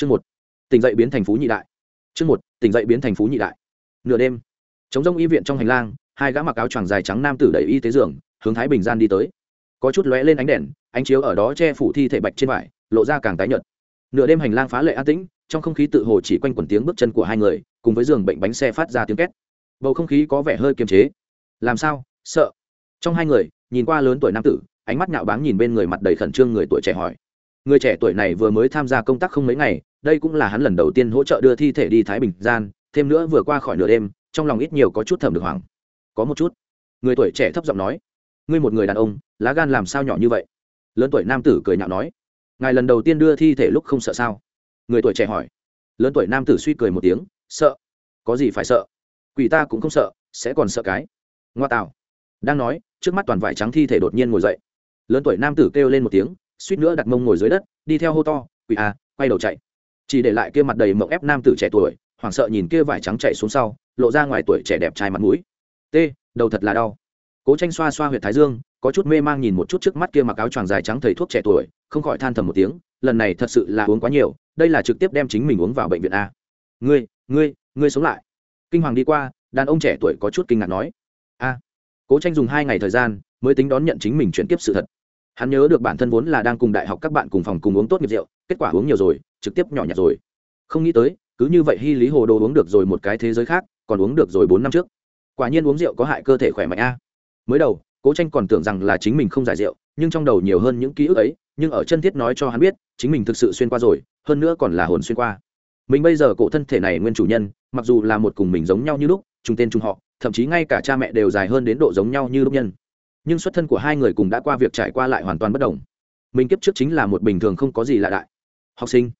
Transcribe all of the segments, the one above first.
chương một, tỉnh dậy biến thành phú nhị đại. Chương một, tỉnh dậy biến thành phú nhị đại. Nửa đêm chống rông y viện trong hành lang, hai gã mặc áo choàng dài trắng nam tử đẩy y tế giường, hướng thái bình gian đi tới. Có chút lóe lên ánh đèn, ánh chiếu ở đó che phủ thi thể bạch trên vải, lộ ra càng tái nhợt. Nửa đêm hành lang phá lệ an tĩnh, trong không khí tự hồ chỉ quanh quẩn tiếng bước chân của hai người, cùng với giường bệnh bánh xe phát ra tiếng két. Bầu không khí có vẻ hơi kiềm chế. Làm sao? Sợ. Trong hai người, nhìn qua lớn tuổi nam tử, ánh mắt nhạo báng nhìn bên người mặt đầy khẩn trương người tuổi trẻ hỏi người trẻ tuổi này vừa mới tham gia công tác không mấy ngày, đây cũng là hắn lần đầu tiên hỗ trợ đưa thi thể đi thái bình gian, thêm nữa vừa qua khỏi nửa đêm, trong lòng ít nhiều có chút thầm được hoảng. Có một chút. Người tuổi trẻ thấp giọng nói, ngươi một người đàn ông, lá gan làm sao nhỏ như vậy? Lớn tuổi nam tử cười nhạo nói, ngài lần đầu tiên đưa thi thể lúc không sợ sao? Người tuổi trẻ hỏi. Lớn tuổi nam tử suy cười một tiếng, sợ. Có gì phải sợ? Quỷ ta cũng không sợ, sẽ còn sợ cái. Ngoa tạo đang nói, trước mắt toàn vải trắng thi thể đột nhiên ngồi dậy. Lớn tuổi nam tử kêu lên một tiếng suýt nữa đặt mông ngồi dưới đất, đi theo hô to, quỷ à quay đầu chạy. Chỉ để lại kia mặt đầy mộng ép nam tử trẻ tuổi, hoảng sợ nhìn kia vải trắng chạy xuống sau, lộ ra ngoài tuổi trẻ đẹp trai mặt mũi. T, đầu thật là đau. Cố tranh xoa xoa huyệt thái dương, có chút mê mang nhìn một chút trước mắt kia mặc áo choàng dài trắng thầy thuốc trẻ tuổi, không khỏi than thầm một tiếng, lần này thật sự là uống quá nhiều, đây là trực tiếp đem chính mình uống vào bệnh viện a. Ngươi ngươi ngươi sống lại. Kinh hoàng đi qua, đàn ông trẻ tuổi có chút kinh ngạc nói. A. Cố tranh dùng hai ngày thời gian mới tính đón nhận chính mình chuyển tiếp sự thật hắn nhớ được bản thân vốn là đang cùng đại học các bạn cùng phòng cùng uống tốt nghiệp rượu, kết quả uống nhiều rồi, trực tiếp nhỏ nhặt rồi. Không nghĩ tới, cứ như vậy hy lý hồ đồ uống được rồi một cái thế giới khác, còn uống được rồi bốn năm trước. Quả nhiên uống rượu có hại cơ thể khỏe mạnh a. Mới đầu, cố tranh còn tưởng rằng là chính mình không giải rượu, nhưng trong đầu nhiều hơn những ký ức ấy, nhưng ở chân thiết nói cho hắn biết, chính mình thực sự xuyên qua rồi, hơn nữa còn là hồn xuyên qua. Mình bây giờ cổ thân thể này nguyên chủ nhân, mặc dù là một cùng mình giống nhau như lúc chung tên chung họ, thậm chí ngay cả cha mẹ đều dài hơn đến độ giống nhau như lúc nhân nhưng xuất thân của hai người cùng đã qua việc trải qua lại hoàn toàn bất đồng. Mình kiếp trước chính là một bình thường không có gì lạ đại. Học sinh,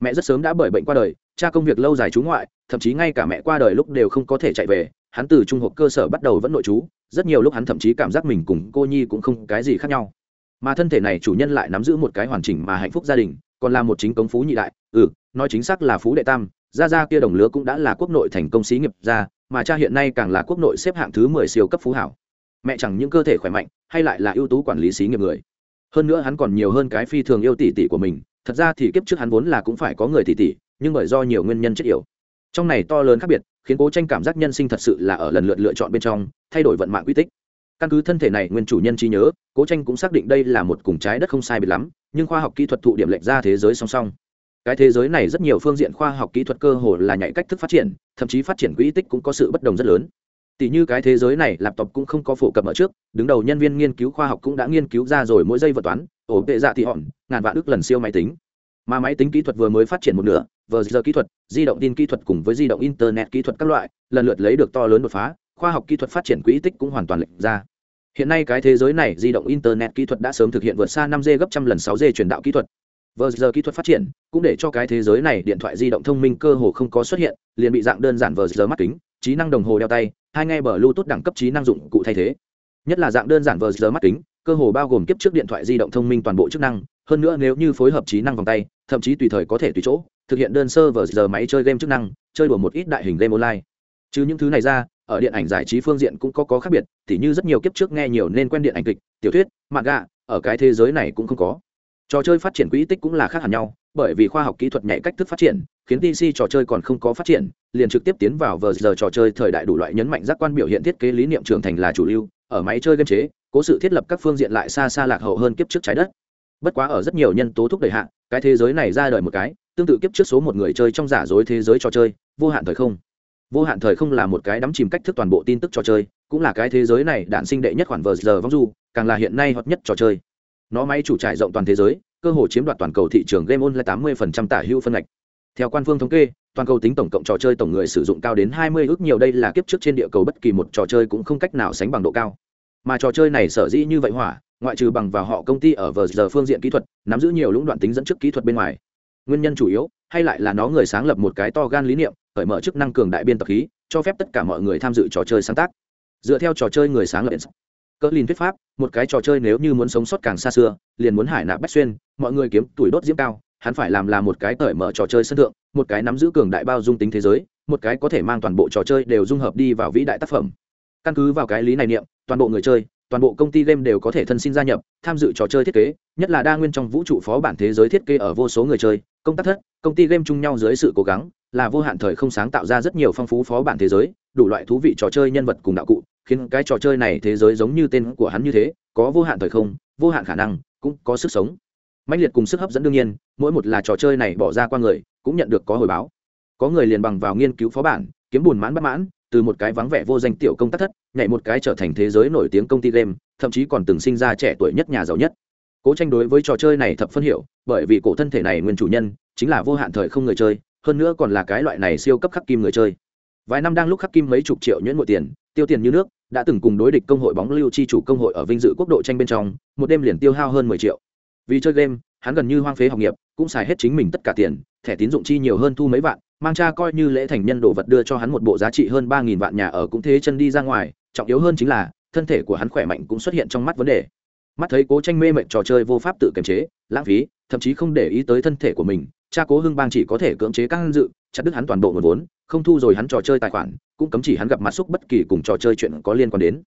mẹ rất sớm đã bởi bệnh qua đời, cha công việc lâu dài trú ngoại, thậm chí ngay cả mẹ qua đời lúc đều không có thể chạy về, hắn từ trung học cơ sở bắt đầu vẫn nội trú, rất nhiều lúc hắn thậm chí cảm giác mình cùng cô nhi cũng không cái gì khác nhau. Mà thân thể này chủ nhân lại nắm giữ một cái hoàn chỉnh mà hạnh phúc gia đình, còn là một chính công phú nhị đại. Ừ nói chính xác là phú đệ tam, gia gia kia đồng lứa cũng đã là quốc nội thành công xí nghiệp gia, mà cha hiện nay càng là quốc nội xếp hạng thứ mười siêu cấp phú hảo mẹ chẳng những cơ thể khỏe mạnh, hay lại là ưu tú quản lý xí nghiệp người. Hơn nữa hắn còn nhiều hơn cái phi thường yêu tỷ tỷ của mình, thật ra thì kiếp trước hắn vốn là cũng phải có người tỷ tỷ, nhưng bởi do nhiều nguyên nhân chết yểu. Trong này to lớn khác biệt, khiến cố tranh cảm giác nhân sinh thật sự là ở lần lượt lựa chọn bên trong, thay đổi vận mạng quy tích. Căn cứ thân thể này nguyên chủ nhân trí nhớ, cố tranh cũng xác định đây là một cùng trái đất không sai biệt lắm, nhưng khoa học kỹ thuật thụ điểm lệch ra thế giới song song. Cái thế giới này rất nhiều phương diện khoa học kỹ thuật cơ hồ là nhạy cách thức phát triển, thậm chí phát triển quỹ tích cũng có sự bất đồng rất lớn tỷ như cái thế giới này, laptop cũng không có phổ cập ở trước, đứng đầu nhân viên nghiên cứu khoa học cũng đã nghiên cứu ra rồi mỗi giây vật toán, ổ tệ dạ thị hòn ngàn vạn ước lần siêu máy tính. Mà máy tính kỹ thuật vừa mới phát triển một nửa vờ giờ kỹ thuật, di động tin kỹ thuật cùng với di động internet kỹ thuật các loại, lần lượt lấy được to lớn đột phá, khoa học kỹ thuật phát triển quỹ tích cũng hoàn toàn lệch ra. Hiện nay cái thế giới này, di động internet kỹ thuật đã sớm thực hiện vượt xa 5 g gấp trăm lần 6 g truyền đạo kỹ thuật. Vờ giờ kỹ thuật phát triển, cũng để cho cái thế giới này điện thoại di động thông minh cơ hồ không có xuất hiện, liền bị dạng đơn giản vờ giờ mắt kính trí năng đồng hồ đeo tay hai nghe bờ bluetooth đẳng cấp trí năng dụng cụ thay thế. Nhất là dạng đơn giản vờ giờ mắt kính, cơ hồ bao gồm kiếp trước điện thoại di động thông minh toàn bộ chức năng, hơn nữa nếu như phối hợp trí năng vòng tay, thậm chí tùy thời có thể tùy chỗ, thực hiện đơn sơ vờ giờ máy chơi game chức năng, chơi đùa một ít đại hình game online. Chứ những thứ này ra, ở điện ảnh giải trí phương diện cũng có có khác biệt thì như rất nhiều kiếp trước nghe nhiều nên quen điện ảnh kịch, tiểu thuyết mạng gạ ở cái thế giới này cũng không có trò chơi phát triển quỹ tích cũng là khác hẳn nhau, bởi vì khoa học kỹ thuật nhạy cách thức phát triển, khiến dc trò chơi còn không có phát triển, liền trực tiếp tiến vào vờ giờ trò chơi thời đại đủ loại nhấn mạnh giác quan biểu hiện thiết kế lý niệm trưởng thành là chủ lưu, ở máy chơi game chế, cố sự thiết lập các phương diện lại xa xa lạc hậu hơn kiếp trước trái đất. Bất quá ở rất nhiều nhân tố thúc đẩy hạ, cái thế giới này ra đời một cái, tương tự kiếp trước số một người chơi trong giả dối thế giới trò chơi, vô hạn thời không. Vô hạn thời không là một cái đắm chìm cách thức toàn bộ tin tức trò chơi, cũng là cái thế giới này đạn sinh đệ nhất khoản vờ giờ vong du, càng là hiện nay hot nhất trò chơi nó máy chủ trải rộng toàn thế giới, cơ hội chiếm đoạt toàn cầu thị trường game online tám mươi tả hữu phân ngạch. Theo quan phương thống kê, toàn cầu tính tổng cộng trò chơi tổng người sử dụng cao đến hai mươi ước, nhiều đây là kiếp trước trên địa cầu bất kỳ một trò chơi cũng không cách nào sánh bằng độ cao. Mà trò chơi này sở dĩ như vậy hỏa, ngoại trừ bằng vào họ công ty ở vờ giờ phương diện kỹ thuật, nắm giữ nhiều lũng đoạn tính dẫn trước kỹ thuật bên ngoài. Nguyên nhân chủ yếu, hay lại là nó người sáng lập một cái to gan lý niệm, cởi mở chức năng cường đại biên tập khí, cho phép tất cả mọi người tham dự trò chơi sáng tác. Dựa theo trò chơi người sáng lập cỡ lìn thuyết pháp, một cái trò chơi nếu như muốn sống sót càng xa xưa, liền muốn hải nạp bách xuyên, mọi người kiếm tuổi đốt diễm cao, hắn phải làm là một cái cởi mở trò chơi sân thượng, một cái nắm giữ cường đại bao dung tính thế giới, một cái có thể mang toàn bộ trò chơi đều dung hợp đi vào vĩ đại tác phẩm. Căn cứ vào cái lý này niệm, toàn bộ người chơi, toàn bộ công ty game đều có thể thân xin gia nhập, tham dự trò chơi thiết kế, nhất là đa nguyên trong vũ trụ phó bản thế giới thiết kế ở vô số người chơi, công tác thất, công ty game chung nhau dưới sự cố gắng, là vô hạn thời không sáng tạo ra rất nhiều phong phú phó bản thế giới, đủ loại thú vị trò chơi nhân vật cùng đạo cụ khiến cái trò chơi này thế giới giống như tên của hắn như thế, có vô hạn thời không, vô hạn khả năng, cũng có sức sống. Mãnh liệt cùng sức hấp dẫn đương nhiên, mỗi một là trò chơi này bỏ ra qua người, cũng nhận được có hồi báo. Có người liền bằng vào nghiên cứu phó bản, kiếm buồn mãn bất mãn, từ một cái vắng vẻ vô danh tiểu công tác thất, nhảy một cái trở thành thế giới nổi tiếng công ty game, thậm chí còn từng sinh ra trẻ tuổi nhất nhà giàu nhất. Cố tranh đối với trò chơi này thập phân hiểu, bởi vì cổ thân thể này nguyên chủ nhân, chính là vô hạn thời không người chơi, hơn nữa còn là cái loại này siêu cấp khắc kim người chơi. Vài năm đang lúc khắc kim mấy chục triệu nhuyễn mỗi tiền tiêu tiền như nước, đã từng cùng đối địch công hội bóng lưu chi chủ công hội ở vinh dự quốc độ tranh bên trong, một đêm liền tiêu hao hơn mười triệu. Vì chơi game, hắn gần như hoang phế học nghiệp, cũng xài hết chính mình tất cả tiền, thẻ tín dụng chi nhiều hơn thu mấy vạn, mang cha coi như lễ thành nhân đồ vật đưa cho hắn một bộ giá trị hơn ba nghìn vạn nhà ở cũng thế chân đi ra ngoài, trọng yếu hơn chính là, thân thể của hắn khỏe mạnh cũng xuất hiện trong mắt vấn đề. Mắt thấy cố tranh mê mệnh trò chơi vô pháp tự kiềm chế, lãng phí, thậm chí không để ý tới thân thể của mình, cha cố hưng bang chỉ có thể cưỡng chế các dự, chặt đứt hắn toàn bộ nguồn vốn không thu rồi hắn trò chơi tài khoản, cũng cấm chỉ hắn gặp mặt xúc bất kỳ cùng trò chơi chuyện có liên quan đến.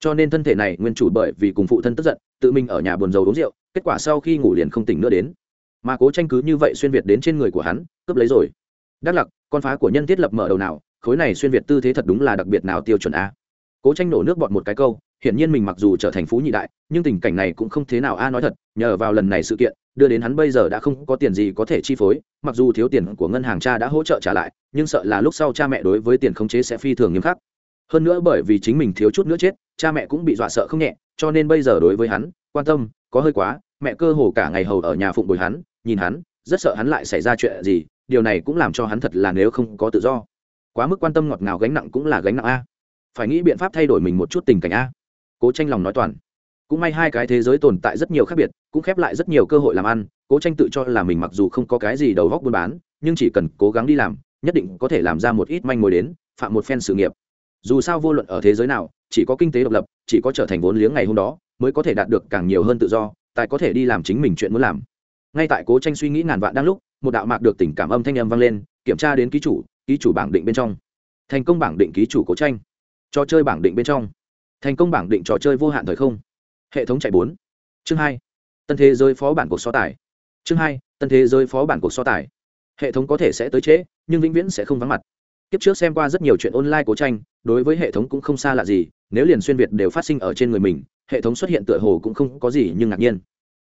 Cho nên thân thể này nguyên chủ bởi vì cùng phụ thân tức giận, tự mình ở nhà buồn dầu uống rượu, kết quả sau khi ngủ liền không tỉnh nữa đến. Mà cố tranh cứ như vậy xuyên việt đến trên người của hắn, cướp lấy rồi. Đắc lặc, con phá của nhân thiết lập mở đầu nào, khối này xuyên việt tư thế thật đúng là đặc biệt nào tiêu chuẩn a. Cố tranh nổ nước bọt một cái câu, hiển nhiên mình mặc dù trở thành phú nhị đại, nhưng tình cảnh này cũng không thế nào a, nói thật, nhờ vào lần này sự kiện đưa đến hắn bây giờ đã không có tiền gì có thể chi phối, mặc dù thiếu tiền của ngân hàng cha đã hỗ trợ trả lại, nhưng sợ là lúc sau cha mẹ đối với tiền khống chế sẽ phi thường nghiêm khắc. Hơn nữa bởi vì chính mình thiếu chút nữa chết, cha mẹ cũng bị dọa sợ không nhẹ, cho nên bây giờ đối với hắn, quan tâm, có hơi quá, mẹ cơ hồ cả ngày hầu ở nhà phụng bồi hắn, nhìn hắn, rất sợ hắn lại xảy ra chuyện gì, điều này cũng làm cho hắn thật là nếu không có tự do. Quá mức quan tâm ngọt ngào gánh nặng cũng là gánh nặng a. Phải nghĩ biện pháp thay đổi mình một chút tình cảnh a. Cố tranh lòng nói toàn cũng may hai cái thế giới tồn tại rất nhiều khác biệt, cũng khép lại rất nhiều cơ hội làm ăn, cố tranh tự cho là mình mặc dù không có cái gì đầu góc buôn bán, nhưng chỉ cần cố gắng đi làm, nhất định có thể làm ra một ít manh mối đến, phạm một phen sự nghiệp. Dù sao vô luận ở thế giới nào, chỉ có kinh tế độc lập, chỉ có trở thành vốn liếng ngày hôm đó, mới có thể đạt được càng nhiều hơn tự do tại có thể đi làm chính mình chuyện muốn làm. Ngay tại cố tranh suy nghĩ ngàn vạn đang lúc, một đạo mạc được tình cảm âm thanh âm vang lên, kiểm tra đến ký chủ ký chủ bảng định bên trong. Thành công bảng định ký chủ cố tranh. Trò chơi bảng định bên trong. Thành công bảng định trò chơi vô hạn thời không hệ thống chạy bốn. Chương hai, tân thế giới phó bản cuộc so tài. Chương hai, tân thế giới phó bản cuộc so tài. Hệ thống có thể sẽ tới trễ, nhưng vĩnh viễn sẽ không vắng mặt. Kiếp trước xem qua rất nhiều chuyện online cố tranh, đối với hệ thống cũng không xa lạ gì, nếu liền xuyên việt đều phát sinh ở trên người mình, hệ thống xuất hiện tựa hồ cũng không có gì nhưng ngạc nhiên.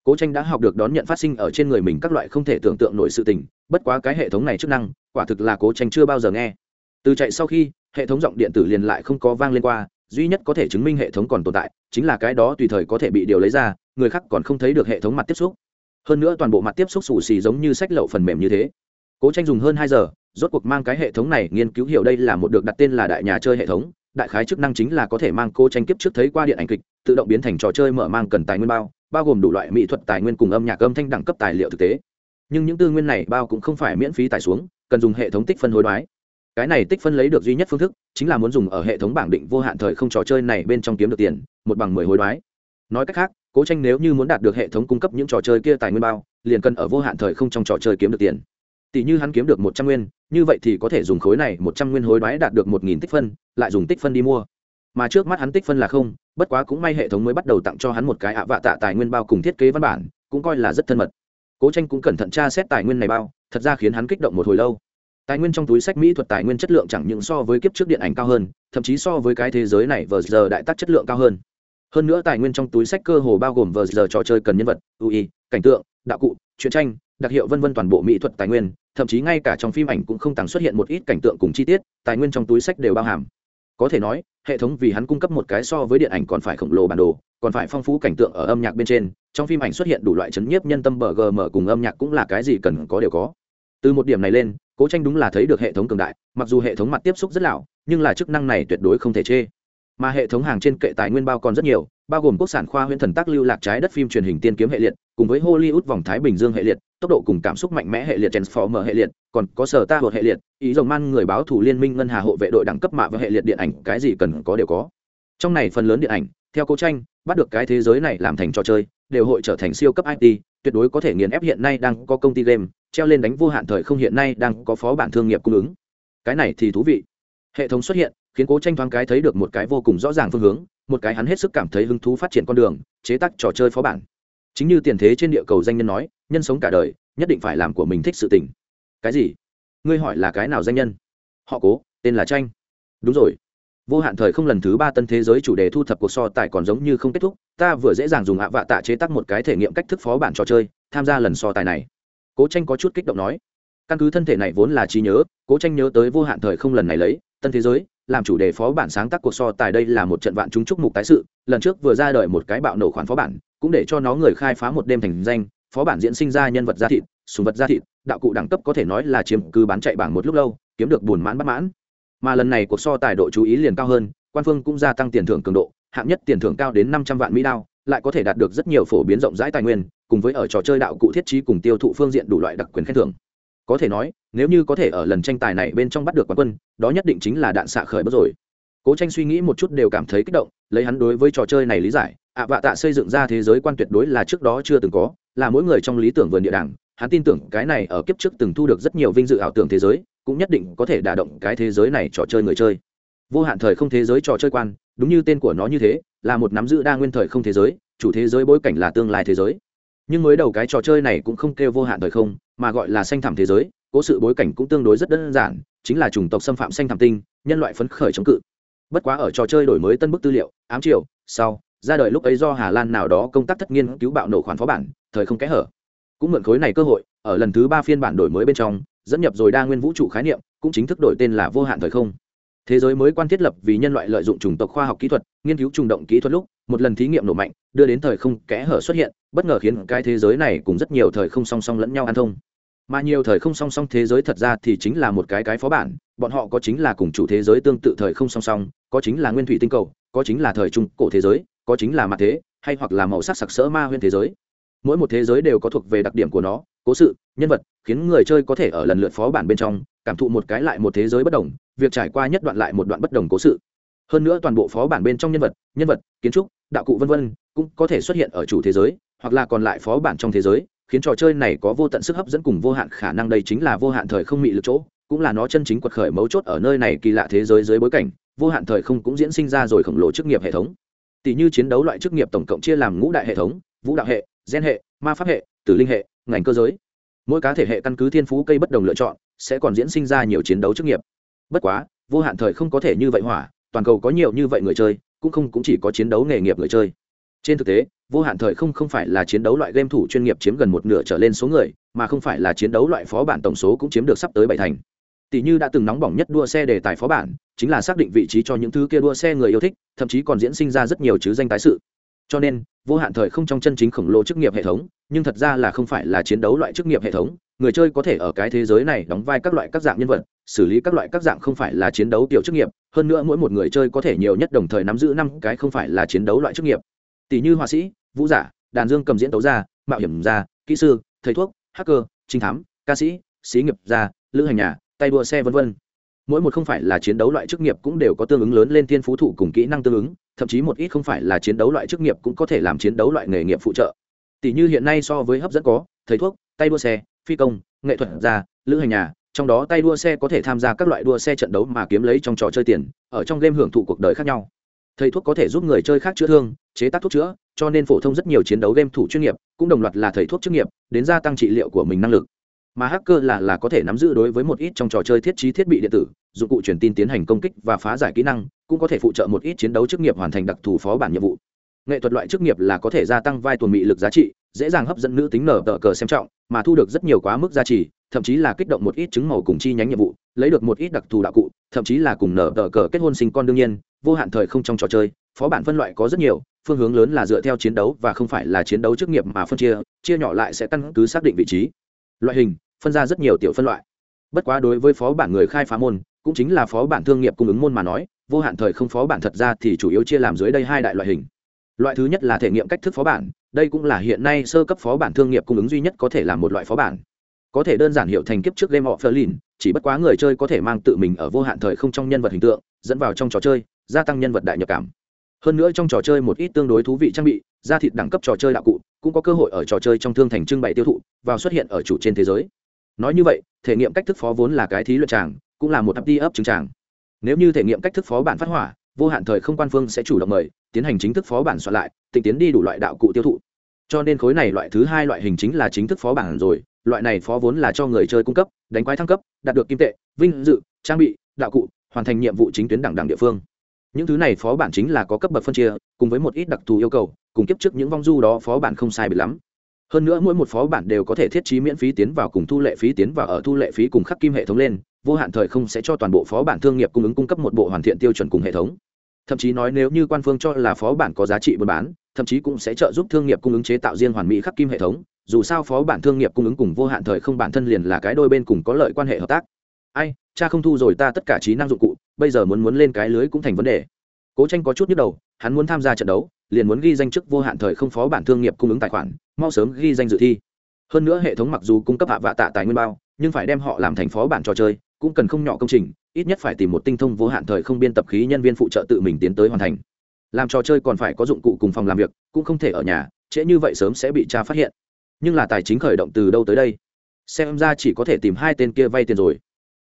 Cố tranh đã học được đón nhận phát sinh ở trên người mình các loại không thể tưởng tượng nổi sự tình, bất quá cái hệ thống này chức năng, quả thực là cố tranh chưa bao giờ nghe. Từ chạy sau khi, hệ thống giọng điện tử liền lại không có vang lên qua duy nhất có thể chứng minh hệ thống còn tồn tại chính là cái đó tùy thời có thể bị điều lấy ra, người khác còn không thấy được hệ thống mặt tiếp xúc. Hơn nữa toàn bộ mặt tiếp xúc xù xì giống như sách lậu phần mềm như thế. Cố tranh dùng hơn hai giờ, rốt cuộc mang cái hệ thống này nghiên cứu hiểu đây là một được đặt tên là đại nhà chơi hệ thống, đại khái chức năng chính là có thể mang cô tranh kiếp trước thấy qua điện ảnh kịch, tự động biến thành trò chơi mở mang cần tài nguyên bao bao gồm đủ loại mỹ thuật tài nguyên cùng âm nhạc âm thanh đẳng cấp tài liệu thực tế. Nhưng những tư nguyên này bao cũng không phải miễn phí tải xuống, cần dùng hệ thống tích phân hối đoái cái này tích phân lấy được duy nhất phương thức, chính là muốn dùng ở hệ thống bảng định vô hạn thời không trò chơi này bên trong kiếm được tiền, một bằng mười hối đoái. Nói cách khác, cố tranh nếu như muốn đạt được hệ thống cung cấp những trò chơi kia tài nguyên bao, liền cần ở vô hạn thời không trong trò chơi kiếm được tiền. Tỷ như hắn kiếm được một trăm nguyên, như vậy thì có thể dùng khối này một trăm nguyên hối đoái đạt được một nghìn tích phân, lại dùng tích phân đi mua. Mà trước mắt hắn tích phân là không, bất quá cũng may hệ thống mới bắt đầu tặng cho hắn một cái ạ vạ tạ tài nguyên bao cùng thiết kế văn bản, cũng coi là rất thân mật. Cố tranh cũng cẩn thận tra xét tài nguyên này bao, thật ra khiến hắn kích động một hồi lâu tài nguyên trong túi sách mỹ thuật tài nguyên chất lượng chẳng những so với kiếp trước điện ảnh cao hơn, thậm chí so với cái thế giới này vờ giờ đại tác chất lượng cao hơn. Hơn nữa tài nguyên trong túi sách cơ hồ bao gồm vờ giờ trò chơi cần nhân vật, ui, cảnh tượng, đạo cụ, truyện tranh, đặc hiệu vân vân toàn bộ mỹ thuật tài nguyên, thậm chí ngay cả trong phim ảnh cũng không tàng xuất hiện một ít cảnh tượng cùng chi tiết, tài nguyên trong túi sách đều bao hàm. Có thể nói, hệ thống vì hắn cung cấp một cái so với điện ảnh còn phải khổng lồ bản đồ, còn phải phong phú cảnh tượng ở âm nhạc bên trên, trong phim ảnh xuất hiện đủ loại chấn nhiếp nhân tâm bờ gm cùng âm nhạc cũng là cái gì cần có đều có. Từ một điểm này lên cố tranh đúng là thấy được hệ thống cường đại, mặc dù hệ thống mặt tiếp xúc rất lão, nhưng là chức năng này tuyệt đối không thể chê. Mà hệ thống hàng trên kệ tài nguyên bao còn rất nhiều, bao gồm quốc sản khoa huyễn thần tác lưu lạc trái đất phim truyền hình tiên kiếm hệ liệt, cùng với hollywood vòng thái bình dương hệ liệt, tốc độ cùng cảm xúc mạnh mẽ hệ liệt transformer hệ liệt, còn có sở ta hệ liệt, ý rồng man người báo thủ liên minh ngân hà hộ vệ đội đẳng cấp mạ và hệ liệt điện ảnh, cái gì cần có đều có. Trong này phần lớn điện ảnh, theo cố tranh, bắt được cái thế giới này làm thành trò chơi, đều hội trở thành siêu cấp it tuyệt đối có thể nghiền ép hiện nay đang có công ty game, treo lên đánh vô hạn thời không hiện nay đang có phó bản thương nghiệp cung ứng. Cái này thì thú vị. Hệ thống xuất hiện, khiến cố tranh thoáng cái thấy được một cái vô cùng rõ ràng phương hướng, một cái hắn hết sức cảm thấy hứng thú phát triển con đường, chế tác trò chơi phó bản. Chính như tiền thế trên địa cầu danh nhân nói, nhân sống cả đời, nhất định phải làm của mình thích sự tình. Cái gì? Ngươi hỏi là cái nào danh nhân? Họ cố, tên là tranh. Đúng rồi vô hạn thời không lần thứ ba tân thế giới chủ đề thu thập cuộc so tài còn giống như không kết thúc, ta vừa dễ dàng dùng ạ vạ tạ chế tác một cái thể nghiệm cách thức phó bản trò chơi, tham gia lần so tài này. Cố tranh có chút kích động nói. Căn cứ thân thể này vốn là trí nhớ, cố tranh nhớ tới vô hạn thời không lần này lấy, tân thế giới, làm chủ đề phó bản sáng tác cuộc so tài đây là một trận vạn chúng chúc mục tái sự, lần trước vừa ra đời một cái bạo nổ khoản phó bản, cũng để cho nó người khai phá một đêm thành danh, phó bản diễn sinh ra nhân vật gia thịt, sùng vật gia thịt, đạo cụ đẳng cấp có thể nói là chiếm cứ bán chạy bảng một lúc lâu, kiếm được buồn mãn bất mãn mà lần này cuộc so tài độ chú ý liền cao hơn, quan phương cũng gia tăng tiền thưởng cường độ, hạng nhất tiền thưởng cao đến năm trăm vạn mỹ đao, lại có thể đạt được rất nhiều phổ biến rộng rãi tài nguyên, cùng với ở trò chơi đạo cụ thiết trí cùng tiêu thụ phương diện đủ loại đặc quyền khen thưởng. Có thể nói, nếu như có thể ở lần tranh tài này bên trong bắt được quán quân, đó nhất định chính là đạn xạ khởi bất rồi. Cố tranh suy nghĩ một chút đều cảm thấy kích động, lấy hắn đối với trò chơi này lý giải, ạ vạ tạ xây dựng ra thế giới quan tuyệt đối là trước đó chưa từng có, là mỗi người trong lý tưởng vườn địa đàng, hắn tin tưởng cái này ở kiếp trước từng thu được rất nhiều vinh dự ảo tưởng thế giới cũng nhất định có thể đả động cái thế giới này trò chơi người chơi. Vô hạn thời không thế giới trò chơi quan, đúng như tên của nó như thế, là một nắm giữ đa nguyên thời không thế giới, chủ thế giới bối cảnh là tương lai thế giới. Nhưng mới đầu cái trò chơi này cũng không kêu vô hạn thời không, mà gọi là xanh thảm thế giới, cố sự bối cảnh cũng tương đối rất đơn giản, chính là chủng tộc xâm phạm xanh thảm tinh, nhân loại phấn khởi chống cự. Bất quá ở trò chơi đổi mới tân bức tư liệu, ám triều, sau, ra đời lúc ấy do hà lan nào đó công tác thất nghiên cứu bạo nổ khoản phó bản, thời không kẽ hở. Cũng mượn khối này cơ hội, ở lần thứ ba phiên bản đổi mới bên trong dẫn nhập rồi đa nguyên vũ trụ khái niệm, cũng chính thức đổi tên là vô hạn thời không. Thế giới mới quan thiết lập vì nhân loại lợi dụng chủng tộc khoa học kỹ thuật, nghiên cứu trùng động kỹ thuật lúc, một lần thí nghiệm nổ mạnh, đưa đến thời không kẽ hở xuất hiện, bất ngờ khiến cái thế giới này cùng rất nhiều thời không song song lẫn nhau an thông. Mà nhiều thời không song song thế giới thật ra thì chính là một cái cái phó bản, bọn họ có chính là cùng chủ thế giới tương tự thời không song song, có chính là nguyên thủy tinh cầu, có chính là thời trung cổ thế giới, có chính là mặt thế, hay hoặc là màu sắc sặc sỡ ma huyên thế giới. Mỗi một thế giới đều có thuộc về đặc điểm của nó cố sự, nhân vật, khiến người chơi có thể ở lần lượt phó bản bên trong, cảm thụ một cái lại một thế giới bất đồng, việc trải qua nhất đoạn lại một đoạn bất đồng cố sự. Hơn nữa toàn bộ phó bản bên trong nhân vật nhân vật, kiến trúc, đạo cụ vân vân, cũng có thể xuất hiện ở chủ thế giới, hoặc là còn lại phó bản trong thế giới, khiến trò chơi này có vô tận sức hấp dẫn cùng vô hạn khả năng đây chính là vô hạn thời không mị lực chỗ, cũng là nó chân chính quật khởi mấu chốt ở nơi này kỳ lạ thế giới dưới bối cảnh, vô hạn thời không cũng diễn sinh ra rồi khổng lồ chức nghiệp hệ thống. Tỷ như chiến đấu loại chức nghiệp tổng cộng chia làm ngũ đại hệ thống, vũ đạo hệ, gen hệ, ma pháp hệ, tử linh hệ ngành cơ giới. Mỗi cá thể hệ căn cứ thiên phú cây bất đồng lựa chọn, sẽ còn diễn sinh ra nhiều chiến đấu chức nghiệp. Bất quá, vô hạn thời không có thể như vậy hỏa, toàn cầu có nhiều như vậy người chơi, cũng không cũng chỉ có chiến đấu nghề nghiệp người chơi. Trên thực tế, vô hạn thời không không phải là chiến đấu loại game thủ chuyên nghiệp chiếm gần một nửa trở lên số người, mà không phải là chiến đấu loại phó bản tổng số cũng chiếm được sắp tới bảy thành. Tỷ như đã từng nóng bỏng nhất đua xe đề tài phó bản, chính là xác định vị trí cho những thứ kia đua xe người yêu thích, thậm chí còn diễn sinh ra rất nhiều chứ danh tái sự. Cho nên vô hạn thời không trong chân chính khổng lồ chức nghiệp hệ thống, nhưng thật ra là không phải là chiến đấu loại chức nghiệp hệ thống. Người chơi có thể ở cái thế giới này đóng vai các loại các dạng nhân vật, xử lý các loại các dạng không phải là chiến đấu tiểu chức nghiệp. Hơn nữa mỗi một người chơi có thể nhiều nhất đồng thời nắm giữ năm cái không phải là chiến đấu loại chức nghiệp. Tỷ như họa sĩ, vũ giả, đàn dương cầm diễn tấu gia, mạo hiểm gia, kỹ sư, thầy thuốc, hacker, trinh thám, ca sĩ sĩ nghiệp gia, lữ hành nhà, tay đua xe v v mỗi một không phải là chiến đấu loại chức nghiệp cũng đều có tương ứng lớn lên thiên phú thụ cùng kỹ năng tương ứng, thậm chí một ít không phải là chiến đấu loại chức nghiệp cũng có thể làm chiến đấu loại nghề nghiệp phụ trợ. Tỷ như hiện nay so với hấp dẫn có, thầy thuốc, tay đua xe, phi công, nghệ thuật gia, lữ hành nhà, trong đó tay đua xe có thể tham gia các loại đua xe trận đấu mà kiếm lấy trong trò chơi tiền, ở trong game hưởng thụ cuộc đời khác nhau. Thầy thuốc có thể giúp người chơi khác chữa thương, chế tác thuốc chữa, cho nên phổ thông rất nhiều chiến đấu game thủ chuyên nghiệp, cũng đồng loạt là thầy thuốc chuyên nghiệp, đến gia tăng trị liệu của mình năng lực mà hacker là là có thể nắm giữ đối với một ít trong trò chơi thiết trí thiết bị điện tử, dụng cụ truyền tin tiến hành công kích và phá giải kỹ năng, cũng có thể phụ trợ một ít chiến đấu chức nghiệp hoàn thành đặc thù phó bản nhiệm vụ. Nghệ thuật loại chức nghiệp là có thể gia tăng vai tuần mị lực giá trị, dễ dàng hấp dẫn nữ tính nở tờ cờ xem trọng, mà thu được rất nhiều quá mức giá trị, thậm chí là kích động một ít chứng màu cùng chi nhánh nhiệm vụ, lấy được một ít đặc thù đạo cụ, thậm chí là cùng nở tờ cờ kết hôn sinh con đương nhiên, vô hạn thời không trong trò chơi, phó bản phân loại có rất nhiều, phương hướng lớn là dựa theo chiến đấu và không phải là chiến đấu chức nghiệp mà phân chia chia nhỏ lại sẽ căn cứ xác định vị trí. Loại hình phân ra rất nhiều tiểu phân loại. Bất quá đối với phó bản người khai phá môn cũng chính là phó bản thương nghiệp cung ứng môn mà nói vô hạn thời không phó bản thật ra thì chủ yếu chia làm dưới đây hai đại loại hình. Loại thứ nhất là thể nghiệm cách thức phó bản đây cũng là hiện nay sơ cấp phó bản thương nghiệp cung ứng duy nhất có thể làm một loại phó bản. Có thể đơn giản hiệu thành kiếp trước game of Berlin, chỉ bất quá người chơi có thể mang tự mình ở vô hạn thời không trong nhân vật hình tượng dẫn vào trong trò chơi gia tăng nhân vật đại nhập cảm. Hơn nữa trong trò chơi một ít tương đối thú vị trang bị gia thịt đẳng cấp trò chơi đạo cụ cũng có cơ hội ở trò chơi trong thương thành trưng bày tiêu thụ vào xuất hiện ở chủ trên thế giới nói như vậy, thể nghiệm cách thức phó vốn là cái thí luyện tràng, cũng là một ấp đi ấp trứng tràng. Nếu như thể nghiệm cách thức phó bản phát hỏa, vô hạn thời không quan phương sẽ chủ động mời, tiến hành chính thức phó bản soạn lại, tịnh tiến đi đủ loại đạo cụ tiêu thụ. Cho nên khối này loại thứ hai loại hình chính là chính thức phó bản rồi, loại này phó vốn là cho người chơi cung cấp, đánh quái thăng cấp, đạt được kim tệ, vinh dự, trang bị, đạo cụ, hoàn thành nhiệm vụ chính tuyến đẳng đẳng địa phương. Những thứ này phó bản chính là có cấp bậc phân chia, cùng với một ít đặc thù yêu cầu, cùng kiếp trước những vong du đó phó bản không sai bị lắm hơn nữa mỗi một phó bản đều có thể thiết trí miễn phí tiến vào cùng thu lệ phí tiến vào ở thu lệ phí cùng khắc kim hệ thống lên, vô hạn thời không sẽ cho toàn bộ phó bản thương nghiệp cung ứng cung cấp một bộ hoàn thiện tiêu chuẩn cùng hệ thống. Thậm chí nói nếu như quan phương cho là phó bản có giá trị buôn bán, thậm chí cũng sẽ trợ giúp thương nghiệp cung ứng chế tạo riêng hoàn mỹ khắc kim hệ thống. Dù sao phó bản thương nghiệp cung ứng cùng vô hạn thời không bản thân liền là cái đôi bên cùng có lợi quan hệ hợp tác. Ai, cha không thu rồi ta tất cả trí năng dụng cụ, bây giờ muốn muốn lên cái lưới cũng thành vấn đề. Cố tranh có chút nhức đầu, hắn muốn tham gia trận đấu liền muốn ghi danh chức vô hạn thời không phó bản thương nghiệp cung ứng tài khoản, mau sớm ghi danh dự thi. Hơn nữa hệ thống mặc dù cung cấp hạ vạ tạ tài nguyên bao, nhưng phải đem họ làm thành phó bản trò chơi, cũng cần không nhỏ công trình, ít nhất phải tìm một tinh thông vô hạn thời không biên tập khí nhân viên phụ trợ tự mình tiến tới hoàn thành. Làm trò chơi còn phải có dụng cụ cùng phòng làm việc, cũng không thể ở nhà, trễ như vậy sớm sẽ bị cha phát hiện. Nhưng là tài chính khởi động từ đâu tới đây? Xem ra chỉ có thể tìm hai tên kia vay tiền rồi.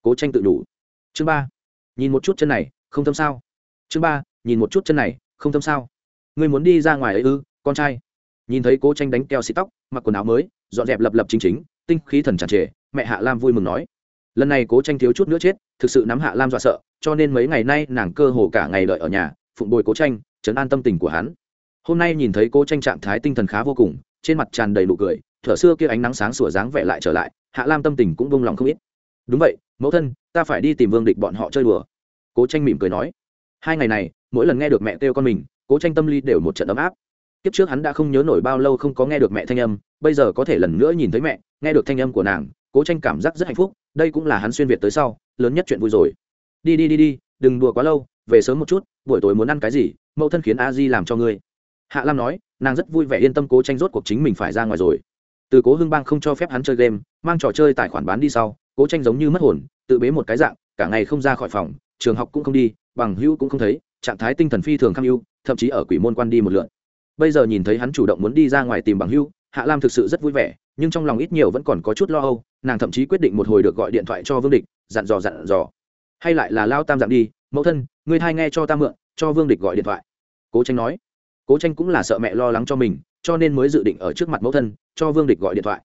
Cố tranh tự đủ. Chương ba. Nhìn một chút chân này, không thâm sao. Chương ba. Nhìn một chút chân này, không thâm sao ngươi muốn đi ra ngoài ấy ư, con trai. Nhìn thấy cố tranh đánh keo xịt tóc, mặc quần áo mới, dọn dẹp lập lập chính chính, tinh khí thần tràn trề, mẹ hạ lam vui mừng nói. Lần này cố tranh thiếu chút nữa chết, thực sự nắm hạ lam dọa sợ, cho nên mấy ngày nay nàng cơ hồ cả ngày đợi ở nhà, phụng bồi cố tranh chấn an tâm tình của hắn. Hôm nay nhìn thấy cố tranh trạng thái tinh thần khá vô cùng, trên mặt tràn đầy nụ cười, thở xưa kia ánh nắng sáng sủa dáng vẻ lại trở lại, hạ lam tâm tình cũng vung lòng không ít. Đúng vậy, mẫu thân, ta phải đi tìm vương địch bọn họ chơi đùa. Cố tranh mỉm cười nói. Hai ngày này, mỗi lần nghe được mẹ kêu con mình cố tranh tâm lý đều một trận ấm áp. Kiếp trước hắn đã không nhớ nổi bao lâu không có nghe được mẹ thanh âm, bây giờ có thể lần nữa nhìn thấy mẹ, nghe được thanh âm của nàng, cố tranh cảm giác rất hạnh phúc, đây cũng là hắn xuyên việt tới sau, lớn nhất chuyện vui rồi. Đi đi đi đi, đừng đùa quá lâu, về sớm một chút, buổi tối muốn ăn cái gì, mẫu thân khiến a di làm cho ngươi. Hạ lam nói, nàng rất vui vẻ yên tâm cố tranh rốt cuộc chính mình phải ra ngoài rồi. Từ cố hưng bang không cho phép hắn chơi game, mang trò chơi tài khoản bán đi sau, cố tranh giống như mất hồn, tự bế một cái dạng, cả ngày không ra khỏi phòng, trường học cũng không đi, bằng hữu cũng không thấy, trạng thái tinh thần phi thường kham ưu thậm chí ở quỷ môn quan đi một lượn. Bây giờ nhìn thấy hắn chủ động muốn đi ra ngoài tìm bằng hữu hạ lam thực sự rất vui vẻ, nhưng trong lòng ít nhiều vẫn còn có chút lo âu, nàng thậm chí quyết định một hồi được gọi điện thoại cho vương địch, dặn dò dặn dò. Hay lại là lao tam dặn đi, mẫu thân, ngươi thai nghe cho ta mượn, cho vương địch gọi điện thoại. Cố tranh nói. Cố tranh cũng là sợ mẹ lo lắng cho mình, cho nên mới dự định ở trước mặt mẫu thân, cho vương địch gọi điện thoại.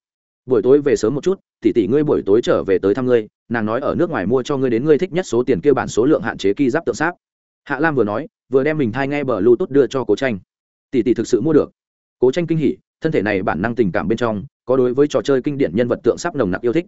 Buổi tối về sớm một chút, tỷ tỷ ngươi buổi tối trở về tới thăm ngươi, nàng nói ở nước ngoài mua cho ngươi đến ngươi thích nhất số tiền kia bản số lượng hạn chế ki giáp tượng sáp hạ lam vừa nói, vừa đem mình thai nghe bờ bluetooth đưa cho cố tranh. Tỷ tỷ thực sự mua được. Cố tranh kinh hỉ, thân thể này bản năng tình cảm bên trong, có đối với trò chơi kinh điển nhân vật tượng sáp nồng nặc yêu thích.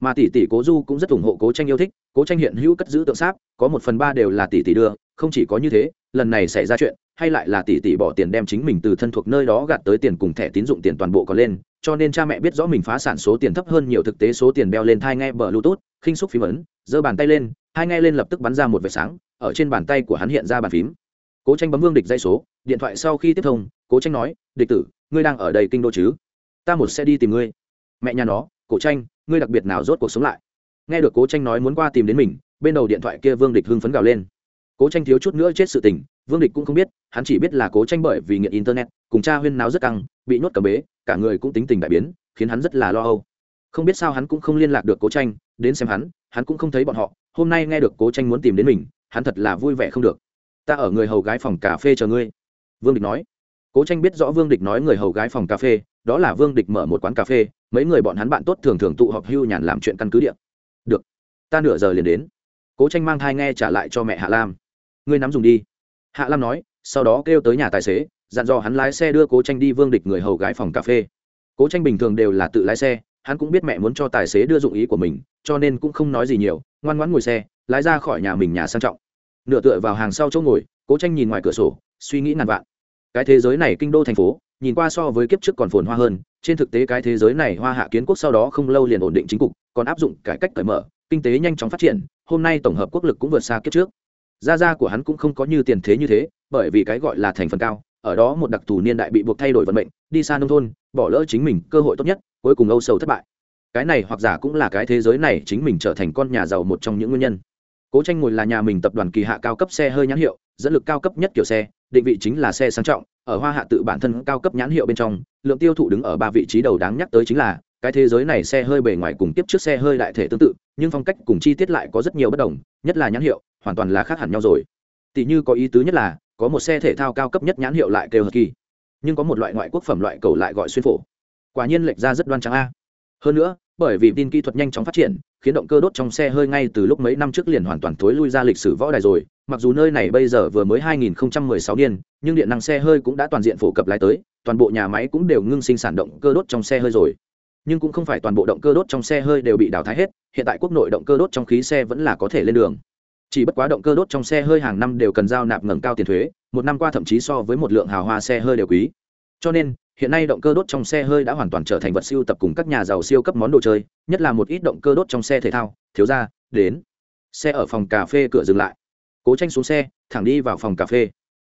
Mà tỷ tỷ cố du cũng rất ủng hộ cố tranh yêu thích, cố tranh hiện hữu cất giữ tượng sáp, có một phần ba đều là tỷ tỷ đưa, không chỉ có như thế, lần này xảy ra chuyện, hay lại là tỷ tỷ bỏ tiền đem chính mình từ thân thuộc nơi đó gạt tới tiền cùng thẻ tín dụng tiền toàn bộ có lên, cho nên cha mẹ biết rõ mình phá sản số tiền thấp hơn nhiều thực tế số tiền đeo lên thai nghe bờ bluetooth, khinh xúc phím ấn, giơ bàn tay lên hai nghe lên lập tức bắn ra một vệt sáng ở trên bàn tay của hắn hiện ra bàn phím. Cố tranh bấm vương địch dây số, điện thoại sau khi tiếp thông, cố tranh nói, địch tử, ngươi đang ở đây kinh đô chứ? Ta một xe đi tìm ngươi. Mẹ nhà nó cổ tranh, ngươi đặc biệt nào rốt cuộc sống lại? Nghe được cố tranh nói muốn qua tìm đến mình, bên đầu điện thoại kia vương địch hưng phấn gào lên. Cố tranh thiếu chút nữa chết sự tình, vương địch cũng không biết, hắn chỉ biết là cố tranh bởi vì nghiện internet, cùng cha huyên náo rất căng, bị nhốt cầm bế, cả người cũng tính tình đại biến, khiến hắn rất là lo âu. Không biết sao hắn cũng không liên lạc được cố tranh, đến xem hắn hắn cũng không thấy bọn họ. Hôm nay nghe được cố tranh muốn tìm đến mình hắn thật là vui vẻ không được. Ta ở người hầu gái phòng cà phê chờ ngươi. Vương địch nói. Cố tranh biết rõ vương địch nói người hầu gái phòng cà phê, đó là vương địch mở một quán cà phê, mấy người bọn hắn bạn tốt thường thường tụ họp hưu nhàn làm chuyện căn cứ điện được, ta nửa giờ liền đến. Cố tranh mang thai nghe trả lại cho mẹ hạ lam. Ngươi nắm dùng đi. Hạ lam nói, sau đó kêu tới nhà tài xế, dặn dò hắn lái xe đưa cố tranh đi vương địch người hầu gái phòng cà phê. Cố tranh bình thường đều là tự lái xe, hắn cũng biết mẹ muốn cho tài xế đưa dụng ý của mình, cho nên cũng không nói gì nhiều ngoan ngoãn ngồi xe, lái ra khỏi nhà mình nhà sang trọng. Nửa tựa vào hàng sau chỗ ngồi, cố tranh nhìn ngoài cửa sổ, suy nghĩ ngàn vạn. Cái thế giới này kinh đô thành phố, nhìn qua so với kiếp trước còn phồn hoa hơn, trên thực tế cái thế giới này hoa hạ kiến quốc sau đó không lâu liền ổn định chính cục, còn áp dụng cải cách cởi mở, kinh tế nhanh chóng phát triển, hôm nay tổng hợp quốc lực cũng vượt xa kiếp trước. Gia gia của hắn cũng không có như tiền thế như thế, bởi vì cái gọi là thành phần cao, ở đó một đặc thù niên đại bị buộc thay đổi vận mệnh, đi xa nông thôn, bỏ lỡ chính mình cơ hội tốt nhất, cuối cùng âu sầu thất bại cái này hoặc giả cũng là cái thế giới này chính mình trở thành con nhà giàu một trong những nguyên nhân. Cố tranh ngồi là nhà mình tập đoàn kỳ hạ cao cấp xe hơi nhãn hiệu, dẫn lực cao cấp nhất kiểu xe, định vị chính là xe sang trọng, ở hoa hạ tự bản thân cao cấp nhãn hiệu bên trong, lượng tiêu thụ đứng ở ba vị trí đầu đáng nhắc tới chính là, cái thế giới này xe hơi bề ngoài cùng tiếp trước xe hơi đại thể tương tự, nhưng phong cách cùng chi tiết lại có rất nhiều bất đồng, nhất là nhãn hiệu, hoàn toàn là khác hẳn nhau rồi. Tỷ như có ý tứ nhất là, có một xe thể thao cao cấp nhất nhãn hiệu lại kêu hờ kỳ nhưng có một loại ngoại quốc phẩm loại cầu lại gọi xuyên phổ. Quả nhiên lệch ra rất đoan trang a. Hơn nữa bởi vì tin kỹ thuật nhanh chóng phát triển, khiến động cơ đốt trong xe hơi ngay từ lúc mấy năm trước liền hoàn toàn thối lui ra lịch sử võ đài rồi. Mặc dù nơi này bây giờ vừa mới 2016 niên, nhưng điện năng xe hơi cũng đã toàn diện phổ cập lái tới, toàn bộ nhà máy cũng đều ngưng sinh sản động cơ đốt trong xe hơi rồi. Nhưng cũng không phải toàn bộ động cơ đốt trong xe hơi đều bị đào thái hết, hiện tại quốc nội động cơ đốt trong khí xe vẫn là có thể lên đường. Chỉ bất quá động cơ đốt trong xe hơi hàng năm đều cần giao nạp ngẩng cao tiền thuế, một năm qua thậm chí so với một lượng hào hoa xe hơi đều quý cho nên, hiện nay động cơ đốt trong xe hơi đã hoàn toàn trở thành vật siêu tập cùng các nhà giàu siêu cấp món đồ chơi, nhất là một ít động cơ đốt trong xe thể thao. Thiếu ra đến. Xe ở phòng cà phê cửa dừng lại. Cố tranh xuống xe, thẳng đi vào phòng cà phê.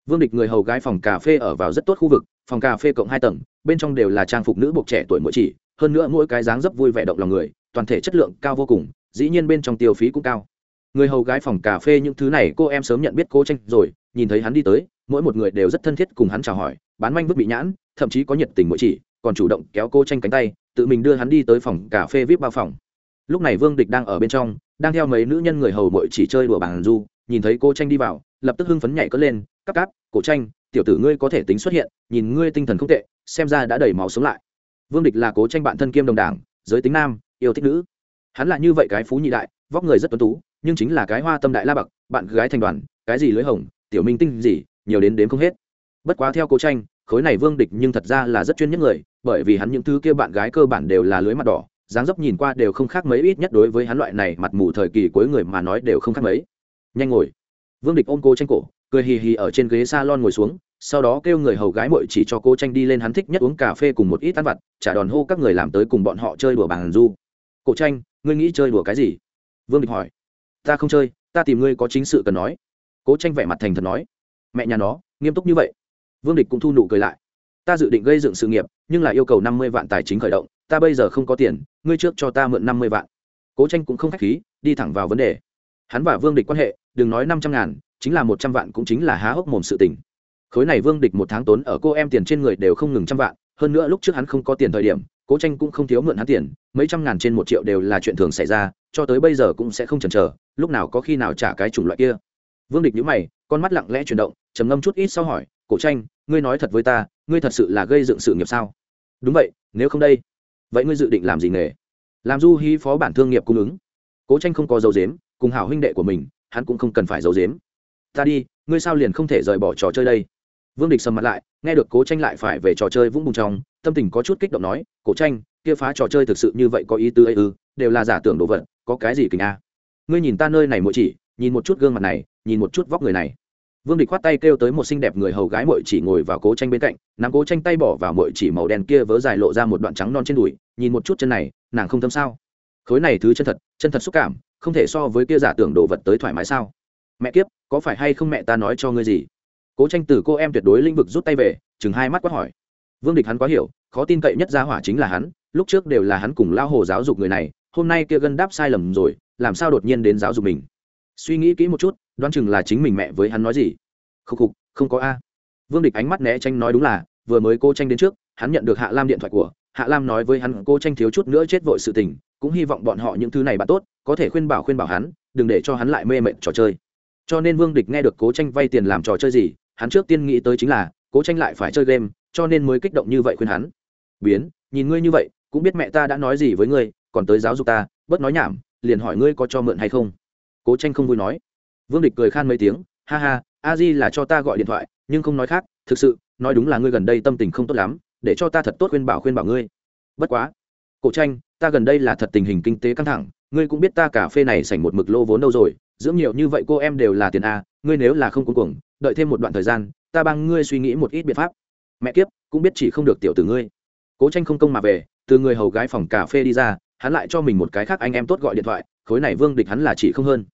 Vương địch người hầu gái phòng cà phê ở vào rất tốt khu vực, phòng cà phê cộng hai tầng, bên trong đều là trang phục nữ buộc trẻ tuổi mỗi chỉ, hơn nữa mỗi cái dáng dấp vui vẻ động lòng người, toàn thể chất lượng cao vô cùng, dĩ nhiên bên trong tiêu phí cũng cao. Người hầu gái phòng cà phê những thứ này cô em sớm nhận biết cô tranh rồi, nhìn thấy hắn đi tới, mỗi một người đều rất thân thiết cùng hắn chào hỏi bán manh vứt bị nhãn, thậm chí có nhiệt tình mỗi chỉ, còn chủ động kéo cô tranh cánh tay, tự mình đưa hắn đi tới phòng cà phê vip bao phòng. Lúc này vương địch đang ở bên trong, đang theo mấy nữ nhân người hầu mội chỉ chơi đùa bàn du, nhìn thấy cô tranh đi vào, lập tức hưng phấn nhảy cất lên cắp cáp, cổ tranh, tiểu tử ngươi có thể tính xuất hiện, nhìn ngươi tinh thần không tệ, xem ra đã đầy máu sống lại. Vương địch là cố tranh bạn thân kiêm đồng đảng, giới tính nam, yêu thích nữ. Hắn là như vậy cái phú nhị đại, vóc người rất tuấn tú, nhưng chính là cái hoa tâm đại la bậc, bạn gái thành đoàn, cái gì lưới hồng, tiểu minh tinh gì, nhiều đến đếm không hết. Bất quá theo cố tranh khối này vương địch nhưng thật ra là rất chuyên nhất người, bởi vì hắn những thứ kia bạn gái cơ bản đều là lưới mặt đỏ, dáng dấp nhìn qua đều không khác mấy ít nhất đối với hắn loại này mặt mù thời kỳ cuối người mà nói đều không khác mấy. Nhanh ngồi. Vương địch ôm cô tranh cổ, cười hì hì ở trên ghế s a lon ngồi xuống, sau đó kêu người hầu gái mội chỉ cho cô tranh đi lên hắn thích nhất uống cà phê cùng một ít ăn vặt, trả đòn hô các người làm tới cùng bọn họ chơi đùa bàn du. Cổ tranh, ngươi nghĩ chơi đùa cái gì? Vương địch hỏi. Ta không chơi, ta tìm ngươi có chính sự cần nói. Cố tranh vẻ mặt thành thật nói. Mẹ nhà nó, nghiêm túc như vậy vương địch cũng thu nụ cười lại. Ta dự định gây dựng sự nghiệp, nhưng lại yêu cầu năm mươi vạn tài chính khởi động, ta bây giờ không có tiền, ngươi trước cho ta mượn năm mươi vạn. Cố tranh cũng không k h á c h khí, đi thẳng vào vấn đề. Hắn và vương địch quan hệ, đừng nói năm trăm ngàn, chính là một trăm vạn cũng chính là há hốc mồm sự tình. Khối này vương địch một tháng tốn ở cô em tiền trên người đều không ngừng trăm vạn, hơn nữa lúc trước hắn không có tiền thời điểm, cố tranh cũng không thiếu mượn hắn tiền, mấy trăm ngàn trên một triệu đều là chuyện thường xảy ra, cho tới bây giờ cũng sẽ không chần chờ, lúc nào có khi nào trả cái chủng loại kia. Vương địch nhữ mày, con mắt lặng lẽ chuyển động, trầm ngâm chút ít sau hỏi cổ tranh, ngươi nói thật với ta, ngươi thật sự là gây dựng sự nghiệp sao? Đúng vậy, nếu không đây, vậy ngươi dự định làm gì nghề? Làm du hí phó bản thương nghiệp cung ứng. Cố tranh không có dấu dếm, cùng hảo huynh đệ của mình, hắn cũng không cần phải dấu dếm. Ta đi, ngươi sao liền không thể rời bỏ trò chơi đây? Vương địch sầm mặt lại, nghe được cố tranh lại phải về trò chơi vũng bùng trong, tâm tình có chút kích động nói, cổ tranh, kia phá trò chơi thực sự như vậy có ý tứ ấy ư, đều là giả tưởng đồ vật, có cái gì kình a? Ngươi nhìn ta nơi này mỗi chỉ, nhìn một chút gương mặt này, nhìn một chút vóc người này vương địch khoát tay kêu tới một xinh đẹp người hầu gái mội chỉ ngồi vào cố tranh bên cạnh, nắm cố tranh tay bỏ vào mội chỉ màu đen kia vớ dài lộ ra một đoạn trắng non trên đùi, nhìn một chút chân này, nàng không thâm sao? Khối này thứ chân thật chân thật xúc cảm, không thể so với kia giả tưởng đồ vật tới thoải mái sao? Mẹ kiếp, có phải hay không mẹ ta nói cho ngươi gì? Cố tranh từ cô em tuyệt đối lĩnh vực rút tay về, chừng hai mắt quát hỏi. Vương địch hắn quá hiểu, khó tin cậy nhất gia hỏa chính là hắn, lúc trước đều là hắn cùng lao hồ giáo dục người này, hôm nay kia gân đáp sai lầm rồi, làm sao đột nhiên đến giáo dục mình? Suy nghĩ kỹ một chút đoán chừng là chính mình mẹ với hắn nói gì. Khúc khục, không có a. Vương địch ánh mắt né tranh nói đúng là, vừa mới cô tranh đến trước, hắn nhận được hạ lam điện thoại của, hạ lam nói với hắn cô tranh thiếu chút nữa chết vội sự tình, cũng hy vọng bọn họ những thứ này bạn tốt, có thể khuyên bảo khuyên bảo hắn, đừng để cho hắn lại mê mệt trò chơi. Cho nên vương địch nghe được cố tranh vay tiền làm trò chơi gì, hắn trước tiên nghĩ tới chính là cố tranh lại phải chơi game, cho nên mới kích động như vậy khuyên hắn. Biến, nhìn ngươi như vậy, cũng biết mẹ ta đã nói gì với ngươi, còn tới giáo dục ta, bớt nói nhảm, liền hỏi ngươi có cho mượn hay không. Cố tranh không vui nói vương địch cười khan mấy tiếng, ha ha, a di là cho ta gọi điện thoại, nhưng không nói khác, thực sự, nói đúng là ngươi gần đây tâm tình không tốt lắm, để cho ta thật tốt khuyên bảo khuyên bảo ngươi. Bất quá, cổ tranh, ta gần đây là thật tình hình kinh tế căng thẳng, ngươi cũng biết ta cà phê này sảnh một mực lô vốn đâu rồi, dưỡng nhiều như vậy cô em đều là tiền a, ngươi nếu là không cuống cuồng, đợi thêm một đoạn thời gian, ta bằng ngươi suy nghĩ một ít biện pháp. Mẹ kiếp, cũng biết chỉ không được tiểu tử ngươi. Cố tranh không công mà về, từ người hầu gái phòng cà phê đi ra, hắn lại cho mình một cái khác anh em tốt gọi điện thoại, khối này vương địch hắn là chỉ không hơn.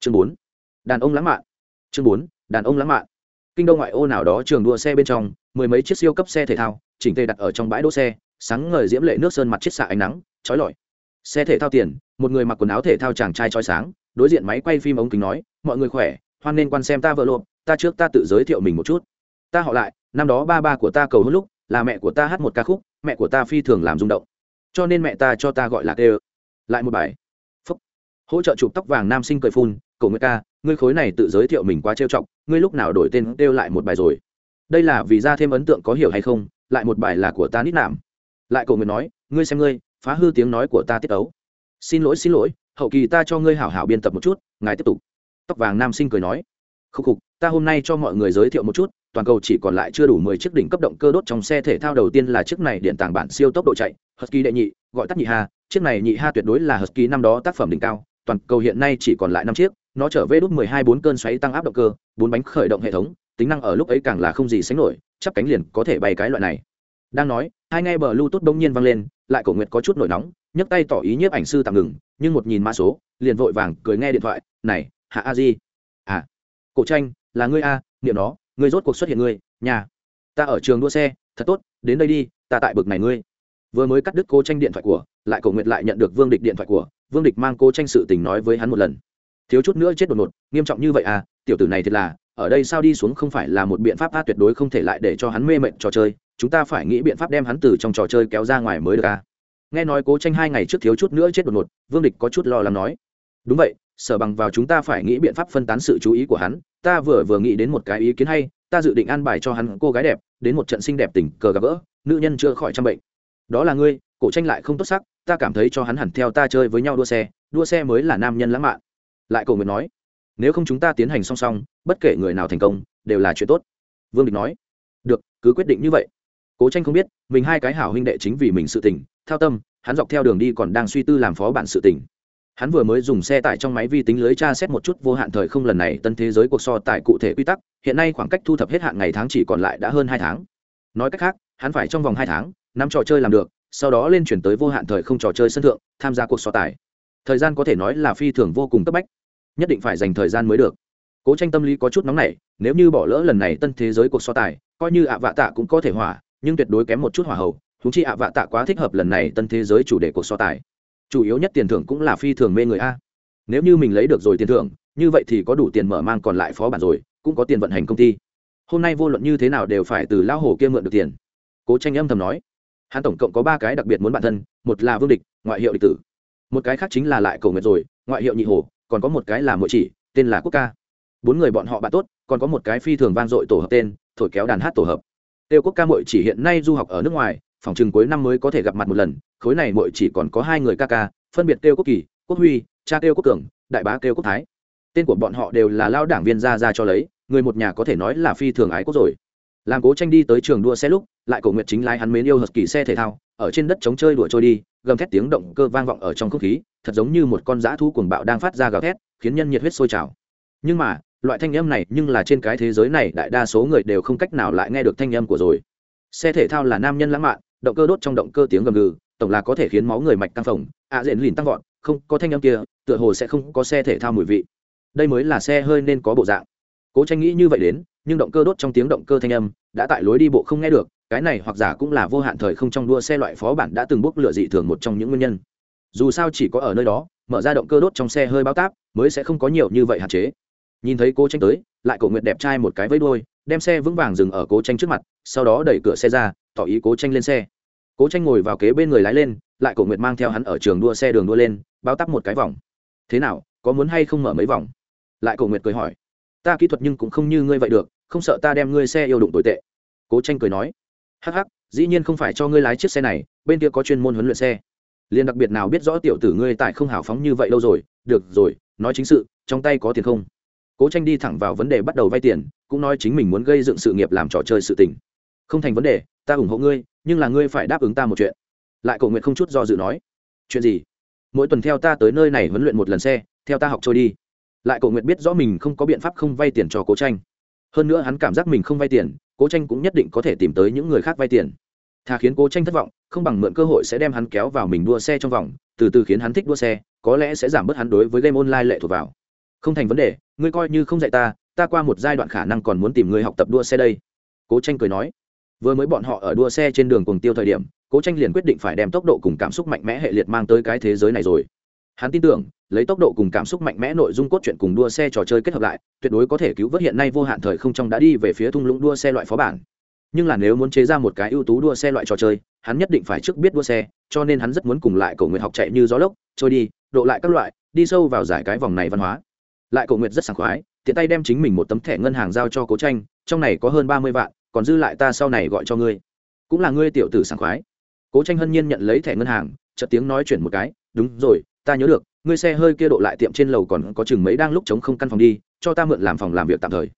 Chương bốn đàn ông lãng mạn. Chương bốn, đàn ông lãng mạn. Kinh đô ngoại ô nào đó trường đua xe bên trong, mười mấy chiếc siêu cấp xe thể thao, chỉnh tề đặt ở trong bãi đỗ xe, sáng ngời diễm lệ nước sơn mặt chiết xạ ánh nắng, trói lọi. Xe thể thao tiền, một người mặc quần áo thể thao chàng trai trói sáng, đối diện máy quay phim ống kính nói, mọi người khỏe, hoan nên quan xem ta vợ lộp, ta trước ta tự giới thiệu mình một chút. Ta họ lại, năm đó ba ba của ta cầu hôn lúc, là mẹ của ta hát một ca khúc, mẹ của ta phi thường làm rung động. Cho nên mẹ ta cho ta gọi là tê lại một bài. Phúc. Hỗ trợ chụp tóc vàng nam sinh cười phun cầu nguyệt ca ngươi khối này tự giới thiệu mình quá trêu chọc, ngươi lúc nào đổi tên kêu lại một bài rồi? Đây là vì ra thêm ấn tượng có hiểu hay không? Lại một bài là của ta nít nảm lại cầu nguyện nói, ngươi xem ngươi, phá hư tiếng nói của ta tiết ấu xin lỗi xin lỗi, hậu kỳ ta cho ngươi hảo hảo biên tập một chút, ngài tiếp tục. Tóc vàng nam sinh cười nói, khúc khục, ta hôm nay cho mọi người giới thiệu một chút, toàn cầu chỉ còn lại chưa đủ mười chiếc đỉnh cấp động cơ đốt trong xe thể thao đầu tiên là chiếc này điện tàng bản siêu tốc độ chạy, husky đệ nhị, gọi tắt nhị ha, chiếc này nhị ha tuyệt đối là husky năm đó tác phẩm đỉnh cao, toàn cầu hiện nay chỉ còn lại năm chiếc nó trở về đút 12 bốn cơn xoáy tăng áp động cơ, bốn bánh khởi động hệ thống, tính năng ở lúc ấy càng là không gì sánh nổi, chắp cánh liền có thể bay cái loại này. Đang nói, hai nghe bờ bluetooth đông nhiên vang lên, lại cổ nguyệt có chút nổi nóng, nhấc tay tỏ ý nhiếp ảnh sư tạm ngừng, nhưng một nhìn mã số, liền vội vàng cười nghe điện thoại, này, hạ a di à cổ tranh, là ngươi a, niệm nó, ngươi rốt cuộc xuất hiện ngươi, nhà, ta ở trường đua xe, thật tốt, đến đây đi, ta tại bực này ngươi. Vừa mới cắt đứt cố tranh điện thoại của, lại cổ nguyệt lại nhận được vương địch điện thoại của, vương địch mang cố tranh sự tình nói với hắn một lần thiếu chút nữa chết đột ngột, nghiêm trọng như vậy à tiểu tử này thật là, ở đây sao đi xuống không phải là một biện pháp ta tuyệt đối không thể lại để cho hắn mê mệnh trò chơi, chúng ta phải nghĩ biện pháp đem hắn từ trong trò chơi kéo ra ngoài mới được à? nghe nói cố tranh hai ngày trước thiếu chút nữa chết đột ngột, vương địch có chút lo lắng nói. Đúng vậy, sở bằng vào chúng ta phải nghĩ biện pháp phân tán sự chú ý của hắn, ta vừa vừa nghĩ đến một cái ý kiến hay, ta dự định an bài cho hắn cô gái đẹp, đến một trận xinh đẹp tình cờ gặp gỡ, nữ nhân chưa khỏi trăm bệnh. Đó là ngươi, cổ tranh lại không tốt sắc, ta cảm thấy cho hắn hẳn theo ta chơi với nhau đua xe đua xe mới là nam nhân lãng mạn lại cầu nguyện nói, nếu không chúng ta tiến hành song song, bất kể người nào thành công, đều là chuyện tốt. Vương địch nói, được, cứ quyết định như vậy. Cố tranh không biết, mình hai cái hảo huynh đệ chính vì mình sự tỉnh theo tâm, hắn dọc theo đường đi còn đang suy tư làm phó bản sự tỉnh hắn vừa mới dùng xe tải trong máy vi tính lưới tra xét một chút vô hạn thời không lần này tân thế giới cuộc so tài cụ thể quy tắc, hiện nay khoảng cách thu thập hết hạn ngày tháng chỉ còn lại đã hơn hai tháng. Nói cách khác, hắn phải trong vòng hai tháng, năm trò chơi làm được, sau đó lên chuyển tới vô hạn thời không trò chơi sân thượng, tham gia cuộc so tài thời gian có thể nói là phi thường vô cùng cấp bách, nhất định phải dành thời gian mới được. Cố tranh tâm lý có chút nóng nảy, nếu như bỏ lỡ lần này tân thế giới cuộc so tài, coi như ạ vạ tạ cũng có thể hỏa, nhưng tuyệt đối kém một chút hỏa hậu thú chi ạ vạ tạ quá thích hợp lần này tân thế giới chủ đề cuộc so tài. Chủ yếu nhất tiền thưởng cũng là phi thường mê người a. Nếu như mình lấy được rồi tiền thưởng, như vậy thì có đủ tiền mở mang còn lại phó bản rồi, cũng có tiền vận hành công ty. Hôm nay vô luận như thế nào đều phải từ lão hồ kia mượn được tiền. Cố tranh âm thầm nói. Hắn tổng cộng có ba cái đặc biệt muốn bản thân, một là vương địch, ngoại hiệu địch tử một cái khác chính là lại cầu nguyện rồi, ngoại hiệu nhị hồ, còn có một cái là mỗi chỉ, tên là quốc ca. Bốn người bọn họ bạn tốt, còn có một cái phi thường vang dội tổ hợp tên, thổi kéo đàn hát tổ hợp. Tiêu quốc ca mội chỉ hiện nay du học ở nước ngoài, phòng chừng cuối năm mới có thể gặp mặt một lần, khối này mội chỉ còn có hai người ca ca, phân biệt tiêu quốc kỳ, quốc huy, cha tiêu quốc cường, đại bá tiêu quốc thái. Tên của bọn họ đều là lao đảng viên ra ra cho lấy, người một nhà có thể nói là phi thường ái quốc rồi. Làm cố tranh đi tới trường đua xe lúc, lại cổ nguyện chính lái hắn mến yêu hợp kỳ xe thể thao ở trên đất chống chơi đùa trôi đi gầm thét tiếng động cơ vang vọng ở trong không khí thật giống như một con dã thu cuồng bạo đang phát ra gào thét khiến nhân nhiệt huyết sôi trào. Nhưng mà loại thanh âm này nhưng là trên cái thế giới này đại đa số người đều không cách nào lại nghe được thanh âm của rồi. Xe thể thao là nam nhân lãng mạn động cơ đốt trong động cơ tiếng gầm gừ tổng là có thể khiến máu người mạch căng phồng ạ à, diện lìn tăng vọt không có thanh âm kia tựa hồ sẽ không có xe thể thao mùi vị. Đây mới là xe hơi nên có bộ dạng. Cố tranh nghĩ như vậy đến nhưng động cơ đốt trong tiếng động cơ thanh âm đã tại lối đi bộ không nghe được cái này hoặc giả cũng là vô hạn thời không trong đua xe loại phó bản đã từng bốc lựa dị thường một trong những nguyên nhân. Dù sao chỉ có ở nơi đó, mở ra động cơ đốt trong xe hơi bao táp mới sẽ không có nhiều như vậy hạn chế. Nhìn thấy cố tranh tới, lại cổ nguyện đẹp trai một cái với đôi đem xe vững vàng dừng ở cố tranh trước mặt, sau đó đẩy cửa xe ra, tỏ ý cố tranh lên xe. Cố tranh ngồi vào kế bên người lái lên, lại cổ nguyệt mang theo hắn ở trường đua xe đường đua lên bao tắp một cái vòng. Thế nào, có muốn hay không mở mấy vòng? Lại cổ nguyệt cười hỏi. Ta kỹ thuật nhưng cũng không như ngươi vậy được, không sợ ta đem ngươi xe yêu đụng tồi tệ. Cố tranh cười nói hắc hắc, dĩ nhiên không phải cho ngươi lái chiếc xe này, bên kia có chuyên môn huấn luyện xe. Liền đặc biệt nào biết rõ tiểu tử ngươi tại không hào phóng như vậy đâu rồi, được rồi, nói chính sự, trong tay có tiền không? Cố tranh đi thẳng vào vấn đề bắt đầu vay tiền, cũng nói chính mình muốn gây dựng sự nghiệp làm trò chơi sự tình. Không thành vấn đề, ta ủng hộ ngươi, nhưng là ngươi phải đáp ứng ta một chuyện. Lại cầu nguyện không chút do dự nói. Chuyện gì? Mỗi tuần theo ta tới nơi này huấn luyện một lần xe, theo ta học trôi đi. Lại cầu nguyện biết rõ mình không có biện pháp không vay tiền cho cố tranh. Hơn nữa hắn cảm giác mình không vay tiền cố tranh cũng nhất định có thể tìm tới những người khác vay tiền. Thà khiến cố tranh thất vọng, không bằng mượn cơ hội sẽ đem hắn kéo vào mình đua xe trong vòng, từ từ khiến hắn thích đua xe, có lẽ sẽ giảm bớt hắn đối với game online lệ thuộc vào. Không thành vấn đề, ngươi coi như không dạy ta ta qua một giai đoạn khả năng còn muốn tìm người học tập đua xe đây. Cố tranh cười nói. Vừa mới bọn họ ở đua xe trên đường cùng tiêu thời điểm, cố tranh liền quyết định phải đem tốc độ cùng cảm xúc mạnh mẽ hệ liệt mang tới cái thế giới này rồi hắn tin tưởng, lấy tốc độ cùng cảm xúc mạnh mẽ nội dung cốt truyện cùng đua xe trò chơi kết hợp lại, tuyệt đối có thể cứu vớt hiện nay vô hạn thời không trong đã đi về phía thung lũng đua xe loại phó bản. Nhưng là nếu muốn chế ra một cái ưu tú đua xe loại trò chơi, hắn nhất định phải trước biết đua xe, cho nên hắn rất muốn cùng lại cổ nguyện học chạy như gió lốc, trôi đi, độ lại các loại, đi sâu vào giải cái vòng này văn hóa. Lại cổ nguyện rất sảng khoái, tiện tay đem chính mình một tấm thẻ ngân hàng giao cho cố tranh, trong này có hơn ba mươi vạn, còn dư lại ta sau này gọi cho ngươi. Cũng là ngươi tiểu tử sảng khoái. Cố tranh hân nhiên nhận lấy thẻ ngân hàng, chợt tiếng nói chuyển một cái, đúng rồi ta nhớ được, ngươi xe hơi kia độ lại tiệm trên lầu còn có chừng mấy đang lúc chống không căn phòng đi, cho ta mượn làm phòng làm việc tạm thời.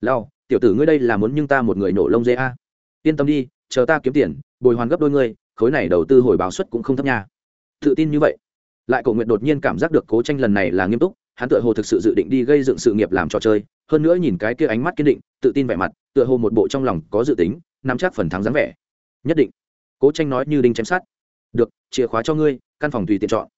Lao, tiểu tử ngươi đây là muốn nhưng ta một người nổ lông dê a. Yên tâm đi, chờ ta kiếm tiền, bồi hoàn gấp đôi ngươi, khối này đầu tư hồi báo suất cũng không thấp nha. Tự tin như vậy. Lại cổ nguyện đột nhiên cảm giác được cố tranh lần này là nghiêm túc, hắn tựa hồ thực sự dự định đi gây dựng sự nghiệp làm trò chơi, hơn nữa nhìn cái kia ánh mắt kiên định, tự tin vẻ mặt, tựa hồ một bộ trong lòng có dự tính, nắm chắc phần thắng dáng vẻ. Nhất định. Cố tranh nói như đinh chém sát được, chìa khóa cho ngươi, căn phòng tùy tiện chọn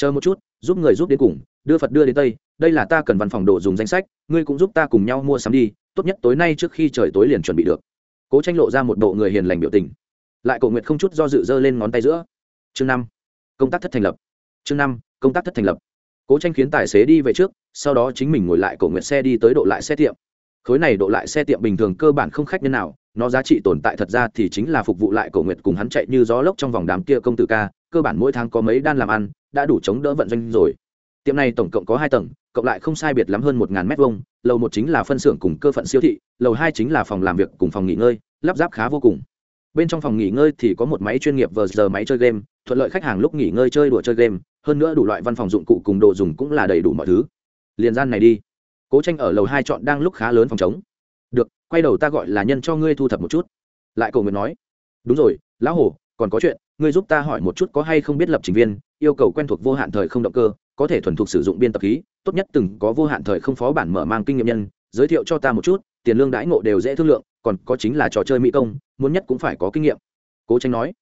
chờ một chút, giúp người giúp đến cùng, đưa phật đưa đến tây, đây là ta cần văn phòng đồ dùng danh sách, ngươi cũng giúp ta cùng nhau mua sắm đi, tốt nhất tối nay trước khi trời tối liền chuẩn bị được. Cố tranh lộ ra một bộ người hiền lành biểu tình. Lại cầu nguyện không chút do dự dơ lên ngón tay giữa. Chương năm, công tác thất thành lập. Chương năm, công tác thất thành lập. Cố tranh khiến tài xế đi về trước, sau đó chính mình ngồi lại cầu nguyện xe đi tới độ lại xe tiệm khối này độ lại xe tiệm bình thường cơ bản không khách nhân nào, nó giá trị tồn tại thật ra thì chính là phục vụ lại cổ nguyệt cùng hắn chạy như gió lốc trong vòng đám kia công tử ca, cơ bản mỗi tháng có mấy đan làm ăn, đã đủ chống đỡ vận doanh rồi. Tiệm này tổng cộng có hai tầng, cộng lại không sai biệt lắm hơn một ngàn mét vuông, lầu một chính là phân xưởng cùng cơ phận siêu thị, lầu hai chính là phòng làm việc cùng phòng nghỉ ngơi, lắp ráp khá vô cùng. Bên trong phòng nghỉ ngơi thì có một máy chuyên nghiệp vờ giờ máy chơi game, thuận lợi khách hàng lúc nghỉ ngơi chơi đùa chơi game, hơn nữa đủ loại văn phòng dụng cụ cùng đồ dùng cũng là đầy đủ mọi thứ. Liền gian này đi cố tranh ở lầu hai chọn đang lúc khá lớn phòng chống được, quay đầu ta gọi là nhân cho ngươi thu thập một chút. Lại cầu nguyện nói. Đúng rồi, lão hổ, còn có chuyện, ngươi giúp ta hỏi một chút có hay không biết lập trình viên, yêu cầu quen thuộc vô hạn thời không động cơ, có thể thuần thục sử dụng biên tập khí, tốt nhất từng có vô hạn thời không phó bản mở mang kinh nghiệm nhân, giới thiệu cho ta một chút, tiền lương đãi ngộ đều dễ thương lượng, còn có chính là trò chơi mỹ công, muốn nhất cũng phải có kinh nghiệm. Cố tranh nói.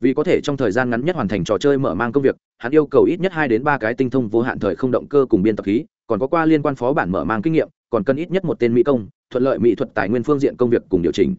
Vì có thể trong thời gian ngắn nhất hoàn thành trò chơi mở mang công việc, hắn yêu cầu ít nhất hai đến ba cái tinh thông vô hạn thời không động cơ cùng biên tập khí còn có qua liên quan phó bản mở mang kinh nghiệm, còn cần ít nhất một tên mỹ công, thuận lợi mỹ thuật tài nguyên phương diện công việc cùng điều chỉnh.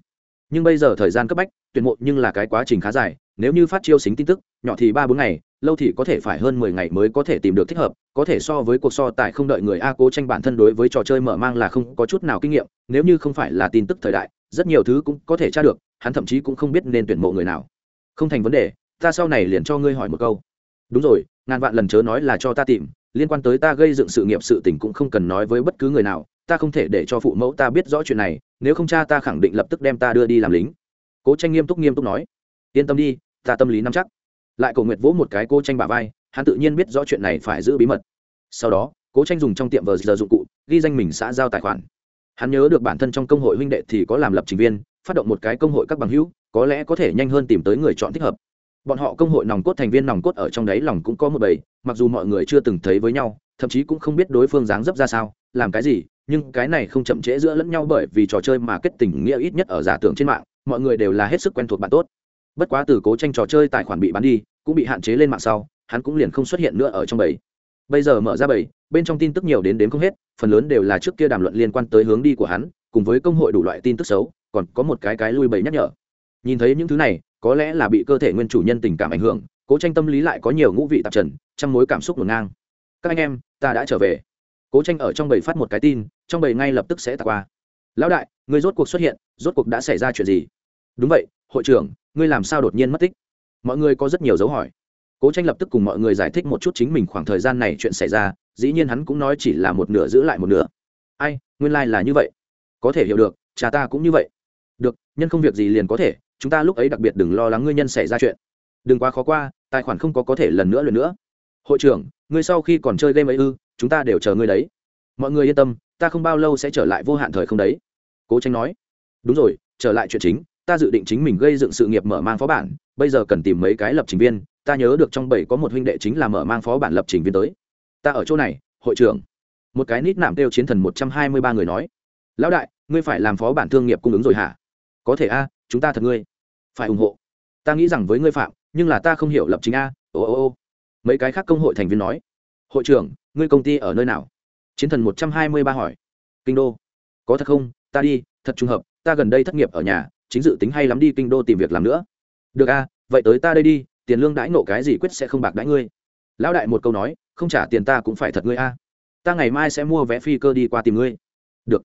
Nhưng bây giờ thời gian cấp bách, tuyển mộ nhưng là cái quá trình khá dài, nếu như phát chiêu xính tin tức, nhỏ thì ba bốn ngày, lâu thì có thể phải hơn mười ngày mới có thể tìm được thích hợp, có thể so với cuộc so tài không đợi người a cố tranh bản thân đối với trò chơi mở mang là không có chút nào kinh nghiệm, nếu như không phải là tin tức thời đại, rất nhiều thứ cũng có thể tra được, hắn thậm chí cũng không biết nên tuyển mộ người nào. Không thành vấn đề, ta sau này liền cho ngươi hỏi một câu. Đúng rồi, ngàn vạn lần chớ nói là cho ta tìm liên quan tới ta gây dựng sự nghiệp sự tình cũng không cần nói với bất cứ người nào, ta không thể để cho phụ mẫu ta biết rõ chuyện này, nếu không cha ta khẳng định lập tức đem ta đưa đi làm lính. Cố tranh nghiêm túc nghiêm túc nói. Yên tâm đi, ta tâm lý nắm chắc. Lại cầu nguyệt vỗ một cái cô tranh bà vai, hắn tự nhiên biết rõ chuyện này phải giữ bí mật. Sau đó, cố tranh dùng trong tiệm vờ giờ dụng cụ, ghi danh mình xã giao tài khoản. Hắn nhớ được bản thân trong công hội huynh đệ thì có làm lập trình viên, phát động một cái công hội các bằng hữu, có lẽ có thể nhanh hơn tìm tới người chọn thích hợp bọn họ công hội nòng cốt thành viên nòng cốt ở trong đấy lòng cũng có một bầy, mặc dù mọi người chưa từng thấy với nhau, thậm chí cũng không biết đối phương dáng dấp ra sao, làm cái gì, nhưng cái này không chậm trễ giữa lẫn nhau bởi vì trò chơi mà kết tình nghĩa ít nhất ở giả tưởng trên mạng, mọi người đều là hết sức quen thuộc bạn tốt. Bất quá từ cố tranh trò chơi tài khoản bị bán đi, cũng bị hạn chế lên mạng sau, hắn cũng liền không xuất hiện nữa ở trong bầy. Bây giờ mở ra bầy, bên trong tin tức nhiều đến đến không hết, phần lớn đều là trước kia đàm luận liên quan tới hướng đi của hắn, cùng với công hội đủ loại tin tức xấu, còn có một cái cái lui bầy nhắc nhở. Nhìn thấy những thứ này có lẽ là bị cơ thể nguyên chủ nhân tình cảm ảnh hưởng, cố tranh tâm lý lại có nhiều ngũ vị tạp trần trong mối cảm xúc ngổn ngang. Các anh em, ta đã trở về. Cố tranh ở trong bầy phát một cái tin, trong bầy ngay lập tức sẽ tạc qua. Lão đại người rốt cuộc xuất hiện, rốt cuộc đã xảy ra chuyện gì? Đúng vậy, hội trưởng, ngươi làm sao đột nhiên mất tích? Mọi người có rất nhiều dấu hỏi. Cố tranh lập tức cùng mọi người giải thích một chút chính mình khoảng thời gian này chuyện xảy ra, dĩ nhiên hắn cũng nói chỉ là một nửa giữ lại một nửa. Ai, nguyên lai、like、là như vậy. Có thể hiểu được, cha ta cũng như vậy. Được, nhân không việc gì liền có thể chúng ta lúc ấy đặc biệt đừng lo lắng ngươi nhân xảy ra chuyện. Đừng quá khó qua, tài khoản không có có thể lần nữa lần nữa. Hội trưởng, ngươi sau khi còn chơi game ấy ư, chúng ta đều chờ ngươi đấy. Mọi người yên tâm, ta không bao lâu sẽ trở lại vô hạn thời không đấy. Cố tranh nói. Đúng rồi, trở lại chuyện chính, ta dự định chính mình gây dựng sự nghiệp mở mang phó bản, bây giờ cần tìm mấy cái lập trình viên, ta nhớ được trong bảy có một huynh đệ chính là mở mang phó bản lập trình viên tới. Ta ở chỗ này, hội trưởng. Một cái nít nạm kêu chiến thần một trăm hai mươi ba người nói. Lão đại, ngươi phải làm phó bản thương nghiệp cung ứng rồi hả? Có thể a chúng ta thật ngươi. Phải ủng hộ. Ta nghĩ rằng với ngươi phạm, nhưng là ta không hiểu lập trình a, ô ô ô. Mấy cái khác công hội thành viên nói. Hội trưởng, ngươi công ty ở nơi nào? Chiến thần một trăm hai mươi ba hỏi. Kinh đô. Có thật không? Ta đi, thật trùng hợp, ta gần đây thất nghiệp ở nhà, chính dự tính hay lắm đi kinh đô tìm việc làm nữa. Được a, vậy tới ta đây đi, tiền lương đãi nộ cái gì quyết sẽ không bạc đãi ngươi. Lão đại một câu nói, không trả tiền ta cũng phải thật ngươi a. Ta ngày mai sẽ mua vé phi cơ đi qua tìm ngươi. Được.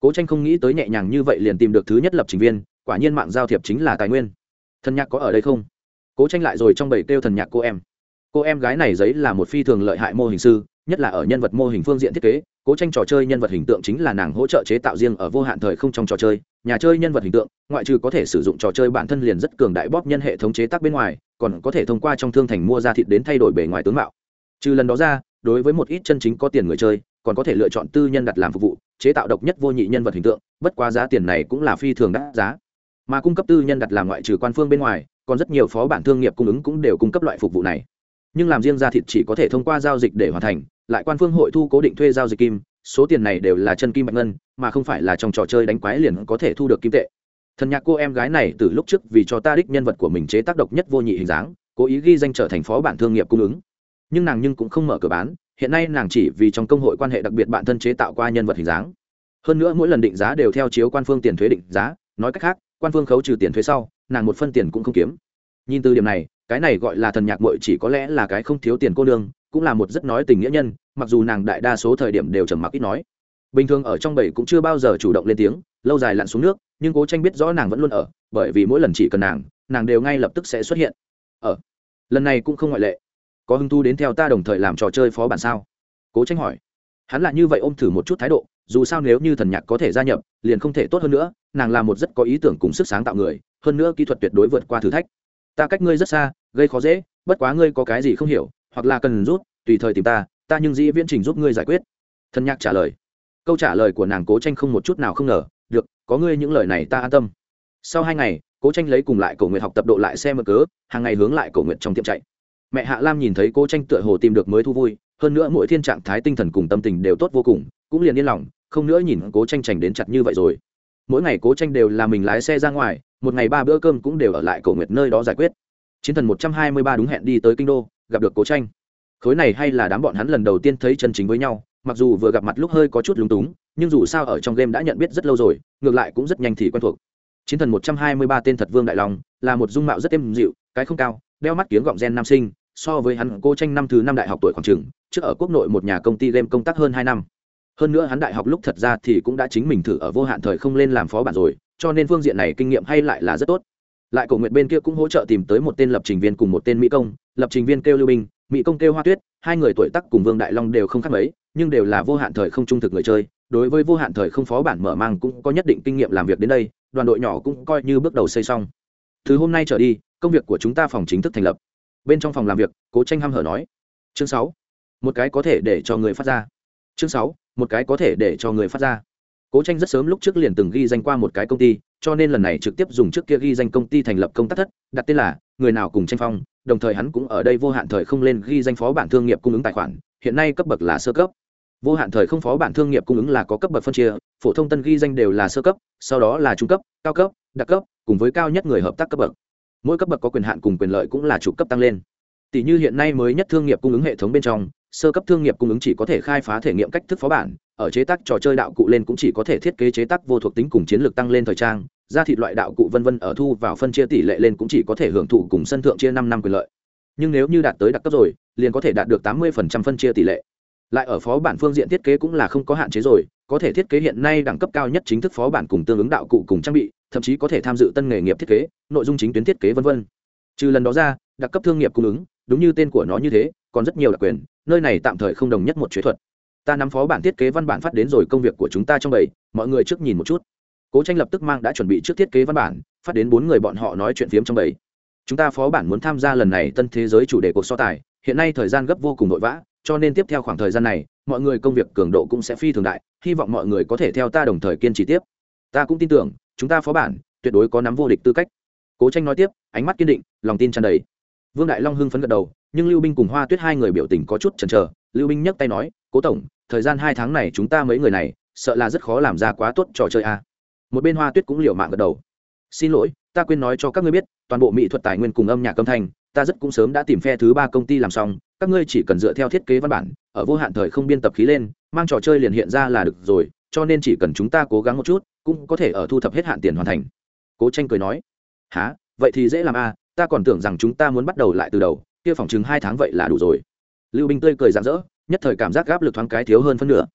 Cố tranh không nghĩ tới nhẹ nhàng như vậy liền tìm được thứ nhất lập trình viên quả nhiên mạng giao thiệp chính là tài nguyên. Thần nhạc có ở đây không? Cố tranh lại rồi trong bảy kêu thần nhạc cô em. Cô em gái này giấy là một phi thường lợi hại mô hình sư, nhất là ở nhân vật mô hình phương diện thiết kế, cố tranh trò chơi nhân vật hình tượng chính là nàng hỗ trợ chế tạo riêng ở vô hạn thời không trong trò chơi. Nhà chơi nhân vật hình tượng, ngoại trừ có thể sử dụng trò chơi bản thân liền rất cường đại bóp nhân hệ thống chế tác bên ngoài, còn có thể thông qua trong thương thành mua ra thịt đến thay đổi bề ngoài tướng mạo. Trừ lần đó ra, đối với một ít chân chính có tiền người chơi, còn có thể lựa chọn tư nhân đặt làm phục vụ, chế tạo độc nhất vô nhị nhân vật hình tượng, bất quá giá tiền này cũng là phi thường đắt giá mà cung cấp tư nhân đặt làm ngoại trừ quan phương bên ngoài, còn rất nhiều phó bản thương nghiệp cung ứng cũng đều cung cấp loại phục vụ này. Nhưng làm riêng ra thịt chỉ có thể thông qua giao dịch để hoàn thành, lại quan phương hội thu cố định thuê giao dịch kim, số tiền này đều là chân kim bạch ngân, mà không phải là trong trò chơi đánh quái liền có thể thu được kim tệ. Thần nhạc cô em gái này từ lúc trước vì cho ta đích nhân vật của mình chế tác độc nhất vô nhị hình dáng, cố ý ghi danh trở thành phó bản thương nghiệp cung ứng. Nhưng nàng nhưng cũng không mở cửa bán, hiện nay nàng chỉ vì trong công hội quan hệ đặc biệt bản thân chế tạo qua nhân vật hình dáng. Hơn nữa mỗi lần định giá đều theo chiếu quan phương tiền thuế định giá, nói cách khác quan phương khấu trừ tiền thuế sau, nàng một phân tiền cũng không kiếm. Nhìn từ điểm này, cái này gọi là thần nhạc mội chỉ có lẽ là cái không thiếu tiền cô nương, cũng là một rất nói tình nghĩa nhân, mặc dù nàng đại đa số thời điểm đều trầm mặc ít nói. Bình thường ở trong bảy cũng chưa bao giờ chủ động lên tiếng, lâu dài lặn xuống nước, nhưng cố tranh biết rõ nàng vẫn luôn ở, bởi vì mỗi lần chỉ cần nàng nàng đều ngay lập tức sẽ xuất hiện. Ở, lần này cũng không ngoại lệ. Có hứng thu đến theo ta đồng thời làm trò chơi phó bản sao? Cố tranh hỏi. Hắn là như vậy ôm thử một chút thái độ dù sao nếu như thần nhạc có thể gia nhập, liền không thể tốt hơn nữa, nàng là một rất có ý tưởng cùng sức sáng tạo người, hơn nữa kỹ thuật tuyệt đối vượt qua thử thách. Ta cách ngươi rất xa, gây khó dễ, bất quá ngươi có cái gì không hiểu, hoặc là cần rút, tùy thời tìm ta ta nhưng dĩ viễn trình giúp ngươi giải quyết. Thần nhạc trả lời. Câu trả lời của nàng cố tranh không một chút nào không ngờ, được, có ngươi những lời này ta an tâm. Sau hai ngày, cố tranh lấy cùng lại cổ nguyện học tập độ lại xe mở cớ, hàng ngày hướng lại cổ nguyện trong tiệm chạy. Mẹ hạ lam nhìn thấy cố tranh tựa hồ tìm được mới thu vui, hơn nữa mỗi thiên trạng thái tinh thần cùng tâm tình đều tốt vô cùng, cũng liền yên lòng không nữa nhìn cố tranh trành đến chặt như vậy rồi. Mỗi ngày cố tranh đều là mình lái xe ra ngoài, một ngày ba bữa cơm cũng đều ở lại cổ nguyệt nơi đó giải quyết. Chiến thần một trăm hai mươi ba đúng hẹn đi tới kinh đô, gặp được cố tranh. Khối này hay là đám bọn hắn lần đầu tiên thấy chân chính với nhau, mặc dù vừa gặp mặt lúc hơi có chút lúng túng, nhưng dù sao ở trong game đã nhận biết rất lâu rồi, ngược lại cũng rất nhanh thì quen thuộc. Chiến thần một trăm hai mươi ba tên thật vương đại long, là một dung mạo rất êm dịu, cái không cao, đeo mắt kiếng gọng gen nam sinh, so với hắn cô tranh năm thứ năm đại học tuổi khoảng trường trước ở quốc nội một nhà công ty game công tác hơn hai năm hơn nữa hắn đại học lúc thật ra thì cũng đã chính mình thử ở vô hạn thời không lên làm phó bản rồi, cho nên phương diện này kinh nghiệm hay lại là rất tốt. Lại cổ nguyện bên kia cũng hỗ trợ tìm tới một tên lập trình viên cùng một tên mỹ công, lập trình viên kêu lưu binh mỹ công kêu hoa tuyết, hai người tuổi tắc cùng vương đại long đều không khác mấy, nhưng đều là vô hạn thời không trung thực người chơi, đối với vô hạn thời không phó bản mở mang cũng có nhất định kinh nghiệm làm việc đến đây, đoàn đội nhỏ cũng coi như bước đầu xây xong. Từ hôm nay trở đi, công việc của chúng ta phòng chính thức thành lập. Bên trong phòng làm việc, cố tranh hăm hở nói. Chương sáu. Một cái có thể để cho người phát ra. Chương sáu một cái có thể để cho người phát ra. Cố tranh rất sớm lúc trước liền từng ghi danh qua một cái công ty, cho nên lần này trực tiếp dùng trước kia ghi danh công ty thành lập công tác thất, đặt tên là người nào cùng tranh phong, đồng thời hắn cũng ở đây vô hạn thời không lên ghi danh phó bản thương nghiệp cung ứng tài khoản, hiện nay cấp bậc là sơ cấp. Vô hạn thời không phó bản thương nghiệp cung ứng là có cấp bậc phân chia, phổ thông tân ghi danh đều là sơ cấp, sau đó là trung cấp, cao cấp, đặc cấp, cùng với cao nhất người hợp tác cấp bậc. Mỗi cấp bậc có quyền hạn cùng quyền lợi cũng là trụ cấp tăng lên. Tỷ như hiện nay mới nhất thương nghiệp cung ứng hệ thống bên trong sơ cấp thương nghiệp cung ứng chỉ có thể khai phá thể nghiệm cách thức phó bản, ở chế tác trò chơi đạo cụ lên cũng chỉ có thể thiết kế chế tác vô thuộc tính cùng chiến lược tăng lên thời trang ra thịt loại đạo cụ vân vân ở thu vào phân chia tỷ lệ lên cũng chỉ có thể hưởng thụ cùng sân thượng chia năm năm quyền lợi. Nhưng nếu như đạt tới đặc cấp rồi, liền có thể đạt được tám mươi phân chia tỷ lệ. Lại ở phó bản phương diện thiết kế cũng là không có hạn chế rồi, có thể thiết kế hiện nay đẳng cấp cao nhất chính thức phó bản cùng tương ứng đạo cụ cùng trang bị, thậm chí có thể tham dự tân nghề nghiệp thiết kế, nội dung chính tuyến thiết kế v v trừ lần đó ra, đặc cấp thương nghiệp cung ứng, đúng như tên của nó như thế, còn rất nhiều đặc quyền nơi này tạm thời không đồng nhất một chế thuật. Ta nắm phó bản thiết kế văn bản phát đến rồi công việc của chúng ta trong bầy, mọi người trước nhìn một chút. Cố tranh lập tức mang đã chuẩn bị trước thiết kế văn bản, phát đến bốn người bọn họ nói chuyện phiếm trong bầy. Chúng ta phó bản muốn tham gia lần này tân thế giới chủ đề cuộc so tài, hiện nay thời gian gấp vô cùng vội vã, cho nên tiếp theo khoảng thời gian này, mọi người công việc cường độ cũng sẽ phi thường đại, hy vọng mọi người có thể theo ta đồng thời kiên trì tiếp. Ta cũng tin tưởng, chúng ta phó bản tuyệt đối có nắm vô địch tư cách. Cố tranh nói tiếp, ánh mắt kiên định, lòng tin tràn đầy. Vương đại long hưng phấn gật đầu nhưng lưu binh cùng hoa tuyết hai người biểu tình có chút chần chờ lưu binh nhấc tay nói cố tổng thời gian hai tháng này chúng ta mấy người này sợ là rất khó làm ra quá tốt trò chơi a à. một bên hoa tuyết cũng liều mạng gật đầu xin lỗi ta quên nói cho các ngươi biết toàn bộ mỹ thuật tài nguyên cùng âm nhạc âm thanh ta rất cũng sớm đã tìm phe thứ ba công ty làm xong các ngươi chỉ cần dựa theo thiết kế văn bản ở vô hạn thời không biên tập khí lên mang trò chơi liền hiện ra là được rồi cho nên chỉ cần chúng ta cố gắng một chút cũng có thể ở thu thập hết hạn tiền hoàn thành cố tranh cười nói há vậy thì dễ làm a ta còn tưởng rằng chúng ta muốn bắt đầu lại từ đầu kia phòng chừng hai tháng vậy là đủ rồi. Lưu binh tươi cười rạng rỡ, nhất thời cảm giác gáp lực thoáng cái thiếu hơn phân nửa.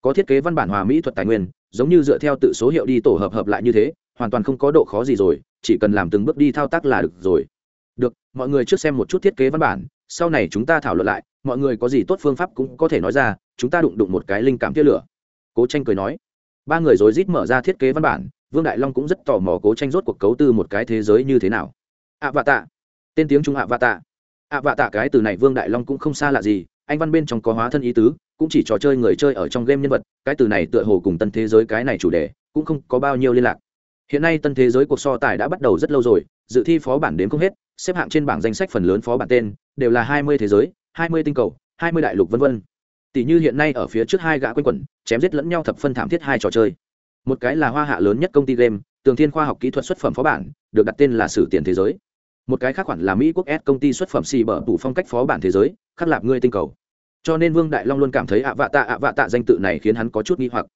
Có thiết kế văn bản hòa mỹ thuật tài nguyên, giống như dựa theo tự số hiệu đi tổ hợp hợp lại như thế, hoàn toàn không có độ khó gì rồi, chỉ cần làm từng bước đi thao tác là được rồi. Được, mọi người trước xem một chút thiết kế văn bản, sau này chúng ta thảo luận lại, mọi người có gì tốt phương pháp cũng có thể nói ra, chúng ta đụng đụng một cái linh cảm tia lửa. Cố tranh cười nói. Ba người rối rít mở ra thiết kế văn bản, vương đại long cũng rất tò mò cố tranh rốt cuộc cấu tư một cái thế giới như thế nào. Ạ vạ tạ tên tiếng trung ạ vạ tạ ạ vạ tạ cái từ này vương đại long cũng không xa lạ gì, anh văn bên trong có hóa thân ý tứ, cũng chỉ trò chơi người chơi ở trong game nhân vật, cái từ này tựa hồ cùng tân thế giới cái này chủ đề, cũng không có bao nhiêu liên lạc. Hiện nay tân thế giới cuộc so tài đã bắt đầu rất lâu rồi, dự thi phó bản đến không hết, xếp hạng trên bảng danh sách phần lớn phó bản tên, đều là hai mươi thế giới, hai mươi tinh cầu, hai mươi đại lục v v tỷ như hiện nay ở phía trước hai gã quanh quẩn, chém giết lẫn nhau thập phân thảm thiết hai trò chơi. Một cái là hoa hạ lớn nhất công ty game, tường thiên khoa học kỹ thuật xuất phẩm phó bản, được đặt tên là sử tiền thế giới một cái khác khoản là mỹ quốc s công ty xuất phẩm xì bở tủ phong cách phó bản thế giới, khắc lạp ngươi tinh cầu. Cho nên vương đại long luôn cảm thấy ạ vạ tạ ạ vạ tạ danh tự này khiến hắn có chút nghi hoặc.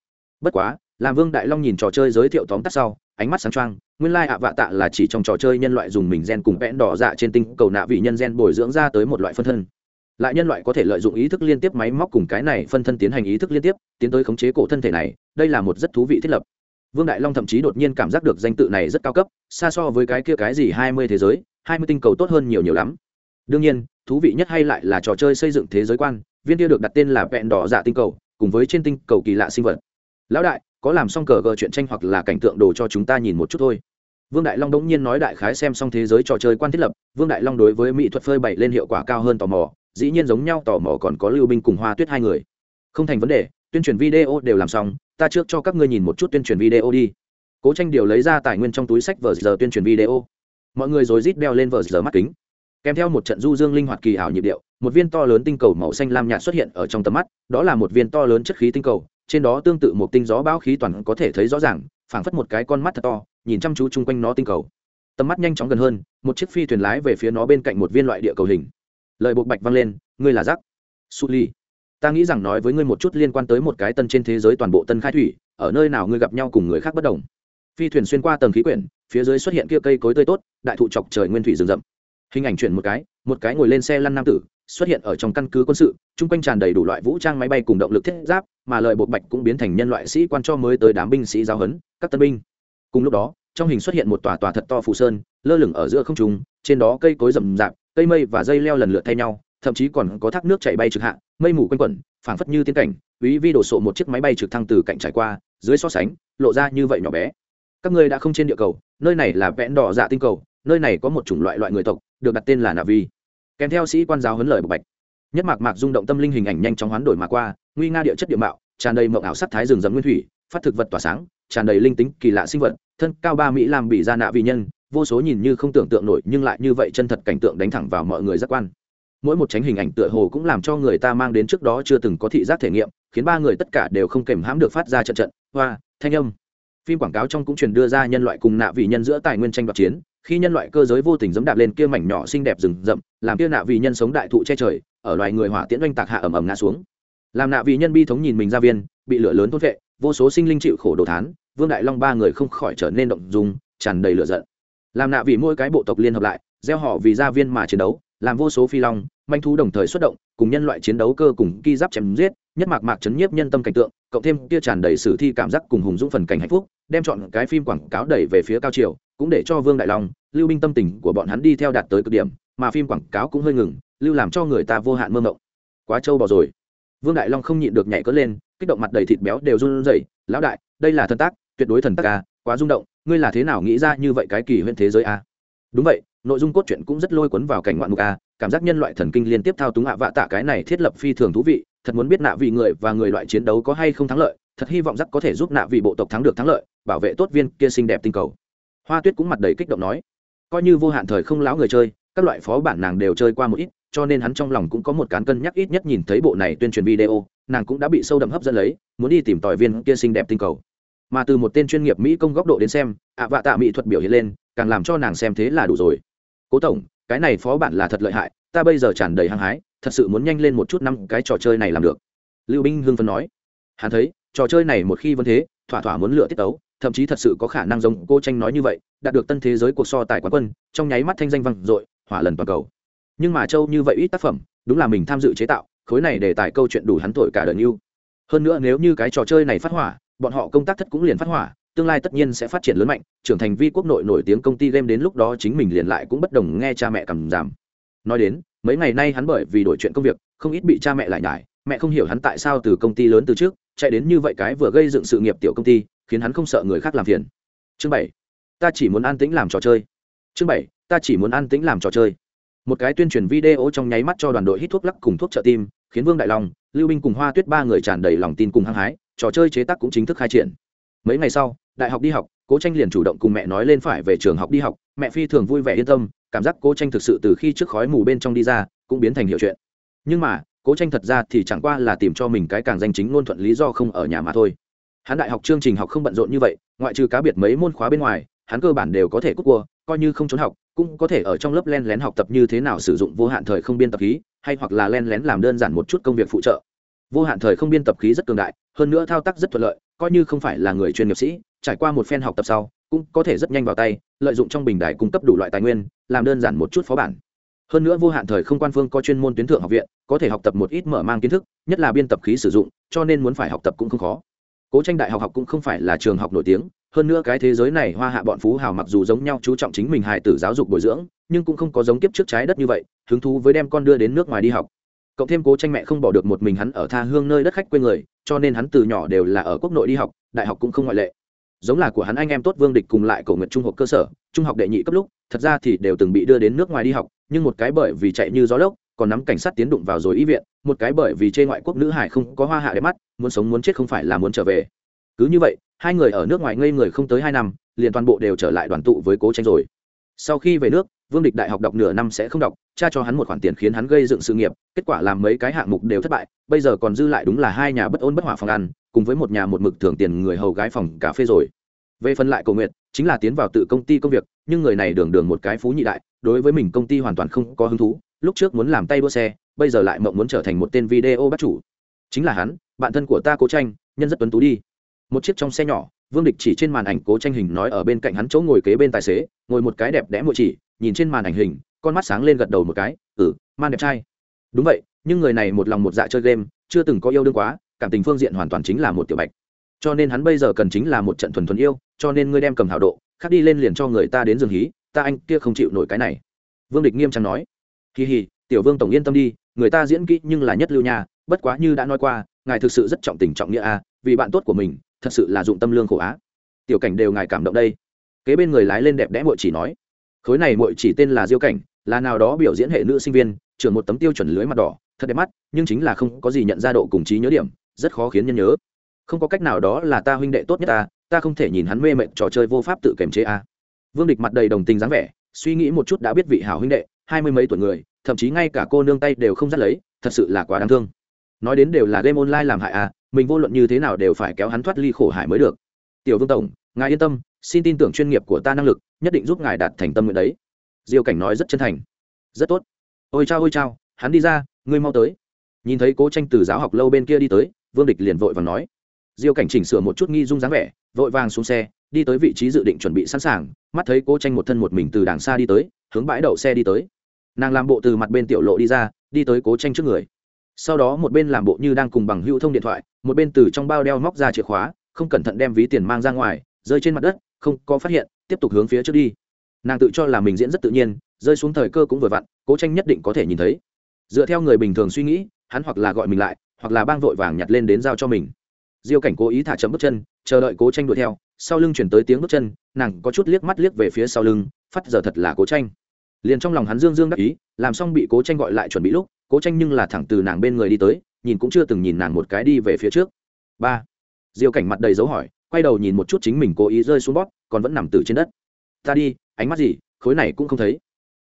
Bất quá, làm vương đại long nhìn trò chơi giới thiệu tóm tắt sau, ánh mắt sáng trăng nguyên lai ạ vạ tạ là chỉ trong trò chơi nhân loại dùng mình gen cùng vẽn đỏ dạ trên tinh cầu nạ vị nhân gen bồi dưỡng ra tới một loại phân thân. Lại nhân loại có thể lợi dụng ý thức liên tiếp máy móc cùng cái này phân thân tiến hành ý thức liên tiếp, tiến tới khống chế cổ thân thể này, đây là một rất thú vị thiết lập. Vương đại long thậm chí đột nhiên cảm giác được danh tự này rất cao cấp, xa so với cái kia cái gì hai mươi thế giới hai mươi tinh cầu tốt hơn nhiều nhiều lắm. Đương nhiên, thú vị nhất hay lại là trò chơi xây dựng thế giới quan, viên kia được đặt tên là vẹn đỏ dạ tinh cầu, cùng với trên tinh cầu kỳ lạ sinh vật. Lão đại, có làm xong cờ gờ chuyện tranh hoặc là cảnh tượng đồ cho chúng ta nhìn một chút thôi. Vương đại long đống nhiên nói đại khái xem xong thế giới trò chơi quan thiết lập, vương đại long đối với mỹ thuật phơi bày lên hiệu quả cao hơn tò mò, dĩ nhiên giống nhau tò mò còn có lưu binh cùng hoa tuyết hai người. Không thành vấn đề, tuyên truyền video đều làm xong, ta trước cho các ngươi nhìn một chút tuyên truyền video đi. Cố tranh điều lấy ra tài nguyên trong túi sách vờ giờ tuyên truyền video mọi người rồi rít đeo lên vờ giờ mắt kính. Kèm theo một trận du dương linh hoạt kỳ ảo nhịp điệu, một viên to lớn tinh cầu màu xanh lam nhạt xuất hiện ở trong tầm mắt, đó là một viên to lớn chất khí tinh cầu, trên đó tương tự một tinh gió bão khí toàn có thể thấy rõ ràng, phảng phất một cái con mắt thật to, nhìn chăm chú chung quanh nó tinh cầu. Tầm mắt nhanh chóng gần hơn, một chiếc phi thuyền lái về phía nó bên cạnh một viên loại địa cầu hình. Lời buộc bạch vang lên, ngươi là rắc su ly ta nghĩ rằng nói với ngươi một chút liên quan tới một cái tân trên thế giới toàn bộ tân khai thủy, ở nơi nào ngươi gặp nhau cùng người khác bất đồng? Phi thuyền xuyên qua tầng khí quyển, phía dưới xuất hiện kia cây cối tươi tốt, đại thụ chọc trời nguyên thủy rừng rậm. Hình ảnh chuyển một cái một cái ngồi lên xe lăn nam tử, xuất hiện ở trong căn cứ quân sự, chung quanh tràn đầy đủ loại vũ trang máy bay cùng động lực thiết giáp, mà lời bộ bạch cũng biến thành nhân loại sĩ quan cho mới tới đám binh sĩ giáo huấn, các tân binh. Cùng lúc đó, trong hình xuất hiện một tòa tòa thật to phù sơn, lơ lửng ở giữa không trung, trên đó cây cối rậm rạp, cây mây và dây leo lần lượt thay nhau, thậm chí còn có thác nước chảy bay trực hạ, mây mù quanh quẩn, phảng phất như tiên cảnh quý vi đổ sộ một chiếc máy bay trực thăng từ cạnh trải qua, dưới so sánh, lộ ra như vậy nhỏ bé các ngươi đã không trên địa cầu, nơi này là vẽn đỏ dạ tinh cầu, nơi này có một chủng loại loại người tộc, được đặt tên là nà vi. Kèm theo sĩ quan giáo huấn lời bộc bạch. Nhất mạc mạc rung động tâm linh hình ảnh nhanh chóng hoán đổi mà qua, nguy nga địa chất địa mạo, tràn đầy mộng ảo sắc thái rừng rậm nguyên thủy, phát thực vật tỏa sáng, tràn đầy linh tính, kỳ lạ sinh vật, thân cao ba mỹ làm bị ra nạ vì nhân, vô số nhìn như không tưởng tượng nổi nhưng lại như vậy chân thật cảnh tượng đánh thẳng vào mọi người giác quan. Mỗi một tránh hình ảnh tựa hồ cũng làm cho người ta mang đến trước đó chưa từng có thị giác thể nghiệm, khiến ba người tất cả đều không kềm hãm được phát ra trận trận, hoa, thanh âm phim quảng cáo trong cũng truyền đưa ra nhân loại cùng nạ vị nhân giữa tài nguyên tranh đoạt chiến, khi nhân loại cơ giới vô tình dẫm đạp lên kia mảnh nhỏ xinh đẹp rừng rậm, làm kia nạ vị nhân sống đại thụ che trời, ở loài người hỏa tiễn oanh tạc hạ ầm ầm ngã xuống. Làm nạ vị nhân bi thống nhìn mình ra viên, bị lửa lớn thốt vệ, vô số sinh linh chịu khổ đồ thán, vương đại long ba người không khỏi trở nên động dung, tràn đầy lửa giận. Làm nạ vị mỗi cái bộ tộc liên hợp lại, gieo họ vì gia viên mà chiến đấu, làm vô số phi long, manh thú đồng thời xuất động, cùng nhân loại chiến đấu cơ cùng ki giáp chém giết, nhất mạc mạc chấn nhiếp nhân tâm cảnh tượng, cộng thêm kia tràn đầy sử thi cảm giác cùng hùng dũng phần cảnh hạnh phúc đem chọn cái phim quảng cáo đẩy về phía cao triều, cũng để cho vương đại long, lưu binh tâm tình của bọn hắn đi theo đạt tới cực điểm, mà phim quảng cáo cũng hơi ngừng, lưu làm cho người ta vô hạn mơ mộng. Quá trâu bò rồi. Vương đại long không nhịn được nhảy cỡ lên, kích động mặt đầy thịt béo đều run rẩy, lão đại, đây là thần tác, tuyệt đối thần tác a quá rung động, ngươi là thế nào nghĩ ra như vậy cái kỳ huyễn thế giới a đúng vậy, nội dung cốt truyện cũng rất lôi cuốn vào cảnh ngoạn mục a cảm giác nhân loại thần kinh liên tiếp thao túng hạ vạ tạ cái này thiết lập phi thường thú vị, thật muốn biết nạ vị người và người loại chiến đấu có hay không thắng lợi thật hy vọng rắc có thể giúp nạ vị bộ tộc thắng được thắng lợi, bảo vệ tốt viên kia xinh đẹp tinh cầu. Hoa tuyết cũng mặt đầy kích động nói, coi như vô hạn thời không láo người chơi, các loại phó bản nàng đều chơi qua một ít, cho nên hắn trong lòng cũng có một cán cân nhắc ít nhất nhìn thấy bộ này tuyên truyền video, nàng cũng đã bị sâu đậm hấp dẫn lấy, muốn đi tìm tòi viên kia xinh đẹp tinh cầu. Mà từ một tên chuyên nghiệp mỹ công góc độ đến xem, ạ vạ tạ mỹ thuật biểu hiện lên, càng làm cho nàng xem thế là đủ rồi. Cố tổng, cái này phó bản là thật lợi hại, ta bây giờ tràn đầy hăng hái, thật sự muốn nhanh lên một chút năm cái trò chơi này làm được. Lưu binh hưng phân nói, hắn thấy trò chơi này một khi vẫn thế, thỏa thỏa muốn lựa tiết tấu, thậm chí thật sự có khả năng giống cô tranh nói như vậy, đạt được tân thế giới cuộc so tài quán quân, trong nháy mắt thanh danh vang dội, hỏa lần toàn cầu. Nhưng mà châu như vậy ít tác phẩm, đúng là mình tham dự chế tạo, khối này để tài câu chuyện đủ hắn thổi cả đời yêu hơn nữa nếu như cái trò chơi này phát hỏa, bọn họ công tác thất cũng liền phát hỏa, tương lai tất nhiên sẽ phát triển lớn mạnh, trưởng thành vi quốc nội nổi tiếng công ty game đến lúc đó chính mình liền lại cũng bất đồng nghe cha mẹ cầm giảm. Nói đến, mấy ngày nay hắn bởi vì đổi chuyện công việc, không ít bị cha mẹ lại nhải, mẹ không hiểu hắn tại sao từ công ty lớn từ trước chạy đến như vậy cái vừa gây dựng sự nghiệp tiểu công ty, khiến hắn không sợ người khác làm phiền. Chương bảy, ta chỉ muốn an tĩnh làm trò chơi. Chương bảy, ta chỉ muốn an tĩnh làm trò chơi. Một cái tuyên truyền video trong nháy mắt cho đoàn đội hít thuốc lắc cùng thuốc trợ tim, khiến vương đại long, lưu binh cùng hoa tuyết ba người tràn đầy lòng tin cùng hăng hái, trò chơi chế tác cũng chính thức khai triển. Mấy ngày sau, đại học đi học, cố tranh liền chủ động cùng mẹ nói lên phải về trường học đi học, mẹ phi thường vui vẻ yên tâm, cảm giác cố tranh thực sự từ khi trước khói mù bên trong đi ra, cũng biến thành hiệu chuyện. Nhưng mà cố tranh thật ra thì chẳng qua là tìm cho mình cái càng danh chính ngôn thuận lý do không ở nhà mà thôi. Hắn đại học chương trình học không bận rộn như vậy, ngoại trừ cá biệt mấy môn khóa bên ngoài, hắn cơ bản đều có thể cút cua, coi như không trốn học, cũng có thể ở trong lớp len lén học tập như thế nào sử dụng vô hạn thời không biên tập khí, hay hoặc là len lén làm đơn giản một chút công việc phụ trợ. Vô hạn thời không biên tập khí rất cường đại, hơn nữa thao tác rất thuận lợi, coi như không phải là người chuyên nghiệp sĩ, trải qua một phen học tập sau, cũng có thể rất nhanh vào tay, lợi dụng trong bình đài cung cấp đủ loại tài nguyên, làm đơn giản một chút phó bản hơn nữa vô hạn thời không quan phương có chuyên môn tuyến thượng học viện, có thể học tập một ít mở mang kiến thức, nhất là biên tập khí sử dụng, cho nên muốn phải học tập cũng không khó. Cố tranh đại học học cũng không phải là trường học nổi tiếng, hơn nữa cái thế giới này hoa hạ bọn phú hào mặc dù giống nhau chú trọng chính mình hài tử giáo dục bồi dưỡng, nhưng cũng không có giống kiếp trước trái đất như vậy, hứng thú với đem con đưa đến nước ngoài đi học. Cộng thêm cố tranh mẹ không bỏ được một mình hắn ở tha hương nơi đất khách quê người, cho nên hắn từ nhỏ đều là ở quốc nội đi học, đại học cũng không ngoại lệ. Giống là của hắn anh em tốt vương địch cùng lại cổ nguyện trung học cơ sở, trung học đệ nhị cấp lúc, thật ra thì đều từng bị đưa đến nước ngoài đi học nhưng một cái bởi vì chạy như gió lốc, còn nắm cảnh sát tiến đụng vào rồi y viện, một cái bởi vì chê ngoại quốc nữ hải không có hoa hạ để mắt, muốn sống muốn chết không phải là muốn trở về. Cứ như vậy, hai người ở nước ngoài ngây người không tới hai năm, liền toàn bộ đều trở lại đoàn tụ với cố tranh rồi. Sau khi về nước, vương địch đại học đọc nửa năm sẽ không đọc cha cho hắn một khoản tiền khiến hắn gây dựng sự nghiệp, kết quả làm mấy cái hạng mục đều thất bại, bây giờ còn dư lại đúng là hai nhà bất ôn bất hòa phòng ăn, cùng với một nhà một mực thưởng tiền người hầu gái phòng cà phê rồi về phần lại cầu nguyện chính là tiến vào tự công ty công việc, nhưng người này đường đường một cái phú nhị đại, đối với mình công ty hoàn toàn không có hứng thú, lúc trước muốn làm tay đua xe, bây giờ lại mộng muốn trở thành một tên video bắt chủ. Chính là hắn, bạn thân của ta cố tranh, nhân rất tuấn tú đi. Một chiếc trong xe nhỏ, vương địch chỉ trên màn ảnh cố tranh hình nói ở bên cạnh hắn chỗ ngồi kế bên tài xế, ngồi một cái đẹp đẽ một chỉ, nhìn trên màn ảnh hình, con mắt sáng lên gật đầu một cái ừ man đẹp trai. Đúng vậy, nhưng người này một lòng một dạ chơi game, chưa từng có yêu đương quá, cảm tình phương diện hoàn toàn chính là một tiểu bạch cho nên hắn bây giờ cần chính là một trận thuần thuần yêu, cho nên ngươi đem cầm hảo độ, khác đi lên liền cho người ta đến giường hí, ta anh kia không chịu nổi cái này. Vương địch nghiêm trang nói. Kỳ hì, tiểu vương tổng yên tâm đi, người ta diễn kỹ nhưng là nhất lưu nhà bất quá như đã nói qua, ngài thực sự rất trọng tình trọng nghĩa a vì bạn tốt của mình, thật sự là dụng tâm lương khổ á. Tiểu cảnh đều ngài cảm động đây. Kế bên người lái lên đẹp đẽ mội chỉ nói. Khối này mội chỉ tên là diêu cảnh, là nào đó biểu diễn hệ nữ sinh viên, trưởng một tấm tiêu chuẩn lưới mặt đỏ, thật đẹp mắt, nhưng chính là không có gì nhận ra độ cùng trí nhớ điểm, rất khó khiến nhân nhớ không có cách nào đó là ta huynh đệ tốt nhất ta ta không thể nhìn hắn mê mệt trò chơi vô pháp tự kiềm chế a. Vương địch mặt đầy đồng tình dáng vẻ, suy nghĩ một chút đã biết vị hảo huynh đệ, hai mươi mấy tuổi người, thậm chí ngay cả cô nương tay đều không dắt lấy, thật sự là quá đáng thương. Nói đến đều là game online làm hại à mình vô luận như thế nào đều phải kéo hắn thoát ly khổ hải mới được. Tiểu vương tổng, ngài yên tâm, xin tin tưởng chuyên nghiệp của ta năng lực, nhất định giúp ngài đạt thành tâm nguyện đấy. Diêu cảnh nói rất chân thành. Rất tốt. Ôi chao ôi chao, hắn đi ra, ngươi mau tới. Nhìn thấy cố tranh từ giáo học lâu bên kia đi tới, vương địch liền vội và nói diêu cảnh chỉnh sửa một chút nghi dung dáng vẻ, vội vàng xuống xe, đi tới vị trí dự định chuẩn bị sẵn sàng, mắt thấy cố tranh một thân một mình từ đàng xa đi tới, hướng bãi đậu xe đi tới. Nàng làm bộ từ mặt bên tiểu lộ đi ra, đi tới cố tranh trước người. Sau đó một bên làm bộ như đang cùng bằng hữu thông điện thoại, một bên từ trong bao đeo móc ra chìa khóa, không cẩn thận đem ví tiền mang ra ngoài, rơi trên mặt đất, không có phát hiện, tiếp tục hướng phía trước đi. Nàng tự cho là mình diễn rất tự nhiên, rơi xuống thời cơ cũng vừa vặn, cố tranh nhất định có thể nhìn thấy. Dựa theo người bình thường suy nghĩ, hắn hoặc là gọi mình lại, hoặc là bang vội vàng nhặt lên đến giao cho mình diêu cảnh cố ý thả chậm bước chân, chờ đợi cố tranh đuổi theo, sau lưng chuyển tới tiếng bước chân, nàng có chút liếc mắt liếc về phía sau lưng, phát giờ thật là cố tranh. Liền trong lòng hắn dương dương đắc ý, làm xong bị cố tranh gọi lại chuẩn bị lúc, cố tranh nhưng là thẳng từ nàng bên người đi tới, nhìn cũng chưa từng nhìn nàng một cái đi về phía trước. Ba. Diêu cảnh mặt đầy dấu hỏi, quay đầu nhìn một chút chính mình cố ý rơi xuống bóp, còn vẫn nằm từ trên đất. Ta đi, ánh mắt gì, khối này cũng không thấy.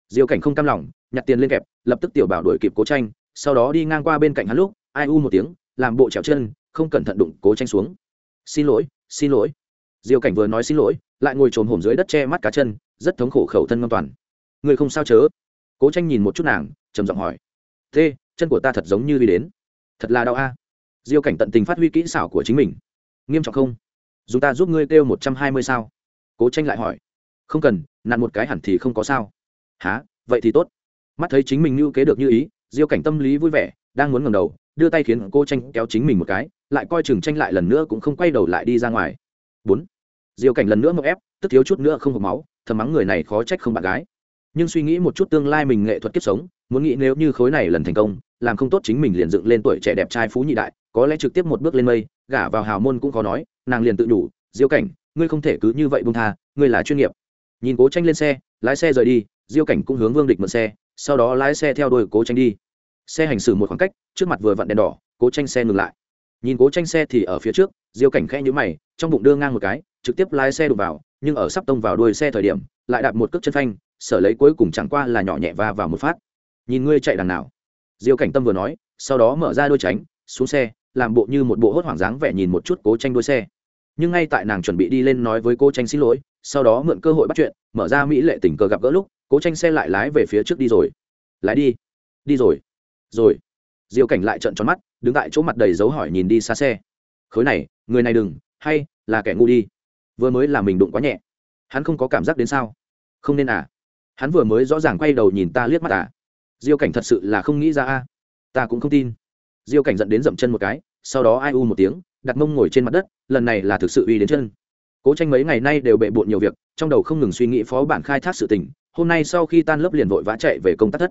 Diêu cảnh không cam lòng, nhặt tiền lên kẹp, lập tức tiểu bảo đuổi kịp cố tranh, sau đó đi ngang qua bên cạnh hắn lúc, ai u một tiếng, làm bộ trèo chân không cẩn thận đụng, cố tranh xuống. Xin lỗi xin lỗi. Diêu cảnh vừa nói xin lỗi, lại ngồi trồm hổm dưới đất che mắt cá chân, rất thống khổ khẩu thân ngâm toàn. Người không sao chớ? Cố tranh nhìn một chút nàng, trầm giọng hỏi. Thế, chân của ta thật giống như đi đến. Thật là đau a. Diêu cảnh tận tình phát huy kỹ xảo của chính mình. Nghiêm trọng không? Dùng ta giúp ngươi kêu một trăm hai mươi sao? Cố tranh lại hỏi. Không cần, nặn một cái hẳn thì không có sao. Há vậy thì tốt. Mắt thấy chính mình lưu kế được như ý, diêu cảnh tâm lý vui vẻ, đang muốn ngầm đầu, đưa tay khiến cô tranh kéo chính mình một cái lại coi chừng tranh lại lần nữa cũng không quay đầu lại đi ra ngoài. Bốn, diêu cảnh lần nữa mậu ép, tức thiếu chút nữa không hộp máu, thầm mắng người này khó trách không bạn gái. Nhưng suy nghĩ một chút tương lai mình nghệ thuật kiếp sống, muốn nghĩ nếu như khối này lần thành công, làm không tốt chính mình liền dựng lên tuổi trẻ đẹp trai phú nhị đại, có lẽ trực tiếp một bước lên mây, gả vào hào môn cũng có nói, nàng liền tự đủ diêu cảnh, ngươi không thể cứ như vậy bung tha, ngươi là chuyên nghiệp. Nhìn cố tranh lên xe, lái xe rời đi, diêu cảnh cũng hướng vương địch mượn xe, sau đó lái xe theo đuôi cố tranh đi. Xe hành xử một khoảng cách, trước mặt vừa vặn đèn đỏ, cố tranh xe ngừng lại nhìn cố tranh xe thì ở phía trước, diêu cảnh khẽ nhữ mày, trong bụng đưa ngang một cái, trực tiếp lái xe đụng vào, nhưng ở sắp tông vào đuôi xe thời điểm, lại đạp một cước chân phanh, sở lấy cuối cùng chẳng qua là nhỏ nhẹ va vào một phát. Nhìn ngươi chạy đằng nào. Diêu cảnh tâm vừa nói, sau đó mở ra đôi tránh, xuống xe, làm bộ như một bộ hốt hoảng dáng vẻ nhìn một chút cố tranh đuôi xe. Nhưng ngay tại nàng chuẩn bị đi lên nói với cô tranh xin lỗi, sau đó mượn cơ hội bắt chuyện, mở ra mỹ lệ tình cờ gặp gỡ lúc, cố tranh xe lại lái về phía trước đi rồi. Lái đi. Đi rồi. Rồi diêu cảnh lại trận tròn mắt, đứng tại chỗ mặt đầy dấu hỏi nhìn đi xa xe. Khối này, người này đừng, hay là kẻ ngu đi. Vừa mới là mình đụng quá nhẹ. Hắn không có cảm giác đến sao? Không nên à? Hắn vừa mới rõ ràng quay đầu nhìn ta liếc mắt à? Diêu cảnh thật sự là không nghĩ ra a. Ta cũng không tin. Diêu cảnh dẫn đến dậm chân một cái, sau đó ai u một tiếng, đặt mông ngồi trên mặt đất, lần này là thực sự uy đến chân. Cố tranh mấy ngày nay đều bệ bộn nhiều việc, trong đầu không ngừng suy nghĩ phó bản khai thác sự tình, hôm nay sau khi tan lớp liền vội vã chạy về công tác thất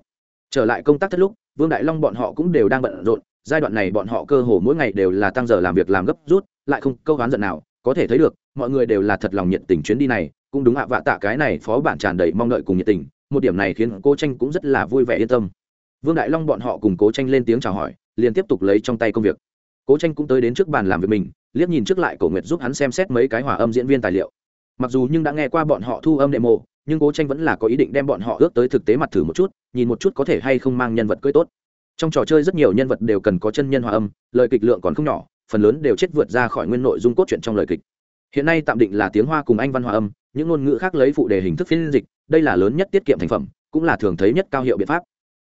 trở lại công tác thất lúc, vương đại long bọn họ cũng đều đang bận rộn, giai đoạn này bọn họ cơ hồ mỗi ngày đều là tăng giờ làm việc làm gấp rút, lại không câu hán giận nào, có thể thấy được, mọi người đều là thật lòng nhiệt tình chuyến đi này, cũng đúng ạ, vạ tạ cái này phó bản tràn đầy mong đợi cùng nhiệt tình, một điểm này khiến cô tranh cũng rất là vui vẻ yên tâm. Vương đại long bọn họ cùng cố tranh lên tiếng chào hỏi, liền tiếp tục lấy trong tay công việc. Cố tranh cũng tới đến trước bàn làm việc mình, liếc nhìn trước lại cổ nguyệt giúp hắn xem xét mấy cái hòa âm diễn viên tài liệu. Mặc dù nhưng đã nghe qua bọn họ thu âm demo nhưng cố tranh vẫn là có ý định đem bọn họ ước tới thực tế mặt thử một chút, nhìn một chút có thể hay không mang nhân vật cưới tốt. Trong trò chơi rất nhiều nhân vật đều cần có chân nhân hòa âm, lời kịch lượng còn không nhỏ, phần lớn đều chết vượt ra khỏi nguyên nội dung cốt truyện trong lời kịch. Hiện nay tạm định là tiếng hoa cùng anh văn hòa âm, những ngôn ngữ khác lấy phụ đề hình thức phiên dịch, đây là lớn nhất tiết kiệm thành phẩm, cũng là thường thấy nhất cao hiệu biện pháp.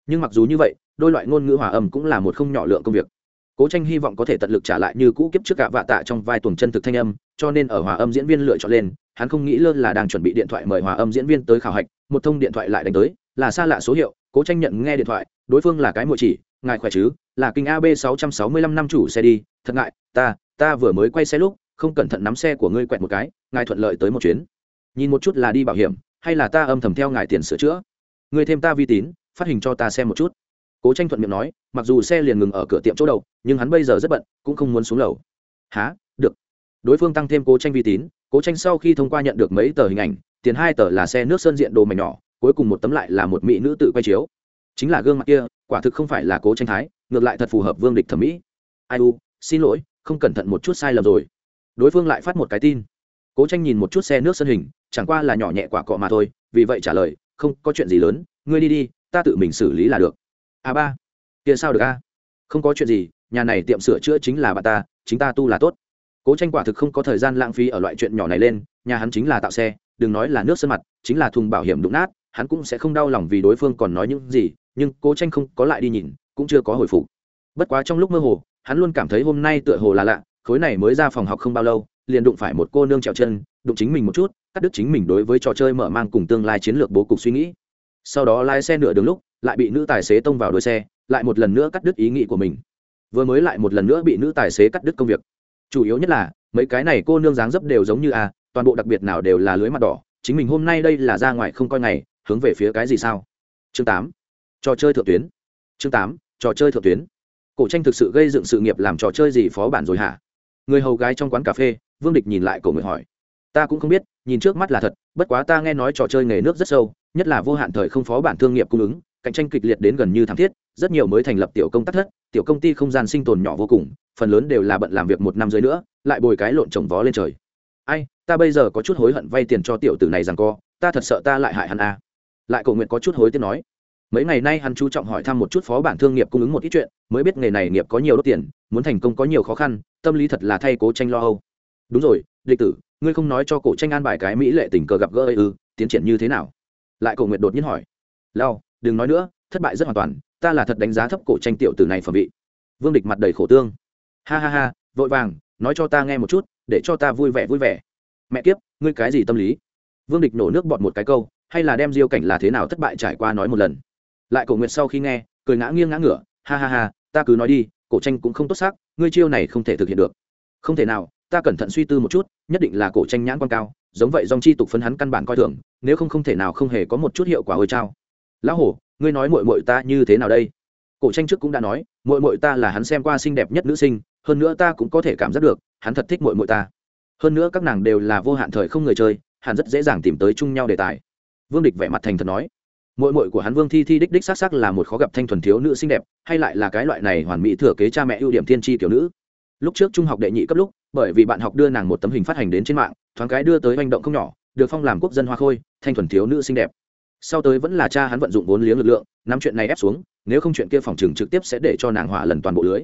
Nhưng mặc dù như vậy, đôi loại ngôn ngữ hòa âm cũng là một không nhỏ lượng công việc. Cố tranh hy vọng có thể tận lực trả lại như cũ kiếp trước cả vạ tạ trong vai tuồng chân thực thanh âm, cho nên ở hòa âm diễn viên lựa chọn lên hắn không nghĩ lơ là đang chuẩn bị điện thoại mời hòa âm diễn viên tới khảo hạch, một thông điện thoại lại đánh tới, là xa lạ số hiệu, cố tranh nhận nghe điện thoại, đối phương là cái mùa chỉ, ngài khỏe chứ, là kinh ab sáu trăm sáu mươi lăm năm chủ xe đi, thật ngại, ta ta vừa mới quay xe lúc, không cẩn thận nắm xe của ngươi quẹt một cái, ngài thuận lợi tới một chuyến. Nhìn một chút là đi bảo hiểm, hay là ta âm thầm theo ngài tiền sửa chữa? Ngươi thêm ta vi tín, phát hình cho ta xem một chút. Cố tranh thuận miệng nói, mặc dù xe liền ngừng ở cửa tiệm chỗ đầu, nhưng hắn bây giờ rất bận, cũng không muốn xuống lầu. Há đối phương tăng thêm cố tranh vi tín, cố tranh sau khi thông qua nhận được mấy tờ hình ảnh, tiền hai tờ là xe nước sơn diện đồ mảnh nhỏ, cuối cùng một tấm lại là một mỹ nữ tự quay chiếu. Chính là gương mặt kia, quả thực không phải là cố tranh thái, ngược lại thật phù hợp vương địch thẩm mỹ. Ai u, xin lỗi, không cẩn thận một chút sai lầm rồi. Đối phương lại phát một cái tin. Cố tranh nhìn một chút xe nước sân hình, chẳng qua là nhỏ nhẹ quả cọ mà thôi, vì vậy trả lời, không, có chuyện gì lớn, ngươi đi đi, ta tự mình xử lý là được. A ba. Kia sao được a? Không có chuyện gì, nhà này tiệm sửa chữa chính là bà ta, chính ta tu là tốt cố tranh quả thực không có thời gian lãng phí ở loại chuyện nhỏ này lên, nhà hắn chính là tạo xe, đừng nói là nước sân mặt, chính là thùng bảo hiểm đụng nát, hắn cũng sẽ không đau lòng vì đối phương còn nói những gì, nhưng cố tranh không có lại đi nhìn, cũng chưa có hồi phục. Bất quá trong lúc mơ hồ, hắn luôn cảm thấy hôm nay tựa hồ là lạ, khối này mới ra phòng học không bao lâu, liền đụng phải một cô nương trèo chân, đụng chính mình một chút, cắt đứt chính mình đối với trò chơi mở mang cùng tương lai chiến lược bố cục suy nghĩ. Sau đó lái xe nửa đường lúc, lại bị nữ tài xế tông vào đuôi xe, lại một lần nữa cắt đứt ý nghĩ của mình. Vừa mới lại một lần nữa bị nữ tài xế cắt đứt công việc chủ yếu nhất là, mấy cái này cô nương dáng dấp đều giống như a toàn bộ đặc biệt nào đều là lưới mặt đỏ, chính mình hôm nay đây là ra ngoài không coi ngày, hướng về phía cái gì sao? Chương tám, trò chơi thượng tuyến. Chương tám, trò chơi thượng tuyến. Cổ tranh thực sự gây dựng sự nghiệp làm trò chơi gì phó bản rồi hả? Người hầu gái trong quán cà phê, vương địch nhìn lại cổ người hỏi. Ta cũng không biết, nhìn trước mắt là thật, bất quá ta nghe nói trò chơi nghề nước rất sâu, nhất là vô hạn thời không phó bản thương nghiệp cung ứng cạnh tranh kịch liệt đến gần như thảm thiết, rất nhiều mới thành lập tiểu công tác thất, tiểu công ty không gian sinh tồn nhỏ vô cùng, phần lớn đều là bận làm việc một năm dưới nữa, lại bồi cái lộn trồng vó lên trời. Ai, ta bây giờ có chút hối hận vay tiền cho tiểu tử này rằng co, ta thật sợ ta lại hại hắn a à. lại cầu nguyện có chút hối tiếc nói. Mấy ngày nay hắn chú trọng hỏi thăm một chút phó bản thương nghiệp cung ứng một ít chuyện, mới biết nghề này nghiệp có nhiều đốt tiền, muốn thành công có nhiều khó khăn, tâm lý thật là thay cố tranh lo âu. Đúng rồi đệ tử, ngươi không nói cho cổ tranh an bài cái mỹ lệ tình cờ gặp gỡ ư, tiến triển như thế nào? Lại cổ nguyệt đột nhiên hỏi. Lao đừng nói nữa, thất bại rất hoàn toàn, ta là thật đánh giá thấp cổ tranh tiểu tử này phẩm vị. Vương địch mặt đầy khổ tương. Ha ha ha, vội vàng, nói cho ta nghe một chút, để cho ta vui vẻ vui vẻ. Mẹ kiếp, ngươi cái gì tâm lý? Vương địch nổ nước bọt một cái câu, hay là đem diêu cảnh là thế nào thất bại trải qua nói một lần. Lại cổ nguyệt sau khi nghe, cười ngã nghiêng ngã ngửa, ha ha ha, ta cứ nói đi, cổ tranh cũng không tốt xác, ngươi chiêu này không thể thực hiện được. Không thể nào, ta cẩn thận suy tư một chút, nhất định là cổ tranh nhãn quan cao, giống vậy dòng chi tục phấn hắn căn bản coi thường, nếu không không thể nào không hề có một chút hiệu quả hơi trao lão hổ, ngươi nói mội mội ta như thế nào đây? Cổ tranh trước cũng đã nói mội mội ta là hắn xem qua xinh đẹp nhất nữ sinh, hơn nữa ta cũng có thể cảm giác được, hắn thật thích mội mội ta. Hơn nữa các nàng đều là vô hạn thời không người chơi, hắn rất dễ dàng tìm tới chung nhau đề tài. Vương địch vẻ mặt thành thật nói mội mội của hắn vương thi thi đích đích s á c s á c là một khó gặp thanh thuần thiếu nữ xinh đẹp, hay lại là cái loại này hoàn mỹ thừa kế cha mẹ ưu điểm thiên tri kiểu nữ. Lúc trước trung học đệ nhị cấp lúc, bởi vì bạn học đưa nàng một tấm hình phát hành đến trên mạng, thoáng cái đưa tới hành động không nhỏ, được phong làm quốc dân hoa khôi, thanh thuần thiếu nữ xinh đẹp sau tới vẫn là cha hắn vận dụng vốn liếng lực lượng, nắm chuyện này ép xuống, nếu không chuyện kia phòng trường trực tiếp sẽ để cho nàng hỏa lần toàn bộ lưới.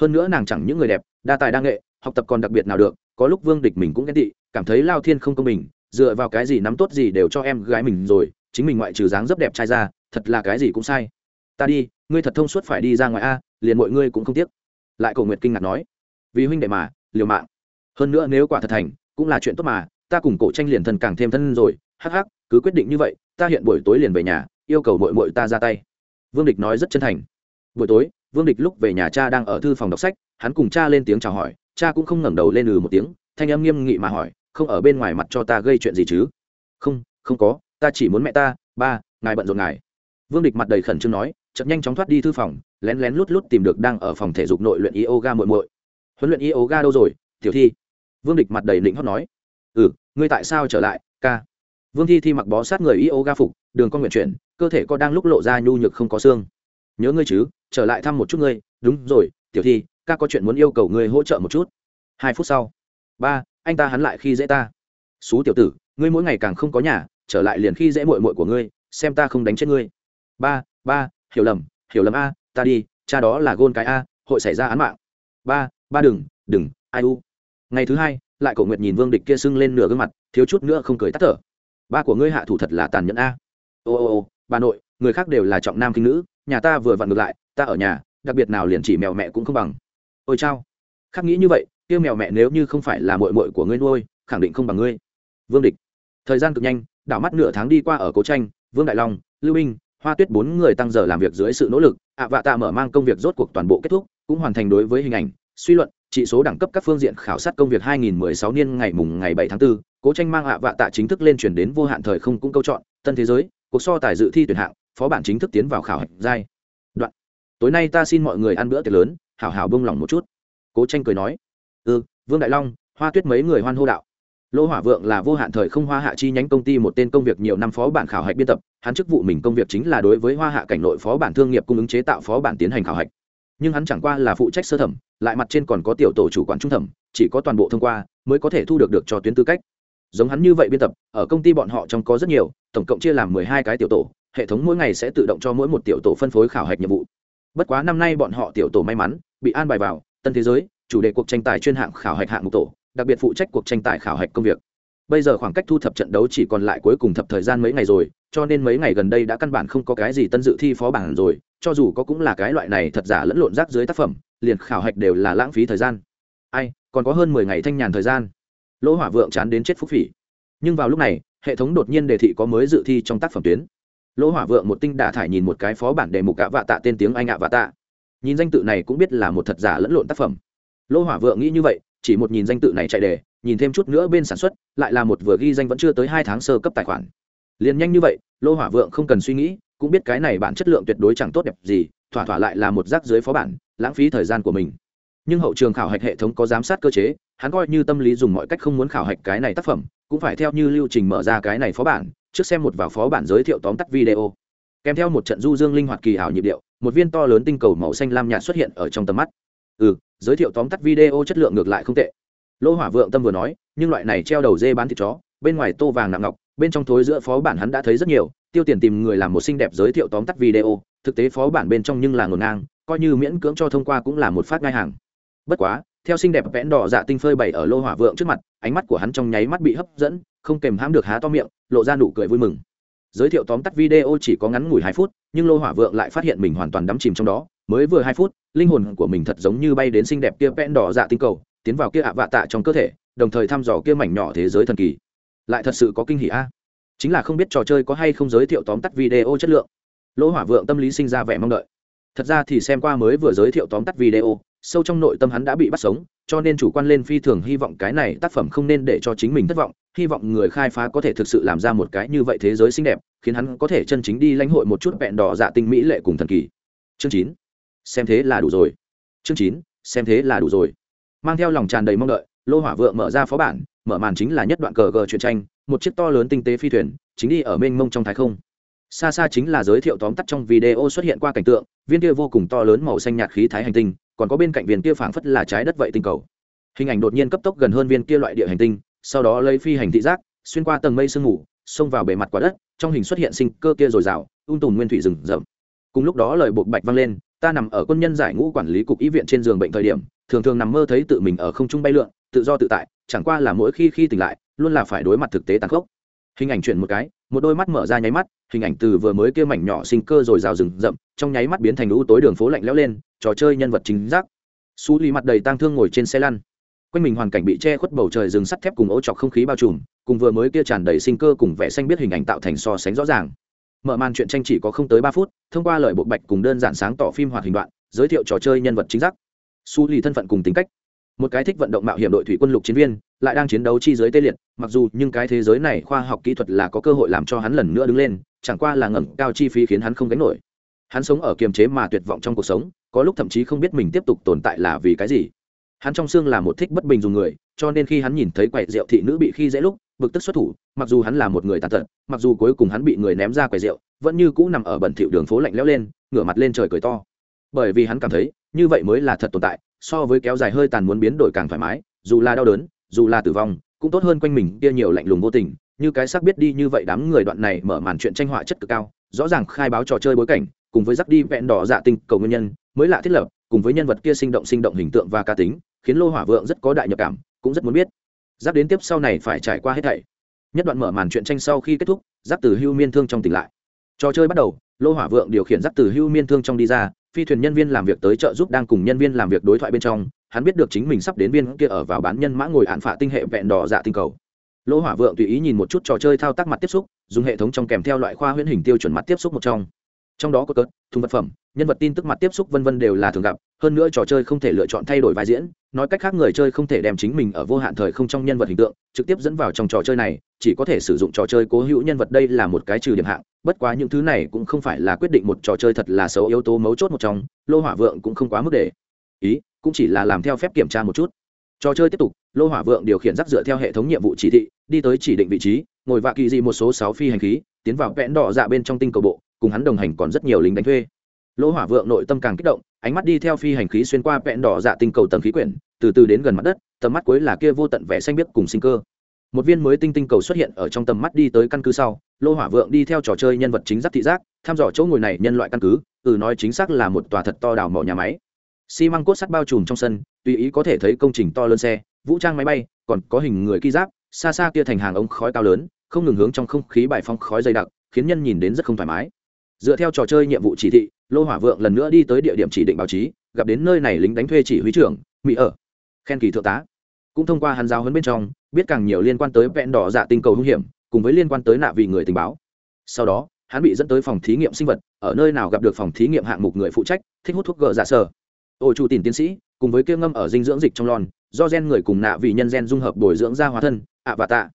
Hơn nữa nàng chẳng những người đẹp, đa tài đa nghệ, học tập còn đặc biệt nào được, có lúc vương địch mình cũng ghét tị, cảm thấy lao thiên không công bình, dựa vào cái gì nắm tốt gì đều cho em gái mình rồi, chính mình ngoại trừ dáng dấp đẹp trai ra, thật là cái gì cũng sai. Ta đi, ngươi thật thông suốt phải đi ra ngoài a, liền mọi ngươi cũng không tiếc. Lại cầu nguyệt kinh ngạc nói. Vì huynh đệ mà, liều mạng. Hơn nữa nếu quả thật thành, cũng là chuyện tốt mà, ta cùng cổ tranh liền thần càng thêm thân rồi, hắc hắc cứ quyết định như vậy, ta hiện buổi tối liền về nhà, yêu cầu mội mội ta ra tay. Vương địch nói rất chân thành. Buổi tối, vương địch lúc về nhà cha đang ở thư phòng đọc sách, hắn cùng cha lên tiếng chào hỏi, cha cũng không ngẩng đầu lên ừ một tiếng, thanh âm nghiêm nghị mà hỏi, không ở bên ngoài mặt cho ta gây chuyện gì chứ? Không không có, ta chỉ muốn mẹ ta, ba, ngài bận rộn ngài. Vương địch mặt đầy khẩn trương nói, chợt nhanh chóng thoát đi thư phòng, lén lén lút lút tìm được đang ở phòng thể dục nội luyện yoga muội muội. Huấn luyện yoga đâu rồi, tiểu thi? Vương địch mặt đầy lĩnh hót nói. Ừ ngươi tại sao trở lại, ca? Vương thi thi mặc bó sát người y ô ga phục, đường con nguyện chuyển, cơ thể có đang lúc lộ ra nhu nhược không có xương. Nhớ ngươi chứ, trở lại thăm một chút ngươi. Đúng rồi, tiểu thi, ca có chuyện muốn yêu cầu ngươi hỗ trợ một chút. Hai phút sau. Ba, anh ta hắn lại khi dễ ta. Xú tiểu tử, ngươi mỗi ngày càng không có nhà, trở lại liền khi dễ mội mội của ngươi, xem ta không đánh chết ngươi. Ba ba, hiểu lầm hiểu lầm a, ta đi, cha đó là gôn cái a, hội xảy ra án mạng. Ba ba đừng đừng, ai u. Ngày thứ hai, lại cổ nguyệt nhìn vương địch kia sưng lên nửa gương mặt, thiếu chút nữa không cười tắt thở ba của ngươi hạ thủ thật là tàn nhẫn a. Ô ô ô, bà nội, người khác đều là trọng nam kinh nữ, nhà ta vừa vặn ngược lại, ta ở nhà, đặc biệt nào liền chỉ mèo mẹ cũng không bằng. Ôi chao. Khác nghĩ như vậy, kia mèo mẹ nếu như không phải là mội mội của ngươi nuôi, khẳng định không bằng ngươi. Vương địch. Thời gian cực nhanh, đảo mắt nửa tháng đi qua ở cố tranh, vương đại long, lưu minh, hoa tuyết bốn người tăng giờ làm việc dưới sự nỗ lực, ạ vạ tạ mở mang công việc rốt cuộc toàn bộ kết thúc, cũng hoàn thành đối với hình ảnh, suy luận trị số đẳng cấp các phương diện khảo sát công việc 2016 niên ngày mùng ngày 7 tháng 4, cố tranh mang ạ vạ tạ chính thức lên chuyển đến vô hạn thời không cũng câu chọn tân thế giới cuộc so tài dự thi tuyển hạng phó bản chính thức tiến vào khảo hạch giai. Đoạn. Tối nay ta xin mọi người ăn bữa tiệc lớn hảo hảo bông lòng một chút. Cố tranh cười nói. Ừ vương đại long hoa tuyết mấy người hoan hô đạo. Lô hỏa vượng là vô hạn thời không hoa hạ chi nhánh công ty một tên công việc nhiều năm phó bản khảo hạch biên tập hắn chức vụ mình công việc chính là đối với hoa hạ cảnh nội phó bản thương nghiệp cung ứng chế tạo phó bản tiến hành khảo hạch. Nhưng hắn chẳng qua là phụ trách sơ thẩm lại mặt trên còn có tiểu tổ chủ quản trung thẩm, chỉ có toàn bộ thông qua mới có thể thu được được cho tuyến tư cách. Giống hắn như vậy biên tập, ở công ty bọn họ trong có rất nhiều, tổng cộng chia làm mười hai cái tiểu tổ, hệ thống mỗi ngày sẽ tự động cho mỗi một tiểu tổ phân phối khảo hạch nhiệm vụ. Bất quá năm nay bọn họ tiểu tổ may mắn, bị an bài vào, tân thế giới, chủ đề cuộc tranh tài chuyên hạng khảo hạch hạng mục tổ, đặc biệt phụ trách cuộc tranh tài khảo hạch công việc. Bây giờ khoảng cách thu thập trận đấu chỉ còn lại cuối cùng thập thời gian mấy ngày rồi, cho nên mấy ngày gần đây đã căn bản không có cái gì tân dự thi phó bản rồi cho dù có cũng là cái loại này thật giả lẫn lộn rác dưới tác phẩm, liền khảo hạch đều là lãng phí thời gian. Ai, còn có hơn mười ngày thanh nhàn thời gian. Lỗ hỏa vượng chán đến chết phúc phỉ. Nhưng vào lúc này, hệ thống đột nhiên đề thị có mới dự thi trong tác phẩm tuyến. Lỗ hỏa vượng một tinh đả thải nhìn một cái phó bản đề mục ạ vạ tạ tên tiếng anh ạ vạ tạ. Nhìn danh tự này cũng biết là một thật giả lẫn lộn tác phẩm. Lỗ hỏa vượng nghĩ như vậy, chỉ một nhìn danh tự này chạy đề, nhìn thêm chút nữa bên sản xuất, lại là một vừa ghi danh vẫn chưa tới hai tháng sơ cấp tài khoản. Liền nhanh như vậy lô hỏa vượng không cần suy nghĩ cũng biết cái này bản chất lượng tuyệt đối chẳng tốt đẹp gì, thỏa thỏa lại là một rác dưới phó bản, lãng phí thời gian của mình. Nhưng hậu trường khảo hạch hệ thống có giám sát cơ chế, hắn coi như tâm lý dùng mọi cách không muốn khảo hạch cái này tác phẩm, cũng phải theo như lưu trình mở ra cái này phó bản, trước xem một vào phó bản giới thiệu tóm tắt video. Kèm theo một trận du dương linh hoạt kỳ ảo nhịp điệu, một viên to lớn tinh cầu màu xanh lam nhạt xuất hiện ở trong tầm mắt. Ừ giới thiệu tóm tắt video chất lượng ngược lại không tệ. Lỗ hỏa vượng tâm vừa nói, nhưng loại này treo đầu dê bán thịt chó, bên ngoài tô vàng nặng ngọc, bên trong thối giữa phó bản hắn đã thấy rất nhiều tiêu tiền tìm người làm một xinh đẹp giới thiệu tóm tắt video, thực tế phó bản bên trong nhưng là ngổn ngang, coi như miễn cưỡng cho thông qua cũng là một phát ngai hàng. Bất quá, theo xinh đẹp vẽn đỏ dạ tinh phơi bày ở lô hỏa vượng trước mặt, ánh mắt của hắn trong nháy mắt bị hấp dẫn, không kèm hãm được há to miệng, lộ ra nụ cười vui mừng. Giới thiệu tóm tắt video chỉ có ngắn ngủi hai phút, nhưng lô hỏa vượng lại phát hiện mình hoàn toàn đắm chìm trong đó. Mới vừa hai phút, linh hồn của mình thật giống như bay đến xinh đẹp kia vẽn đỏ dạ tinh cầu, tiến vào kia ạ vạ tạ trong cơ thể, đồng thời thăm dò kia mảnh nhỏ thế giới thần kỳ. Lại thật sự có kinh hỉ a chính là không biết trò chơi có hay không giới thiệu tóm tắt video chất lượng. Lỗ hỏa vượng tâm lý sinh ra vẻ mong đợi. Thật ra thì xem qua mới vừa giới thiệu tóm tắt video, sâu trong nội tâm hắn đã bị bắt sống, cho nên chủ quan lên phi thường hy vọng cái này tác phẩm không nên để cho chính mình thất vọng, hy vọng người khai phá có thể thực sự làm ra một cái như vậy thế giới xinh đẹp, khiến hắn có thể chân chính đi lãnh hội một chút vẹn đỏ dạ tinh mỹ lệ cùng thần kỳ. Chương chín, xem thế là đủ rồi. Chương chín, xem thế là đủ rồi. Mang theo lòng tràn đầy mong đợi lô hỏa vượng mở ra phó bản mở màn chính là nhất đoạn cờ gờ truyện tranh, một chiếc to lớn tinh tế phi thuyền, chính đi ở mênh mông trong thái không. Xa xa chính là giới thiệu tóm tắt trong video xuất hiện qua cảnh tượng, viên kia vô cùng to lớn màu xanh nhạt khí thái hành tinh, còn có bên cạnh viên kia phảng phất là trái đất vậy tinh cầu. Hình ảnh đột nhiên cấp tốc gần hơn viên kia loại địa hành tinh, sau đó lấy phi hành thị giác, xuyên qua tầng mây sương mù, xông vào bề mặt quả đất, trong hình xuất hiện sinh cơ kia dồi dào, ung tùm nguyên thủy rừng rậm. Cùng lúc đó lời buộc bạch vang lên, ta nằm ở quân nhân giải ngũ quản lý cục y viện trên giường bệnh thời điểm, thường thường nằm mơ thấy tự mình ở không trung bay lượn, tự do tự tại chẳng qua là mỗi khi khi tỉnh lại, luôn là phải đối mặt thực tế tàn khốc. Hình ảnh chuyển một cái, một đôi mắt mở ra nháy mắt, hình ảnh từ vừa mới kia mảnh nhỏ sinh cơ rồi rào rừng rậm, trong nháy mắt biến thành lũ tối đường phố lạnh lẽo lên, trò chơi nhân vật chính giác. Xú lì mặt đầy tang thương ngồi trên xe lăn. Quanh mình hoàn cảnh bị che khuất bầu trời rừng sắt thép cùng ô chọc không khí bao trùm, cùng vừa mới kia tràn đầy sinh cơ cùng vẻ xanh biết hình ảnh tạo thành so sánh rõ ràng. Mở màn chuyện tranh chỉ có không tới ba phút, thông qua lời bộ bạch cùng đơn giản sáng tỏ phim hoạt hình đoạn, giới thiệu trò chơi nhân vật chính giác. Su lì thân phận cùng tính cách một cái thích vận động mạo hiểm đội thủy quân lục chiến viên, lại đang chiến đấu chi giới tê liệt, mặc dù nhưng cái thế giới này khoa học kỹ thuật là có cơ hội làm cho hắn lần nữa đứng lên, chẳng qua là ngẩng cao chi phí khiến hắn không gánh nổi. Hắn sống ở kiềm chế mà tuyệt vọng trong cuộc sống, có lúc thậm chí không biết mình tiếp tục tồn tại là vì cái gì. Hắn trong xương là một thích bất bình dùng người, cho nên khi hắn nhìn thấy quầy rượu thị nữ bị khi dễ lúc, bực tức xuất thủ, mặc dù hắn là một người tàn tật, mặc dù cuối cùng hắn bị người ném ra quầy rượu, vẫn như cũ nằm ở bẩn thỉu đường phố lạnh lẽo lên, ngửa mặt lên trời cười to. Bởi vì hắn cảm thấy như vậy mới là thật tồn tại, so với kéo dài hơi tàn muốn biến đổi càng thoải mái, dù là đau đớn, dù là tử vong, cũng tốt hơn quanh mình kia nhiều lạnh lùng vô tình, như cái xác biết đi như vậy đám người đoạn này mở màn chuyện tranh họa chất cực cao, rõ ràng khai báo trò chơi bối cảnh, cùng với rắc đi vẹn đỏ dạ tinh cầu nguyên nhân, mới lạ thiết lập, cùng với nhân vật kia sinh động sinh động hình tượng và cá tính, khiến lô hỏa vượng rất có đại nhập cảm, cũng rất muốn biết. Giáp đến tiếp sau này phải trải qua hết thảy. Nhất đoạn mở màn chuyện tranh sau khi kết thúc, giáp từ hưu miên thương trong tỉnh lại. Trò chơi bắt đầu, lô hỏa vượng điều khiển giáp từ hưu miên thương trong đi ra phi thuyền nhân viên làm việc tới trợ giúp đang cùng nhân viên làm việc đối thoại bên trong, hắn biết được chính mình sắp đến viên kia ở vào bán nhân mã ngồi hạn phạ tinh hệ vẹn đỏ dạ tinh cầu. Lô hỏa vượng tùy ý nhìn một chút trò chơi thao tác mặt tiếp xúc, dùng hệ thống trong kèm theo loại khoa huyễn hình tiêu chuẩn mặt tiếp xúc một trong. Trong đó có cớt thùng vật phẩm, nhân vật tin tức mặt tiếp xúc vân vân đều là thường gặp, hơn nữa trò chơi không thể lựa chọn thay đổi vai diễn, nói cách khác người chơi không thể đem chính mình ở vô hạn thời không trong nhân vật hình tượng, trực tiếp dẫn vào trong trò chơi này chỉ có thể sử dụng trò chơi cố hữu nhân vật đây là một cái trừ điểm hạng, bất quá những thứ này cũng không phải là quyết định một trò chơi thật là xấu yếu tố mấu chốt một trong, lô hỏa vượng cũng không quá mức để ý, cũng chỉ là làm theo phép kiểm tra một chút. Trò chơi tiếp tục, lô hỏa vượng điều khiển rắc dựa theo hệ thống nhiệm vụ chỉ thị, đi tới chỉ định vị trí, ngồi vạ kỳ dị một số sáu phi hành khí, tiến vào vẽn đỏ dạ bên trong tinh cầu bộ, cùng hắn đồng hành còn rất nhiều lính đánh thuê. Lô hỏa vượng nội tâm càng kích động, ánh mắt đi theo phi hành khí xuyên qua vẽn đỏ dạ tinh cầu tầng khí quyển, từ từ đến gần mặt đất, tầm mắt cuối là kia vô tận vẻ xanh biếc cùng sinh cơ một viên mới tinh tinh cầu xuất hiện ở trong tầm mắt đi tới căn cứ sau, lô hỏa vượng đi theo trò chơi nhân vật chính giác thị giác, thăm dò chỗ ngồi này nhân loại căn cứ, từ nói chính xác là một tòa thật to đào mỏ nhà máy. Xi măng cốt sắt bao trùm trong sân, tùy ý có thể thấy công trình to lớn xe, vũ trang máy bay, còn có hình người ki giáp, xa xa kia thành hàng ống khói cao lớn, không ngừng hướng trong không khí bài phong khói dày đặc, khiến nhân nhìn đến rất không thoải mái. Dựa theo trò chơi nhiệm vụ chỉ thị, lô hỏa vượng lần nữa đi tới địa điểm chỉ định báo chí, gặp đến nơi này lính đánh thuê chỉ huy trưởng, mỹ ở. Khen kỳ thượng tá cũng thông qua hắn giáo huấn bên trong, biết càng nhiều liên quan tới vẹn đỏ dạ tinh cầu hung hiểm, cùng với liên quan tới nạ vì người tình báo. Sau đó, hắn bị dẫn tới phòng thí nghiệm sinh vật, ở nơi nào gặp được phòng thí nghiệm hạng mục người phụ trách, thích hút thuốc gỡ giả sở. Ô chủ tìm tiến sĩ, cùng với kia ngâm ở dinh dưỡng dịch trong lon, do gen người cùng nạ vì nhân gen dung hợp bồi dưỡng ra hóa thân, ạ và tạ.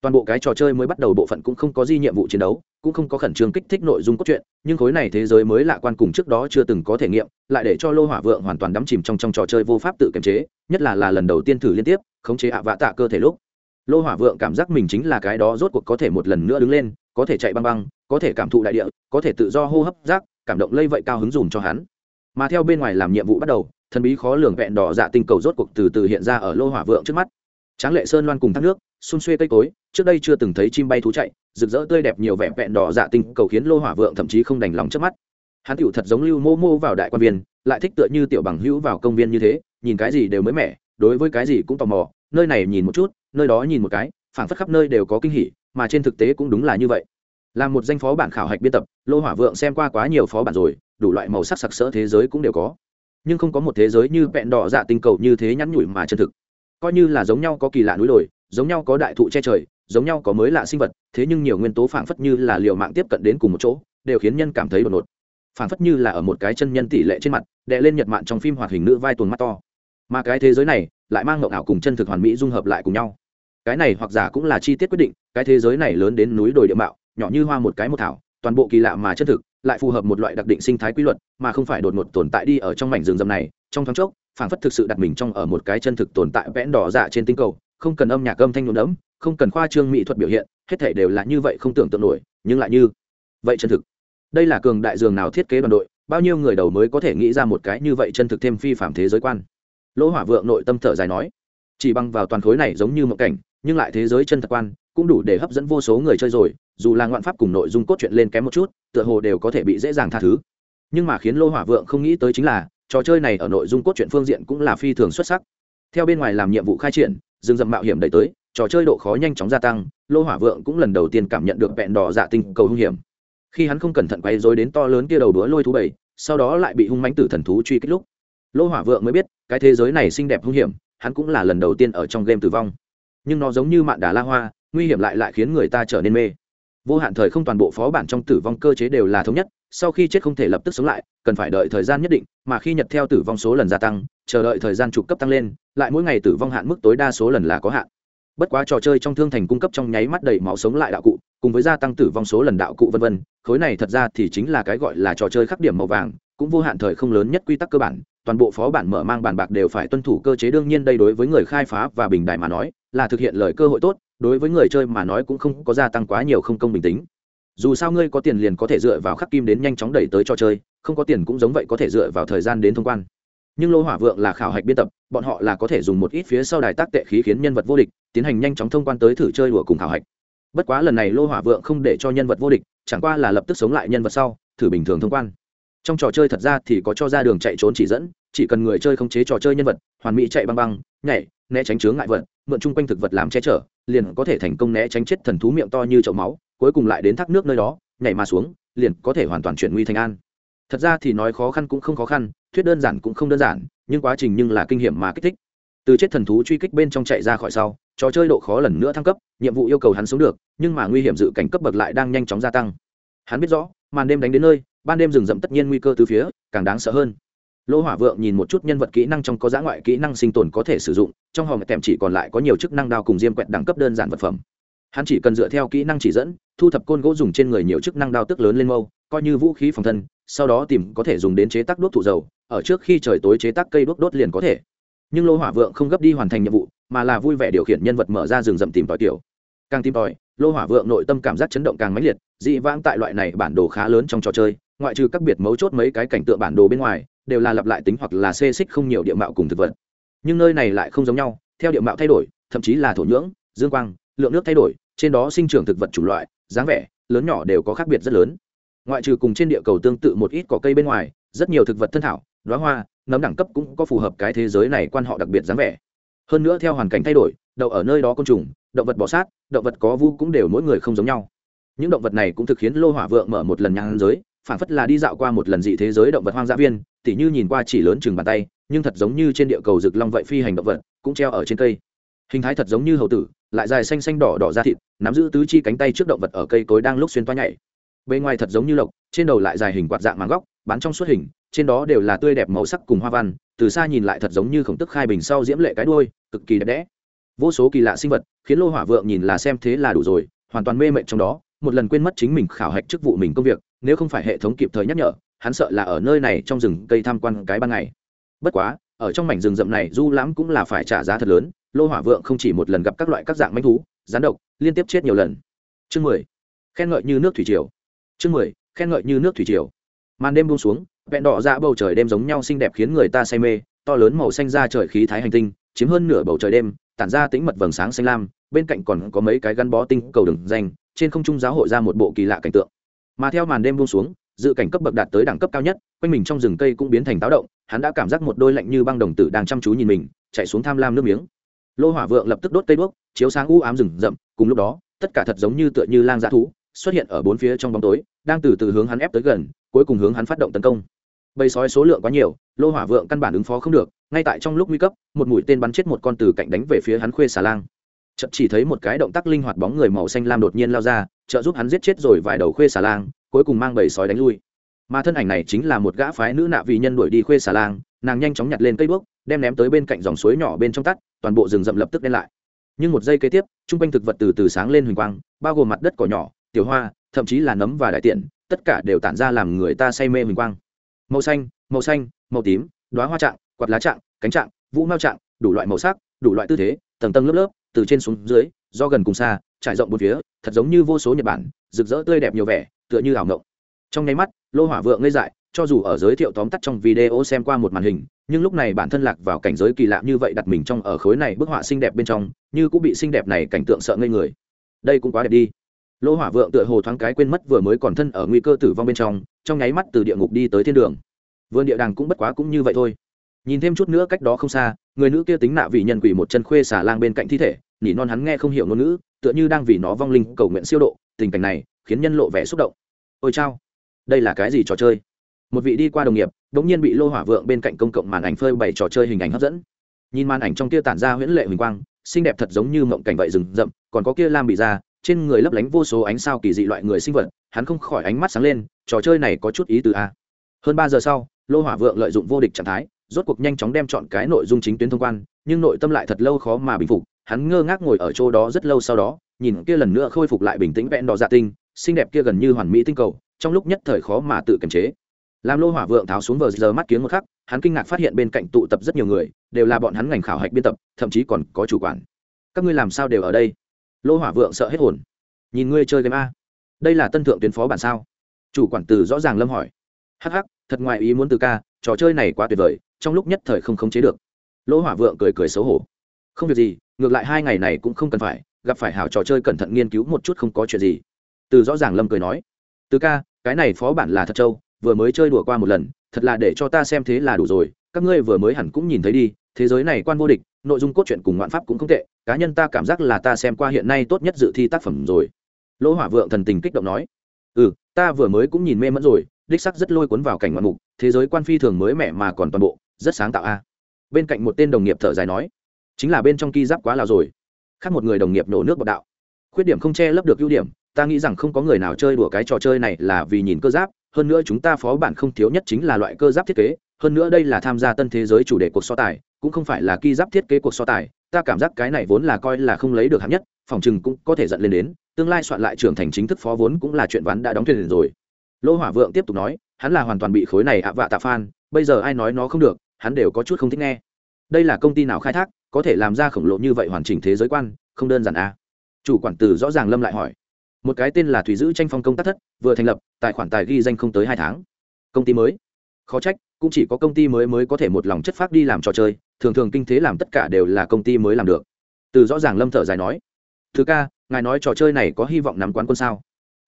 Toàn bộ cái trò chơi mới bắt đầu bộ phận cũng không có di nhiệm vụ chiến đấu cũng không có khẩn trương kích thích nội dung cốt truyện, nhưng khối này thế giới mới lạ quan cùng trước đó chưa từng có thể nghiệm, lại để cho lô hỏa vượng hoàn toàn đắm chìm trong trong trò chơi vô pháp tự kiềm chế, nhất là là lần đầu tiên thử liên tiếp, khống chế ạ vạ tạ cơ thể lúc. Lô hỏa vượng cảm giác mình chính là cái đó rốt cuộc có thể một lần nữa đứng lên, có thể chạy băng băng, có thể cảm thụ đại địa, có thể tự do hô hấp rác, cảm động lây vậy cao hứng dùm cho hắn. Mà theo bên ngoài làm nhiệm vụ bắt đầu, thần bí khó lường vẹn đỏ dạ tinh cầu rốt cuộc từ từ hiện ra ở lô hỏa vượng trước mắt. Tráng lệ sơn loan cùng thác nước xun xuê cây cối, trước đây chưa từng thấy chim bay thú chạy, rực rỡ tươi đẹp nhiều vẻ vẹn đỏ dạ tinh, cầu khiến lô hỏa vượng thậm chí không đành lòng trước mắt. Hắn tựu thật giống lưu mô mô vào đại quan viên, lại thích tựa như tiểu bằng hữu vào công viên như thế, nhìn cái gì đều mới mẻ, đối với cái gì cũng tò mò, nơi này nhìn một chút, nơi đó nhìn một cái, phảng phất khắp nơi đều có kinh hỉ, mà trên thực tế cũng đúng là như vậy. Là một danh phó bản khảo hạch biên tập, lô hỏa vượng xem qua quá nhiều phó bản rồi, đủ loại màu sắc sặc sỡ thế giới cũng đều có. Nhưng không có một thế giới như vẹn đỏ dạ tinh cầu như thế nhắn nhủi mà chân thực. Coi như là giống nhau có kỳ lạ núi đồi giống nhau có đại thụ che trời, giống nhau có mới lạ sinh vật, thế nhưng nhiều nguyên tố phảng phất như là liều mạng tiếp cận đến cùng một chỗ, đều khiến nhân cảm thấy đột ngột. Phảng phất như là ở một cái chân nhân tỷ lệ trên mặt đệ lên nhật mạn trong phim hoạt hình nữ vai tuần mắt to. Mà cái thế giới này, lại mang ngộng ảo cùng chân thực hoàn mỹ dung hợp lại cùng nhau. Cái này hoặc giả cũng là chi tiết quyết định, cái thế giới này lớn đến núi đồi địa mạo, nhỏ như hoa một cái một thảo, toàn bộ kỳ lạ mà chân thực, lại phù hợp một loại đặc định sinh thái quy luật, mà không phải đột ngột tồn tại đi ở trong mảnh rừng rậm này. Trong thoáng chốc, phảng phất thực sự đặt mình trong ở một cái chân thực tồn tại vẽn đỏ dạ trên tinh cầu không cần âm nhạc âm thanh nhuộm đẫm, không cần khoa trương mỹ thuật biểu hiện, hết thể đều là như vậy không tưởng tượng nổi, nhưng lại như vậy chân thực. Đây là cường đại dường nào thiết kế đoàn đội, bao nhiêu người đầu mới có thể nghĩ ra một cái như vậy chân thực thêm phi phạm thế giới quan. Lỗ hỏa vượng nội tâm thở dài nói, chỉ bằng vào toàn khối này giống như một cảnh, nhưng lại thế giới chân thật quan, cũng đủ để hấp dẫn vô số người chơi rồi, dù là ngoạn pháp cùng nội dung cốt truyện lên kém một chút, tựa hồ đều có thể bị dễ dàng tha thứ. Nhưng mà khiến lô hỏa vượng không nghĩ tới chính là, trò chơi này ở nội dung cốt truyện phương diện cũng là phi thường xuất sắc. Theo bên ngoài làm nhiệm vụ khai triển rừng rậm mạo hiểm đẩy tới, trò chơi độ khó nhanh chóng gia tăng, lô hỏa vượng cũng lần đầu tiên cảm nhận được vẹn đỏ dạ tinh cầu hung hiểm. Khi hắn không cẩn thận quay dối đến to lớn kia đầu đũa lôi thú bảy, sau đó lại bị hung mánh tử thần thú truy kích lúc, lô hỏa vượng mới biết, cái thế giới này xinh đẹp hung hiểm, hắn cũng là lần đầu tiên ở trong game tử vong. Nhưng nó giống như mạn đà la hoa, nguy hiểm lại lại khiến người ta trở nên mê. Vô hạn thời không toàn bộ phó bản trong tử vong cơ chế đều là thống nhất, sau khi chết không thể lập tức sống lại, cần phải đợi thời gian nhất định, mà khi nhật theo tử vong số lần gia tăng chờ đợi thời gian trục cấp tăng lên, lại mỗi ngày tử vong hạn mức tối đa số lần là có hạn. Bất quá trò chơi trong thương thành cung cấp trong nháy mắt đầy máu sống lại đạo cụ, cùng với gia tăng tử vong số lần đạo cụ vân vân, khối này thật ra thì chính là cái gọi là trò chơi khắc điểm màu vàng, cũng vô hạn thời không lớn nhất quy tắc cơ bản, toàn bộ phó bản mở mang bàn bạc đều phải tuân thủ cơ chế đương nhiên đây đối với người khai phá và bình đại mà nói, là thực hiện lời cơ hội tốt, đối với người chơi mà nói cũng không có gia tăng quá nhiều không công bình tính dù sao ngươi có tiền liền có thể dựa vào khắc kim đến nhanh chóng đẩy tới trò chơi, không có tiền cũng giống vậy có thể dựa vào thời gian đến thông quan nhưng lô hỏa vượng là khảo hạch biên tập, bọn họ là có thể dùng một ít phía sau đài tác tệ khí khiến nhân vật vô địch, tiến hành nhanh chóng thông quan tới thử chơi đùa cùng khảo hạch. Bất quá lần này lô hỏa vượng không để cho nhân vật vô địch, chẳng qua là lập tức sống lại nhân vật sau, thử bình thường thông quan. Trong trò chơi thật ra thì có cho ra đường chạy trốn chỉ dẫn, chỉ cần người chơi không chế trò chơi nhân vật, hoàn mỹ chạy băng băng, nhảy, né tránh chướng ngại vật, mượn chung quanh thực vật làm che chở, liền có thể thành công né tránh chết thần thú miệng to như chậu máu, cuối cùng lại đến thác nước nơi đó, nhảy mà xuống, liền có thể hoàn toàn chuyển nguy thành an thật ra thì nói khó khăn cũng không khó khăn, thuyết đơn giản cũng không đơn giản, nhưng quá trình nhưng là kinh hiểm mà kích thích. Từ chết thần thú truy kích bên trong chạy ra khỏi sau, trò chơi độ khó lần nữa thăng cấp, nhiệm vụ yêu cầu hắn sống được, nhưng mà nguy hiểm dự cảnh cấp bậc lại đang nhanh chóng gia tăng. Hắn biết rõ, màn đêm đánh đến nơi, ban đêm rừng rậm tất nhiên nguy cơ từ phía, càng đáng sợ hơn. Lỗ hỏa vượng nhìn một chút nhân vật kỹ năng trong có giá ngoại kỹ năng sinh tồn có thể sử dụng, trong hòm tèm chỉ còn lại có nhiều chức năng đao cùng diêm quẹt đẳng cấp đơn giản vật phẩm. Hắn chỉ cần dựa theo kỹ năng chỉ dẫn, thu thập côn gỗ dùng trên người nhiều chức năng đao tức lớn lên mâu coi như vũ khí phòng thân, sau đó tìm có thể dùng đến chế tác đốt thụ dầu, ở trước khi trời tối chế tác cây đốt đốt liền có thể. Nhưng lô hỏa vượng không gấp đi hoàn thành nhiệm vụ, mà là vui vẻ điều khiển nhân vật mở ra rừng rậm tìm tòi tiểu. Càng tìm tòi, lô hỏa vượng nội tâm cảm giác chấn động càng mãnh liệt, dị vãng tại loại này bản đồ khá lớn trong trò chơi, ngoại trừ các biệt mấu chốt mấy cái cảnh tượng bản đồ bên ngoài, đều là lặp lại tính hoặc là xê xích không nhiều địa mạo cùng thực vật. Nhưng nơi này lại không giống nhau, theo địa mạo thay đổi, thậm chí là thổ nhưỡng, dương quang, lượng nước thay đổi, trên đó sinh trưởng thực vật chủng loại, dáng vẻ, lớn nhỏ đều có khác biệt rất lớn ngoại trừ cùng trên địa cầu tương tự một ít cỏ cây bên ngoài, rất nhiều thực vật thân thảo đoá hoa, nấm đẳng cấp cũng có phù hợp cái thế giới này quan họ đặc biệt dáng vẻ. Hơn nữa theo hoàn cảnh thay đổi, đậu ở nơi đó côn trùng, động vật bỏ sát, động vật có vu cũng đều mỗi người không giống nhau. Những động vật này cũng thực khiến lô hỏa vượng mở một lần nhang giới, phản phất là đi dạo qua một lần dị thế giới động vật hoang dã viên, tỉ như nhìn qua chỉ lớn chừng bàn tay, nhưng thật giống như trên địa cầu rực long vậy phi hành động vật, cũng treo ở trên cây. Hình thái thật giống như hầu tử, lại dài xanh xanh đỏ đỏ ra thịt, nắm giữ tứ chi cánh tay trước động vật ở cây cối đang lúc xuyên toa nhảy bên ngoài thật giống như lộc, trên đầu lại dài hình quạt dạng màng góc, bán trong suốt hình, trên đó đều là tươi đẹp màu sắc cùng hoa văn, từ xa nhìn lại thật giống như khổng tức khai bình sau diễm lệ cái đuôi, cực kỳ đẹp đẽ. Vô số kỳ lạ sinh vật, khiến lô hỏa vượng nhìn là xem thế là đủ rồi, hoàn toàn mê mệt trong đó, một lần quên mất chính mình khảo hạch chức vụ mình công việc, nếu không phải hệ thống kịp thời nhắc nhở, hắn sợ là ở nơi này trong rừng cây tham quan cái ban ngày. Bất quá, ở trong mảnh rừng rậm này du lãm cũng là phải trả giá thật lớn, lô hỏa vượng không chỉ một lần gặp các loại các dạng manh thú rán độc, liên tiếp chết nhiều lần. Chương mười. Khen ngợi như nước thủy triều chương mười, khen ngợi như nước thủy triều. Màn đêm buông xuống, vẹn đỏ ra bầu trời đêm giống nhau xinh đẹp khiến người ta say mê, to lớn màu xanh ra trời khí thái hành tinh, chiếm hơn nửa bầu trời đêm, tản ra tính mật vầng sáng xanh lam, bên cạnh còn có mấy cái gắn bó tinh cầu đường danh, trên không trung giáo hội ra một bộ kỳ lạ cảnh tượng. Mà theo màn đêm buông xuống, dự cảnh cấp bậc đạt tới đẳng cấp cao nhất, quanh mình trong rừng cây cũng biến thành táo động, hắn đã cảm giác một đôi lạnh như băng đồng tử đang chăm chú nhìn mình, chạy xuống tham lam nước miếng. Lô hỏa vượng lập tức đốt cây đuốc, chiếu sáng u ám rừng rậm, cùng lúc đó, tất cả thật giống như tựa như lang dã thú xuất hiện ở bốn phía trong bóng tối, đang từ từ hướng hắn ép tới gần, cuối cùng hướng hắn phát động tấn công. Bầy sói số lượng quá nhiều, lô hỏa vượng căn bản ứng phó không được, ngay tại trong lúc nguy cấp, một mũi tên bắn chết một con từ cạnh đánh về phía hắn khuê xà lang. Chợt chỉ thấy một cái động tác linh hoạt bóng người màu xanh lam đột nhiên lao ra, trợ giúp hắn giết chết rồi vài đầu khuê xà lang, cuối cùng mang bầy sói đánh lui. Mà thân ảnh này chính là một gã phái nữ nạ vì nhân đuổi đi khuê xà lang, nàng nhanh chóng nhặt lên cây bước đem ném tới bên cạnh dòng suối nhỏ bên trong tắt, toàn bộ rừng rậm lập tức đen lại. Nhưng một giây kế tiếp trung quanh thực vật từ từ sáng lên huỳnh quang, bao gồm mặt đất cỏ nhỏ tiểu hoa, thậm chí là nấm và đại tiện, tất cả đều tản ra làm người ta say mê huỳnh quang. Màu xanh màu xanh, màu tím đoá hoa trạng, quạt lá trạng, cánh trạng, vũ mao trạng, đủ loại màu sắc, đủ loại tư thế, tầng tầng lớp lớp, từ trên xuống dưới, do gần cùng xa, trải rộng bốn phía, thật giống như vô số nhật bản, rực rỡ tươi đẹp nhiều vẻ, tựa như ảo ngộng trong nháy mắt, lô hỏa vượng ngây dại, cho dù ở giới thiệu tóm tắt trong video xem qua một màn hình, nhưng lúc này bản thân lạc vào cảnh giới kỳ lạ như vậy đặt mình trong ở khối này bức họa xinh đẹp bên trong, như cũng bị xinh đẹp này cảnh tượng sợ ngây người. Đây cũng quá đẹp đi lô hỏa vượng tựa hồ thoáng cái quên mất vừa mới còn thân ở nguy cơ tử vong bên trong trong nháy mắt từ địa ngục đi tới thiên đường. Vườn địa đàng cũng bất quá cũng như vậy thôi. Nhìn thêm chút nữa cách đó không xa, người nữ kia tính nạ vì nhân quỷ một chân khuê xả lang bên cạnh thi thể, nỉ non hắn nghe không hiểu ngôn ngữ, tựa như đang vì nó vong linh cầu nguyện siêu độ, tình cảnh này khiến nhân lộ vẻ xúc động. Ôi chao, đây là cái gì trò chơi? Một vị đi qua đồng nghiệp đ ỗ n g nhiên bị lô hỏa vượng bên cạnh công cộng màn ảnh phơi bày trò chơi hình ảnh hấp dẫn. Nhìn màn ảnh trong kia tản ra huyễn lệ huỳnh quang, xinh đẹp thật giống như mộng cảnh vậy rừng rậm, còn có kia lam bị ra trên người lấp lánh vô số ánh sao kỳ dị loại người sinh vật, hắn không khỏi ánh mắt sáng lên, trò chơi này có chút ý từ a. Hơn ba giờ sau, lô hỏa vượng lợi dụng vô địch trạng thái, rốt cuộc nhanh chóng đem chọn cái nội dung chính tuyến thông quan, nhưng nội tâm lại thật lâu khó mà bình phục, hắn ngơ ngác ngồi ở chỗ đó rất lâu sau đó, nhìn kia lần nữa khôi phục lại bình tĩnh vẹn đỏ dạ tinh, xinh đẹp kia gần như hoàn mỹ tinh cầu, trong lúc nhất thời khó mà tự kiềm chế. Làm lô hỏa vượng tháo xuống vờ giờ mắt kiếng một khắc, hắn kinh ngạc phát hiện bên cạnh tụ tập rất nhiều người, đều là bọn hắn ngành khảo hạch biên tập, thậm chí còn có chủ quản. Các ngươi làm sao đều ở đây? Lô hỏa vượng sợ hết hồn. Nhìn ngươi chơi game a. Đây là tân thượng tuyến phó bản sao? Chủ quản từ rõ ràng lâm hỏi. Hh thật ngoài ý muốn từ ca, trò chơi này quá tuyệt vời, trong lúc nhất thời không khống chế được. Lỗ hỏa vượng cười cười xấu hổ. Không việc gì, ngược lại hai ngày này cũng không cần phải, gặp phải hảo trò chơi cẩn thận nghiên cứu một chút không có chuyện gì. Từ rõ ràng lâm cười nói. Từ ca, cái này phó bản là thật trâu, vừa mới chơi đùa qua một lần, thật là để cho ta xem thế là đủ rồi, các ngươi vừa mới hẳn cũng nhìn thấy đi, thế giới này quan vô địch nội dung cốt truyện cùng ngoạn pháp cũng không tệ, cá nhân ta cảm giác là ta xem qua hiện nay tốt nhất dự thi tác phẩm rồi. Lỗ hỏa vượng thần tình kích động nói. Ừ ta vừa mới cũng nhìn mê mẫn rồi, đích sắc rất lôi cuốn vào cảnh ngoạn mục, thế giới quan phi thường mới mẻ mà còn toàn bộ, rất sáng tạo a. Bên cạnh một tên đồng nghiệp thở dài nói. Chính là bên trong ki giáp quá lào rồi. Khác một người đồng nghiệp nổ nước bọc đạo. Khuyết điểm không che lấp được ưu điểm, ta nghĩ rằng không có người nào chơi đùa cái trò chơi này là vì nhìn cơ giáp, hơn nữa chúng ta phó bản không thiếu nhất chính là loại cơ giáp thiết kế, hơn nữa đây là tham gia tân thế giới chủ đề cuộc so tài cũng không phải là ki giáp thiết kế cuộc so tài, ta cảm giác cái này vốn là coi là không lấy được hạng nhất, phòng chừng cũng có thể dẫn lên đến, tương lai soạn lại trưởng thành chính thức phó vốn cũng là chuyện vắn đã đóng thuyền rồi. Lỗ hỏa vượng tiếp tục nói, hắn là hoàn toàn bị khối này ạ vạ tạ phan bây giờ ai nói nó không được, hắn đều có chút không thích nghe. Đây là công ty nào khai thác, có thể làm ra khổng lồ như vậy hoàn chỉnh thế giới quan, không đơn giản à. chủ quản từ rõ ràng lâm lại hỏi. Một cái tên là thủy giữ tranh phong công tác thất, vừa thành lập, tài khoản tài ghi danh không tới hai tháng. Công ty mới. Khó trách, cũng chỉ có công ty mới mới có thể một lòng chất phác đi làm trò chơi thường thường kinh thế làm tất cả đều là công ty mới làm được. Từ rõ ràng lâm thở dài nói, thứ ca, ngài nói trò chơi này có hy vọng nắm quán quân sao?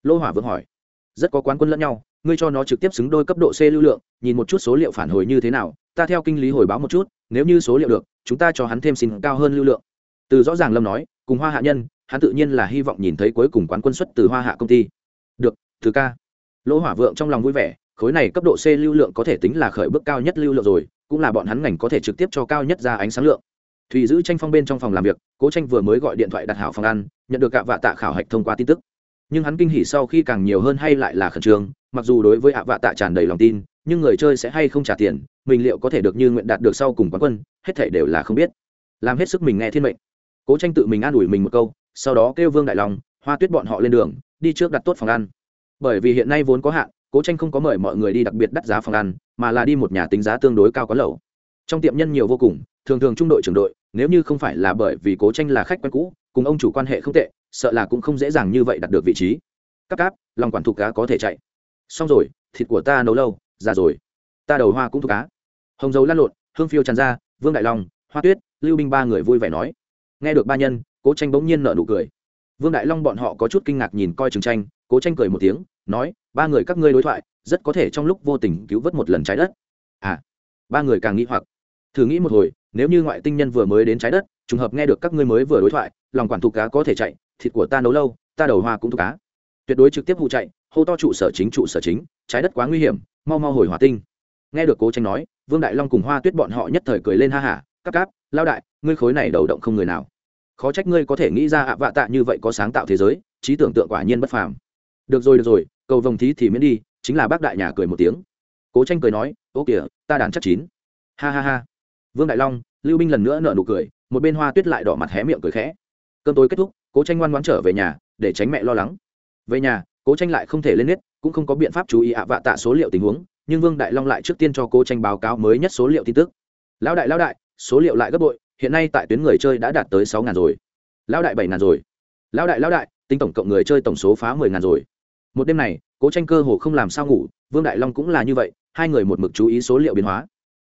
Lô hỏa vương hỏi, rất có quán quân lẫn nhau, ngươi cho nó trực tiếp xứng đôi cấp độ c lưu lượng, nhìn một chút số liệu phản hồi như thế nào, ta theo kinh lý hồi báo một chút, nếu như số liệu được, chúng ta cho hắn thêm xin cao hơn lưu lượng. Từ rõ ràng lâm nói, cùng hoa hạ nhân, hắn tự nhiên là hy vọng nhìn thấy cuối cùng quán quân xuất từ hoa hạ công ty. Được, thứ ca. Lỗ hỏa vượng trong lòng vui vẻ khối này cấp độ c lưu lượng có thể tính là khởi bước cao nhất lưu lượng rồi, cũng là bọn hắn ngành có thể trực tiếp cho cao nhất ra ánh sáng lượng. Thùy giữ tranh phong bên trong phòng làm việc, cố tranh vừa mới gọi điện thoại đặt hảo phòng ăn, nhận được cả vạ tạ khảo hạch thông qua tin tức. Nhưng hắn kinh hỉ sau khi càng nhiều hơn hay lại là khẩn trương, mặc dù đối với ạ vạ tạ tràn đầy lòng tin, nhưng người chơi sẽ hay không trả tiền, mình liệu có thể được như nguyện đạt được sau cùng quán quân, hết thảy đều là không biết. Làm hết sức mình nghe thiên mệnh. Cố tranh tự mình an ủi mình một câu, sau đó kêu vương đại long, hoa tuyết bọn họ lên đường, đi trước đặt tốt phòng ăn. Bởi vì hiện nay vốn có hạn cố tranh không có mời mọi người đi đặc biệt đắt giá phòng ăn, mà là đi một nhà tính giá tương đối cao có lẩu. Trong tiệm nhân nhiều vô cùng, thường thường trung đội trưởng đội, nếu như không phải là bởi vì cố tranh là khách quen cũ, cùng ông chủ quan hệ không tệ, sợ là cũng không dễ dàng như vậy đặt được vị trí. Cắp cáp, lòng quản thục cá có thể chạy. Xong rồi, thịt của ta nấu lâu, già rồi. Ta đầu hoa cũng thục cá. Hồng dầu lăn lộn, hương phiêu tràn ra, vương đại long, hoa tuyết, lưu binh ba người vui vẻ nói. Nghe được ba nhân, cố tranh bỗng nhiên nở nụ cười. Vương đại long bọn họ có chút kinh ngạc nhìn coi trường tranh cố tranh cười một tiếng, nói, ba người các ngươi đối thoại, rất có thể trong lúc vô tình cứu vớt một lần trái đất. À ba người càng nghĩ hoặc. Thử nghĩ một hồi, nếu như ngoại tinh nhân vừa mới đến trái đất, trùng hợp nghe được các ngươi mới vừa đối thoại, lòng quản thục cá có thể chạy, thịt của ta nấu lâu, ta đầu hoa cũng thục cá. Tuyệt đối trực tiếp hụ chạy, hô to trụ sở chính trụ sở chính, trái đất quá nguy hiểm, mau mau hồi hỏa tinh. Nghe được cố tranh nói, vương đại long cùng hoa tuyết bọn họ nhất thời cười lên ha hả cắp cáp lao đại, ngươi khối này đầu động không người nào. Khó trách ngươi có thể nghĩ ra ạ vạ tạ như vậy có sáng tạo thế giới, trí tưởng tượng quả nhiên bất phàm được rồi được rồi, cầu vồng thí thì miễn đi, chính là bác đại nhà cười một tiếng. Cố tranh cười nói, ô kìa, ta đàn chắc chín. Ha ha ha. Vương đại long, lưu binh lần nữa nợ nụ cười, một bên hoa tuyết lại đỏ mặt hé miệng cười khẽ. Cơn tối kết thúc, cố tranh ngoan ngoãn trở về nhà, để tránh mẹ lo lắng. Về nhà, cố tranh lại không thể lên nết, cũng không có biện pháp chú ý ạ vạ tạ số liệu tình huống, nhưng vương đại long lại trước tiên cho cố tranh báo cáo mới nhất số liệu tin tức. Lão đại lão đại, số liệu lại gấp bội, hiện nay tại tuyến người chơi đã đạt tới sáu ngàn rồi. Lão đại bảy ngàn rồi. Lão đại lão đại, tính tổng cộng người chơi tổng số phá mười ngàn rồi một đêm này, cố tranh cơ hồ không làm sao ngủ, vương đại long cũng là như vậy, hai người một mực chú ý số liệu biến hóa.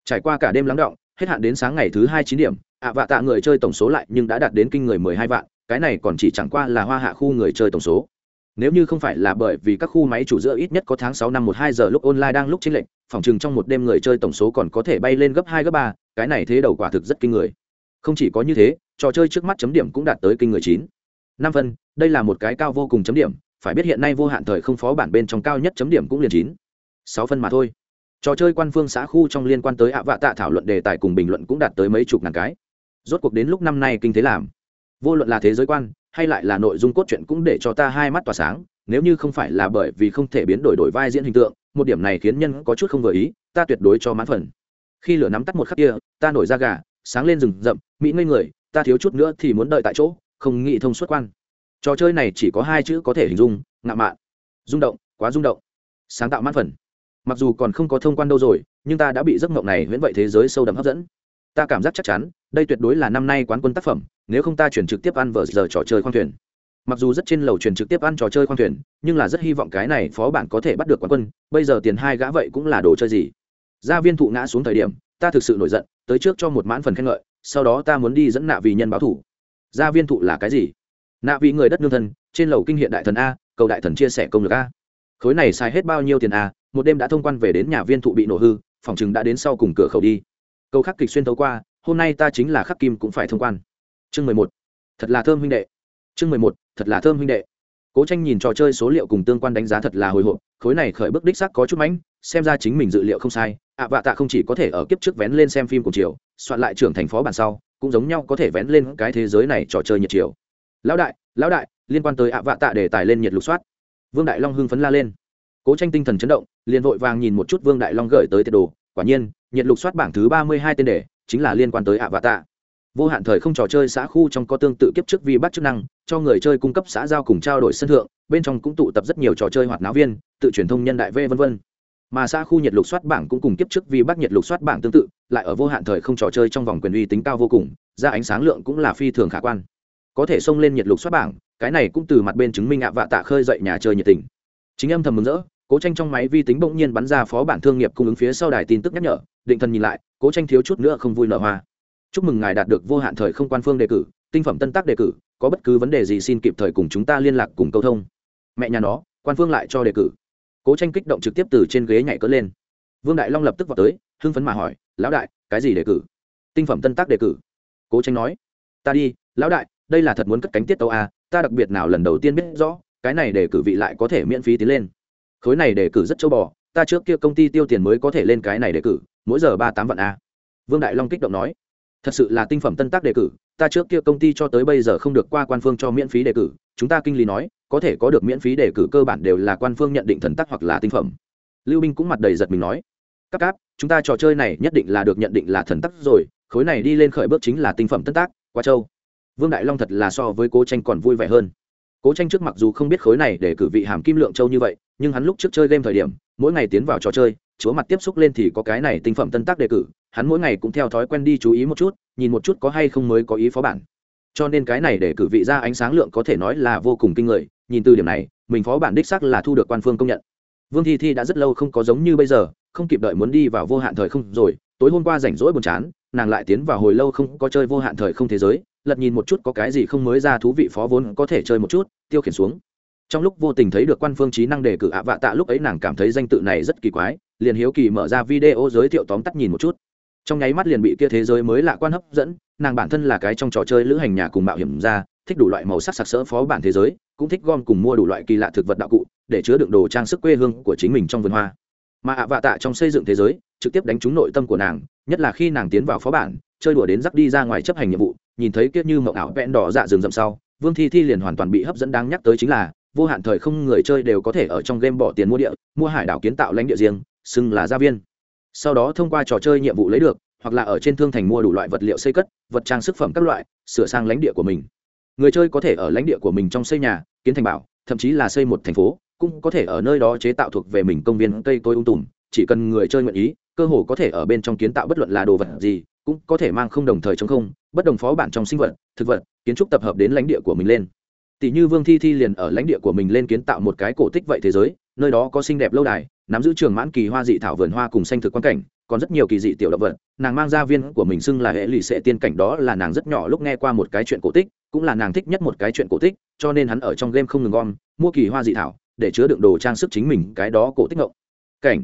Trải qua cả đêm lắng động, hết hạn đến sáng ngày thứ hai chín điểm, ạ vạ tạ người chơi tổng số lại nhưng đã đạt đến kinh người mười hai vạn, cái này còn chỉ chẳng qua là hoa hạ khu người chơi tổng số. Nếu như không phải là bởi vì các khu máy chủ giữa ít nhất có tháng sáu năm một hai giờ lúc online đang lúc chính lệnh phòng chừng trong một đêm người chơi tổng số còn có thể bay lên gấp hai, gấp ba, cái này thế đầu quả thực rất kinh người. Không chỉ có như thế, trò chơi trước mắt chấm điểm cũng đạt tới kinh người chín. Năm phân, đây là một cái cao vô cùng chấm điểm phải biết hiện nay vô hạn thời không phó bản bên trong cao nhất chấm điểm cũng liền chín, sáu phân mà thôi. Trò chơi quan phương xã khu trong liên quan tới ạ vạ tạ thảo luận đề tài cùng bình luận cũng đạt tới mấy chục ngàn cái. Rốt cuộc đến lúc năm nay kinh thế làm. Vô luận là thế giới quan, hay lại là nội dung cốt truyện cũng để cho ta hai mắt tỏa sáng, nếu như không phải là bởi vì không thể biến đổi đổi vai diễn hình tượng, một điểm này khiến nhân có chút không vừa ý, ta tuyệt đối cho mãn phần. Khi lửa nắm tắt một khắc kia, ta nổi ra gà, sáng lên rừng rậm, mỹ ngây người, ta thiếu chút nữa thì muốn đợi tại chỗ, không nghĩ thông suốt quan trò chơi này chỉ có hai chữ có thể hình dung, ngạo mạn. Rung động, quá rung động. Sáng tạo mãn phần. Mặc dù còn không có thông quan đâu rồi, nhưng ta đã bị giấc mộng này viễn vậy thế giới sâu đậm hấp dẫn. Ta cảm giác chắc chắn, đây tuyệt đối là năm nay quán quân tác phẩm, nếu không ta chuyển trực tiếp ăn vờ giờ trò chơi khoang thuyền. Mặc dù rất trên lầu chuyển trực tiếp ăn trò chơi khoang thuyền, nhưng là rất hy vọng cái này phó bản có thể bắt được quán quân, bây giờ tiền hai gã vậy cũng là đồ chơi gì? Gia viên thụ ngã xuống thời điểm, ta thực sự nổi giận, tới trước cho một mãn phần khen ngợi, sau đó ta muốn đi dẫn nạ vì nhân báo thủ. Gia viên thụ là cái gì? Nạ vị người đất nương thân, trên lầu kinh hiện đại thần a, cầu đại thần chia sẻ công lực a. Khối này xài hết bao nhiêu tiền a, một đêm đã thông quan về đến nhà viên thụ bị nổ hư, phòng chừng đã đến sau cùng cửa khẩu đi. Câu khắc kịch xuyên thấu qua, hôm nay ta chính là khắc kim cũng phải thông quan. Chương mười một. Thật là thơm huynh đệ. Chương mười một, thật là thơm huynh đệ. Cố tranh nhìn trò chơi số liệu cùng tương quan đánh giá thật là hồi hộp, khối này khởi bước đích sắc có chút mãnh, xem ra chính mình dự liệu không sai. Ạ vạ tạ không chỉ có thể ở kiếp trước vén lên xem phim cùng chiều soạn lại trưởng thành phó bản sau, cũng giống nhau có thể vén lên cái thế giới này trò chơi nhiệt chiều lão đại lão đại, liên quan tới ạ vạ tạ để tài lên nhiệt lục soát. Vương đại long hưng phấn la lên. Cố tranh tinh thần chấn động, liền vội vàng nhìn một chút vương đại long gửi tới tiệt đồ. Quả nhiên, nhiệt lục soát bảng thứ ba mươi hai tên đề chính là liên quan tới ạ vạ tạ. Vô hạn thời không trò chơi xã khu trong có tương tự kiếp trước vi bắt chức năng, cho người chơi cung cấp xã giao cùng trao đổi sân thượng, bên trong cũng tụ tập rất nhiều trò chơi hoạt náo viên, tự truyền thông nhân đại v v v mà xã khu nhiệt lục soát bảng cũng cùng kiếp trước vi bắt nhiệt lục soát bảng tương tự, lại ở vô hạn thời không trò chơi trong vòng quyền uy tính cao vô cùng, ra ánh sáng lượng cũng là phi thường khả quan có thể xông lên nhiệt lục xuất bảng, cái này cũng từ mặt bên chứng minh ạ vạ tạ khơi dậy nhà chơi nhiệt tình. Chính âm thầm mừng rỡ, cố tranh trong máy vi tính bỗng nhiên bắn ra phó bản thương nghiệp cung ứng phía sau đài tin tức nhắc nhở, định thần nhìn lại, cố tranh thiếu chút nữa không vui nở hoa. Chúc mừng ngài đạt được vô hạn thời không quan phương đề cử, tinh phẩm tân tác đề cử, có bất cứ vấn đề gì xin kịp thời cùng chúng ta liên lạc cùng câu thông. Mẹ nhà nó, quan phương lại cho đề cử. Cố tranh kích động trực tiếp từ trên ghế nhảy cỡ lên. Vương đại long lập tức vào tới, hưng phấn mà hỏi, lão đại, cái gì đề cử? Tinh phẩm tân tác đề cử. Cố tranh nói, ta đi, lão đại đây là thật muốn cất cánh tiết tấu à, ta đặc biệt nào lần đầu tiên biết rõ cái này để cử vị lại có thể miễn phí tiến lên. Khối này để cử rất châu bò ta trước kia công ty tiêu tiền mới có thể lên cái này để cử mỗi giờ ba tám vạn a. Vương đại long kích động nói thật sự là tinh phẩm tân tác đề cử ta trước kia công ty cho tới bây giờ không được qua quan phương cho miễn phí đề cử chúng ta kinh lý nói có thể có được miễn phí đề cử cơ bản đều là quan phương nhận định thần tác hoặc là tinh phẩm. Lưu binh cũng mặt đầy giật mình nói các cáp chúng ta trò chơi này nhất định là được nhận định là thần tắc rồi khối này đi lên khởi bước chính là tinh phẩm tân tác qua châu vương đại long thật là so với cố tranh còn vui vẻ hơn. Cố tranh trước mặc dù không biết khối này để cử vị hàm kim lượng châu như vậy, nhưng hắn lúc trước chơi game thời điểm, mỗi ngày tiến vào trò chơi, chúa mặt tiếp xúc lên thì có cái này tinh phẩm tân tác đề cử, hắn mỗi ngày cũng theo thói quen đi chú ý một chút, nhìn một chút có hay không mới có ý phó bản. Cho nên cái này để cử vị ra ánh sáng lượng có thể nói là vô cùng kinh người, nhìn từ điểm này, mình phó bản đích sắc là thu được quan phương công nhận. Vương thi thi đã rất lâu không có giống như bây giờ, không kịp đợi muốn đi vào vô hạn thời không rồi, tối hôm qua rảnh rỗi buồn chán, nàng lại tiến vào hồi lâu không có chơi vô hạn thời không thế giới lật nhìn một chút có cái gì không mới ra thú vị phó vốn có thể chơi một chút, tiêu khiển xuống. Trong lúc vô tình thấy được quan phương trí năng đề cử ạ vạ tạ, lúc ấy nàng cảm thấy danh tự này rất kỳ quái, liền hiếu kỳ mở ra video giới thiệu tóm tắt nhìn một chút. Trong nháy mắt liền bị kia thế giới mới lạ quan hấp dẫn, nàng bản thân là cái trong trò chơi lữ hành nhà cùng mạo hiểm ra, thích đủ loại màu sắc sặc sỡ phó bản thế giới, cũng thích gom cùng mua đủ loại kỳ lạ thực vật đạo cụ, để chứa đựng đồ trang sức quê hương của chính mình trong vườn hoa. Mà ạ vạ tạ trong xây dựng thế giới, trực tiếp đánh trúng nội tâm của nàng, nhất là khi nàng tiến vào phó bản, chơi đùa đến rắc đi ra ngoài chấp hành nhiệm vụ nhìn thấy kiếp như mộng ảo vẹn đỏ dạ rừng rậm sau, vương thi thi liền hoàn toàn bị hấp dẫn đáng nhắc tới chính là, vô hạn thời không người chơi đều có thể ở trong game bỏ tiền mua địa, mua hải đảo kiến tạo lãnh địa riêng, xưng là gia viên. Sau đó thông qua trò chơi nhiệm vụ lấy được, hoặc là ở trên thương thành mua đủ loại vật liệu xây cất, vật trang sức phẩm các loại, sửa sang lãnh địa của mình. Người chơi có thể ở lãnh địa của mình trong xây nhà, kiến thành bảo, thậm chí là xây một thành phố, cũng có thể ở nơi đó chế tạo thuộc về mình công viên cây cối ung tùm, chỉ cần người chơi nguyện ý, cơ hồ có thể ở bên trong kiến tạo bất luận là đồ vật gì cũng có thể mang không đồng thời chống không, bất đồng phó bản trong sinh vật, thực vật, kiến trúc tập hợp đến lãnh địa của mình lên. Tỷ như vương thi thi liền ở lãnh địa của mình lên kiến tạo một cái cổ tích vậy thế giới, nơi đó có xinh đẹp lâu đài, nắm giữ trường mãn kỳ hoa dị thảo vườn hoa cùng xanh thực quan cảnh, còn rất nhiều kỳ dị tiểu động vật, nàng mang ra viên của mình xưng là hệ lụy sệ tiên cảnh đó là nàng rất nhỏ lúc nghe qua một cái chuyện cổ tích, cũng là nàng thích nhất một cái chuyện cổ tích, cho nên hắn ở trong game không ngừng gom, mua kỳ hoa dị thảo, để chứa đựng đồ trang sức chính mình, cái đó cổ tích ngộng cảnh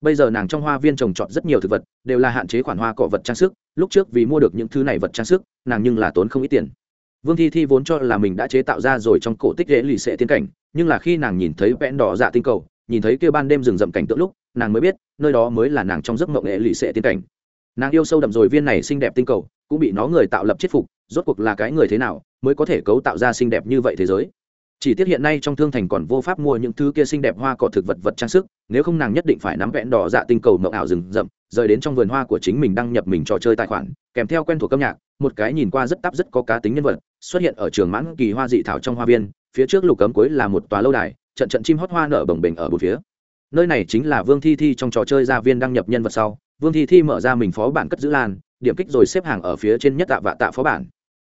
bây giờ nàng trong hoa viên trồng trọt rất nhiều thực vật, đều là hạn chế khoản hoa cỏ vật trang sức, lúc trước vì mua được những thứ này vật trang sức, nàng nhưng là tốn không ít tiền. Vương thi thi vốn cho là mình đã chế tạo ra rồi trong cổ tích dễ lì xệ tiên cảnh, nhưng là khi nàng nhìn thấy vẽn đỏ dạ tinh cầu, nhìn thấy kêu ban đêm rừng rậm cảnh tượng lúc, nàng mới biết, nơi đó mới là nàng trong giấc mộng nghệ lì xệ tiên cảnh. Nàng yêu sâu đậm rồi viên này xinh đẹp tinh cầu, cũng bị nó người tạo lập chết phục, rốt cuộc là cái người thế nào, mới có thể cấu tạo ra xinh đẹp như vậy thế giới? Chỉ tiếc hiện nay trong thương thành còn vô pháp mua những thứ kia xinh đẹp hoa cỏ thực vật vật trang sức, nếu không nàng nhất định phải nắm vẽn đỏ dạ tinh cầu mộng ảo rừng rậm, rời đến trong vườn hoa của chính mình đăng nhập mình trò chơi tài khoản, kèm theo quen thuộc âm nhạc, một cái nhìn qua rất tắp rất có cá tính nhân vật, xuất hiện ở trường mãn kỳ hoa dị thảo trong hoa viên, phía trước lục cấm cuối là một tòa lâu đài, trận trận chim hót hoa nở bồng bềnh ở bốn phía. Nơi này chính là vương thi thi trong trò chơi gia viên đăng nhập nhân vật sau, vương thi thi mở ra mình phó bản cất giữ lan điểm kích rồi xếp hàng ở phía trên nhất tạ vạ tạ phó bản.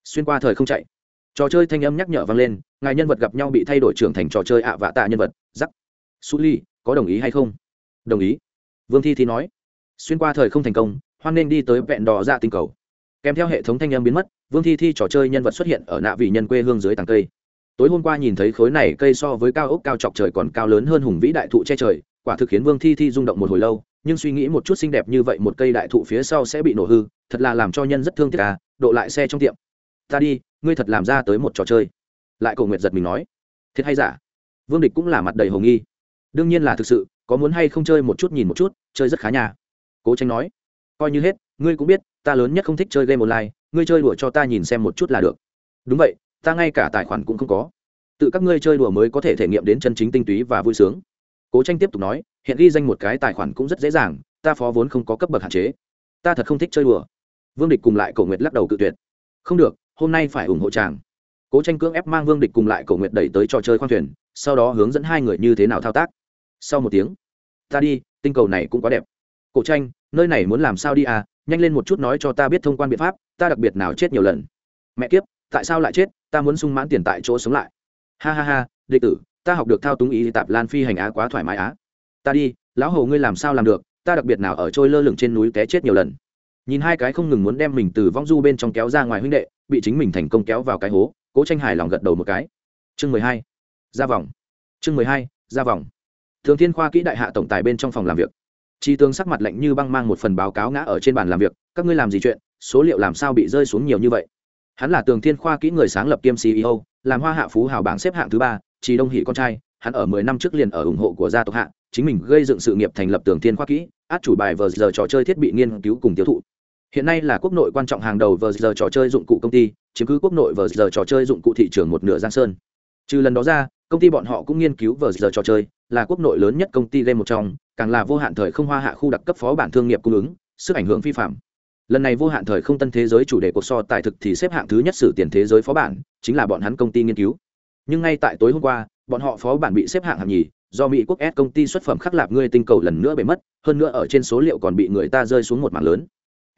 Xuyên qua thời không chạy trò chơi thanh âm nhắc nhở vang lên, ngài nhân vật gặp nhau bị thay đổi trưởng thành trò chơi ạ vạ tạ nhân vật giắc su ly có đồng ý hay không? Đồng ý. Vương thi thi nói. Xuyên qua thời không thành công, hoan nên đi tới vẹn đỏ dạ tinh cầu. Kèm theo hệ thống thanh âm biến mất, vương thi thi trò chơi nhân vật xuất hiện ở nạ vị nhân quê hương dưới tàng cây. Tối hôm qua nhìn thấy khối này cây so với cao ốc cao chọc trời còn cao lớn hơn hùng vĩ đại thụ che trời, quả thực khiến vương thi thi rung động một hồi lâu, nhưng suy nghĩ một chút xinh đẹp như vậy một cây đại thụ phía sau sẽ bị nổ hư, thật là làm cho nhân rất thương tiếc à độ lại xe trong tiệm ta đi, ngươi thật làm ra tới một trò chơi. Lại cầu nguyệt giật mình nói, thiệt hay giả? Vương địch cũng là mặt đầy hồ nghi. Đương nhiên là thực sự, có muốn hay không chơi một chút nhìn một chút, chơi rất khá nhà cố tranh nói, coi như hết, ngươi cũng biết, ta lớn nhất không thích chơi game online, ngươi chơi đùa cho ta nhìn xem một chút là được. Đúng vậy, ta ngay cả tài khoản cũng không có. Tự các ngươi chơi đùa mới có thể thể nghiệm đến chân chính tinh túy và vui sướng. Cố tranh tiếp tục nói, hiện ghi danh một cái tài khoản cũng rất dễ dàng, ta phó vốn không có cấp bậc hạn chế. Ta thật không thích chơi đùa. Vương địch cùng lại cổ nguyệt lắc đầu cự tuyệt. Không được hôm nay phải ủng hộ chàng. Cố tranh cưỡng ép mang vương địch cùng lại cổ nguyệt đẩy tới trò chơi khoang thuyền, sau đó hướng dẫn hai người như thế nào thao tác. Sau một tiếng, ta đi, tinh cầu này cũng quá đẹp. Cổ tranh, nơi này muốn làm sao đi à? Nhanh lên một chút nói cho ta biết thông quan biện pháp, ta đặc biệt nào chết nhiều lần. Mẹ kiếp, tại sao lại chết? Ta muốn sung mãn tiền tại chỗ sống lại. Ha ha ha, đệ tử, ta học được thao túng ý tạp lan phi hành á quá thoải mái á. Ta đi, lão hầu ngươi làm sao làm được? Ta đặc biệt nào ở trôi lơ lửng trên núi té chết nhiều lần nhìn hai cái không ngừng muốn đem mình từ vong du bên trong kéo ra ngoài huynh đệ, bị chính mình thành công kéo vào cái hố, cố tranh hài lòng gật đầu một cái. Chương mười hai, ra vòng. Chương mười hai, ra vòng. Thường thiên khoa kỹ đại hạ tổng tài bên trong phòng làm việc. Chi tướng sắc mặt lạnh như băng mang một phần báo cáo ngã ở trên bàn làm việc, các ngươi làm gì chuyện, số liệu làm sao bị rơi xuống nhiều như vậy? Hắn là tường thiên khoa kỹ người sáng lập kiêm ceo làm hoa hạ phú hào bảng xếp hạng thứ ba chỉ đông hỷ con trai, hắn ở mười năm trước liền ở ủng hộ của gia tộc hạ, chính mình gây dựng sự nghiệp thành lập tường thiên khoa kỹ, át chủ bài vờ giờ trò chơi thiết bị nghiên cứu cùng tiêu thụ hiện nay là quốc nội quan trọng hàng đầu vờ giờ trò chơi dụng cụ công ty, chiếm cứ quốc nội vờ giờ trò chơi dụng cụ thị trường một nửa giang sơn. Trừ lần đó ra, công ty bọn họ cũng nghiên cứu vờ giờ trò chơi, là quốc nội lớn nhất công ty game một trong, càng là vô hạn thời không hoa hạ khu đặc cấp phó bản thương nghiệp cung ứng, sức ảnh hưởng vi phạm. Lần này vô hạn thời không tân thế giới chủ đề cuộc so tài thực thì xếp hạng thứ nhất sử tiền thế giới phó bản, chính là bọn hắn công ty nghiên cứu. Nhưng ngay tại tối hôm qua, bọn họ phó bản bị xếp hạng hạng nhì, do mỹ quốc s công ty xuất phẩm khắc lạp ngươi tinh cầu lần nữa bị mất, hơn nữa ở trên số liệu còn bị người ta rơi xuống một mảng lớn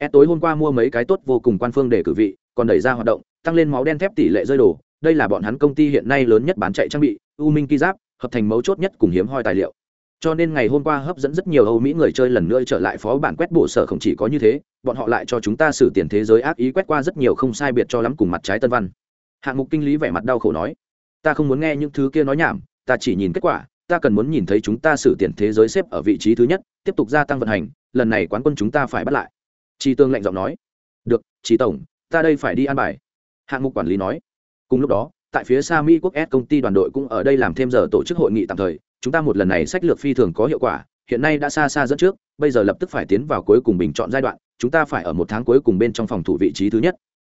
s tối hôm qua mua mấy cái tốt vô cùng quan phương để cử vị, còn đẩy ra hoạt động, tăng lên máu đen thép tỷ lệ rơi đổ đây là bọn hắn công ty hiện nay lớn nhất bán chạy trang bị, u minh ki giáp, hợp thành mấu chốt nhất cùng hiếm hoi tài liệu. Cho nên ngày hôm qua hấp dẫn rất nhiều âu mỹ người chơi lần nữa trở lại phó bản quét bổ sở không chỉ có như thế, bọn họ lại cho chúng ta xử tiền thế giới ác ý quét qua rất nhiều không sai biệt cho lắm cùng mặt trái tân văn. Hạng mục kinh lý vẻ mặt đau khổ nói, ta không muốn nghe những thứ kia nói nhảm, ta chỉ nhìn kết quả, ta cần muốn nhìn thấy chúng ta xử tiền thế giới xếp ở vị trí thứ nhất, tiếp tục gia tăng vận hành, lần này quán quân chúng ta phải bắt lại. Chỉ tương lạnh giọng nói. Được Chỉ tổng, ta đây phải đi an bài. Hạng mục quản lý nói. Cùng lúc đó, tại phía xa mỹ quốc s công ty đoàn đội cũng ở đây làm thêm giờ tổ chức hội nghị tạm thời. Chúng ta một lần này sách lược phi thường có hiệu quả, hiện nay đã xa xa dẫn trước, bây giờ lập tức phải tiến vào cuối cùng bình chọn giai đoạn, chúng ta phải ở một tháng cuối cùng bên trong phòng thủ vị trí thứ nhất.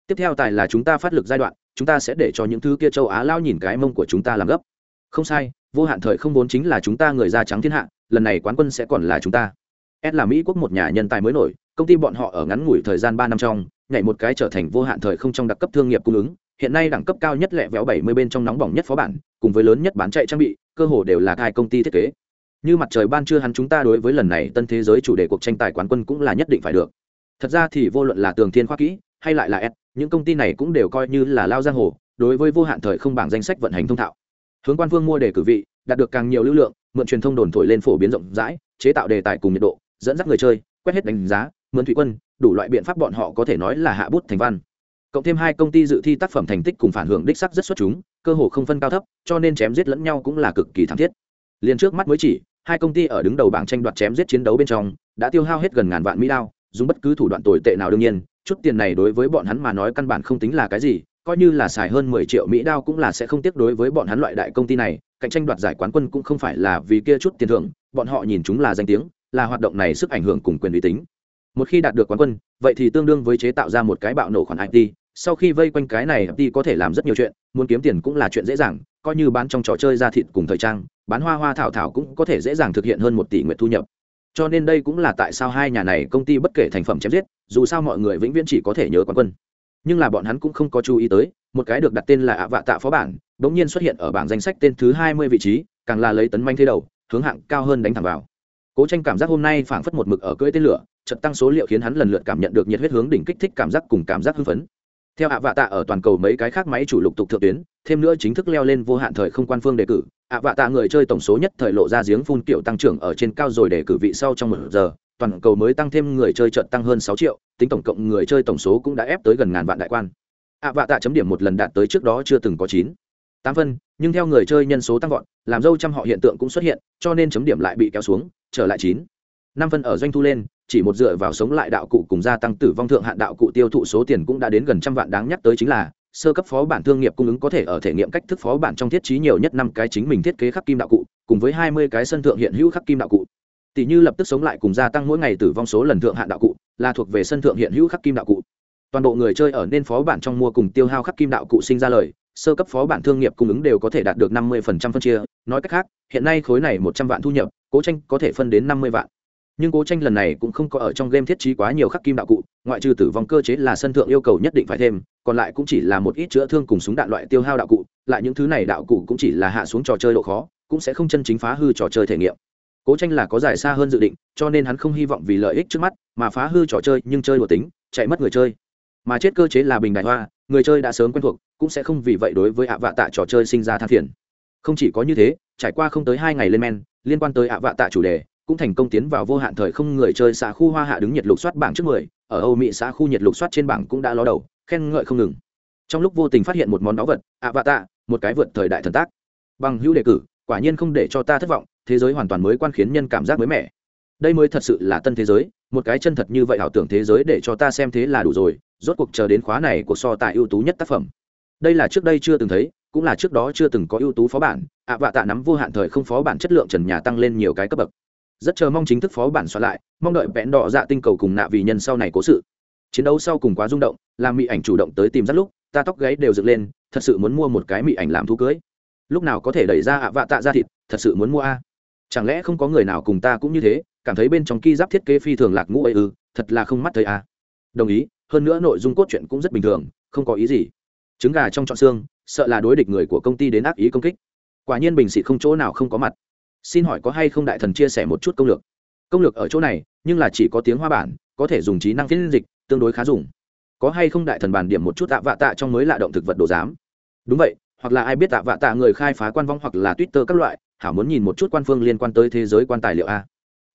Tiếp theo tài là chúng ta phát lực giai đoạn, chúng ta sẽ để cho những thứ kia châu á lao nhìn cái mông của chúng ta làm gấp. Không sai, vô hạn thời không vốn chính là chúng ta người da trắng thiên hạ, lần này quán quân sẽ còn là chúng ta. S là mỹ quốc một nhà nhân tài mới nổi công ty bọn họ ở ngắn ngủi thời gian ba năm trong, nhảy một cái trở thành vô hạn thời không trong đặc cấp thương nghiệp cung ứng. Hiện nay đẳng cấp cao nhất lẹ véo 70 bên trong nóng bỏng nhất phó bản, cùng với lớn nhất bán chạy trang bị, cơ hồ đều là hai công ty thiết kế. Như mặt trời ban trưa hắn chúng ta đối với lần này tân thế giới chủ đề cuộc tranh tài quán quân cũng là nhất định phải được. Thật ra thì vô luận là tường thiên khoa kỹ, hay lại là s, những công ty này cũng đều coi như là lao giang hồ, đối với vô hạn thời không bảng danh sách vận hành thông thạo. Hướng quan phương mua đề cử vị, đạt được càng nhiều lưu lượng, mượn truyền thông đồn thổi lên phổ biến rộng rãi, chế tạo đề tài cùng nhiệt độ, dẫn dắt người chơi, quét hết đánh giá mượn thủy quân, đủ loại biện pháp bọn họ có thể nói là hạ bút thành văn. Cộng thêm hai công ty dự thi tác phẩm thành tích cùng phản hưởng đích sắc rất xuất chúng, cơ hồ không phân cao thấp, cho nên chém giết lẫn nhau cũng là cực kỳ thảm thiết. Liền trước mắt mới chỉ, hai công ty ở đứng đầu bảng tranh đoạt chém giết chiến đấu bên trong, đã tiêu hao hết gần ngàn vạn mỹ đao, dùng bất cứ thủ đoạn tồi tệ nào đương nhiên, chút tiền này đối với bọn hắn mà nói căn bản không tính là cái gì, coi như là xài hơn mười triệu mỹ đao cũng là sẽ không tiếc đối với bọn hắn loại đại công ty này, cạnh tranh đoạt giải quán quân cũng không phải là vì kia chút tiền thưởng, bọn họ nhìn chúng là danh tiếng, là hoạt động này sức ảnh hưởng cùng quyền uy tín một khi đạt được quán quân, vậy thì tương đương với chế tạo ra một cái bạo nổ khoản it sau khi vây quanh cái này it có thể làm rất nhiều chuyện, muốn kiếm tiền cũng là chuyện dễ dàng, coi như bán trong trò chơi ra thịt cùng thời trang, bán hoa hoa thảo thảo cũng có thể dễ dàng thực hiện hơn một tỷ nguyện thu nhập. Cho nên đây cũng là tại sao hai nhà này công ty bất kể thành phẩm chém giết, dù sao mọi người vĩnh viễn chỉ có thể nhớ quán quân. Nhưng là bọn hắn cũng không có chú ý tới, một cái được đặt tên là ạ vạ tạ phó bản đ ỗ n g nhiên xuất hiện ở bảng danh sách tên thứ hai mươi vị trí, càng là lấy tấn manh thế đầu, hướng hạng cao hơn đánh thẳng vào cố tranh cảm giác hôm nay phảng phất một mực ở cưỡi tên lửa trận tăng số liệu khiến hắn lần lượt cảm nhận được nhiệt huyết hướng đỉnh kích thích cảm giác cùng cảm giác hưng phấn. Theo ạ vạ tạ ở toàn cầu mấy cái khác máy chủ lục tục thượng tuyến, thêm nữa chính thức leo lên vô hạn thời không quan phương đề cử ạ vạ tạ người chơi tổng số nhất thời lộ ra giếng phun kiểu tăng trưởng ở trên cao rồi đề cử vị sau trong một giờ, toàn cầu mới tăng thêm người chơi trận tăng hơn sáu triệu, tính tổng cộng người chơi tổng số cũng đã ép tới gần ngàn vạn đại quan. Ạ vạ tạ chấm điểm một lần đạt tới trước đó chưa từng có chín tám phân, nhưng theo người chơi nhân số tăng vọt, làm dâu trăm họ hiện tượng cũng xuất hiện, cho nên chấm điểm lại bị kéo xuống, trở lại chín. Năm phân ở doanh thu lên, chỉ một dựa vào sống lại đạo cụ cùng gia tăng tử vong thượng hạn đạo cụ tiêu thụ số tiền cũng đã đến gần trăm vạn đáng nhắc tới chính là, sơ cấp phó bản thương nghiệp cung ứng có thể ở thể nghiệm cách thức phó bản trong thiết trí nhiều nhất năm cái chính mình thiết kế khắc kim đạo cụ, cùng với hai mươi cái sân thượng hiện hữu khắc kim đạo cụ. Tỷ như lập tức sống lại cùng gia tăng mỗi ngày tử vong số lần thượng hạn đạo cụ, là thuộc về sân thượng hiện hữu khắc kim đạo cụ. Toàn bộ người chơi ở nên phó bản trong mua cùng tiêu hao khắc kim đạo cụ sinh ra lời sơ cấp phó bản thương nghiệp cung ứng đều có thể đạt được năm mươi phân chia. Nói cách khác, hiện nay khối này một trăm vạn thu nhập, cố tranh có thể phân đến năm mươi vạn. Nhưng cố tranh lần này cũng không có ở trong game thiết trí quá nhiều khắc kim đạo cụ, ngoại trừ tử vong cơ chế là sân thượng yêu cầu nhất định phải thêm, còn lại cũng chỉ là một ít chữa thương cùng súng đạn loại tiêu hao đạo cụ, lại những thứ này đạo cụ cũng chỉ là hạ xuống trò chơi độ khó, cũng sẽ không chân chính phá hư trò chơi thể nghiệm. Cố tranh là có giải xa hơn dự định, cho nên hắn không hy vọng vì lợi ích trước mắt, mà phá hư trò chơi nhưng chơi đùa tính, chạy mất người chơi mà chết cơ chế là bình đại hoa, người chơi đã sớm quen thuộc, cũng sẽ không vì vậy đối với ạ vạ tạ trò chơi sinh ra than phiền. Không chỉ có như thế, trải qua không tới hai ngày lên men, liên quan tới ạ vạ tạ chủ đề, cũng thành công tiến vào vô hạn thời không người chơi xã khu hoa hạ đứng nhiệt lục soát bảng trước mười, ở âu mỹ xã khu nhiệt lục soát trên bảng cũng đã ló đầu, khen ngợi không ngừng. Trong lúc vô tình phát hiện một món đáo vật, ạ vạ tạ, một cái vượt thời đại thần tác. Bằng hữu đề cử, quả nhiên không để cho ta thất vọng, thế giới hoàn toàn mới quan khiến nhân cảm giác mới mẻ. Đây mới thật sự là tân thế giới một cái chân thật như vậy ảo tưởng thế giới để cho ta xem thế là đủ rồi, rốt cuộc chờ đến khóa này của so tài ưu tú nhất tác phẩm. Đây là trước đây chưa từng thấy, cũng là trước đó chưa từng có ưu tú phó bản, ạ vạ tạ nắm vô hạn thời không phó bản chất lượng trần nhà tăng lên nhiều cái cấp bậc. Rất chờ mong chính thức phó bản soạn lại, mong đợi vẽn đỏ dạ tinh cầu cùng nạ vì nhân sau này cố sự. Chiến đấu sau cùng quá rung động, làm mỹ ảnh chủ động tới tìm rất lúc, ta tóc gáy đều dựng lên, thật sự muốn mua một cái mỹ ảnh làm thú cưới. Lúc nào có thể đẩy ra ạ vạ tạ ra thịt, thật sự muốn mua a. Chẳng lẽ không có người nào cùng ta cũng như thế? Cảm thấy bên trong ki giáp thiết kế phi thường lạc ngũ ấy ư, thật là không mắt thấy à? đồng ý, hơn nữa nội dung cốt truyện cũng rất bình thường, không có ý gì. Trứng gà trong trọn xương, sợ là đối địch người của công ty đến ác ý công kích. Quả nhiên bình xị không chỗ nào không có mặt. Xin hỏi có hay không đại thần chia sẻ một chút công lược? Công lược ở chỗ này, nhưng là chỉ có tiếng hoa bản, có thể dùng trí năng phiên dịch, tương đối khá dùng. Có hay không đại thần bản điểm một chút tạ vạ tạ trong mới lạ động thực vật đồ giám? Đúng vậy, hoặc là ai biết tạ vạ tạ người khai phá quan vong hoặc là twitter các loại, hảo muốn nhìn một chút quan phương liên quan tới thế giới quan tài liệu a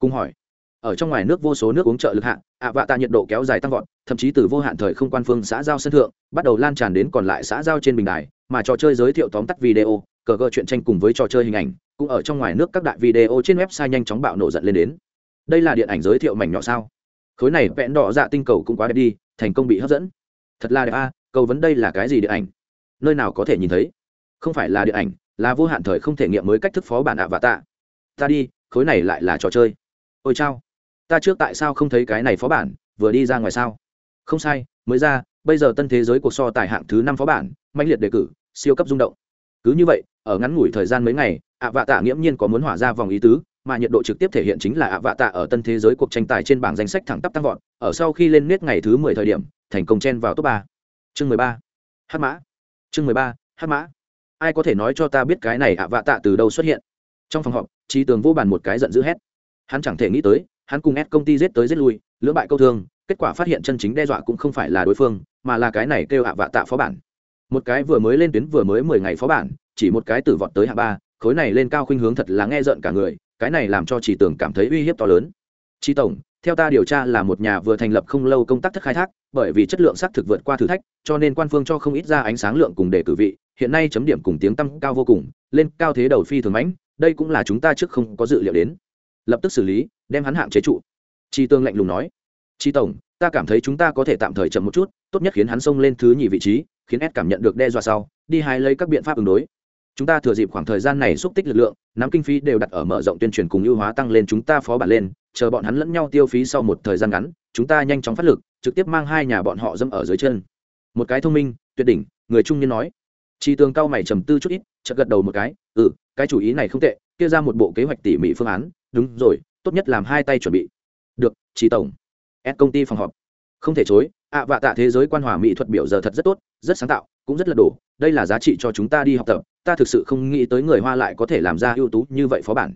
cùng hỏi. Ở trong ngoài nước vô số nước uống trợ lực hạn ạ vạ tạ nhiệt độ kéo dài tăng vọt, thậm chí từ vô hạn thời không quan phương xã giao sân thượng, bắt đầu lan tràn đến còn lại xã giao trên bình đài, mà trò chơi giới thiệu tóm tắt video, cờ gờ chuyện tranh cùng với trò chơi hình ảnh, cũng ở trong ngoài nước các đại video trên website nhanh chóng bạo nổ giận lên đến. Đây là điện ảnh giới thiệu mảnh nhỏ sao? Khối này vẽn đỏ dạ tinh cầu cũng quá đẹp đi, thành công bị hấp dẫn. Thật là đẹp a, cầu vấn đây là cái gì điện ảnh? Nơi nào có thể nhìn thấy? Không phải là điện ảnh, là vô hạn thời không thể nghiệm mới cách thức phó bản ạ vạ tạ. Ta đi, khối này lại là trò chơi ôi chao, ta trước tại sao không thấy cái này phó bản, vừa đi ra ngoài sao? Không sai, mới ra, bây giờ tân thế giới cuộc so tài hạng thứ năm phó bản mạnh liệt đề cử, siêu cấp rung động. Cứ như vậy, ở ngắn ngủi thời gian mấy ngày, ạ vạ tạ nghiễm nhiên có muốn hỏa ra vòng ý tứ, mà nhiệt độ trực tiếp thể hiện chính là ạ vạ tạ ở tân thế giới cuộc tranh tài trên bảng danh sách thẳng tắp tăng vọt, ở sau khi lên nết ngày thứ mười thời điểm, thành công chen vào top ba. Chương mười ba. Hát mã. Chương mười ba, hát mã. Ai có thể nói cho ta biết cái này ạ vạ tạ từ đâu xuất hiện? Trong phòng họp trí tường vô bàn một cái giận dữ hét hắn chẳng thể nghĩ tới, hắn cùng ép công ty giết tới giết lui, lưỡng bại câu thương, kết quả phát hiện chân chính đe dọa cũng không phải là đối phương, mà là cái này kêu hạ vạ tạ phó bản. Một cái vừa mới lên tuyến vừa mới mười ngày phó bản, chỉ một cái tử vọt tới hạ ba, khối này lên cao khuynh hướng thật là nghe rợn cả người, cái này làm cho chỉ tưởng cảm thấy uy hiếp to lớn. Chi tổng, theo ta điều tra là một nhà vừa thành lập không lâu công tác thất khai thác, bởi vì chất lượng xác thực vượt qua thử thách, cho nên quan phương cho không ít ra ánh sáng lượng cùng để cử vị, hiện nay chấm điểm cùng tiếng tăng cao vô cùng, lên cao thế đầu phi thường mãnh, đây cũng là chúng ta trước không có dự liệu đến lập tức xử lý, đem hắn hạng chế trụ. Chi tương lạnh lùng nói, chi tổng, ta cảm thấy chúng ta có thể tạm thời chậm một chút, tốt nhất khiến hắn xông lên thứ nhì vị trí, khiến s cảm nhận được đe dọa sau, đi hai lấy các biện pháp ứng đối. Chúng ta thừa dịp khoảng thời gian này xúc tích lực lượng, nắm kinh phí đều đặt ở mở rộng tuyên truyền cùng ưu hóa tăng lên chúng ta phó bản lên, chờ bọn hắn lẫn nhau tiêu phí sau một thời gian ngắn, chúng ta nhanh chóng phát lực, trực tiếp mang hai nhà bọn họ dâm ở dưới chân. Một cái thông minh, tuyệt đỉnh, người trung niên nói. Chi tường cao mày trầm tư chút ít, chợt gật đầu một cái ừ cái chủ ý này không tệ, kia ra một bộ kế hoạch tỉ mỉ phương án đúng rồi, tốt nhất làm hai tay chuẩn bị. Được, chỉ tổng. S công ty phòng họp. Không thể chối, ạ vạ tạ thế giới quan hòa mỹ thuật biểu giờ thật rất tốt, rất sáng tạo, cũng rất lật đổ. Đây là giá trị cho chúng ta đi học tập. Ta thực sự không nghĩ tới người hoa lại có thể làm ra ưu tú như vậy phó bản.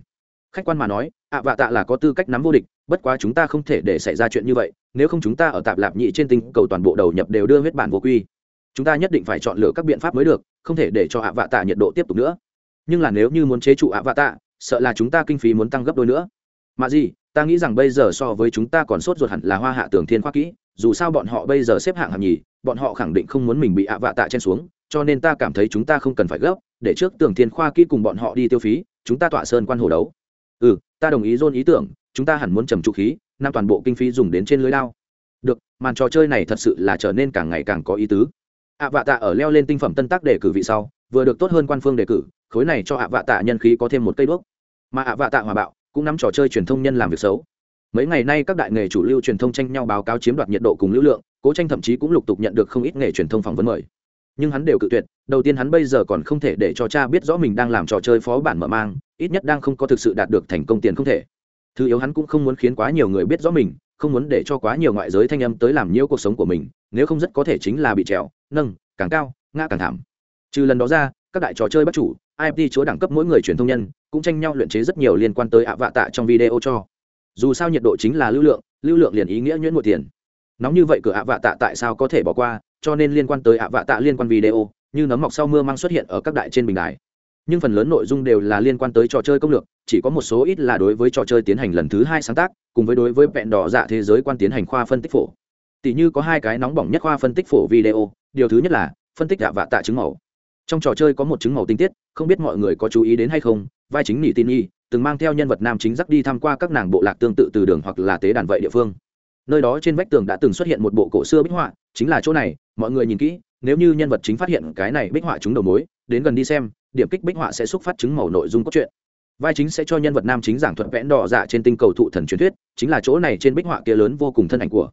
Khách quan mà nói, ạ vạ tạ là có tư cách nắm vô địch, bất quá chúng ta không thể để xảy ra chuyện như vậy. Nếu không chúng ta ở tạp lạp nhị trên tinh cầu toàn bộ đầu nhập đều đưa huyết bản vô quy. Chúng ta nhất định phải chọn lựa các biện pháp mới được, không thể để cho ạ vạ tạ nhiệt độ tiếp tục nữa. Nhưng là nếu như muốn chế trụ ạ vạ tạ sợ là chúng ta kinh phí muốn tăng gấp đôi nữa. Mà gì, ta nghĩ rằng bây giờ so với chúng ta còn sốt ruột hẳn là hoa hạ Tưởng thiên khoa kỹ, dù sao bọn họ bây giờ xếp hạng hạng nhì, bọn họ khẳng định không muốn mình bị ạ vạ tạ chen xuống, cho nên ta cảm thấy chúng ta không cần phải gấp, để trước Tưởng thiên khoa kỹ cùng bọn họ đi tiêu phí, chúng ta tọa sơn quan hồ đấu. Ừ ta đồng ý dôn ý tưởng, chúng ta hẳn muốn trầm trụ khí, năm toàn bộ kinh phí dùng đến trên lưới lao. Được, màn trò chơi này thật sự là trở nên càng ngày càng có ý tứ. Ạ vạ tạ ở leo lên tinh phẩm tân tác đề cử vị sau, vừa được tốt hơn quan phương đề cử, khối này cho ạ vạ tạ nhân khí có thêm một cây đuốc mà ạ vạ tạ hòa bạo cũng nắm trò chơi truyền thông nhân làm việc xấu. Mấy ngày nay các đại nghề chủ lưu truyền thông tranh nhau báo cáo chiếm đoạt nhiệt độ cùng lưu lượng, cố tranh thậm chí cũng lục tục nhận được không ít nghề truyền thông phỏng vấn mời. Nhưng hắn đều cự tuyệt, đầu tiên hắn bây giờ còn không thể để cho cha biết rõ mình đang làm trò chơi phó bản mở mang, ít nhất đang không có thực sự đạt được thành công tiền không thể. Thứ yếu hắn cũng không muốn khiến quá nhiều người biết rõ mình, không muốn để cho quá nhiều ngoại giới thanh âm tới làm nhiễu cuộc sống của mình, nếu không rất có thể chính là bị trèo, nâng, càng cao, ngã càng thảm. Trừ lần đó ra, các đại trò chơi bắt chủ imt chúa đẳng cấp mỗi người truyền thông nhân, cũng tranh nhau luyện chế rất nhiều liên quan tới ạ vạ tạ trong video cho. Dù sao nhiệt độ chính là lưu lượng lưu lượng liền ý nghĩa nhuyễn một tiền. Nóng như vậy cửa ạ vạ tạ tại sao có thể bỏ qua, cho nên liên quan tới ạ vạ tạ liên quan video, như nấm mọc sau mưa mang xuất hiện ở các đại trên bình đài. Nhưng phần lớn nội dung đều là liên quan tới trò chơi công lược, chỉ có một số ít là đối với trò chơi tiến hành lần thứ hai sáng tác, cùng với đối với vẹn đỏ dạ thế giới quan tiến hành khoa phân tích phổ. Tỷ như có hai cái nóng bỏng nhất khoa phân tích phổ video, điều thứ nhất là phân tích ạ vạ tạ chứng màu trong trò chơi có một chứng màu tinh tiết, không biết mọi người có chú ý đến hay không, vai chính nỉ tin y từng mang theo nhân vật nam chính dắt đi tham qua các nàng bộ lạc tương tự từ đường hoặc là tế đàn vậy địa phương. Nơi đó trên vách tường đã từng xuất hiện một bộ cổ xưa bích họa, chính là chỗ này, mọi người nhìn kỹ, nếu như nhân vật chính phát hiện cái này bích họa chúng đầu mối, đến gần đi xem, điểm kích bích họa sẽ xúc phát chứng màu nội dung cốt truyện. Vai chính sẽ cho nhân vật nam chính giảng thuật vẽn đỏ dạ trên tinh cầu thụ thần truyền thuyết, chính là chỗ này trên bích họa kia lớn vô cùng thân ảnh của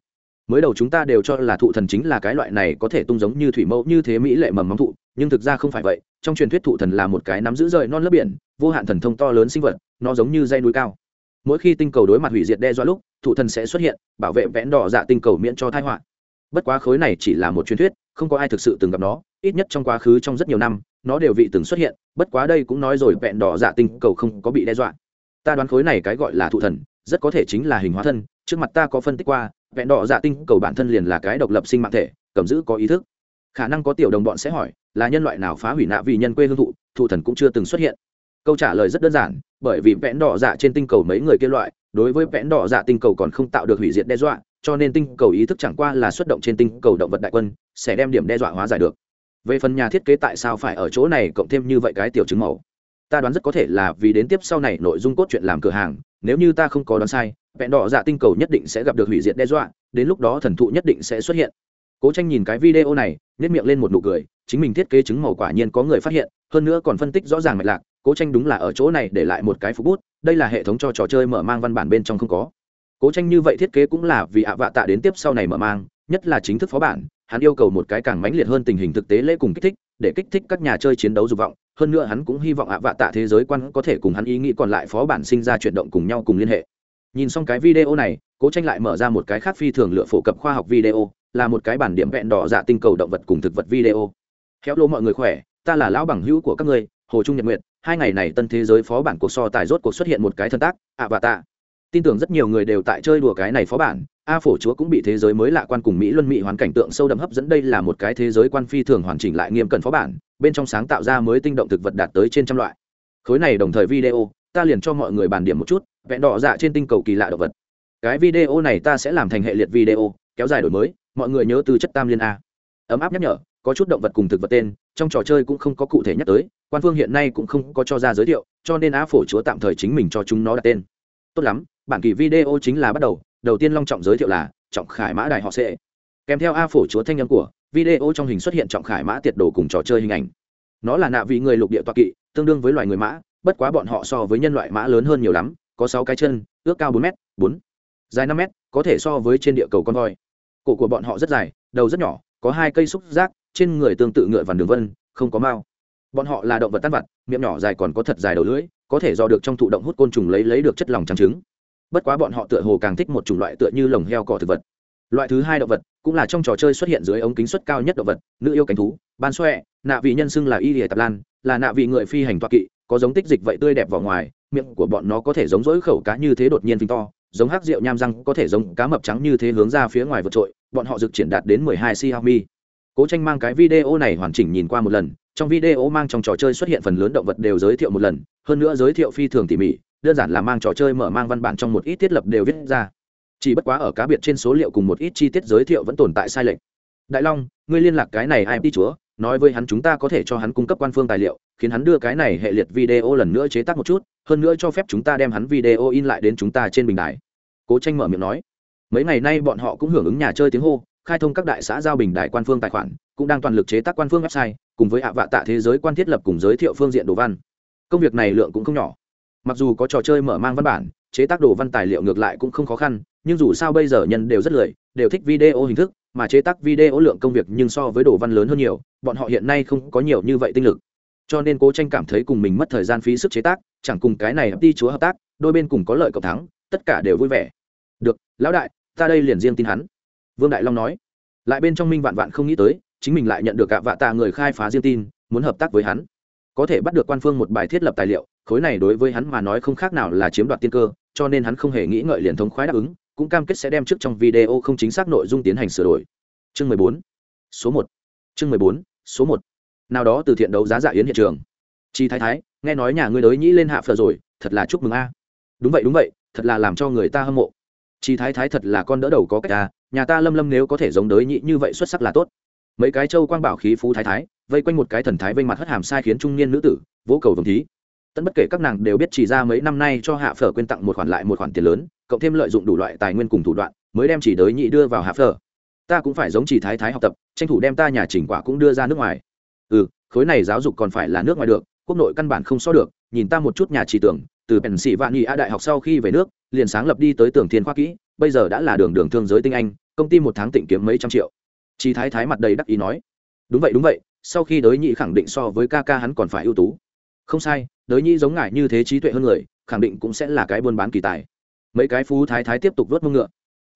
mới đầu chúng ta đều cho là thụ thần chính là cái loại này có thể tung giống như thủy mẫu như thế mỹ lệ mầm móng thụ, nhưng thực ra không phải vậy, trong truyền thuyết thụ thần là một cái nắm giữ rời non lớp biển, vô hạn thần thông to lớn sinh vật, nó giống như dây núi cao. Mỗi khi tinh cầu đối mặt hủy diệt đe dọa lúc, thụ thần sẽ xuất hiện, bảo vệ vẽn đỏ dạ tinh cầu miễn cho thai họa. Bất quá khối này chỉ là một truyền thuyết, không có ai thực sự từng gặp nó, ít nhất trong quá khứ trong rất nhiều năm, nó đều vị từng xuất hiện, bất quá đây cũng nói rồi vẹn đỏ dạ tinh cầu không có bị đe dọa. Ta đoán khối này cái gọi là thụ thần, rất có thể chính là hình hóa thân, trước mặt ta có phân tích qua vẹn đỏ dạ tinh cầu bản thân liền là cái độc lập sinh mạng thể, cầm giữ có ý thức. Khả năng có tiểu đồng bọn sẽ hỏi, là nhân loại nào phá hủy nạ vì nhân quê hương thụ thụ thần cũng chưa từng xuất hiện. Câu trả lời rất đơn giản, bởi vì vẽn đỏ dạ trên tinh cầu mấy người kia loại, đối với vẽn đỏ dạ tinh cầu còn không tạo được hủy diệt đe dọa, cho nên tinh cầu ý thức chẳng qua là xuất động trên tinh cầu động vật đại quân, sẽ đem điểm đe dọa hóa giải được. Về phần nhà thiết kế tại sao phải ở chỗ này cộng thêm như vậy cái tiểu chứng mẫu ta đoán rất có thể là vì đến tiếp sau này nội dung cốt truyện làm cửa hàng, nếu như ta không có đoán sai vẹn đỏ dạ tinh cầu nhất định sẽ gặp được hủy diệt đe dọa, đến lúc đó thần thụ nhất định sẽ xuất hiện. Cố tranh nhìn cái video này nhét miệng lên một nụ cười, chính mình thiết kế chứng màu quả nhiên có người phát hiện, hơn nữa còn phân tích rõ ràng mạch lạc, cố tranh đúng là ở chỗ này để lại một cái phục bút, đây là hệ thống cho trò chơi mở mang văn bản bên trong không có. Cố tranh như vậy thiết kế cũng là vì ạ vạ tạ đến tiếp sau này mở mang, nhất là chính thức phó bản, hắn yêu cầu một cái càng mãnh liệt hơn tình hình thực tế lễ cùng kích thích, để kích thích các nhà chơi chiến đấu dục vọng, hơn nữa hắn cũng hy vọng ạ vạ tạ thế giới quan có thể cùng hắn ý nghĩ còn lại phó bản sinh ra chuyển động cùng nhau cùng liên hệ nhìn xong cái video này, cố tranh lại mở ra một cái khác phi thường lựa phổ cập khoa học video, là một cái bản điểm vẹn đỏ dạ tinh cầu động vật cùng thực vật video. Khéo lô mọi người khỏe, ta là lão bằng hữu của các ngươi, hồ trung nhật nguyệt, hai ngày này tân thế giới phó bản cuộc so tài rốt cuộc xuất hiện một cái thân tác ạ và tạ tin tưởng rất nhiều người đều tại chơi đùa cái này phó bản, a phổ chúa cũng bị thế giới mới lạ quan cùng mỹ luân mỹ hoàn cảnh tượng sâu đậm hấp dẫn. Đây là một cái thế giới quan phi thường hoàn chỉnh lại nghiêm cẩn phó bản, bên trong sáng tạo ra mới tinh động thực vật đạt tới trên trăm loại. Khối này đồng thời video, ta liền cho mọi người bàn điểm một chút vẹn đỏ dạ trên tinh cầu kỳ lạ động vật. Cái video này ta sẽ làm thành hệ liệt video, kéo dài đổi mới, mọi người nhớ từ chất tam liên a. Ấm áp nhắc nhở, có chút động vật cùng thực vật tên, trong trò chơi cũng không có cụ thể nhắc tới, quan phương hiện nay cũng không có cho ra giới thiệu, cho nên á phổ chúa tạm thời chính mình cho chúng nó đặt tên. Tốt lắm, bản kỳ video chính là bắt đầu đầu tiên long trọng giới thiệu là trọng khải mã đài họ sẽ kèm theo a phổ chúa thanh âm của, video trong hình xuất hiện trọng khải mã tiệt đồ cùng trò chơi hình ảnh. Nó là nạ vị người lục địa toa kỵ, tương đương với loài người mã, bất quá bọn họ so với nhân loại mã lớn hơn nhiều lắm có sáu cái chân, ước cao bốn m bốn. Dài năm m có thể so với trên địa cầu con voi. Cổ của bọn họ rất dài, đầu rất nhỏ, có hai cây xúc giác, trên người tương tự ngựa vằn đường vân, không có mao. Bọn họ là động vật tan vật miệng nhỏ dài còn có thật dài đầu lưỡi, có thể do được trong thụ động hút côn trùng lấy lấy được chất lòng trắng trứng. Bất quá bọn họ tựa hồ càng thích một chủng loại tựa như lồng heo cỏ thực vật. Loại thứ hai động vật cũng là trong trò chơi xuất hiện dưới ống kính suất cao nhất động vật, nữ yêu cánh thú, ban xoẹ nạ vị nhân xưng là y lìa tạp lan, là nạ vị người phi hành toa kỵ, có giống tích dịch vậy tươi đẹp vào ngoài miệng của bọn nó có thể giống rỗi khẩu cá như thế đột nhiên phình to, giống hắc rượu nham răng có thể giống cá mập trắng như thế hướng ra phía ngoài vượt trội, bọn họ dực triển đạt đến mười hai xiaomi. Cố tranh mang cái video này hoàn chỉnh nhìn qua một lần, trong video mang trong trò chơi xuất hiện phần lớn động vật đều giới thiệu một lần, hơn nữa giới thiệu phi thường tỉ mỉ, đơn giản là mang trò chơi mở mang văn bản trong một ít thiết lập đều viết ra. Chỉ bất quá ở cá biệt trên số liệu cùng một ít chi tiết giới thiệu vẫn tồn tại sai lệch. Đại long, ngươi liên lạc cái này imt chúa? Nói với hắn chúng ta có thể cho hắn cung cấp quan phương tài liệu, khiến hắn đưa cái này hệ liệt video lần nữa chế tác một chút, hơn nữa cho phép chúng ta đem hắn video in lại đến chúng ta trên bình đài. Cố tranh mở miệng nói. Mấy ngày nay bọn họ cũng hưởng ứng nhà chơi tiếng hô, khai thông các đại xã giao bình đại quan phương tài khoản, cũng đang toàn lực chế tác quan phương website, cùng với ạ vạ tạ thế giới quan thiết lập cùng giới thiệu phương diện đồ văn. Công việc này lượng cũng không nhỏ. Mặc dù có trò chơi mở mang văn bản, chế tác đồ văn tài liệu ngược lại cũng không khó khăn, nhưng dù sao bây giờ nhân đều rất lười, đều thích video hình thức mà chế tác video lượng công việc nhưng so với đồ văn lớn hơn nhiều, bọn họ hiện nay không có nhiều như vậy tinh lực. Cho nên cố tranh cảm thấy cùng mình mất thời gian phí sức chế tác, chẳng cùng cái này đi chúa hợp tác, đôi bên cùng có lợi cộng thắng, tất cả đều vui vẻ. Được, lão đại, ta đây liền riêng tin hắn. Vương đại long nói. Lại bên trong minh vạn vạn không nghĩ tới, chính mình lại nhận được cả vạ tạ người khai phá riêng tin, muốn hợp tác với hắn. Có thể bắt được quan phương một bài thiết lập tài liệu, khối này đối với hắn mà nói không khác nào là chiếm đoạt tiên cơ, cho nên hắn không hề nghĩ ngợi liền thống khoái đáp ứng cũng cam kết sẽ đem trước trong video không chính xác nội dung tiến hành sửa đổi. Chương mười bốn, số một. Chương mười bốn, số một. Nào đó từ thiện đấu giá dạ yến hiện trường. Chi thái thái, nghe nói nhà ngươi đới nhĩ lên hạ phờ rồi, thật là chúc mừng a. Đúng vậy đúng vậy, thật là làm cho người ta hâm mộ. Chi thái thái thật là con đỡ đầu có cách ta nhà ta lâm lâm nếu có thể giống đới nhĩ như vậy xuất sắc là tốt. Mấy cái châu quang bảo khí phú thái thái, vây quanh một cái thần thái vây mặt hất hàm sai khiến trung niên nữ tử, vỗ cầu vồng thí. Tất bất kể các nàng đều biết chỉ ra mấy năm nay cho hạ phở quyên tặng một khoản lại một khoản tiền lớn cộng thêm lợi dụng đủ loại tài nguyên cùng thủ đoạn, mới đem chỉ đới nhị đưa vào hạ phở. Ta cũng phải giống chỉ thái thái học tập, tranh thủ đem ta nhà chỉnh quả cũng đưa ra nước ngoài. Ừ khối này giáo dục còn phải là nước ngoài được, quốc nội căn bản không so được, nhìn ta một chút nhà chỉ tưởng, từ penn sĩ vạn nghị a đại học sau khi về nước, liền sáng lập đi tới tưởng thiên khoa kỹ, bây giờ đã là đường đường thương giới tinh anh, công ty một tháng tịnh kiếm mấy trăm triệu. Chỉ thái thái mặt đầy đắc ý nói. Đúng vậy đúng vậy, sau khi đới nhị khẳng định so với ca ca hắn còn phải ưu tú. Không sai, đới nhị giống ngài như thế trí tuệ hơn người, khẳng định cũng sẽ là cái buôn bán kỳ tài mấy cái phú thái thái tiếp tục vớt mông ngựa.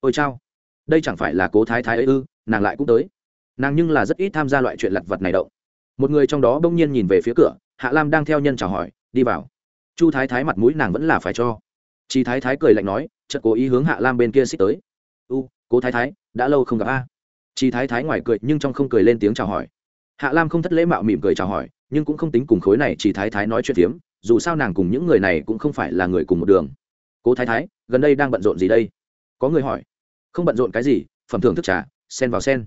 Ôi chao, đây chẳng phải là cố thái thái ấy ư, nàng lại cũng tới. Nàng nhưng là rất ít tham gia loại chuyện lặt vặt này động. Một người trong đó bỗng nhiên nhìn về phía cửa, hạ lam đang theo nhân chào hỏi, đi vào. Chu thái thái mặt mũi nàng vẫn là phải cho. Chi thái thái cười lạnh nói, chợt cố ý hướng hạ lam bên kia xích tới. U, cố thái thái, đã lâu không gặp a. Chi thái thái ngoài cười nhưng trong không cười lên tiếng chào hỏi. Hạ lam không thất lễ mạo mỉm cười chào hỏi, nhưng cũng không tính cùng khối này chị thái thái nói chuyện phiếm, dù sao nàng cùng những người này cũng không phải là người cùng một đường. Cố thái thái gần đây đang bận rộn gì đây? Có người hỏi. Không bận rộn cái gì, phẩm thưởng thức trà, sen vào sen.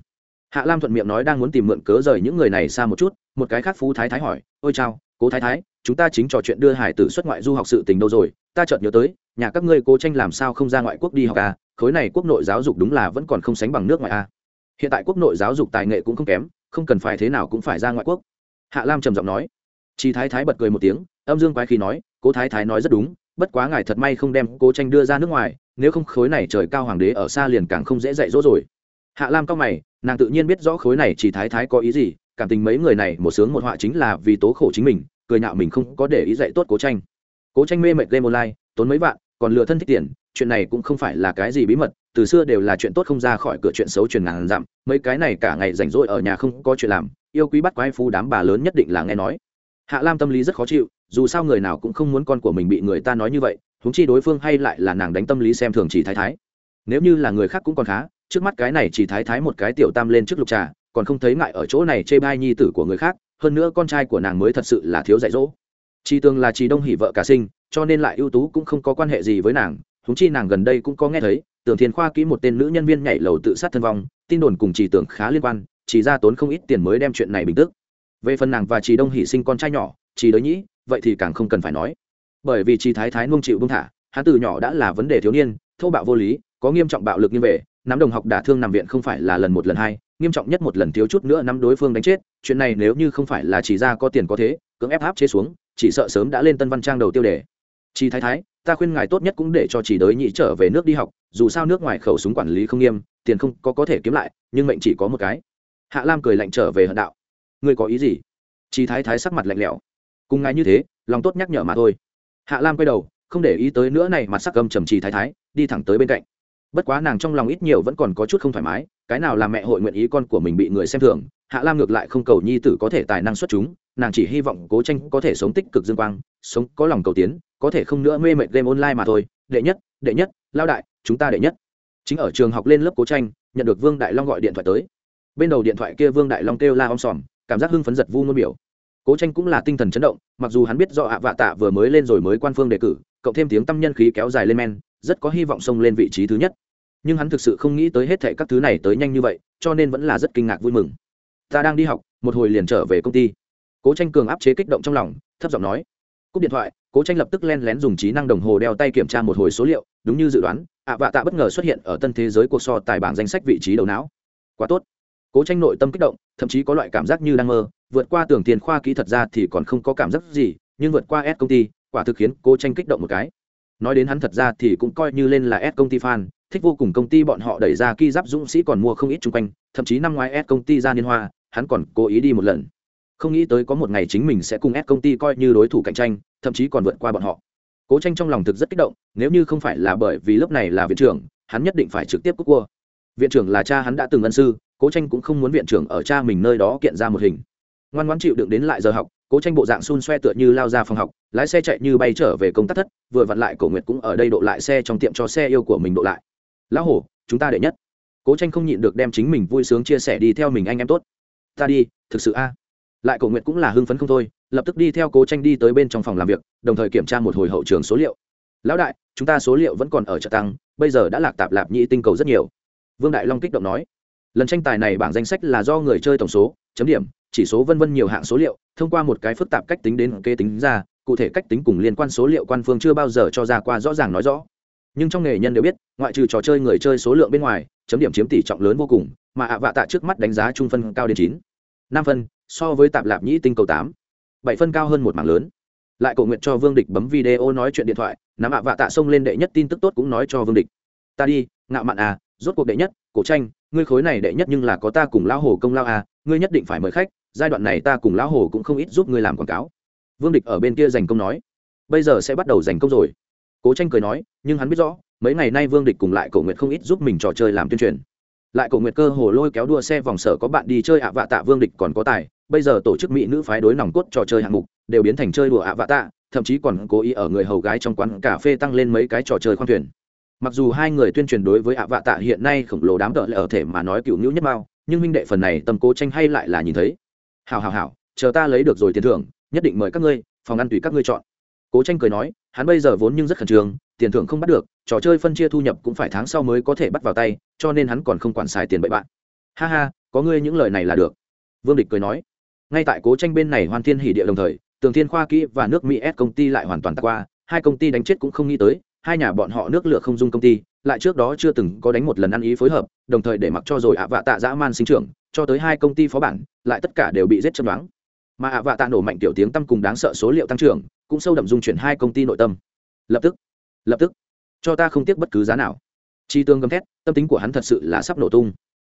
Hạ lam thuận miệng nói đang muốn tìm mượn cớ rời những người này xa một chút, một cái khác phú thái thái hỏi, ôi chao, cố thái thái, chúng ta chính trò chuyện đưa hải tử xuất ngoại du học sự tình đâu rồi? Ta chợt nhớ tới, nhà các ngươi cố tranh làm sao không ra ngoại quốc đi học à? Khối này quốc nội giáo dục đúng là vẫn còn không sánh bằng nước ngoài à? Hiện tại quốc nội giáo dục tài nghệ cũng không kém, không cần phải thế nào cũng phải ra ngoại quốc. Hạ lam trầm giọng nói. Chi thái thái bật cười một tiếng, âm dương quái khí nói, cố thái thái nói rất đúng bất quá ngài thật may không đem cố tranh đưa ra nước ngoài, nếu không khối này trời cao hoàng đế ở xa liền càng không dễ dạy dỗ rồi. Hạ lam cao mày, nàng tự nhiên biết rõ khối này chỉ thái thái có ý gì, cảm tình mấy người này một sướng một họa chính là vì tố khổ chính mình, cười nhạo mình không có để ý dạy tốt cố tranh. Cố tranh mê mệt game online, tốn mấy vạn, còn lừa thân thích tiền, chuyện này cũng không phải là cái gì bí mật, từ xưa đều là chuyện tốt không ra khỏi cửa chuyện xấu truyền ngàn dặm, mấy cái này cả ngày rảnh rỗi ở nhà không có chuyện làm, yêu quý bắt quái phú đám bà lớn nhất định là nghe nói. Hạ lam tâm lý rất khó chịu dù sao người nào cũng không muốn con của mình bị người ta nói như vậy húng chi đối phương hay lại là nàng đánh tâm lý xem thường chỉ thái thái. Nếu như là người khác cũng còn khá, trước mắt cái này chỉ thái thái một cái tiểu tam lên trước lục trà, còn không thấy ngại ở chỗ này chê bai nhi tử của người khác, hơn nữa con trai của nàng mới thật sự là thiếu dạy dỗ. Chi tương là chi đông hỷ vợ cả sinh, cho nên lại ưu tú cũng không có quan hệ gì với nàng húng chi nàng gần đây cũng có nghe thấy, tưởng thiên khoa kỹ một tên nữ nhân viên nhảy lầu tự sát thân vong, tin đồn cùng chỉ tưởng khá liên quan, chỉ ra tốn không ít tiền mới đem chuyện này bình tức. Về phần nàng và chị đông hỷ sinh con trai nhỏ chị đới nhĩ vậy thì càng không cần phải nói. Bởi vì chi thái thái nung chịu buông thả, hắn từ nhỏ đã là vấn đề thiếu niên, thô bạo vô lý, có nghiêm trọng bạo lực như vậy, nắm đồng học đả thương nằm viện không phải là lần một lần hai, nghiêm trọng nhất một lần thiếu chút nữa nắm đối phương đánh chết, chuyện này nếu như không phải là chỉ ra có tiền có thế, cưỡng ép áp chế xuống, chỉ sợ sớm đã lên tân văn trang đầu tiêu đề. Chị thái thái, ta khuyên ngài tốt nhất cũng để cho chỉ đới nhị trở về nước đi học, dù sao nước ngoài khẩu súng quản lý không nghiêm, tiền không có có thể kiếm lại, nhưng mệnh chỉ có một cái. Hạ lam cười lạnh trở về hận đạo. Ngươi có ý gì? Chị thái thái sắc mặt lạnh lẽo cùng ngài như thế, lòng tốt nhắc nhở mà thôi. Hạ lam quay đầu, không để ý tới nữa này mặt sắc cầm trầm trì thái thái, đi thẳng tới bên cạnh. Bất quá nàng trong lòng ít nhiều vẫn còn có chút không thoải mái, cái nào là mẹ hội nguyện ý con của mình bị người xem thường, hạ lam ngược lại không cầu nhi tử có thể tài năng xuất chúng, nàng chỉ hy vọng cố tranh có thể sống tích cực dương quang, sống có lòng cầu tiến, có thể không nữa mê mệt game online mà thôi. Đệ nhất đệ nhất, lao đại, chúng ta đệ nhất. Chính ở trường học lên lớp cố tranh, nhận được vương đại long gọi điện thoại tới. Bên đầu điện thoại kia vương đại long kêu la om sòm, cảm giác hưng phấn giật vu ngôn biểu cố tranh cũng là tinh thần chấn động, mặc dù hắn biết do ạ vạ tạ vừa mới lên rồi mới quan phương đề cử, cộng thêm tiếng tâm nhân khí kéo dài lên men, rất có hy vọng xông lên vị trí thứ nhất. Nhưng hắn thực sự không nghĩ tới hết thệ các thứ này tới nhanh như vậy, cho nên vẫn là rất kinh ngạc vui mừng. Ta đang đi học, một hồi liền trở về công ty. Cố tranh cường áp chế kích động trong lòng, thấp giọng nói. Cúp điện thoại, cố tranh lập tức len lén dùng trí năng đồng hồ đeo tay kiểm tra một hồi số liệu, đúng như dự đoán, ạ vạ tạ bất ngờ xuất hiện ở tân thế giới cuộc so tài bảng danh sách vị trí đầu não. Quá tốt cố tranh nội tâm kích động, thậm chí có loại cảm giác như đang mơ, vượt qua tưởng tiền khoa kỹ thật ra thì còn không có cảm giác gì, nhưng vượt qua s công ty, quả thực khiến cố tranh kích động một cái. Nói đến hắn thật ra thì cũng coi như lên là s công ty fan, thích vô cùng công ty bọn họ đẩy ra ki giáp dũng sĩ còn mua không ít chung quanh, thậm chí năm ngoái s công ty ra liên hoa, hắn còn cố ý đi một lần. Không nghĩ tới có một ngày chính mình sẽ cùng s công ty coi như đối thủ cạnh tranh, thậm chí còn vượt qua bọn họ. Cố tranh trong lòng thực rất kích động, nếu như không phải là bởi vì lớp này là viện trưởng, hắn nhất định phải trực tiếp cúc cua. Viện trưởng là cha hắn đã từng ân sư cố tranh cũng không muốn viện trưởng ở cha mình nơi đó kiện ra một hình. Ngoan ngoãn chịu đựng đến lại giờ học, cố tranh bộ dạng xun xoe tựa như lao ra phòng học, lái xe chạy như bay trở về công tác thất, vừa vặn lại cổ nguyệt cũng ở đây độ lại xe trong tiệm cho xe yêu của mình độ lại. Lão hổ, chúng ta đệ nhất. Cố tranh không nhịn được đem chính mình vui sướng chia sẻ đi theo mình anh em tốt. Ta đi, thực sự a. Lại cổ nguyệt cũng là hưng phấn không thôi, lập tức đi theo cố tranh đi tới bên trong phòng làm việc, đồng thời kiểm tra một hồi hậu trường số liệu. Lão đại, chúng ta số liệu vẫn còn ở trợ tăng, bây giờ đã lạc tạp lạp nhị tinh cầu rất nhiều. Vương đại long kích động nói lần tranh tài này bảng danh sách là do người chơi tổng số, chấm điểm, chỉ số vân vân nhiều hạng số liệu, thông qua một cái phức tạp cách tính đến kế tính ra, cụ thể cách tính cùng liên quan số liệu quan phương chưa bao giờ cho ra qua rõ ràng nói rõ. Nhưng trong nghề nhân đều biết, ngoại trừ trò chơi người chơi số lượng bên ngoài, chấm điểm chiếm tỷ trọng lớn vô cùng, mà ạ vạ tạ trước mắt đánh giá trung phân cao đến chín. Năm phân, so với tạp lạp nhĩ tinh cầu tám. Bảy phân cao hơn một mảng lớn. Lại cầu nguyện cho vương địch bấm video nói chuyện điện thoại, nắm ạ vạ tạ xông lên đệ nhất tin tức tốt cũng nói cho vương địch. Ta đi, ngạo mạn à rốt cuộc đệ nhất, cổ tranh ngươi khối này đệ nhất nhưng là có ta cùng lão hồ công lao à ngươi nhất định phải mời khách, giai đoạn này ta cùng lão hồ cũng không ít giúp ngươi làm quảng cáo. Vương địch ở bên kia giành công nói, bây giờ sẽ bắt đầu giành công rồi. Cố tranh cười nói, nhưng hắn biết rõ, mấy ngày nay vương địch cùng lại cổ nguyệt không ít giúp mình trò chơi làm tuyên truyền. Lại cổ nguyệt cơ hồ lôi kéo đua xe vòng sở có bạn đi chơi ạ vạ tạ vương địch còn có tài, bây giờ tổ chức mỹ nữ phái đối nòng cốt trò chơi hạng mục, đều biến thành chơi đùa ạ vạ tạ, thậm chí còn cố ý ở người hầu gái trong quán cà phê tăng lên mấy cái trò chơi khoang thuyền mặc dù hai người tuyên truyền đối với ạ vạ tạ hiện nay khổng lồ đám tợ lại ở thể mà nói cựu nhũ nhất bao nhưng minh đệ phần này tâm cố tranh hay lại là nhìn thấy. Hào hào hào chờ ta lấy được rồi tiền thưởng, nhất định mời các ngươi, phòng ăn tùy các ngươi chọn. Cố tranh cười nói, hắn bây giờ vốn nhưng rất khẩn trương, tiền thưởng không bắt được, trò chơi phân chia thu nhập cũng phải tháng sau mới có thể bắt vào tay, cho nên hắn còn không quản xài tiền bậy bạn. Ha ha, có ngươi những lời này là được. Vương địch cười nói, ngay tại cố tranh bên này hoàn thiên hỉ địa đồng thời, tường thiên khoa kỹ và nước mỹ s công ty lại hoàn toàn tạc qua, hai công ty đánh chết cũng không nghĩ tới hai nhà bọn họ nước lửa không dung công ty, lại trước đó chưa từng có đánh một lần ăn ý phối hợp, đồng thời để mặc cho rồi ạ vạ tạ dã man sinh trưởng, cho tới hai công ty phó bản, lại tất cả đều bị giết chấm đoán mà ạ vạ tạ nổ mạnh tiểu tiếng tăm cùng đáng sợ số liệu tăng trưởng, cũng sâu đậm dung chuyển hai công ty nội tâm. Lập tức lập tức, cho ta không tiếc bất cứ giá nào. Chi tương gầm thét, tâm tính của hắn thật sự là sắp nổ tung.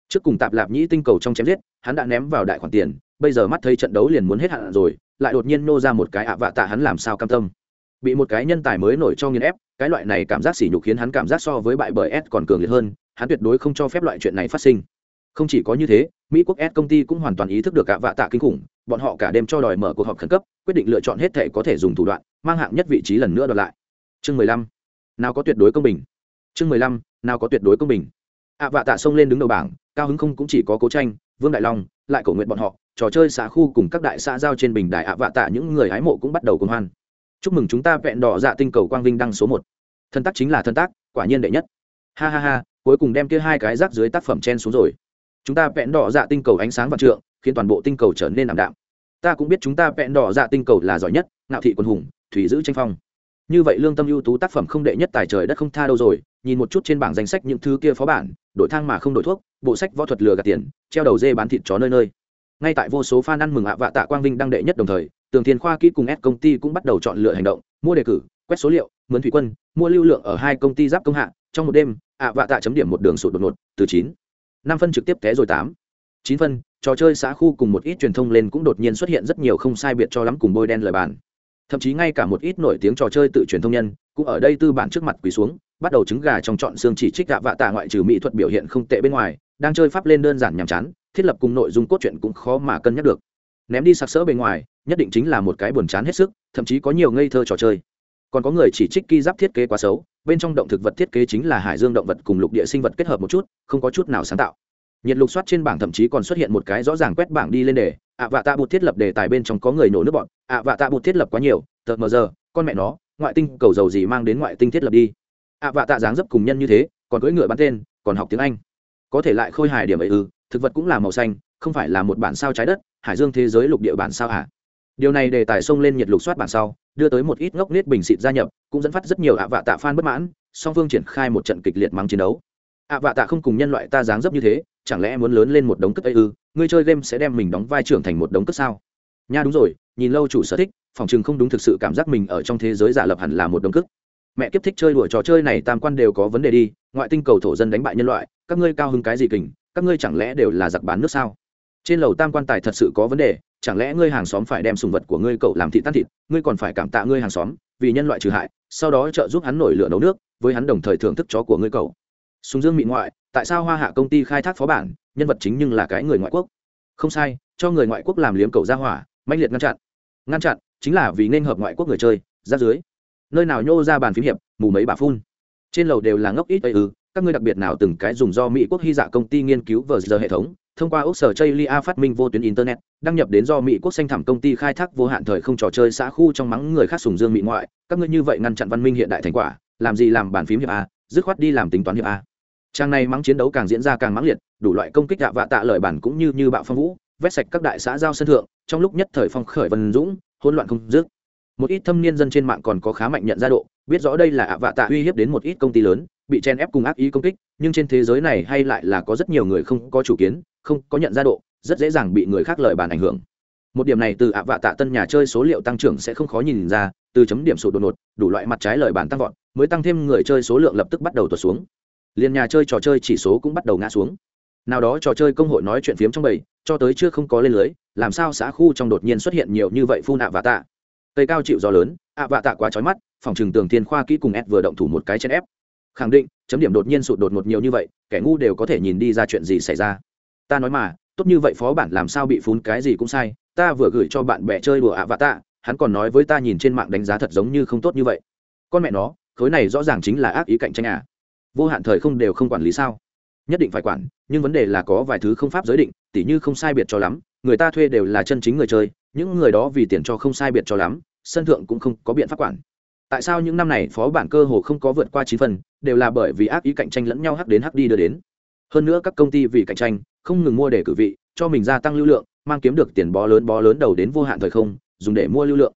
Trước cùng tạp lạp nhĩ tinh cầu trong chém giết, hắn đã ném vào đại khoản tiền, bây giờ mắt thấy trận đấu liền muốn hết hạn rồi, lại đột nhiên nô ra một cái ạ vạ tạ hắn làm sao cam tâm. Bị một cái nhân tài mới nổi cho nghiền ép cái loại này cảm giác sỉ nhục khiến hắn cảm giác so với bại bởi s còn cường liệt hơn, hắn tuyệt đối không cho phép loại chuyện này phát sinh. Không chỉ có như thế, mỹ quốc s công ty cũng hoàn toàn ý thức được cả vạ tạ kinh khủng, bọn họ cả đêm cho đòi mở cuộc họp khẩn cấp, quyết định lựa chọn hết thể có thể dùng thủ đoạn, mang hạng nhất vị trí lần nữa đoạt lại. Chương mười lăm. Nào có tuyệt đối công bình. Chương mười lăm, nào có tuyệt đối công bình. Ạ vạ tạ xông lên đứng đầu bảng, cao hứng không cũng chỉ có cố tranh, vương đại long, lại cầu nguyện bọn họ, trò chơi xã khu cùng các đại xã giao trên bình đài ạ vạ tạ những người hái mộ cũng bắt đầu cùng hoan chúc mừng chúng ta vẹn đỏ dạ tinh cầu quang vinh đăng số một. Thân tác chính là thân tác, quả nhiên đệ nhất. Ha ha ha, cuối cùng đem kia hai cái rác dưới tác phẩm chen xuống rồi. Chúng ta vẹn đỏ dạ tinh cầu ánh sáng vạn trượng, khiến toàn bộ tinh cầu trở nên ảm đạm. Ta cũng biết chúng ta vẹn đỏ dạ tinh cầu là giỏi nhất, ngạo thị quân hùng, thủy giữ tranh phong. Như vậy lương tâm ưu tú tác phẩm không đệ nhất tài trời đất không tha đâu rồi, nhìn một chút trên bảng danh sách những thứ kia phó bản, đổi thang mà không đổi thuốc, bộ sách võ thuật lừa gạt tiền, treo đầu dê bán thịt chó nơi nơi ngay tại vô số fan ăn mừng ạ vạ tạ quang vinh đăng đệ nhất đồng thời, tường thiên khoa kỹ cùng s công ty cũng bắt đầu chọn lựa hành động, mua đề cử, quét số liệu, mướn thủy quân, mua lưu lượng ở hai công ty giáp công hạ, trong một đêm, ạ vạ tạ chấm điểm một đường sụt đột ngột, từ chín, năm phân trực tiếp té rồi tám, chín phân, trò chơi xã khu cùng một ít truyền thông lên cũng đột nhiên xuất hiện rất nhiều không sai biệt cho lắm cùng bôi đen lời bàn. Thậm chí ngay cả một ít nổi tiếng trò chơi tự truyền thông nhân, cũng ở đây tư bản trước mặt quỳ xuống, bắt đầu trứng gà trong chọn xương chỉ trích gạ vạ tạ ngoại trừ mỹ thuật biểu hiện không tệ bên ngoài đang chơi pháp lên đơn giản nhàm chán, thiết lập cùng nội dung cốt truyện cũng khó mà cân nhắc được. Ném đi sặc sỡ bên ngoài, nhất định chính là một cái buồn chán hết sức, thậm chí có nhiều ngây thơ trò chơi. Còn có người chỉ trích ki giáp thiết kế quá xấu, bên trong động thực vật thiết kế chính là hải dương động vật cùng lục địa sinh vật kết hợp một chút, không có chút nào sáng tạo. Nhiệt lục soát trên bảng thậm chí còn xuất hiện một cái rõ ràng quét bảng đi lên đề ạ vạ tạ bụt thiết lập đề tài bên trong có người nổ nước bọn, ạ vạ tạ bụt thiết lập quá nhiều tợt mờ giờ, con mẹ nó, ngoại tinh, cầu dầu gì mang đến ngoại tinh thiết lập đi. ạ vạ tạ dáng dấp cùng nhân như thế, còn cưỡi ngựa bắn tên, còn học tiếng anh có thể lại khôi hài điểm ấy ư, thực vật cũng là màu xanh, không phải là một bản sao trái đất, hải dương thế giới lục địa bản sao hả? Điều này đề tài xông lên nhiệt lục soát bản sau, đưa tới một ít ngốc nết bình xịt gia nhập, cũng dẫn phát rất nhiều ạ vạ tạ phan bất mãn, song phương triển khai một trận kịch liệt mắng chiến đấu. Ạ vạ tạ không cùng nhân loại ta dáng dấp như thế, chẳng lẽ muốn lớn lên một đống cất ấy ư, ngươi chơi game sẽ đem mình đóng vai trưởng thành một đống cất sao? Nha đúng rồi, nhìn lâu chủ sở thích, phòng chừng không đúng thực sự cảm giác mình ở trong thế giới giả lập hẳn là một đống cức mẹ kiếp thích chơi đùa trò chơi này tam quan đều có vấn đề đi, ngoại tinh cầu thổ dân đánh bại nhân loại, các ngươi cao hứng cái gì kình, các ngươi chẳng lẽ đều là giặc bán nước sao? Trên lầu tam quan tài thật sự có vấn đề, chẳng lẽ ngươi hàng xóm phải đem sùng vật của ngươi cậu làm thị tan thịt, ngươi còn phải cảm tạ ngươi hàng xóm, vì nhân loại trừ hại, sau đó trợ giúp hắn nổi lửa nấu nước, với hắn đồng thời thưởng thức chó của ngươi cậu. Sùng dương mị ngoại, tại sao hoa hạ công ty khai thác phó bản, nhân vật chính nhưng là cái người ngoại quốc? Không sai, cho người ngoại quốc làm liếm cầu ra hỏa manh liệt ngăn chặn. Ngăn chặn, chính là vì nên hợp ngoại quốc người chơi, ra dưới nơi nào nhô ra bàn phím hiệp, mù mấy bà phun. Trên lầu đều là ngốc ít ấy ư, các ngươi đặc biệt nào từng cái dùng do mỹ quốc hy dạ công ty nghiên cứu vờ giờ hệ thống, thông qua ốc sở chây phát minh vô tuyến internet, đăng nhập đến do mỹ quốc xanh thảm công ty khai thác vô hạn thời không trò chơi xã khu trong mắng người khác sùng dương mỹ ngoại, các ngươi như vậy ngăn chặn văn minh hiện đại thành quả, làm gì làm bàn phím hiệp a, dứt khoát đi làm tính toán hiệp a. Trang này mắng chiến đấu càng diễn ra càng mắng liệt, đủ loại công kích đạ vạ tạ lời bản cũng như như bạo phong vũ, vét sạch các đại xã giao sân thượng, trong lúc nhất thời phong khởi vân dũng, hỗn loạn không dứt một ít thâm niên dân trên mạng còn có khá mạnh nhận ra độ, biết rõ đây là ạ vạ tạ uy hiếp đến một ít công ty lớn, bị chen ép cùng ác ý công kích, nhưng trên thế giới này hay lại là có rất nhiều người không có chủ kiến, không có nhận ra độ, rất dễ dàng bị người khác lời bàn ảnh hưởng. Một điểm này từ ạ vạ tạ tân nhà chơi số liệu tăng trưởng sẽ không khó nhìn ra, từ chấm điểm sụt đột ngột, đủ loại mặt trái lời bàn tăng vọt, mới tăng thêm người chơi số lượng lập tức bắt đầu tuột xuống. Liền nhà chơi trò chơi chỉ số cũng bắt đầu ngã xuống. Nào đó trò chơi công hội nói chuyện phiếm trong bầy, cho tới chưa không có lên lưới, làm sao xã khu trong đột nhiên xuất hiện nhiều như vậy phun ạ vạ tạ? Cây cao chịu gió lớn, ạ vạ tạ quá trói mắt, phòng trừng tường thiên khoa kỹ cùng ép vừa động thủ một cái chân ép. Khẳng định, chấm điểm đột nhiên sụt đột ngột nhiều như vậy, kẻ ngu đều có thể nhìn đi ra chuyện gì xảy ra. Ta nói mà, tốt như vậy phó bản làm sao bị phún cái gì cũng sai, ta vừa gửi cho bạn bè chơi đùa ạ vạ tạ, hắn còn nói với ta nhìn trên mạng đánh giá thật giống như không tốt như vậy. Con mẹ nó, khối này rõ ràng chính là ác ý cạnh tranh à. Vô hạn thời không đều không quản lý sao. Nhất định phải quản, nhưng vấn đề là có vài thứ không pháp giới định, tỉ như không sai biệt cho lắm, người ta thuê đều là chân chính người chơi những người đó vì tiền cho không sai biệt cho lắm, sân thượng cũng không có biện pháp quản. Tại sao những năm này phó bản cơ hồ không có vượt qua chín phần, đều là bởi vì ác ý cạnh tranh lẫn nhau hắc đến hắc đi đưa đến. Hơn nữa các công ty vì cạnh tranh, không ngừng mua để cử vị, cho mình gia tăng lưu lượng, mang kiếm được tiền bó lớn bó lớn đầu đến vô hạn thời không, dùng để mua lưu lượng.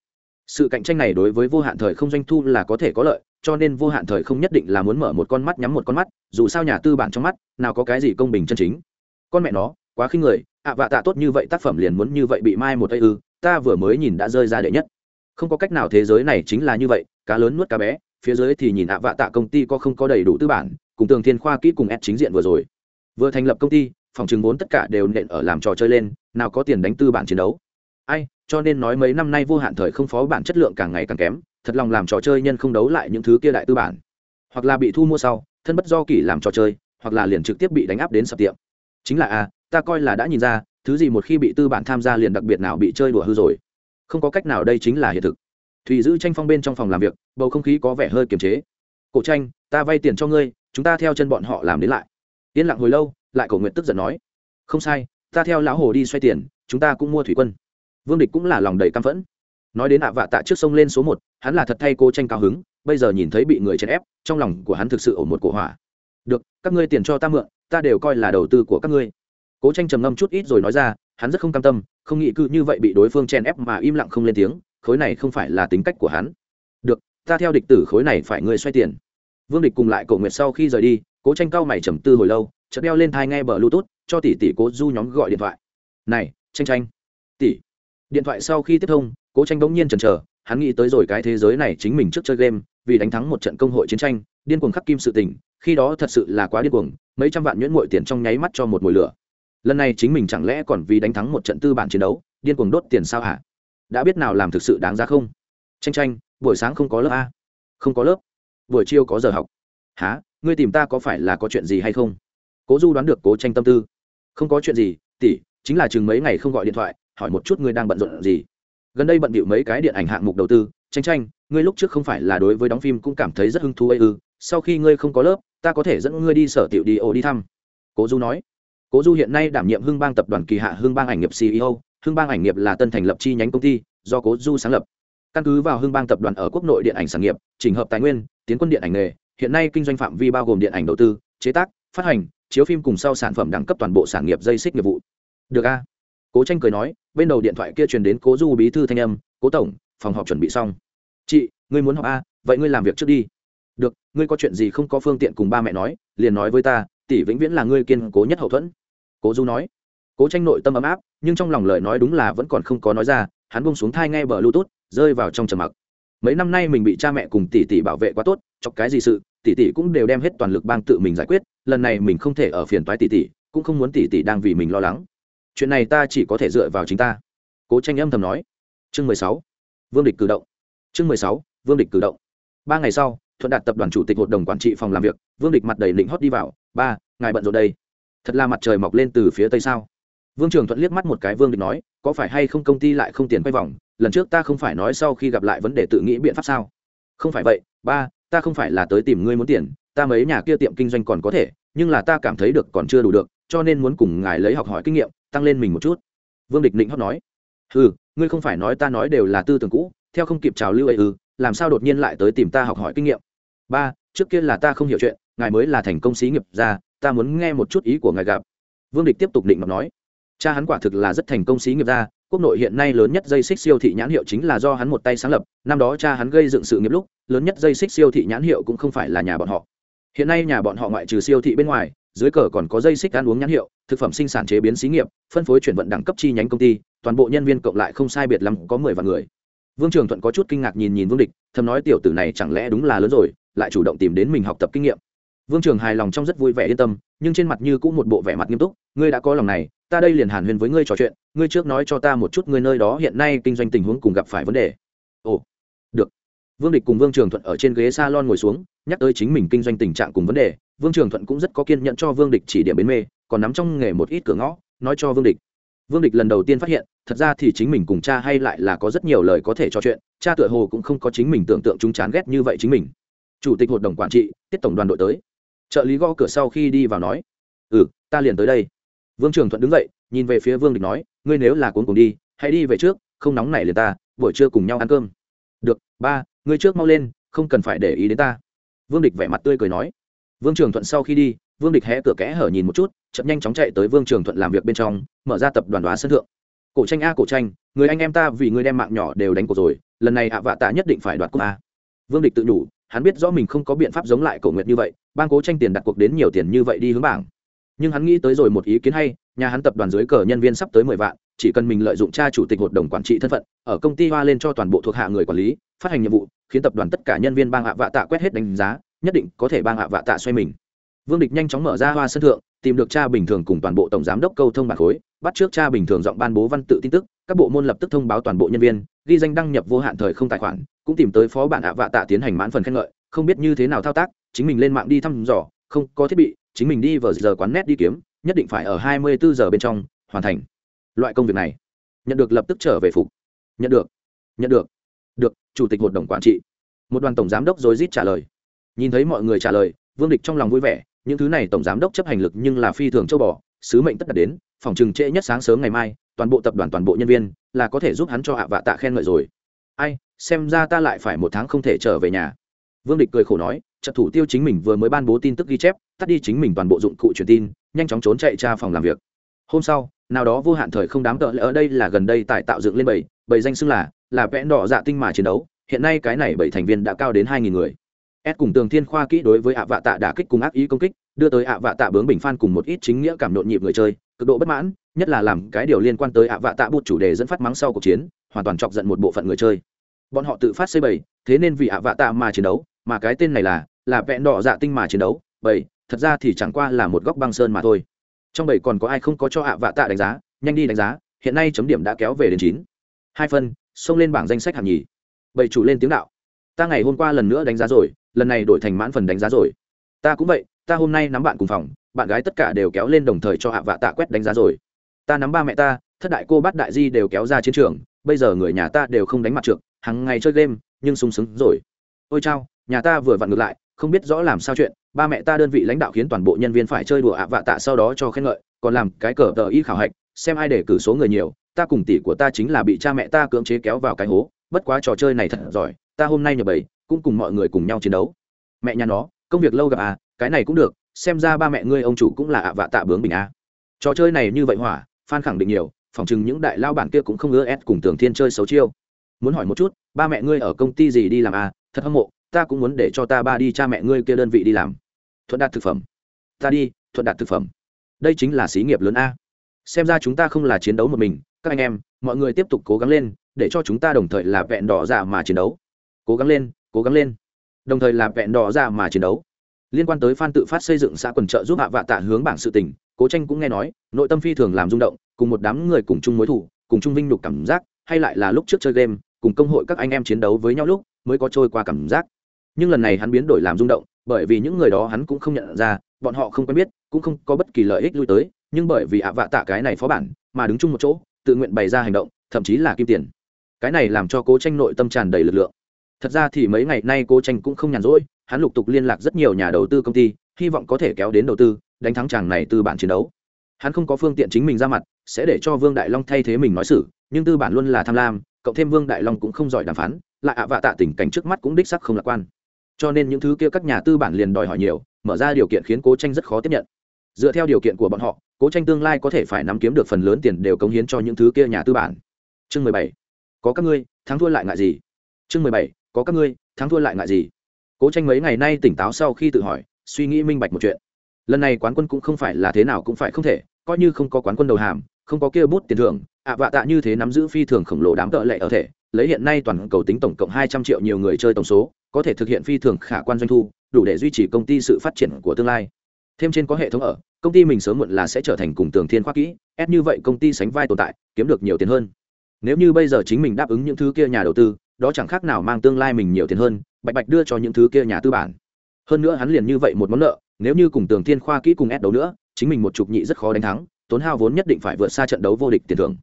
Sự cạnh tranh này đối với vô hạn thời không doanh thu là có thể có lợi, cho nên vô hạn thời không nhất định là muốn mở một con mắt nhắm một con mắt, dù sao nhà tư bản trong mắt, nào có cái gì công bình chân chính. Con mẹ nó, quá khinh người, ạ vạ tạ tốt như vậy tác phẩm liền muốn như vậy bị mai một tay ư ta vừa mới nhìn đã rơi ra đệ nhất. Không có cách nào thế giới này chính là như vậy, cá lớn nuốt cá bé, phía dưới thì nhìn ạ vạ tạ công ty có không có đầy đủ tư bản, cùng tường thiên khoa kỹ cùng ép chính diện vừa rồi. Vừa thành lập công ty, phòng chứng vốn tất cả đều nện ở làm trò chơi lên, nào có tiền đánh tư bản chiến đấu. Ai, cho nên nói mấy năm nay vô hạn thời không phó bản chất lượng càng ngày càng kém, thật lòng làm trò chơi nhân không đấu lại những thứ kia đại tư bản. Hoặc là bị thu mua sau, thân bất do kỷ làm trò chơi, hoặc là liền trực tiếp bị đánh áp đến sập tiệm. Chính là a, ta coi là đã nhìn ra thứ gì một khi bị tư bản tham gia liền đặc biệt nào bị chơi đùa hư rồi. Không có cách nào đây chính là hiện thực. Thùy giữ tranh phong bên trong phòng làm việc, bầu không khí có vẻ hơi kiềm chế. Cổ tranh, ta vay tiền cho ngươi, chúng ta theo chân bọn họ làm đến lại. Yên lặng hồi lâu, lại cổ nguyện tức giận nói, không sai, ta theo lão hồ đi xoay tiền, chúng ta cũng mua thủy quân. Vương địch cũng là lòng đầy căm phẫn. Nói đến ạ vạ tạ trước sông lên số một, hắn là thật thay cô tranh cao hứng, bây giờ nhìn thấy bị người chèn ép, trong lòng của hắn thực sự ổn một cổ hỏa. Được, các ngươi tiền cho ta mượn, ta đều coi là đầu tư của các ngươi cố tranh trầm ngâm chút ít rồi nói ra, hắn rất không cam tâm, không nghĩ cứ như vậy bị đối phương chèn ép mà im lặng không lên tiếng, khối này không phải là tính cách của hắn. Được, ta theo địch tử khối này phải ngươi xoay tiền. Vương địch cùng lại cổ nguyệt sau khi rời đi, cố tranh cao mày trầm tư hồi lâu, chợt đeo lên thai nghe bờ bluetooth, cho tỷ tỷ cố du nhóm gọi điện thoại. Này, tranh tranh. Tỷ. Điện thoại sau khi tiếp thông, cố tranh bỗng nhiên chần chờ, hắn nghĩ tới rồi cái thế giới này chính mình trước chơi game, vì đánh thắng một trận công hội chiến tranh, điên cuồng khắc kim sự tình, khi đó thật sự là quá điên cuồng, mấy trăm vạn nhuyễn mội tiền trong nháy mắt cho một mùi lửa lần này chính mình chẳng lẽ còn vì đánh thắng một trận tư bản chiến đấu, điên cuồng đốt tiền sao hả? Đã biết nào làm thực sự đáng ra không? Tranh tranh buổi sáng không có lớp a. Không có lớp. Buổi chiều có giờ học. Há ngươi tìm ta có phải là có chuyện gì hay không? Cố du đoán được cố tranh tâm tư. Không có chuyện gì, tỷ, chính là chừng mấy ngày không gọi điện thoại, hỏi một chút ngươi đang bận rộn gì. Gần đây bận bịu mấy cái điện ảnh hạng mục đầu tư. Tranh tranh ngươi lúc trước không phải là đối với đóng phim cũng cảm thấy rất hứng thú ấy ư? Sau khi ngươi không có lớp, ta có thể dẫn ngươi đi sở tiểu đi ổ đi thăm. Cố du nói cố du hiện nay đảm nhiệm hưng bang tập đoàn kỳ hạ hưng bang ảnh nghiệp ceo hưng bang ảnh nghiệp là tân thành lập chi nhánh công ty, do cố du sáng lập. Căn cứ vào hưng bang tập đoàn ở quốc nội điện ảnh sản nghiệp trình hợp tài nguyên, tiến quân điện ảnh nghề, hiện nay kinh doanh phạm vi bao gồm điện ảnh đầu tư, chế tác, phát hành, chiếu phim cùng sau sản phẩm đẳng cấp toàn bộ sản nghiệp dây xích nghiệp vụ. Được a? Cố tranh cười nói, bên đầu điện thoại kia truyền đến cố du bí thư thanh âm, cố tổng, phòng họp chuẩn bị xong. Chị, ngươi muốn họp a? Vậy ngươi làm việc trước đi. Được, ngươi có chuyện gì không có phương tiện cùng ba mẹ nói, liền nói với ta, tỷ vĩnh viễn là ngươi kiên cố nhất hậu thuẫn cố du nói. Cố tranh nội tâm ấm áp, nhưng trong lòng lời nói đúng là vẫn còn không có nói ra, hắn bông xuống thai nghe bờ bluetooth, rơi vào trong trầm mặc. Mấy năm nay mình bị cha mẹ cùng tỷ tỷ bảo vệ quá tốt, chọc cái gì sự, tỷ tỷ cũng đều đem hết toàn lực bang tự mình giải quyết, lần này mình không thể ở phiền toái tỷ tỷ, cũng không muốn tỷ tỷ đang vì mình lo lắng. Chuyện này ta chỉ có thể dựa vào chính ta. Cố tranh âm thầm nói. Chương mười sáu. Vương địch cử động. Chương mười sáu. Vương địch cử động. Ba ngày sau, thuận đạt tập đoàn chủ tịch hội đồng quản trị phòng làm việc, vương địch mặt đầy lĩnh hót đi vào. Ba, ngài bận rộn đây thật là mặt trời mọc lên từ phía tây sao? Vương trường thuận liếc mắt một cái vương địch nói, có phải hay không công ty lại không tiền quay vòng? Lần trước ta không phải nói sau khi gặp lại vấn đề tự nghĩ biện pháp sao? Không phải vậy, ba, ta không phải là tới tìm ngươi muốn tiền, ta mấy nhà kia tiệm kinh doanh còn có thể, nhưng là ta cảm thấy được còn chưa đủ được, cho nên muốn cùng ngài lấy học hỏi kinh nghiệm, tăng lên mình một chút. Vương địch định hót nói ừ ngươi không phải nói ta nói đều là tư tưởng cũ, theo không kịp trào lưu ấy ư, làm sao đột nhiên lại tới tìm ta học hỏi kinh nghiệm? Ba, trước kia là ta không hiểu chuyện, ngài mới là thành công sĩ nghiệp ra ta muốn nghe một chút ý của ngài gặp. Vương địch tiếp tục định mặt nói. Cha hắn quả thực là rất thành công xí nghiệp gia, quốc nội hiện nay lớn nhất dây xích siêu thị nhãn hiệu chính là do hắn một tay sáng lập năm đó cha hắn gây dựng sự nghiệp lúc lớn nhất dây xích siêu thị nhãn hiệu cũng không phải là nhà bọn họ. Hiện nay nhà bọn họ ngoại trừ siêu thị bên ngoài dưới cờ còn có dây xích ăn uống nhãn hiệu thực phẩm sinh sản chế biến xí nghiệp phân phối chuyển vận đẳng cấp chi nhánh công ty toàn bộ nhân viên cộng lại không sai biệt lắm có mười vạn người. Vương trường thuận có chút kinh ngạc nhìn nhìn vương địch thầm nói tiểu tử này chẳng lẽ đúng là lớn rồi lại chủ động tìm đến mình học tập kinh nghiệm vương trường hài lòng trong rất vui vẻ yên tâm, nhưng trên mặt như cũng một bộ vẻ mặt nghiêm túc, ngươi đã có lòng này, ta đây liền hàn huyên với ngươi trò chuyện, ngươi trước nói cho ta một chút ngươi nơi đó hiện nay kinh doanh tình huống cùng gặp phải vấn đề. Ồ, được. Vương địch cùng vương trường thuận ở trên ghế s a lon ngồi xuống, nhắc tới chính mình kinh doanh tình trạng cùng vấn đề, vương trường thuận cũng rất có kiên nhẫn cho vương địch chỉ điểm bến mê, còn nắm trong nghề một ít cửa ngõ, nói cho vương địch. Vương địch lần đầu tiên phát hiện, thật ra thì chính mình cùng cha hay lại là có rất nhiều lời có thể trò chuyện, cha tựa hồ cũng không có chính mình tưởng tượng chúng chán ghét như vậy chính mình. Chủ tịch hội đồng quản trị, tiết tổng đoàn đội tới trợ lý gõ cửa sau khi đi vào nói ừ ta liền tới đây. Vương trường thuận đứng dậy, nhìn về phía vương địch nói, ngươi nếu là cuốn cùng đi, hãy đi về trước, không nóng nảy liền ta, buổi trưa cùng nhau ăn cơm. Được, ba, ngươi trước mau lên, không cần phải để ý đến ta. Vương địch vẻ mặt tươi cười nói. Vương trường thuận sau khi đi, vương địch hé cửa kẽ hở nhìn một chút, chậm nhanh chóng chạy tới vương trường thuận làm việc bên trong, mở ra tập đoàn đoá sân thượng. Cổ tranh a, cổ tranh, người anh em ta vì người đem mạng nhỏ đều đánh cổ rồi, lần này ạ vạ tạ nhất định phải đoạt cúp a vương địch tự nhủ, hắn biết rõ mình không có biện pháp giống lại cổ nguyệt như vậy ban cố tranh tiền đặt cuộc đến nhiều tiền như vậy đi hướng bảng. Nhưng hắn nghĩ tới rồi một ý kiến hay, nhà hắn tập đoàn dưới cờ nhân viên sắp tới mười vạn, chỉ cần mình lợi dụng cha chủ tịch hội đồng quản trị thân phận, ở công ty hoa lên cho toàn bộ thuộc hạ người quản lý, phát hành nhiệm vụ, khiến tập đoàn tất cả nhân viên bang hạ vạ tạ quét hết đánh giá, nhất định có thể bang hạ vạ tạ xoay mình. Vương địch nhanh chóng mở ra hoa sân thượng tìm được cha bình thường cùng toàn bộ tổng giám đốc câu thông bản khối, bắt trước cha bình thường giọng ban bố văn tự tin tức, các bộ môn lập tức thông báo toàn bộ nhân viên, ghi danh đăng nhập vô hạn thời không tài khoản, cũng tìm tới phó bản ạ vạ tạ tiến hành mãn phần khen ngợi, không biết như thế nào thao tác, chính mình lên mạng đi thăm dò, không có thiết bị, chính mình đi vào giờ quán net đi kiếm, nhất định phải ở hai mươi bốn giờ bên trong hoàn thành loại công việc này. Nhận được lập tức trở về phục. Nhận được. Nhận được. Được, chủ tịch hội đồng quản trị. Một đoàn tổng giám đốc rối rít trả lời. Nhìn thấy mọi người trả lời, vương địch trong lòng vui vẻ những thứ này tổng giám đốc chấp hành lực nhưng là phi thường châu bò, sứ mệnh tất đạt đến, phòng trừng trễ nhất sáng sớm ngày mai, toàn bộ tập đoàn toàn bộ nhân viên là có thể giúp hắn cho hạ vạ tạ khen ngợi rồi. Ai, xem ra ta lại phải một tháng không thể trở về nhà. Vương địch cười khổ nói, trợ thủ tiêu chính mình vừa mới ban bố tin tức ghi chép, tắt đi chính mình toàn bộ dụng cụ truyền tin, nhanh chóng trốn chạy ra phòng làm việc. Hôm sau, nào đó vô hạn thời không đám tợ lẽ ở đây là gần đây tại tạo dựng lên bảy bảy danh xưng là là vẽ đỏ dạ tinh mà chiến đấu, hiện nay cái này bảy thành viên đã cao đến hai nghìn người. S cùng Tường Thiên Khoa kỹ đối với ạ vạ tạ đả kích cùng ác ý công kích, đưa tới ạ vạ tạ bướng bình phan cùng một ít chính nghĩa cảm nhộn nhịp người chơi, cực độ bất mãn, nhất là làm cái điều liên quan tới ạ vạ tạ bút chủ đề dẫn phát mắng sau cuộc chiến, hoàn toàn chọc giận một bộ phận người chơi. Bọn họ tự phát xây bầy, thế nên vì ạ vạ tạ mà chiến đấu, mà cái tên này là là vẹn đỏ dạ tinh mà chiến đấu, bầy, thật ra thì chẳng qua là một góc băng sơn mà thôi. Trong bầy còn có ai không có cho ạ vạ tạ đánh giá, nhanh đi đánh giá, hiện nay chấm điểm đã kéo về đến chín hai phân, xông lên bảng danh sách hạng nhì. Bầy chủ lên tiếng đạo. Ta ngày hôm qua lần nữa đánh giá rồi, lần này đổi thành mãn phần đánh giá rồi. Ta cũng vậy, ta hôm nay nắm bạn cùng phòng, bạn gái tất cả đều kéo lên đồng thời cho hạ vạ tạ quét đánh giá rồi. Ta nắm ba mẹ ta, thất đại cô bát đại di đều kéo ra chiến trường, bây giờ người nhà ta đều không đánh mặt trượt hàng ngày chơi game, nhưng sung sướng rồi. Ôi chao, nhà ta vừa vặn ngược lại, không biết rõ làm sao chuyện, ba mẹ ta đơn vị lãnh đạo khiến toàn bộ nhân viên phải chơi đùa ạ vạ tạ sau đó cho khen ngợi, còn làm cái cờ tờ y khảo hạch, xem ai để cử số người nhiều, ta cùng tỷ của ta chính là bị cha mẹ ta cưỡng chế kéo vào cái hố, bất quá trò chơi này thật giỏi, ta hôm nay nhờ bảy cũng cùng mọi người cùng nhau chiến đấu. Mẹ nhà nó, công việc lâu gặp à cái này cũng được, xem ra ba mẹ ngươi ông chủ cũng là ạ vạ tạ bướng bình à. trò chơi này như vậy hỏa phan khẳng định nhiều, phòng chừng những đại lao bản kia cũng không ưa ép cùng tưởng thiên chơi xấu chiêu. Muốn hỏi một chút, ba mẹ ngươi ở công ty gì đi làm à? Thật hâm mộ, ta cũng muốn để cho ta ba đi, cha mẹ ngươi kia đơn vị đi làm. Thuận đạt thực phẩm. Ta đi, thuận đạt thực phẩm. Đây chính là xí nghiệp lớn a. Xem ra chúng ta không là chiến đấu một mình, các anh em, mọi người tiếp tục cố gắng lên, để cho chúng ta đồng thời là vẹn đỏ giả mà chiến đấu. Cố gắng lên cố gắng lên. Đồng thời là vẹn đỏ ra mà chiến đấu. Liên quan tới phan tự phát xây dựng xã quần trợ giúp hạ vạ tạ hướng bảng sự tình, cố tranh cũng nghe nói, nội tâm phi thường làm rung động, cùng một đám người cùng chung mối thủ, cùng chung vinh nhục cảm giác, hay lại là lúc trước chơi game, cùng công hội các anh em chiến đấu với nhau lúc, mới có trôi qua cảm giác. Nhưng lần này hắn biến đổi làm rung động, bởi vì những người đó hắn cũng không nhận ra, bọn họ không quen biết, cũng không có bất kỳ lợi ích lui tới, nhưng bởi vì ạ vạ tạ cái này phó bản, mà đứng chung một chỗ, tự nguyện bày ra hành động, thậm chí là kim tiền. Cái này làm cho cố tranh nội tâm tràn đầy lực lượng thật ra thì mấy ngày nay cố tranh cũng không nhàn rỗi, hắn lục tục liên lạc rất nhiều nhà đầu tư công ty, hy vọng có thể kéo đến đầu tư, đánh thắng chàng này từ bản chiến đấu. Hắn không có phương tiện chính mình ra mặt, sẽ để cho vương đại long thay thế mình nói xử, nhưng tư bản luôn là tham lam, cộng thêm vương đại long cũng không giỏi đàm phán, lại ạ vạ tạ tình cảnh trước mắt cũng đích sắc không lạc quan. Cho nên những thứ kia các nhà tư bản liền đòi hỏi nhiều, mở ra điều kiện khiến cố tranh rất khó tiếp nhận. Dựa theo điều kiện của bọn họ, cố tranh tương lai có thể phải nắm kiếm được phần lớn tiền đều cống hiến cho những thứ kia nhà tư bản. Chương mười bảy. Có các ngươi, thắng thua lại ngại gì? Chương mười bảy có các ngươi, thắng thua lại ngại gì? Cố tranh mấy ngày nay tỉnh táo sau khi tự hỏi, suy nghĩ minh bạch một chuyện. Lần này quán quân cũng không phải là thế nào cũng phải không thể, coi như không có quán quân đầu hàm, không có kia bút tiền thưởng, ạ vạ tạ như thế nắm giữ phi thường khổng lồ đám tợ lệ ở thể, lấy hiện nay toàn cầu tính tổng cộng hai trăm triệu nhiều người chơi tổng số, có thể thực hiện phi thường khả quan doanh thu, đủ để duy trì công ty sự phát triển của tương lai. Thêm trên có hệ thống ở, công ty mình sớm muộn là sẽ trở thành cùng tường thiên khoa kỹ, ép như vậy công ty sánh vai tồn tại, kiếm được nhiều tiền hơn. Nếu như bây giờ chính mình đáp ứng những thứ kia nhà đầu tư đó chẳng khác nào mang tương lai mình nhiều tiền hơn, bạch bạch đưa cho những thứ kia nhà tư bản. Hơn nữa hắn liền như vậy một món nợ, nếu như cùng tường thiên khoa kỹ cùng ép đấu nữa, chính mình một chục nhị rất khó đánh thắng, tốn hao vốn nhất định phải vượt xa trận đấu vô địch tiền thưởng.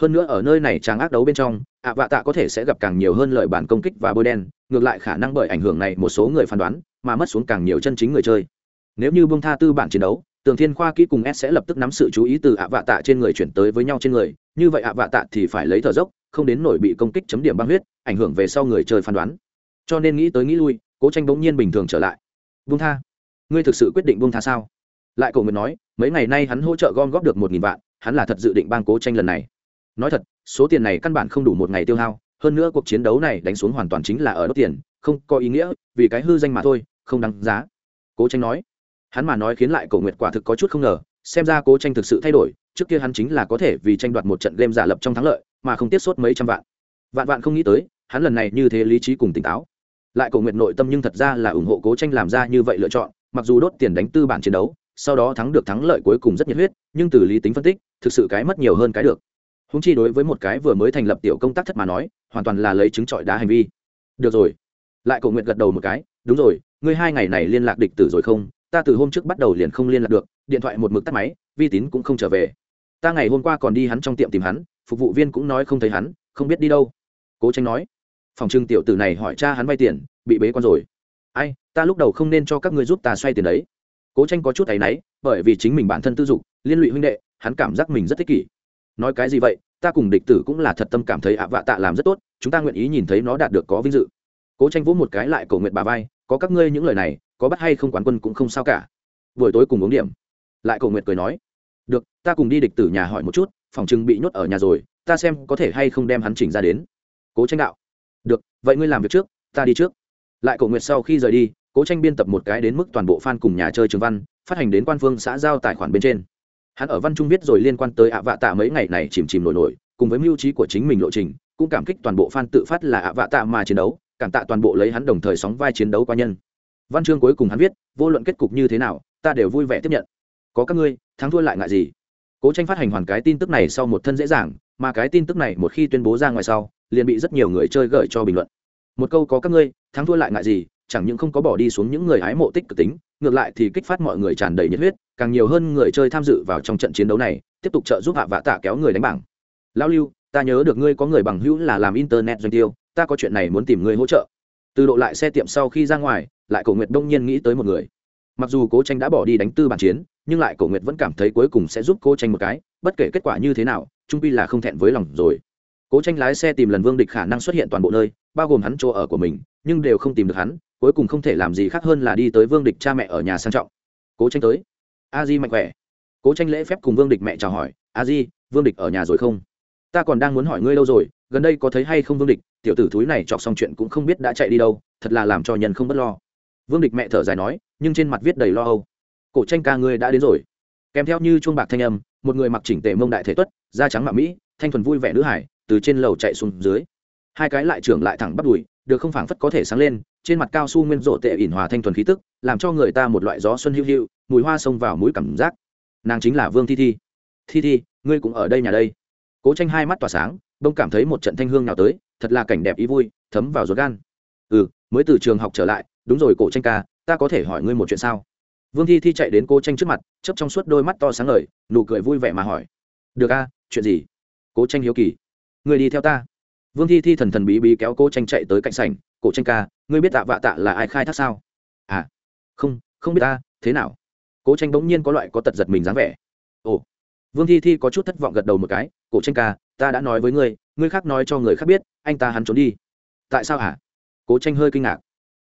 Hơn nữa ở nơi này trang ác đấu bên trong, ạ vạ tạ có thể sẽ gặp càng nhiều hơn lời bản công kích và bôi đen, ngược lại khả năng bởi ảnh hưởng này một số người phán đoán, mà mất xuống càng nhiều chân chính người chơi. Nếu như bông tha tư bản chiến đấu, tường thiên khoa kỹ cùng s sẽ lập tức nắm sự chú ý từ ạ vạ tạ trên người chuyển tới với nhau trên người, như vậy ạ vạ tạ thì phải lấy thở dốc không đến nổi bị công kích chấm điểm băng huyết, ảnh hưởng về sau người chơi phán đoán. Cho nên nghĩ tới nghĩ lui, cố tranh bỗng nhiên bình thường trở lại. Vung tha. Ngươi thực sự quyết định vung tha sao? Lại cầu nguyện nói, mấy ngày nay hắn hỗ trợ gom góp được một nghìn vạn, hắn là thật dự định bang cố tranh lần này. Nói thật, số tiền này căn bản không đủ một ngày tiêu hao, hơn nữa cuộc chiến đấu này đánh xuống hoàn toàn chính là ở đốt tiền, không có ý nghĩa, vì cái hư danh mà thôi, không đáng giá. Cố tranh nói. Hắn mà nói khiến lại cầu nguyện quả thực có chút không ngờ, xem ra cố tranh thực sự thay đổi, trước kia hắn chính là có thể vì tranh đoạt một trận game giả lập trong thắng lợi mà không tiết sốt mấy trăm vạn. Vạn vạn không nghĩ tới, hắn lần này như thế lý trí cùng tỉnh táo. Lại cầu nguyện nội tâm nhưng thật ra là ủng hộ cố tranh làm ra như vậy lựa chọn, mặc dù đốt tiền đánh tư bản chiến đấu, sau đó thắng được thắng lợi cuối cùng rất nhiệt huyết, nhưng từ lý tính phân tích, thực sự cái mất nhiều hơn cái được. Húng chi đối với một cái vừa mới thành lập tiểu công tác thất mà nói, hoàn toàn là lấy chứng trọi đá hành vi. Được rồi. Lại cầu nguyện gật đầu một cái, đúng rồi, ngươi hai ngày này liên lạc địch tử rồi không? Ta từ hôm trước bắt đầu liền không liên lạc được, điện thoại một mực tắt máy, vi tín cũng không trở về ta ngày hôm qua còn đi hắn trong tiệm tìm hắn, phục vụ viên cũng nói không thấy hắn, không biết đi đâu. Cố tranh nói. Phòng trưng tiểu tử này hỏi cha hắn vay tiền, bị bế con rồi. Ai, ta lúc đầu không nên cho các ngươi giúp ta xoay tiền đấy. Cố tranh có chút áy náy, bởi vì chính mình bản thân tư dục, liên lụy huynh đệ, hắn cảm giác mình rất thích kỷ. Nói cái gì vậy, ta cùng địch tử cũng là thật tâm cảm thấy ạ vạ tạ làm rất tốt, chúng ta nguyện ý nhìn thấy nó đạt được có vinh dự. Cố tranh vỗ một cái lại cầu nguyện bà vai, có các ngươi những lời này, có bắt hay không quán quân cũng không sao cả. Buổi tối cùng uống điểm. Lại cầu nguyện cười nói được, ta cùng đi địch tử nhà hỏi một chút, phòng chừng bị nhốt ở nhà rồi, ta xem có thể hay không đem hắn chỉnh ra đến. Cố tranh đạo. Được, vậy ngươi làm việc trước, ta đi trước. Lại cổ nguyện sau khi rời đi, cố tranh biên tập một cái đến mức toàn bộ fan cùng nhà chơi trường văn, phát hành đến quan phương xã giao tài khoản bên trên. Hắn ở văn trung viết rồi liên quan tới ạ vạ tạ mấy ngày này chìm chìm nổi nổi, cùng với mưu trí của chính mình lộ trình, cũng cảm kích toàn bộ fan tự phát là ạ vạ tạ mà chiến đấu, cảm tạ toàn bộ lấy hắn đồng thời sóng vai chiến đấu qua nhân. Văn chương cuối cùng hắn viết, vô luận kết cục như thế nào, ta đều vui vẻ tiếp nhận có các ngươi, thắng thua lại ngại gì? Cố tranh phát hành hoàn cái tin tức này sau một thân dễ dàng, mà cái tin tức này một khi tuyên bố ra ngoài sau, liền bị rất nhiều người chơi gợi cho bình luận. Một câu có các ngươi, thắng thua lại ngại gì, chẳng những không có bỏ đi xuống những người hái mộ tích cực tính, ngược lại thì kích phát mọi người tràn đầy nhiệt huyết, càng nhiều hơn người chơi tham dự vào trong trận chiến đấu này, tiếp tục trợ giúp hạ vạ tạ kéo người đánh bảng. Lao lưu, ta nhớ được ngươi có người bằng hữu là làm internet doanh tiêu, ta có chuyện này muốn tìm ngươi hỗ trợ. Từ độ lại xe tiệm sau khi ra ngoài, lại cổ nguyện đông nhiên nghĩ tới một người. Mặc dù cố tranh đã bỏ đi đánh tư bản chiến nhưng lại cổ nguyệt vẫn cảm thấy cuối cùng sẽ giúp cô tranh một cái, bất kể kết quả như thế nào, trung pi là không thẹn với lòng rồi. Cố tranh lái xe tìm lần vương địch khả năng xuất hiện toàn bộ nơi, bao gồm hắn chỗ ở của mình, nhưng đều không tìm được hắn, cuối cùng không thể làm gì khác hơn là đi tới vương địch cha mẹ ở nhà sang trọng. Cố tranh tới. A di mạnh khỏe. Cố tranh lễ phép cùng vương địch mẹ chào hỏi, a di, vương địch ở nhà rồi không? Ta còn đang muốn hỏi ngươi lâu rồi, gần đây có thấy hay không vương địch? Tiểu tử thúi này chọc xong chuyện cũng không biết đã chạy đi đâu, thật là làm cho nhân không bất lo. Vương địch mẹ thở dài nói, nhưng trên mặt viết đầy lo âu cổ tranh ca ngươi đã đến rồi. Kèm theo như chuông bạc thanh âm, một người mặc chỉnh tề mông đại thể tuất, da trắng mạ mỹ, thanh thuần vui vẻ nữ hải, từ trên lầu chạy xuống dưới. Hai cái lại trưởng lại thẳng bắt đùi, được không phảng phất có thể sáng lên, trên mặt cao su nguyên rộ tệ ỉn hòa thanh thuần khí tức, làm cho người ta một loại gió xuân hữu hữu, mùi hoa xông vào mũi cảm giác. Nàng chính là vương thi thi. Thi thi, ngươi cũng ở đây nhà đây. Cố tranh hai mắt tỏa sáng, đông cảm thấy một trận thanh hương nào tới, thật là cảnh đẹp ý vui, thấm vào ruột gan. Ừ mới từ trường học trở lại, đúng rồi cổ tranh ca, ta có thể hỏi ngươi một chuyện sao? Vương thi thi chạy đến cố tranh trước mặt chấp trong suốt đôi mắt to sáng ngời, nụ cười vui vẻ mà hỏi. Được a, chuyện gì? Cố tranh hiếu kỳ. Người đi theo ta. Vương thi thi thần thần bí bí kéo cố tranh chạy tới cạnh sảnh. Cổ tranh ca, ngươi biết tạ vạ tạ là ai khai thác sao? À không không biết ta, thế nào? Cố tranh bỗng nhiên có loại có tật giật mình dáng vẻ. Ồ. Vương thi thi có chút thất vọng gật đầu một cái. Cổ tranh ca, ta đã nói với ngươi ngươi khác nói cho người khác biết, anh ta hắn trốn đi. Tại sao hả? Cố tranh hơi kinh ngạc.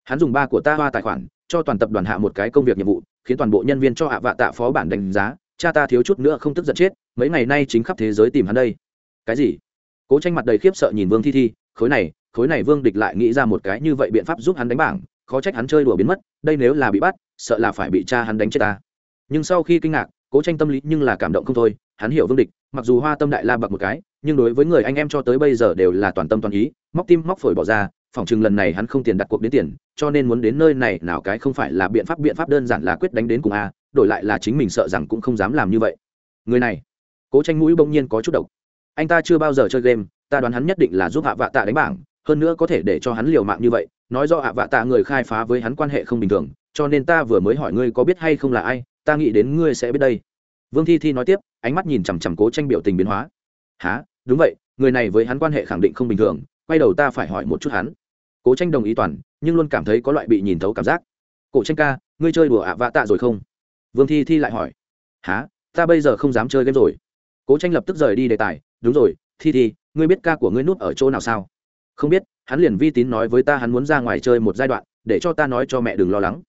Hắn dùng ba của ta hoa tài khoản cho toàn tập đoàn hạ một cái công việc nhiệm vụ, khiến toàn bộ nhân viên cho hạ vạ tạ phó bản đánh giá, cha ta thiếu chút nữa không tức giận chết, mấy ngày nay chính khắp thế giới tìm hắn đây. Cái gì? Cố tranh mặt đầy khiếp sợ nhìn vương thi thi, khối này khối này vương địch lại nghĩ ra một cái như vậy biện pháp giúp hắn đánh bảng, khó trách hắn chơi đùa biến mất, đây nếu là bị bắt, sợ là phải bị cha hắn đánh chết ta. Nhưng sau khi kinh ngạc, cố tranh tâm lý nhưng là cảm động không thôi, hắn hiểu vương địch, mặc dù hoa tâm đại la bậc một cái, nhưng đối với người anh em cho tới bây giờ đều là toàn tâm toàn ý, móc tim móc phổi bỏ ra phòng chừng lần này hắn không tiền đặt cuộc đến tiền, cho nên muốn đến nơi này nào cái không phải là biện pháp biện pháp đơn giản là quyết đánh đến cùng a, đổi lại là chính mình sợ rằng cũng không dám làm như vậy. Người này, cố tranh mũi bỗng nhiên có chút độc. Anh ta chưa bao giờ chơi game, ta đoán hắn nhất định là giúp hạ vạ tạ đánh bảng, hơn nữa có thể để cho hắn liều mạng như vậy, nói do hạ vạ tạ người khai phá với hắn quan hệ không bình thường, cho nên ta vừa mới hỏi ngươi có biết hay không là ai, ta nghĩ đến ngươi sẽ biết đây. Vương thi thi nói tiếp, ánh mắt nhìn chằm chằm cố tranh biểu tình biến hóa. Há đúng vậy, người này với hắn quan hệ khẳng định không bình thường, quay đầu ta phải hỏi một chút hắn cố tranh đồng ý toàn, nhưng luôn cảm thấy có loại bị nhìn thấu cảm giác. Cổ tranh ca, ngươi chơi đùa ạ, vạ tạ rồi không? Vương thi thi lại hỏi. Há ta bây giờ không dám chơi game rồi. Cố tranh lập tức rời đi đề tài. Đúng rồi, thi thi, ngươi biết ca của ngươi núp ở chỗ nào sao? Không biết, hắn liền vi tín nói với ta hắn muốn ra ngoài chơi một giai đoạn, để cho ta nói cho mẹ đừng lo lắng.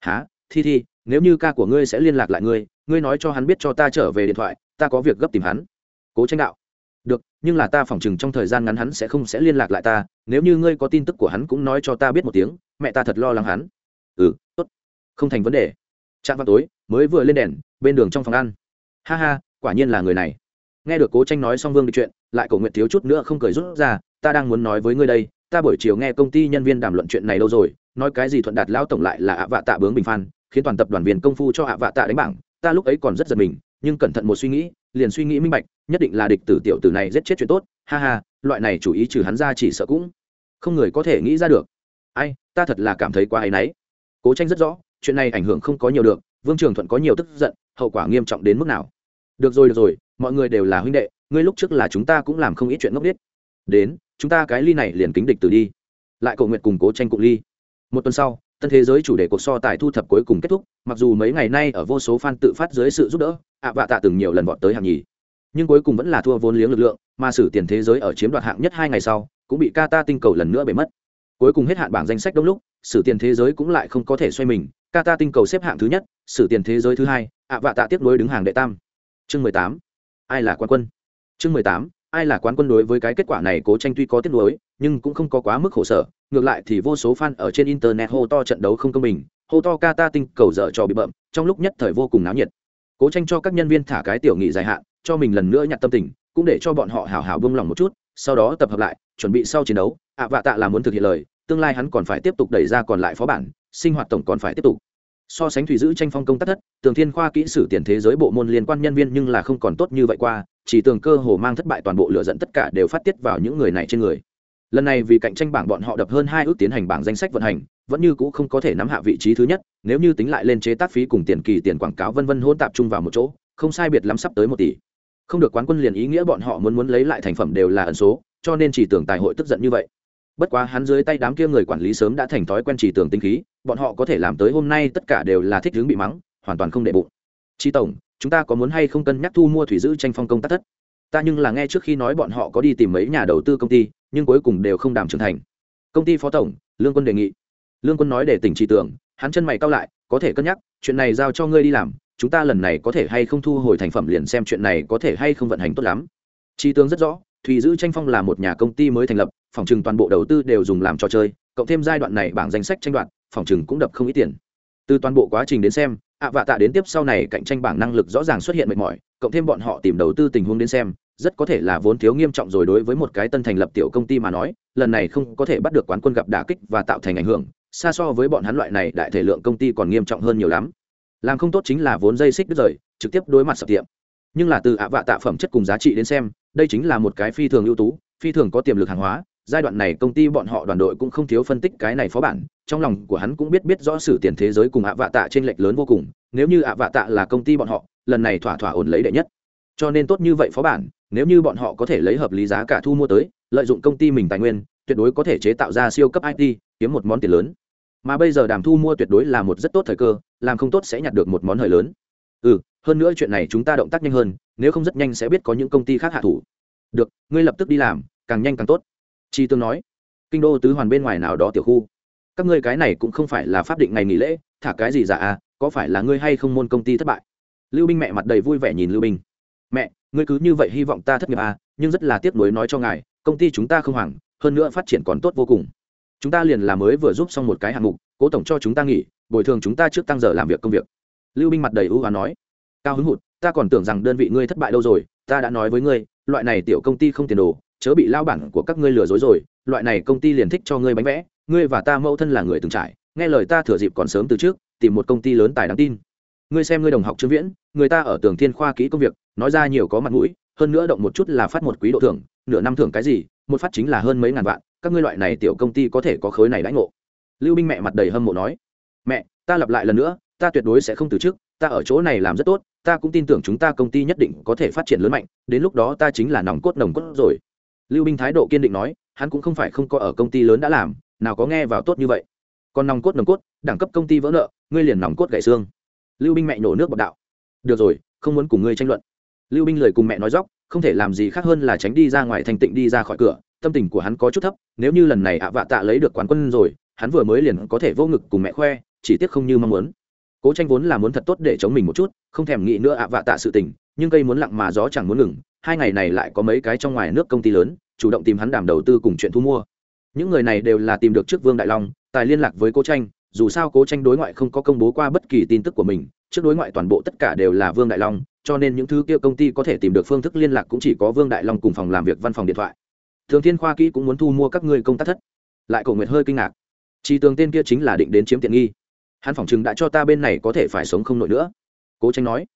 Há thi thi, nếu như ca của ngươi sẽ liên lạc lại ngươi ngươi nói cho hắn biết cho ta trở về điện thoại, ta có việc gấp tìm hắn. Cố tranh đạo được, nhưng là ta phỏng chừng trong thời gian ngắn hắn sẽ không sẽ liên lạc lại ta, nếu như ngươi có tin tức của hắn cũng nói cho ta biết một tiếng, mẹ ta thật lo lắng hắn. Ừ tốt. Không thành vấn đề. Trạm vào tối, mới vừa lên đèn, bên đường trong phòng ăn. Ha ha, quả nhiên là người này. Nghe được cố tranh nói xong vương được chuyện, lại cầu nguyện thiếu chút nữa không cười rút ra, ta đang muốn nói với ngươi đây, ta buổi chiều nghe công ty nhân viên đàm luận chuyện này lâu rồi, nói cái gì thuận đạt lao tổng lại là ạ vạ tạ bướng bình phan, khiến toàn tập đoàn viên công phu cho ạ vạ tạ đánh bảng, ta lúc ấy còn rất giật mình, nhưng cẩn thận một suy nghĩ, liền suy nghĩ minh bạch nhất định là địch tử tiểu tử này giết chết chuyện tốt, ha ha, loại này chủ ý trừ hắn ra chỉ sợ cũng không người có thể nghĩ ra được. Ai, ta thật là cảm thấy quá áy náy. Cố tranh rất rõ, chuyện này ảnh hưởng không có nhiều được, vương trường thuận có nhiều tức giận, hậu quả nghiêm trọng đến mức nào. Được rồi được rồi, mọi người đều là huynh đệ, ngươi lúc trước là chúng ta cũng làm không ít chuyện ngốc biết đến, chúng ta cái ly này liền kính địch từ đi. Lại cầu nguyện củng cố tranh cụng ly. Một tuần sau, tân thế giới chủ đề cuộc so tài thu thập cuối cùng kết thúc, mặc dù mấy ngày nay ở vô số fan tự phát dưới sự giúp đỡ, ạ vạ tạ từng nhiều lần vọt tới hạng nhì nhưng cuối cùng vẫn là thua vốn liếng lực lượng, mà sử tiền thế giới ở chiếm đoạt hạng nhất hai ngày sau, cũng bị Qatar tinh cầu lần nữa bể mất. Cuối cùng hết hạn bảng danh sách đông lúc, sử tiền thế giới cũng lại không có thể xoay mình Qatar tinh cầu xếp hạng thứ nhất, sử tiền thế giới thứ hai, ạ vạ tạ tiếp nối đứng hàng đệ tam. Chương mười tám, ai là quán quân? Chương mười tám, ai là quán quân đối với cái kết quả này cố tranh tuy có tiếc nuối, nhưng cũng không có quá mức khổ sở, ngược lại thì vô số fan ở trên internet hô to trận đấu không công bình, hô to Qatar tinh cầu dở trò bị bậm trong lúc nhất thời vô cùng náo nhiệt cố tranh cho các nhân viên thả cái tiểu nghị dài hạn, cho mình lần nữa nhặt tâm tình, cũng để cho bọn họ hào hào bông lòng một chút, sau đó tập hợp lại, chuẩn bị sau chiến đấu, ạ vạ tạ là muốn thực hiện lời, tương lai hắn còn phải tiếp tục đẩy ra còn lại phó bản, sinh hoạt tổng còn phải tiếp tục. So sánh thủy giữ tranh phong công tác thất, tường thiên khoa kỹ sử tiền thế giới bộ môn liên quan nhân viên nhưng là không còn tốt như vậy qua, chỉ tường cơ hồ mang thất bại toàn bộ lựa dẫn tất cả đều phát tiết vào những người này trên người. Lần này vì cạnh tranh bảng bọn họ đập hơn hai ước tiến hành bảng danh sách vận hành vẫn như cũ không có thể nắm hạ vị trí thứ nhất, nếu như tính lại lên chế tác phí cùng tiền kỳ tiền quảng cáo vân vân hôn tạp chung vào một chỗ, không sai biệt lắm sắp tới một tỷ. Không được quán quân liền ý nghĩa bọn họ muốn muốn lấy lại thành phẩm đều là ẩn số, cho nên chỉ tưởng tài hội tức giận như vậy. Bất quá hắn dưới tay đám kia người quản lý sớm đã thành thói quen chỉ tưởng tinh khí, bọn họ có thể làm tới hôm nay tất cả đều là thích hướng bị mắng, hoàn toàn không để bụng. Chi tổng, chúng ta có muốn hay không cân nhắc thu mua thủy giữ tranh phong công tác thất? Ta nhưng là nghe trước khi nói bọn họ có đi tìm mấy nhà đầu tư công ty, nhưng cuối cùng đều không đảm trưởng thành. Công ty phó tổng, lương quân đề nghị lương quân nói để tỉnh trì tưởng, hắn chân mày cao lại, có thể cân nhắc, chuyện này giao cho ngươi đi làm, chúng ta lần này có thể hay không thu hồi thành phẩm liền xem chuyện này có thể hay không vận hành tốt lắm. Chi tướng rất rõ, thùy giữ tranh phong là một nhà công ty mới thành lập, phòng trừng toàn bộ đầu tư đều dùng làm trò chơi, cộng thêm giai đoạn này bảng danh sách tranh đoạt, phòng trừng cũng đập không ít tiền. Từ toàn bộ quá trình đến xem, ạ vạ tạ đến tiếp sau này cạnh tranh bảng năng lực rõ ràng xuất hiện mệt mỏi, cộng thêm bọn họ tìm đầu tư tình huống đến xem, rất có thể là vốn thiếu nghiêm trọng rồi đối với một cái tân thành lập tiểu công ty mà nói, lần này không có thể bắt được quán quân gặp đả kích và tạo thành ảnh hưởng xa so với bọn hắn loại này, đại thể lượng công ty còn nghiêm trọng hơn nhiều lắm. Làm không tốt chính là vốn dây xích đứt rời, trực tiếp đối mặt sập tiệm. Nhưng là từ ạ vạ tạ phẩm chất cùng giá trị đến xem, đây chính là một cái phi thường ưu tú, phi thường có tiềm lực hàng hóa. Giai đoạn này công ty bọn họ đoàn đội cũng không thiếu phân tích cái này phó bản, trong lòng của hắn cũng biết biết rõ sử tiền thế giới cùng ạ vạ tạ trên lệch lớn vô cùng. Nếu như ạ vạ tạ là công ty bọn họ, lần này thỏa thỏa ổn lấy đệ nhất. Cho nên tốt như vậy phó bản, nếu như bọn họ có thể lấy hợp lý giá cả thu mua tới, lợi dụng công ty mình tài nguyên, tuyệt đối có thể chế tạo ra siêu cấp it kiếm một món tiền lớn mà bây giờ đàm thu mua tuyệt đối là một rất tốt thời cơ, làm không tốt sẽ nhặt được một món hời lớn. Ừ hơn nữa chuyện này chúng ta động tác nhanh hơn, nếu không rất nhanh sẽ biết có những công ty khác hạ thủ. Được, ngươi lập tức đi làm, càng nhanh càng tốt. Chi tương nói. Kinh đô tứ hoàn bên ngoài nào đó tiểu khu. Các ngươi cái này cũng không phải là pháp định ngày nghỉ lễ, thả cái gì giả à có phải là ngươi hay không môn công ty thất bại? Lưu binh mẹ mặt đầy vui vẻ nhìn lưu binh. Mẹ, ngươi cứ như vậy hy vọng ta thất nghiệp à nhưng rất là tiếc nuối nói cho ngài, công ty chúng ta không hoảng, hơn nữa phát triển còn tốt vô cùng chúng ta liền là mới vừa giúp xong một cái hạng mục, cố tổng cho chúng ta nghỉ, bồi thường chúng ta trước tăng giờ làm việc công việc. Lưu binh mặt đầy ưu hoán nói. Cao hứng hụt, ta còn tưởng rằng đơn vị ngươi thất bại lâu rồi, ta đã nói với ngươi, loại này tiểu công ty không tiền đồ, chớ bị lao bản của các ngươi lừa dối rồi, loại này công ty liền thích cho ngươi bánh vẽ, ngươi và ta mẫu thân là người từng trải, nghe lời ta thừa dịp còn sớm từ trước, tìm một công ty lớn tài đáng tin. Ngươi xem ngươi đồng học trương viễn, người ta ở tường thiên khoa kỹ công việc, nói ra nhiều có mặt mũi, hơn nữa động một chút là phát một quý độ thưởng, nửa năm thưởng cái gì, một phát chính là hơn mấy ngàn vạn các ngươi loại này tiểu công ty có thể có khối này đãi ngộ. Lưu binh mẹ mặt đầy hâm mộ nói, mẹ, ta lặp lại lần nữa, ta tuyệt đối sẽ không từ chức, ta ở chỗ này làm rất tốt, ta cũng tin tưởng chúng ta công ty nhất định có thể phát triển lớn mạnh, đến lúc đó ta chính là nòng cốt nòng cốt rồi. Lưu binh thái độ kiên định nói, hắn cũng không phải không có ở công ty lớn đã làm, nào có nghe vào tốt như vậy. Còn nòng cốt nòng cốt, đẳng cấp công ty vỡ nợ, ngươi liền nòng cốt gãy xương. Lưu binh mẹ nổ nước bọc đạo, được rồi, không muốn cùng ngươi tranh luận. Lưu binh lời cùng mẹ nói dóc, không thể làm gì khác hơn là tránh đi ra ngoài thành tịnh đi ra khỏi cửa tâm tình của hắn có chút thấp, nếu như lần này ạ vạ tạ lấy được quán quân rồi, hắn vừa mới liền có thể vô ngực cùng mẹ khoe, chỉ tiếc không như mong muốn. Cố tranh vốn là muốn thật tốt để chống mình một chút, không thèm nghĩ nữa ạ vạ tạ sự tình, nhưng cây muốn lặng mà gió chẳng muốn ngừng, hai ngày này lại có mấy cái trong ngoài nước công ty lớn, chủ động tìm hắn đàm đầu tư cùng chuyện thu mua. Những người này đều là tìm được trước vương đại long, tài liên lạc với cố tranh, dù sao cố tranh đối ngoại không có công bố qua bất kỳ tin tức của mình, trước đối ngoại toàn bộ tất cả đều là vương đại long, cho nên những thứ kia công ty có thể tìm được phương thức liên lạc cũng chỉ có vương đại long cùng phòng làm việc văn phòng điện thoại thường thiên khoa kỹ cũng muốn thu mua các ngươi công tác thất. Lại cổ nguyệt hơi kinh ngạc. Chỉ tường tên kia chính là định đến chiếm tiện nghi. Hắn phỏng chừng đã cho ta bên này có thể phải sống không nổi nữa. Cố tranh nói.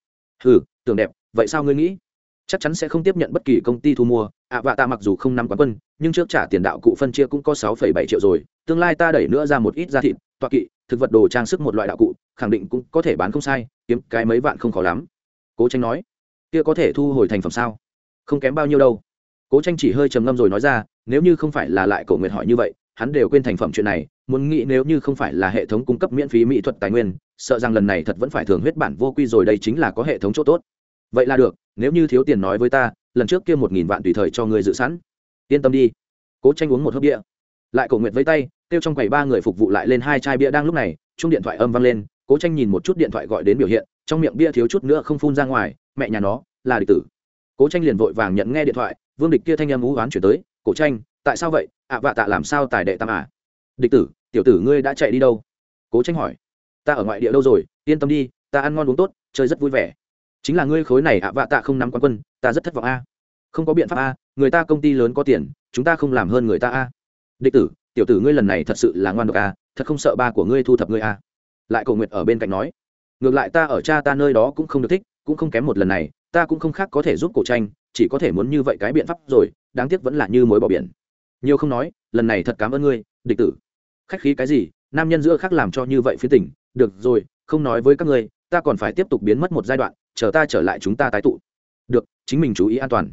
Ừ tưởng đẹp, vậy sao ngươi nghĩ? Chắc chắn sẽ không tiếp nhận bất kỳ công ty thu mua. À, Ạ vạ ta mặc dù không nắm quán quân, nhưng trước trả tiền đạo cụ phân chia cũng có sáu phẩy bảy triệu rồi. Tương lai ta đẩy nữa ra một ít gia thịt toa kỵ, thực vật đồ trang sức một loại đạo cụ, khẳng định cũng có thể bán không sai, kiếm cái mấy vạn không khó lắm. Cố tranh nói. Kia có thể thu hồi thành phẩm sao? Không kém bao nhiêu đâu cố tranh chỉ hơi trầm ngâm rồi nói ra, nếu như không phải là lại cổ nguyệt hỏi như vậy, hắn đều quên thành phẩm chuyện này, muốn nghĩ nếu như không phải là hệ thống cung cấp miễn phí mỹ thuật tài nguyên, sợ rằng lần này thật vẫn phải thường huyết bản vô quy rồi đây chính là có hệ thống chỗ tốt. Vậy là được, nếu như thiếu tiền nói với ta, lần trước kia một nghìn vạn tùy thời cho người dự sẵn. Yên tâm đi. Cố tranh uống một hớp bia. Lại cổ nguyệt với tay kêu trong quầy ba người phục vụ lại lên hai chai bia đang lúc này, chung điện thoại âm vang lên, cố tranh nhìn một chút điện thoại gọi đến biểu hiện, trong miệng bia thiếu chút nữa không phun ra ngoài, mẹ nhà nó, là địch tử. Cố tranh liền vội vàng nhận nghe điện thoại vương địch kia thanh âm ú oán chuyển tới, cổ tranh, tại sao vậy? Ạ vạ tạ làm sao tài đệ tam à? Địch tử, tiểu tử ngươi đã chạy đi đâu? Cố tranh hỏi. Ta ở ngoại địa đâu rồi? Yên tâm đi, ta ăn ngon uống tốt, chơi rất vui vẻ. Chính là ngươi khối này ạ vạ tạ không nắm quán quân, ta rất thất vọng a. Không có biện pháp a, người ta công ty lớn có tiền, chúng ta không làm hơn người ta a. Địch tử, tiểu tử ngươi lần này thật sự là ngoan độc a, thật không sợ ba của ngươi thu thập ngươi a. Lại cầu nguyện ở bên cạnh nói. Ngược lại ta ở cha ta nơi đó cũng không được thích, cũng không kém một lần này, ta cũng không khác có thể giúp cổ tranh chỉ có thể muốn như vậy cái biện pháp rồi, đáng tiếc vẫn là như mối bỏ biển. Nhiều không nói, lần này thật cảm ơn ngươi, địch tử. Khách khí cái gì, nam nhân giữa khác làm cho như vậy phía tỉnh được rồi, không nói với các ngươi, ta còn phải tiếp tục biến mất một giai đoạn, chờ ta trở lại chúng ta tái tụ. Được, chính mình chú ý an toàn.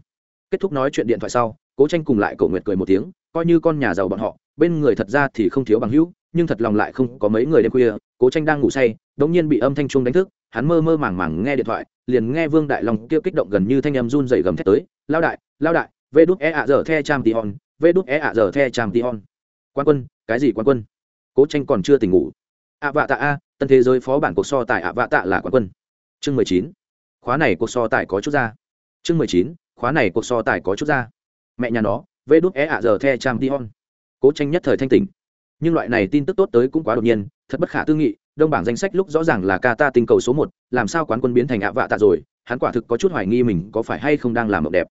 Kết thúc nói chuyện điện thoại sau, cố tranh cùng lại cổ nguyệt cười một tiếng, coi như con nhà giàu bọn họ, bên người thật ra thì không thiếu bằng hữu, nhưng thật lòng lại không có mấy người đêm khuya cố tranh đang ngủ say đống nhiên bị âm thanh chuông đánh thức, hắn mơ mơ màng màng nghe điện thoại, liền nghe vương đại long kêu kích động gần như thanh âm run dày gầm thét tới lao đại lao đại, vê đúc e ạ giờ the trang tì hòn vê đúc e ạ giờ the trang tì hòn quan quân, cái gì quan quân? Cố tranh còn chưa tỉnh ngủ. Ạ vạ tạ a, tân thế giới phó bản cuộc so tại ạ vạ tạ là quan quân. Chương mười chín. Khóa này cuộc so tài có chút ra. Chương mười chín. Khóa này cuộc so tài có chút ra. Mẹ nhà nó, vê đúc é e ạ giờ the trang t hon. Cố tranh nhất thời thanh tỉnh. Nhưng loại này tin tức tốt tới cũng quá đột nhiên thật bất khả tư nghị, đông bảng danh sách lúc rõ ràng là ca ta tinh cầu số một, làm sao quán quân biến thành ạ vạ tạ rồi, hắn quả thực có chút hoài nghi mình có phải hay không đang làm mộng đẹp.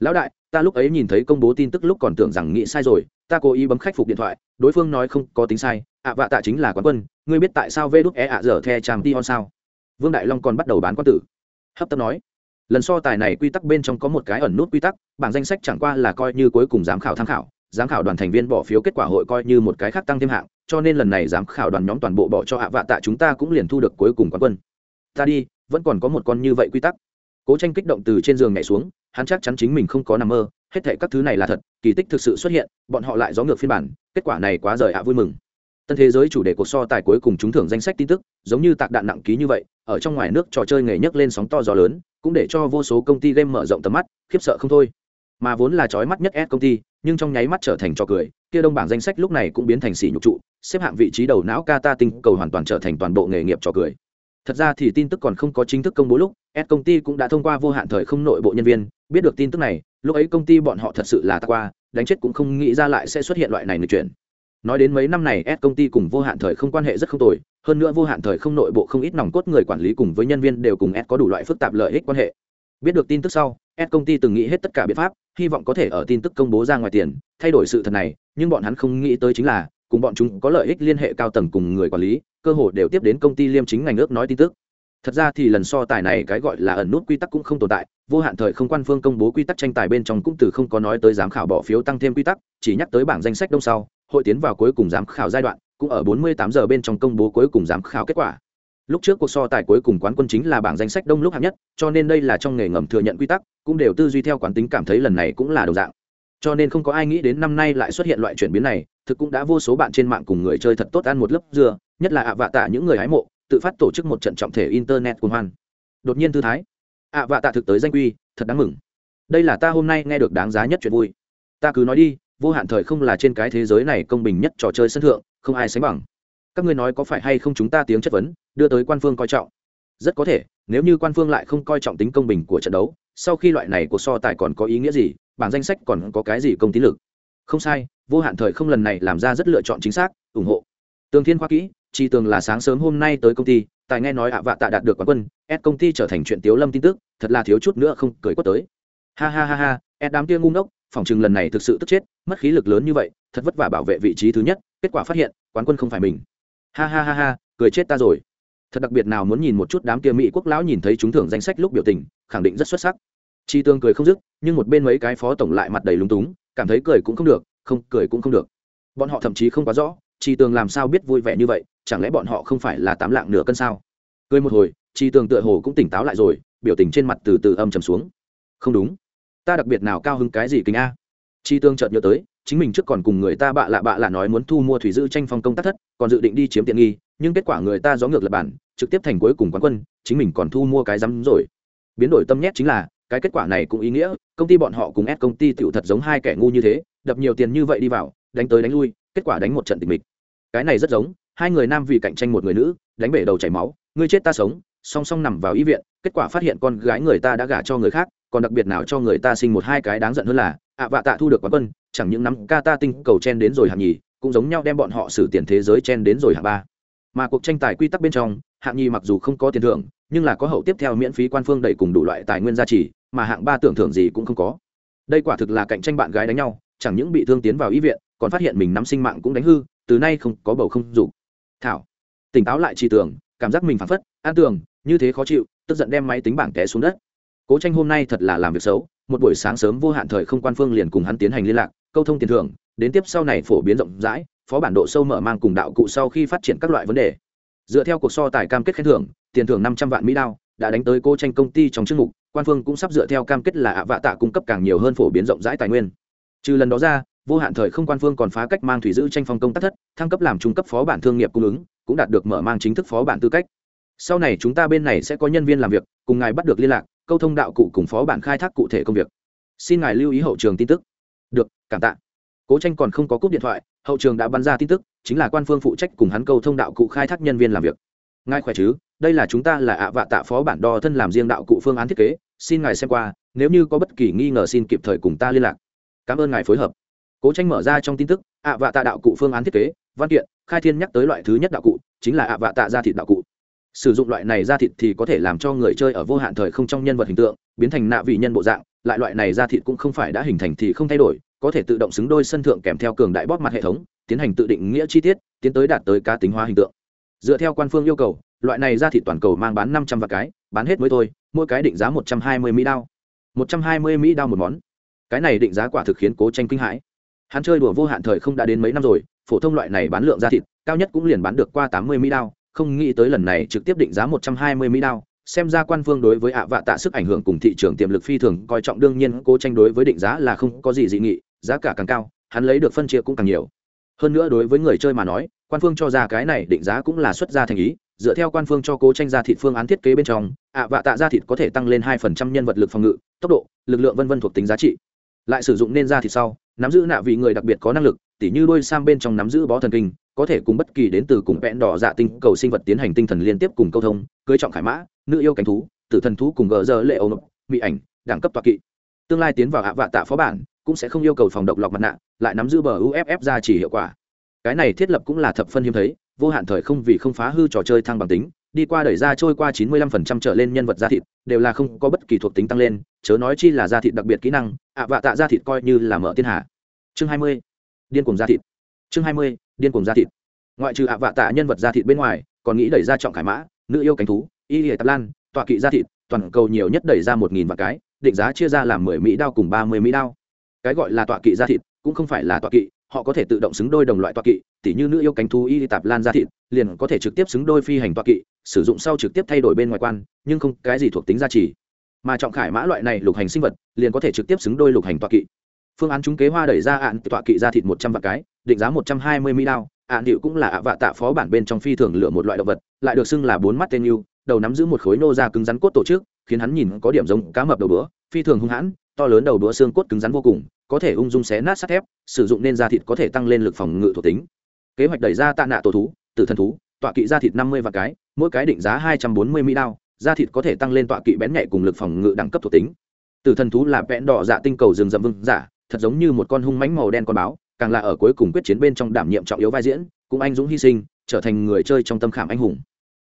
Lão đại, ta lúc ấy nhìn thấy công bố tin tức lúc còn tưởng rằng nghĩ sai rồi, ta cố ý bấm khách phục điện thoại, đối phương nói không có tính sai, ạ vạ tạ chính là quán quân, ngươi biết tại sao vê đúc e ạ dở the tràm t on sao? Vương đại long còn bắt đầu bán quan tử. Hấp tấp nói, lần so tài này quy tắc bên trong có một cái ẩn nút quy tắc, bảng danh sách chẳng qua là coi như cuối cùng giám khảo tham khảo giám khảo đoàn thành viên bỏ phiếu kết quả hội coi như một cái khác tăng thêm hạng, cho nên lần này giám khảo đoàn nhóm toàn bộ bỏ cho hạ vạ tạ chúng ta cũng liền thu được cuối cùng quán quân. Ta đi, vẫn còn có một con như vậy quy tắc. Cố tranh kích động từ trên giường nhảy xuống, hắn chắc chắn chính mình không có nằm mơ, hết thệ các thứ này là thật, kỳ tích thực sự xuất hiện, bọn họ lại gió ngược phiên bản, kết quả này quá rời hạ vui mừng. Tân thế giới chủ đề cuộc so tài cuối cùng trúng thưởng danh sách tin tức, giống như tạc đạn nặng ký như vậy, ở trong ngoài nước trò chơi nghề nhấc lên sóng to gió lớn, cũng để cho vô số công ty game mở rộng tầm mắt, khiếp sợ không thôi. Mà vốn là trói mắt nhất S công ty nhưng trong nháy mắt trở thành trò cười, kia đông bảng danh sách lúc này cũng biến thành xỉ nhục trụ, xếp hạng vị trí đầu não kata tinh cầu hoàn toàn trở thành toàn bộ nghề nghiệp trò cười. Thật ra thì tin tức còn không có chính thức công bố lúc, S công ty cũng đã thông qua vô hạn thời không nội bộ nhân viên, biết được tin tức này, lúc ấy công ty bọn họ thật sự là ta qua, đánh chết cũng không nghĩ ra lại sẽ xuất hiện loại này người chuyển nói đến mấy năm này, S công ty cùng vô hạn thời không quan hệ rất không tồi, hơn nữa vô hạn thời không nội bộ không ít nòng cốt người quản lý cùng với nhân viên đều cùng S có đủ loại phức tạp lợi ích quan hệ biết được tin tức sau, S công ty từng nghĩ hết tất cả biện pháp, hy vọng có thể ở tin tức công bố ra ngoài tiền, thay đổi sự thật này, nhưng bọn hắn không nghĩ tới chính là, cùng bọn chúng có lợi ích liên hệ cao tầng cùng người quản lý, cơ hội đều tiếp đến công ty liêm chính ngành nước nói tin tức. Thật ra thì lần so tài này cái gọi là ẩn nút quy tắc cũng không tồn tại, vô hạn thời không quan phương công bố quy tắc tranh tài bên trong cũng từ không có nói tới giám khảo bỏ phiếu tăng thêm quy tắc, chỉ nhắc tới bảng danh sách đông sau, hội tiến vào cuối cùng giám khảo giai đoạn, cũng ở 48 giờ bên trong công bố cuối cùng giám khảo kết quả lúc trước cuộc so tài cuối cùng quán quân chính là bảng danh sách đông lúc hạng nhất, cho nên đây là trong nghề ngầm thừa nhận quy tắc, cũng đều tư duy theo quán tính cảm thấy lần này cũng là đồng dạng. Cho nên không có ai nghĩ đến năm nay lại xuất hiện loại chuyển biến này, thực cũng đã vô số bạn trên mạng cùng người chơi thật tốt ăn một lớp dưa nhất là ạ vạ tạ những người hái mộ, tự phát tổ chức một trận trọng thể internet cùng hoan. Đột nhiên thư thái. ạ vạ tạ thực tới danh quy, thật đáng mừng. Đây là ta hôm nay nghe được đáng giá nhất chuyện vui. Ta cứ nói đi, vô hạn thời không là trên cái thế giới này công bình nhất trò chơi sân thượng, không ai sánh bằng các ngươi nói có phải hay không chúng ta tiếng chất vấn, đưa tới quan phương coi trọng? Rất có thể, nếu như quan phương lại không coi trọng tính công bình của trận đấu, sau khi loại này của so tài còn có ý nghĩa gì, bảng danh sách còn có cái gì công tín lực? Không sai, vô hạn thời không lần này làm ra rất lựa chọn chính xác, ủng hộ. Tường thiên khoa kỹ chi tường là sáng sớm hôm nay tới công ty, tài nghe nói ạ vạ tạ đạt được quán quân ép công ty trở thành chuyện tiếu lâm tin tức, thật là thiếu chút nữa không cười quất tới. Ha ha ha ha ép đám kia ngu ngốc, phòng chừng lần này thực sự tức chết, mất khí lực lớn như vậy, thật vất vả bảo vệ vị trí thứ nhất, kết quả phát hiện, quán quân không phải mình ha ha ha ha, cười chết ta rồi. Thật đặc biệt nào muốn nhìn một chút đám kia mỹ quốc lão nhìn thấy chúng thưởng danh sách lúc biểu tình, khẳng định rất xuất sắc. Chi tương cười không dứt, nhưng một bên mấy cái phó tổng lại mặt đầy lúng túng, cảm thấy cười cũng không được, không, cười cũng không được. Bọn họ thậm chí không quá rõ, chi tương làm sao biết vui vẻ như vậy, chẳng lẽ bọn họ không phải là tám lạng nửa cân sao? Cười một hồi, chi tường tựa hồ cũng tỉnh táo lại rồi, biểu tình trên mặt từ từ âm trầm xuống. Không đúng. Ta đặc biệt nào cao hứng cái gì kính a? Chi tương chợt nhớ tới chính mình trước còn cùng người ta bạ lạ bạ lạ nói muốn thu mua thủy dư tranh phong công tác thất, còn dự định đi chiếm tiện nghi, nhưng kết quả người ta gió ngược lập bản, trực tiếp thành cuối cùng quán quân, chính mình còn thu mua cái rắm rồi. Biến đổi tâm nhét chính là, cái kết quả này cũng ý nghĩa, công ty bọn họ cùng ép công ty tựu thật giống hai kẻ ngu như thế, đập nhiều tiền như vậy đi vào, đánh tới đánh lui, kết quả đánh một trận tình mịch. Cái này rất giống, hai người nam vì cạnh tranh một người nữ, đánh bể đầu chảy máu, ngươi chết ta sống, song song nằm vào y viện, kết quả phát hiện con gái người ta đã gả cho người khác, còn đặc biệt nào cho người ta sinh một hai cái đáng giận hơn là, ạ vạ tạ thu được quán quân chẳng những nắm Kata tinh cầu chen đến rồi hạng nhì, cũng giống nhau đem bọn họ xử tiền thế giới chen đến rồi hạng ba. Mà cuộc tranh tài quy tắc bên trong, hạng nhì mặc dù không có tiền thưởng, nhưng là có hậu tiếp theo miễn phí quan phương đẩy cùng đủ loại tài nguyên gia trì, mà hạng ba tưởng thưởng gì cũng không có. Đây quả thực là cạnh tranh bạn gái đánh nhau, chẳng những bị thương tiến vào y viện, còn phát hiện mình nắm sinh mạng cũng đánh hư, từ nay không có bầu không dục. Thảo, tỉnh táo lại chỉ tưởng, cảm giác mình phản phất, an tường như thế khó chịu, tức giận đem máy tính bảng té xuống đất. Cố tranh hôm nay thật là làm việc xấu, một buổi sáng sớm vô hạn thời không quan phương liền cùng hắn tiến hành liên lạc câu thông tiền thưởng, đến tiếp sau này phổ biến rộng rãi, phó bản độ sâu mở mang cùng đạo cụ sau khi phát triển các loại vấn đề. Dựa theo cuộc so tài cam kết khen thưởng, tiền thưởng năm trăm vạn mỹ đao, đã đánh tới cô tranh công ty trong chức mục, quan phương cũng sắp dựa theo cam kết là ạ vạ tạ cung cấp càng nhiều hơn phổ biến rộng rãi tài nguyên. Trừ lần đó ra, vô hạn thời không quan phương còn phá cách mang thủy giữ tranh phong công tác thất, thăng cấp làm trung cấp phó bản thương nghiệp cung ứng, cũng đạt được mở mang chính thức phó bản tư cách. Sau này chúng ta bên này sẽ có nhân viên làm việc, cùng ngài bắt được liên lạc, câu thông đạo cụ cùng phó bản khai thác cụ thể công việc. Xin ngài lưu ý hậu trường tin tức cảm tạ. Cố tranh còn không có cúp điện thoại, hậu trường đã bắn ra tin tức, chính là quan phương phụ trách cùng hắn câu thông đạo cụ khai thác nhân viên làm việc. Ngài khỏe chứ? Đây là chúng ta là ạ vạ tạ phó bản đo thân làm riêng đạo cụ phương án thiết kế, xin ngài xem qua, nếu như có bất kỳ nghi ngờ xin kịp thời cùng ta liên lạc. Cảm ơn ngài phối hợp. Cố tranh mở ra trong tin tức, ạ vạ tạ đạo cụ phương án thiết kế, văn kiện, khai thiên nhắc tới loại thứ nhất đạo cụ, chính là ạ vạ tạ gia thịt đạo cụ. Sử dụng loại này ra thịt thì có thể làm cho người chơi ở vô hạn thời không trong nhân vật hình tượng, biến thành nạ vị nhân bộ dạng, lại loại này ra thịt cũng không phải đã hình thành thì không thay đổi có thể tự động xứng đôi sân thượng kèm theo cường đại bóp mặt hệ thống, tiến hành tự định nghĩa chi tiết, tiến tới đạt tới cá tính hóa hình tượng. Dựa theo quan phương yêu cầu, loại này ra thịt toàn cầu mang bán năm trăm vạn cái, bán hết mới thôi, mỗi cái định giá một trăm hai mươi mỹ đao. Một trăm hai mươi mỹ đao một món. Cái này định giá quả thực khiến cố tranh kinh hãi. Hắn chơi đùa vô hạn thời không đã đến mấy năm rồi, phổ thông loại này bán lượng ra thịt, cao nhất cũng liền bán được qua tám mươi mỹ đao, không nghĩ tới lần này trực tiếp định giá một trăm hai mươi mỹ đao, xem ra quan phương đối với ạ vạ tạ sức ảnh hưởng cùng thị trường tiềm lực phi thường coi trọng, đương nhiên cố tranh đối với định giá là không có gì dị nghị giá cả càng cao, hắn lấy được phân chia cũng càng nhiều. Hơn nữa đối với người chơi mà nói, quan phương cho ra cái này định giá cũng là xuất ra thành ý, dựa theo quan phương cho cố tranh ra thịt phương án thiết kế bên trong, ạ vạ tạ ra thịt có thể tăng lên hai phần trăm nhân vật lực phòng ngự, tốc độ, lực lượng vân vân thuộc tính giá trị. Lại sử dụng nên ra thịt sau, nắm giữ nạ vị người đặc biệt có năng lực, tỉ như đôi sang bên trong nắm giữ bó thần kinh, có thể cùng bất kỳ đến từ cùng vẹn đỏ dạ tinh cầu sinh vật tiến hành tinh thần liên tiếp cùng câu thông, cưới trọng khải mã, nữ yêu cánh thú, tử thần thú cùng gờ giờ lệ ấu mỹ ảnh, đẳng cấp toa kỵ. Tương lai tiến vào hạ vạ tạ phó bản cũng sẽ không yêu cầu phòng độc lọc mặt nạ, lại nắm giữ bờ uff ra chỉ hiệu quả. Cái này thiết lập cũng là thập phân hiếm thấy, vô hạn thời không vì không phá hư trò chơi thăng bằng tính, đi qua đẩy ra trôi qua chín mươi lăm phần trăm trở lên nhân vật da thịt, đều là không có bất kỳ thuộc tính tăng lên, chớ nói chi là da thịt đặc biệt kỹ năng, ạ vạ tạ da thịt coi như là mở thiên hạ chương hai mươi, điên cuồng da thịt. Chương hai mươi, điên cuồng da thịt. Ngoại trừ ạ vạ tạ nhân vật da thịt bên ngoài, còn nghĩ đẩy ra trọng khải mã, nữ yêu cánh thú, y lìa tạp lan, tọa kỵ da thịt, toàn cầu nhiều nhất đẩy ra một nghìn vạn cái, định giá chia ra làm mười mỹ đao cùng ba mươi mỹ đao cái gọi là tọa kỵ da thịt cũng không phải là tọa kỵ họ có thể tự động xứng đôi đồng loại tọa kỵ tỉ như nữ yêu cánh thú y tạp lan da thịt liền có thể trực tiếp xứng đôi phi hành tọa kỵ sử dụng sau trực tiếp thay đổi bên ngoài quan nhưng không cái gì thuộc tính gia trì. Mà trọng khải mã loại này lục hành sinh vật liền có thể trực tiếp xứng đôi lục hành tọa kỵ. Phương án trúng kế hoa đẩy ra ạn tọa kỵ ra thịt một trăm vạn cái định giá một trăm hai mươi mỹ lao, ạn điệu cũng là ạ vạ tạ phó bản bên trong phi thường lựa một loại động vật lại được xưng là bốn mắt tên yêu đầu nắm giữ một khối nô da cứng rắn cốt tổ chức khiến hắn nhìn có điểm giống cá mập đầu bữa phi thường hung hãn to lớn đầu đũa xương cốt cứng rắn vô cùng có thể ung dung xé nát sắt thép, sử dụng nên da thịt có thể tăng lên lực phòng ngự thuộc tính. Kế hoạch đẩy ra tạ nạ tổ thú, tử thần thú, tọa kỵ da thịt năm mươi và cái, mỗi cái định giá hai trăm bốn mươi mỹ đao, da thịt có thể tăng lên tọa kỵ bén nhẹ cùng lực phòng ngự đẳng cấp thuộc tính. Tử thần thú là vẽn đỏ dạ tinh cầu rừng rậm vương giả, thật giống như một con hung mánh màu đen con báo, càng là ở cuối cùng quyết chiến bên trong đảm nhiệm trọng yếu vai diễn, cũng anh dũng hy sinh, trở thành người chơi trong tâm khảm anh hùng.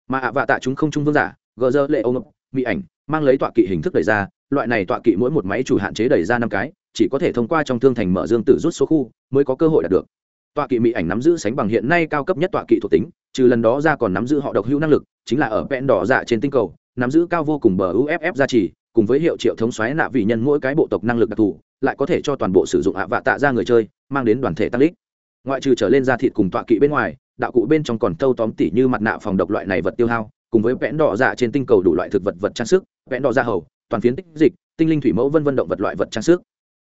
Mà ạ vạ tạ chúng không trung vương giả, gờ dơ lệ ông mỹ ảnh, mang lấy tọa kỵ hình thức đẩy ra, loại này tọa kỵ mỗi một máy chủ hạn chế đẩy ra năm cái chỉ có thể thông qua trong thương thành mở dương tử rút số khu mới có cơ hội đạt được. Tọa kỵ mỹ ảnh nắm giữ sánh bằng hiện nay cao cấp nhất tọa kỵ thuộc tính, trừ lần đó ra còn nắm giữ họ độc hữu năng lực, chính là ở vẹn đỏ dạ trên tinh cầu, nắm giữ cao vô cùng bờ uff gia trì, cùng với hiệu triệu thống xoáy nạ vị nhân mỗi cái bộ tộc năng lực đặc thù, lại có thể cho toàn bộ sử dụng ạ vạ tạ ra người chơi, mang đến đoàn thể tăng lít ngoại trừ trở lên ra thịt cùng tọa kỵ bên ngoài, đạo cụ bên trong còn thâu tóm tỉ như mặt nạ phòng độc loại này vật tiêu hao, cùng với vẽn đỏ dạ trên tinh cầu đủ loại thực vật vật trang sức vẽn đỏ dạ hầu, toàn phiến tích dịch, tinh linh thủy mẫu vân vân động vật loại vật trang sức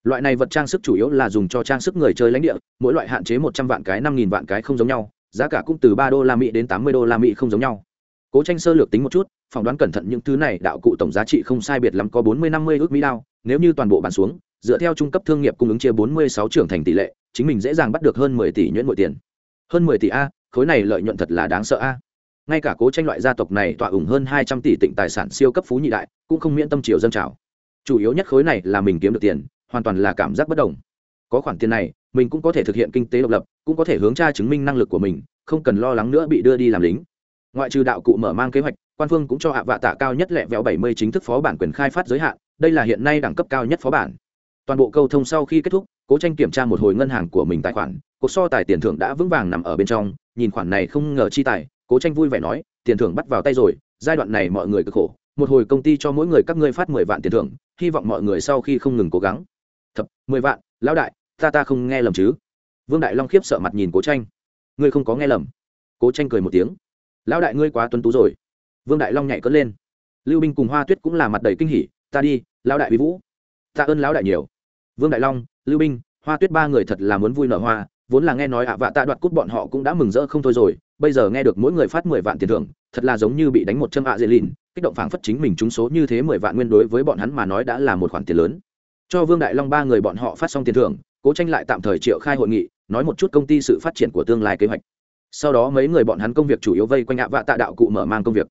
loại này vật trang sức chủ yếu là dùng cho trang sức người chơi lãnh địa, mỗi loại hạn chế một trăm vạn cái, năm nghìn vạn cái không giống nhau, giá cả cũng từ ba đô la mỹ đến tám mươi đô la mỹ không giống nhau. Cố tranh sơ lược tính một chút, phỏng đoán cẩn thận những thứ này, đạo cụ tổng giá trị không sai biệt lắm có bốn mươi năm mươi ước mỹ đao, nếu như toàn bộ bán xuống, dựa theo trung cấp thương nghiệp cung ứng chia bốn mươi sáu trưởng thành tỷ lệ, chính mình dễ dàng bắt được hơn mười tỷ nhuyễn mỗi tiền. Hơn mười tỷ a, khối này lợi nhuận thật là đáng sợ a. Ngay cả cố tranh loại gia tộc này tọa ủng hơn hai trăm tỷ tịnh tài sản siêu cấp phú nhị đại, cũng không miễn tâm triều dân trào. Chủ yếu nhất khối này là mình kiếm được tiền hoàn toàn là cảm giác bất đồng. Có khoản tiền này, mình cũng có thể thực hiện kinh tế độc lập, cũng có thể hướng tra chứng minh năng lực của mình, không cần lo lắng nữa bị đưa đi làm lính. Ngoại trừ đạo cụ mở mang kế hoạch, quan phương cũng cho hạ vạ tạ cao nhất lẹ vẹo bảy mươi chính thức phó bản quyền khai phát giới hạn, đây là hiện nay đẳng cấp cao nhất phó bản. Toàn bộ câu thông sau khi kết thúc, cố tranh kiểm tra một hồi ngân hàng của mình tài khoản cuộc so tài tiền thưởng đã vững vàng nằm ở bên trong, nhìn khoản này không ngờ chi tài, cố tranh vui vẻ nói, tiền thưởng bắt vào tay rồi, giai đoạn này mọi người cực khổ, một hồi công ty cho mỗi người các ngươi phát mười vạn tiền thưởng, hy vọng mọi người sau khi không ngừng cố gắng thập, mười vạn, lão đại, ta ta không nghe lầm chứ? Vương đại long khiếp sợ mặt nhìn cố tranh. Ngươi không có nghe lầm. Cố tranh cười một tiếng. Lão đại ngươi quá tuân tú rồi. Vương đại long nhảy cất lên. Lưu binh cùng hoa tuyết cũng là mặt đầy kinh hỉ. Ta đi, lão đại vi vũ. Ta ơn lão đại nhiều. Vương đại long, lưu binh, hoa tuyết ba người thật là muốn vui nở hoa. Vốn là nghe nói ạ vạ tạ đoạt cút bọn họ cũng đã mừng rỡ không thôi rồi. Bây giờ nghe được mỗi người phát mười vạn tiền thưởng, thật là giống như bị đánh một châm ạ dễ lìn, kích động phảng phất chính mình trúng số như thế mười vạn nguyên đối với bọn hắn mà nói đã là một khoản tiền lớn cho vương đại long ba người bọn họ phát xong tiền thưởng, cố tranh lại tạm thời triệu khai hội nghị, nói một chút công ty sự phát triển của tương lai kế hoạch. Sau đó mấy người bọn hắn công việc chủ yếu vây quanh ạ vạ tạ đạo cụ mở mang công việc.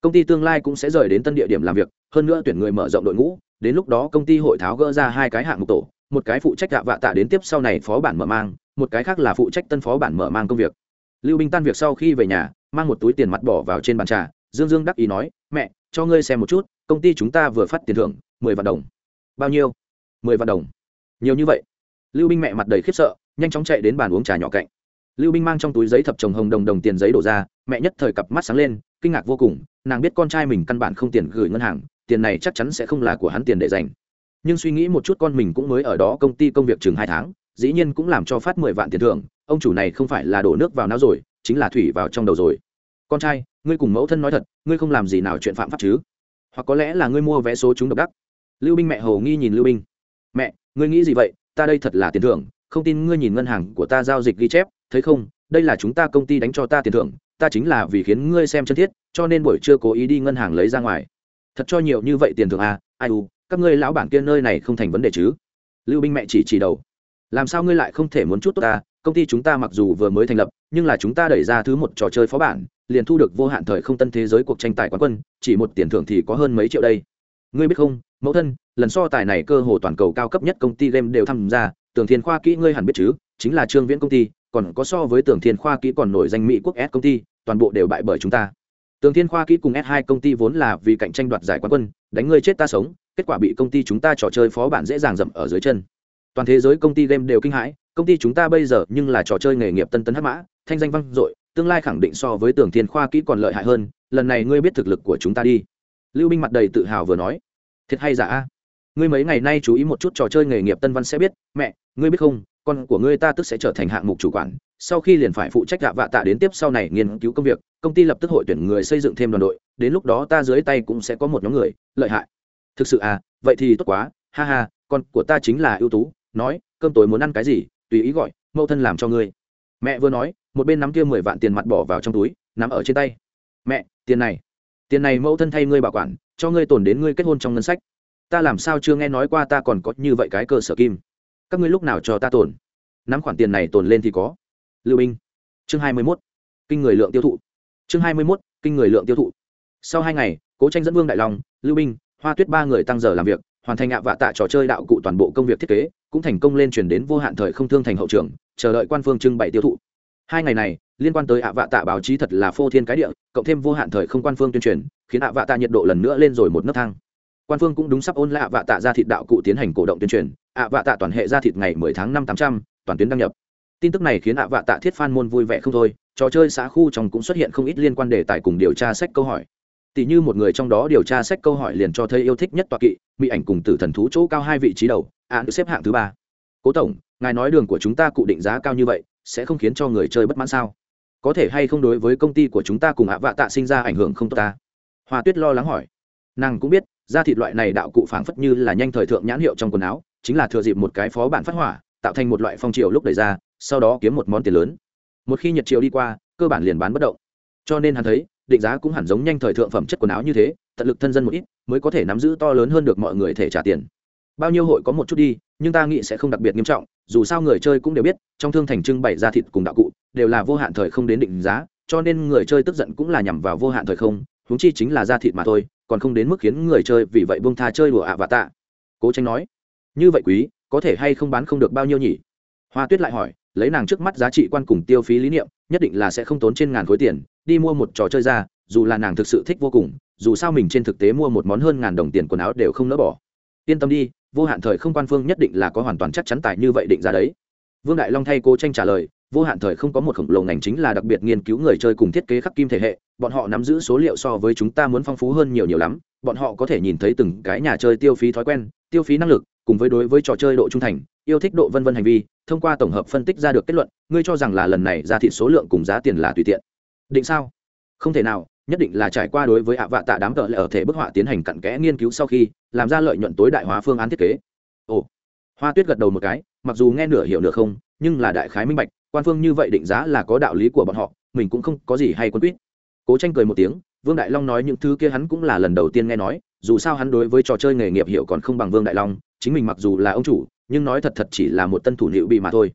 Công ty tương lai cũng sẽ rời đến tân địa điểm làm việc, hơn nữa tuyển người mở rộng đội ngũ, đến lúc đó công ty hội tháo gỡ ra hai cái hạng mục tổ, một cái phụ trách ạ vạ tạ đến tiếp sau này phó bản mở mang, một cái khác là phụ trách tân phó bản mở mang công việc. Lưu binh tan việc sau khi về nhà, mang một túi tiền mặt bỏ vào trên bàn trà, dương dương đắc ý nói, mẹ, cho ngươi xem một chút, công ty chúng ta vừa phát tiền thưởng, mười vạn đồng. Bao nhiêu? Mười vạn đồng. Nhiều như vậy. Lưu binh mẹ mặt đầy khiếp sợ, nhanh chóng chạy đến bàn uống trà nhỏ cạnh. Lưu binh mang trong túi giấy thập chồng hồng đồng đồng tiền giấy đổ ra, mẹ nhất thời cặp mắt sáng lên, kinh ngạc vô cùng, nàng biết con trai mình căn bản không tiền gửi ngân hàng, tiền này chắc chắn sẽ không là của hắn tiền để dành. Nhưng suy nghĩ một chút con mình cũng mới ở đó công ty công việc chừng hai tháng, dĩ nhiên cũng làm cho phát mười vạn tiền thưởng, ông chủ này không phải là đổ nước vào não rồi, chính là thủy vào trong đầu rồi. Con trai, ngươi cùng mẫu thân nói thật, ngươi không làm gì nào chuyện phạm pháp chứ? Hoặc có lẽ là ngươi mua vé số chúng độc đắc. Lưu binh mẹ hầu nghi nhìn lưu binh mẹ, ngươi nghĩ gì vậy? Ta đây thật là tiền thưởng. Không tin ngươi nhìn ngân hàng của ta giao dịch ghi chép, thấy không? Đây là chúng ta công ty đánh cho ta tiền thưởng. Ta chính là vì khiến ngươi xem chân thiết, cho nên buổi trưa cố ý đi ngân hàng lấy ra ngoài. Thật cho nhiều như vậy tiền thưởng à? Ai u, các ngươi lão bản kia nơi này không thành vấn đề chứ? Lưu binh mẹ chỉ chỉ đầu. Làm sao ngươi lại không thể muốn chút tốt ta? Công ty chúng ta mặc dù vừa mới thành lập, nhưng là chúng ta đẩy ra thứ một trò chơi phó bản, liền thu được vô hạn thời không tân thế giới cuộc tranh tài quán quân, chỉ một tiền thưởng thì có hơn mấy triệu đây ngươi biết không, mẫu thân, lần so tài này cơ hồ toàn cầu cao cấp nhất công ty game đều tham gia, tường thiên khoa kỹ ngươi hẳn biết chứ, chính là trương viễn công ty, còn có so với tường thiên khoa kỹ còn nổi danh mỹ quốc s công ty, toàn bộ đều bại bởi chúng ta. Tường thiên khoa kỹ cùng s 2 công ty vốn là vì cạnh tranh đoạt giải quán quân, đánh ngươi chết ta sống, kết quả bị công ty chúng ta trò chơi phó bản dễ dàng dậm ở dưới chân. Toàn thế giới công ty game đều kinh hãi, công ty chúng ta bây giờ nhưng là trò chơi nghề nghiệp tân tấn hắc mã, thanh danh vang dội, tương lai khẳng định so với tường thiên khoa kỹ còn lợi hại hơn, lần này ngươi biết thực lực của chúng ta đi. Lưu binh mặt đầy tự hào vừa nói thiệt hay giả a? Ngươi mấy ngày nay chú ý một chút trò chơi nghề nghiệp tân văn sẽ biết. Mẹ, ngươi biết không, con của ngươi ta tức sẽ trở thành hạng mục chủ quản. Sau khi liền phải phụ trách gạ vạ tạ đến tiếp sau này nghiên cứu công việc, công ty lập tức hội tuyển người xây dựng thêm đoàn đội. Đến lúc đó ta dưới tay cũng sẽ có một nhóm người. Lợi hại. Thực sự à vậy thì tốt quá. Ha ha, con của ta chính là ưu tú. Nói, cơm tối muốn ăn cái gì? Tùy ý gọi, mẫu thân làm cho ngươi. Mẹ vừa nói, một bên nắm kia mười vạn tiền mặt bỏ vào trong túi, nắm ở trên tay. Mẹ, tiền này. Tiền này mẫu thân thay ngươi bảo quản cho ngươi tồn đến ngươi kết hôn trong ngân sách. Ta làm sao chưa nghe nói qua ta còn có như vậy cái cơ sở kim? Các ngươi lúc nào cho ta tồn? Nắm khoản tiền này tồn lên thì có. Lưu binh chương hai mươi mốt. Kinh người lượng tiêu thụ. Chương hai mươi mốt. Kinh người lượng tiêu thụ. Sau hai ngày, cố tranh dẫn vương đại long, lưu binh hoa tuyết ba người tăng giờ làm việc, hoàn thành ạ vạ tạ trò chơi đạo cụ toàn bộ công việc thiết kế, cũng thành công lên chuyển đến vô hạn thời không thương thành hậu trường, chờ đợi quan phương trưng bày tiêu thụ hai ngày này liên quan tới ạ vạ tạ báo chí thật là phô thiên cái địa cộng thêm vô hạn thời không quan phương tuyên truyền khiến ạ vạ tạ nhiệt độ lần nữa lên rồi một nấc thang. Quan phương cũng đúng sắp ôn lại ạ vạ tạ ra thịt đạo cụ tiến hành cổ động tuyên truyền ạ vạ tạ toàn hệ ra thịt ngày 10 tháng 5 800, toàn tuyến đăng nhập. Tin tức này khiến ạ vạ tạ thiết fan môn vui vẻ không thôi trò chơi xã khu trong cũng xuất hiện không ít liên quan đề tài cùng điều tra sách câu hỏi. Tỷ như một người trong đó điều tra sách câu hỏi liền cho thấy yêu thích nhất tọa kỵ mỹ ảnh cùng tử thần thú chỗ cao hai vị trí đầu ạ được xếp hạng thứ ba cố tổng, ngài nói đường của chúng ta cụ định giá cao như vậy, sẽ không khiến cho người chơi bất mãn sao? Có thể hay không đối với công ty của chúng ta cùng ạ vạ tạ sinh ra ảnh hưởng không tốt ta? Hoa tuyết lo lắng hỏi. Nàng cũng biết, da thịt loại này đạo cụ phảng phất như là nhanh thời thượng nhãn hiệu trong quần áo, chính là thừa dịp một cái phó bản phát hỏa, tạo thành một loại phong triều lúc đẩy ra, sau đó kiếm một món tiền lớn. Một khi nhật triều đi qua, cơ bản liền bán bất động. Cho nên hắn thấy, định giá cũng hẳn giống nhanh thời thượng phẩm chất quần áo như thế, tận lực thân dân một ít, mới có thể nắm giữ to lớn hơn được mọi người thể trả tiền bao nhiêu hội có một chút đi, nhưng ta nghĩ sẽ không đặc biệt nghiêm trọng, dù sao người chơi cũng đều biết, trong thương thành trưng bày ra thịt cùng đạo cụ, đều là vô hạn thời không đến định giá, cho nên người chơi tức giận cũng là nhằm vào vô hạn thời không, huống chi chính là ra thịt mà thôi, còn không đến mức khiến người chơi vì vậy bông tha chơi đùa ạ và tạ. Cố tranh nói, như vậy quý, có thể hay không bán không được bao nhiêu nhỉ? Hoa tuyết lại hỏi, lấy nàng trước mắt giá trị quan cùng tiêu phí lý niệm, nhất định là sẽ không tốn trên ngàn khối tiền, đi mua một trò chơi ra, dù là nàng thực sự thích vô cùng, dù sao mình trên thực tế mua một món hơn ngàn đồng tiền quần áo đều không nỡ bỏ yên tâm đi, vô hạn thời không quan phương nhất định là có hoàn toàn chắc chắn tài như vậy định ra đấy. Vương đại long thay cố tranh trả lời, vô hạn thời không có một khổng lồ ngành chính là đặc biệt nghiên cứu người chơi cùng thiết kế khắc kim thể hệ, bọn họ nắm giữ số liệu so với chúng ta muốn phong phú hơn nhiều nhiều lắm, bọn họ có thể nhìn thấy từng cái nhà chơi tiêu phí thói quen, tiêu phí năng lực, cùng với đối với trò chơi độ trung thành, yêu thích độ vân vân hành vi, thông qua tổng hợp phân tích ra được kết luận, ngươi cho rằng là lần này ra thị số lượng cùng giá tiền là tùy tiện. Định sao? Không thể nào nhất định là trải qua đối với ạ vạ tạ đám tợ lệ ở thể bức họa tiến hành cặn kẽ nghiên cứu sau khi làm ra lợi nhuận tối đại hóa phương án thiết kế. Ồ, hoa tuyết gật đầu một cái, mặc dù nghe nửa hiểu nửa không, nhưng là đại khái minh bạch, quan phương như vậy định giá là có đạo lý của bọn họ, mình cũng không có gì hay quân quýt. Cố tranh cười một tiếng, vương đại long nói những thứ kia hắn cũng là lần đầu tiên nghe nói, dù sao hắn đối với trò chơi nghề nghiệp hiểu còn không bằng vương đại long, chính mình mặc dù là ông chủ, nhưng nói thật thật chỉ là một tân thủ liệu bị mà thôi.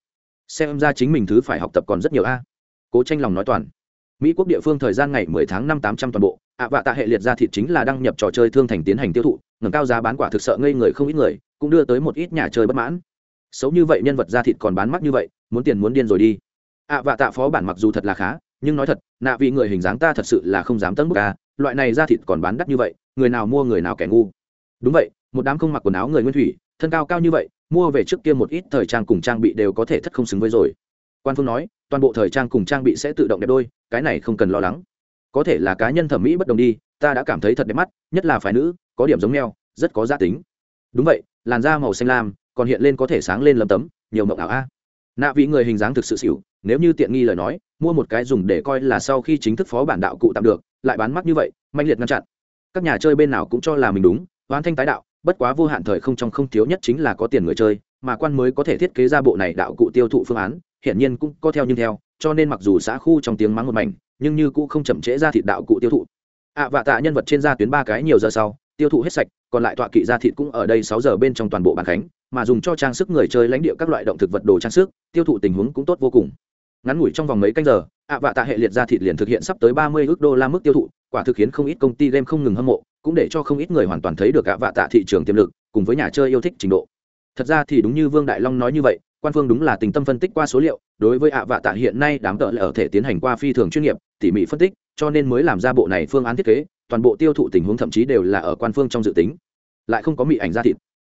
Xem ra chính mình thứ phải học tập còn rất nhiều a. Cố tranh lòng nói toàn mỹ quốc địa phương thời gian ngày 10 tháng năm 800 toàn bộ, ạ vạ tạ hệ liệt ra thịt chính là đăng nhập trò chơi thương thành tiến hành tiêu thụ, ngẩng cao giá bán quả thực sợ ngây người không ít người, cũng đưa tới một ít nhà chơi bất mãn. Xấu như vậy nhân vật ra thịt còn bán mắc như vậy, muốn tiền muốn điên rồi đi. Ạ vạ tạ phó bản mặc dù thật là khá, nhưng nói thật, nạ vị người hình dáng ta thật sự là không dám tấn bức ca loại này ra thịt còn bán đắt như vậy, người nào mua người nào kẻ ngu. Đúng vậy, một đám không mặc quần áo người nguyên thủy, thân cao cao như vậy, mua về trước kia một ít thời trang cùng trang bị đều có thể thất không xứng với rồi quan phương nói, toàn bộ thời trang cùng trang bị sẽ tự động đẹp đôi, cái này không cần lo lắng. Có thể là cá nhân thẩm mỹ bất đồng đi, ta đã cảm thấy thật đẹp mắt, nhất là phái nữ, có điểm giống nhau rất có gia tính. Đúng vậy, làn da màu xanh lam, còn hiện lên có thể sáng lên lầm tấm, nhiều mộng ảo a. Nạ vị người hình dáng thực sự xỉu, nếu như tiện nghi lời nói, mua một cái dùng để coi là sau khi chính thức phó bản đạo cụ tạm được, lại bán mắt như vậy, manh liệt ngăn chặn. Các nhà chơi bên nào cũng cho là mình đúng hoán thanh tái đạo, bất quá vô hạn thời không trong không thiếu nhất chính là có tiền người chơi, mà quan mới có thể thiết kế ra bộ này đạo cụ tiêu thụ phương án hiển nhiên cũng có theo nhưng theo cho nên mặc dù xã khu trong tiếng mắng một mảnh nhưng như cũng không chậm trễ ra thịt đạo cụ tiêu thụ. Ạ à, vạ tạ nhân vật trên ra tuyến ba cái nhiều giờ sau tiêu thụ hết sạch còn lại tọa kỵ ra thịt cũng ở đây sáu giờ bên trong toàn bộ bàn khánh mà dùng cho trang sức người chơi lãnh địa các loại động thực vật đồ trang sức tiêu thụ tình huống cũng tốt vô cùng. Ngắn ngủi trong vòng mấy canh giờ à, ạ vạ tạ hệ liệt ra thịt liền thực hiện sắp tới ba mươi ước đô la mức tiêu thụ quả thực khiến không ít công ty game không ngừng hâm mộ cũng để cho không ít người hoàn toàn thấy được à, ạ vạ tạ thị trường tiềm lực cùng với nhà chơi yêu thích trình độ. Thật ra thì đúng như vương đại long nói như vậy quan phương đúng là tình tâm phân tích qua số liệu, đối với ạ vạ tạ hiện nay đám tợ lại ở thể tiến hành qua phi thường chuyên nghiệp, tỉ mỉ phân tích, cho nên mới làm ra bộ này phương án thiết kế, toàn bộ tiêu thụ tình huống thậm chí đều là ở quan phương trong dự tính. Lại không có mị ảnh ra thịt.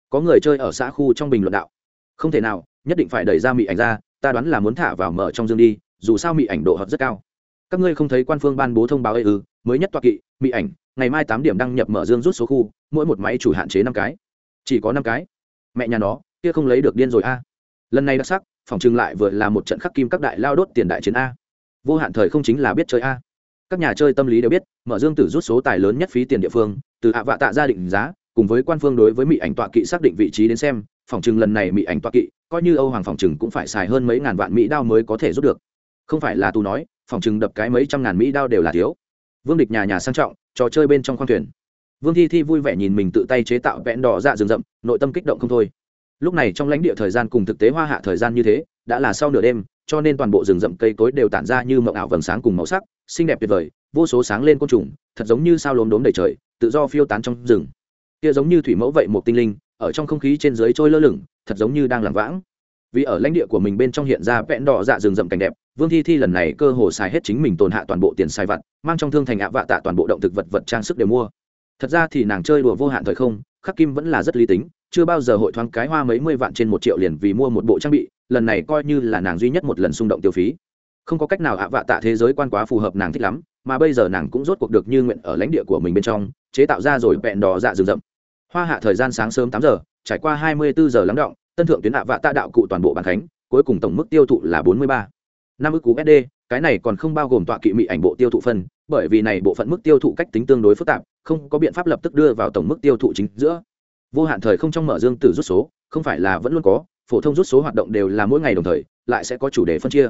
Có người chơi ở xã khu trong bình luận đạo, không thể nào, nhất định phải đẩy ra mị ảnh ra, ta đoán là muốn thả vào mở trong dương đi, dù sao mị ảnh độ hợp rất cao. Các ngươi không thấy quan phương ban bố thông báo ấy ư? Mới nhất toa kỵ, mị ảnh, ngày mai tám điểm đăng nhập mở dương rút số khu, mỗi một máy chủ hạn chế năm cái. Chỉ có năm cái. Mẹ nhà nó, kia không lấy được điên rồi a lần này đặc sắc, phòng trừng lại vừa là một trận khắc kim các đại lao đốt tiền đại chiến a. Vô hạn thời không chính là biết chơi a. Các nhà chơi tâm lý đều biết, mở dương tử rút số tài lớn nhất phí tiền địa phương, từ hạ vạ tạ gia định giá, cùng với quan phương đối với mỹ ảnh tọa kỵ xác định vị trí đến xem, phòng trừng lần này mỹ ảnh tọa kỵ, coi như âu hoàng phòng trừng cũng phải xài hơn mấy ngàn vạn mỹ đao mới có thể rút được. Không phải là tu nói, phòng trừng đập cái mấy trăm ngàn mỹ đao đều là thiếu. Vương địch nhà nhà sang trọng, trò chơi bên trong khoang thuyền. Vương thi thi vui vẻ nhìn mình tự tay chế tạo vẽn đỏ dạ rừng rậm, nội tâm kích động không thôi lúc này trong lãnh địa thời gian cùng thực tế hoa hạ thời gian như thế, đã là sau nửa đêm, cho nên toàn bộ rừng rậm cây cối đều tản ra như mộng ảo vầng sáng cùng màu sắc, xinh đẹp tuyệt vời, vô số sáng lên côn trùng, thật giống như sao lốm đốm đầy trời, tự do phiêu tán trong rừng. Kia giống như thủy mẫu vậy một tinh linh, ở trong không khí trên dưới trôi lơ lửng, thật giống như đang làm vãng. Vì ở lãnh địa của mình bên trong hiện ra vẹn đỏ dạ rừng rậm cảnh đẹp, vương thi thi lần này cơ hồ xài hết chính mình tồn hạ toàn bộ tiền sai vặt, mang trong thương thành ạ vạ tạ toàn bộ động thực vật vật trang sức đều mua. Thật ra thì nàng chơi đùa vô hạn thời không, khắc kim vẫn là rất lý tính chưa bao giờ hội thoáng cái hoa mấy mươi vạn trên một triệu liền vì mua một bộ trang bị, lần này coi như là nàng duy nhất một lần xung động tiêu phí. Không có cách nào ạ vạ tạ thế giới quan quá phù hợp nàng thích lắm, mà bây giờ nàng cũng rốt cuộc được như nguyện ở lãnh địa của mình bên trong, chế tạo ra rồi vẹn đỏ dạ rừng rậm. Hoa hạ thời gian sáng sớm tám giờ, trải qua hai mươi bốn giờ lắng động, tân thượng tuyến ạ vạ tạ đạo cụ toàn bộ bàn khánh cuối cùng tổng mức tiêu thụ là bốn mươi ba. Năm ước cú sd cái này còn không bao gồm tọa kỵ mị ảnh bộ tiêu thụ phân, bởi vì này bộ phận mức tiêu thụ cách tính tương đối phức tạp, không có biện pháp lập tức đưa vào tổng mức tiêu thụ chính giữa vô hạn thời không trong mở dương tử rút số, không phải là vẫn luôn có, phổ thông rút số hoạt động đều là mỗi ngày đồng thời, lại sẽ có chủ đề phân chia.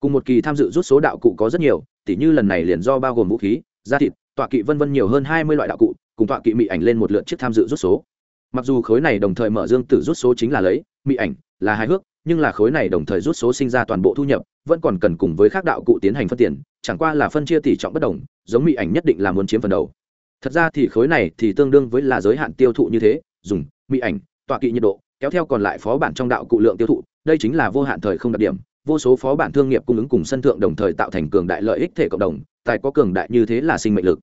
Cùng một kỳ tham dự rút số đạo cụ có rất nhiều, tỉ như lần này liền do bao gồm vũ khí, da thịt, tọa kỵ vân vân nhiều hơn hai mươi loại đạo cụ, cùng tọa kỵ mị ảnh lên một lượt chiếc tham dự rút số. Mặc dù khối này đồng thời mở dương tử rút số chính là lấy, mị ảnh là hài hước, nhưng là khối này đồng thời rút số sinh ra toàn bộ thu nhập, vẫn còn cần cùng với các đạo cụ tiến hành phân tiền, chẳng qua là phân chia tỷ trọng bất đồng, giống mị ảnh nhất định là muốn chiếm phần đầu. Thật ra thì khối này thì tương đương với là giới hạn tiêu thụ như thế dùng, mỹ ảnh, tọa kỵ nhiệt độ, kéo theo còn lại phó bản trong đạo cụ lượng tiêu thụ, đây chính là vô hạn thời không đặc điểm, vô số phó bản thương nghiệp cung ứng cùng sân thượng đồng thời tạo thành cường đại lợi ích thể cộng đồng, tài có cường đại như thế là sinh mệnh lực.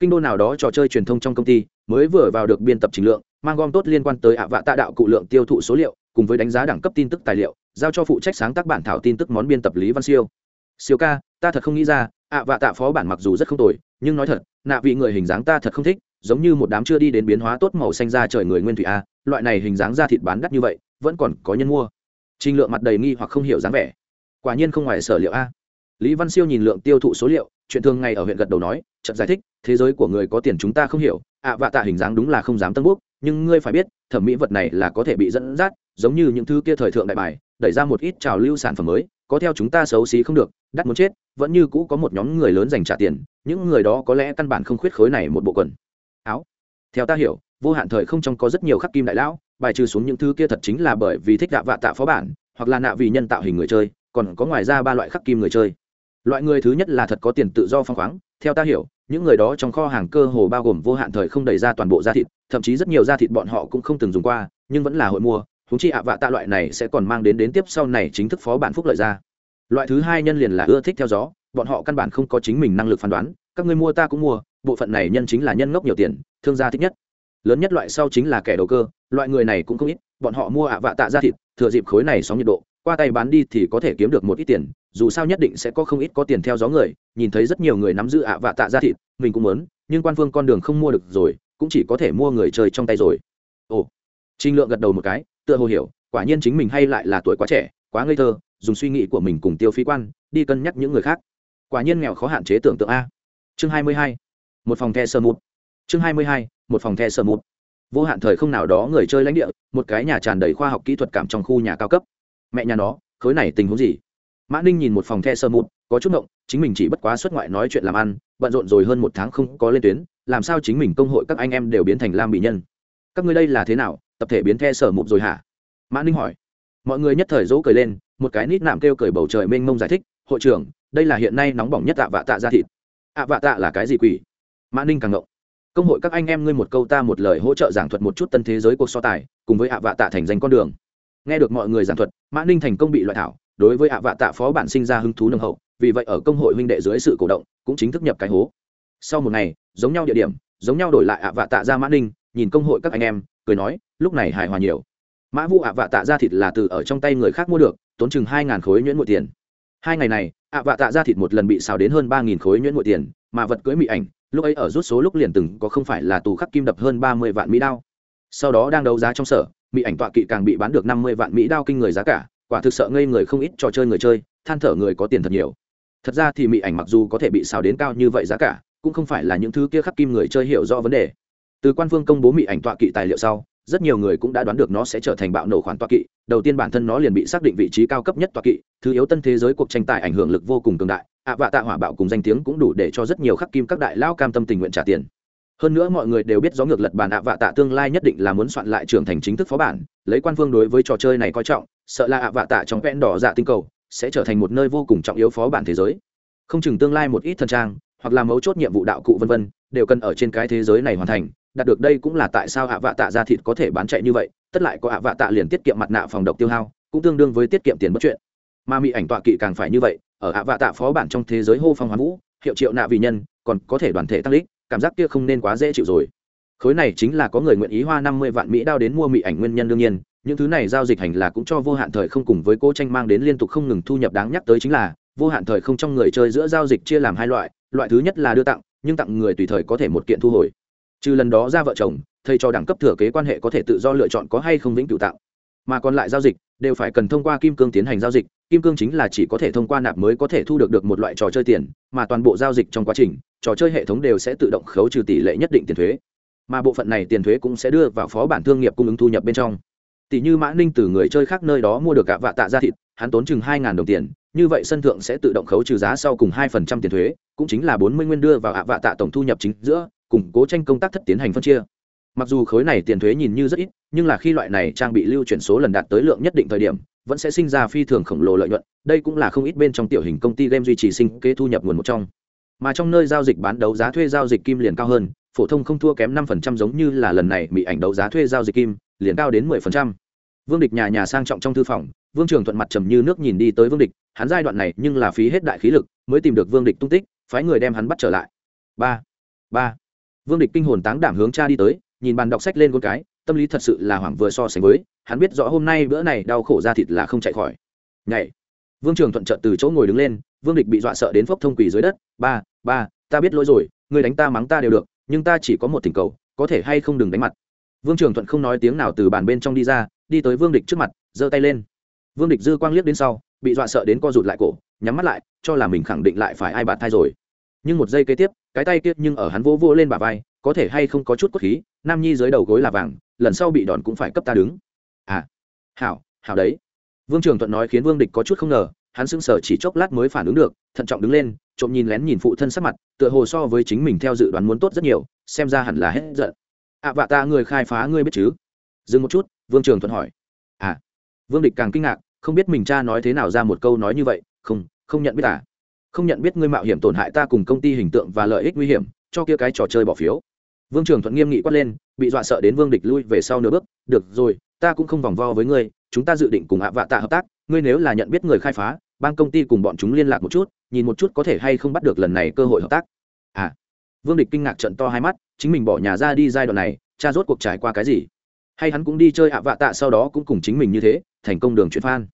Kinh đô nào đó trò chơi truyền thông trong công ty, mới vừa vào được biên tập trình lượng, mang gom tốt liên quan tới ạ vạ tạ đạo cụ lượng tiêu thụ số liệu, cùng với đánh giá đẳng cấp tin tức tài liệu, giao cho phụ trách sáng tác bản thảo tin tức món biên tập lý văn siêu. Siêu ca, ta thật không nghĩ ra, ạ vạ tạ phó bản mặc dù rất không tồi, nhưng nói thật, nạ vị người hình dáng ta thật không thích giống như một đám chưa đi đến biến hóa tốt màu xanh ra trời người nguyên thủy a, loại này hình dáng da thịt bán đắt như vậy, vẫn còn có nhân mua. Trình lượng mặt đầy nghi hoặc không hiểu dáng vẻ. Quả nhiên không ngoài sở liệu a. Lý văn siêu nhìn lượng tiêu thụ số liệu, chuyện thường ngày ở huyện gật đầu nói chậm giải thích, thế giới của người có tiền chúng ta không hiểu, ạ vạ tạ hình dáng đúng là không dám tân quốc nhưng ngươi phải biết, thẩm mỹ vật này là có thể bị dẫn dắt, giống như những thứ kia thời thượng đại bài, đẩy ra một ít trào lưu sản phẩm mới, có theo chúng ta xấu xí không được, đắt muốn chết, vẫn như cũ có một nhóm người lớn dành trả tiền, những người đó có lẽ căn bản không khuyết khối này một bộ quần áo. Theo ta hiểu, vô hạn thời không trong có rất nhiều khắc kim đại lão, bài trừ xuống những thứ kia thật chính là bởi vì thích đạ vạ tạ phó bản, hoặc là nạ vì nhân tạo hình người chơi, còn có ngoài ra ba loại khắc kim người chơi. Loại người thứ nhất là thật có tiền tự do phong khoáng, theo ta hiểu, những người đó trong kho hàng cơ hồ bao gồm vô hạn thời không đẩy ra toàn bộ da thịt, thậm chí rất nhiều da thịt bọn họ cũng không từng dùng qua, nhưng vẫn là hội mua thúng chi ạ vạ tạ loại này sẽ còn mang đến đến tiếp sau này chính thức phó bản phúc lợi ra. Loại thứ hai nhân liền là ưa thích theo gió, bọn họ căn bản không có chính mình năng lực phán đoán, các ngươi mua ta cũng mua bộ phận này nhân chính là nhân ngốc nhiều tiền, thương gia thích nhất. Lớn nhất loại sau chính là kẻ đầu cơ, loại người này cũng không ít, bọn họ mua ạ vạ tạ ra thịt, thừa dịp khối này sóng nhiệt độ, qua tay bán đi thì có thể kiếm được một ít tiền, dù sao nhất định sẽ có không ít có tiền theo gió người, nhìn thấy rất nhiều người nắm giữ ạ vạ tạ ra thịt, mình cũng muốn, nhưng quan phương con đường không mua được rồi, cũng chỉ có thể mua người chơi trong tay rồi. Ồ trinh lượng gật đầu một cái, tựa hồ hiểu, quả nhiên chính mình hay lại là tuổi quá trẻ, quá ngây thơ, dùng suy nghĩ của mình cùng tiêu phí quan, đi cân nhắc những người khác. Quả nhiên nghèo khó hạn chế tưởng tượng a. Chương hai mươi hai một phòng the sơ mút. Chương hai mươi hai, một phòng the sơ mút. Vô hạn thời không nào đó người chơi lãnh địa, một cái nhà tràn đầy khoa học kỹ thuật cảm trong khu nhà cao cấp. Mẹ nhà nó, khối này tình huống gì? Mã ninh nhìn một phòng the sơ mút, có chút ngộng, chính mình chỉ bất quá xuất ngoại nói chuyện làm ăn, bận rộn rồi hơn một tháng không có lên tuyến, làm sao chính mình công hội các anh em đều biến thành lam bị nhân? Các ngươi đây là thế nào, tập thể biến the sở mụt rồi hả? Mã ninh hỏi. Mọi người nhất thời dỗ cười lên, một cái nít nạm kêu cười bầu trời mênh mông giải thích, hội trưởng, đây là hiện nay nóng bỏng nhất ạ vạ tạ ra thịt. Ạ vạ tạ là cái gì quỷ? Mã ninh càng ngộng. Công hội các anh em ngươi một câu ta một lời hỗ trợ giảng thuật một chút tân thế giới cuộc so tài, cùng với ạ vạ tạ thành danh con đường. Nghe được mọi người giảng thuật, mã ninh thành công bị loại thảo, đối với ạ vạ tạ phó bản sinh ra hứng thú nâng hậu, vì vậy ở công hội huynh đệ dưới sự cổ động, cũng chính thức nhập cái hố. Sau một ngày, giống nhau địa điểm, giống nhau đổi lại ạ vạ tạ ra mã ninh, nhìn công hội các anh em, cười nói, lúc này hài hòa nhiều. Mã vụ ạ vạ tạ ra thịt là từ ở trong tay người khác mua được, tốn chừng hai ngàn khối nhuyễn mỗi tiền. Hai ngày này, ạ vạ tạ ra thịt một lần bị xào đến hơn ba nghìn khối nhuyễn mỗi tiền, mà vật cưới mỹ ảnh lúc ấy ở rút số lúc liền từng có không phải là tù khắc kim đập hơn ba mươi vạn mỹ đao. Sau đó đang đấu giá trong sở, mỹ ảnh tọa kỵ càng bị bán được năm mươi vạn mỹ đao kinh người giá cả, quả thực sợ ngây người không ít trò chơi người chơi, than thở người có tiền thật nhiều. Thật ra thì mỹ ảnh mặc dù có thể bị xào đến cao như vậy giá cả, cũng không phải là những thứ kia khắc kim người chơi hiểu rõ vấn đề. Từ quan phương công bố mỹ ảnh tọa kỵ tài liệu sau rất nhiều người cũng đã đoán được nó sẽ trở thành bạo nổ khoản tọa kỵ. Đầu tiên bản thân nó liền bị xác định vị trí cao cấp nhất tọa kỵ, thứ yếu tân thế giới cuộc tranh tài ảnh hưởng lực vô cùng cường đại. Ạ vạ tạ hỏa bạo cùng danh tiếng cũng đủ để cho rất nhiều khắc kim các đại lao cam tâm tình nguyện trả tiền. Hơn nữa mọi người đều biết gió ngược lật bàn ạ vạ tạ tương lai nhất định là muốn soạn lại trưởng thành chính thức phó bản, lấy quan phương đối với trò chơi này coi trọng, sợ là ạ vạ tạ trong vẽn đỏ dạ tinh cầu sẽ trở thành một nơi vô cùng trọng yếu phó bản thế giới. Không chừng tương lai một ít thân trang, hoặc là mấu chốt nhiệm vụ đạo cụ vân vân, đều cần ở trên cái thế giới này hoàn thành đạt được đây cũng là tại sao ạ vạ tạ ra thịt có thể bán chạy như vậy, tất lại có ạ vạ tạ liền tiết kiệm mặt nạ phòng độc tiêu hao, cũng tương đương với tiết kiệm tiền bất chuyện. Mà mỹ ảnh tọa kỵ càng phải như vậy, ở ạ vạ tạ phó bản trong thế giới hô phong hoán vũ, hiệu triệu nạ vì nhân, còn có thể đoàn thể tăng lít cảm giác kia không nên quá dễ chịu rồi. Khối này chính là có người nguyện ý hoa năm mươi vạn mỹ đao đến mua mỹ ảnh nguyên nhân đương nhiên, những thứ này giao dịch hành là cũng cho vô hạn thời không cùng với cô tranh mang đến liên tục không ngừng thu nhập đáng nhắc tới chính là, vô hạn thời không trong người chơi giữa giao dịch chia làm hai loại loại thứ nhất là đưa tặng, nhưng tặng người tùy thời có thể một kiện thu hồi trừ lần đó ra vợ chồng thầy cho đẳng cấp thừa kế quan hệ có thể tự do lựa chọn có hay không vĩnh cửu tạo, mà còn lại giao dịch đều phải cần thông qua kim cương tiến hành giao dịch kim cương chính là chỉ có thể thông qua nạp mới có thể thu được được một loại trò chơi tiền mà toàn bộ giao dịch trong quá trình trò chơi hệ thống đều sẽ tự động khấu trừ tỷ lệ nhất định tiền thuế. Mà bộ phận này tiền thuế cũng sẽ đưa vào phó bản thương nghiệp cung ứng thu nhập bên trong. Tỷ như mã ninh từ người chơi khác nơi đó mua được gạ vạ tạ ra thịt hắn tốn chừng hai đồng tiền như vậy sân thượng sẽ tự động khấu trừ giá sau cùng hai phần trăm tiền thuế cũng chính là bốn mươi nguyên đưa vào ạ vạ tạ tổng thu nhập chính giữa củng cố tranh công tác thất tiến hành phân chia. Mặc dù khối này tiền thuế nhìn như rất ít, nhưng là khi loại này trang bị lưu chuyển số lần đạt tới lượng nhất định thời điểm, vẫn sẽ sinh ra phi thường khổng lồ lợi nhuận, đây cũng là không ít bên trong tiểu hình công ty game duy trì sinh kế thu nhập nguồn một trong. Mà trong nơi giao dịch bán đấu giá thuê giao dịch kim liền cao hơn, phổ thông không thua kém năm phần trăm giống như là lần này bị ảnh đấu giá thuê giao dịch kim, liền cao đến mười phần trăm. Vương địch nhà nhà sang trọng trong thư phòng, vương trường thuận mặt trầm như nước nhìn đi tới vương địch, hắn giai đoạn này nhưng là phí hết đại khí lực, mới tìm được vương địch tung tích, phái người đem hắn bắt trở lại. Ba ba vương địch kinh hồn táng đảm hướng cha đi tới, nhìn bàn đọc sách lên con cái, tâm lý thật sự là hoảng vừa so sánh với, hắn biết rõ hôm nay bữa này đau khổ ra thịt là không chạy khỏi. Nhảy. Vương trường thuận trợn từ chỗ ngồi đứng lên, vương địch bị dọa sợ đến phốc thông quỳ dưới đất, ba ba, ta biết lỗi rồi người đánh ta mắng ta đều được, nhưng ta chỉ có một thỉnh cầu, có thể hay không đừng đánh mặt. Vương trường thuận không nói tiếng nào từ bàn bên trong đi ra, đi tới vương địch trước mặt, giơ tay lên. Vương địch dư quang liếc đến sau, bị dọa sợ đến co rụt lại cổ, nhắm mắt lại, cho là mình khẳng định lại phải ai bạt thai rồi nhưng một giây kế tiếp cái tay kia nhưng ở hắn vỗ vỗ lên bả vai có thể hay không có chút cốt khí nam nhi dưới đầu gối là vàng lần sau bị đòn cũng phải cấp ta đứng. À hảo hảo đấy. Vương trường thuận nói khiến vương địch có chút không ngờ hắn sững sờ chỉ chốc lát mới phản ứng được thận trọng đứng lên trộm nhìn lén nhìn phụ thân sắc mặt tựa hồ so với chính mình theo dự đoán muốn tốt rất nhiều xem ra hẳn là hết giận. Ạ à, vạ ta người khai phá ngươi biết chứ? Dừng một chút vương trường thuận hỏi. À vương địch càng kinh ngạc không biết mình cha nói thế nào ra một câu nói như vậy không không nhận biết à? Không nhận biết ngươi mạo hiểm tổn hại ta cùng công ty hình tượng và lợi ích nguy hiểm, cho kia cái trò chơi bỏ phiếu. Vương trường thuận nghiêm nghị quát lên, bị dọa sợ đến vương địch lui về sau nửa bước, được rồi, ta cũng không vòng vo với ngươi, chúng ta dự định cùng hạ vạ tạ hợp tác, ngươi nếu là nhận biết người khai phá, ban công ty cùng bọn chúng liên lạc một chút, nhìn một chút có thể hay không bắt được lần này cơ hội hợp tác. À vương địch kinh ngạc trận to hai mắt, chính mình bỏ nhà ra đi giai đoạn này, cha rốt cuộc trải qua cái gì? Hay hắn cũng đi chơi hạ vạ tạ sau đó cũng cùng chính mình như thế, thành công đường chuyển phan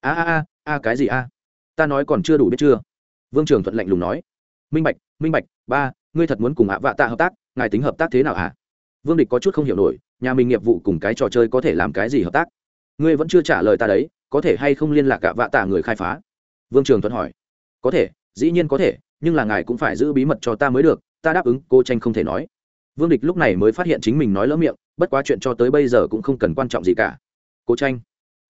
a a a a cái gì a? Ta nói còn chưa đủ biết chưa? Vương trường thuận lạnh lùng nói. Minh bạch minh bạch, ba, ngươi thật muốn cùng hạ vạ tạ hợp tác, ngài tính hợp tác thế nào à? vương địch có chút không hiểu nổi, nhà mình nghiệp vụ cùng cái trò chơi có thể làm cái gì hợp tác? Ngươi vẫn chưa trả lời ta đấy, có thể hay không liên lạc cả vạ tạ người khai phá? Vương trường thuận hỏi. Có thể, dĩ nhiên có thể, nhưng là ngài cũng phải giữ bí mật cho ta mới được, ta đáp ứng, cô tranh không thể nói. Vương địch lúc này mới phát hiện chính mình nói lỡ miệng, bất quá chuyện cho tới bây giờ cũng không cần quan trọng gì cả. Cố tranh.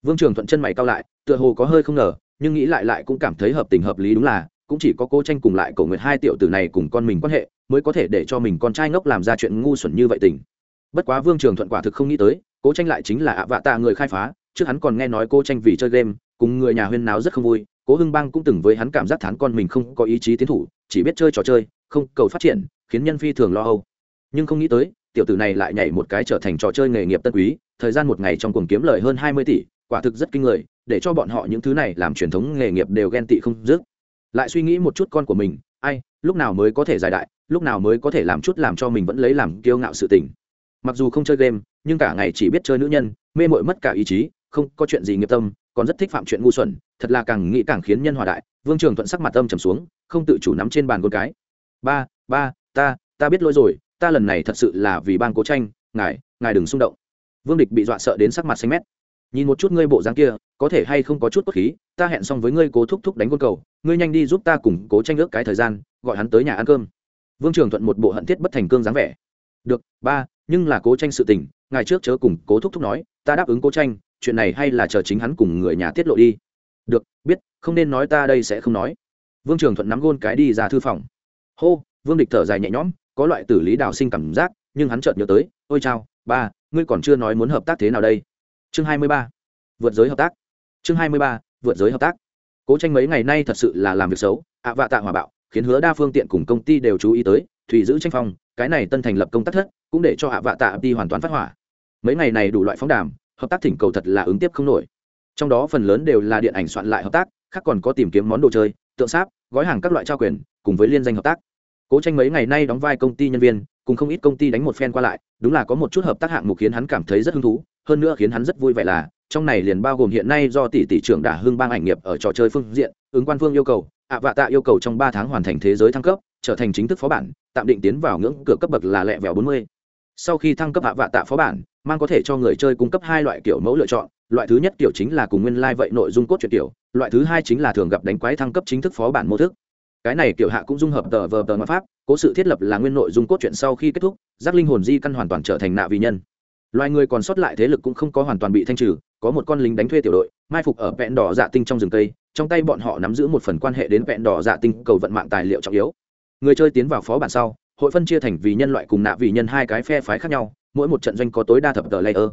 Vương trường thuận chân mày cao lại, tựa hồ có hơi không ngờ, nhưng nghĩ lại lại cũng cảm thấy hợp tình hợp lý đúng là cũng chỉ có cô tranh cùng lại cổ nguyệt hai tiểu tử này cùng con mình quan hệ, mới có thể để cho mình con trai ngốc làm ra chuyện ngu xuẩn như vậy tình. Bất quá vương trường thuận quả thực không nghĩ tới, cố tranh lại chính là ạ vạ tạ người khai phá, trước hắn còn nghe nói cô tranh vì chơi game, cùng người nhà huyên náo rất không vui, cố hưng bang cũng từng với hắn cảm giác thán con mình không có ý chí tiến thủ, chỉ biết chơi trò chơi, không cầu phát triển, khiến nhân phi thường lo âu. Nhưng không nghĩ tới, tiểu tử này lại nhảy một cái trở thành trò chơi nghề nghiệp tân quý, thời gian một ngày trong cuồng kiếm lời hơn hai mươi tỷ, quả thực rất kinh người, để cho bọn họ những thứ này làm truyền thống nghề nghiệp đều ghen tị không dứt lại suy nghĩ một chút con của mình, ai, lúc nào mới có thể giải đại, lúc nào mới có thể làm chút làm cho mình vẫn lấy làm kiêu ngạo sự tình. Mặc dù không chơi game, nhưng cả ngày chỉ biết chơi nữ nhân, mê mội mất cả ý chí, không có chuyện gì nghiệp tâm, còn rất thích phạm chuyện ngu xuẩn, thật là càng nghĩ càng khiến nhân hòa đại, vương trường thuận sắc mặt âm trầm xuống, không tự chủ nắm trên bàn con cái. Ba ba, ta ta biết lỗi rồi, ta lần này thật sự là vì ban cố tranh, ngài ngài đừng xung động. Vương địch bị dọa sợ đến sắc mặt xanh mét nhìn một chút ngươi bộ dáng kia, có thể hay không có chút cốt khí, ta hẹn xong với ngươi cố thúc thúc đánh quân cầu, ngươi nhanh đi giúp ta cùng cố tranh ước cái thời gian, gọi hắn tới nhà ăn cơm. Vương trường thuận một bộ hận thiết bất thành cương dáng vẻ. Được, ba, nhưng là cố tranh sự tình ngày trước chớ cùng cố thúc thúc nói, ta đáp ứng cố tranh, chuyện này hay là chờ chính hắn cùng người nhà tiết lộ đi. Được, biết, không nên nói ta đây sẽ không nói. Vương trường thuận nắm gôn cái đi ra thư phòng. Hô, vương địch thở dài nhẹ nhõm, có loại tử lý đào sinh cảm giác, nhưng hắn chợt nhớ tới, ôi chao, ba, ngươi còn chưa nói muốn hợp tác thế nào đây? Chương hai mươi ba. Vượt giới hợp tác. Chương hai mươi ba, vượt giới hợp tác. Cố tranh mấy ngày nay thật sự là làm việc xấu, ạ vạ tạ hòa bạo, khiến hứa đa phương tiện cùng công ty đều chú ý tới, thủy giữ tranh phong, cái này tân thành lập công tác thất, cũng để cho ạ vạ tạ đi hoàn toàn phát hỏa. Mấy ngày này đủ loại phóng đàm, hợp tác thỉnh cầu thật là ứng tiếp không nổi. Trong đó phần lớn đều là điện ảnh soạn lại hợp tác, khác còn có tìm kiếm món đồ chơi, tượng sáp, gói hàng các loại trao quyền, cùng với liên danh hợp tác. Cố tranh mấy ngày nay đóng vai công ty nhân viên, cùng không ít công ty đánh một phen qua lại, đúng là có một chút hợp tác hạng mục khiến hắn cảm thấy rất hứng thú hơn nữa khiến hắn rất vui vẻ là, trong này liền bao gồm hiện nay do tỷ tỷ trưởng đả hưng bang ảnh nghiệp ở trò chơi phương diện, ứng quan phương yêu cầu, ạ vạ tạ yêu cầu trong ba tháng hoàn thành thế giới thăng cấp, trở thành chính thức phó bản, tạm định tiến vào ngưỡng cửa cấp bậc là lẹ vẹo bốn mươi. Sau khi thăng cấp ạ vạ tạ phó bản, mang có thể cho người chơi cung cấp hai loại kiểu mẫu lựa chọn, loại thứ nhất kiểu chính là cùng nguyên lai、like、vậy nội dung cốt truyện kiểu, loại thứ hai chính là thường gặp đánh quái thăng cấp chính thức phó bản mô thức. Cái này kiểu hạ cũng dung hợp tờ vờ tờ ngoại pháp, cố sự thiết lập là nguyên nội dung cốt truyện sau khi kết thúc, giác linh hồn di căn hoàn toàn trở thành nạ vì nhân loài người còn sót lại thế lực cũng không có hoàn toàn bị thanh trừ, có một con lính đánh thuê tiểu đội, mai phục ở vẹn đỏ dạ tinh trong rừng tây trong tay bọn họ nắm giữ một phần quan hệ đến vẹn đỏ dạ tinh cầu vận mạng tài liệu trọng yếu. Người chơi tiến vào phó bản sau, hội phân chia thành vì nhân loại cùng nạ vì nhân hai cái phe phái khác nhau, mỗi một trận doanh có tối đa thập tờ layer.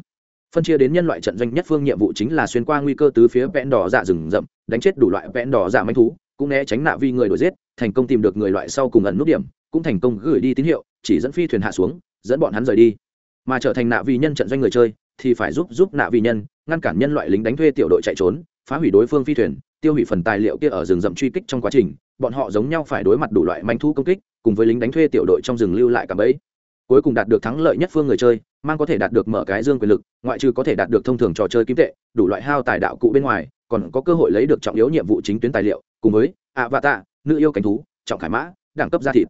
Phân chia đến nhân loại trận doanh nhất phương nhiệm vụ chính là xuyên qua nguy cơ từ phía vẽn đỏ dạ rừng rậm, đánh chết đủ loại vẽn đỏ dạ manh thú, cũng né tránh nạ vi người đuổi giết, thành công tìm được người loại sau cùng ẩn nút điểm, cũng thành công gửi đi tín hiệu, chỉ dẫn phi thuyền hạ xuống, dẫn bọn hắn rời đi mà trở thành nạ vì nhân trận doanh người chơi, thì phải giúp giúp nạ vì nhân, ngăn cản nhân loại lính đánh thuê tiểu đội chạy trốn, phá hủy đối phương phi thuyền, tiêu hủy phần tài liệu kia ở rừng rậm truy kích trong quá trình. Bọn họ giống nhau phải đối mặt đủ loại manh thu công kích, cùng với lính đánh thuê tiểu đội trong rừng lưu lại cả bẫy. Cuối cùng đạt được thắng lợi nhất phương người chơi, mang có thể đạt được mở cái dương quyền lực, ngoại trừ có thể đạt được thông thường trò chơi kim tệ, đủ loại hao tài đạo cụ bên ngoài, còn có cơ hội lấy được trọng yếu nhiệm vụ chính tuyến tài liệu, cùng với ạ vạ tạ nữ yêu cánh thú, trọng khải mã, đẳng cấp gia thịt.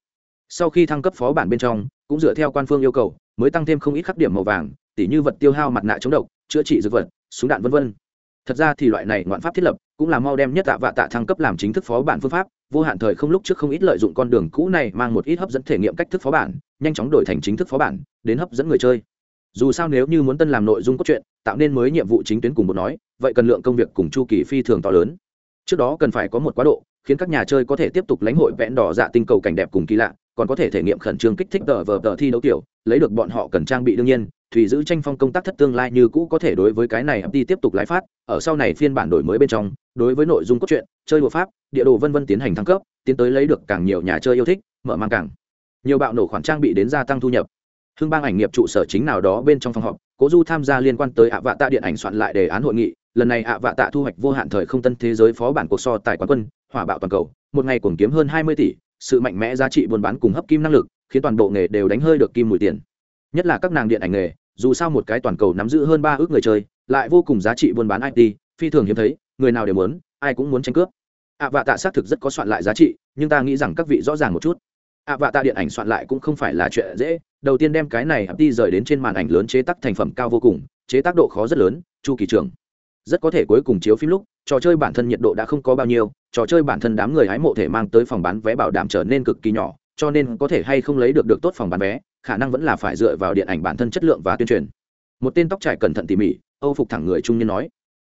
Sau khi thăng cấp phó bản bên trong, cũng dựa theo quan phương yêu cầu mới tăng thêm không ít khắc điểm màu vàng, tỉ như vật tiêu hao mặt nạ chống độc, chữa trị dược vật, súng đạn v v thật ra thì loại này ngoạn pháp thiết lập cũng là mau đem nhất tạ vạ tạ thăng cấp làm chính thức phó bản phương pháp, vô hạn thời không lúc trước không ít lợi dụng con đường cũ này mang một ít hấp dẫn thể nghiệm cách thức phó bản, nhanh chóng đổi thành chính thức phó bản, đến hấp dẫn người chơi. Dù sao nếu như muốn tân làm nội dung cốt truyện, tạo nên mới nhiệm vụ chính tuyến cùng một nói, vậy cần lượng công việc cùng chu kỳ phi thường to lớn. Trước đó cần phải có một quá độ, khiến các nhà chơi có thể tiếp tục lãnh hội vẽn đỏ dạ tinh cầu cảnh đẹp cùng kỳ lạ còn có thể thể nghiệm khẩn trương kích thích tờ vờ tờ thi đấu tiểu lấy được bọn họ cần trang bị đương nhiên, thủy giữ tranh phong công tác thất tương lai như cũ có thể đối với cái này đi tiếp tục lái phát, ở sau này phiên bản đổi mới bên trong, đối với nội dung cốt truyện, chơi bộ pháp, địa đồ vân vân tiến hành thăng cấp, tiến tới lấy được càng nhiều nhà chơi yêu thích, mở mang càng nhiều bạo nổ khoản trang bị đến gia tăng thu nhập. Hưng bang ảnh nghiệp trụ sở chính nào đó bên trong phòng họp, cố du tham gia liên quan tới ạ vạ tạ điện ảnh soạn lại đề án hội nghị, lần này ạ vạ tạ thu hoạch vô hạn thời không tân thế giới phó bản cuộc so tài quán quân, hỏa bạo toàn cầu, một ngày cuồng kiếm hơn hai mươi tỷ sự mạnh mẽ giá trị buôn bán cùng hấp kim năng lực, khiến toàn bộ nghề đều đánh hơi được kim mùi tiền. Nhất là các nàng điện ảnh nghề, dù sao một cái toàn cầu nắm giữ hơn ba ước người chơi, lại vô cùng giá trị buôn bán it phi thường hiếm thấy, người nào đều muốn, ai cũng muốn tranh cướp. Ạ vạ tạ xác thực rất có soạn lại giá trị, nhưng ta nghĩ rằng các vị rõ ràng một chút. Ạ vạ tạ điện ảnh soạn lại cũng không phải là chuyện dễ, đầu tiên đem cái này đi rời đến trên màn ảnh lớn chế tác thành phẩm cao vô cùng, chế tác độ khó rất lớn, chu kỳ trường. Rất có thể cuối cùng chiếu phim lúc trò chơi bản thân nhiệt độ đã không có bao nhiêu, trò chơi bản thân đám người hái mộ thể mang tới phòng bán vé bảo đảm trở nên cực kỳ nhỏ, cho nên có thể hay không lấy được được tốt phòng bán vé, khả năng vẫn là phải dựa vào điện ảnh bản thân chất lượng và tuyên truyền. Một tên tóc trải cẩn thận tỉ mỉ, âu phục thẳng người trung niên nói.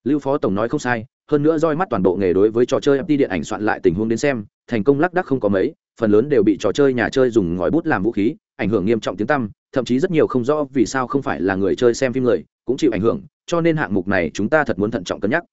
Lưu phó tổng nói không sai, hơn nữa roi mắt toàn bộ nghề đối với trò chơi đi điện ảnh soạn lại tình huống đến xem, thành công lắc đắc không có mấy, phần lớn đều bị trò chơi nhà chơi dùng ngòi bút làm vũ khí, ảnh hưởng nghiêm trọng tiếng tăm, thậm chí rất nhiều không rõ vì sao không phải là người chơi xem phim người, cũng chịu ảnh hưởng, cho nên hạng mục này chúng ta thật muốn thận trọng cân nhắc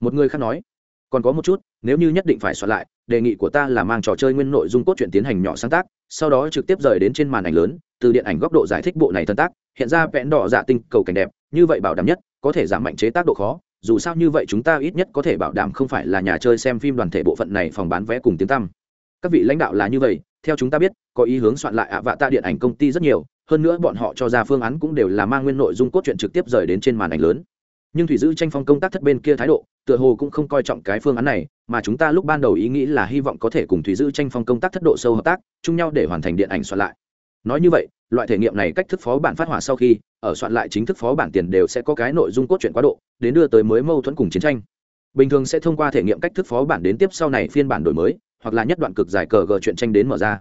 một người khác nói, còn có một chút, nếu như nhất định phải soạn lại, đề nghị của ta là mang trò chơi nguyên nội dung cốt truyện tiến hành nhỏ sáng tác, sau đó trực tiếp rời đến trên màn ảnh lớn, từ điện ảnh góc độ giải thích bộ này thân tác, hiện ra vẽn đỏ dạ tinh, cầu cảnh đẹp, như vậy bảo đảm nhất, có thể giảm mạnh chế tác độ khó, dù sao như vậy chúng ta ít nhất có thể bảo đảm không phải là nhà chơi xem phim đoàn thể bộ phận này phòng bán vé cùng tiếng tăm. Các vị lãnh đạo là như vậy, theo chúng ta biết, có ý hướng soạn lại ạ vạ tạ điện ảnh công ty rất nhiều, hơn nữa bọn họ cho ra phương án cũng đều là mang nguyên nội dung cốt truyện trực tiếp rời đến trên màn ảnh lớn. Nhưng thủy giữ tranh phong công tác thất bên kia thái độ tựa hồ cũng không coi trọng cái phương án này, mà chúng ta lúc ban đầu ý nghĩ là hy vọng có thể cùng thủy giữ tranh phong công tác thất độ sâu hợp tác, chung nhau để hoàn thành điện ảnh soạn lại. Nói như vậy, loại thể nghiệm này cách thức phó bản phát hỏa sau khi, ở soạn lại chính thức phó bản tiền đều sẽ có cái nội dung cốt truyện quá độ, đến đưa tới mới mâu thuẫn cùng chiến tranh. Bình thường sẽ thông qua thể nghiệm cách thức phó bản đến tiếp sau này phiên bản đổi mới, hoặc là nhất đoạn cực dài cờ gờ chuyện tranh đến mở ra.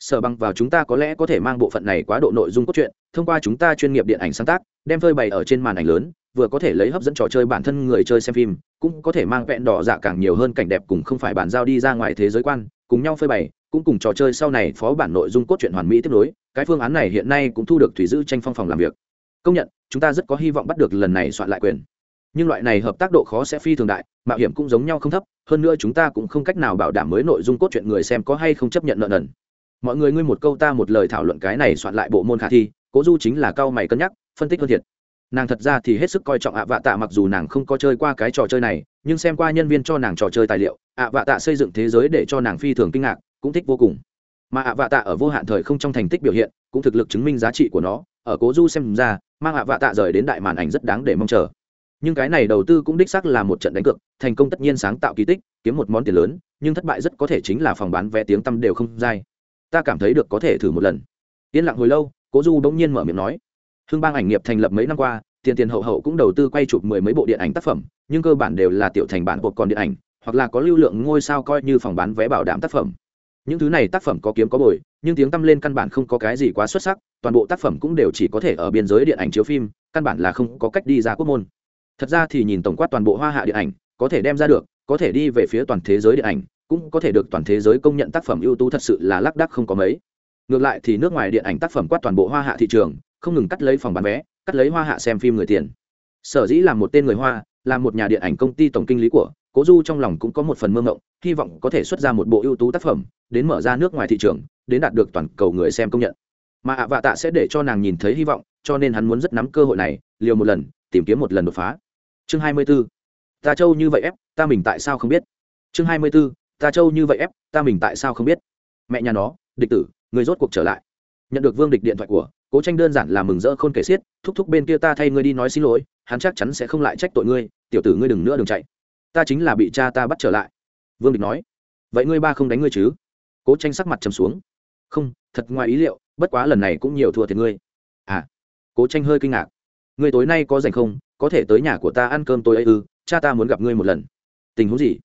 Sở bằng vào chúng ta có lẽ có thể mang bộ phận này quá độ nội dung cốt truyện, thông qua chúng ta chuyên nghiệp điện ảnh sáng tác, đem phơi bày ở trên màn ảnh lớn vừa có thể lấy hấp dẫn trò chơi bản thân người chơi xem phim, cũng có thể mang vẹn đỏ dạ càng nhiều hơn cảnh đẹp cùng không phải bản giao đi ra ngoài thế giới quan, cùng nhau phơi bày, cũng cùng trò chơi sau này phó bản nội dung cốt truyện hoàn mỹ tiếp nối, cái phương án này hiện nay cũng thu được thủy giữ tranh phong phòng làm việc. Công nhận, chúng ta rất có hy vọng bắt được lần này soạn lại quyền. Nhưng loại này hợp tác độ khó sẽ phi thường đại, mạo hiểm cũng giống nhau không thấp, hơn nữa chúng ta cũng không cách nào bảo đảm mới nội dung cốt truyện người xem có hay không chấp nhận nợ nần. Mọi người ngươi một câu ta một lời thảo luận cái này soạn lại bộ môn khả thi, cố du chính là cao mày cân nhắc, phân tích hơn thiệt nàng thật ra thì hết sức coi trọng ạ vạ tạ mặc dù nàng không có chơi qua cái trò chơi này, nhưng xem qua nhân viên cho nàng trò chơi tài liệu, ạ vạ tạ xây dựng thế giới để cho nàng phi thường kinh ngạc, cũng thích vô cùng. Mà ạ vạ tạ ở vô hạn thời không trong thành tích biểu hiện, cũng thực lực chứng minh giá trị của nó, ở cố du xem ra, mang ạ vạ tạ rời đến đại màn ảnh rất đáng để mong chờ. Nhưng cái này đầu tư cũng đích xác là một trận đánh cược, thành công tất nhiên sáng tạo kỳ tích, kiếm một món tiền lớn, nhưng thất bại rất có thể chính là phòng bán vé tiếng tăm đều không dai. Ta cảm thấy được có thể thử một lần. Yên lặng hồi lâu, cố du bỗng nhiên mở miệng nói hưng bang ảnh nghiệp thành lập mấy năm qua, tiền tiền hậu hậu cũng đầu tư quay chụp mười mấy bộ điện ảnh tác phẩm, nhưng cơ bản đều là tiểu thành bản cuộc còn điện ảnh, hoặc là có lưu lượng ngôi sao coi như phòng bán vé bảo đảm tác phẩm. Những thứ này tác phẩm có kiếm có bồi, nhưng tiếng tăm lên căn bản không có cái gì quá xuất sắc, toàn bộ tác phẩm cũng đều chỉ có thể ở biên giới điện ảnh chiếu phim, căn bản là không có cách đi ra quốc môn. Thật ra thì nhìn tổng quát toàn bộ hoa hạ điện ảnh, có thể đem ra được, có thể đi về phía toàn thế giới điện ảnh, cũng có thể được toàn thế giới công nhận tác phẩm ưu tú thật sự là lác đắc không có mấy. Ngược lại thì nước ngoài điện ảnh tác phẩm quát toàn bộ hoa hạ thị trường không ngừng cắt lấy phòng bán vé, cắt lấy hoa hạ xem phim người tiền sở dĩ là một tên người hoa là một nhà điện ảnh công ty tổng kinh lý của cố du trong lòng cũng có một phần mơ ngộng hy vọng có thể xuất ra một bộ ưu tú tác phẩm, đến mở ra nước ngoài thị trường, đến đạt được toàn cầu người xem công nhận mà ạ vạ tạ sẽ để cho nàng nhìn thấy hy vọng, cho nên hắn muốn rất nắm cơ hội này, liều một lần, tìm kiếm một lần đột phá chương hai mươi 24. ta châu như vậy ép, ta mình tại sao không biết chương hai mươi 24. ta châu như vậy ép, ta mình tại sao không biết mẹ nhà nó, địch tử, người rốt cuộc trở lại nhận được vương địch điện thoại của cố tranh đơn giản là mừng rỡ khôn kể xiết, thúc thúc bên kia ta thay ngươi đi nói xin lỗi, hắn chắc chắn sẽ không lại trách tội ngươi, tiểu tử ngươi đừng nữa đừng chạy. Ta chính là bị cha ta bắt trở lại. Vương địch nói, vậy ngươi ba không đánh ngươi chứ? Cố tranh sắc mặt trầm xuống, không, thật ngoài ý liệu, bất quá lần này cũng nhiều thua thiệt ngươi. À. Cố tranh hơi kinh ngạc, ngươi tối nay có rảnh không? Có thể tới nhà của ta ăn cơm tối ấy ư, cha ta muốn gặp ngươi một lần. Tình huống gì?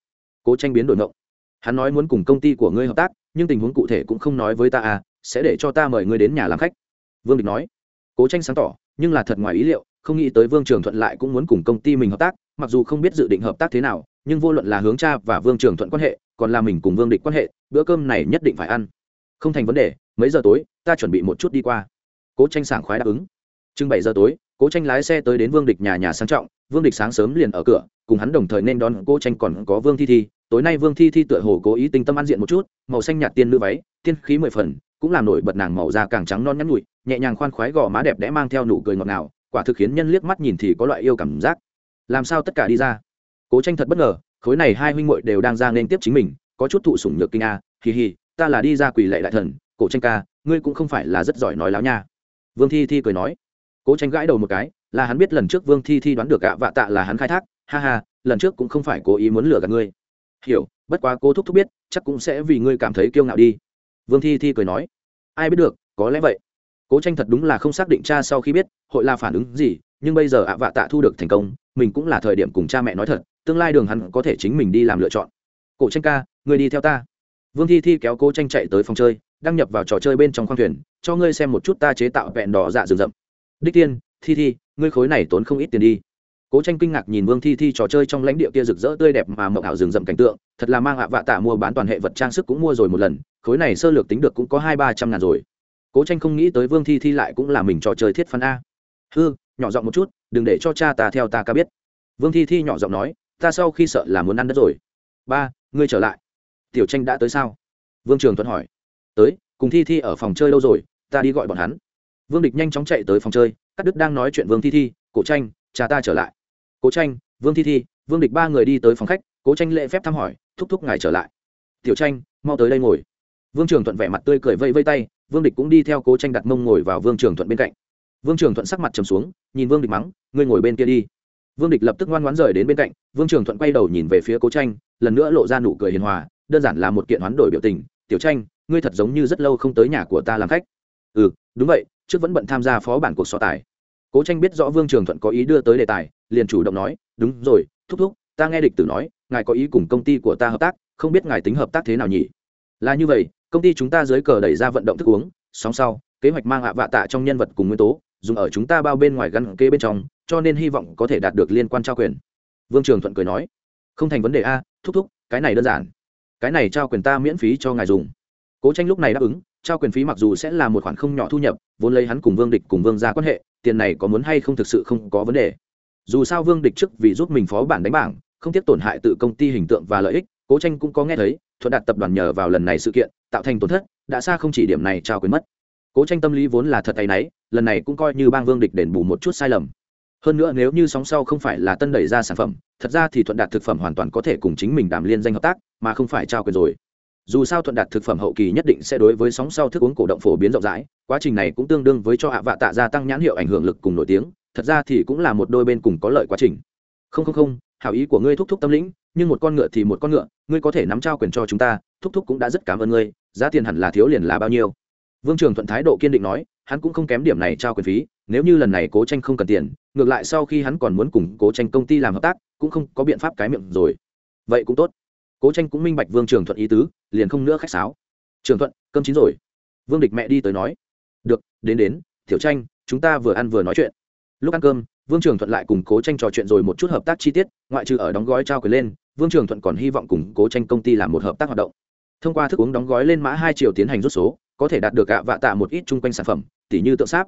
Cố tranh biến đổi ngộng, hắn nói muốn cùng công ty của ngươi hợp tác, nhưng tình huống cụ thể cũng không nói với ta à sẽ để cho ta mời ngươi đến nhà làm khách vương địch nói, cố tranh sáng tỏ, nhưng là thật ngoài ý liệu, không nghĩ tới vương trường thuận lại cũng muốn cùng công ty mình hợp tác, mặc dù không biết dự định hợp tác thế nào, nhưng vô luận là hướng cha và vương trường thuận quan hệ, còn là mình cùng vương địch quan hệ, bữa cơm này nhất định phải ăn. Không thành vấn đề, mấy giờ tối, ta chuẩn bị một chút đi qua. Cố tranh sảng khoái đáp ứng. Chừng bảy giờ tối, cố tranh lái xe tới đến vương địch nhà nhà sang trọng, vương địch sáng sớm liền ở cửa, cùng hắn đồng thời nên đón cố tranh còn có vương thi thi. Tối nay vương thi thi tựa hồ cố ý tinh tâm ăn diện một chút, màu xanh nhạt tiên nữ váy, tiên khí mười phần, cũng làm nổi bật nàng màu da càng trắng non nhắn nhụi nhẹ nhàng khoan khoái gò má đẹp đẽ mang theo nụ cười ngọt ngào, quả thực khiến nhân liếc mắt nhìn thì có loại yêu cảm giác. Làm sao tất cả đi ra? Cố tranh thật bất ngờ, khối này hai huynh muội đều đang ra nên tiếp chính mình, có chút thụ sủng nhược kinh a, hì hì, ta là đi ra quỳ lệ đại thần cổ tranh ca, ngươi cũng không phải là rất giỏi nói láo nha. Vương thi thi cười nói. Cố tranh gãi đầu một cái, là hắn biết lần trước vương thi thi đoán được gạ vạ tạ là hắn khai thác, ha ha, lần trước cũng không phải cố ý muốn lừa gạt ngươi. Hiểu, bất quá cố thúc thúc biết, chắc cũng sẽ vì ngươi cảm thấy kiêu ngạo đi. Vương thi thi cười nói. Ai biết được, có lẽ vậy cố tranh thật đúng là không xác định cha sau khi biết hội là phản ứng gì, nhưng bây giờ ạ vạ tạ thu được thành công, mình cũng là thời điểm cùng cha mẹ nói thật, tương lai đường hắn có thể chính mình đi làm lựa chọn. Cổ tranh ca, người đi theo ta. Vương thi thi kéo cố tranh chạy tới phòng chơi, đăng nhập vào trò chơi bên trong khoang thuyền, cho ngươi xem một chút ta chế tạo vẹn đỏ dạ rừng rậm. Đích tiên, thi thi, ngươi khối này tốn không ít tiền đi. Cố tranh kinh ngạc nhìn vương thi thi trò chơi trong lãnh địa kia rực rỡ tươi đẹp mà mộng ảo rừng rậm cảnh tượng, thật là mang ạ vạ tạ mua bán toàn hệ vật trang sức cũng mua rồi một lần, khối này sơ lược tính được cũng có hai ba trăm ngàn rồi cố tranh không nghĩ tới vương thi thi lại cũng là mình trò chơi thiết phân a. Hư, nhỏ giọng một chút, đừng để cho cha ta theo ta ca biết. Vương thi thi nhỏ giọng nói, ta sau khi sợ là muốn ăn đất rồi. Ba, ngươi trở lại. Tiểu tranh đã tới sao? Vương trường thuận hỏi. Tới, cùng thi thi ở phòng chơi lâu rồi? Ta đi gọi bọn hắn. Vương địch nhanh chóng chạy tới phòng chơi các đức đang nói chuyện vương thi thi, cổ tranh, cha ta trở lại. Cố tranh, vương thi thi, vương địch ba người đi tới phòng khách, cố tranh lễ phép thăm hỏi, thúc thúc ngài trở lại. Tiểu tranh, mau tới đây ngồi. Vương trường thuận vẻ mặt tươi cười vây vây tay vương địch cũng đi theo cố tranh đặt mông ngồi vào vương trường thuận bên cạnh. Vương trường thuận sắc mặt trầm xuống, nhìn vương địch mắng, ngươi ngồi bên kia đi. Vương địch lập tức ngoan ngoãn rời đến bên cạnh, vương trường thuận quay đầu nhìn về phía cố tranh, lần nữa lộ ra nụ cười hiền hòa, đơn giản là một kiện hoán đổi biểu tình. Tiểu tranh, ngươi thật giống như rất lâu không tới nhà của ta làm khách. Ừ đúng vậy, trước vẫn bận tham gia phó bản cuộc so tài. Cố tranh biết rõ vương trường thuận có ý đưa tới đề tài, liền chủ động nói, đúng rồi, thúc thúc, ta nghe địch tử nói, ngài có ý cùng công ty của ta hợp tác, không biết ngài tính hợp tác thế nào nhỉ? Là như vậy công ty chúng ta dưới cờ đẩy ra vận động thức uống, sóng sau, kế hoạch mang hạ vạ tạ trong nhân vật cùng nguyên tố, dùng ở chúng ta bao bên ngoài gắn kế bên trong, cho nên hy vọng có thể đạt được liên quan trao quyền. Vương trường thuận cười nói. Không thành vấn đề a, thúc thúc, cái này đơn giản. Cái này trao quyền ta miễn phí cho ngài dùng. Cố tranh lúc này đáp ứng, trao quyền phí mặc dù sẽ là một khoản không nhỏ thu nhập, vốn lấy hắn cùng vương địch cùng vương ra quan hệ, tiền này có muốn hay không thực sự không có vấn đề. Dù sao vương địch trước vì giúp mình phó bản đánh bảng, không tiếp tổn hại tự công ty hình tượng và lợi ích, cố tranh cũng có nghe thấy thuận đạt tập đoàn nhờ vào lần này sự kiện, tạo thành tổn thất, đã xa không chỉ điểm này trao quyền mất. Cố tranh tâm lý vốn là thật tay náy, lần này cũng coi như bang vương địch đền bù một chút sai lầm. Hơn nữa nếu như sóng sau không phải là tân đẩy ra sản phẩm, thật ra thì thuận đạt thực phẩm hoàn toàn có thể cùng chính mình đàm liên danh hợp tác, mà không phải trao quyền rồi. Dù sao thuận đạt thực phẩm hậu kỳ nhất định sẽ đối với sóng sau thức uống cổ động phổ biến rộng rãi, quá trình này cũng tương đương với cho hạ vạ tạ gia tăng nhãn hiệu ảnh hưởng lực cùng nổi tiếng, thật ra thì cũng là một đôi bên cùng có lợi quá trình. Không không không hảo ý của ngươi thúc thúc tâm lĩnh, nhưng một con ngựa thì một con ngựa, ngươi có thể nắm trao quyền cho chúng ta, thúc thúc cũng đã rất cảm ơn ngươi, giá tiền hẳn là thiếu liền là bao nhiêu. Vương trường thuận thái độ kiên định nói, hắn cũng không kém điểm này trao quyền phí, nếu như lần này cố tranh không cần tiền, ngược lại sau khi hắn còn muốn cùng cố tranh công ty làm hợp tác, cũng không có biện pháp cái miệng rồi. Vậy cũng tốt. Cố tranh cũng minh bạch vương trường thuận ý tứ, liền không nữa khách sáo. Trường thuận, cơm chín rồi. Vương địch mẹ đi tới nói. Được, đến đến, tiểu tranh, chúng ta vừa ăn vừa nói chuyện. Lúc ăn cơm vương trường thuận lại cùng cố tranh trò chuyện rồi một chút hợp tác chi tiết, ngoại trừ ở đóng gói trao quyền lên, vương trường thuận còn hy vọng cùng cố tranh công ty làm một hợp tác hoạt động. Thông qua thức uống đóng gói lên mã hai triệu tiến hành rút số, có thể đạt được gạ vạ tạ một ít chung quanh sản phẩm, tỉ như tượng sáp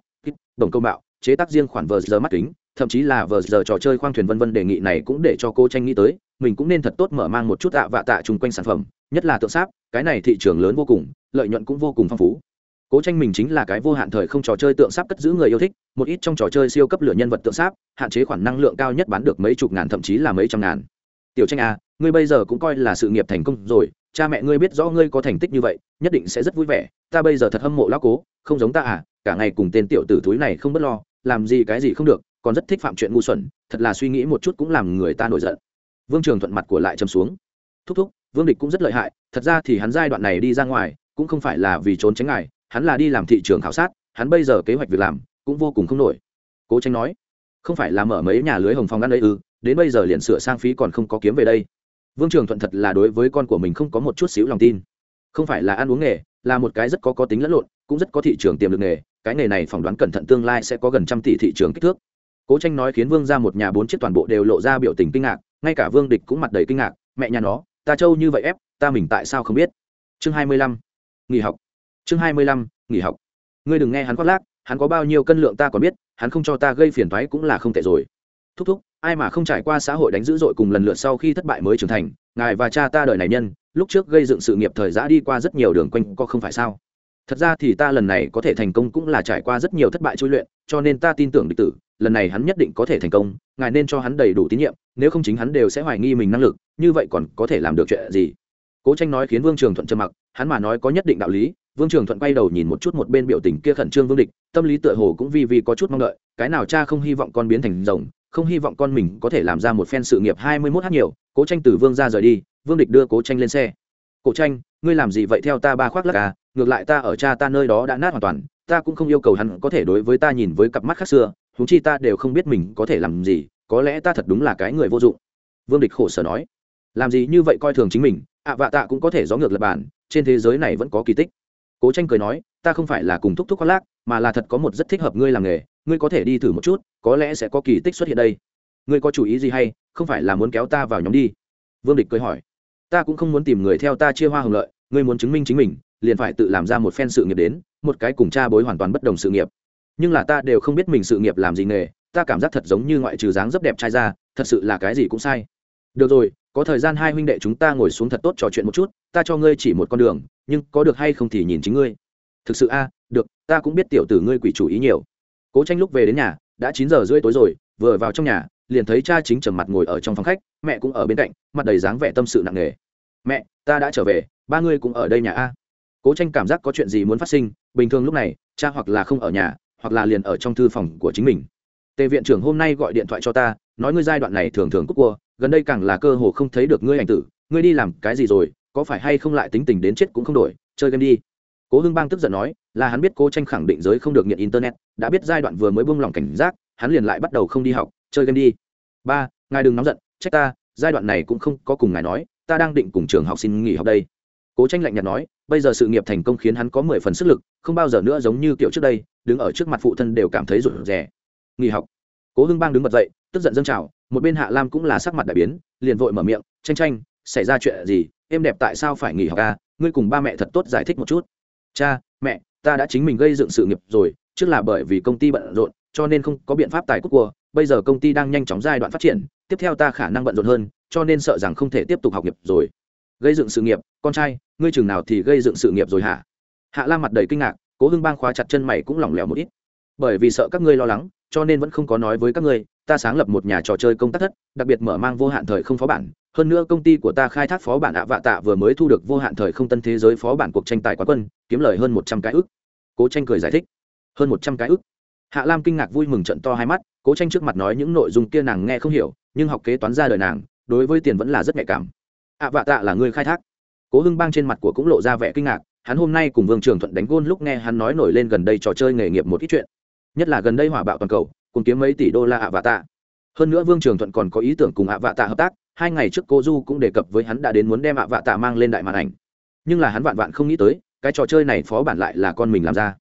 đồng công bạo chế tác riêng khoản vờ giờ mắt kính, thậm chí là vờ giờ trò chơi khoang thuyền vân vân đề nghị này cũng để cho cô tranh nghĩ tới, mình cũng nên thật tốt mở mang một chút ạ vạ tạ chung quanh sản phẩm, nhất là tượng sáp, cái này thị trường lớn vô cùng, lợi nhuận cũng vô cùng phong phú cố tranh mình chính là cái vô hạn thời không trò chơi tượng sáp cất giữ người yêu thích, một ít trong trò chơi siêu cấp lửa nhân vật tượng sáp, hạn chế khoản năng lượng cao nhất bán được mấy chục ngàn thậm chí là mấy trăm ngàn. Tiểu tranh à ngươi bây giờ cũng coi là sự nghiệp thành công rồi, cha mẹ ngươi biết rõ ngươi có thành tích như vậy, nhất định sẽ rất vui vẻ, ta bây giờ thật hâm mộ lão cố, không giống ta à cả ngày cùng tên tiểu tử thúi này không bớt lo, làm gì cái gì không được, còn rất thích phạm chuyện ngu xuẩn, thật là suy nghĩ một chút cũng làm người ta nổi giận. Vương trường thuận mặt của lại châm xuống. Thúc thúc, vương địch cũng rất lợi hại, thật ra thì hắn giai đoạn này đi ra ngoài, cũng không phải là vì trốn tránh ngài hắn là đi làm thị trường khảo sát, hắn bây giờ kế hoạch việc làm cũng vô cùng không nổi. Cố tranh nói, không phải là mở mấy nhà lưới hồng phong ăn ấy ư, đến bây giờ liền sửa sang phí còn không có kiếm về đây. Vương trường thuận thật là đối với con của mình không có một chút xíu lòng tin. Không phải là ăn uống nghề, là một cái rất có có tính lẫn lộn, cũng rất có thị trường tiềm lực nghề, cái nghề này phỏng đoán cẩn thận tương lai sẽ có gần trăm tỷ thị trường kích thước. Cố tranh nói khiến vương ra một nhà bốn chiếc toàn bộ đều lộ ra biểu tình kinh ngạc, ngay cả vương địch cũng mặt đầy kinh ngạc, mẹ nhà nó, ta trâu như vậy ép, ta mình tại sao không biết? Chương hai mươi lăm, nghỉ học chương hai mươi lăm, nghỉ học. Ngươi đừng nghe hắn khoác lác, hắn có bao nhiêu cân lượng ta còn biết, hắn không cho ta gây phiền thoái cũng là không tệ rồi. Thúc thúc, ai mà không trải qua xã hội đánh dữ dội cùng lần lượt sau khi thất bại mới trưởng thành, ngài và cha ta đời này nhân, lúc trước gây dựng sự nghiệp thời giã đi qua rất nhiều đường quanh co không phải sao? Thật ra thì ta lần này có thể thành công cũng là trải qua rất nhiều thất bại chui luyện, cho nên ta tin tưởng địch tử, lần này hắn nhất định có thể thành công, ngài nên cho hắn đầy đủ tín nhiệm, nếu không chính hắn đều sẽ hoài nghi mình năng lực, như vậy còn có thể làm được chuyện gì? Cố tranh nói khiến vương trường thuận trầm mặc, hắn mà nói có nhất định đạo lý vương trường thuận quay đầu nhìn một chút một bên biểu tình kia khẩn trương vương địch, tâm lý tựa hồ cũng vì vì có chút mong đợi, cái nào cha không hy vọng con biến thành rồng, không hy vọng con mình có thể làm ra một phen sự nghiệp hai mươi mốt h nhiều, cố tranh từ vương ra rời đi, vương địch đưa cố tranh lên xe. Cổ tranh, ngươi làm gì vậy theo ta ba khoác lắc à ngược lại ta ở cha ta nơi đó đã nát hoàn toàn, ta cũng không yêu cầu hắn có thể đối với ta nhìn với cặp mắt khác xưa húng chi ta đều không biết mình có thể làm gì, có lẽ ta thật đúng là cái người vô dụng. Vương địch khổ sở nói. Làm gì như vậy coi thường chính mình, ạ vạ tạ cũng có thể gió ngược lập bản trên thế giới này vẫn có kỳ tích cố tranh cười nói, ta không phải là cùng thúc thúc khoác lác, mà là thật có một rất thích hợp ngươi làm nghề, ngươi có thể đi thử một chút, có lẽ sẽ có kỳ tích xuất hiện đây. Ngươi có chủ ý gì hay, không phải là muốn kéo ta vào nhóm đi? Vương địch cười hỏi, ta cũng không muốn tìm người theo ta chia hoa hồng lợi, ngươi muốn chứng minh chính mình, liền phải tự làm ra một phen sự nghiệp đến, một cái cùng cha bối hoàn toàn bất đồng sự nghiệp. Nhưng là ta đều không biết mình sự nghiệp làm gì nghề, ta cảm giác thật giống như ngoại trừ dáng rất đẹp trai ra, thật sự là cái gì cũng sai. Được rồi, có thời gian hai huynh đệ chúng ta ngồi xuống thật tốt trò chuyện một chút, ta cho ngươi chỉ một con đường nhưng có được hay không thì nhìn chính ngươi. Thực sự a, được, ta cũng biết tiểu tử ngươi quỷ chủ ý nhiều. Cố tranh lúc về đến nhà, đã chín giờ rưỡi tối rồi, vừa vào trong nhà, liền thấy cha chính trầm mặt ngồi ở trong phòng khách, mẹ cũng ở bên cạnh, mặt đầy dáng vẻ tâm sự nặng nề. Mẹ, ta đã trở về, ba ngươi cũng ở đây nhà a. Cố tranh cảm giác có chuyện gì muốn phát sinh, bình thường lúc này, cha hoặc là không ở nhà, hoặc là liền ở trong thư phòng của chính mình. Tề viện trưởng hôm nay gọi điện thoại cho ta, nói ngươi giai đoạn này thường thường cúc cua, gần đây càng là cơ hồ không thấy được ngươi ảnh tử, ngươi đi làm cái gì rồi có phải hay không lại tính tình đến chết cũng không đổi, chơi game đi. Cố hưng bang tức giận nói, là hắn biết cố tranh khẳng định giới không được nghiện internet, đã biết giai đoạn vừa mới buông lỏng cảnh giác, hắn liền lại bắt đầu không đi học, chơi game đi. Ba, ngài đừng nóng giận, trách ta, giai đoạn này cũng không có cùng ngài nói, ta đang định cùng trường học xin nghỉ học đây. Cố tranh lạnh nhạt nói, bây giờ sự nghiệp thành công khiến hắn có mười phần sức lực, không bao giờ nữa giống như kiểu trước đây, đứng ở trước mặt phụ thân đều cảm thấy rụt rè. Nghỉ học. Cố hưng bang đứng bật dậy, tức giận dâng trào, một bên hạ lam cũng là sắc mặt đại biến, liền vội mở miệng, tranh tranh, xảy ra chuyện gì? Em đẹp tại sao phải nghỉ học à? Ngươi cùng ba mẹ thật tốt giải thích một chút. Cha, mẹ, ta đã chính mình gây dựng sự nghiệp rồi, trước là bởi vì công ty bận rộn, cho nên không có biện pháp tài cúc cua bây giờ công ty đang nhanh chóng giai đoạn phát triển, tiếp theo ta khả năng bận rộn hơn, cho nên sợ rằng không thể tiếp tục học nghiệp rồi. Gây dựng sự nghiệp, con trai, ngươi chừng nào thì gây dựng sự nghiệp rồi hả? Hạ la mặt đầy kinh ngạc, cố hưng bang khóa chặt chân mày cũng lỏng lẻo một ít. Bởi vì sợ các ngươi lo lắng, cho nên vẫn không có nói với các ngươi ta sáng lập một nhà trò chơi công tác thất, đặc biệt mở mang vô hạn thời không phó bản, hơn nữa công ty của ta khai thác phó bản ạ vạ tạ vừa mới thu được vô hạn thời không tân thế giới phó bản cuộc tranh tài quán quân, kiếm lời hơn một trăm cái ức. Cố tranh cười giải thích. Hơn một trăm cái ức. Hạ lam kinh ngạc vui mừng trận to hai mắt, cố tranh trước mặt nói những nội dung kia nàng nghe không hiểu, nhưng học kế toán ra đời nàng, đối với tiền vẫn là rất nhạy cảm. Ạ vạ tạ là người khai thác. Cố hưng bang trên mặt của cũng lộ ra vẻ kinh ngạc, hắn hôm nay cùng vương trường thuận đánh gôn lúc nghe hắn nói nổi lên gần đây trò chơi nghề nghiệp một ít chuyện. Nhất là gần đây hỏa bạo toàn cầu cùng kiếm mấy tỷ đô la ạ vạ tạ hơn nữa vương trường thuận còn có ý tưởng cùng ạ vạ tạ hợp tác, hai ngày trước cô du cũng đề cập với hắn đã đến muốn đem ạ vạ tạ mang lên đại màn ảnh. Nhưng là hắn vạn vạn không nghĩ tới, cái trò chơi này phó bản lại là con mình làm ra.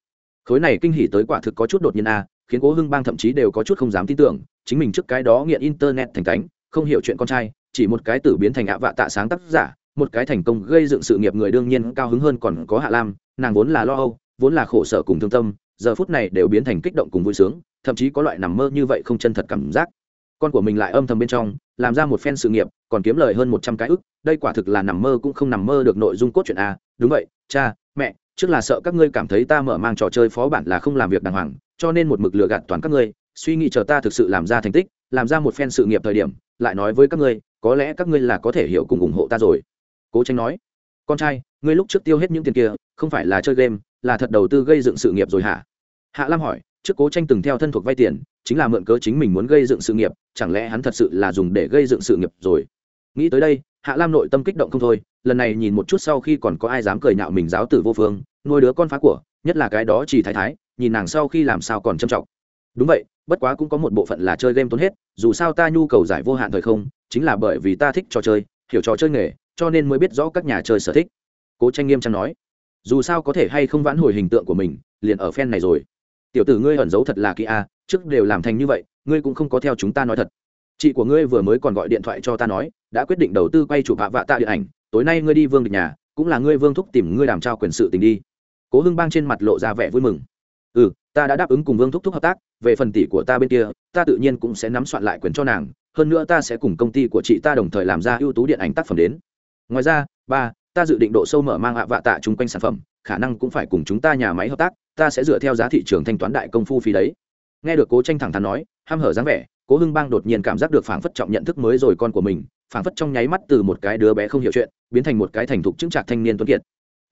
Khối này kinh hỉ tới quả thực có chút đột nhiên a, khiến cố hưng bang thậm chí đều có chút không dám tin tưởng, chính mình trước cái đó nghiện internet thành cánh không hiểu chuyện con trai, chỉ một cái tử biến thành ạ vạ tạ sáng tác giả, một cái thành công gây dựng sự nghiệp người đương nhiên cao hứng hơn còn có hạ lam, nàng vốn là lo âu, vốn là khổ sở cùng thương tâm, giờ phút này đều biến thành kích động cùng vui sướng thậm chí có loại nằm mơ như vậy không chân thật cảm giác. Con của mình lại âm thầm bên trong, làm ra một phen sự nghiệp, còn kiếm lời hơn một trăm cái ức, đây quả thực là nằm mơ cũng không nằm mơ được nội dung cốt truyện a đúng vậy, cha, mẹ, trước là sợ các ngươi cảm thấy ta mở mang trò chơi phó bản là không làm việc đàng hoàng, cho nên một mực lừa gạt toàn các ngươi, suy nghĩ chờ ta thực sự làm ra thành tích, làm ra một phen sự nghiệp thời điểm, lại nói với các ngươi, có lẽ các ngươi là có thể hiểu cùng ủng hộ ta rồi. Cố tranh nói, con trai, ngươi lúc trước tiêu hết những tiền kia, không phải là chơi game, là thật đầu tư gây dựng sự nghiệp rồi hả? Hạ lam hỏi trước cố tranh từng theo thân thuộc vay tiền, chính là mượn cớ chính mình muốn gây dựng sự nghiệp, chẳng lẽ hắn thật sự là dùng để gây dựng sự nghiệp rồi? Nghĩ tới đây, hạ lam nội tâm kích động không thôi, lần này nhìn một chút sau khi còn có ai dám cười nhạo mình giáo tử vô phương, nuôi đứa con phá của, nhất là cái đó chỉ thái thái, nhìn nàng sau khi làm sao còn trầm trọng. Đúng vậy, bất quá cũng có một bộ phận là chơi game tốn hết, dù sao ta nhu cầu giải vô hạn thời không, chính là bởi vì ta thích trò chơi, hiểu trò chơi nghề, cho nên mới biết rõ các nhà chơi sở thích. Cố tranh nghiêm trang nói, dù sao có thể hay không vãn hồi hình tượng của mình, liền ở phen này rồi tiểu tử ngươi ẩn giấu thật là kỳ a, trước đều làm thành như vậy, ngươi cũng không có theo chúng ta nói thật. Chị của ngươi vừa mới còn gọi điện thoại cho ta nói, đã quyết định đầu tư quay chụp hạ vạ tạ điện ảnh, tối nay ngươi đi vương địch nhà, cũng là ngươi vương thúc tìm ngươi đàm trao quyền sự tình đi. Cố hưng bang trên mặt lộ ra vẻ vui mừng. Ừ ta đã đáp ứng cùng vương thúc thúc hợp tác, về phần tỷ của ta bên kia, ta tự nhiên cũng sẽ nắm soạn lại quyền cho nàng, hơn nữa ta sẽ cùng công ty của chị ta đồng thời làm ra ưu tú điện ảnh tác phẩm đến. Ngoài ra, ba ta dự định độ sâu mở mang hạ vạ tạ chung quanh sản phẩm, khả năng cũng phải cùng chúng ta nhà máy hợp tác, ta sẽ dựa theo giá thị trường thanh toán đại công phu phí đấy. Nghe được cố tranh thẳng thắn nói, ham hở dáng vẻ, cố hưng bang đột nhiên cảm giác được phảng phất trọng nhận thức mới rồi con của mình, phảng phất trong nháy mắt từ một cái đứa bé không hiểu chuyện, biến thành một cái thành thục chứng trạc thanh niên tuấn kiệt.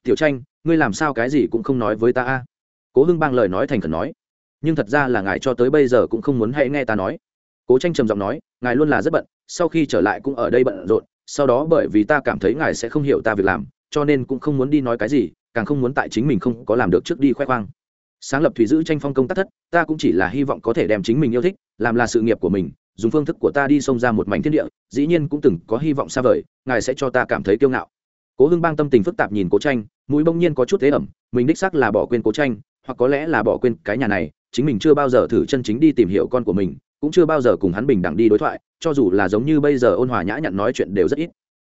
Tiểu tranh, ngươi làm sao cái gì cũng không nói với ta a? Cố hưng bang lời nói thành khẩn nói. Nhưng thật ra là ngài cho tới bây giờ cũng không muốn hãy nghe ta nói. Cố tranh trầm giọng nói, ngài luôn là rất bận, sau khi trở lại cũng ở đây bận rộn sau đó bởi vì ta cảm thấy ngài sẽ không hiểu ta việc làm, cho nên cũng không muốn đi nói cái gì, càng không muốn tại chính mình không có làm được trước đi khoe khoang. Sáng lập thủy giữ tranh phong công tác thất, ta cũng chỉ là hy vọng có thể đem chính mình yêu thích, làm là sự nghiệp của mình, dùng phương thức của ta đi xông ra một mảnh thiên địa, dĩ nhiên cũng từng có hy vọng xa vời, ngài sẽ cho ta cảm thấy kiêu ngạo. Cố hưng bang tâm tình phức tạp nhìn cố tranh, mũi bỗng nhiên có chút thế ẩm, mình đích xác là bỏ quên cố tranh, hoặc có lẽ là bỏ quên cái nhà này, chính mình chưa bao giờ thử chân chính đi tìm hiểu con của mình cũng chưa bao giờ cùng hắn bình đẳng đi đối thoại, cho dù là giống như bây giờ ôn hòa nhã nhặn nói chuyện đều rất ít.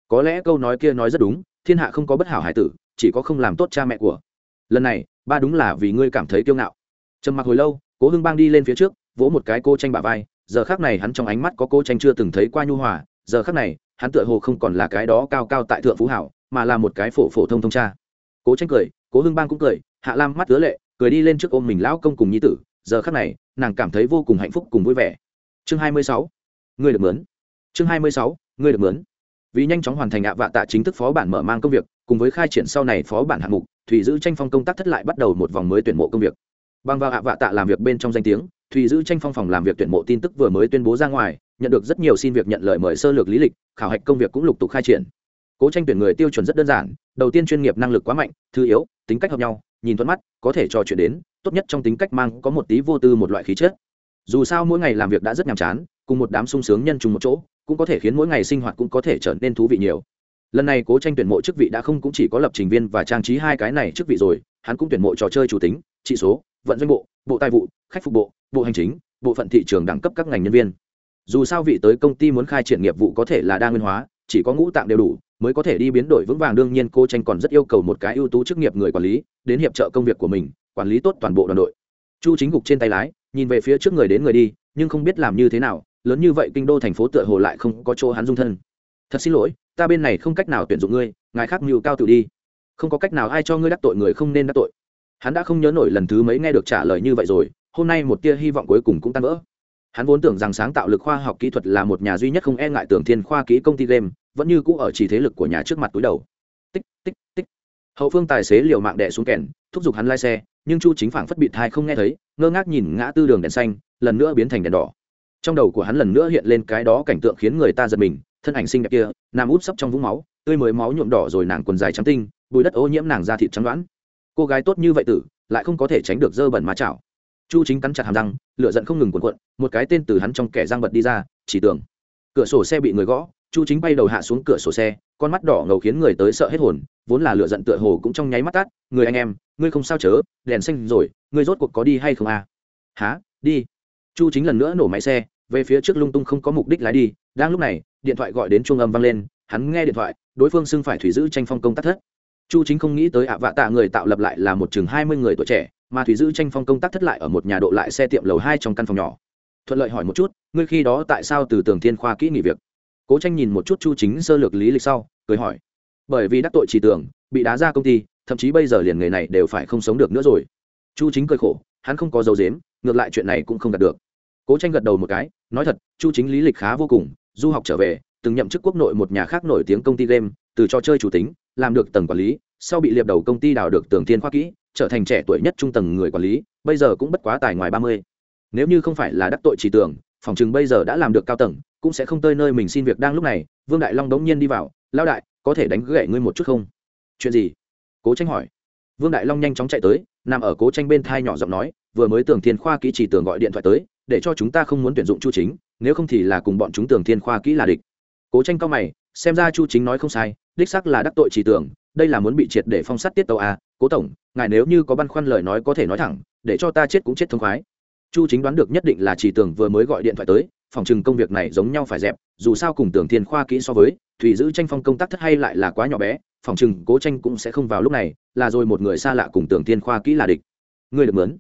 Có lẽ câu nói kia nói rất đúng, thiên hạ không có bất hảo hải tử, chỉ có không làm tốt cha mẹ của. Lần này, ba đúng là vì ngươi cảm thấy kiêu ngạo. Trầm mặc hồi lâu, cố hưng bang đi lên phía trước, vỗ một cái cô tranh bả vai, giờ khác này hắn trong ánh mắt có cô tranh chưa từng thấy qua nhu hòa, giờ khác này, hắn tựa hồ không còn là cái đó cao cao tại thượng phú hảo, mà là một cái phổ phổ thông thông cha. Cố tranh cười, cố hưng bang cũng cười, hạ lam mắt ứa lệ, cười đi lên trước ôm mình lão công cùng nhi tử giờ khắc này, nàng cảm thấy vô cùng hạnh phúc cùng vui vẻ. Chương hai mươi sáu. Người được mướn. Chương hai mươi sáu. Người được mướn. Vì nhanh chóng hoàn thành ạ vạ tạ chính thức phó bản mở mang công việc, cùng với khai triển sau này phó bản hạng mục thủy giữ tranh phong công tác thất lại bắt đầu một vòng mới tuyển mộ công việc. Bằng vào ạ vạ tạ làm việc bên trong danh tiếng thủy giữ tranh phong phòng làm việc tuyển mộ tin tức vừa mới tuyên bố ra ngoài, nhận được rất nhiều xin việc nhận lời mời sơ lược lý lịch, khảo hạch công việc cũng lục tục khai triển. Cố tranh tuyển người tiêu chuẩn rất đơn giản, đầu tiên chuyên nghiệp năng lực quá mạnh, thứ yếu, tính cách hợp nhau nhìn thuận mắt, có thể trò chuyện đến, tốt nhất trong tính cách mang có một tí vô tư một loại khí chất. Dù sao mỗi ngày làm việc đã rất nhàm chán, cùng một đám sung sướng nhân chung một chỗ, cũng có thể khiến mỗi ngày sinh hoạt cũng có thể trở nên thú vị nhiều. Lần này cố tranh tuyển mộ chức vị đã không cũng chỉ có lập trình viên và trang trí hai cái này chức vị rồi, hắn cũng tuyển mộ trò chơi chủ tính, trị số, vận doanh bộ bộ tài vụ, khách phục bộ bộ hành chính, bộ phận thị trường đẳng cấp các ngành nhân viên. Dù sao vị tới công ty muốn khai triển nghiệp vụ có thể là đa nguyên hóa chỉ có ngũ tạng đều đủ, mới có thể đi biến đổi vững vàng. Đương nhiên, cô tranh còn rất yêu cầu một cái ưu tú chức nghiệp người quản lý, đến hiệp trợ công việc của mình, quản lý tốt toàn bộ đoàn đội. Chu chính gục trên tay lái, nhìn về phía trước người đến người đi, nhưng không biết làm như thế nào, lớn như vậy kinh đô thành phố tựa hồ lại không có chỗ hắn dung thân. Thật xin lỗi, ta bên này không cách nào tuyển dụng ngươi, ngài khác mưu cao tự đi. Không có cách nào ai cho ngươi đắc tội người không nên đắc tội. Hắn đã không nhớ nổi lần thứ mấy nghe được trả lời như vậy rồi, hôm nay một tia hy vọng cuối cùng cũng tan vỡ hắn vốn tưởng rằng sáng tạo lực khoa học kỹ thuật là một nhà duy nhất không e ngại tưởng thiên khoa kỹ công ty game, vẫn như cũ ở chỉ thế lực của nhà trước mặt túi đầu. Tích tích tích. Hậu phương tài xế liều mạng đẻ xuống kèn, thúc giục hắn lái xe, nhưng chu chính phảng phất bị thai không nghe thấy, ngơ ngác nhìn ngã tư đường đèn xanh, lần nữa biến thành đèn đỏ. Trong đầu của hắn lần nữa hiện lên cái đó cảnh tượng khiến người ta giật mình, thân ảnh xinh đẹp kia nằm út sấp trong vũng máu, tươi mới máu nhuộm đỏ rồi nàng quần dài trắng tinh, bùi đất ô nhiễm nàng da thịt trắng đoán cô gái tốt như vậy tử, lại không có thể tránh được dơ bẩn má chảo chu chính cắn chặt hàm răng, lửa giận không ngừng cuộn cuộn, một cái tên từ hắn trong kẻ răng bật đi ra, chỉ tưởng. Cửa sổ xe bị người gõ, chu chính bay đầu hạ xuống cửa sổ xe, con mắt đỏ ngầu khiến người tới sợ hết hồn, vốn là lửa giận tựa hồ cũng trong nháy mắt tát người anh em, ngươi không sao chớ, đèn xanh rồi, ngươi rốt cuộc có đi hay không à? Há đi. Chu chính lần nữa nổ máy xe, về phía trước lung tung không có mục đích lái đi, đang lúc này, điện thoại gọi đến chuông âm vang lên, hắn nghe điện thoại, đối phương xưng phải thủy giữ tranh phong công tác thất. Chu chính không nghĩ tới ạ vạ tạ người tạo lập lại là một chừng hai mươi người tuổi trẻ mà thủy giữ tranh phong công tác thất lại ở một nhà độ lại xe tiệm lầu hai trong căn phòng nhỏ. Thuận lợi hỏi một chút, ngươi khi đó tại sao từ tường thiên khoa kỹ nghỉ việc? Cố tranh nhìn một chút chu chính sơ lược lý lịch sau, cười hỏi. Bởi vì đắc tội chỉ tưởng, bị đá ra công ty, thậm chí bây giờ liền nghề này đều phải không sống được nữa rồi. Chu chính cười khổ, hắn không có dấu dếm ngược lại chuyện này cũng không đạt được. Cố tranh gật đầu một cái, nói thật, chu chính lý lịch khá vô cùng, du học trở về, từng nhậm chức quốc nội một nhà khác nổi tiếng công ty game, từ trò chơi chủ tính làm được tầng quản lý, sau bị liệp đầu công ty đào được tường thiên khoa kỹ, trở thành trẻ tuổi nhất trung tầng người quản lý, bây giờ cũng bất quá tài ngoài ba mươi. Nếu như không phải là đắc tội chỉ tưởng, phòng chừng bây giờ đã làm được cao tầng, cũng sẽ không tơi nơi mình xin việc đang lúc này, vương đại long đống nhiên đi vào lao đại, có thể đánh gậy ngươi một chút không? Chuyện gì? Cố tranh hỏi. Vương đại long nhanh chóng chạy tới, nằm ở cố tranh bên thai nhỏ giọng nói, vừa mới tường thiên khoa kỹ chỉ tưởng gọi điện thoại tới, để cho chúng ta không muốn tuyển dụng chu chính, nếu không thì là cùng bọn chúng tường thiên khoa kỹ là địch. Cố tranh cao mày xem ra chu chính nói không sai, đích sắc là đắc tội chỉ tưởng, đây là muốn bị triệt để phong sát tiết tàu à cố tổng, ngài nếu như có băn khoăn lời nói có thể nói thẳng, để cho ta chết cũng chết thông khoái. Chu chính đoán được nhất định là chỉ tưởng vừa mới gọi điện thoại tới, phòng chừng công việc này giống nhau phải dẹp, dù sao cùng tưởng thiên khoa kỹ so với, thủy giữ tranh phong công tác thất hay lại là quá nhỏ bé, phòng chừng cố tranh cũng sẽ không vào lúc này, là rồi một người xa lạ cùng tưởng thiên khoa kỹ là địch. Ngươi được mướn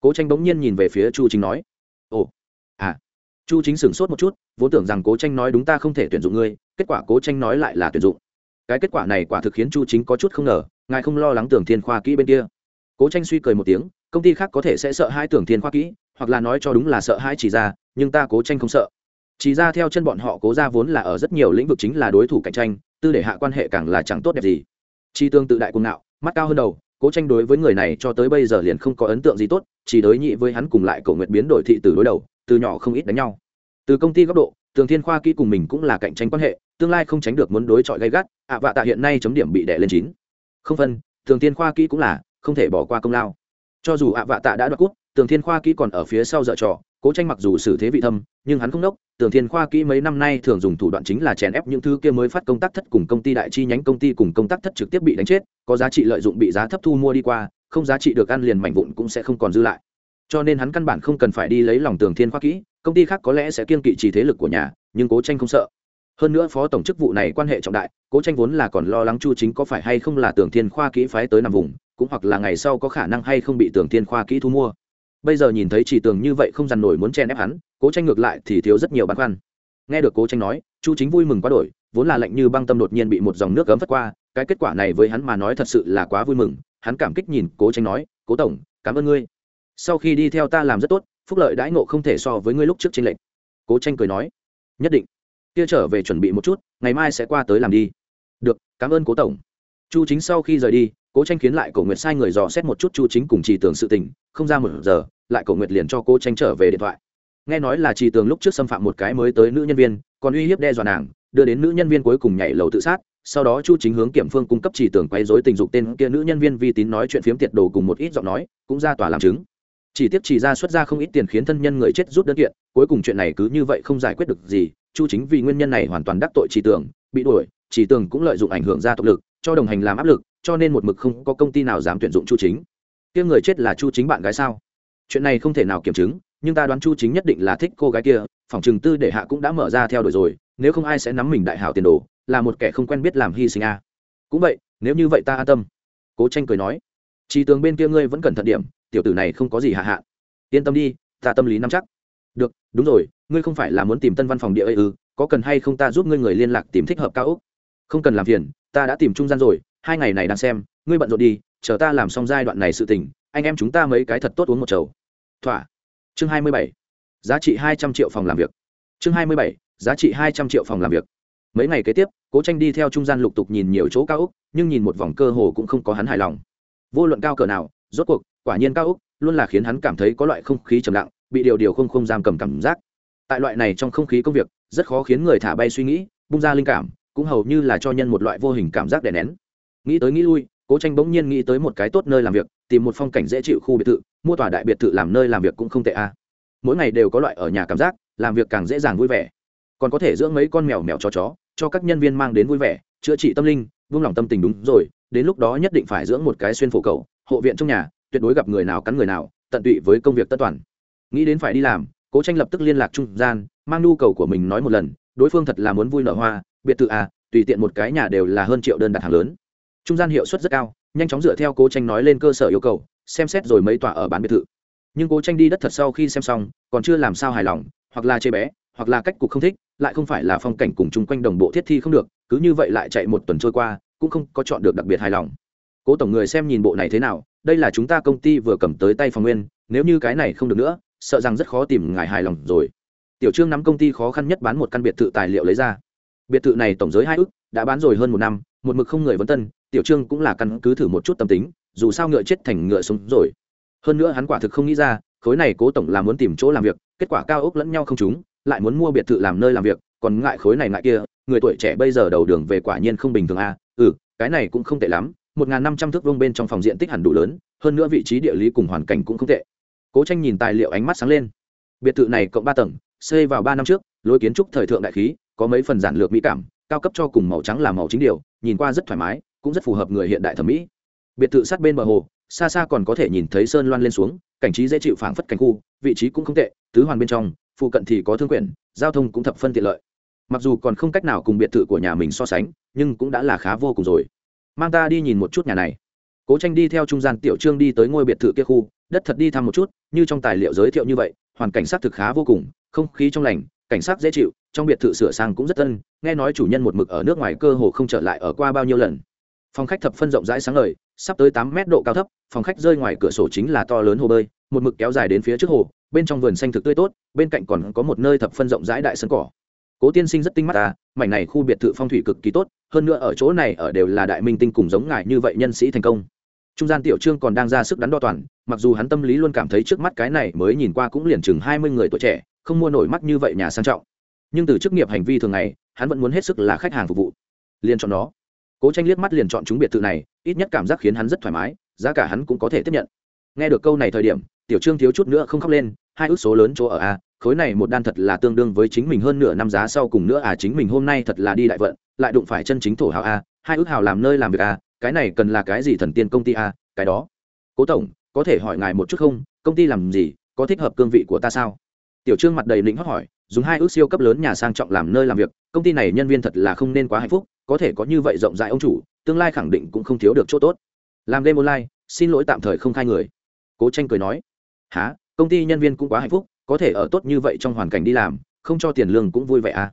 cố tranh bỗng nhiên nhìn về phía chu chính nói chu chính sửng sốt một chút, vốn tưởng rằng cố tranh nói đúng ta không thể tuyển dụng ngươi, kết quả cố tranh nói lại là tuyển dụng. Cái kết quả này quả thực khiến chu chính có chút không ngờ, ngài không lo lắng tưởng thiên khoa kỹ bên kia. Cố tranh suy cười một tiếng, công ty khác có thể sẽ sợ hai tưởng thiên khoa kỹ, hoặc là nói cho đúng là sợ hai chỉ ra nhưng ta cố tranh không sợ. Chỉ ra theo chân bọn họ cố ra vốn là ở rất nhiều lĩnh vực chính là đối thủ cạnh tranh, tư để hạ quan hệ càng là chẳng tốt đẹp gì. Chi tương tự đại cùng nạo mắt cao hơn đầu cố tranh đối với người này cho tới bây giờ liền không có ấn tượng gì tốt, chỉ đối nhị với hắn cùng lại cầu nguyện biến đổi thị từ đối đầu, từ nhỏ không ít đánh nhau. Từ công ty góc độ, tường thiên khoa kỹ cùng mình cũng là cạnh tranh quan hệ, tương lai không tránh được muốn đối chọi gay gắt, ạ vạ tạ hiện nay chấm điểm bị đè lên chín. Không phân, tường thiên khoa kỹ cũng là không thể bỏ qua công lao. Cho dù ạ vạ tạ đã đoạt cút tường thiên khoa kỹ còn ở phía sau dợ trò, cố tranh mặc dù xử thế vị thâm, nhưng hắn không đốc tường thiên khoa kỹ mấy năm nay thường dùng thủ đoạn chính là chèn ép những thứ kia mới phát công tác thất cùng công ty đại chi nhánh công ty cùng công tác thất trực tiếp bị đánh chết, có giá trị lợi dụng bị giá thấp thu mua đi qua, không giá trị được ăn liền mảnh vụn cũng sẽ không còn dư lại. Cho nên hắn căn bản không cần phải đi lấy lòng tường thiên khoa kỹ, công ty khác có lẽ sẽ kiên kỵ trì thế lực của nhà, nhưng cố tranh không sợ. Hơn nữa phó tổng chức vụ này quan hệ trọng đại, cố tranh vốn là còn lo lắng chu chính có phải hay không là tường thiên khoa kỹ phái tới nằm vùng, cũng hoặc là ngày sau có khả năng hay không bị tường thiên khoa kỹ thu mua bây giờ nhìn thấy chỉ tường như vậy không dằn nổi muốn chen ép hắn, cố tranh ngược lại thì thiếu rất nhiều băn khoăn. Nghe được cố tranh nói, chu chính vui mừng quá đổi, vốn là lạnh như băng tâm đột nhiên bị một dòng nước gấm phất qua, cái kết quả này với hắn mà nói thật sự là quá vui mừng, hắn cảm kích nhìn cố tranh nói, cố tổng, cảm ơn ngươi. Sau khi đi theo ta làm rất tốt, phúc lợi đãi ngộ không thể so với ngươi lúc trước tranh lệnh cố tranh cười nói, nhất định. Kia trở về chuẩn bị một chút, ngày mai sẽ qua tới làm đi. Được, cảm ơn cố tổng. Chu chính sau khi rời đi cố tranh khiến lại cổ nguyệt sai người dò xét một chút chu chính cùng trì tường sự tình, không ra một giờ, lại cổ nguyệt liền cho cố tranh trở về điện thoại. Nghe nói là trì tường lúc trước xâm phạm một cái mới tới nữ nhân viên, còn uy hiếp đe dọa nàng, đưa đến nữ nhân viên cuối cùng nhảy lầu tự sát, sau đó chu chính hướng kiểm phương cung cấp trì tường quấy dối tình dục tên kia nữ nhân viên vi tín nói chuyện phiếm tiệt đồ cùng một ít giọng nói, cũng ra tòa làm chứng. Chỉ tiếp chỉ ra xuất ra không ít tiền khiến thân nhân người chết rút đơn kiện, cuối cùng chuyện này cứ như vậy không giải quyết được gì, chu chính vì nguyên nhân này hoàn toàn đắc tội chỉ tường, bị đuổi chỉ tường cũng lợi dụng ảnh hưởng gia tộc lực, cho đồng hành làm áp lực cho nên một mực không có công ty nào dám tuyển dụng chu chính. Kia người chết là chu chính bạn gái sao? Chuyện này không thể nào kiểm chứng, nhưng ta đoán chu chính nhất định là thích cô gái kia, phòng trường tư để hạ cũng đã mở ra theo đuổi rồi, nếu không ai sẽ nắm mình đại hảo tiền đồ, là một kẻ không quen biết làm hy sinh a. Cũng vậy, nếu như vậy ta an tâm. Cố tranh cười nói. Chỉ tường bên kia ngươi vẫn cần thận điểm, tiểu tử này không có gì hạ hạ. Yên tâm đi, ta tâm lý nắm chắc. Được, đúng rồi, ngươi không phải là muốn tìm tân văn phòng địa ấy ư, có cần hay không ta giúp ngươi người liên lạc tìm thích hợp cao úc không cần làm phiền, ta đã tìm trung gian rồi hai ngày này đang xem, ngươi bận rộn đi, chờ ta làm xong giai đoạn này sự tình, anh em chúng ta mấy cái thật tốt uống một chầu. Thỏa. Chương hai mươi bảy. Giá trị hai trăm triệu phòng làm việc. Chương hai mươi bảy. Giá trị hai trăm triệu phòng làm việc. Mấy ngày kế tiếp, cố tranh đi theo trung gian lục tục nhìn nhiều chỗ cao úc nhưng nhìn một vòng cơ hồ cũng không có hắn hài lòng. Vô luận cao cỡ nào, rốt cuộc, quả nhiên cao úc luôn là khiến hắn cảm thấy có loại không khí trầm lặng, bị điều điều không không giam cầm cảm giác. Tại loại này trong không khí công việc, rất khó khiến người thả bay suy nghĩ, bung ra linh cảm, cũng hầu như là cho nhân một loại vô hình cảm giác đè nén nghĩ tới nghĩ lui, cố tranh bỗng nhiên nghĩ tới một cái tốt nơi làm việc, tìm một phong cảnh dễ chịu khu biệt thự, mua tòa đại biệt thự làm nơi làm việc cũng không tệ a. Mỗi ngày đều có loại ở nhà cảm giác, làm việc càng dễ dàng vui vẻ. Còn có thể dưỡng mấy con mèo mèo chó chó, cho các nhân viên mang đến vui vẻ, chữa trị tâm linh, vung lòng tâm tình đúng rồi, đến lúc đó nhất định phải dưỡng một cái xuyên phổ cầu, hộ viện trong nhà, tuyệt đối gặp người nào cắn người nào, tận tụy với công việc tất toàn. Nghĩ đến phải đi làm, cố tranh lập tức liên lạc trung gian, mang nhu cầu của mình nói một lần, đối phương thật là muốn vui nở hoa, biệt thự à tùy tiện một cái nhà đều là hơn triệu đơn đặt hàng lớn trung gian hiệu suất rất cao, nhanh chóng dựa theo cố tranh nói lên cơ sở yêu cầu, xem xét rồi mấy tòa ở bán biệt thự. Nhưng cố tranh đi đất thật sau khi xem xong, còn chưa làm sao hài lòng, hoặc là chê bé hoặc là cách cục không thích, lại không phải là phong cảnh cùng chung quanh đồng bộ thiết thi không được, cứ như vậy lại chạy một tuần trôi qua, cũng không có chọn được đặc biệt hài lòng. Cố tổng người xem nhìn bộ này thế nào, đây là chúng ta công ty vừa cầm tới tay phòng nguyên, nếu như cái này không được nữa, sợ rằng rất khó tìm ngài hài lòng rồi. Tiểu trương nắm công ty khó khăn nhất bán một căn biệt thự tài liệu lấy ra biệt thự này tổng giới hai ước, đã bán rồi hơn một năm, một mực không người vấn tân, tiểu trương cũng là căn cứ thử một chút tâm tính, dù sao ngựa chết thành ngựa sống rồi. Hơn nữa hắn quả thực không nghĩ ra, khối này cố tổng là muốn tìm chỗ làm việc, kết quả cao ốc lẫn nhau không chúng lại muốn mua biệt thự làm nơi làm việc, còn ngại khối này ngại kia, người tuổi trẻ bây giờ đầu đường về quả nhiên không bình thường a. À. ừ cái này cũng không tệ lắm, một n g h n năm trăm thước vông bên trong phòng diện tích hẳn đủ lớn, hơn nữa vị trí địa lý cùng hoàn cảnh cũng không tệ. Cố tranh nhìn tài liệu ánh mắt sáng lên. Biệt thự này cộng ba tầng, xây vào ba năm trước, lối kiến trúc thời thượng đại khí có mấy phần giản lược mỹ cảm cao cấp cho cùng màu trắng là màu chính điều nhìn qua rất thoải mái cũng rất phù hợp người hiện đại thẩm mỹ. Biệt thự sát bên bờ hồ xa xa còn có thể nhìn thấy sơn loan lên xuống cảnh trí dễ chịu phảng phất cảnh khu vị trí cũng không tệ tứ hoàn bên trong phụ cận thì có thương quyền, giao thông cũng thập phân tiện lợi. Mặc dù còn không cách nào cùng biệt thự của nhà mình so sánh nhưng cũng đã là khá vô cùng rồi. Mang ta đi nhìn một chút nhà này. Cố tranh đi theo trung gian tiểu trương đi tới ngôi biệt thự kia khu đất thật đi thăm một chút như trong tài liệu giới thiệu như vậy hoàn cảnh xác thực khá vô cùng không khí trong lành cảnh sát dễ chịu, trong biệt thự sửa sang cũng rất tân, nghe nói chủ nhân một mực ở nước ngoài cơ hồ không trở lại ở qua bao nhiêu lần. Phòng khách thập phân rộng rãi sáng lời sắp tới tám mét độ cao thấp, phòng khách rơi ngoài cửa sổ chính là to lớn hồ bơi, một mực kéo dài đến phía trước hồ, bên trong vườn xanh thực tươi tốt, bên cạnh còn có một nơi thập phân rộng rãi đại sân cỏ. Cố tiên sinh rất tinh mắt ta mảnh này khu biệt thự phong thủy cực kỳ tốt, hơn nữa ở chỗ này ở đều là đại minh tinh cùng giống ngài như vậy nhân sĩ thành công. Trung gian tiểu trương còn đang ra sức đắn đo toàn, mặc dù hắn tâm lý luôn cảm thấy trước mắt cái này mới nhìn qua cũng liền chừng hai mươi người tuổi trẻ không mua nổi mắt như vậy nhà sang trọng. Nhưng từ chức nghiệp hành vi thường ngày, hắn vẫn muốn hết sức là khách hàng phục vụ. Liền chọn nó. Cố tranh liếc mắt liền chọn chúng biệt thự này, ít nhất cảm giác khiến hắn rất thoải mái, giá cả hắn cũng có thể tiếp nhận. Nghe được câu này thời điểm, tiểu trương thiếu chút nữa không khóc lên, hai ước số lớn chỗ ở a khối này một đan thật là tương đương với chính mình hơn nửa năm giá sau cùng nữa à chính mình hôm nay thật là đi đại vận, lại đụng phải chân chính thổ hào a hai ước hào làm nơi làm việc a cái này cần là cái gì thần tiên công ty a cái đó. Cố tổng, có thể hỏi ngài một chút không, công ty làm gì, có thích hợp cương vị của ta sao? Tiểu trương mặt đầy lĩnh hót hỏi, dùng hai ước siêu cấp lớn nhà sang trọng làm nơi làm việc, công ty này nhân viên thật là không nên quá hạnh phúc, có thể có như vậy rộng rãi ông chủ, tương lai khẳng định cũng không thiếu được chỗ tốt. Làm game online, xin lỗi tạm thời không khai người. Cố tranh cười nói há công ty nhân viên cũng quá hạnh phúc, có thể ở tốt như vậy trong hoàn cảnh đi làm, không cho tiền lương cũng vui vẻ à?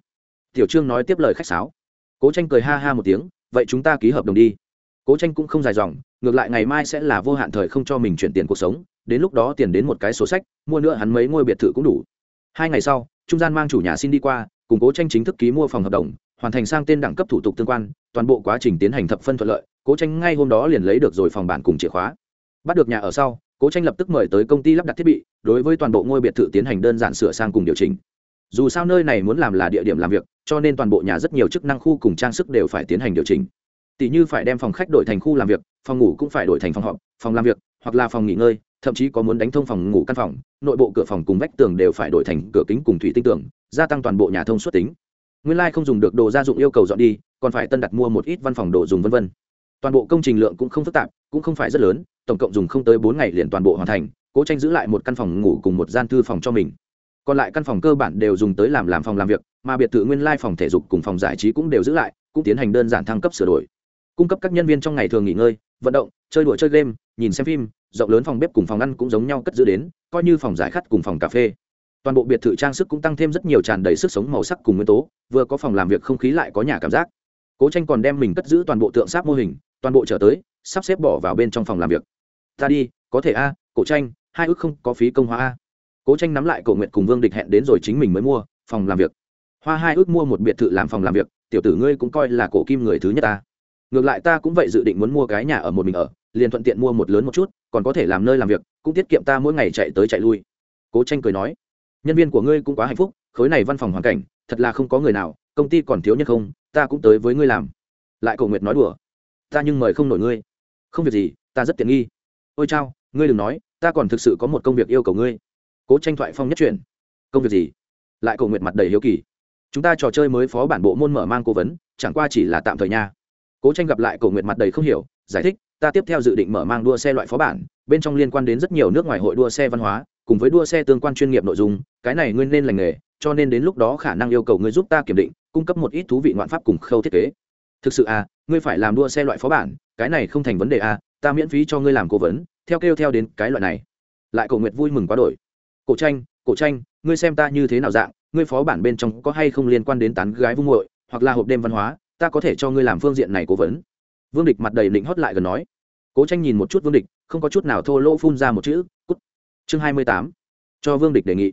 Tiểu trương nói tiếp lời khách sáo. Cố tranh cười ha ha một tiếng, vậy chúng ta ký hợp đồng đi. Cố tranh cũng không dài dòng, ngược lại ngày mai sẽ là vô hạn thời không cho mình chuyển tiền cuộc sống, đến lúc đó tiền đến một cái số sách, mua nữa hắn mấy ngôi biệt thự cũng đủ hai ngày sau, trung gian mang chủ nhà xin đi qua, củng cố tranh chính thức ký mua phòng hợp đồng, hoàn thành sang tên đẳng cấp thủ tục tương quan, toàn bộ quá trình tiến hành thập phân thuận lợi, cố tranh ngay hôm đó liền lấy được rồi phòng bản cùng chìa khóa. Bắt được nhà ở sau, cố tranh lập tức mời tới công ty lắp đặt thiết bị, đối với toàn bộ ngôi biệt thự tiến hành đơn giản sửa sang cùng điều chỉnh. Dù sao nơi này muốn làm là địa điểm làm việc, cho nên toàn bộ nhà rất nhiều chức năng khu cùng trang sức đều phải tiến hành điều chỉnh. Tỷ như phải đem phòng khách đổi thành khu làm việc, phòng ngủ cũng phải đổi thành phòng họp, phòng làm việc, hoặc là phòng nghỉ ngơi thậm chí có muốn đánh thông phòng ngủ căn phòng, nội bộ cửa phòng cùng vách tường đều phải đổi thành cửa kính cùng thủy tinh tường, gia tăng toàn bộ nhà thông suất tính. Nguyên lai、like、không dùng được đồ gia dụng yêu cầu dọn đi, còn phải tân đặt mua một ít văn phòng đồ dùng v v toàn bộ công trình lượng cũng không phức tạp, cũng không phải rất lớn, tổng cộng dùng không tới bốn ngày liền toàn bộ hoàn thành, cố tranh giữ lại một căn phòng ngủ cùng một gian thư phòng cho mình. Còn lại căn phòng cơ bản đều dùng tới làm làm phòng làm việc, mà biệt thự nguyên lai phòng thể dục cùng phòng giải trí cũng đều giữ lại, cũng tiến hành đơn giản thăng cấp sửa đổi. Cung cấp các nhân viên trong ngày thường nghỉ ngơi, vận động, chơi đùa chơi game, nhìn xem phim rộng lớn phòng bếp cùng phòng ăn cũng giống nhau cất giữ đến, coi như phòng giải khát cùng phòng cà phê. Toàn bộ biệt thự trang sức cũng tăng thêm rất nhiều tràn đầy sức sống màu sắc cùng nguyên tố, vừa có phòng làm việc không khí lại có nhà cảm giác. Cố tranh còn đem mình cất giữ toàn bộ tượng sáp mô hình, toàn bộ trở tới, sắp xếp bỏ vào bên trong phòng làm việc. Ta đi, có thể a, cổ tranh, hai ước không có phí công hóa a. Cố tranh nắm lại cổ nguyện cùng vương địch hẹn đến rồi chính mình mới mua, phòng làm việc. Hoa hai ước mua một biệt thự làm phòng làm việc, tiểu tử ngươi cũng coi là cổ kim người thứ nhất ta. Ngược lại ta cũng vậy dự định muốn mua cái nhà ở một mình ở liền thuận tiện mua một lớn một chút, còn có thể làm nơi làm việc, cũng tiết kiệm ta mỗi ngày chạy tới chạy lui. Cố tranh cười nói. Nhân viên của ngươi cũng quá hạnh phúc, khối này văn phòng hoàn cảnh, thật là không có người nào, công ty còn thiếu nhất không, ta cũng tới với ngươi làm. Lại cầu nguyệt nói đùa. Ta nhưng mời không nổi ngươi. Không việc gì, ta rất tiện nghi. Ôi chao, ngươi đừng nói, ta còn thực sự có một công việc yêu cầu ngươi. Cố tranh thoại phong nhất chuyển. Công việc gì? Lại cầu Nguyệt mặt đầy hiếu kỳ. Chúng ta trò chơi mới phó bản bộ môn mở mang cố vấn, chẳng qua chỉ là tạm thời nha. Cố tranh gặp lại cầu Nguyệt mặt đầy không hiểu, giải thích ta tiếp theo dự định mở mang đua xe loại phó bản, bên trong liên quan đến rất nhiều nước ngoài hội đua xe văn hóa, cùng với đua xe tương quan chuyên nghiệp nội dung, cái này ngươi nên lành nghề, cho nên đến lúc đó khả năng yêu cầu ngươi giúp ta kiểm định, cung cấp một ít thú vị ngoạn pháp cùng khâu thiết kế. Thực sự à ngươi phải làm đua xe loại phó bản, cái này không thành vấn đề à ta miễn phí cho ngươi làm cố vấn, theo kêu theo đến cái loại này. Lại cổ nguyệt vui mừng quá đổi. Cổ tranh cổ tranh, ngươi xem ta như thế nào dạng, ngươi phó bản bên trong có hay không liên quan đến tán gái vung muội, hoặc là hộp đêm văn hóa, ta có thể cho ngươi làm phương diện này cố vấn vương địch mặt đầy định hót lại gần nói, cố tranh nhìn một chút vương địch, không có chút nào thô lỗ phun ra một chữ, cút. Chương hai mươi tám, cho vương địch đề nghị.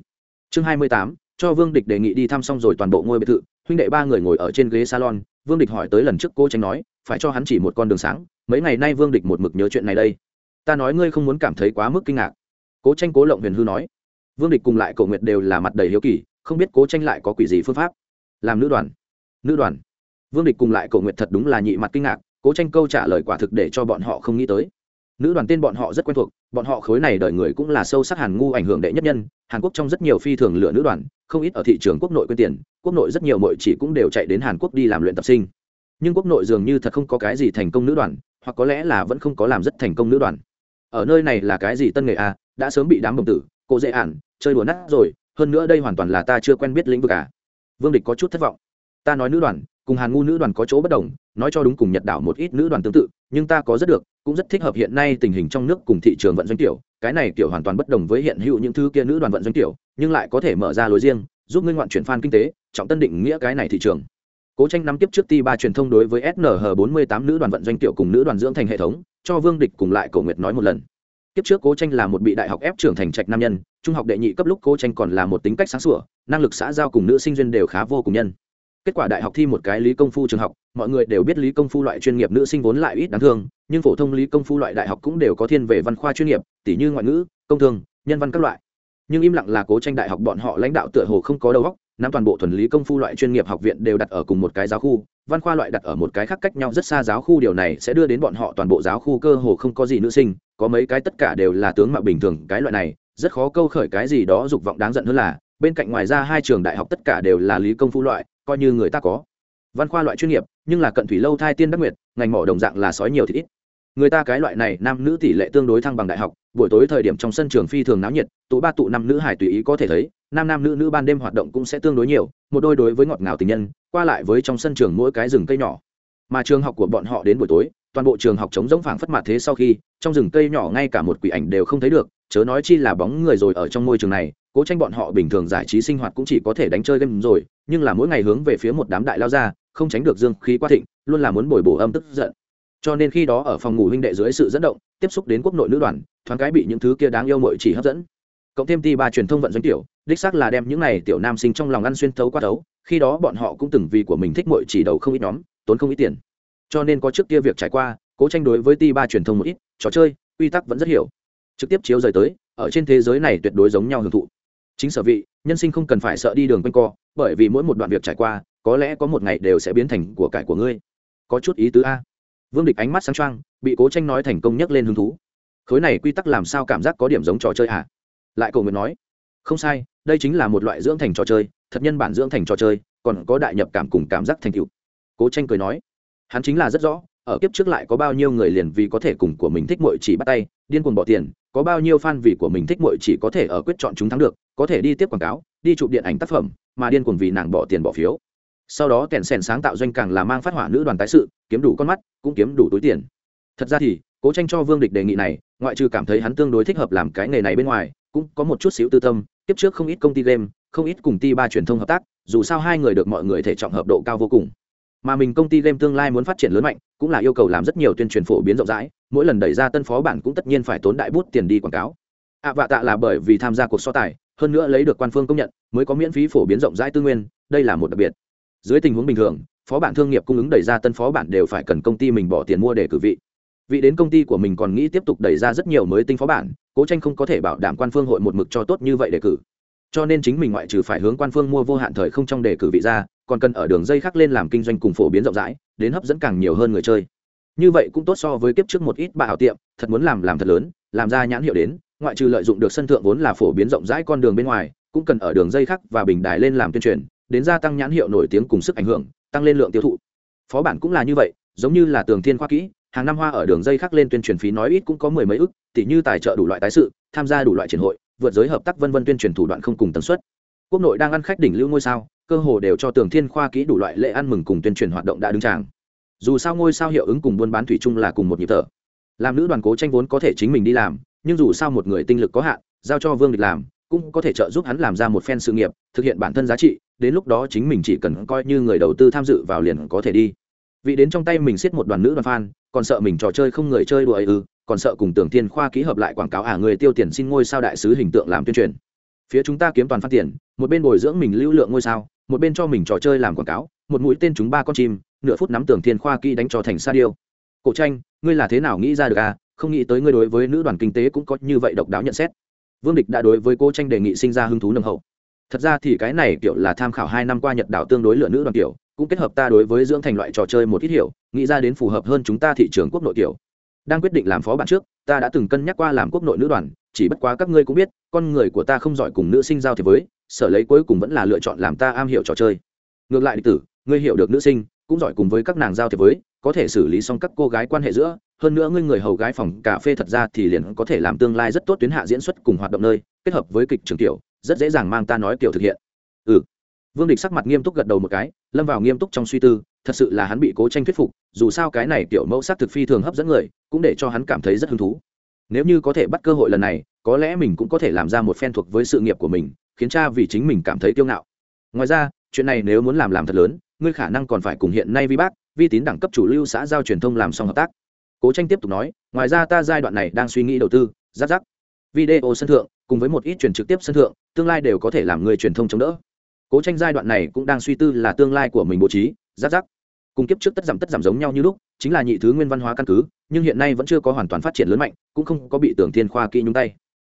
Chương hai mươi tám, cho vương địch đề nghị đi thăm xong rồi toàn bộ ngôi biệt thự, huynh đệ ba người ngồi ở trên ghế salon, vương địch hỏi tới lần trước cô tranh nói, phải cho hắn chỉ một con đường sáng, mấy ngày nay vương địch một mực nhớ chuyện này đây. Ta nói ngươi không muốn cảm thấy quá mức kinh ngạc. Cố tranh cố lộng huyền hư nói. Vương địch cùng lại cầu nguyệt đều là mặt đầy hiếu kỳ, không biết cố tranh lại có quỷ gì phương pháp. Làm nữ đoàn nữ đoàn. Vương địch cùng lại cầu nguyệt thật đúng là nhị mặt kinh ngạc cố tranh câu trả lời quả thực để cho bọn họ không nghĩ tới. Nữ đoàn tên bọn họ rất quen thuộc, bọn họ khối này đợi người cũng là sâu sắc hàn ngu ảnh hưởng đệ nhất nhân, hàn quốc trong rất nhiều phi thường lựa nữ đoàn, không ít ở thị trường quốc nội quyên tiền, quốc nội rất nhiều mọi chỉ cũng đều chạy đến hàn quốc đi làm luyện tập sinh. Nhưng quốc nội dường như thật không có cái gì thành công nữ đoàn, hoặc có lẽ là vẫn không có làm rất thành công nữ đoàn. Ở nơi này là cái gì tân nghệ à? Đã sớm bị đám đồng tử cô dễ ản, chơi đùa nát rồi, hơn nữa đây hoàn toàn là ta chưa quen biết lĩnh vực à? Vương địch có chút thất vọng ta nói nữ đoàn, cùng hàn ngu nữ đoàn có chỗ bất đồng, nói cho đúng cùng nhật đảo một ít nữ đoàn tương tự, nhưng ta có rất được, cũng rất thích hợp hiện nay tình hình trong nước cùng thị trường vận doanh tiểu, cái này kiểu hoàn toàn bất đồng với hiện hữu những thứ kia nữ đoàn vận doanh tiểu, nhưng lại có thể mở ra lối riêng, giúp ngươi ngoạn chuyển phan kinh tế, trọng tân định nghĩa cái này thị trường. Cố tranh nắm tiếp trước ti ba truyền thông đối với snh bốn mươi tám nữ đoàn vận doanh tiểu cùng nữ đoàn dưỡng thành hệ thống, cho vương địch cùng lại cầu nguyệt nói một lần. Tiếp trước cố tranh là một bị đại học ép trưởng thành trạch nam nhân, trung học đệ nhị cấp lúc cố tranh còn là một tính cách sáng sủa, năng lực xã giao cùng nữ sinh duyên đều khá vô cùng nhân kết quả đại học thi một cái lý công phu trường học, mọi người đều biết lý công phu loại chuyên nghiệp nữ sinh vốn lại ít đáng thương, nhưng phổ thông lý công phu loại đại học cũng đều có thiên về văn khoa chuyên nghiệp tỷ như ngoại ngữ, công thương, nhân văn các loại. Nhưng im lặng là cố tranh đại học bọn họ lãnh đạo tựa hồ không có đầu óc, nắm toàn bộ thuần lý công phu loại chuyên nghiệp học viện đều đặt ở cùng một cái giáo khu, văn khoa loại đặt ở một cái khác cách nhau rất xa giáo khu, điều này sẽ đưa đến bọn họ toàn bộ giáo khu cơ hồ không có gì nữ sinh, có mấy cái tất cả đều là tướng mạo bình thường, cái loại này, rất khó câu khởi cái gì đó dục vọng đáng giận hơn là, bên cạnh ngoài ra hai trường đại học tất cả đều là lý công phu loại coi như người ta có. Văn khoa loại chuyên nghiệp, nhưng là cận thủy lâu thai tiên đắc nguyệt, ngành mỏ đồng dạng là sói nhiều thì ít. Người ta cái loại này, nam nữ tỷ lệ tương đối thăng bằng đại học, buổi tối thời điểm trong sân trường phi thường náo nhiệt, tụ ba tụ năm nữ hải tùy ý có thể thấy, nam nam nữ nữ ban đêm hoạt động cũng sẽ tương đối nhiều, một đôi đối với ngọt ngào tình nhân, qua lại với trong sân trường mỗi cái rừng cây nhỏ. Mà trường học của bọn họ đến buổi tối, toàn bộ trường học chống giống phảng phất mặt thế sau khi, trong rừng cây nhỏ ngay cả một quỷ ảnh đều không thấy được, chớ nói chi là bóng người rồi ở trong môi trường này cố tranh bọn họ bình thường giải trí sinh hoạt cũng chỉ có thể đánh chơi game rồi, nhưng là mỗi ngày hướng về phía một đám đại lao ra, không tránh được dương khí quá thịnh, luôn là muốn bồi bổ âm tức giận. Cho nên khi đó ở phòng ngủ huynh đệ dưới sự dẫn động, tiếp xúc đến quốc nội nữ đoàn, thoáng cái bị những thứ kia đáng yêu mội chỉ hấp dẫn. Cộng thêm ti ba truyền thông vận doanh tiểu, đích xác là đem những này tiểu nam sinh trong lòng ăn xuyên thấu qua thấu, khi đó bọn họ cũng từng vì của mình thích mội chỉ đầu không ít nhóm, tốn không ít tiền. Cho nên có trước kia việc trải qua, cố tranh đối với ti ba truyền thông một ít, trò chơi, quy tắc vẫn rất hiểu. Trực tiếp chiếu rời tới, ở trên thế giới này tuyệt đối giống nhau hưởng thụ chính sở vị, nhân sinh không cần phải sợ đi đường quanh co, bởi vì mỗi một đoạn việc trải qua, có lẽ có một ngày đều sẽ biến thành của cải của ngươi. Có chút ý tứ a. Vương địch ánh mắt sáng trăng bị cố tranh nói thành công nhắc lên hứng thú. Khối này quy tắc làm sao cảm giác có điểm giống trò chơi à? Lại cầu nguyện nói, không sai, đây chính là một loại dưỡng thành trò chơi, thật nhân bản dưỡng thành trò chơi, còn có đại nhập cảm cùng cảm giác thành tựu. Cố tranh cười nói, hắn chính là rất rõ, ở kiếp trước lại có bao nhiêu người liền vì có thể cùng của mình thích muội chỉ bắt tay, điên cuồng bỏ tiền có bao nhiêu fan vì của mình thích muội chỉ có thể ở quyết chọn chúng thắng được, có thể đi tiếp quảng cáo, đi chụp điện ảnh tác phẩm, mà điên cuồng vì nàng bỏ tiền bỏ phiếu. Sau đó kèn sèn sáng tạo doanh càng là mang phát hỏa nữ đoàn tái sự, kiếm đủ con mắt, cũng kiếm đủ túi tiền. Thật ra thì, cố tranh cho vương địch đề nghị này, ngoại trừ cảm thấy hắn tương đối thích hợp làm cái nghề này bên ngoài, cũng có một chút xíu tư tâm tiếp trước không ít công ty game, không ít cùng ty ba truyền thông hợp tác, dù sao hai người được mọi người thể trọng hợp độ cao vô cùng mà mình công ty game tương lai muốn phát triển lớn mạnh, cũng là yêu cầu làm rất nhiều tuyên truyền phổ biến rộng rãi, mỗi lần đẩy ra tân phó bản cũng tất nhiên phải tốn đại bút tiền đi quảng cáo. Ạ vạ tạ là bởi vì tham gia cuộc so tài, hơn nữa lấy được quan phương công nhận, mới có miễn phí phổ biến rộng rãi tư nguyên, đây là một đặc biệt. Dưới tình huống bình thường, phó bản thương nghiệp cung ứng đẩy ra tân phó bản đều phải cần công ty mình bỏ tiền mua để cử vị. Vị đến công ty của mình còn nghĩ tiếp tục đẩy ra rất nhiều mới tinh phó bản, cố tranh không có thể bảo đảm quan phương hội một mực cho tốt như vậy đề cử. Cho nên chính mình ngoại trừ phải hướng quan phương mua vô hạn thời không trong đề cử vị ra còn cần ở đường dây khác lên làm kinh doanh cùng phổ biến rộng rãi, đến hấp dẫn càng nhiều hơn người chơi. Như vậy cũng tốt so với kiếp trước một ít bà hảo tiệm, thật muốn làm làm thật lớn, làm ra nhãn hiệu đến, ngoại trừ lợi dụng được sân thượng vốn là phổ biến rộng rãi con đường bên ngoài, cũng cần ở đường dây khác và bình đài lên làm tuyên truyền, đến gia tăng nhãn hiệu nổi tiếng cùng sức ảnh hưởng, tăng lên lượng tiêu thụ. Phó bản cũng là như vậy, giống như là tường thiên khoa kỹ, hàng năm hoa ở đường dây khác lên tuyên truyền phí nói ít cũng có mười mấy ức tỷ như tài trợ đủ loại tái sự, tham gia đủ loại triển hội, vượt giới hợp tác vân vân tuyên truyền thủ đoạn không cùng tần suất. Quốc nội đang ăn khách đỉnh lưu ngôi sao cơ hồ đều cho tường thiên khoa kỹ đủ loại lễ ăn mừng cùng tuyên truyền hoạt động đã đứng tràng. Dù sao ngôi sao hiệu ứng cùng buôn bán thủy chung là cùng một nhịp thở. Làm nữ đoàn cố tranh vốn có thể chính mình đi làm, nhưng dù sao một người tinh lực có hạn, giao cho vương địch làm, cũng có thể trợ giúp hắn làm ra một phen sự nghiệp, thực hiện bản thân giá trị, đến lúc đó chính mình chỉ cần coi như người đầu tư tham dự vào liền có thể đi. Vị đến trong tay mình siết một đoàn nữ đoàn fan, còn sợ mình trò chơi không người chơi đùa ấy ư, còn sợ cùng tưởng thiên khoa ký hợp lại quảng cáo à người tiêu tiền xin ngôi sao đại sứ hình tượng làm tuyên truyền. Phía chúng ta kiếm toàn phát tiền, một bên bồi dưỡng mình lưu lượng ngôi sao một bên cho mình trò chơi làm quảng cáo, một mũi tên chúng ba con chim, nửa phút nắm tưởng thiên khoa kỹ đánh cho thành sa điêu. Cổ tranh, ngươi là thế nào nghĩ ra được à? Không nghĩ tới ngươi đối với nữ đoàn kinh tế cũng có như vậy độc đáo nhận xét. Vương địch đã đối với cô tranh đề nghị sinh ra hứng thú nâng hậu. Thật ra thì cái này, kiểu là, tham khảo hai năm qua nhật đảo tương đối lựa nữ đoàn kiểu, cũng kết hợp ta đối với dưỡng thành loại trò chơi một ít hiểu, nghĩ ra đến phù hợp hơn chúng ta thị trường quốc nội kiểu. Đang quyết định làm phó bạn trước, ta đã từng cân nhắc qua làm quốc nội nữ đoàn, chỉ bất quá các ngươi cũng biết, con người của ta không giỏi cùng nữ sinh giao thế với sở lấy cuối cùng vẫn là lựa chọn làm ta am hiểu trò chơi. Ngược lại địch tử, ngươi hiểu được nữ sinh, cũng giỏi cùng với các nàng giao thiệp với, có thể xử lý xong các cô gái quan hệ giữa, hơn nữa ngươi người hầu gái phòng cà phê thật ra thì liền có thể làm tương lai rất tốt tuyến hạ diễn xuất cùng hoạt động nơi, kết hợp với kịch trường tiểu, rất dễ dàng mang ta nói kiểu thực hiện. Ừ. Vương địch sắc mặt nghiêm túc gật đầu một cái, lâm vào nghiêm túc trong suy tư, thật sự là hắn bị cố tranh thuyết phục, dù sao cái này tiểu mẫu sắc thực phi thường hấp dẫn người, cũng để cho hắn cảm thấy rất hứng thú. Nếu như có thể bắt cơ hội lần này, có lẽ mình cũng có thể làm ra một phen thuộc với sự nghiệp của mình khiến cha vì chính mình cảm thấy kiêu ngạo. Ngoài ra, chuyện này nếu muốn làm làm thật lớn, ngươi khả năng còn phải cùng hiện nay vi bác, vi tín đẳng cấp chủ lưu xã giao truyền thông làm xong hợp tác. Cố tranh tiếp tục nói, ngoài ra ta giai đoạn này đang suy nghĩ đầu tư, giáp giáp. Video sân thượng, cùng với một ít truyền trực tiếp sân thượng, tương lai đều có thể làm người truyền thông chống đỡ. Cố tranh giai đoạn này cũng đang suy tư là tương lai của mình bố trí, giáp giáp. Cùng kiếp trước tất giảm tất giảm giống nhau như lúc, chính là nhị thứ nguyên văn hóa căn cứ, nhưng hiện nay vẫn chưa có hoàn toàn phát triển lớn mạnh, cũng không có bị tưởng thiên khoa kỹ nhúng tay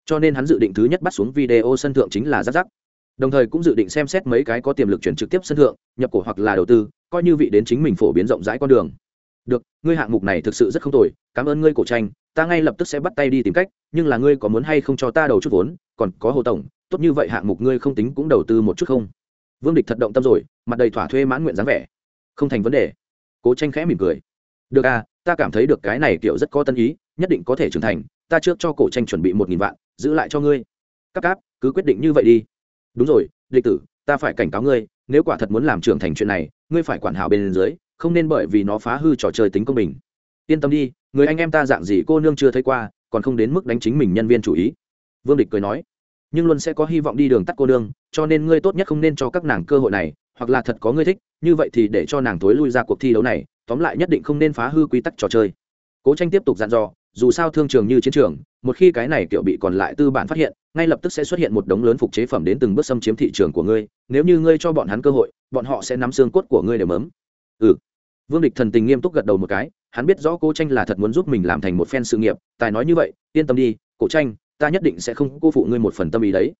cho nên hắn dự định thứ nhất bắt xuống video sân thượng chính là giáp giáp đồng thời cũng dự định xem xét mấy cái có tiềm lực chuyển trực tiếp sân thượng, nhập cổ hoặc là đầu tư, coi như vị đến chính mình phổ biến rộng rãi con đường. Được, ngươi hạng mục này thực sự rất không tồi, cảm ơn ngươi cổ tranh, ta ngay lập tức sẽ bắt tay đi tìm cách, nhưng là ngươi có muốn hay không cho ta đầu chút vốn, còn có hồ tổng, tốt như vậy hạng mục ngươi không tính cũng đầu tư một chút không? Vương địch thật động tâm rồi, mặt đầy thỏa thuê mãn nguyện dáng vẻ. Không thành vấn đề. Cố tranh khẽ mỉm cười. Được à ta cảm thấy được cái này kiểu rất có tân ý, nhất định có thể trưởng thành ta trước cho cổ tranh chuẩn bị một nghìn vạn, giữ lại cho ngươi. Các cáp, cứ quyết định như vậy đi. Đúng rồi địch tử, ta phải cảnh cáo ngươi, nếu quả thật muốn làm trưởng thành chuyện này, ngươi phải quản hảo bên dưới, không nên bởi vì nó phá hư trò chơi tính công bình. Yên tâm đi, người anh em ta dạng gì cô nương chưa thấy qua, còn không đến mức đánh chính mình nhân viên chủ ý. Vương địch cười nói, nhưng luôn sẽ có hy vọng đi đường tắt cô nương, cho nên ngươi tốt nhất không nên cho các nàng cơ hội này, hoặc là thật có ngươi thích, như vậy thì để cho nàng tối lui ra cuộc thi đấu này, tóm lại nhất định không nên phá hư quy tắc trò chơi. Cố tranh tiếp tục dặn dò dù sao thương trường như chiến trường, một khi cái này kiểu bị còn lại tư bản phát hiện, ngay lập tức sẽ xuất hiện một đống lớn phục chế phẩm đến từng bước xâm chiếm thị trường của ngươi, nếu như ngươi cho bọn hắn cơ hội, bọn họ sẽ nắm xương cốt của ngươi để mớm. Ừ. Vương địch thần tình nghiêm túc gật đầu một cái, hắn biết rõ cố tranh là thật muốn giúp mình làm thành một phen sự nghiệp, tài nói như vậy, yên tâm đi cổ tranh, ta nhất định sẽ không cô phụ ngươi một phần tâm ý đấy.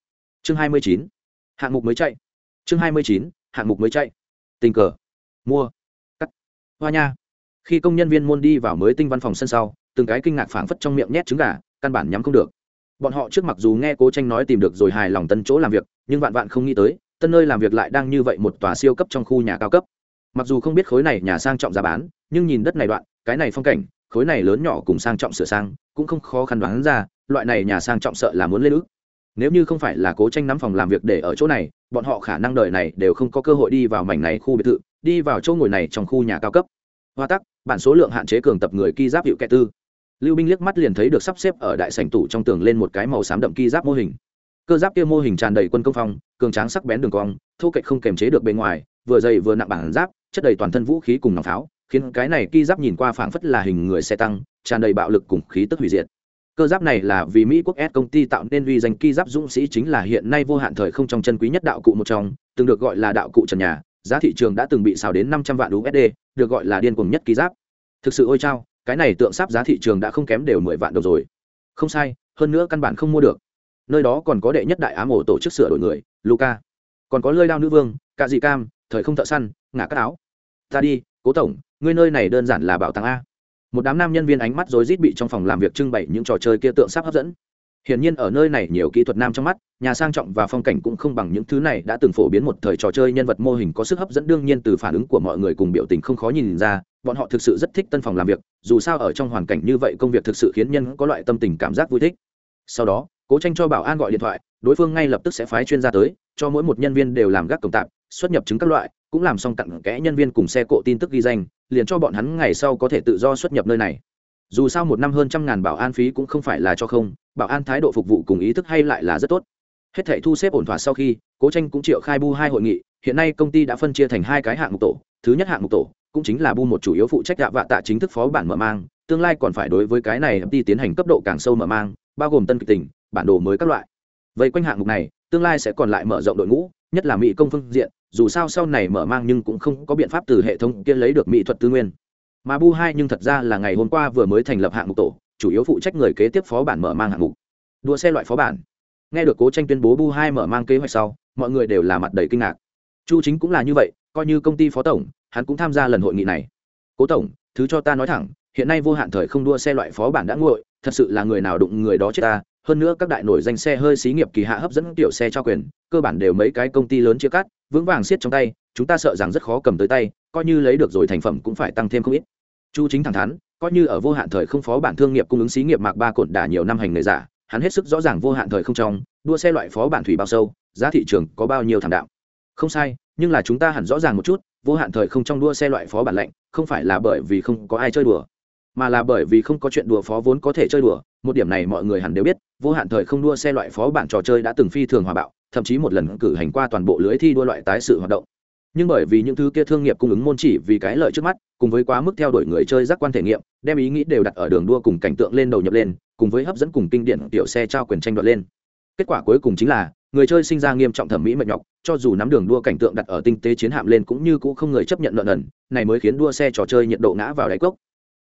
Chương hai mươi chín. Hạng mục mới chạy. Chương hai mươi chín, hạng mục mới chạy. Tình cờ. Mua. Cắt. Hoa nha khi công nhân viên môn đi vào mới tinh văn phòng sân sau, từng cái kinh ngạc phảng phất trong miệng nhét trứng gà, căn bản nhắm không được. Bọn họ trước mặc dù nghe cố tranh nói tìm được rồi hài lòng tân chỗ làm việc, nhưng vạn vạn không nghĩ tới, tân nơi làm việc lại đang như vậy một tòa siêu cấp trong khu nhà cao cấp. Mặc dù không biết khối này nhà sang trọng giá bán, nhưng nhìn đất này đoạn, cái này phong cảnh, khối này lớn nhỏ cùng sang trọng sửa sang, cũng không khó khăn đoán ra, loại này nhà sang trọng sợ là muốn lên ước. Nếu như không phải là cố tranh nắm phòng làm việc để ở chỗ này, bọn họ khả năng đời này đều không có cơ hội đi vào mảnh này khu biệt thự, đi vào chỗ ngồi này trong khu nhà cao cấp hoa tắc, bản số lượng hạn chế cường tập người ki giáp hiệu kẻ tư. Lưu binh liếc mắt liền thấy được sắp xếp ở đại sảnh tủ trong tường lên một cái màu xám đậm ki giáp mô hình. Cơ giáp kia mô hình tràn đầy quân công phong, cường tráng sắc bén đường cong, thô kệch không kềm chế được bề ngoài, vừa dày vừa nặng bản giáp, chất đầy toàn thân vũ khí cùng nòng pháo, khiến cái này ki giáp nhìn qua phảng phất là hình người xe tăng, tràn đầy bạo lực cùng khí tức hủy diệt. Cơ giáp này là vì mỹ quốc s công ty tạo nên uy danh ki giáp dũng sĩ chính là hiện nay vô hạn thời không trong chân quý nhất đạo cụ một trong, từng được gọi là đạo cụ trần nhà giá thị trường đã từng bị xào đến năm trăm vạn usd được gọi là điên cuồng nhất ký giáp. Thực sự ôi chao, cái này tượng sáp giá thị trường đã không kém đều mười vạn đồng rồi. Không sai hơn nữa căn bản không mua được. Nơi đó còn có đệ nhất đại ám ổ tổ chức sửa đổi người luca còn có lơi đao nữ vương cạ dị cam thời không thợ săn ngả các áo. Ta đi cố tổng ngươi nơi này đơn giản là bảo tàng a. Một đám nam nhân viên ánh mắt rối rít bị trong phòng làm việc trưng bày những trò chơi kia tượng sắp hấp dẫn hiển nhiên ở nơi này nhiều kỹ thuật nam trong mắt nhà sang trọng và phong cảnh cũng không bằng những thứ này đã từng phổ biến một thời trò chơi nhân vật mô hình có sức hấp dẫn đương nhiên từ phản ứng của mọi người cùng biểu tình không khó nhìn ra bọn họ thực sự rất thích tân phòng làm việc dù sao ở trong hoàn cảnh như vậy công việc thực sự khiến nhân có loại tâm tình cảm giác vui thích. Sau đó cố tranh cho bảo an gọi điện thoại đối phương ngay lập tức sẽ phái chuyên gia tới cho mỗi một nhân viên đều làm gác cổng tạm, xuất nhập chứng các loại cũng làm xong tặng kẽ nhân viên cùng xe cộ tin tức ghi danh liền cho bọn hắn ngày sau có thể tự do xuất nhập nơi này. Dù sao một năm hơn trăm ngàn bảo an phí cũng không phải là cho không bảo an thái độ phục vụ cùng ý thức hay lại là rất tốt. Hết thể thu xếp ổn thỏa sau khi, cố tranh cũng triệu khai bu hai hội nghị, hiện nay công ty đã phân chia thành hai cái hạng mục tổ, thứ nhất hạng mục tổ cũng chính là bu một chủ yếu phụ trách gạ vạ tạ chính thức phó bản mở mang, tương lai còn phải đối với cái này đi tiến hành cấp độ càng sâu mở mang, bao gồm tân kịch tình, bản đồ mới các loại. Vậy quanh hạng mục này, tương lai sẽ còn lại mở rộng đội ngũ, nhất là mỹ công phương diện, dù sao sau này mở mang nhưng cũng không có biện pháp từ hệ thống kia lấy được mỹ thuật tư nguyên. Mà bu hai nhưng thật ra là ngày hôm qua vừa mới thành lập hạng mục tổ chủ yếu phụ trách người kế tiếp phó bản mở mang hạng mục. Đua xe loại phó bản. Nghe được cố tranh tuyên bố bu hai mở mang kế hoạch sau, mọi người đều là mặt đầy kinh ngạc. Chu chính cũng là như vậy, coi như công ty phó tổng, hắn cũng tham gia lần hội nghị này. Cố tổng, thứ cho ta nói thẳng, hiện nay vô hạn thời không đua xe loại phó bản đã nguội, thật sự là người nào đụng người đó chết ta. Hơn nữa các đại nổi danh xe hơi xí nghiệp kỳ hạ hấp dẫn tiểu xe cho quyền, cơ bản đều mấy cái công ty lớn chia cắt, vững vàng siết trong tay, chúng ta sợ rằng rất khó cầm tới tay, coi như lấy được rồi thành phẩm cũng phải tăng thêm không ít. Chu chính thẳng thắn coi như ở vô hạn thời không phó bản thương nghiệp cung ứng xí nghiệp mạc ba cột đả nhiều năm hành nghề giả, hắn hết sức rõ ràng vô hạn thời không trong, đua xe loại phó bản thủy bao sâu, giá thị trường có bao nhiêu thảm đạo không sai, nhưng là chúng ta hẳn rõ ràng một chút, vô hạn thời không trong đua xe loại phó bản lạnh, không phải là bởi vì không có ai chơi đùa, mà là bởi vì không có chuyện đùa phó vốn có thể chơi đùa, một điểm này mọi người hẳn đều biết, vô hạn thời không đua xe loại phó bản trò chơi đã từng phi thường hòa bạo, thậm chí một lần cử hành qua toàn bộ lưới thi đua loại tái sự hoạt động nhưng bởi vì những thứ kia thương nghiệp cung ứng môn chỉ vì cái lợi trước mắt, cùng với quá mức theo đuổi người chơi giác quan thể nghiệm, đem ý nghĩ đều đặt ở đường đua cùng cảnh tượng lên đầu nhập lên, cùng với hấp dẫn cùng kinh điển tiểu xe trao quyền tranh đoạt lên. Kết quả cuối cùng chính là, người chơi sinh ra nghiêm trọng thẩm mỹ mệt nhọc, cho dù nắm đường đua cảnh tượng đặt ở tinh tế chiến hạm lên cũng như cũng không người chấp nhận lợn ẩn này mới khiến đua xe trò chơi nhiệt độ ngã vào đáy cốc.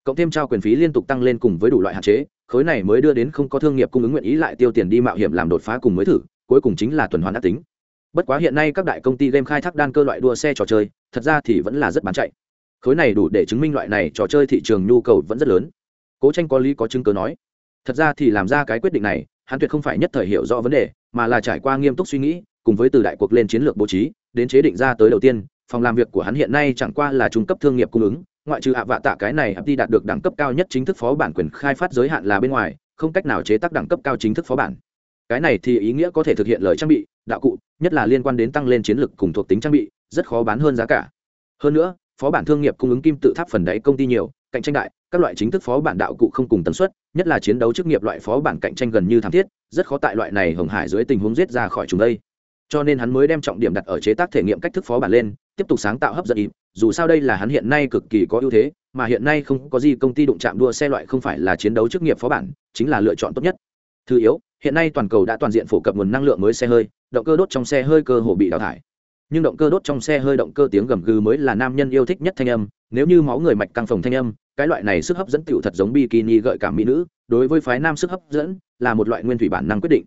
Cộng thêm trao quyền phí liên tục tăng lên cùng với đủ loại hạn chế, khối này mới đưa đến không có thương nghiệp cung ứng nguyện ý lại tiêu tiền đi mạo hiểm làm đột phá cùng mới thử, cuối cùng chính là tuần hoàn ác tính bất quá hiện nay các đại công ty game khai thác đan cơ loại đua xe trò chơi, thật ra thì vẫn là rất bán chạy. Khối này đủ để chứng minh loại này trò chơi thị trường nhu cầu vẫn rất lớn. Cố tranh có lý có chứng cứ nói. Thật ra thì làm ra cái quyết định này, hắn tuyệt không phải nhất thời hiểu rõ vấn đề, mà là trải qua nghiêm túc suy nghĩ, cùng với từ đại cuộc lên chiến lược bố trí, đến chế định ra tới đầu tiên, phòng làm việc của hắn hiện nay chẳng qua là trung cấp thương nghiệp cung ứng, ngoại trừ hạ vạ tạ cái này đi đạt được đẳng cấp cao nhất chính thức phó bản quyền khai phát giới hạn là bên ngoài, không cách nào chế tác đẳng cấp cao chính thức phó bản cái này thì ý nghĩa có thể thực hiện lời trang bị, đạo cụ, nhất là liên quan đến tăng lên chiến lược cùng thuộc tính trang bị, rất khó bán hơn giá cả. Hơn nữa, phó bản thương nghiệp cung ứng kim tự tháp phần đáy công ty nhiều, cạnh tranh đại, các loại chính thức phó bản đạo cụ không cùng tần suất, nhất là chiến đấu chức nghiệp loại phó bản cạnh tranh gần như thảm thiết, rất khó tại loại này hồng hải dưới tình huống giết ra khỏi chúng đây. Cho nên hắn mới đem trọng điểm đặt ở chế tác thể nghiệm cách thức phó bản lên, tiếp tục sáng tạo hấp dẫn ý, dù sao đây là hắn hiện nay cực kỳ có ưu thế, mà hiện nay không có gì công ty đụng chạm đua xe loại không phải là chiến đấu chức nghiệp phó bản, chính là lựa chọn tốt nhất. Thứ yếu hiện nay toàn cầu đã toàn diện phổ cập nguồn năng lượng mới xe hơi, động cơ đốt trong xe hơi cơ hồ bị đào thải. Nhưng động cơ đốt trong xe hơi động cơ tiếng gầm gừ mới là nam nhân yêu thích nhất thanh âm, nếu như máu người mạch căng phồng thanh âm, cái loại này sức hấp dẫn tiểu thật giống bikini gợi cảm mỹ nữ, đối với phái nam sức hấp dẫn là một loại nguyên thủy bản năng quyết định.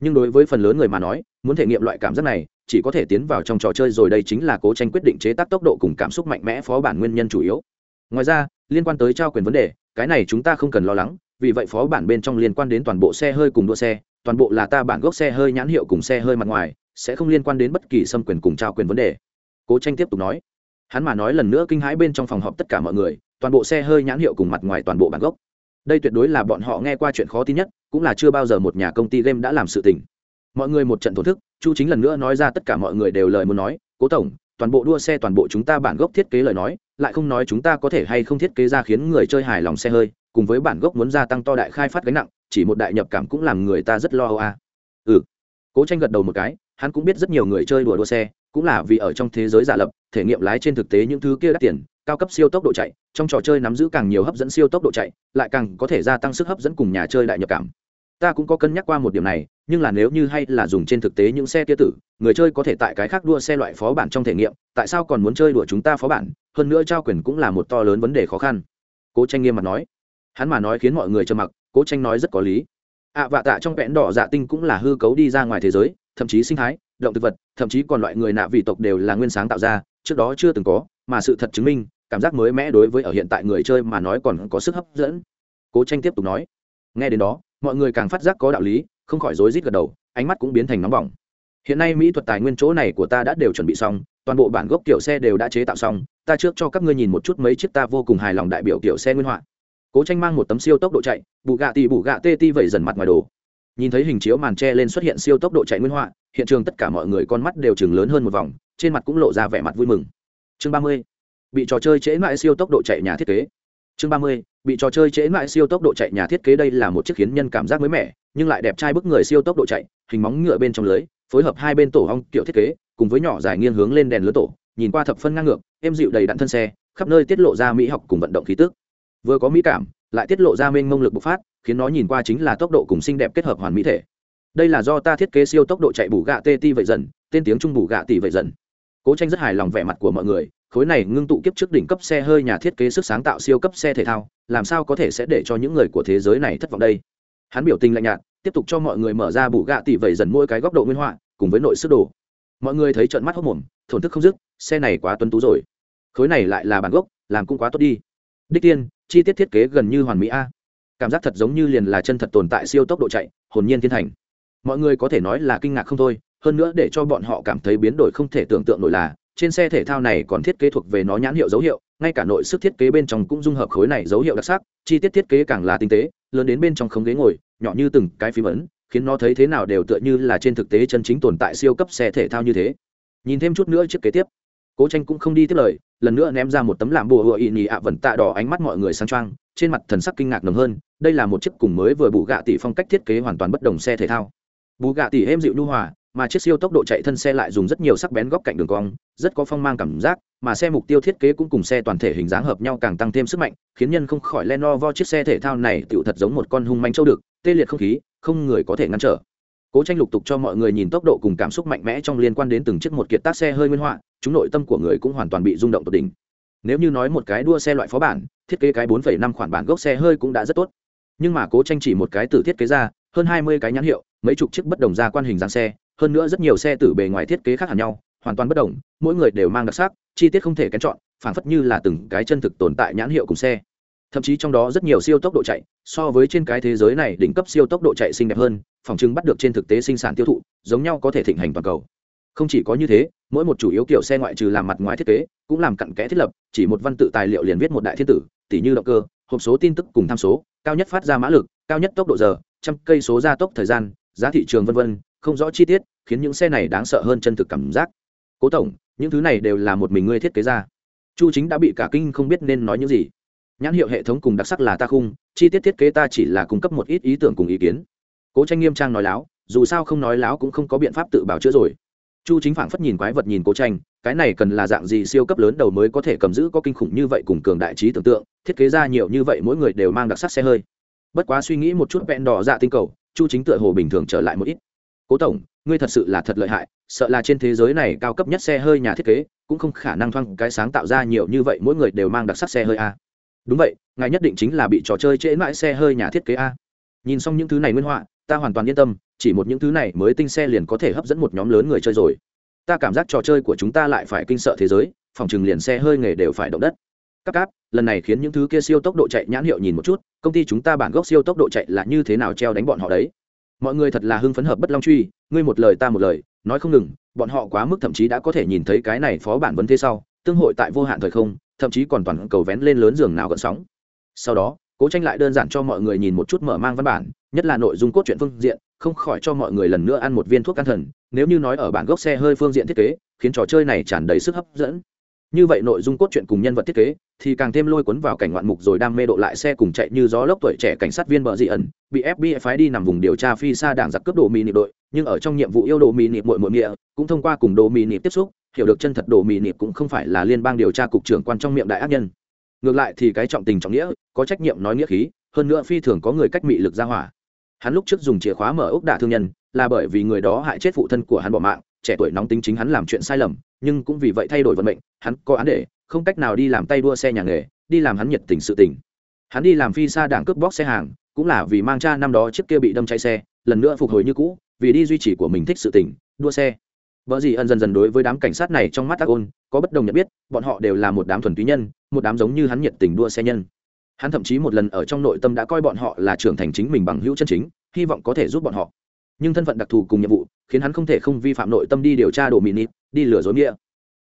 Nhưng đối với phần lớn người mà nói, muốn thể nghiệm loại cảm giác này, chỉ có thể tiến vào trong trò chơi rồi đây chính là cố tranh quyết định chế tác tốc độ cùng cảm xúc mạnh mẽ phó bản nguyên nhân chủ yếu. Ngoài ra, liên quan tới trao quyền vấn đề, cái này chúng ta không cần lo lắng vì vậy phó bản bên trong liên quan đến toàn bộ xe hơi cùng đua xe, toàn bộ là ta bản gốc xe hơi nhãn hiệu cùng xe hơi mặt ngoài, sẽ không liên quan đến bất kỳ xâm quyền cùng trao quyền vấn đề. Cố tranh tiếp tục nói. Hắn mà nói lần nữa kinh hãi bên trong phòng họp tất cả mọi người, toàn bộ xe hơi nhãn hiệu cùng mặt ngoài toàn bộ bản gốc. Đây tuyệt đối là bọn họ nghe qua chuyện khó tin nhất, cũng là chưa bao giờ một nhà công ty game đã làm sự tình. Mọi người một trận thổn thức, chu chính lần nữa nói ra tất cả mọi người đều lời muốn nói, cố tổng, toàn bộ đua xe, toàn bộ chúng ta bản gốc thiết kế lời nói, lại không nói chúng ta có thể hay không thiết kế ra khiến người chơi hài lòng xe hơi cùng với bản gốc muốn gia tăng to đại khai phát gánh nặng, chỉ một đại nhập cảm cũng làm người ta rất lo âu à. ừ. Cố tranh gật đầu một cái, hắn cũng biết rất nhiều người chơi đùa đua xe, cũng là vì ở trong thế giới giả lập, thể nghiệm lái trên thực tế những thứ kia đắt tiền, cao cấp siêu tốc độ chạy, trong trò chơi nắm giữ càng nhiều hấp dẫn siêu tốc độ chạy, lại càng có thể gia tăng sức hấp dẫn cùng nhà chơi đại nhập cảm. Ta cũng có cân nhắc qua một điểm này, nhưng là nếu như hay là dùng trên thực tế những xe kia tử, người chơi có thể tại cái khác đua xe loại phó bản trong thể nghiệm, tại sao còn muốn chơi đùa chúng ta phó bản? Hơn nữa trao quyền cũng là một to lớn vấn đề khó khăn. Cố tranh nghiêm mặt nói hắn mà nói khiến mọi người trầm mặc cố tranh nói rất có lý. Ạ à, vạ tạ trong vẽn đỏ dạ tinh cũng là hư cấu đi ra ngoài thế giới thậm chí sinh thái động thực vật thậm chí còn loại người nạ vị tộc đều là nguyên sáng tạo ra trước đó chưa từng có mà sự thật chứng minh cảm giác mới mẽ đối với ở hiện tại người chơi mà nói còn có sức hấp dẫn. Cố tranh tiếp tục nói. Nghe đến đó mọi người càng phát giác có đạo lý không khỏi rối rít gật đầu ánh mắt cũng biến thành nóng bỏng. Hiện nay mỹ thuật tài nguyên chỗ này của ta đã đều chuẩn bị xong toàn bộ bản gốc kiểu xe đều đã chế tạo xong ta trước cho các ngươi nhìn một chút mấy chiếc ta vô cùng hài lòng đại biểu kiểu xe nguyên họa cố tranh mang một tấm siêu tốc độ chạy, bù gạ tì bù gạ tê ti vẩy dần mặt ngoài đồ. Nhìn thấy hình chiếu màn tre lên xuất hiện siêu tốc độ chạy nguyên họa, hiện trường tất cả mọi người con mắt đều chừng lớn hơn một vòng, trên mặt cũng lộ ra vẻ mặt vui mừng. Chương ba mươi, bị trò chơi trễ mãi siêu tốc độ chạy nhà thiết kế. Chương ba mươi, bị trò chơi trễ mãi siêu tốc độ chạy nhà thiết kế đây là một chiếc khiến nhân cảm giác mới mẻ, nhưng lại đẹp trai bức người siêu tốc độ chạy, hình móng ngựa bên trong lưới, phối hợp hai bên tổ hong kiểu thiết kế, cùng với nhỏ dài nghiêng hướng lên đèn lứa tổ, nhìn qua thập phân ngang ngược, êm dịu đầy đặn thân xe, khắp nơi tiết lộ ra mỹ học cùng vận động khí tức vừa có mỹ cảm, lại tiết lộ ra mênh mông lực bộc phát, khiến nó nhìn qua chính là tốc độ cùng xinh đẹp kết hợp hoàn mỹ thể. Đây là do ta thiết kế siêu tốc độ chạy bù gạ tê ti vậy dần, tên tiếng trung bù gạ tỷ vậy dần. Cố tranh rất hài lòng vẻ mặt của mọi người, khối này ngưng tụ kiếp trước đỉnh cấp xe hơi nhà thiết kế sức sáng tạo siêu cấp xe thể thao, làm sao có thể sẽ để cho những người của thế giới này thất vọng đây? Hắn biểu tình lạnh nhạt, tiếp tục cho mọi người mở ra bù gạ tỷ vậy dần mỗi cái góc độ nguyên họa, cùng với nội sức đồ. Mọi người thấy trận mắt hốc mồm, thổn thức không dứt, xe này quá tuấn tú rồi. Khối này lại là bản gốc, làm cũng quá tốt đi. Đích tiên chi tiết thiết kế gần như hoàn mỹ a. Cảm giác thật giống như liền là chân thật tồn tại siêu tốc độ chạy, hồn nhiên thiên thành. Mọi người có thể nói là kinh ngạc không thôi, hơn nữa để cho bọn họ cảm thấy biến đổi không thể tưởng tượng nổi là, trên xe thể thao này còn thiết kế thuộc về nó nhãn hiệu dấu hiệu, ngay cả nội sức thiết kế bên trong cũng dung hợp khối này dấu hiệu đặc sắc, chi tiết thiết kế càng là tinh tế, lớn đến bên trong không ghế ngồi, nhỏ như từng cái phím ấn, khiến nó thấy thế nào đều tựa như là trên thực tế chân chính tồn tại siêu cấp xe thể thao như thế. Nhìn thêm chút nữa chiếc kế tiếp cố tranh cũng không đi tiếp lời, lần nữa ném ra một tấm làm bùa hựa ị nhị ạ vần tạ đỏ ánh mắt mọi người sang trang trên mặt thần sắc kinh ngạc nồng hơn, đây là một chiếc cùng mới vừa bù gạ tỷ phong cách thiết kế hoàn toàn bất đồng xe thể thao. Bù gạ tỷ êm dịu nhu hòa, mà chiếc siêu tốc độ chạy thân xe lại dùng rất nhiều sắc bén góc cạnh đường cong, rất có phong mang cảm giác, mà xe mục tiêu thiết kế cũng cùng xe toàn thể hình dáng hợp nhau càng tăng thêm sức mạnh, khiến nhân không khỏi len no vo chiếc xe thể thao này tựu thật giống một con hung manh châu được, tê liệt không khí, không người có thể ngăn trở. Cố tranh lục tục cho mọi người nhìn tốc độ cùng cảm xúc mạnh mẽ trong liên quan đến từng chiếc một kiệt tác xe hơi nguyên họa chúng nội tâm của người cũng hoàn toàn bị rung động tột đỉnh. Nếu như nói một cái đua xe loại phó bản thiết kế cái 4,5 khoản bản gốc xe hơi cũng đã rất tốt. Nhưng mà cố tranh chỉ một cái từ thiết kế ra hơn 20 cái nhãn hiệu mấy chục chiếc bất đồng ra quan hình dáng xe hơn nữa rất nhiều xe từ bề ngoài thiết kế khác hẳn nhau hoàn toàn bất đồng mỗi người đều mang đặc sắc chi tiết không thể kén chọn phảng phất như là từng cái chân thực tồn tại nhãn hiệu cùng xe. Thậm chí trong đó rất nhiều siêu tốc độ chạy so với trên cái thế giới này đỉnh cấp siêu tốc độ chạy xinh đẹp hơn phòng chứng bắt được trên thực tế sinh sản tiêu thụ giống nhau có thể thịnh hành toàn cầu không chỉ có như thế, mỗi một chủ yếu kiểu xe ngoại trừ làm mặt ngoài thiết kế, cũng làm cặn kẽ thiết lập, chỉ một văn tự tài liệu liền viết một đại thiên tử tỷ như động cơ, hộp số tin tức cùng tham số, cao nhất phát ra mã lực, cao nhất tốc độ giờ, trăm cây số gia tốc thời gian, giá thị trường vân vân, không rõ chi tiết, khiến những xe này đáng sợ hơn chân thực cảm giác. Cố tổng, những thứ này đều là một mình ngươi thiết kế ra. Chu chính đã bị cả kinh không biết nên nói những gì. Nhãn hiệu hệ thống cùng đặc sắc là ta khung, chi tiết thiết kế ta chỉ là cung cấp một ít ý tưởng cùng ý kiến. Cố tranh nghiêm trang nói láo, dù sao không nói láo cũng không có biện pháp tự bảo chữa rồi chu chính phảng phất nhìn quái vật nhìn cố tranh, cái này cần là dạng gì siêu cấp lớn đầu mới có thể cầm giữ có kinh khủng như vậy cùng cường đại trí tưởng tượng, thiết kế ra nhiều như vậy mỗi người đều mang đặc sắc xe hơi. Bất quá suy nghĩ một chút vẹn đỏ dạ tinh cầu, chu chính tựa hồ bình thường trở lại một ít. Cố tổng, ngươi thật sự là thật lợi hại, sợ là trên thế giới này cao cấp nhất xe hơi nhà thiết kế cũng không khả năng thoang cái sáng tạo ra nhiều như vậy mỗi người đều mang đặc sắc xe hơi a. Đúng vậy, ngài nhất định chính là bị trò chơi trễ mãi xe hơi nhà thiết kế a. Nhìn xong những thứ này nguyên họa ta hoàn toàn yên tâm, chỉ một những thứ này mới tinh xe liền có thể hấp dẫn một nhóm lớn người chơi rồi. Ta cảm giác trò chơi của chúng ta lại phải kinh sợ thế giới, phòng chừng liền xe hơi nghề đều phải động đất. Các cáp, lần này khiến những thứ kia siêu tốc độ chạy nhãn hiệu nhìn một chút, công ty chúng ta bản gốc siêu tốc độ chạy là như thế nào treo đánh bọn họ đấy. Mọi người thật là hưng phấn hợp bất long truy, ngươi một lời ta một lời, nói không ngừng, bọn họ quá mức thậm chí đã có thể nhìn thấy cái này phó bản vấn thế sau, tương hội tại vô hạn thời không, thậm chí còn toàn cầu vén lên lớn giường nào gợn sóng. Sau đó cố tranh lại đơn giản cho mọi người nhìn một chút mở mang văn bản, nhất là nội dung cốt truyện phương diện, không khỏi cho mọi người lần nữa ăn một viên thuốc can thần, nếu như nói ở bản gốc xe hơi phương diện thiết kế, khiến trò chơi này tràn đầy sức hấp dẫn. Như vậy nội dung cốt truyện cùng nhân vật thiết kế, thì càng thêm lôi cuốn vào cảnh ngoạn mục rồi đam mê độ lại xe cùng chạy như gió lốc tuổi trẻ cảnh sát viên bờ dị ẩn, bị fbi phái đi nằm vùng điều tra phi xa đảng giặc cướp đồ mì nịp đội, nhưng ở trong nhiệm vụ yêu đồ mì nịp mội mội nghĩa cũng thông qua cùng đồ mì nịp tiếp xúc, hiểu được chân thật đồ mì nịp cũng không phải là liên bang điều tra cục trưởng quan trong miệng đại ác nhân ngược lại thì cái trọng tình trọng nghĩa, có trách nhiệm nói nghĩa khí, hơn nữa phi thường có người cách mị lực ra hỏa. Hắn lúc trước dùng chìa khóa mở ốc đả thương nhân, là bởi vì người đó hại chết phụ thân của hắn bỏ mạng, trẻ tuổi nóng tính chính hắn làm chuyện sai lầm, nhưng cũng vì vậy thay đổi vận mệnh, hắn có án để, không cách nào đi làm tay đua xe nhà nghề, đi làm hắn nhiệt tình sự tình. Hắn đi làm phi xa đảng cướp bóc xe hàng, cũng là vì mang cha năm đó chiếc kia bị đâm cháy xe, lần nữa phục hồi như cũ, vì đi duy trì của mình thích sự tình, đua xe vợ gì ân dần dần đối với đám cảnh sát này trong mắt tác ôn, có bất đồng nhận biết, bọn họ đều là một đám thuần túy nhân, một đám giống như hắn nhiệt tình đua xe nhân. Hắn thậm chí một lần ở trong nội tâm đã coi bọn họ là trưởng thành chính mình bằng hữu chân chính, hy vọng có thể giúp bọn họ. Nhưng thân phận đặc thù cùng nhiệm vụ, khiến hắn không thể không vi phạm nội tâm đi điều tra đồ mini đi lừa dối nghĩa.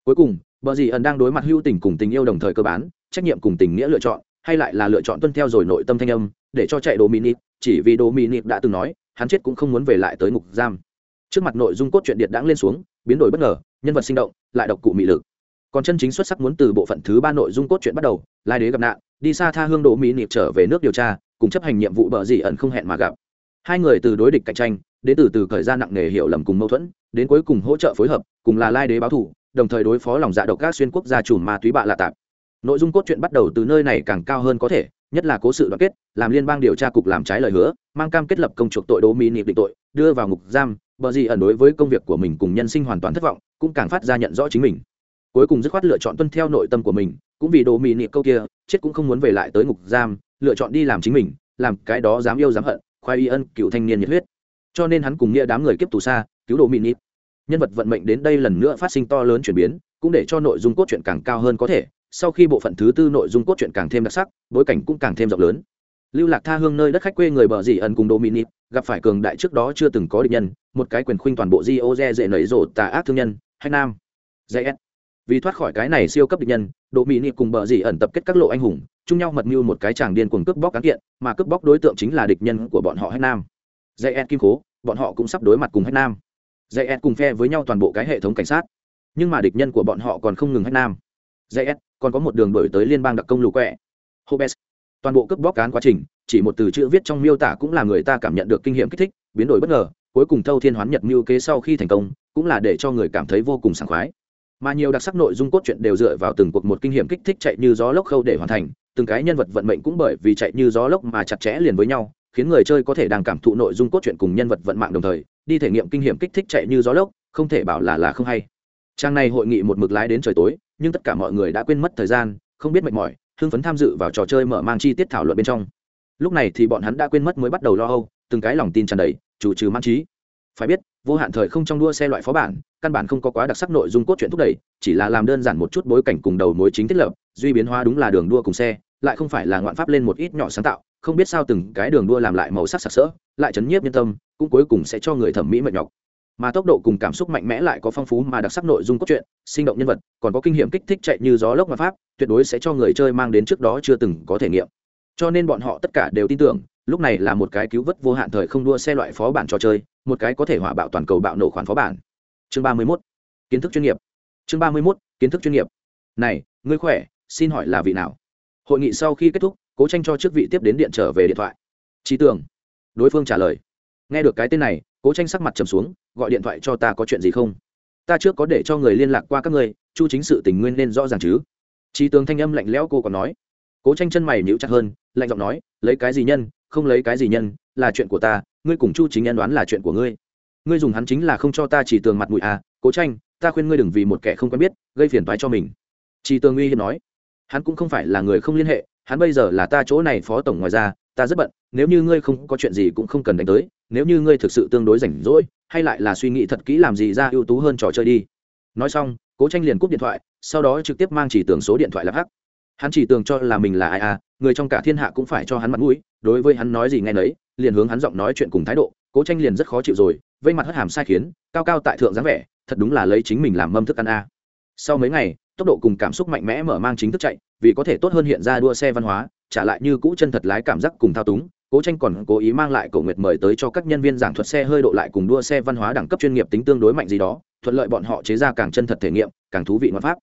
Cuối cùng bờ dì ẩn đang đối mặt hữu tình cùng tình yêu đồng thời cơ bản, trách nhiệm cùng tình nghĩa lựa chọn, hay lại là lựa chọn tuân theo rồi nội tâm thanh âm, để cho chạy đồ mini chỉ vì đồ mini đã từng nói, hắn chết cũng không muốn về lại tới ngục giam. Trước mặt nội dung cốt truyện điện đãng lên xuống biến đổi bất ngờ, nhân vật sinh động, lại độc cụ mị lực. Còn chân chính xuất sắc muốn từ bộ phận thứ ba nội dung cốt truyện bắt đầu, lai đế gặp nạn, đi xa tha hương đỗ mỹ nịp trở về nước điều tra, cùng chấp hành nhiệm vụ bờ dị ẩn không hẹn mà gặp. Hai người từ đối địch cạnh tranh, đến từ từ khởi ra nặng nề hiểu lầm cùng mâu thuẫn, đến cuối cùng hỗ trợ phối hợp, cùng là lai đế báo thủ đồng thời đối phó lòng dạ độc các xuyên quốc gia chùm ma túy bạ lạ tạp. Nội dung cốt truyện bắt đầu từ nơi này càng cao hơn có thể, nhất là cố sự đoàn kết, làm liên bang điều tra cục làm trái lời hứa, mang cam kết lập công chuộc tội đỗ mỹ nịp định tội, đưa vào ngục giam bờ gì ẩn đối với công việc của mình cùng nhân sinh hoàn toàn thất vọng, cũng càng phát ra nhận rõ chính mình. Cuối cùng dứt khoát lựa chọn tuân theo nội tâm của mình, cũng vì đồ mì nị câu kia, chết cũng không muốn về lại tới ngục giam, lựa chọn đi làm chính mình, làm cái đó dám yêu dám hận, khoai y ân, cựu thanh niên nhiệt huyết. Cho nên hắn cùng nghĩa đám người kiếp tù xa, cứu đồ mì nị nhân vật vận mệnh đến đây lần nữa phát sinh to lớn chuyển biến, cũng để cho nội dung cốt truyện càng cao hơn có thể. Sau khi bộ phận thứ tư nội dung cốt truyện càng thêm đặc sắc, bối cảnh cũng càng thêm rộng lớn lưu lạc tha hương nơi đất khách quê người bờ dì ẩn cùng dominic, gặp phải cường đại trước đó chưa từng có địch nhân, một cái quyền khuynh toàn bộ di ô dễ nảy rổ tà ác thương nhân, hay nam. Dễ vì thoát khỏi cái này siêu cấp địch nhân, dominic mỹ cùng bờ dì ẩn tập kết các lộ anh hùng, chung nhau mật mưu một cái chàng điên cuồng cướp bóc cán kiện, mà cướp bóc đối tượng chính là địch nhân của bọn họ hay nam. Dây kim cố bọn họ cũng sắp đối mặt cùng hay nam. Dây cùng phe với nhau toàn bộ cái hệ thống cảnh sát. Nhưng mà địch nhân của bọn họ còn không ngừng hay nam. Dây còn có một đường đổi tới liên bang đặc công lù quẹ. Hobes toàn bộ cướp bóc cán quá trình, chỉ một từ chữ viết trong miêu tả cũng là người ta cảm nhận được kinh nghiệm kích thích, biến đổi bất ngờ, cuối cùng thâu thiên hoán nhật mưu kế sau khi thành công, cũng là để cho người cảm thấy vô cùng sảng khoái. Mà nhiều đặc sắc nội dung cốt truyện đều dựa vào từng cuộc một kinh nghiệm kích thích chạy như gió lốc khâu để hoàn thành, từng cái nhân vật vận mệnh cũng bởi vì chạy như gió lốc mà chặt chẽ liền với nhau, khiến người chơi có thể đang cảm thụ nội dung cốt truyện cùng nhân vật vận mạng đồng thời, đi thể nghiệm kinh nghiệm kích thích chạy như gió lốc, không thể bảo là là không hay. Trang này hội nghị một mực lái đến trời tối, nhưng tất cả mọi người đã quên mất thời gian, không biết mệt mỏi hưng phấn tham dự vào trò chơi mở mang chi tiết thảo luận bên trong. Lúc này thì bọn hắn đã quên mất mới bắt đầu lo âu, từng cái lòng tin tràn đầy, chủ trừ mang trí. Phải biết, vô hạn thời không trong đua xe loại phó bản, căn bản không có quá đặc sắc nội dung cốt truyện thúc đẩy, chỉ là làm đơn giản một chút bối cảnh cùng đầu mối chính thiết lập, duy biến hóa đúng là đường đua cùng xe, lại không phải là ngoạn pháp lên một ít nhỏ sáng tạo, không biết sao từng cái đường đua làm lại màu sắc sặc sỡ, lại chấn nhiếp nhân tâm, cũng cuối cùng sẽ cho người thẩm mỹ mệt nhọc mà tốc độ cùng cảm xúc mạnh mẽ lại có phong phú mà đặc sắc nội dung cốt truyện, sinh động nhân vật, còn có kinh nghiệm kích thích chạy như gió lốc mà pháp, tuyệt đối sẽ cho người chơi mang đến trước đó chưa từng có thể nghiệm. Cho nên bọn họ tất cả đều tin tưởng, lúc này là một cái cứu vớt vô hạn thời không đua xe loại phó bản trò chơi, một cái có thể hỏa bạo toàn cầu bạo nổ khoản phó bản. Chương ba mươi mốt, kiến thức chuyên nghiệp. Chương ba mươi mốt, kiến thức chuyên nghiệp. Này, ngươi khỏe, xin hỏi là vị nào? Hội nghị sau khi kết thúc, cố tranh cho trước vị tiếp đến điện trở về điện thoại. Trí tưởng. Đối phương trả lời. Nghe được cái tên này, cố tranh sắc mặt trầm xuống gọi điện thoại cho ta có chuyện gì không? Ta trước có để cho người liên lạc qua các ngươi, chu chính sự tình nguyên nên rõ ràng chứ. Trí tướng thanh âm lạnh lẽo cô còn nói. Cố tranh chân mày nhíu chặt hơn, lạnh giọng nói, lấy cái gì nhân, không lấy cái gì nhân, là chuyện của ta, ngươi cùng chu chính nhân đoán là chuyện của ngươi. Ngươi dùng hắn chính là không cho ta chỉ tường mặt mũi à cố tranh, ta khuyên ngươi đừng vì một kẻ không quen biết, gây phiền toái cho mình. Chỉ tường uy hiếp nói. Hắn cũng không phải là người không liên hệ, hắn bây giờ là ta chỗ này phó tổng ngoài ra, ta rất bận, nếu như ngươi không có chuyện gì cũng không cần đánh tới nếu như ngươi thực sự tương đối rảnh rỗi, hay lại là suy nghĩ thật kỹ làm gì ra ưu tú hơn trò chơi đi. Nói xong, cố tranh liền cúp điện thoại, sau đó trực tiếp mang chỉ tường số điện thoại lạc hắc. Hắn chỉ tường cho là mình là ai à người trong cả thiên hạ cũng phải cho hắn mặt mũi, đối với hắn nói gì nghe nấy, liền hướng hắn giọng nói chuyện cùng thái độ, cố tranh liền rất khó chịu rồi, vây mặt hất hàm sai khiến, cao cao tại thượng dáng vẻ, thật đúng là lấy chính mình làm mâm thức ăn a. Sau mấy ngày, tốc độ cùng cảm xúc mạnh mẽ mở mang chính thức chạy, vì có thể tốt hơn hiện ra đua xe văn hóa, trả lại như cũ chân thật lái cảm giác cùng thao túng cố tranh còn cố ý mang lại cổ nguyệt mời tới cho các nhân viên giảng thuật xe hơi độ lại cùng đua xe văn hóa đẳng cấp chuyên nghiệp tính tương đối mạnh gì đó, thuận lợi bọn họ chế ra càng chân thật thể nghiệm, càng thú vị ngoại pháp.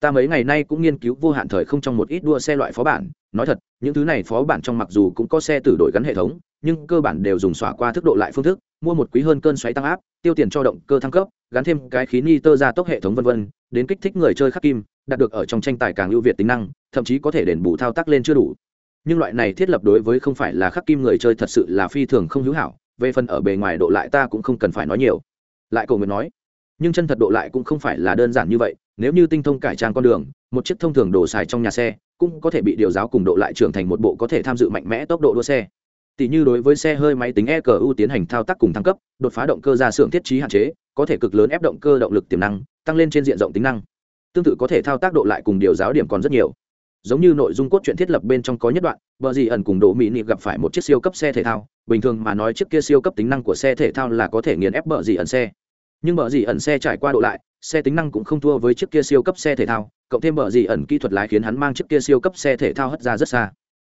Ta mấy ngày nay cũng nghiên cứu vô hạn thời không trong một ít đua xe loại phó bản, nói thật, những thứ này phó bản trong mặc dù cũng có xe tử đổi gắn hệ thống, nhưng cơ bản đều dùng xỏa qua thức độ lại phương thức, mua một quý hơn cơn xoáy tăng áp, tiêu tiền cho động cơ thăng cấp, gắn thêm cái khí ni tơ ra tốc hệ thống vân vân, đến kích thích người chơi khắc kim, đạt được ở trong tranh tài càng ưu việt tính năng, thậm chí có thể đền bù thao tác lên chưa đủ nhưng loại này thiết lập đối với không phải là khắc kim người chơi thật sự là phi thường không hữu hảo, về phần ở bề ngoài độ lại ta cũng không cần phải nói nhiều. Lại cầu nguyện nói, nhưng chân thật độ lại cũng không phải là đơn giản như vậy, nếu như tinh thông cải trang con đường, một chiếc thông thường đổ xài trong nhà xe, cũng có thể bị điều giáo cùng độ lại trưởng thành một bộ có thể tham dự mạnh mẽ tốc độ đua xe. Tỷ như đối với xe hơi máy tính ECU tiến hành thao tác cùng thăng cấp, đột phá động cơ ra xưởng thiết trí hạn chế, có thể cực lớn ép động cơ động lực tiềm năng, tăng lên trên diện rộng tính năng. Tương tự có thể thao tác độ lại cùng điều giáo điểm còn rất nhiều giống như nội dung cốt truyện thiết lập bên trong có nhất đoạn, bờ gì ẩn cùng đỗ mỹ nịp gặp phải một chiếc siêu cấp xe thể thao, bình thường mà nói chiếc kia siêu cấp tính năng của xe thể thao là có thể nghiền ép bờ gì ẩn xe. Nhưng bờ gì ẩn xe trải qua độ lại, xe tính năng cũng không thua với chiếc kia siêu cấp xe thể thao, cộng thêm bờ gì ẩn kỹ thuật lái khiến hắn mang chiếc kia siêu cấp xe thể thao hất ra rất xa.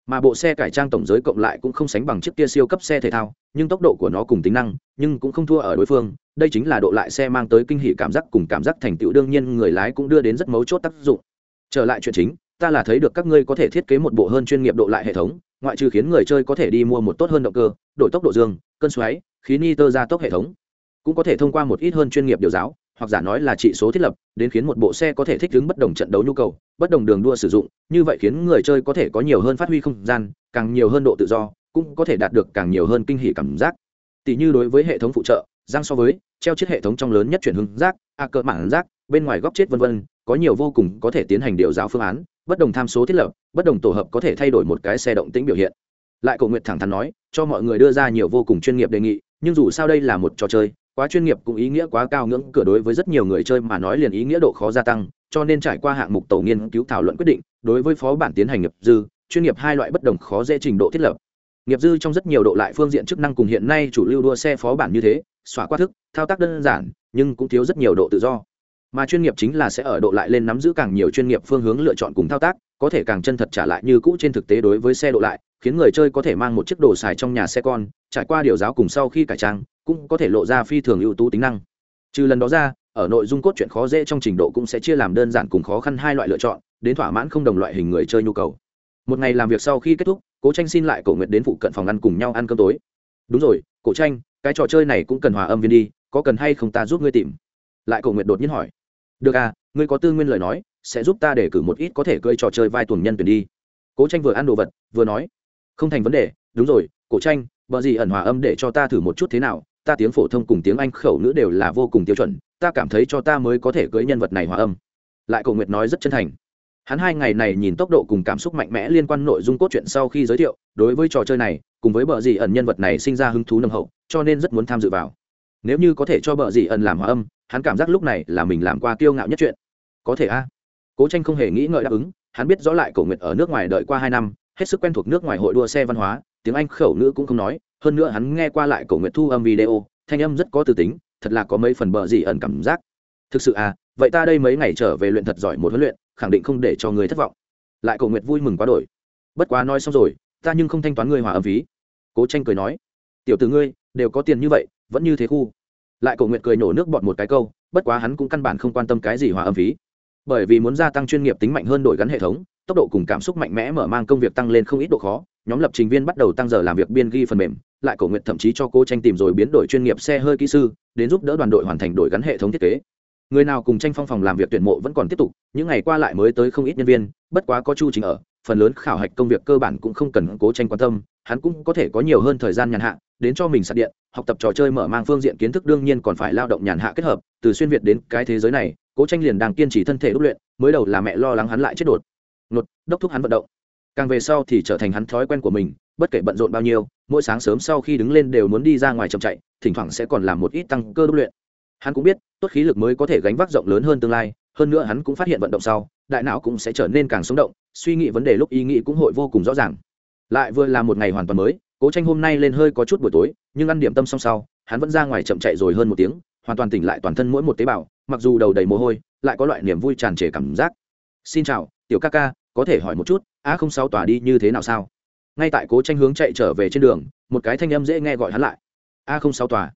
Mà bộ xe cải trang tổng giới cộng lại cũng không sánh bằng chiếc kia siêu cấp xe thể thao, nhưng tốc độ của nó cùng tính năng, nhưng cũng không thua ở đối phương, đây chính là độ lại xe mang tới kinh hỉ cảm giác cùng cảm giác thành tựu đương nhiên người lái cũng đưa đến rất mấu chốt tác dụng. Trở lại chuyện chính ta là thấy được các ngươi có thể thiết kế một bộ hơn chuyên nghiệp độ lại hệ thống, ngoại trừ khiến người chơi có thể đi mua một tốt hơn động cơ, đổi tốc độ dương, cân xoáy, khí nitơ ra tốc hệ thống. Cũng có thể thông qua một ít hơn chuyên nghiệp điều giáo, hoặc giả nói là trị số thiết lập, đến khiến một bộ xe có thể thích ứng bất đồng trận đấu nhu cầu, bất đồng đường đua sử dụng, như vậy khiến người chơi có thể có nhiều hơn phát huy không gian, càng nhiều hơn độ tự do, cũng có thể đạt được càng nhiều hơn kinh hỉ cảm giác. Tỷ như đối với hệ thống phụ trợ giang so với, treo chiếc hệ thống trong lớn nhất chuyển hướng rác, a cỡ mảng rác, bên ngoài góc chết vân vân, có nhiều vô cùng có thể tiến hành điều giáo phương án bất đồng tham số thiết lập, bất đồng tổ hợp có thể thay đổi một cái xe động tĩnh biểu hiện. Lại cầu nguyện thẳng thắn nói, cho mọi người đưa ra nhiều vô cùng chuyên nghiệp đề nghị, nhưng dù sao đây là một trò chơi, quá chuyên nghiệp cũng ý nghĩa quá cao ngưỡng cửa đối với rất nhiều người chơi mà nói liền ý nghĩa độ khó gia tăng, cho nên trải qua hạng mục tổ nghiên cứu thảo luận quyết định, đối với phó bản tiến hành nghiệp dư, chuyên nghiệp hai loại bất đồng khó dễ trình độ thiết lập. Nghiệp dư trong rất nhiều độ lại phương diện chức năng cùng hiện nay chủ lưu đua xe phó bản như thế, xóa qua thức, thao tác đơn giản, nhưng cũng thiếu rất nhiều độ tự do mà chuyên nghiệp chính là sẽ ở độ lại lên nắm giữ càng nhiều chuyên nghiệp phương hướng lựa chọn cùng thao tác, có thể càng chân thật trả lại như cũ trên thực tế đối với xe độ lại, khiến người chơi có thể mang một chiếc đồ xài trong nhà xe con, trải qua điều giáo cùng sau khi cải trang, cũng có thể lộ ra phi thường ưu tú tính năng. Trừ lần đó ra, ở nội dung cốt truyện khó dễ trong trình độ cũng sẽ chia làm đơn giản cùng khó khăn hai loại lựa chọn, đến thỏa mãn không đồng loại hình người chơi nhu cầu. Một ngày làm việc sau khi kết thúc, cố tranh xin lại cổ nguyện đến phụ cận phòng ăn cùng nhau ăn cơm tối. Đúng rồi cổ tranh, cái trò chơi này cũng cần hòa âm viên đi, có cần hay không ta giúp ngươi tìm? Lại cổ nguyện đột nhiên hỏi được à ngươi có tư nguyên lời nói, sẽ giúp ta để cử một ít có thể cơi trò chơi vai tuần nhân tuyển đi. Cố tranh vừa ăn đồ vật, vừa nói. Không thành vấn đề, đúng rồi cổ tranh, bờ gì ẩn hòa âm để cho ta thử một chút thế nào, ta tiếng phổ thông cùng tiếng anh khẩu nữ đều là vô cùng tiêu chuẩn, ta cảm thấy cho ta mới có thể cưới nhân vật này hòa âm. Lại cầu nguyệt nói rất chân thành. Hắn hai ngày này nhìn tốc độ cùng cảm xúc mạnh mẽ liên quan nội dung cốt truyện sau khi giới thiệu, đối với trò chơi này, cùng với bờ gì ẩn nhân vật này sinh ra hứng thú nâng hậu, cho nên rất muốn tham dự vào. Nếu như có thể cho bờ gì ẩn làm hòa âm hắn cảm giác lúc này là mình làm qua kiêu ngạo nhất chuyện. Có thể a. À? Cố tranh không hề nghĩ ngợi đáp ứng, hắn biết rõ lại cổ nguyệt ở nước ngoài đợi qua hai năm, hết sức quen thuộc nước ngoài hội đua xe văn hóa, tiếng anh khẩu ngữ cũng không nói, hơn nữa hắn nghe qua lại cổ nguyệt thu âm video, thanh âm rất có từ tính, thật là có mấy phần bờ gì ẩn cảm giác. Thực sự à vậy ta đây mấy ngày trở về luyện thật giỏi một huấn luyện, khẳng định không để cho người thất vọng. Lại cổ nguyệt vui mừng quá đổi. Bất quá nói xong rồi, ta nhưng không thanh toán người hòa âm phí. Cố tranh cười nói, tiểu từ ngươi, đều có tiền như vậy, vẫn như thế khu lại cổ nguyện cười nổ nước bọt một cái câu, bất quá hắn cũng căn bản không quan tâm cái gì hòa âm phí. Bởi vì muốn gia tăng chuyên nghiệp tính mạnh hơn đổi gắn hệ thống, tốc độ cùng cảm xúc mạnh mẽ mở mang công việc tăng lên không ít độ khó. Nhóm lập trình viên bắt đầu tăng giờ làm việc biên ghi phần mềm, lại cổ nguyện thậm chí cho cô tranh tìm rồi biến đổi chuyên nghiệp xe hơi kỹ sư, đến giúp đỡ đoàn đội hoàn thành đổi gắn hệ thống thiết kế. Người nào cùng tranh phong phòng làm việc tuyển mộ vẫn còn tiếp tục, những ngày qua lại mới tới không ít nhân viên, bất quá có chu trình ở, phần lớn khảo hạch công việc cơ bản cũng không cần cố tranh quan tâm hắn cũng có thể có nhiều hơn thời gian nhàn hạ, đến cho mình sạc điện, học tập trò chơi mở mang phương diện kiến thức đương nhiên còn phải lao động nhàn hạ kết hợp, từ xuyên việt đến cái thế giới này, cố tranh liền đang kiên trì thân thể đúc luyện, mới đầu là mẹ lo lắng hắn lại chết đột. Ngột đốc thúc hắn vận động. Càng về sau thì trở thành hắn thói quen của mình, bất kể bận rộn bao nhiêu, mỗi sáng sớm sau khi đứng lên đều muốn đi ra ngoài chậm chạy, thỉnh thoảng sẽ còn làm một ít tăng cơ đúc luyện. Hắn cũng biết, tốt khí lực mới có thể gánh vác rộng lớn hơn tương lai, hơn nữa hắn cũng phát hiện vận động sau, đại não cũng sẽ trở nên càng sống động, suy nghĩ vấn đề lúc ý nghĩ cũng hội vô cùng rõ ràng lại vừa là một ngày hoàn toàn mới, cố tranh hôm nay lên hơi có chút buổi tối, nhưng ăn điểm tâm xong sau, hắn vẫn ra ngoài chậm chạy rồi hơn một tiếng, hoàn toàn tỉnh lại toàn thân mỗi một tế bào, mặc dù đầu đầy mồ hôi, lại có loại niềm vui tràn trề cảm giác. Xin chào, tiểu ca ca, có thể hỏi một chút, a không sáu tòa đi như thế nào sao? Ngay tại cố tranh hướng chạy trở về trên đường, một cái thanh âm dễ nghe gọi hắn lại. A không sáu tòa.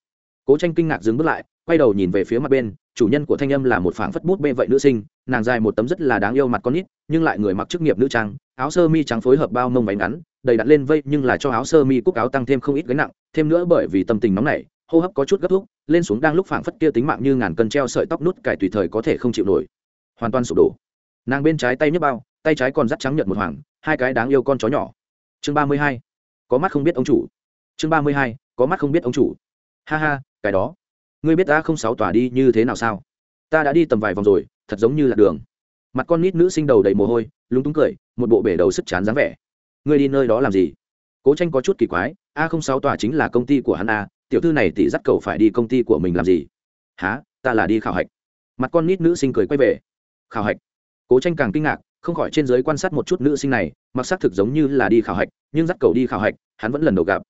Cố tranh kinh ngạc dừng bước lại, quay đầu nhìn về phía mặt bên, chủ nhân của thanh âm là một phảng phất bút bê vậy nữ sinh, nàng dài một tấm rất là đáng yêu mặt con nít, nhưng lại người mặc chức nghiệp nữ trang, áo sơ mi trắng phối hợp bao mông váy ngắn đầy đặt lên vây, nhưng là cho áo sơ mi cúc áo tăng thêm không ít gánh nặng, thêm nữa bởi vì tâm tình nóng nảy, hô hấp có chút gấp thúc lên xuống đang lúc phảng phất kia tính mạng như ngàn cân treo sợi tóc nút cải tùy thời có thể không chịu nổi. Hoàn toàn sụp đổ. Nàng bên trái tay nhấc bao, tay trái còn dắt trắng nhợt một hoàng, hai cái đáng yêu con chó nhỏ. Chương ba mươi hai, có mắt không biết ông chủ. Chương ba mươi hai, có mắt không biết ông chủ. Ha ha, cái đó. Ngươi biết ta không sáu tỏa đi như thế nào sao? Ta đã đi tầm vài vòng rồi, thật giống như là đường. Mặt con nít nữ sinh đầu đầy mồ hôi, lúng túng cười, một bộ bể đầu sức chán dáng vẻ ngươi đi nơi đó làm gì? Cố tranh có chút kỳ quái, a không sáu tòa chính là công ty của hắn a, tiểu thư này tỷ dắt cầu phải đi công ty của mình làm gì? Há ta là đi khảo hạch. Mặt con nít nữ sinh cười quay về. Khảo hạch? Cố tranh càng kinh ngạc, không khỏi trên giới quan sát một chút nữ sinh này, mặc xác thực giống như là đi khảo hạch, nhưng dắt cầu đi khảo hạch, hắn vẫn lần đầu gặp.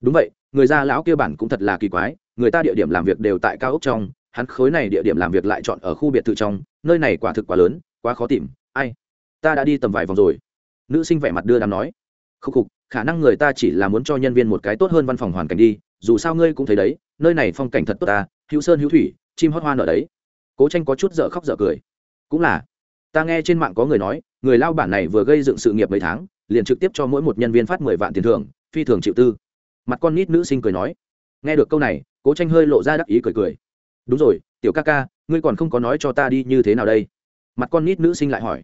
Đúng vậy, người gia lão kia bản cũng thật là kỳ quái, người ta địa điểm làm việc đều tại cao ốc trong, hắn khối này địa điểm làm việc lại chọn ở khu biệt thự trong, nơi này quả thực quá lớn, quá khó tìm, ai? Ta đã đi tầm vài vòng rồi. Nữ sinh vẻ mặt đưa đám nói khúc khục, khả năng người ta chỉ là muốn cho nhân viên một cái tốt hơn văn phòng hoàn cảnh đi, dù sao ngươi cũng thấy đấy, nơi này phong cảnh thật tốt ta, hữu sơn, hữu thủy, chim hót hoa nở đấy. Cố tranh có chút dở khóc dở cười. Cũng là, ta nghe trên mạng có người nói, người lao bản này vừa gây dựng sự nghiệp mấy tháng, liền trực tiếp cho mỗi một nhân viên phát mười vạn tiền thưởng, phi thường chịu tư. Mặt con nít nữ sinh cười nói. Nghe được câu này, cố tranh hơi lộ ra đắc ý cười cười. Đúng rồi, tiểu ca ca, ngươi còn không có nói cho ta đi như thế nào đây? Mặt con nít nữ sinh lại hỏi.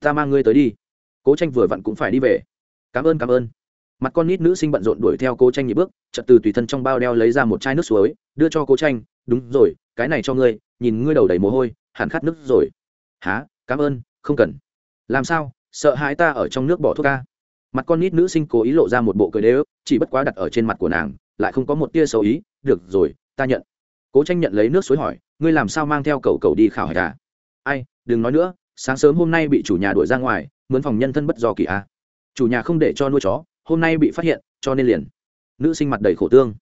Ta mang ngươi tới đi. Cố tranh vừa vặn cũng phải đi về cảm ơn cảm ơn. Mặt con nít nữ sinh bận rộn đuổi theo cô tranh nhị bước, chợt từ tùy thân trong bao đeo lấy ra một chai nước suối, đưa cho cô tranh, đúng rồi, cái này cho ngươi, nhìn ngươi đầu đầy mồ hôi, hẳn khát nước rồi. Há cảm ơn, không cần. Làm sao? Sợ hãi ta ở trong nước bỏ thuốc ca? Mặt con nít nữ sinh cố ý lộ ra một bộ cười đế ức chỉ bất quá đặt ở trên mặt của nàng, lại không có một tia xấu ý, được rồi, ta nhận. Cố tranh nhận lấy nước suối hỏi, ngươi làm sao mang theo cậu cậu đi khảo hạch à? Ai, đừng nói nữa, sáng sớm hôm nay bị chủ nhà đuổi ra ngoài, mướn phòng nhân thân bất do kỳ a à chủ nhà không để cho nuôi chó, hôm nay bị phát hiện, cho nên liền. Nữ sinh mặt đầy khổ tương.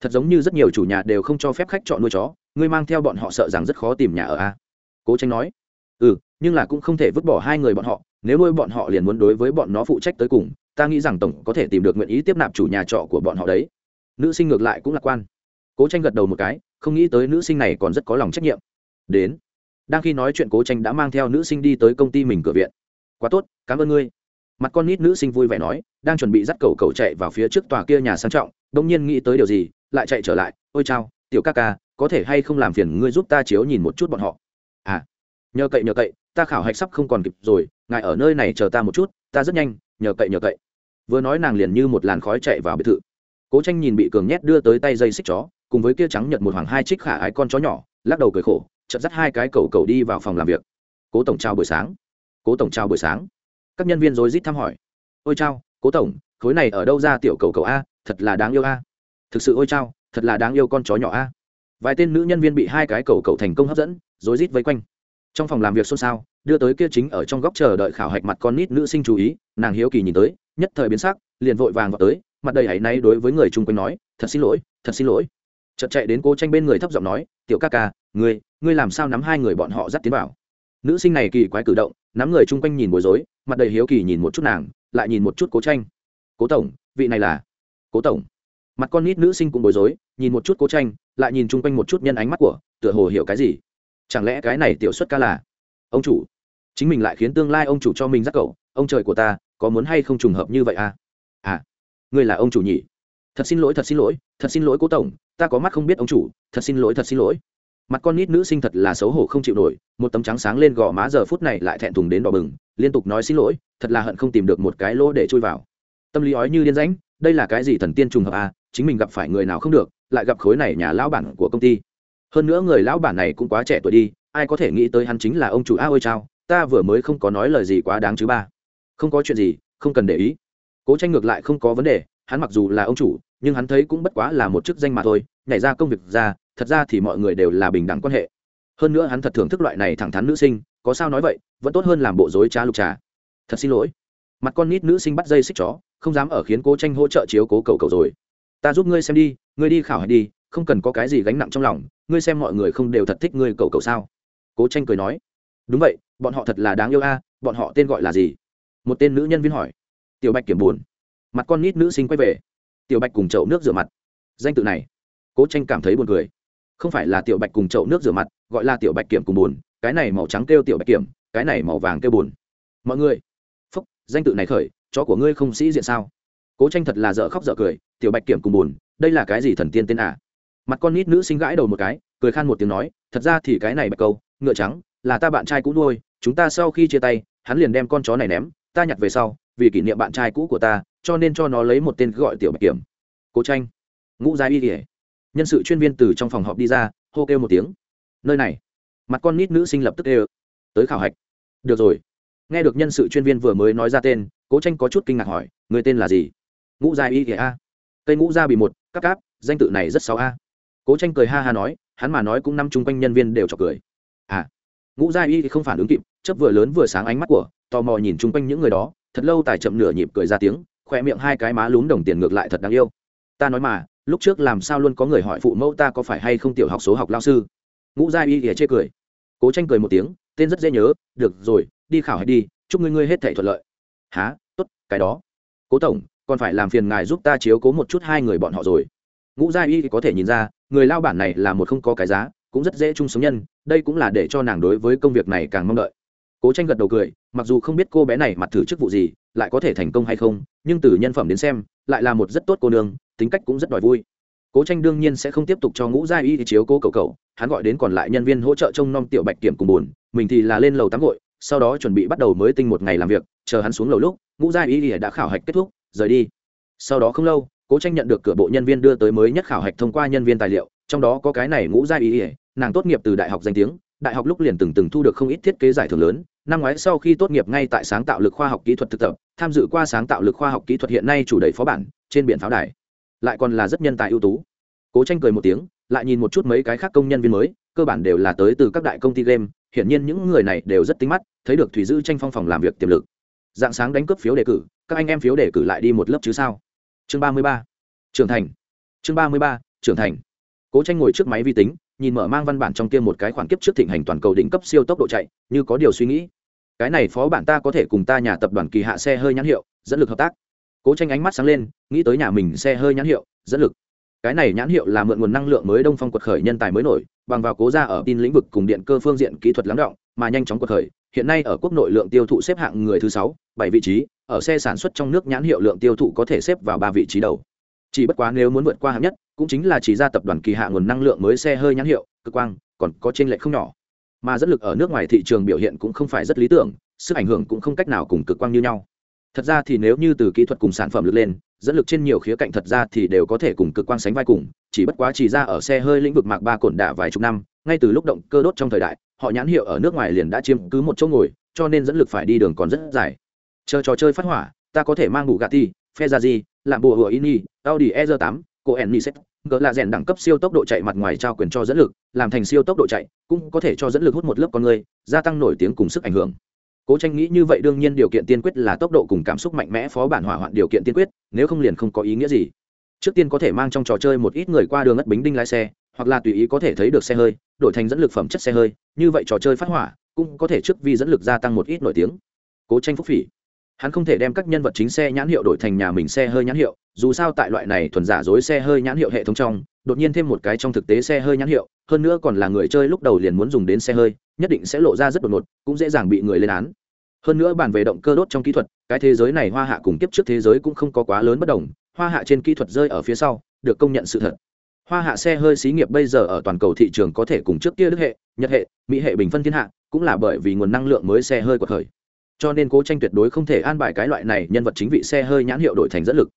Thật giống như rất nhiều chủ nhà đều không cho phép khách chọn nuôi chó, ngươi mang theo bọn họ sợ rằng rất khó tìm nhà ở a. À. cố tranh nói. Ừ nhưng là cũng không thể vứt bỏ hai người bọn họ, nếu nuôi bọn họ liền muốn đối với bọn nó phụ trách tới cùng, ta nghĩ rằng tổng có thể tìm được nguyện ý tiếp nạp chủ nhà trọ của bọn họ đấy. Nữ sinh ngược lại cũng lạc quan. Cố tranh gật đầu một cái, không nghĩ tới nữ sinh này còn rất có lòng trách nhiệm. Đến. Đang khi nói chuyện, cố tranh đã mang theo nữ sinh đi tới công ty mình cửa viện. Quá tốt, cảm ơn ngươi mặt con nít nữ sinh vui vẻ nói, đang chuẩn bị dắt cầu cầu chạy vào phía trước tòa kia nhà sang trọng đông nhiên nghĩ tới điều gì, lại chạy trở lại, ôi chao, tiểu ca ca, có thể hay không làm phiền ngươi giúp ta chiếu nhìn một chút bọn họ? À nhờ cậy nhờ cậy, ta khảo hạch sắp không còn kịp rồi, ngài ở nơi này chờ ta một chút, ta rất nhanh, nhờ cậy nhờ cậy. Vừa nói nàng liền như một làn khói chạy vào biệt thự. Cố tranh nhìn bị cường nhét đưa tới tay dây xích chó, cùng với kia trắng nhật một hoàng hai trích khả ái con chó nhỏ, lắc đầu cười khổ, chợt dắt hai cái cầu cầu đi vào phòng làm việc. Cố tổng trao buổi sáng. Cố tổng trao buổi sáng các nhân viên rối rít thăm hỏi. Ôi chao, cố tổng, khối này ở đâu ra tiểu cầu cầu a, thật là đáng yêu a. Thực sự ôi chao, thật là đáng yêu con chó nhỏ a. Vài tên nữ nhân viên bị hai cái cầu cầu thành công hấp dẫn, rối rít vây quanh. Trong phòng làm việc xôn xao, đưa tới kia chính ở trong góc chờ đợi khảo hạch mặt con nít nữ sinh chú ý, nàng hiếu kỳ nhìn tới, nhất thời biến sắc, liền vội vàng vào tới, mặt đầy hãy náy đối với người chung quanh nói, thật xin lỗi, thật xin lỗi. Chợt chạy đến cố tranh bên người thấp giọng nói, tiểu ca ca, ngươi ngươi làm sao nắm hai người bọn họ dắt tiến vào? Nữ sinh này kỳ quái cử động nắm người chung quanh nhìn bối rối, mặt đầy hiếu kỳ nhìn một chút nàng, lại nhìn một chút cố tranh. Cố tổng, vị này là? Cố tổng. Mặt con nít nữ sinh cũng bối rối, nhìn một chút cố tranh, lại nhìn chung quanh một chút nhân ánh mắt của, tựa hồ hiểu cái gì. Chẳng lẽ cái này tiểu xuất ca là? Ông chủ. Chính mình lại khiến tương lai ông chủ cho mình giác cậu, ông trời của ta, có muốn hay không trùng hợp như vậy à? À ngươi là ông chủ nhỉ? Thật xin lỗi, thật xin lỗi, thật xin lỗi cố tổng, ta có mắt không biết ông chủ, thật xin lỗi, thật xin lỗi mặt con nít nữ sinh thật là xấu hổ không chịu nổi, một tấm trắng sáng lên gò má giờ phút này lại thẹn thùng đến đỏ bừng, liên tục nói xin lỗi, thật là hận không tìm được một cái lỗ để chui vào. Tâm lý ói như điên rãnh, đây là cái gì thần tiên trùng hợp à chính mình gặp phải người nào không được, lại gặp khối này nhà lão bản của công ty. Hơn nữa người lão bản này cũng quá trẻ tuổi đi, ai có thể nghĩ tới hắn chính là ông chủ, a ôi chao, ta vừa mới không có nói lời gì quá đáng chứ ba. Không có chuyện gì, không cần để ý. Cố tranh ngược lại không có vấn đề, hắn mặc dù là ông chủ, nhưng hắn thấy cũng bất quá là một chức danh mà thôi, nhảy ra công việc ra thật ra thì mọi người đều là bình đẳng quan hệ. Hơn nữa hắn thật thưởng thức loại này thẳng thắn nữ sinh, có sao nói vậy, vẫn tốt hơn làm bộ dối trá lục trà. Thật xin lỗi. Mặt con nít nữ sinh bắt dây xích chó, không dám ở khiến cố tranh hỗ trợ chiếu cố cầu cầu rồi. Ta giúp ngươi xem đi, ngươi đi khảo hạch đi, không cần có cái gì gánh nặng trong lòng, ngươi xem mọi người không đều thật thích ngươi cầu cầu sao? Cố tranh cười nói. Đúng vậy, bọn họ thật là đáng yêu a, bọn họ tên gọi là gì? Một tên nữ nhân viên hỏi. Tiểu bạch kiểm buồn. Mặt con nít nữ sinh quay về. Tiểu bạch cùng chậu nước rửa mặt. Danh tự này. Cố tranh cảm thấy buồn cười không phải là tiểu bạch cùng chậu nước rửa mặt, gọi là tiểu bạch kiểm cùng buồn, cái này màu trắng kêu tiểu bạch kiểm, cái này màu vàng kêu buồn. Mọi người, phúc, danh tự này khởi, chó của ngươi không sĩ diện sao? Cố tranh thật là dở khóc dở cười, tiểu bạch kiểm cùng buồn, đây là cái gì thần tiên tên à? Mặt con nít nữ sinh gãi đầu một cái, cười khan một tiếng nói, thật ra thì cái này bạch câu, ngựa trắng, là ta bạn trai cũ nuôi, chúng ta sau khi chia tay, hắn liền đem con chó này ném, ta nhặt về sau, vì kỷ niệm bạn trai cũ của ta, cho nên cho nó lấy một tên gọi tiểu bạch kiểm. Cố tranh, ngũ gia y kỉa nhân sự chuyên viên từ trong phòng họp đi ra, hô kêu một tiếng. Nơi này, mặt con nít nữ sinh lập tức kêu. Tới khảo hạch. Được rồi. Nghe được nhân sự chuyên viên vừa mới nói ra tên, cố tranh có chút kinh ngạc hỏi, người tên là gì? Ngũ gia y a. Cây ngũ gia bị một, các cáp, danh tự này rất xấu a. Cố tranh cười ha ha nói, hắn mà nói cũng năm chung quanh nhân viên đều chọc cười. À. Ngũ gia y thì không phản ứng kịp chấp vừa lớn vừa sáng ánh mắt của, tò mò nhìn chung quanh những người đó, thật lâu tài chậm nửa nhịp cười ra tiếng, khoe miệng hai cái má lún đồng tiền ngược lại thật đáng yêu. Ta nói mà lúc trước làm sao luôn có người hỏi phụ mẫu ta có phải hay không tiểu học số học lao sư? Ngũ gia y ỉa chê cười. Cố tranh cười một tiếng, tên rất dễ nhớ, được rồi, đi khảo hạch đi, chúc ngươi ngươi hết thể thuận lợi. Há t ố t cái đó. Cố tổng, còn phải làm phiền ngài giúp ta chiếu cố một chút hai người bọn họ rồi. Ngũ gia y có thể nhìn ra, người lao bản này là một không có cái giá, cũng rất dễ chung sống nhân, đây cũng là để cho nàng đối với công việc này càng mong đợi. Cố tranh gật đầu cười, mặc dù không biết cô bé này mặt thử chức vụ gì, lại có thể thành công hay không, nhưng từ nhân phẩm đến xem, lại là một rất tốt cô nương tính cách cũng rất đòi vui. Cố tranh đương nhiên sẽ không tiếp tục cho ngũ gia y chiếu cố cầu cầu hắn gọi đến còn lại nhân viên hỗ trợ trông nom tiểu bạch kiểm cùng buồn, mình thì là lên lầu tắm gội, sau đó chuẩn bị bắt đầu mới tinh một ngày làm việc, chờ hắn xuống lầu lúc, ngũ gia y đã khảo hạch kết thúc, rời đi. Sau đó không lâu, cố tranh nhận được cửa bộ nhân viên đưa tới mới nhất khảo hạch thông qua nhân viên tài liệu, trong đó có cái này ngũ gia y nàng tốt nghiệp từ đại học danh tiếng, đại học lúc liền từng từng thu được không ít thiết kế giải thưởng lớn, năm ngoái sau khi tốt nghiệp ngay tại sáng tạo lực khoa học kỹ thuật thực tập, tham dự qua sáng tạo lực khoa học kỹ thuật hiện nay chủ đầy phó bản, trên biển pháo đài lại còn là rất nhân tài ưu tú. Cố tranh cười một tiếng, lại nhìn một chút mấy cái khác công nhân viên mới, cơ bản đều là tới từ các đại công ty game, hiển nhiên những người này đều rất tính mắt, thấy được thủy dư tranh phong phòng làm việc tiềm lực. Dạng sáng đánh cướp phiếu đề cử, các anh em phiếu đề cử lại đi một lớp chứ sao? Chương ba mươi ba, trưởng thành. Chương ba mươi ba, trưởng thành. Cố tranh ngồi trước máy vi tính, nhìn mở mang văn bản trong kia một cái khoản kiếp trước thịnh hành toàn cầu đỉnh cấp siêu tốc độ chạy, như có điều suy nghĩ. Cái này phó bản ta có thể cùng ta nhà tập đoàn kỳ hạ xe hơi nhãn hiệu, dẫn lực hợp tác cố tranh ánh mắt sáng lên, nghĩ tới nhà mình xe hơi nhãn hiệu, dẫn lực. Cái này nhãn hiệu là mượn nguồn năng lượng mới đông phong quật khởi nhân tài mới nổi, bằng vào cố ra ở tin lĩnh vực cùng điện cơ phương diện kỹ thuật lắng động, mà nhanh chóng quật khởi. Hiện nay ở quốc nội lượng tiêu thụ xếp hạng người thứ sáu, bảy vị trí, ở xe sản xuất trong nước nhãn hiệu lượng tiêu thụ có thể xếp vào ba vị trí đầu. Chỉ bất quá nếu muốn vượt qua hạng nhất, cũng chính là chỉ ra tập đoàn kỳ hạ nguồn năng lượng mới xe hơi nhãn hiệu cực quang, còn có trên lệ không nhỏ. Mà dẫn lực ở nước ngoài thị trường biểu hiện cũng không phải rất lý tưởng, sức ảnh hưởng cũng không cách nào cùng cực quang như nhau thật ra thì nếu như từ kỹ thuật cùng sản phẩm lực lên dẫn lực trên nhiều khía cạnh thật ra thì đều có thể cùng cực quang sánh vai cùng chỉ bất quá chỉ ra ở xe hơi lĩnh vực mạc ba cồn đả vài chục năm ngay từ lúc động cơ đốt trong thời đại họ nhãn hiệu ở nước ngoài liền đã chiếm cứ một chỗ ngồi cho nên dẫn lực phải đi đường còn rất dài. Chờ trò chơi phát hỏa ta có thể mang ngủ gà ti phe ra gì làm bùa hựa ini audi e8, cô enniset gỡ là rèn đẳng cấp siêu tốc độ chạy mặt ngoài trao quyền cho dẫn lực làm thành siêu tốc độ chạy cũng có thể cho dẫn lực hút một lớp con người gia tăng nổi tiếng cùng sức ảnh hưởng cố tranh nghĩ như vậy đương nhiên điều kiện tiên quyết là tốc độ cùng cảm xúc mạnh mẽ phó bản hỏa hoạn điều kiện tiên quyết, nếu không liền không có ý nghĩa gì. Trước tiên có thể mang trong trò chơi một ít người qua đường ất bính đinh lái xe, hoặc là tùy ý có thể thấy được xe hơi, đổi thành dẫn lực phẩm chất xe hơi, như vậy trò chơi phát hỏa cũng có thể trước vi dẫn lực gia tăng một ít nổi tiếng. Cố tranh phúc phỉ. Hắn không thể đem các nhân vật chính xe nhãn hiệu đổi thành nhà mình xe hơi nhãn hiệu, dù sao tại loại này thuần giả dối xe hơi nhãn hiệu hệ thống trong, đột nhiên thêm một cái trong thực tế xe hơi nhãn hiệu, hơn nữa còn là người chơi lúc đầu liền muốn dùng đến xe hơi, nhất định sẽ lộ ra rất đột ngột, cũng dễ dàng bị người lên án hơn nữa bàn về động cơ đốt trong kỹ thuật, cái thế giới này hoa hạ cùng kiếp trước thế giới cũng không có quá lớn bất đồng, hoa hạ trên kỹ thuật rơi ở phía sau, được công nhận sự thật. Hoa hạ xe hơi xí nghiệp bây giờ ở toàn cầu thị trường có thể cùng trước kia đức hệ, nhật hệ, mỹ hệ bình phân thiên hạ, cũng là bởi vì nguồn năng lượng mới xe hơi của thời cho nên cố tranh tuyệt đối không thể an bài cái loại này nhân vật chính vị xe hơi nhãn hiệu đổi thành dẫn lực,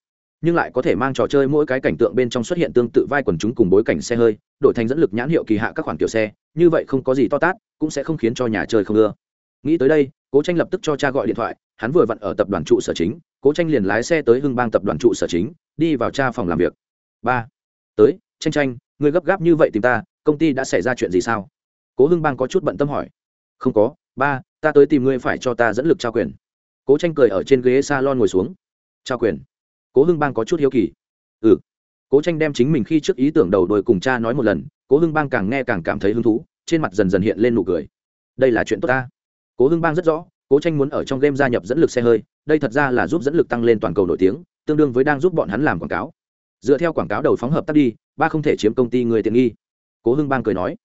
nhưng lại có thể mang trò chơi mỗi cái cảnh tượng bên trong xuất hiện tương tự vai quần chúng cùng bối cảnh xe hơi, đổi thành dẫn lực nhãn hiệu kỳ hạ các khoản kiểu xe, như vậy không có gì to tát, cũng sẽ không khiến cho nhà chơi không ưa. Nghĩ tới đây cố tranh lập tức cho cha gọi điện thoại, hắn vừa vặn ở tập đoàn trụ sở chính, cố tranh liền lái xe tới hưng bang tập đoàn trụ sở chính, đi vào cha phòng làm việc. Ba, tới, tranh tranh người gấp gáp như vậy tìm ta, công ty đã xảy ra chuyện gì sao? Cố hưng bang có chút bận tâm hỏi. Không có, ba, ta tới tìm ngươi phải cho ta dẫn lực trao quyền. Cố tranh cười ở trên ghế s a lon ngồi xuống. Trao quyền? Cố hưng bang có chút hiếu kỳ. Ừ. Cố tranh đem chính mình khi trước ý tưởng đầu đôi cùng cha nói một lần, cố hưng bang càng nghe càng cảm thấy hứng thú, trên mặt dần dần hiện lên nụ cười. Đây là chuyện tốt ta cố hưng bang rất rõ, cố tranh muốn ở trong game gia nhập dẫn lực xe hơi, đây thật ra là giúp dẫn lực tăng lên toàn cầu nổi tiếng, tương đương với đang giúp bọn hắn làm quảng cáo. Dựa theo quảng cáo đầu phóng hợp tác đi, ba không thể chiếm công ty người tiện nghi. Cố hưng bang cười nói,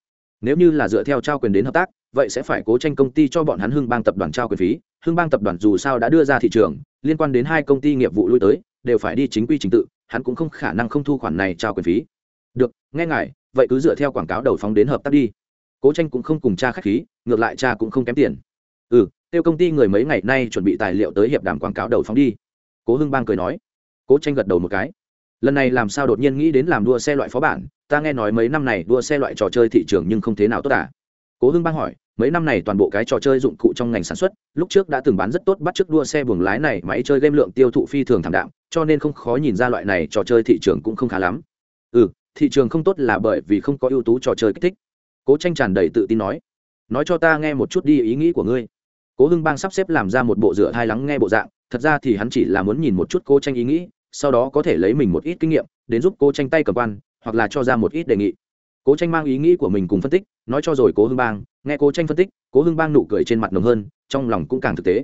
nếu như là dựa theo trao quyền đến hợp tác, vậy sẽ phải cố tranh công ty cho bọn hắn hưng bang tập đoàn trao quyền phí. Hưng bang tập đoàn dù sao đã đưa ra thị trường, liên quan đến hai công ty nghiệp vụ lui tới, đều phải đi chính quy trình tự, hắn cũng không khả năng không thu khoản này trao quyền phí. Được, nghe ngài, vậy cứ dựa theo quảng cáo đầu phóng đến hợp tác đi. Cố tranh cũng không cùng cha khách khí, ngược lại cha cũng không kém tiền ừ tiêu công ty người mấy ngày nay chuẩn bị tài liệu tới hiệp đàm quảng cáo đầu phóng đi. Cố hưng bang cười nói. Cố tranh gật đầu một cái. Lần này làm sao đột nhiên nghĩ đến làm đua xe loại phó bản, ta nghe nói mấy năm này đua xe loại trò chơi thị trường nhưng không thế nào tốt à? Cố hưng bang hỏi, mấy năm này toàn bộ cái trò chơi dụng cụ trong ngành sản xuất, lúc trước đã từng bán rất tốt bắt t đua xe buồng lái này, máy chơi game lượng tiêu thụ phi thường thảm đạm, cho nên không khó nhìn ra loại này trò chơi thị trường cũng không khá lắm. Ừ thị trường không tốt là bởi vì không có ưu tú trò chơi kích thích. Cố tranh tràn đầy tự tin nói. Nói cho ta nghe một chút đi ý nghĩ của ngươi cố hưng bang sắp xếp làm ra một bộ rửa thai lắng nghe bộ dạng, thật ra thì hắn chỉ là muốn nhìn một chút cô tranh ý nghĩ, sau đó có thể lấy mình một ít kinh nghiệm, đến giúp cô tranh tay cầm quan, hoặc là cho ra một ít đề nghị. Cố tranh mang ý nghĩ của mình cùng phân tích, nói cho rồi cố hưng bang, nghe cố tranh phân tích, cố hưng bang nụ cười trên mặt nồng hơn, trong lòng cũng càng thực tế.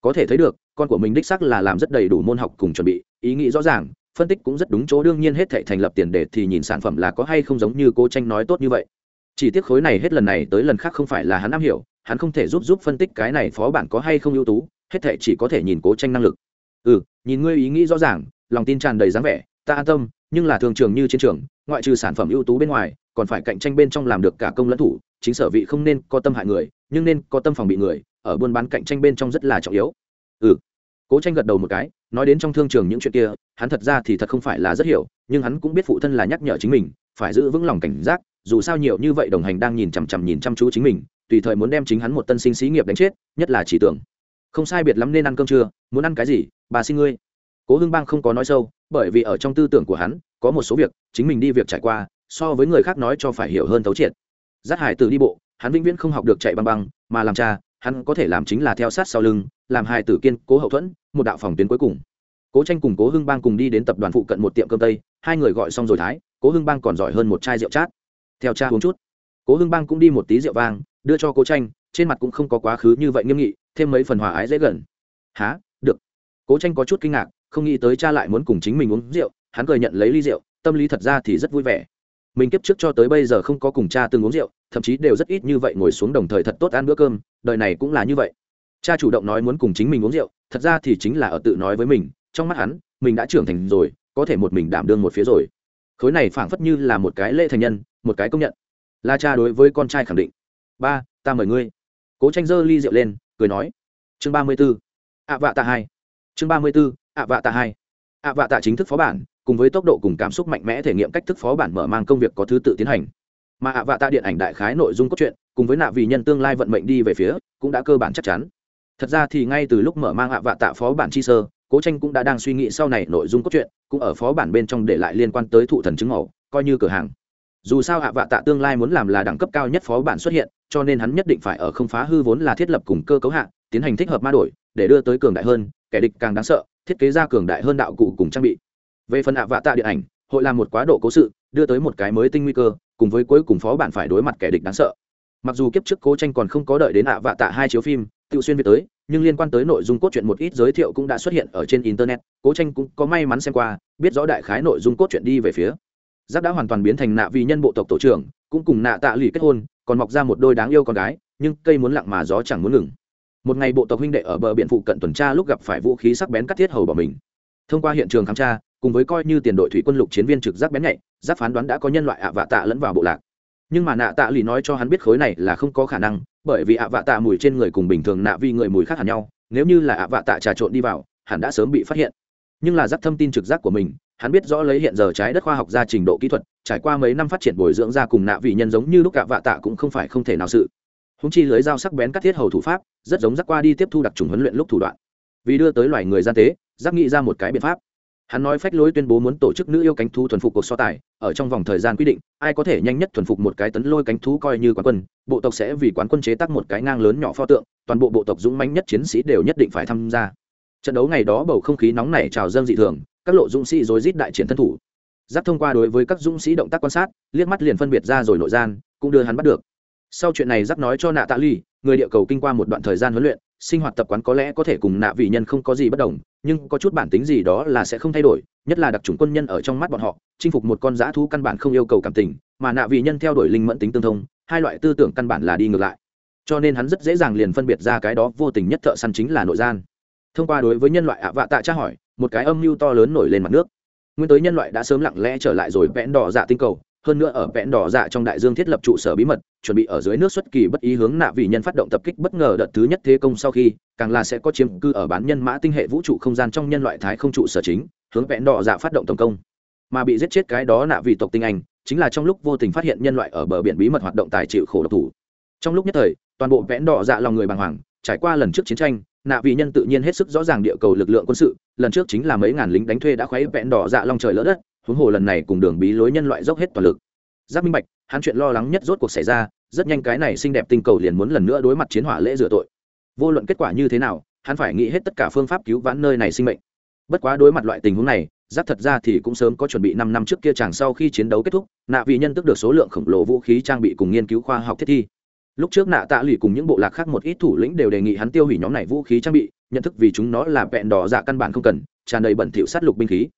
Có thể thấy được, con của mình đích sắc là làm rất đầy đủ môn học cùng chuẩn bị, ý nghĩ rõ ràng, phân tích cũng rất đúng chỗ, đương nhiên hết thể thành lập tiền đề thì nhìn sản phẩm là có hay không giống như cố tranh nói tốt như vậy. Chỉ tiếc khối này hết lần này tới lần khác không phải là hắn am hiểu hắn không thể giúp giúp phân tích cái này phó bản có hay không ưu tú, hết thệ chỉ có thể nhìn cố tranh năng lực. Ừ nhìn ngươi ý nghĩ rõ ràng, lòng tin tràn đầy dáng vẻ, ta an tâm, nhưng là thường trường như chiến trường, ngoại trừ sản phẩm ưu tú bên ngoài, còn phải cạnh tranh bên trong làm được cả công lẫn thủ, chính sở vị không nên có tâm hại người, nhưng nên có tâm phòng bị người, ở buôn bán cạnh tranh bên trong rất là trọng yếu. Ừ. Cố tranh gật đầu một cái, nói đến trong thương trường những chuyện kia, hắn thật ra thì thật không phải là rất hiểu, nhưng hắn cũng biết phụ thân là nhắc nhở chính mình, phải giữ vững lòng cảnh giác, dù sao nhiều như vậy đồng hành đang nhìn chằm chằm nhìn chăm chú chính mình tùy thời muốn đem chính hắn một tân sinh sĩ nghiệp đánh chết, nhất là chỉ tưởng. Không sai biệt lắm nên ăn cơm trưa muốn ăn cái gì, bà xin ngươi. Cố hưng bang không có nói sâu, bởi vì ở trong tư tưởng của hắn, có một số việc, chính mình đi việc trải qua, so với người khác nói cho phải hiểu hơn thấu triệt. Giác hải tử đi bộ, hắn vĩnh viễn không học được chạy băng băng, mà làm cha, hắn có thể làm chính là theo sát sau lưng, làm hai tử kiên cố hậu thuẫn, một đạo phòng tuyến cuối cùng. Cố tranh cùng cố hưng bang cùng đi đến tập đoàn phụ cận một tiệm cơm tây, hai người gọi xong rồi thái, cố hưng bang còn giỏi hơn một chai rượu chát. Theo cha uống chút cố hưng bang cũng đi một tí rượu vang, đưa cho cố tranh, trên mặt cũng không có quá khứ như vậy nghiêm nghị, thêm mấy phần hòa ái dễ gần. Há được. Cố tranh có chút kinh ngạc, không nghĩ tới cha lại muốn cùng chính mình uống rượu, hắn cười nhận lấy ly rượu, tâm lý thật ra thì rất vui vẻ. Mình kiếp trước cho tới bây giờ không có cùng cha từng uống rượu, thậm chí đều rất ít như vậy ngồi xuống đồng thời thật tốt ăn bữa cơm, đời này cũng là như vậy. Cha chủ động nói muốn cùng chính mình uống rượu, thật ra thì chính là ở tự nói với mình, trong mắt hắn, mình đã trưởng thành rồi, có thể một mình đảm đương một phía rồi. Khối này phảng phất như là một cái lễ thành nhân, một cái công nhận là cha đối với con trai khẳng định. Ba, ta mời ngươi. Cố tranh dơ ly rượu lên, cười nói. Chương ba mươi b ố ạ vạ tạ hai. Chương ba mươi b ố ạ vạ tạ hai. Ạ vạ tạ chính thức phó bản, cùng với tốc độ cùng cảm xúc mạnh mẽ thể nghiệm cách thức phó bản mở mang công việc có thứ tự tiến hành. Mà ạ vạ tạ điện ảnh đại khái nội dung cốt truyện, cùng với nạ vì nhân tương lai vận mệnh đi về phía, cũng đã cơ bản chắc chắn. Thật ra thì ngay từ lúc mở mang ạ vạ tạ phó bản chi sơ, cố tranh cũng đã đang suy nghĩ sau này nội dung cốt truyện, cũng ở phó bản bên trong để lại liên quan tới thụ thần chứng ẩu coi như cửa hàng dù sao ạ vạ tạ tương lai muốn làm là đẳng cấp cao nhất phó bản xuất hiện, cho nên hắn nhất định phải ở không phá hư vốn là thiết lập cùng cơ cấu hạ, tiến hành thích hợp ma đổi, để đưa tới cường đại hơn, kẻ địch càng đáng sợ, thiết kế ra cường đại hơn đạo cụ cùng trang bị. Về phần ạ vạ tạ điện ảnh, hội làm một quá độ cố sự, đưa tới một cái mới tinh nguy cơ, cùng với cuối cùng phó bản phải đối mặt kẻ địch đáng sợ. Mặc dù kiếp trước cố tranh còn không có đợi đến ạ vạ tạ hai chiếu phim tự xuyên về tới, nhưng liên quan tới nội dung cốt truyện một ít giới thiệu cũng đã xuất hiện ở trên internet, cố tranh cũng có may mắn xem qua, biết rõ đại khái nội dung cốt truyện đi về phía giáp đã hoàn toàn biến thành nạ vì nhân bộ tộc tổ trưởng, cũng cùng nạ tạ lụy kết hôn, còn mọc ra một đôi đáng yêu con gái, nhưng cây muốn lặng mà gió chẳng muốn ngừng. Một ngày bộ tộc huynh đệ ở bờ biển phụ cận tuần tra lúc gặp phải vũ khí sắc bén cắt thiết hầu bỏ mình. Thông qua hiện trường khám tra, cùng với coi như tiền đội thủy quân lục chiến viên trực giác bén nhạy giáp phán đoán đã có nhân loại ạ vạ tạ lẫn vào bộ lạc. Nhưng mà nạ tạ lì nói cho hắn biết khối này là không có khả năng, bởi vì ạ vạ tạ mùi trên người cùng bình thường nạ vì người mùi khác hẳn nhau, nếu như là ạ vạ tạ trà trộn đi vào hẳn đã sớm bị phát hiện. Nhưng là giáp thâm tin trực giác của mình hắn biết rõ lấy hiện giờ trái đất khoa học ra trình độ kỹ thuật, trải qua mấy năm phát triển bồi dưỡng ra cùng nạ vị nhân giống như lúc cạ vạ tạ cũng không phải không thể nào sự. Húng chi lưới dao sắc bén cắt thiết hầu thủ pháp, rất giống rắc qua đi tiếp thu đặc trùng huấn luyện lúc thủ đoạn. Vì đưa tới loài người gian tế giác nghĩ ra một cái biện pháp. Hắn nói phách lối tuyên bố muốn tổ chức nữ yêu cánh thú thuần phục cuộc so tài, ở trong vòng thời gian quy định, ai có thể nhanh nhất thuần phục một cái tấn lôi cánh thú coi như quán quân, bộ tộc sẽ vì quán quân chế tác một cái ngang lớn nhỏ pho tượng, toàn bộ bộ tộc dũng mãnh nhất chiến sĩ đều nhất định phải tham gia. Trận đấu ngày đó bầu không khí nóng nảy trào dâng dị thường các lộ dũng sĩ rối rít đại triển thân thủ. Giáp thông qua đối với các dũng sĩ động tác quan sát, liếc mắt liền phân biệt ra rồi nội gian, cũng đưa hắn bắt được. Sau chuyện này giáp nói cho nạ tạ ly, người địa cầu kinh qua một đoạn thời gian huấn luyện, sinh hoạt tập quán có lẽ có thể cùng nạ vị nhân không có gì bất đồng, nhưng có chút bản tính gì đó là sẽ không thay đổi, nhất là đặc trùng quân nhân ở trong mắt bọn họ, chinh phục một con dã thú căn bản không yêu cầu cảm tình, mà nạ vị nhân theo đuổi linh mẫn tính tương thông, hai loại tư tưởng căn bản là đi ngược lại. Cho nên hắn rất dễ dàng liền phân biệt ra cái đó vô tình nhất thợ săn chính là nội gian. Thông qua đối với nhân loại ạ vạ tạ tra hỏi một cái âm mưu to lớn nổi lên mặt nước. Nguyên tới nhân loại đã sớm lặng lẽ trở lại rồi vẽn đỏ dạ tinh cầu. Hơn nữa ở vẽn đỏ dạ trong đại dương thiết lập trụ sở bí mật, chuẩn bị ở dưới nước xuất kỳ bất ý hướng nạ vị nhân phát động tập kích bất ngờ đợt thứ nhất thế công sau khi, càng là sẽ có chiếm cư ở bán nhân mã tinh hệ vũ trụ không gian trong nhân loại thái không trụ sở chính, hướng vẽn đỏ dạ phát động tổng công. Mà bị giết chết cái đó nạ vị tộc tinh anh, chính là trong lúc vô tình phát hiện nhân loại ở bờ biển bí mật hoạt động tài chịu khổ độc thủ. Trong lúc nhất thời, toàn bộ vẽn đỏ dạ lòng người bàng hoàng, trải qua lần trước chiến tranh nạ vị nhân tự nhiên hết sức rõ ràng địa cầu lực lượng quân sự, lần trước chính là mấy ngàn lính đánh thuê đã khoáy vẹn đỏ dạ long trời lỡ đất, huống hồ lần này cùng đường bí lối nhân loại dốc hết toàn lực. Giáp minh bạch, hắn chuyện lo lắng nhất rốt cuộc xảy ra, rất nhanh cái này xinh đẹp tinh cầu liền muốn lần nữa đối mặt chiến hỏa lễ rửa tội. Vô luận kết quả như thế nào, hắn phải nghĩ hết tất cả phương pháp cứu vãn nơi này sinh mệnh. Bất quá đối mặt loại tình huống này, giáp thật ra thì cũng sớm có chuẩn bị năm năm trước kia chàng sau khi chiến đấu kết thúc, nạ vị nhân tức được số lượng khổng lồ vũ khí trang bị cùng nghiên cứu khoa học thiết thi lúc trước nạ tạ lì cùng những bộ lạc khác một ít thủ lĩnh đều đề nghị hắn tiêu hủy nhóm này vũ khí trang bị, nhận thức vì chúng nó là vẹn đỏ dạ căn bản không cần, tràn đầy bẩn thỉu sát lục binh khí.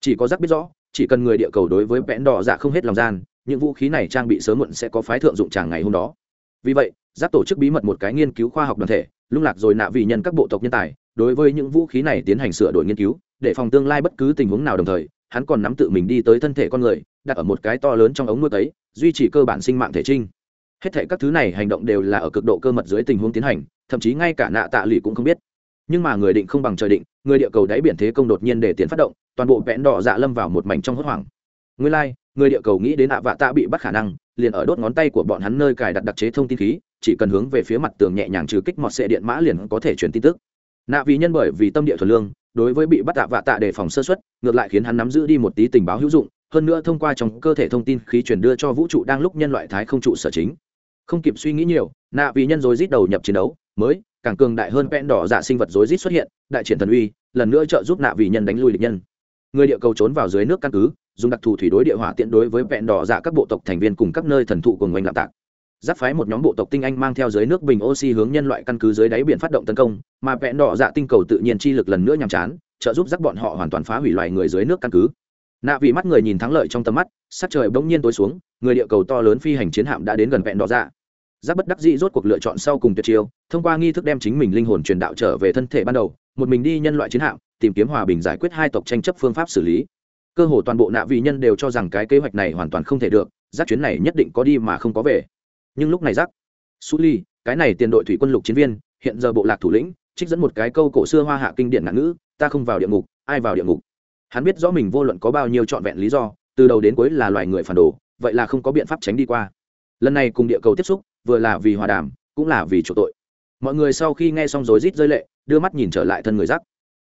Chỉ có giáp biết rõ, chỉ cần người địa cầu đối với vẹn đỏ dạ không hết lòng gian, những vũ khí này trang bị sớm muộn sẽ có phái thượng dụng tràng ngày hôm đó. Vì vậy giáp tổ chức bí mật một cái nghiên cứu khoa học đoàn thể, lung lạc rồi nạ vì nhân các bộ tộc nhân tài, đối với những vũ khí này tiến hành sửa đổi nghiên cứu, để phòng tương lai bất cứ tình huống nào đồng thời, hắn còn nắm tự mình đi tới thân thể con người, đặt ở một cái to lớn trong ống nuôi tấy duy trì cơ bản sinh mạng thể trinh hết thảy các thứ này hành động đều là ở cực độ cơ mật dưới tình huống tiến hành thậm chí ngay cả nạ tạ lụy cũng không biết. Nhưng mà người định không bằng trời định người địa cầu đáy biển thế công đột nhiên để tiến phát động toàn bộ vẽn đỏ dạ lâm vào một mảnh trong hốt hoảng. Nguyên lai、like, người địa cầu nghĩ đến ạ vạ tạ bị bắt khả năng liền ở đốt ngón tay của bọn hắn nơi cài đặt đặc chế thông tin khí chỉ cần hướng về phía mặt tường nhẹ nhàng trừ kích mọt sệ điện mã liền có thể truyền tin tức. Nạ vì nhân bởi vì tâm địa thuần lương đối với bị bắt tạ vạ tạ đề phòng sơ xuất ngược lại khiến hắn nắm giữ đi một tí tình báo hữu dụng hơn nữa thông qua trong cơ thể thông tin khí truyền đưa cho vũ trụ đang lúc nhân loại thái không trụ sở chính không kịp suy nghĩ nhiều nạ vì nhân rồi rít đầu nhập chiến đấu, mới, càng cường đại hơn vẽn đỏ dạ sinh vật rối rít xuất hiện, đại triển thần uy, lần nữa trợ giúp nạ vì nhân đánh lui địch nhân. Người địa cầu trốn vào dưới nước căn cứ, dùng đặc thù thủy đối địa hỏa tiện đối với vẹn đỏ dạ các bộ tộc thành viên cùng các nơi thần thụ cùng oanh lạm tạc. Giáp phái một nhóm bộ tộc tinh anh mang theo dưới nước bình oxy hướng nhân loại căn cứ dưới đáy biển phát động tấn công, mà vẹn đỏ dạ tinh cầu tự nhiên chi lực lần nữa nhằm chán, trợ giúp giáp bọn họ hoàn toàn phá hủy loài người dưới nước căn cứ. Nạ vì mắt người nhìn thắng lợi trong tầm mắt, sắc trời bỗng nhiên tối xuống, người địa cầu to lớn phi hành chiến hạm đã đến gần vẹn đỏ dạ giáp bất đắc dĩ rốt cuộc lựa chọn sau cùng tuyệt chiêu, thông qua nghi thức đem chính mình linh hồn truyền đạo trở về thân thể ban đầu, một mình đi nhân loại chiến hạm, tìm kiếm hòa bình giải quyết hai tộc tranh chấp phương pháp xử lý. Cơ hồ toàn bộ nạ vị nhân đều cho rằng cái kế hoạch này hoàn toàn không thể được, giác chuyến này nhất định có đi mà không có về. Nhưng lúc này giác, su ly cái này tiền đội thủy quân lục chiến viên, hiện giờ bộ lạc thủ lĩnh, trích dẫn một cái câu cổ xưa hoa hạ kinh điển ngạn ngữ, ta không vào địa ngục, ai vào địa ngục? Hắn biết rõ mình vô luận có bao nhiêu trọn vẹn lý do, từ đầu đến cuối là loài người phản đồ, vậy là không có biện pháp tránh đi qua. Lần này cùng địa cầu tiếp xúc vừa là vì hòa đàm, cũng là vì chỗ tội. Mọi người sau khi nghe xong rối rít rơi lệ, đưa mắt nhìn trở lại thân người giác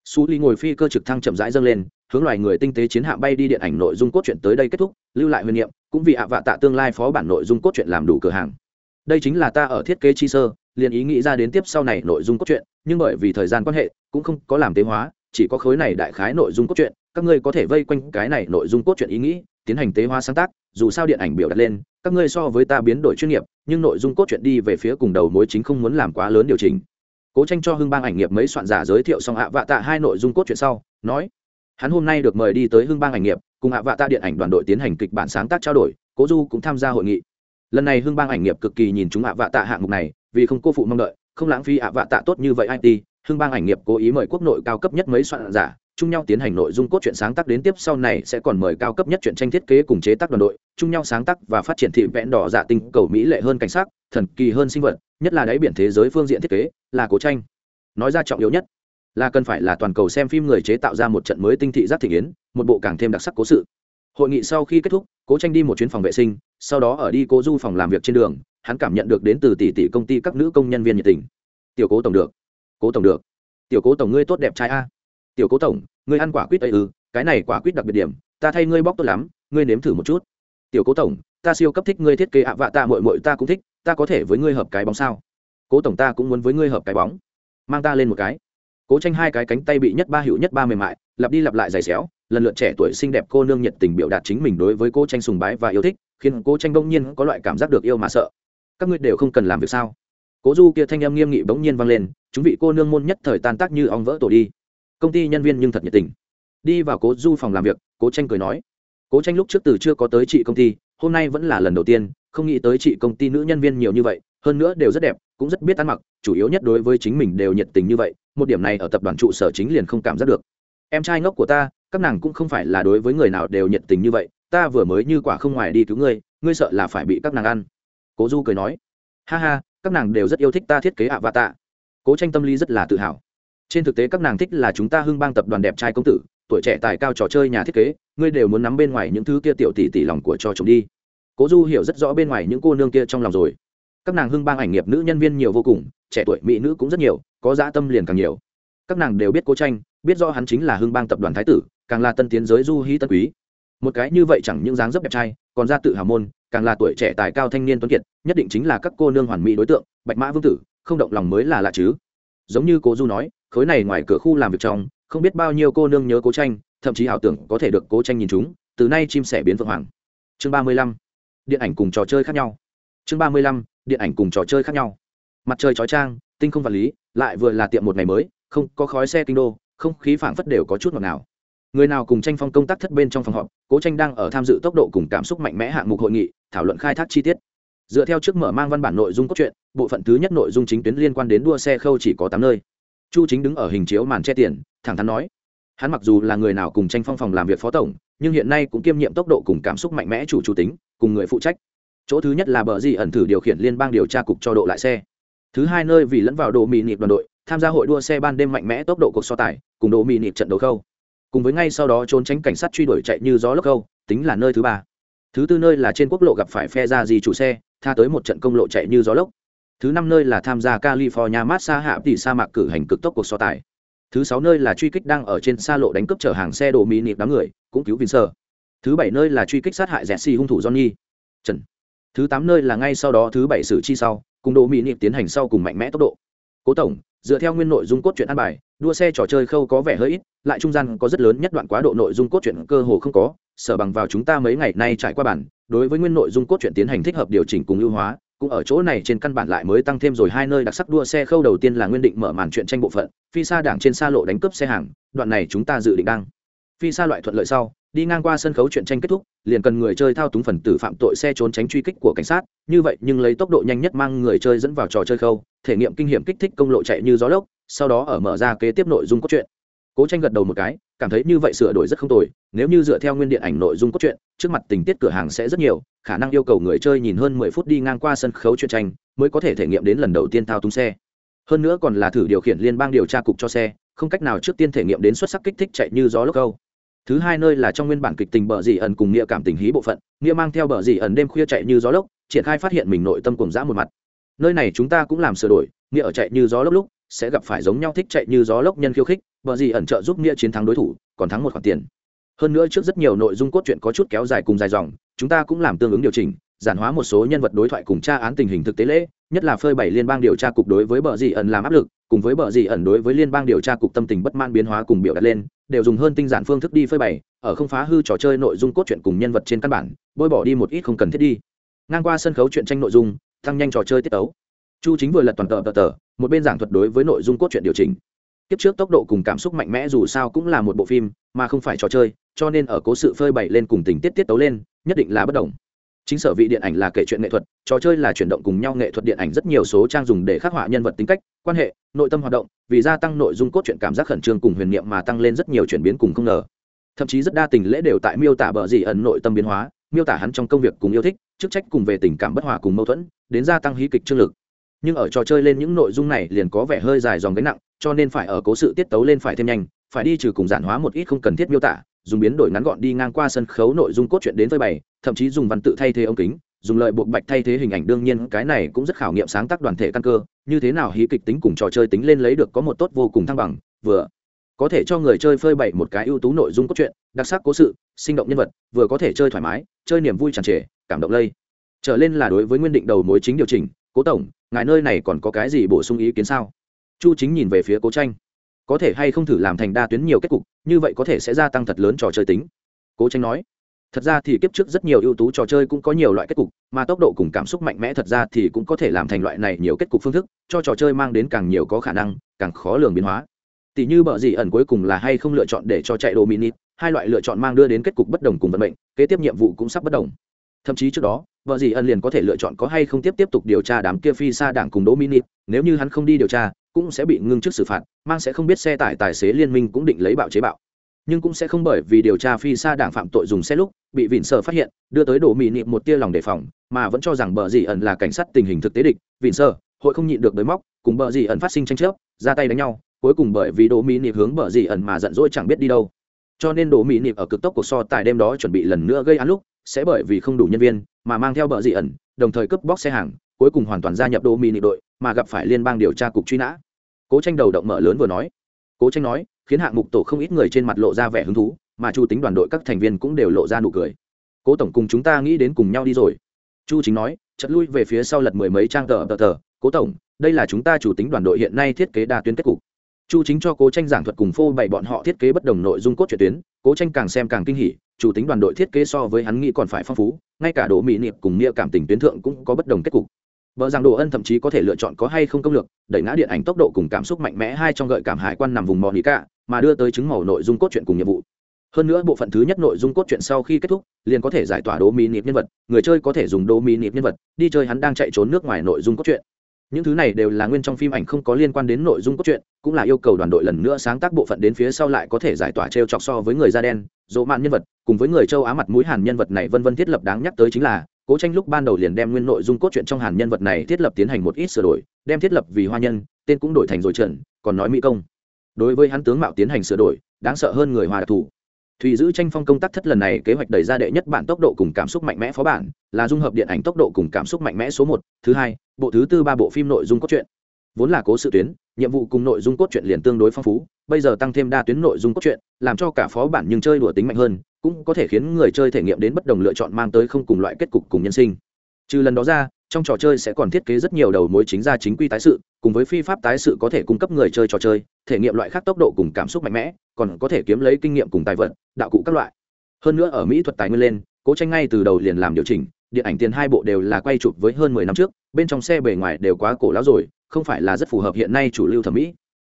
su ly ngồi phi cơ trực thăng chậm rãi dâng lên, hướng loài người tinh tế chiến hạm bay đi điện ảnh nội dung cốt truyện tới đây kết thúc, lưu lại huyền niệm, cũng vì ạ vạ tạ tương lai phó bản nội dung cốt truyện làm đủ cửa hàng. Đây chính là ta ở thiết kế chi sơ, liền ý nghĩ ra đến tiếp sau này nội dung cốt truyện, nhưng bởi vì thời gian quan hệ, cũng không có làm tế hóa, chỉ có khối này đại khái nội dung cốt truyện, các ngươi có thể vây quanh cái này nội dung cốt truyện ý nghĩ, tiến hành tế hóa sáng tác, dù sao điện ảnh biểu đặt lên các ngươi so với ta biến đổi chuyên nghiệp, nhưng nội dung cốt truyện đi về phía cùng đầu mối chính không muốn làm quá lớn điều chỉnh. Cố tranh cho hưng bang ảnh nghiệp mấy soạn giả giới thiệu xong ạ vạ tạ hai nội dung cốt truyện sau, nói, hắn hôm nay được mời đi tới hưng bang ảnh nghiệp, cùng ạ vạ tạ điện ảnh đoàn đội tiến hành kịch bản sáng tác trao đổi, cố du cũng tham gia hội nghị. Lần này hưng bang ảnh nghiệp cực kỳ nhìn chúng ạ vạ tạ hạng mục này, vì không cô phụ mong đợi, không lãng phí ạ vạ tạ tốt như vậy it hưng bang ảnh nghiệp cố ý mời quốc nội cao cấp nhất mấy soạn giả, chung nhau tiến hành nội dung cốt truyện sáng tác đến tiếp sau này sẽ còn mời cao cấp nhất truyện tranh thiết kế cùng chế tác đoàn đội, chung nhau sáng tác và phát triển thị vẽn đỏ dạ tinh cầu mỹ lệ hơn cảnh sát thần kỳ hơn sinh vật, nhất là đáy biển thế giới phương diện thiết kế, là cố tranh. Nói ra trọng yếu nhất là cần phải là toàn cầu xem phim người chế tạo ra một trận mới tinh thị giác thị yến, một bộ càng thêm đặc sắc cố sự. Hội nghị sau khi kết thúc, cố tranh đi một chuyến phòng vệ sinh, sau đó ở đi cố du phòng làm việc trên đường, hắn cảm nhận được đến từ tỷ tỷ công ty các nữ công nhân viên nhiệt tình. Tiểu cố tổng được cố tổng được. Tiểu cố tổng ngươi tốt đẹp trai a. Tiểu cố tổng, ngươi ăn quả quýt ấy ư, cái này quả quýt đặc biệt điểm, ta thay ngươi bóc tốt lắm, ngươi nếm thử một chút. Tiểu cố tổng, ta siêu cấp thích ngươi thiết kế ạ vạ ta mội mội ta cũng thích, ta có thể với ngươi hợp cái bóng sao? Cố tổng ta cũng muốn với ngươi hợp cái bóng. Mang ta lên một cái. Cố tranh hai cái cánh tay bị nhất ba hữu nhất ba mềm mại, lặp đi lặp lại giày xéo, lần lượt trẻ tuổi xinh đẹp cô nương nhiệt tình biểu đạt chính mình đối với cô tranh sùng bái và yêu thích, khiến cố tranh bỗng nhiên có loại cảm giác được yêu mà sợ. Các ngươi đều không cần làm việc sao? Cố du kia thanh em nghiêm nghị bỗng nhiên vang lên chúng vị cô nương môn nhất thời tan tác như ong vỡ tổ đi. Công ty nhân viên nhưng thật nhiệt tình. Đi vào cố du phòng làm việc, cố tranh cười nói. Cố tranh lúc trước từ chưa có tới chị công ty, hôm nay vẫn là lần đầu tiên, không nghĩ tới chị công ty nữ nhân viên nhiều như vậy, hơn nữa đều rất đẹp, cũng rất biết ăn mặc, chủ yếu nhất đối với chính mình đều nhiệt tình như vậy, một điểm này ở tập đoàn trụ sở chính liền không cảm giác được. Em trai ngốc của ta, các nàng cũng không phải là đối với người nào đều nhiệt tình như vậy, ta vừa mới như quả không ngoài đi cứu ngươi ngươi sợ là phải bị các nàng ăn. Cố du cười nói. Ha ha, các nàng đều rất yêu thích ta thiết kế ạ và tạ cố tranh tâm lý rất là tự hào. Trên thực tế các nàng thích là chúng ta hưng bang tập đoàn đẹp trai công tử, tuổi trẻ tài cao trò chơi nhà thiết kế, ngươi đều muốn nắm bên ngoài những thứ kia tiểu tỷ tỷ lòng của cho chồng đi. Cố du hiểu rất rõ bên ngoài những cô nương kia trong lòng rồi. Các nàng hưng bang ảnh nghiệp nữ nhân viên nhiều vô cùng, trẻ tuổi mỹ nữ cũng rất nhiều, có dã tâm liền càng nhiều. Các nàng đều biết cố tranh, biết rõ hắn chính là hưng bang tập đoàn thái tử, càng là tân tiến giới du hí tân quý. Một cái như vậy chẳng những dáng dấp đẹp trai, còn ra tự hào môn, càng là tuổi trẻ tài cao thanh niên tuấn kiệt, nhất định chính là các cô nương hoàn mỹ đối tượng, bạch mã vương tử không động lòng mới là lạ chứ. Giống như cố du nói, khối này ngoài cửa khu làm việc trong, không biết bao nhiêu cô nương nhớ cố tranh, thậm chí ảo tưởng có thể được cố tranh nhìn chúng, từ nay chim sẻ biến vượng hoàng. Chương ba mươi lăm, điện ảnh cùng trò chơi khác nhau. Chương ba mươi lăm, điện ảnh cùng trò chơi khác nhau. Mặt trời chói trang tinh không vật lý, lại vừa là tiệm một ngày mới, không có khói xe kinh đô, không khí phảng phất đều có chút ngọt nào người nào cùng tranh phong công tác thất bên trong phòng họp, cố tranh đang ở tham dự tốc độ cùng cảm xúc mạnh mẽ hạng mục hội nghị, thảo luận khai thác chi tiết dựa theo trước mở mang văn bản nội dung cốt truyện, bộ phận thứ nhất nội dung chính tuyến liên quan đến đua xe khâu chỉ có tám nơi. Chu chính đứng ở hình chiếu màn che tiền, thẳng thắn nói, hắn mặc dù là người nào cùng tranh phong phòng làm việc phó tổng, nhưng hiện nay cũng kiêm nhiệm tốc độ cùng cảm xúc mạnh mẽ chủ chủ tính, cùng người phụ trách. Chỗ thứ nhất là bờ gì ẩn thử điều khiển liên bang điều tra cục cho độ lại xe. Thứ hai nơi vì lẫn vào độ mì nịp đoàn đội, tham gia hội đua xe ban đêm mạnh mẽ tốc độ cuộc so tài, cùng độ mì nịp trận đấu khâu. Cùng với ngay sau đó trốn tránh cảnh sát truy đuổi chạy như gió lốc khâu, tính là nơi thứ ba. Thứ tư nơi là trên quốc lộ gặp phải phe ra gì chủ xe tha tới một trận công lộ chạy như gió lốc. Thứ năm nơi là tham gia california massa hạ tỷ sa mạc cử hành cực tốc cuộc so tài. Thứ sáu nơi là truy kích đang ở trên xa lộ đánh cướp chở hàng xe đồ mỹ nịp đám người, cũng cứu viên sơ thứ bảy nơi là truy kích sát hại jesse xì hung thủ johnny. Trần. Thứ tám nơi là ngay sau đó thứ bảy xử chi sau, cùng đồ mỹ nịp tiến hành sau cùng mạnh mẽ tốc độ. Cố tổng, dựa theo nguyên nội dung cốt truyện an bài, đua xe trò chơi khâu có vẻ hơi ít, lại trung gian có rất lớn nhất đoạn quá độ nội dung cốt truyện cơ hồ không có, sở bằng vào chúng ta mấy ngày nay trải qua bản đối với nguyên nội dung cốt truyện tiến hành thích hợp điều chỉnh cùng ưu hóa, cũng ở chỗ này trên căn bản lại mới tăng thêm rồi hai nơi đặc sắc đua xe khâu đầu tiên là nguyên định mở màn chuyện tranh bộ phận, phi xa đảng trên xa lộ đánh cướp xe hàng, đoạn này chúng ta dự định đăng. Phi xa loại thuận lợi sau, đi ngang qua sân khấu chuyện tranh kết thúc, liền cần người chơi thao túng phần tử phạm tội xe trốn tránh truy kích của cảnh sát, như vậy nhưng lấy tốc độ nhanh nhất mang người chơi dẫn vào trò chơi khâu, thể nghiệm kinh nghiệm kích thích công lộ chạy như gió lốc, sau đó ở mở ra kế tiếp nội dung cốt truyện cố tranh gật đầu một cái, cảm thấy như vậy sửa đổi rất không tồi, nếu như dựa theo nguyên điện ảnh nội dung cốt truyện, trước mặt tình tiết cửa hàng sẽ rất nhiều, khả năng yêu cầu người chơi nhìn hơn mười phút đi ngang qua sân khấu truyện tranh, mới có thể thể nghiệm đến lần đầu tiên thao túng xe. Hơn nữa còn là thử điều khiển liên bang điều tra cục cho xe, không cách nào trước tiên thể nghiệm đến xuất sắc kích thích chạy như gió lốc câu. Thứ hai nơi là trong nguyên bản kịch tình bờ dì ẩn cùng nghĩa cảm tình hí bộ phận, nghĩa mang theo bờ dì ẩn đêm khuya chạy như gió lốc, triển khai phát hiện mình nội tâm cùng dã một mặt. Nơi này chúng ta cũng làm sửa đổi, nghĩa ở chạy như gió lốc lúc, sẽ gặp phải giống nhau thích chạy như gió lốc nhân khiêu khích bờ gì ẩn trợ giúp nghĩa chiến thắng đối thủ, còn thắng một khoản tiền. Hơn nữa trước rất nhiều nội dung cốt truyện có chút kéo dài cùng dài dòng, chúng ta cũng làm tương ứng điều chỉnh, giản hóa một số nhân vật đối thoại cùng tra án tình hình thực tế lễ, nhất là phơi bày liên bang điều tra cục đối với bờ gì ẩn làm áp lực, cùng với bờ gì ẩn đối với liên bang điều tra cục tâm tình bất man biến hóa cùng biểu đặt lên, đều dùng hơn tinh giản phương thức đi phơi bày, ở không phá hư trò chơi nội dung cốt truyện cùng nhân vật trên căn bản, bôi bỏ đi một ít không cần thiết đi. Ngang qua sân khấu truyện tranh nội dung, tăng nhanh trò chơi tiết tấu. Chu chính vừa lật toàn tờ tờ tờ, một bên giảng thuật đối với nội dung cốt truyện điều chỉnh kiếp trước tốc độ cùng cảm xúc mạnh mẽ dù sao cũng là một bộ phim, mà không phải trò chơi, cho nên ở cố sự phơi bày lên cùng tình tiết tiết tấu lên, nhất định là bất đồng. Chính sở vị điện ảnh là kể chuyện nghệ thuật, trò chơi là chuyển động cùng nhau nghệ thuật điện ảnh rất nhiều số trang dùng để khắc họa nhân vật tính cách, quan hệ, nội tâm hoạt động, vì gia tăng nội dung cốt truyện cảm giác khẩn trương cùng huyền niệm mà tăng lên rất nhiều chuyển biến cùng không ngờ. Thậm chí rất đa tình lễ đều tại miêu tả bờ dị ẩn nội tâm biến hóa, miêu tả hắn trong công việc cùng yêu thích, chức trách cùng về tình cảm bất hòa cùng mâu thuẫn, đến gia tăng hí kịch trương lực nhưng ở trò chơi lên những nội dung này liền có vẻ hơi dài dòng gánh nặng, cho nên phải ở cố sự tiết tấu lên phải thêm nhanh, phải đi trừ cùng giản hóa một ít không cần thiết miêu tả, dùng biến đổi ngắn gọn đi ngang qua sân khấu nội dung cốt truyện đến với bày, thậm chí dùng văn tự thay thế ống kính, dùng lợi buộc bạch thay thế hình ảnh, đương nhiên cái này cũng rất khảo nghiệm sáng tác đoàn thể căn cơ, như thế nào hí kịch tính cùng trò chơi tính lên lấy được có một tốt vô cùng thăng bằng, vừa có thể cho người chơi phơi bày một cái ưu tú nội dung cốt truyện, đặc sắc cố sự, sinh động nhân vật, vừa có thể chơi thoải mái, chơi niềm vui tràn trề, cảm động lây. Trở lên là đối với nguyên định đầu mối chính điều chỉnh, cố tổng ngài nơi này còn có cái gì bổ sung ý kiến sao? Chu chính nhìn về phía cố tranh. Có thể hay không thử làm thành đa tuyến nhiều kết cục, như vậy có thể sẽ gia tăng thật lớn trò chơi tính. Cố tranh nói. Thật ra thì kiếp trước rất nhiều ưu tú trò chơi cũng có nhiều loại kết cục, mà tốc độ cùng cảm xúc mạnh mẽ thật ra thì cũng có thể làm thành loại này nhiều kết cục phương thức, cho trò chơi mang đến càng nhiều có khả năng, càng khó lường biến hóa. Tỷ như bợ gì ẩn cuối cùng là hay không lựa chọn để cho chạy đồ mini, hai loại lựa chọn mang đưa đến kết cục bất đồng cùng vận mệnh, kế tiếp nhiệm vụ cũng sắp bất đồng. Thậm chí trước đó vợ gì ẩn liền có thể lựa chọn có hay không tiếp tiếp tục điều tra đám kia phi xa đảng cùng đỗ mini nếu như hắn không đi điều tra, cũng sẽ bị ngưng trước xử phạt, mang sẽ không biết xe tải tài xế liên minh cũng định lấy bạo chế bạo. Nhưng cũng sẽ không bởi vì điều tra phi xa đảng phạm tội dùng xe lúc, bị vịn sở phát hiện, đưa tới đổ mị nịm một tia lòng đề phòng, mà vẫn cho rằng bờ dì ẩn là cảnh sát tình hình thực tế địch. Vịn sở, hội không nhịn được đới móc, cùng bờ dì ẩn phát sinh tranh chấp, ra tay đánh nhau, cuối cùng bởi vì đổ mị nịm hướng bờ dì ẩn mà giận dỗi chẳng biết đi đâu. Cho nên đổ mị niệm ở cực tốc cuộc so tại đêm đó chuẩn bị lần nữa gây án lúc, sẽ bởi vì không đủ nhân viên mà mang theo bờ dị ẩn, đồng thời cướp bóc xe hàng, cuối cùng hoàn toàn gia nhập đổ đội, mà gặp phải liên bang điều tra cục truy nã. Cố tranh đầu động mở lớn vừa nói. Cố tranh nói, khiến hạng mục tổ không ít người trên mặt lộ ra vẻ hứng thú, mà chu tính đoàn đội các thành viên cũng đều lộ ra nụ cười. Cố tổng cùng chúng ta nghĩ đến cùng nhau đi rồi. Chu chính nói chật lui về phía sau lật mười mấy trang tờ tờ tờ. Cố tổng, đây là chúng ta chủ tính đoàn đội hiện nay thiết kế đa tuyến kết cục. Chu chính cho cố tranh giảng thuật cùng phô bày bọn họ thiết kế bất đồng nội dung cốt truyện tuyến. Cố tranh càng xem càng kinh hỉ chủ tính đoàn đội thiết kế so với hắn nghĩ còn phải phong phú ngay cả đồ mỹ niệm cùng nghĩa cảm tình tuyến thượng cũng có bất đồng kết cục. Vợ rằng đồ ân thậm chí có thể lựa chọn có hay không công lược, đẩy ngã điện ảnh tốc độ cùng cảm xúc mạnh mẽ hai trong gợi cảm hải quan nằm vùng mò nỉ cả mà đưa tới chứng màu nội dung cốt truyện cùng nhiệm vụ. Hơn nữa bộ phận thứ nhất nội dung cốt truyện sau khi kết thúc, liền có thể giải tỏa đố mỹ nịp nhân vật, người chơi có thể dùng đố mỹ nịp nhân vật, đi chơi hắn đang chạy trốn nước ngoài nội dung cốt truyện những thứ này đều là nguyên trong phim ảnh không có liên quan đến nội dung cốt truyện, cũng là yêu cầu đoàn đội lần nữa sáng tác bộ phận đến phía sau lại có thể giải tỏa t r e o chọc so với người da đen, dỗ mạn nhân vật, cùng với người châu á mặt mũi hàn nhân vật này vân vân thiết lập đáng nhắc tới chính là, cố tranh lúc ban đầu liền đem nguyên nội dung cốt truyện trong hàn nhân vật này thiết lập tiến hành một ít sửa đổi, đem thiết lập vì hoa nhân, tên cũng đổi thành rồi trần, còn nói mỹ công. Đối với hắn tướng mạo tiến hành sửa đổi, đáng sợ hơn người hòa đặc thù thùy giữ tranh phong công tác thất lần này kế hoạch đẩy ra đệ nhất bản tốc độ cùng cảm xúc mạnh mẽ phó bản, là dung hợp điện ảnh tốc độ cùng cảm xúc mạnh mẽ số một, thứ hai, bộ thứ tư ba bộ phim nội dung cốt truyện. Vốn là cố sự tuyến, nhiệm vụ cùng nội dung cốt truyện liền tương đối phong phú, bây giờ tăng thêm đa tuyến nội dung cốt truyện, làm cho cả phó bản nhưng chơi đùa tính mạnh hơn, cũng có thể khiến người chơi thể nghiệm đến bất đồng lựa chọn mang tới không cùng loại kết cục cùng nhân sinh. Trừ lần đó ra trong trò chơi sẽ còn thiết kế rất nhiều đầu mối chính ra chính quy tái sự, cùng với phi pháp tái sự có thể cung cấp người chơi trò chơi, thể nghiệm loại khác tốc độ cùng cảm xúc mạnh mẽ, còn có thể kiếm lấy kinh nghiệm cùng tài vật, đạo cụ các loại. Hơn nữa ở mỹ thuật tài nguyên lên, cố tranh ngay từ đầu liền làm điều chỉnh, điện ảnh tiền hai bộ đều là quay chụp với hơn mười năm trước, bên trong xe bề ngoài đều quá cổ lão rồi, không phải là rất phù hợp hiện nay chủ lưu thẩm mỹ.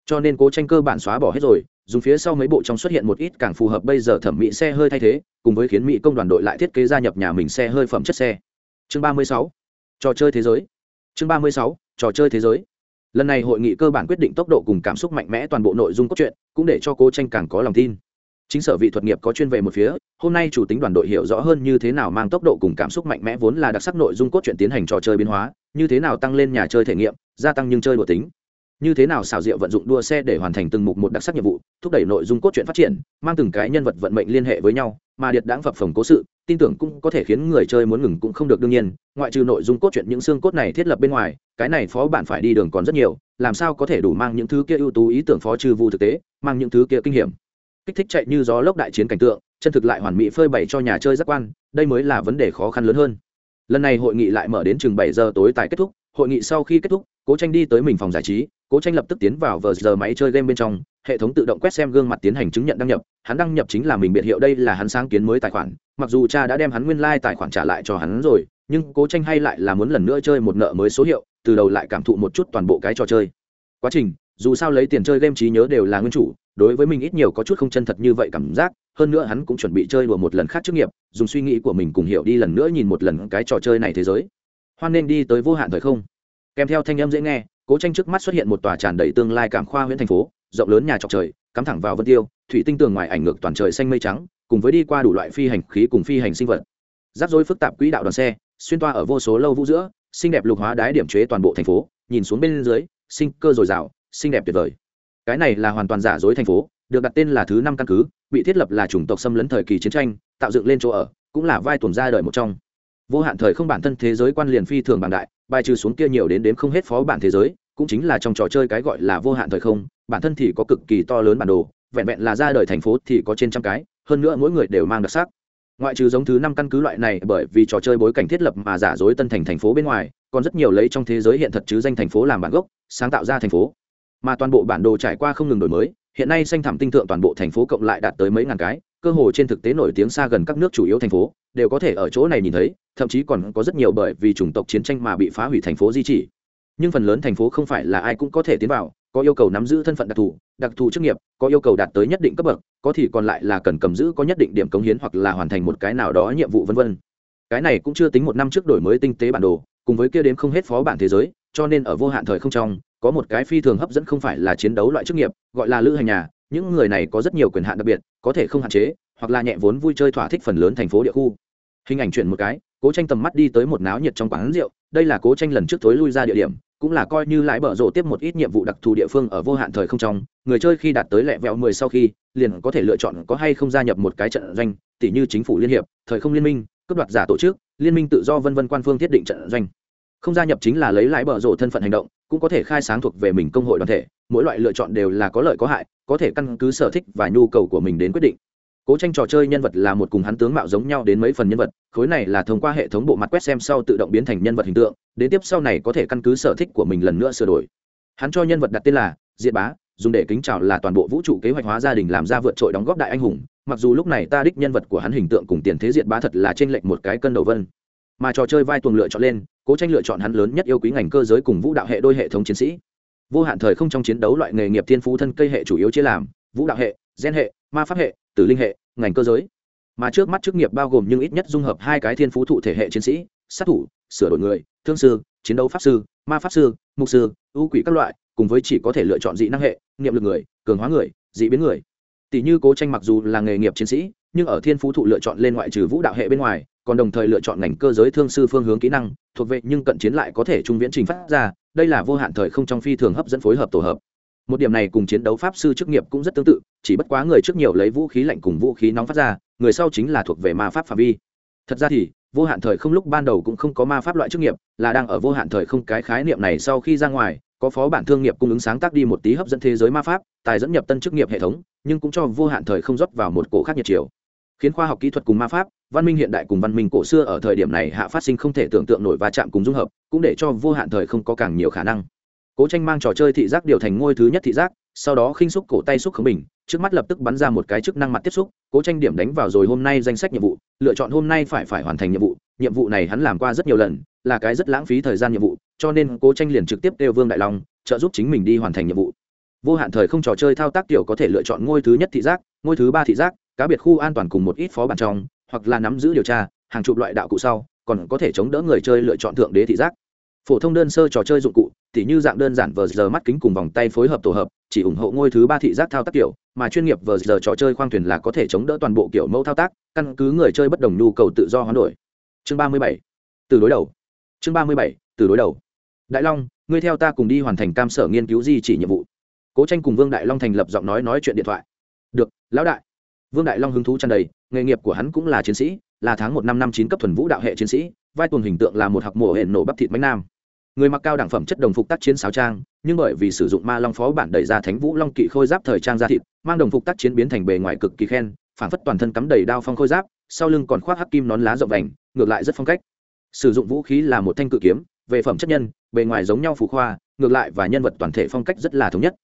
Cho nên cố tranh cơ bản xóa bỏ hết rồi, dùng phía sau mấy bộ trong xuất hiện một ít càng phù hợp bây giờ thẩm mỹ xe hơi thay thế, cùng với khiến mỹ công đoàn đội lại thiết kế gia nhập nhà mình xe hơi phẩm chất xe. Chương ba mươi sáu trò chơi thế giới. Chương ba mươi sáu, trò chơi thế giới. Lần này hội nghị cơ bản quyết định tốc độ cùng cảm xúc mạnh mẽ toàn bộ nội dung cốt truyện, cũng để cho cố tranh càng có lòng tin. Chính sở vị thuật nghiệp có chuyên về một phía, hôm nay chủ tính đoàn đội hiểu rõ hơn như thế nào mang tốc độ cùng cảm xúc mạnh mẽ vốn là đặc sắc nội dung cốt truyện tiến hành trò chơi biến hóa, như thế nào tăng lên nhà chơi thể nghiệm, gia tăng nhưng chơi độ tính như thế nào xảo diệu vận dụng đua xe để hoàn thành từng mục một đặc sắc nhiệm vụ, thúc đẩy nội dung cốt truyện phát triển, mang từng cái nhân vật vận mệnh liên hệ với nhau, mà điệt đáng phập phồng cố sự, tin tưởng cũng có thể khiến người chơi muốn ngừng cũng không được đương nhiên, ngoại trừ nội dung cốt truyện những xương cốt này thiết lập bên ngoài, cái này phó bạn phải đi đường còn rất nhiều, làm sao có thể đủ mang những thứ kia ưu tú ý tưởng phó trừ vu thực tế, mang những thứ kia kinh hiểm kích thích chạy như gió lốc đại chiến cảnh tượng, chân thực lại hoàn mỹ phơi bày cho nhà chơi giác quan, đây mới là vấn đề khó khăn lớn hơn. Lần này hội nghị lại mở đến chừng bảy giờ tối tại kết thúc, hội nghị sau khi kết thúc, cố tranh đi tới mình phòng giải trí cố tranh lập tức tiến vào vờ giờ máy chơi game bên trong, hệ thống tự động quét xem gương mặt tiến hành chứng nhận đăng nhập. Hắn đăng nhập chính là mình biệt hiệu đây là hắn sáng kiến mới tài khoản, mặc dù cha đã đem hắn nguyên lai、like、tài khoản trả lại cho hắn rồi, nhưng cố tranh hay lại là muốn lần nữa chơi một nợ mới số hiệu, từ đầu lại cảm thụ một chút toàn bộ cái trò chơi. Quá trình, dù sao lấy tiền chơi game trí nhớ đều là nguyên chủ, đối với mình ít nhiều có chút không chân thật như vậy cảm giác, hơn nữa hắn cũng chuẩn bị chơi đùa một lần khác trước nghiệp, dùng suy nghĩ của mình cùng hiểu đi lần nữa nhìn một lần cái trò chơi này thế giới. Hoan nên đi tới vô hạn thời không. Kèm theo thanh âm dễ nghe cố tranh trước mắt xuất hiện một tòa tràn đầy tương lai cảm khoa huyện thành phố, rộng lớn nhà trọc trời, cắm thẳng vào vân tiêu, thủy tinh tường ngoài ảnh ngược toàn trời xanh mây trắng, cùng với đi qua đủ loại phi hành khí cùng phi hành sinh vật. Rắc rối phức tạp quỹ đạo đoàn xe, xuyên toa ở vô số lâu vũ giữa, xinh đẹp lục hóa đái điểm chế toàn bộ thành phố, nhìn xuống bên dưới, sinh cơ dồi dào, xinh đẹp tuyệt vời. Cái này là hoàn toàn giả dối thành phố, được đặt tên là thứ năm căn cứ, bị thiết lập là chủng tộc xâm lấn thời kỳ chiến tranh, tạo dựng lên chỗ ở, cũng là vai tuần ra đời một trong. Vô hạn thời không bản thân thế giới quan liền phi thường bằng đại, bài trừ xuống kia nhiều đến đếm không hết phó bản thế giới cũng chính là trong trò chơi cái gọi là vô hạn thời không, bản thân thì có cực kỳ to lớn bản đồ, vẹn vẹn là ra đời thành phố thì có trên trăm cái, hơn nữa mỗi người đều mang đặc sắc. Ngoại trừ giống thứ năm căn cứ loại này, bởi vì trò chơi bối cảnh thiết lập mà giả dối tân thành thành phố bên ngoài, còn rất nhiều lấy trong thế giới hiện thật chứ danh thành phố làm bản gốc, sáng tạo ra thành phố. Mà toàn bộ bản đồ trải qua không ngừng đổi mới, hiện nay xanh thảm tinh thượng toàn bộ thành phố cộng lại đạt tới mấy ngàn cái, cơ hồ trên thực tế nổi tiếng xa gần các nước chủ yếu thành phố, đều có thể ở chỗ này nhìn thấy, thậm chí còn có rất nhiều bởi vì chủng tộc chiến tranh mà bị phá hủy thành phố di chỉ nhưng phần lớn thành phố không phải là ai cũng có thể tiến vào, có yêu cầu nắm giữ thân phận đặc thù đặc thù chức nghiệp, có yêu cầu đạt tới nhất định cấp bậc, có thì còn lại là cần cầm giữ có nhất định điểm cống hiến hoặc là hoàn thành một cái nào đó nhiệm vụ vân vân. Cái này cũng chưa tính một năm trước đổi mới tinh tế bản đồ, cùng với kia đến không hết phó bản thế giới, cho nên ở vô hạn thời không trong, có một cái phi thường hấp dẫn không phải là chiến đấu loại chức nghiệp, gọi là lữ hành nhà, những người này có rất nhiều quyền hạn đặc biệt, có thể không hạn chế, hoặc là nhẹ vốn vui chơi thỏa thích phần lớn thành phố địa khu. Hình ảnh chuyển một cái, cố tranh tầm mắt đi tới một náo nhiệt trong quán rượu, đây là cố tranh lần trước tối lui ra địa điểm cũng là coi như lái bở rộ tiếp một ít nhiệm vụ đặc thù địa phương ở vô hạn thời không trong, người chơi khi đạt tới lẹ vẹo mười sau khi, liền có thể lựa chọn có hay không gia nhập một cái trận doanh tỷ như chính phủ liên hiệp, thời không liên minh cấp đoạt giả tổ chức, liên minh tự do vân vân quan phương thiết định trận doanh. Không gia nhập chính là lấy lái bở rộ thân phận hành động, cũng có thể khai sáng thuộc về mình công hội đoàn thể, mỗi loại lựa chọn đều là có lợi có hại, có thể căn cứ sở thích và nhu cầu của mình đến quyết định cố tranh trò chơi nhân vật là một cùng hắn tướng mạo giống nhau đến mấy phần nhân vật, khối này là thông qua hệ thống bộ mặt quét xem sau tự động biến thành nhân vật hình tượng, đến tiếp sau này có thể căn cứ sở thích của mình lần nữa sửa đổi. Hắn cho nhân vật đặt tên là diệt bá, dùng để kính chào là toàn bộ vũ trụ kế hoạch hóa gia đình làm ra vượt trội đóng góp đại anh hùng, mặc dù lúc này ta đích nhân vật của hắn hình tượng cùng tiền thế diệt bá thật là trên lệnh một cái cân đầu vân. Mà trò chơi vai tuồng lựa chọn lên, cố tranh lựa chọn hắn lớn nhất yêu quý ngành cơ giới cùng vũ đạo hệ đôi hệ thống chiến sĩ. Vô hạn thời không trong chiến đấu loại nghề nghiệp thiên phú thân cây hệ chủ yếu chia làm, vũ đạo hệ, gen hệ, ma pháp hệ, tử linh hệ ngành cơ giới. Mà trước mắt chức nghiệp bao gồm nhưng ít nhất dung hợp hai cái thiên phú thụ thể hệ chiến sĩ, sát thủ, sửa đổi người, thương sư, chiến đấu pháp sư, ma pháp sư, mục sư, ưu quỷ các loại, cùng với chỉ có thể lựa chọn dị năng hệ, niệm lực người, cường hóa người, dị biến người. Tỷ như cố tranh mặc dù là nghề nghiệp chiến sĩ, nhưng ở thiên phú thụ lựa chọn lên ngoại trừ vũ đạo hệ bên ngoài, còn đồng thời lựa chọn ngành cơ giới thương sư phương hướng kỹ năng, thuộc vệ nhưng cận chiến lại có thể trung viễn trình phát ra, đây là vô hạn thời không trong phi thường hấp dẫn phối hợp tổ hợp một điểm này cùng chiến đấu pháp sư chức nghiệp cũng rất tương tự, chỉ bất quá người trước nhiều lấy vũ khí lạnh cùng vũ khí nóng phát ra, người sau chính là thuộc về ma pháp phạm vi. Thật ra thì, vô hạn thời không lúc ban đầu cũng không có ma pháp loại chức nghiệp, là đang ở vô hạn thời không cái khái niệm này sau khi ra ngoài, có phó bản thương nghiệp cung ứng sáng tác đi một tí hấp dẫn thế giới ma pháp, tài dẫn nhập tân chức nghiệp hệ thống, nhưng cũng cho vô hạn thời không rót vào một cổ khác nhiệt chiều. Khiến khoa học kỹ thuật cùng ma pháp, văn minh hiện đại cùng văn minh cổ xưa ở thời điểm này hạ phát sinh không thể tưởng tượng nổi va chạm cùng dung hợp, cũng để cho vô hạn thời không có càng nhiều khả năng cố tranh mang trò chơi thị giác điều thành ngôi thứ nhất thị giác, sau đó khinh xúc cổ tay xúc khống bình, trước mắt lập tức bắn ra một cái chức năng mặt tiếp xúc, cố tranh điểm đánh vào rồi hôm nay danh sách nhiệm vụ, lựa chọn hôm nay phải phải hoàn thành nhiệm vụ nhiệm vụ này hắn làm qua rất nhiều lần, là cái rất lãng phí thời gian nhiệm vụ, cho nên cố tranh liền trực tiếp kêu vương đại long, trợ giúp chính mình đi hoàn thành nhiệm vụ. Vô hạn thời không trò chơi thao tác tiểu có thể lựa chọn ngôi thứ nhất thị giác, ngôi thứ ba thị giác, cá biệt khu an toàn cùng một ít phó bản trong, hoặc là nắm giữ điều tra, hàng chục loại đạo cụ sau, còn có thể chống đỡ người chơi lựa chọn thượng đế thị giác. Phổ thông đơn sơ trò chơi dụng cụ tỉ như dạng đơn giản vờ giờ mắt kính cùng vòng tay phối hợp tổ hợp, chỉ ủng hộ ngôi thứ ba thị giác thao tác kiểu, mà chuyên nghiệp vờ giờ trò chơi khoang thuyền là có thể chống đỡ toàn bộ kiểu mẫu thao tác, căn cứ người chơi bất đồng nhu cầu tự do hoán đổi. Chương ba mươi bảy, từ đối đầu. Chương ba mươi bảy, từ đối đầu. Đại long, ngươi theo ta cùng đi hoàn thành cam sở nghiên cứu di chỉ nhiệm vụ. Cố tranh cùng vương đại long thành lập giọng nói nói chuyện điện thoại. Được, lão đại. Vương đại long hứng thú tràn đầy, nghề nghiệp của hắn cũng là chiến sĩ, là tháng một năm năm chín cấp thuần vũ đạo hệ chiến sĩ, vai tuần hình tượng là một học mùa hệ nổ bắp thịt bánh nam người mặc cao đẳng phẩm chất đồng phục tác chiến sáo trang, nhưng bởi vì sử dụng ma long phó bản đẩy ra thánh vũ long kỵ khôi giáp thời trang ra thịt, mang đồng phục tác chiến biến thành bề ngoài cực kỳ khen phản phất toàn thân cắm đầy đao phong khôi giáp, sau lưng còn khoác hắc kim nón lá rộng vành, ngược lại rất phong cách. Sử dụng vũ khí là một thanh cự kiếm, về phẩm chất nhân, bề ngoài giống nhau phù khoa, ngược lại và nhân vật toàn thể phong cách rất là thống nhất.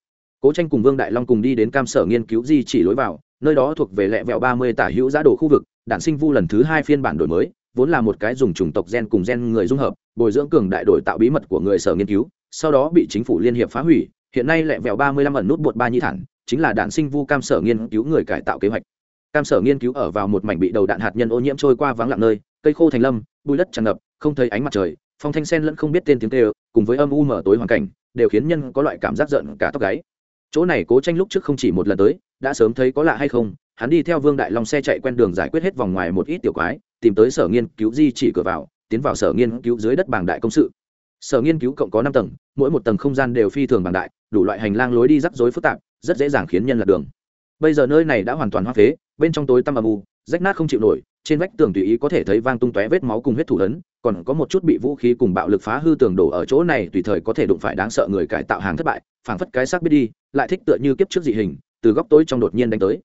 Cố tranh cùng vương đại long cùng đi đến cam sở nghiên cứu di chỉ lối vào, nơi đó thuộc về lẹ vẹo ba mươi tả hữu giá đồ khu vực, đản sinh vu lần thứ hai phiên bản đổi mới vốn là một cái dùng chủng tộc gen cùng gen người dung hợp, bồi dưỡng cường đại đổi tạo bí mật của người sở nghiên cứu, sau đó bị chính phủ liên hiệp phá hủy, hiện nay lẹ vẹo ba mươi lăm ẩn nút bột ba nhi thản, chính là đạn sinh vu cam sở nghiên cứu người cải tạo kế hoạch. Cam sở nghiên cứu ở vào một mảnh bị đầu đạn hạt nhân ô nhiễm trôi qua vắng lặng nơi, cây khô thành lâm, bụi đất tràn ngập, không thấy ánh mặt trời, phong thanh sen lẫn không biết tên tiếng kêu, cùng với âm u mở tối hoàn cảnh, đều khiến nhân có loại cảm giác giận cả tóc gáy. Chỗ này cố tranh lúc trước không chỉ một lần tới, đã sớm thấy có lạ hay không, hắn đi theo vương đại long xe chạy quen đường giải quyết hết vòng ngoài một ít tiểu quái tìm tới sở nghiên cứu di chỉ cửa vào, tiến vào sở nghiên cứu dưới đất bảng đại công sự. Sở nghiên cứu cộng có năm tầng, mỗi một tầng không gian đều phi thường bảng đại, đủ loại hành lang lối đi rắc rối phức tạp, rất dễ dàng khiến nhân lạc đường. Bây giờ nơi này đã hoàn toàn hoa phế, bên trong tối tăm âm u, rách nát không chịu nổi, trên vách tường tùy ý có thể thấy vang tung tóe vết máu cùng huyết thủ lớn còn có một chút bị vũ khí cùng bạo lực phá hư tường đổ ở chỗ này, tùy thời có thể đụng phải đáng sợ người cải tạo hàng thất bại, phảng phất cái xác biết đi, lại thích tựa như kiếp trước dị hình, từ góc tối trong đột nhiên đánh tới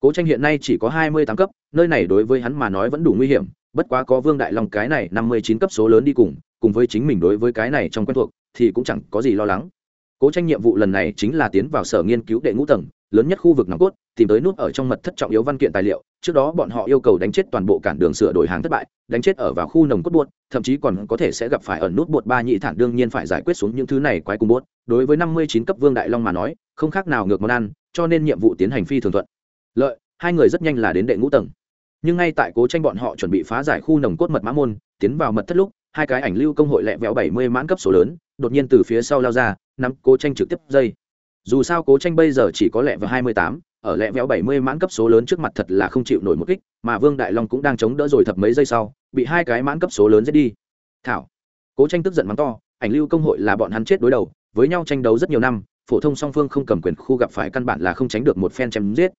cố tranh hiện nay chỉ có hai mươi tám cấp, nơi này đối với hắn mà nói vẫn đủ nguy hiểm, bất quá có vương đại long cái này năm mươi chín cấp số lớn đi cùng cùng với chính mình đối với cái này trong quen thuộc, thì cũng chẳng có gì lo lắng. Cố tranh nhiệm vụ lần này chính là tiến vào sở nghiên cứu đệ ngũ tầng, lớn nhất khu vực nòng cốt, tìm tới nút ở trong mật thất trọng yếu văn kiện tài liệu, trước đó bọn họ yêu cầu đánh chết toàn bộ cản đường sửa đổi hàng thất bại, đánh chết ở vào khu nồng cốt buốt thậm chí còn có thể sẽ gặp phải ở nút bột ba nhị thản đương nhiên phải giải quyết xuống những thứ này quái cùng buốt đối với năm mươi chín cấp vương đại long mà nói, không khác nào ngược món ăn, cho nên nhiệm vụ tiến hành phi thường thuận lợi, hai người rất nhanh là đến đệ ngũ tầng. Nhưng ngay tại cố tranh bọn họ chuẩn bị phá giải khu nồng cốt mật mã môn, tiến vào mật thất lúc, hai cái ảnh lưu công hội lẹ vẹo bảy mươi mãn cấp số lớn, đột nhiên từ phía sau lao ra, nắm cố tranh trực tiếp dây. Dù sao cố tranh bây giờ chỉ có lẹ vào hai mươi tám, ở lẹ vẹo bảy mươi mãn cấp số lớn trước mặt thật là không chịu nổi một kích, mà vương đại long cũng đang chống đỡ rồi thập mấy giây sau, bị hai cái mãn cấp số lớn giết đi. Thảo. Cố tranh tức giận mắng to, ảnh lưu công hội là bọn hắn chết đối đầu, với nhau tranh đấu rất nhiều năm, phổ thông song phương không cầm quyền khu gặp phải căn bản là không tránh được một phen chém giết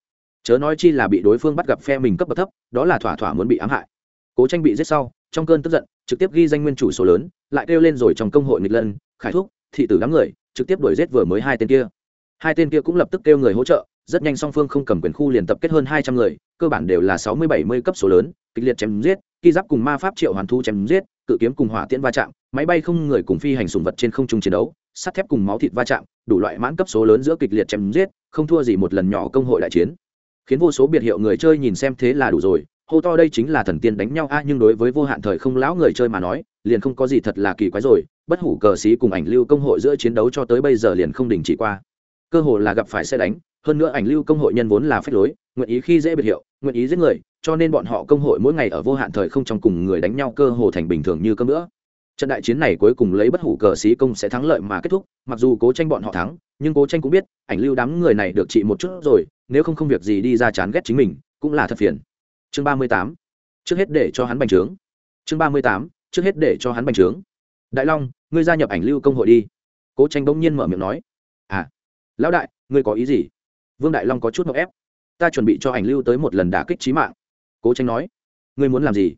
chớ nói chi là bị đối phương bắt gặp phe mình cấp bậc thấp, đó là thỏa thỏa muốn bị ám hại. Cố tranh bị giết sau, trong cơn tức giận, trực tiếp ghi danh nguyên chủ số lớn, lại kêu lên rồi trong công hội nghịch lân, khải thúc, thị tử đám người, trực tiếp đuổi giết vừa mới hai tên kia. Hai tên kia cũng lập tức kêu người hỗ trợ, rất nhanh song phương không cầm quyền khu liền tập kết hơn hai trăm người, cơ bản đều là sáu mươi bảy mươi cấp số lớn, kịch liệt chém giết khi giáp cùng ma pháp triệu hoàn thu chém giết, cự kiếm cùng hỏa tiễn va chạm, máy bay không người cùng phi hành sùng vật trên không trung chiến đấu, sắt thép cùng máu thịt va chạm, đủ loại mãn cấp số lớn giữa kịch liệt chém giết, không thua gì một lần nhỏ công hội đại chiến khiến vô số biệt hiệu người chơi nhìn xem thế là đủ rồi. Hô to đây chính là thần tiên đánh nhau a, nhưng đối với vô hạn thời không lão người chơi mà nói, liền không có gì thật là kỳ quái rồi. Bất hủ cờ xí cùng ảnh lưu công hội giữa chiến đấu cho tới bây giờ liền không đình chỉ qua. Cơ hồ là gặp phải sẽ đánh, hơn nữa ảnh lưu công hội nhân vốn là phép lối, nguyện ý khi dễ biệt hiệu, nguyện ý giết người, cho nên bọn họ công hội mỗi ngày ở vô hạn thời không trong cùng người đánh nhau cơ hồ thành bình thường như cơm nữa trận đại chiến này cuối cùng lấy bất hủ cờ xí công sẽ thắng lợi mà kết thúc, mặc dù cố tranh bọn họ thắng, nhưng cố tranh cũng biết, ảnh lưu đám người này được trị một chút rồi, nếu không không việc gì đi ra chán ghét chính mình, cũng là thật phiền. Chương ba mươi tám, trước hết để cho hắn bành trướng. Chương ba mươi tám, trước hết để cho hắn bành trướng. Đại long, ngươi gia nhập ảnh lưu công hội đi. Cố tranh bỗng nhiên mở miệng nói. À lão đại, ngươi có ý gì? Vương đại long có chút ngọc ép. Ta chuẩn bị cho ảnh lưu tới một lần đả kích trí mạng. Cố tranh nói. Ngươi muốn làm gì?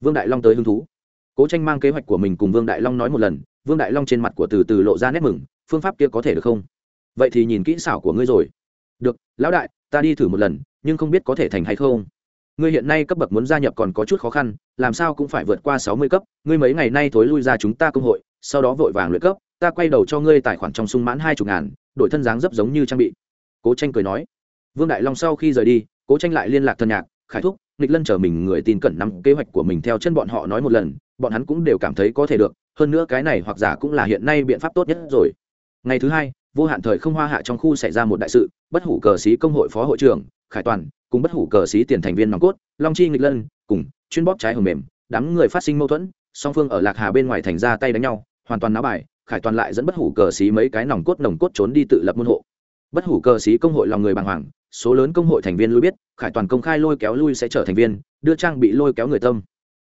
Vương đại long tới hứng thú cố tranh mang kế hoạch của mình cùng vương đại long nói một lần, vương đại long trên mặt của từ từ lộ ra nét mừng, phương pháp kia có thể được không? Vậy thì nhìn kỹ xảo của ngươi rồi. Được, lão đại, ta đi thử một lần, nhưng không biết có thể thành hay không. Ngươi hiện nay cấp bậc muốn gia nhập còn có chút khó khăn, làm sao cũng phải vượt qua sáu mươi cấp, ngươi mấy ngày nay thối lui ra chúng ta công hội, sau đó vội vàng luyện cấp, ta quay đầu cho ngươi tài khoản trong sung mãn hai chục ngàn, đổi thân dáng dấp giống như trang bị. Cố tranh cười nói. Vương đại long sau khi rời đi, cố tranh lại liên lạc thân nhạc, khải thúc, nghịch lân chờ mình người tin cẩn nắm kế hoạch của mình theo chân bọn họ nói một lần bọn hắn cũng đều cảm thấy có thể được, hơn nữa cái này hoặc giả cũng là hiện nay biện pháp tốt nhất rồi. Ngày thứ hai, vô hạn thời không hoa hạ trong khu xảy ra một đại sự, bất hủ cờ sĩ công hội phó hội trưởng, khải toàn, cùng bất hủ cờ sĩ tiền thành viên nòng cốt, long chi nghịch lân, cùng chuyên bóp trái hầm mềm, đám người phát sinh mâu thuẫn, song phương ở lạc hà bên ngoài thành ra tay đánh nhau, hoàn toàn náo bài khải toàn lại dẫn bất hủ cờ sĩ mấy cái nòng cốt nòng cốt trốn đi tự lập môn hộ. Bất hủ cờ sĩ công hội lòng người bàng hoàng, số lớn công hội thành viên lui biết, khải toàn công khai lôi kéo lui sẽ trở thành viên, đưa trang bị lôi kéo người tâm.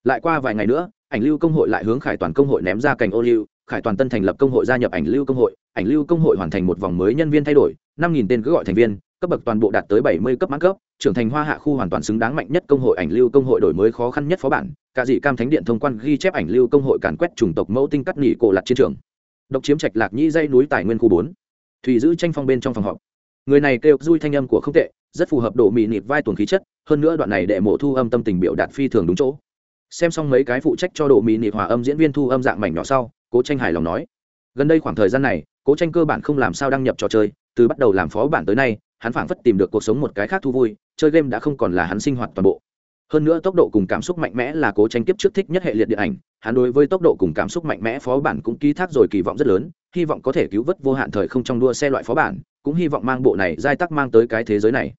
Lại qua vài ngày nữa ảnh lưu công hội lại hướng khải toàn công hội ném ra cành ô liu, khải toàn tân thành lập công hội gia nhập ảnh lưu công hội, ảnh lưu công hội hoàn thành một vòng mới nhân viên thay đổi, năm nghìn tên cứ gọi thành viên, cấp bậc toàn bộ đạt tới bảy mươi cấp mãn cấp, trưởng thành hoa hạ khu hoàn toàn xứng đáng mạnh nhất công hội ảnh lưu công hội đổi mới khó khăn nhất phó bản, cả dị cam thánh điện thông quan ghi chép ảnh lưu công hội càn quét chủng tộc mẫu tinh cắt nghỉ cổ lạc chiến trường. Độc chiếm trạch lạc nhĩ dây núi tài nguyên khu bốn. Thủy giữ tranh phong bên trong phòng họp. Người này kêu dui thanh âm của không tệ, rất phù hợp độ mị nịp vai tuần khí chất, hơn nữa đoạn này đệ mộ thu âm tâm tình biểu đạt phi thường đúng chỗ xem xong mấy cái phụ trách cho độ mỹ nị hòa âm diễn viên thu âm dạng mảnh nhỏ sau, cố tranh hài lòng nói. Gần đây khoảng thời gian này, cố tranh cơ bản không làm sao đăng nhập trò chơi, từ bắt đầu làm phó bản tới nay, hắn phảng phất tìm được cuộc sống một cái khác thu vui, chơi game đã không còn là hắn sinh hoạt toàn bộ. Hơn nữa tốc độ cùng cảm xúc mạnh mẽ là cố tranh kiếp trước thích nhất hệ liệt điện ảnh, hắn đối với tốc độ cùng cảm xúc mạnh mẽ phó bản cũng ký thác rồi kỳ vọng rất lớn, hy vọng có thể cứu vớt vô hạn thời không trong đua xe loại phó bản, cũng hy vọng mang bộ này giai tắc mang tới cái thế giới này.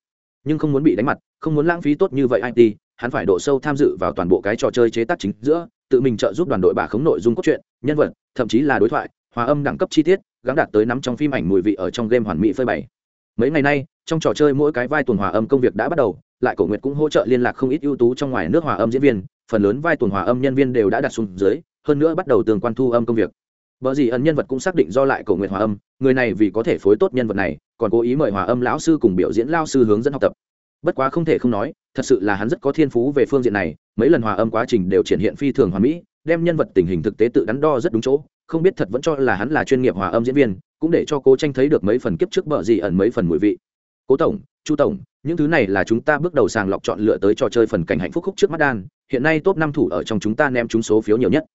Nhưng không muốn bị đánh mặt, không muốn lãng phí tốt như vậy it hắn phải độ sâu tham dự vào toàn bộ cái trò chơi chế tác chính giữa tự mình trợ giúp đoàn đội bà khống nội dung cốt truyện nhân vật thậm chí là đối thoại hòa âm đẳng cấp chi tiết gắn đạt tới nắm trong phim ảnh mùi vị ở trong game hoàn mỹ phơi bày mấy ngày nay trong trò chơi mỗi cái vai tuần hòa âm công việc đã bắt đầu lại cổ nguyệt cũng hỗ trợ liên lạc không ít ưu tú trong ngoài nước hòa âm diễn viên phần lớn vai tuần hòa âm nhân viên đều đã đặt xuống dưới hơn nữa bắt đầu tường quan thu âm công việc Bở gì ẩn nhân vật cũng xác định do lại cổ nguyệt hòa âm, người này vì có thể phối tốt nhân vật này, còn cố ý mời hòa âm lão sư cùng biểu diễn lao sư hướng dẫn học tập. Bất quá không thể không nói, thật sự là hắn rất có thiên phú về phương diện này, mấy lần hòa âm quá trình đều triển hiện phi thường hoàn mỹ, đem nhân vật tình hình thực tế tự đắn đo rất đúng chỗ, không biết thật vẫn cho là hắn là chuyên nghiệp hòa âm diễn viên, cũng để cho cố tranh thấy được mấy phần kiếp trước bở gì ẩn mấy phần mùi vị. Cố tổng, Chu tổng, những thứ này là chúng ta bước đầu sàng lọc chọn lựa tới trò chơi phần cảnh hạnh phúc khúc trước mắt đan, hiện nay top năm thủ ở trong chúng ta ném chúng số phiếu nhiều nhất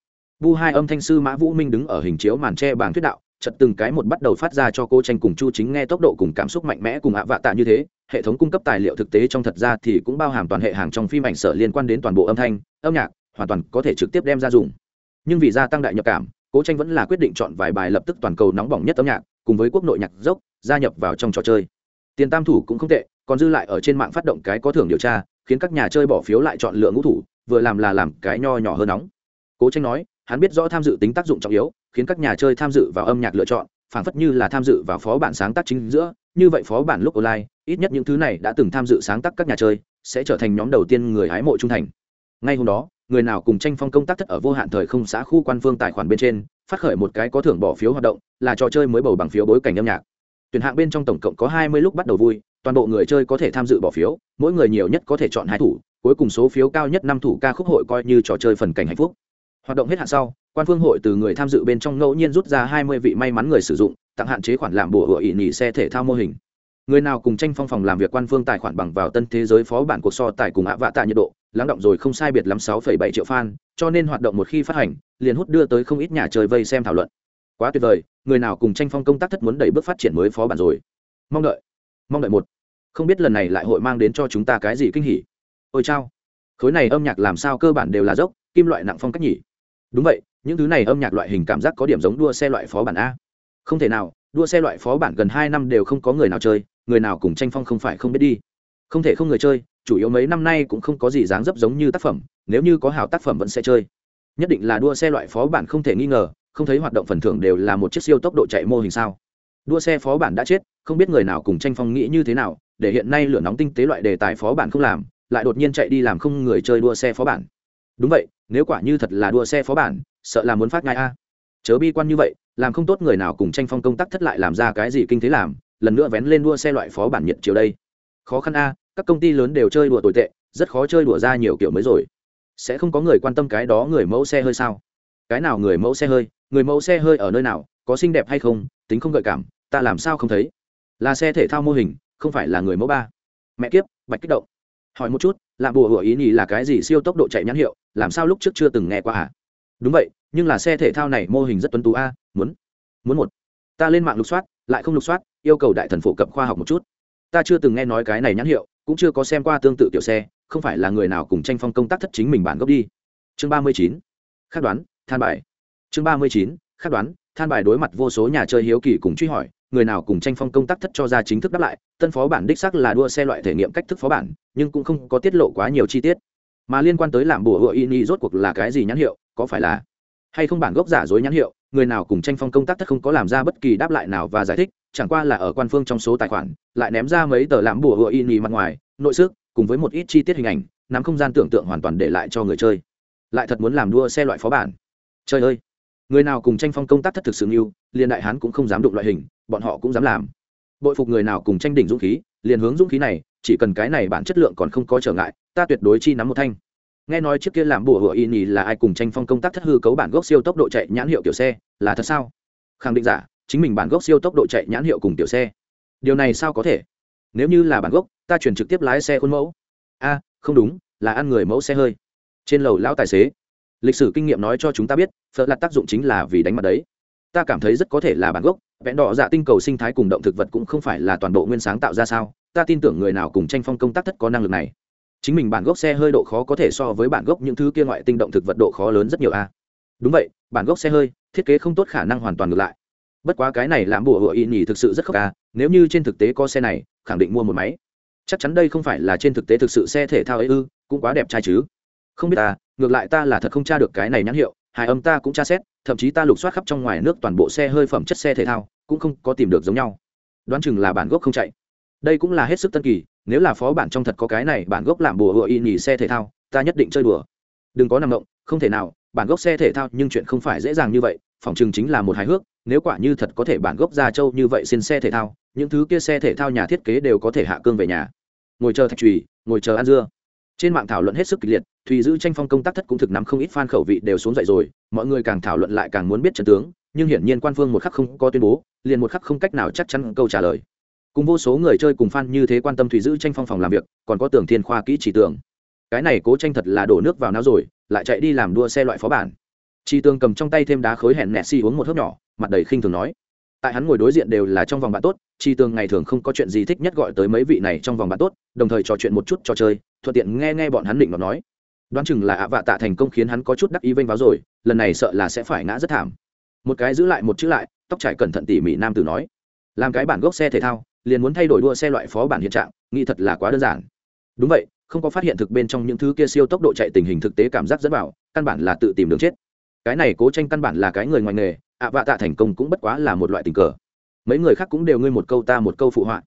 vu hai âm thanh sư mã vũ minh đứng ở hình chiếu màn tre bảng thuyết đạo chật từng cái một bắt đầu phát ra cho cô tranh cùng chu chính nghe tốc độ cùng cảm xúc mạnh mẽ cùng ạ vạ tạ như thế. Hệ thống cung cấp tài liệu thực tế trong thật ra thì cũng bao hàm toàn hệ hàng trong phim ảnh sở liên quan đến toàn bộ âm thanh, âm nhạc, hoàn toàn có thể trực tiếp đem ra dùng. Nhưng vì gia tăng đại nhập cảm cố tranh vẫn là quyết định chọn vài bài lập tức toàn cầu nóng bỏng nhất âm nhạc, cùng với quốc nội nhạc dốc, gia nhập vào trong trò chơi. Tiền tam thủ cũng không tệ, còn dư lại ở trên mạng phát động cái có thưởng điều tra, khiến các nhà chơi bỏ phiếu lại chọn lựa ngũ thủ, vừa làm là làm cái nho nhỏ hơn nóng. Cố tranh nói, hắn biết rõ tham dự tính tác dụng trọng yếu khiến các nhà chơi tham dự vào âm nhạc lựa chọn, phảng phất như là tham dự vào phó bản sáng tác chính giữa. Như vậy phó bản lúc online, ít nhất những thứ này đã từng tham dự sáng tác các nhà chơi, sẽ trở thành nhóm đầu tiên người hái mộ trung thành. Ngay hôm đó, người nào cùng tranh phong công tác thất ở vô hạn thời không xã khu quan phương tài khoản bên trên, phát khởi một cái có thưởng bỏ phiếu hoạt động, là trò chơi mới bầu bằng phiếu bối cảnh âm nhạc. Tuyển hạng bên trong tổng cộng có hai mươi lúc bắt đầu vui, toàn bộ người chơi có thể tham dự bỏ phiếu, mỗi người nhiều nhất có thể chọn hai thủ, cuối cùng số phiếu cao nhất năm thủ ca khúc hội coi như trò chơi phần cảnh hạnh phúc. Hoạt động hết hạn sau quan phương hội từ người tham dự bên trong ngẫu nhiên rút ra hai mươi vị may mắn người sử dụng, tặng hạn chế khoản làm bùa hựa ỉ nhỉ xe thể thao mô hình. Người nào cùng tranh phong phòng làm việc quan phương tài khoản bằng vào tân thế giới phó bản cuộc so tài cùng ạ vạ tạ nhiệt độ, lắng động rồi không sai biệt lắm sáu bảy triệu fan, cho nên hoạt động một khi phát hành, liền hút đưa tới không ít nhà chơi vây xem thảo luận. Quá tuyệt vời, người nào cùng tranh phong công tác thất muốn đẩy bước phát triển mới phó bản rồi. Mong đợi mong đợi một. Không biết lần này lại hội mang đến cho chúng ta cái gì kinh hỉ. Ôi chao. Khối này âm nhạc làm sao cơ bản đều là dốc, kim loại nặng phong cách nhỉ. Đúng vậy những thứ này âm nhạc loại hình cảm giác có điểm giống đua xe loại phó bản a. Không thể nào, đua xe loại phó bản gần hai năm đều không có người nào chơi, người nào cùng tranh phong không phải không biết đi. Không thể không người chơi, chủ yếu mấy năm nay cũng không có gì dáng dấp giống như tác phẩm, nếu như có hảo tác phẩm vẫn sẽ chơi. Nhất định là đua xe loại phó bản không thể nghi ngờ, không thấy hoạt động phần thưởng đều là một chiếc siêu tốc độ chạy mô hình sao. Đua xe phó bản đã chết, không biết người nào cùng tranh phong nghĩ như thế nào, để hiện nay lửa nóng tinh tế loại đề tài phó bản không làm, lại đột nhiên chạy đi làm không người chơi đua xe phó bản đúng vậy, nếu quả như thật là đua xe phó bản, sợ là muốn phát ngay a. Chớ bi quan như vậy, làm không tốt người nào cùng tranh phong công tác thất lại làm ra cái gì kinh thế làm, lần nữa vén lên đua xe loại phó bản nhiệt chiều đây. Khó khăn a, các công ty lớn đều chơi đùa tồi tệ, rất khó chơi đùa ra nhiều kiểu mới rồi. Sẽ không có người quan tâm cái đó người mẫu xe hơi sao? Cái nào người mẫu xe hơi, người mẫu xe hơi ở nơi nào, có xinh đẹp hay không, tính không gợi cảm, ta làm sao không thấy? Là xe thể thao mô hình, không phải là người mẫu ba. Mẹ kiếp, bạch kích động. Hỏi một chút làm bùa hủa ý nhì là cái gì siêu tốc độ chạy nhãn hiệu, làm sao lúc trước chưa từng nghe qua à? Đúng vậy, nhưng là xe thể thao này mô hình rất tuân tú a, muốn muốn một. Ta lên mạng lục soát, lại không lục soát, yêu cầu đại thần phổ cập khoa học một chút. Ta chưa từng nghe nói cái này nhãn hiệu, cũng chưa có xem qua tương tự kiểu xe, không phải là người nào cùng tranh phong công tác thất chính mình bản gốc đi. Chương ba mươi chín, khắc đoán, than bài. Chương ba mươi chín, khắc đoán, than bài đối mặt vô số nhà chơi hiếu kỳ cùng truy hỏi người nào cùng tranh phong công tác thất cho ra chính thức đáp lại, tân phó bản đích sắc là đua xe loại thể nghiệm cách thức phó bản, nhưng cũng không có tiết lộ quá nhiều chi tiết. Mà liên quan tới làm bùa hựa ini rốt cuộc là cái gì nhãn hiệu, có phải là hay không bản gốc giả dối nhãn hiệu, người nào cùng tranh phong công tác thất không có làm ra bất kỳ đáp lại nào và giải thích, chẳng qua là ở quan phương trong số tài khoản, lại ném ra mấy tờ làm bùa hựa ini mặt ngoài, nội sức, cùng với một ít chi tiết hình ảnh, nắm không gian tưởng tượng hoàn toàn để lại cho người chơi. Lại thật muốn làm đua xe loại phó bản. Trời ơi! Người nào cùng tranh phong công tác thất thực sự yêu liền đại hán cũng không dám đụng loại hình, bọn họ cũng dám làm. Bội phục người nào cùng tranh đỉnh dũng khí, liền hướng dũng khí này, chỉ cần cái này bản chất lượng còn không có trở ngại, ta tuyệt đối chi nắm một thanh. Nghe nói trước kia làm bùa hựa in là ai cùng tranh phong công tác thất hư cấu bản gốc siêu tốc độ chạy nhãn hiệu kiểu xe, là thật sao? Khẳng định giả, chính mình bản gốc siêu tốc độ chạy nhãn hiệu cùng tiểu xe. Điều này sao có thể? Nếu như là bản gốc, ta chuyển trực tiếp lái xe khuôn mẫu. A, không đúng, là ăn người mẫu xe hơi. Trên lầu lão tài xế lịch sử kinh nghiệm nói cho chúng ta biết phật là tác dụng chính là vì đánh mặt đấy. Ta cảm thấy rất có thể là bản gốc, Vẽ đỏ dạ tinh cầu sinh thái cùng động thực vật cũng không phải là toàn bộ nguyên sáng tạo ra sao? Ta tin tưởng người nào cùng tranh phong công tác thất có năng lực này. Chính mình bản gốc xe hơi độ khó có thể so với bản gốc những thứ kia ngoại tinh động thực vật độ khó lớn rất nhiều a. Đúng vậy, bản gốc xe hơi, thiết kế không tốt khả năng hoàn toàn ngược lại. Bất quá cái này làm bùa hựa y nhì thực sự rất khóc ca nếu như trên thực tế có xe này, khẳng định mua một máy. Chắc chắn đây không phải là trên thực tế thực sự xe thể thao ấy ư, cũng quá đẹp trai chứ. Không biết ta ngược lại ta là thật không tra được cái này nhãn hiệu hài âm ta cũng tra xét, thậm chí ta lục soát khắp trong ngoài nước toàn bộ xe hơi phẩm chất xe thể thao, cũng không có tìm được giống nhau. Đoán chừng là bản gốc không chạy. Đây cũng là hết sức tân kỳ, nếu là phó bản trong thật có cái này bản gốc làm bùa hựa y nhì xe thể thao, ta nhất định chơi đùa. Đừng có nằm động, không thể nào, bản gốc xe thể thao nhưng chuyện không phải dễ dàng như vậy, phòng chừng chính là một hài hước, nếu quả như thật có thể bản gốc ra châu như vậy xin xe thể thao, những thứ kia xe thể thao nhà thiết kế đều có thể hạ cương về nhà. Ngồi chờ thạch trùy ngồi chờ ăn dưa trên mạng thảo luận hết sức kịch liệt, thùy giữ tranh phong công tác thất cũng thực nắm không ít fan khẩu vị đều xuống dậy rồi, mọi người càng thảo luận lại càng muốn biết trận tướng, nhưng hiển nhiên quan phương một khắc không có tuyên bố, liền một khắc không cách nào chắc chắn câu trả lời. Cùng vô số người chơi cùng fan như thế quan tâm thùy giữ tranh phong phòng làm việc, còn có tưởng thiên khoa kỹ chỉ tưởng. Cái này cố tranh thật là đổ nước vào não rồi, lại chạy đi làm đua xe loại phó bản. Chỉ tường cầm trong tay thêm đá khối hẹn nẹt xì uống một hớp nhỏ, mặt đầy khinh thường nói tại hắn ngồi đối diện đều là trong vòng bạn tốt, chi Tường ngày thường không có chuyện gì thích nhất gọi tới mấy vị này trong vòng bạn tốt, đồng thời trò chuyện một chút trò chơi, thuận tiện nghe nghe bọn hắn định nó nói. Đoán chừng là ạ vạ tạ thành công khiến hắn có chút đắc ý vênh váo rồi, lần này sợ là sẽ phải ngã rất thảm. Một cái giữ lại một chữ lại, tóc trải cẩn thận tỉ mỉ nam tử nói. Làm cái bản gốc xe thể thao, liền muốn thay đổi đua xe loại phó bản hiện trạng, nghĩ thật là quá đơn giản. Đúng vậy, không có phát hiện thực bên trong những thứ kia siêu tốc độ chạy tình hình thực tế cảm giác dẫn vào, căn bản là tự tìm đường chết. Cái này cố tranh căn bản là cái người ngoài nghề ạ vạ tạ thành công cũng bất quá là một loại tình cờ. Mấy người khác cũng đều ngươi một câu ta một câu phụ họa.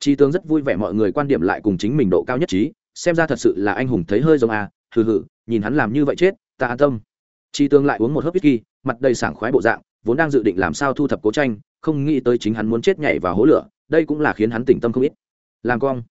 Chi tướng rất vui vẻ mọi người quan điểm lại cùng chính mình độ cao nhất trí, xem ra thật sự là anh hùng thấy hơi giống à hừ hừ, nhìn hắn làm như vậy chết, ta an tâm. Chi tướng lại uống một hớp whisky, mặt đầy sảng khoái bộ dạng, vốn đang dự định làm sao thu thập cố tranh, không nghĩ tới chính hắn muốn chết nhảy vào hố lửa, đây cũng là khiến hắn tỉnh tâm không ít. Làm cong.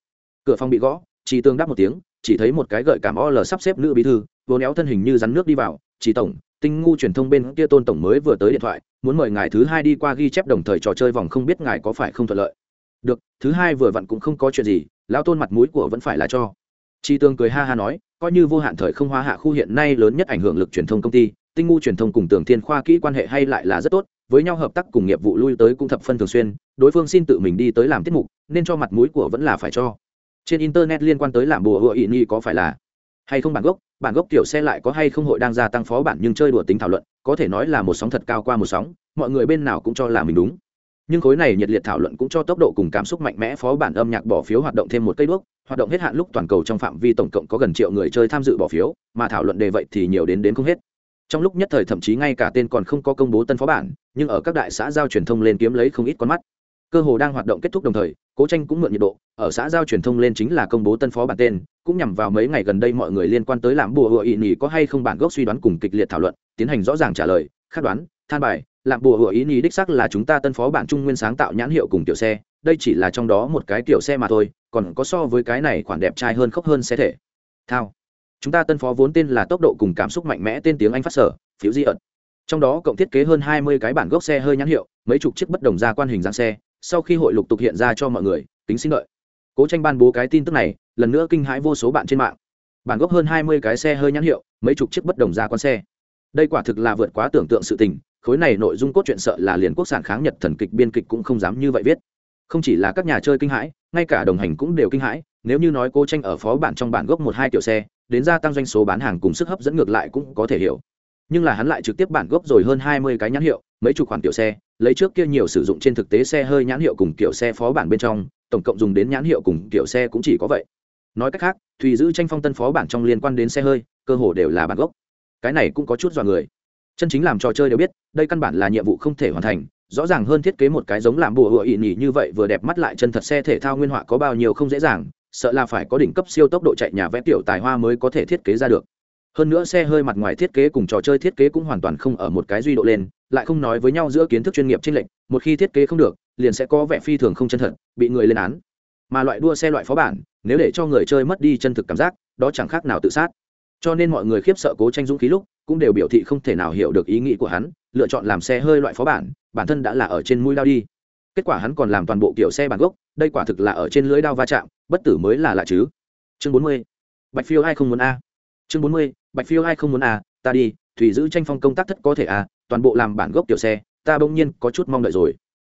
Cửa phòng bị gõ, chi tướng đáp một tiếng, chỉ thấy một cái gợi cảm o lờ sắp xếp nữ bí thư vốn éo thân hình như rắn nước đi vào chỉ tổng tinh ngu truyền thông bên kia tôn tổng mới vừa tới điện thoại, muốn mời ngài thứ hai đi qua ghi chép đồng thời trò chơi vòng không biết ngài có phải không thuận lợi. Được, thứ hai vừa vặn cũng không có chuyện gì, lão tôn mặt mũi của vẫn phải là cho. Chi tương cười ha ha nói, coi như vô hạn thời không hoa hạ khu hiện nay lớn nhất ảnh hưởng lực truyền thông công ty, tinh ngu truyền thông cùng tường thiên khoa kỹ quan hệ hay lại là rất tốt, với nhau hợp tác cùng nghiệp vụ lui tới cũng thập phân thường xuyên, đối phương xin tự mình đi tới làm tiết mục, nên cho mặt mũi của vẫn là phải cho. Trên internet liên quan tới làm bùa hựa ỵ nhi có phải là hay không bản gốc bản gốc kiểu xe lại có hay không hội đang gia tăng phó bản nhưng chơi đùa tính thảo luận, có thể nói là một sóng thật cao qua một sóng, mọi người bên nào cũng cho là mình đúng. Nhưng khối này nhiệt liệt thảo luận cũng cho tốc độ cùng cảm xúc mạnh mẽ phó bản âm nhạc bỏ phiếu hoạt động thêm một cây đuốc, hoạt động hết hạn lúc toàn cầu trong phạm vi tổng cộng có gần triệu người chơi tham dự bỏ phiếu, mà thảo luận đề vậy thì nhiều đến đến không hết. Trong lúc nhất thời thậm chí ngay cả tên còn không có công bố tân phó bản, nhưng ở các đại xã giao truyền thông lên kiếm lấy không ít con mắt cơ hồ đang hoạt động kết thúc đồng thời, cố tranh cũng mượn nhiệt độ, ở xã giao truyền thông lên chính là công bố tân phó bản tên, cũng nhằm vào mấy ngày gần đây mọi người liên quan tới làm bùa hựa ỵ nhì có hay không bản gốc suy đoán cùng kịch liệt thảo luận, tiến hành rõ ràng trả lời khát đoán, than bài làm bùa hựa ý nhì đích sắc là chúng ta tân phó bản trung nguyên sáng tạo nhãn hiệu cùng tiểu xe, đây chỉ là trong đó một cái tiểu xe mà thôi, còn có so với cái này khoản đẹp trai hơn khốc hơn xe thể. Thao. Chúng ta tân phó vốn tên là tốc độ cùng cảm xúc mạnh mẽ tên tiếng anh phát sở, phiếu di ẩn. Trong đó cộng thiết kế hơn hai mươi cái bản gốc xe hơi nhãn hiệu, mấy chục chiếc bất đồng ra quan hình dáng xe sau khi hội lục tục hiện ra cho mọi người tính xin lợi cố tranh ban bố cái tin tức này, lần nữa kinh hãi vô số bạn trên mạng. Bản gốc hơn hai mươi cái xe hơi nhãn hiệu, mấy chục chiếc bất đồng ra con xe. Đây quả thực là vượt quá tưởng tượng sự tình, khối này nội dung cốt truyện sợ là liền quốc sản kháng nhật thần kịch biên kịch cũng không dám như vậy viết. Không chỉ là các nhà chơi kinh hãi, ngay cả đồng hành cũng đều kinh hãi, nếu như nói cô tranh ở phó bản trong bản gốc một hai tiểu xe, đến gia tăng doanh số bán hàng cùng sức hấp dẫn ngược lại cũng có thể hiểu. Nhưng là hắn lại trực tiếp bản gốc rồi hơn hai mươi cái nhãn hiệu mấy chục khoản tiểu xe, lấy trước kia nhiều sử dụng trên thực tế xe hơi nhãn hiệu cùng kiểu xe phó bản bên trong, tổng cộng dùng đến nhãn hiệu cùng kiểu xe cũng chỉ có vậy. Nói cách khác, thùy giữ tranh phong tân phó bản trong liên quan đến xe hơi, cơ hồ đều là bản gốc. Cái này cũng có chút dọa người. Chân chính làm trò chơi đều biết, đây căn bản là nhiệm vụ không thể hoàn thành, rõ ràng hơn thiết kế một cái giống làm bùa hựa ỵ nhỉ như vậy vừa đẹp mắt lại chân thật xe thể thao nguyên họa có bao nhiêu không dễ dàng, sợ là phải có đỉnh cấp siêu tốc độ chạy nhà vẽ tiểu tài hoa mới có thể thiết kế ra được hơn nữa xe hơi mặt ngoài thiết kế cùng trò chơi thiết kế cũng hoàn toàn không ở một cái duy độ lên, lại không nói với nhau giữa kiến thức chuyên nghiệp trên lệnh một khi thiết kế không được, liền sẽ có vẻ phi thường không chân thật, bị người lên án. Mà loại đua xe loại phó bản, nếu để cho người chơi mất đi chân thực cảm giác, đó chẳng khác nào tự sát. Cho nên mọi người khiếp sợ cố tranh dũng khí lúc, cũng đều biểu thị không thể nào hiểu được ý nghĩ của hắn, lựa chọn làm xe hơi loại phó bản bản thân đã là ở trên mũi lao đi. Kết quả hắn còn làm toàn bộ kiểu xe bản gốc, đây quả thực là ở trên lưới đao va chạm, bất tử mới là lạ chứ. Chương bốn mươi. Bạch phiêu ai không muốn a? Chương bốn mươi bạch phiêu ai không muốn à? ta đi thủy giữ tranh phong công tác thất có thể à? toàn bộ làm bản gốc tiểu xe ta bỗng nhiên có chút mong đợi rồi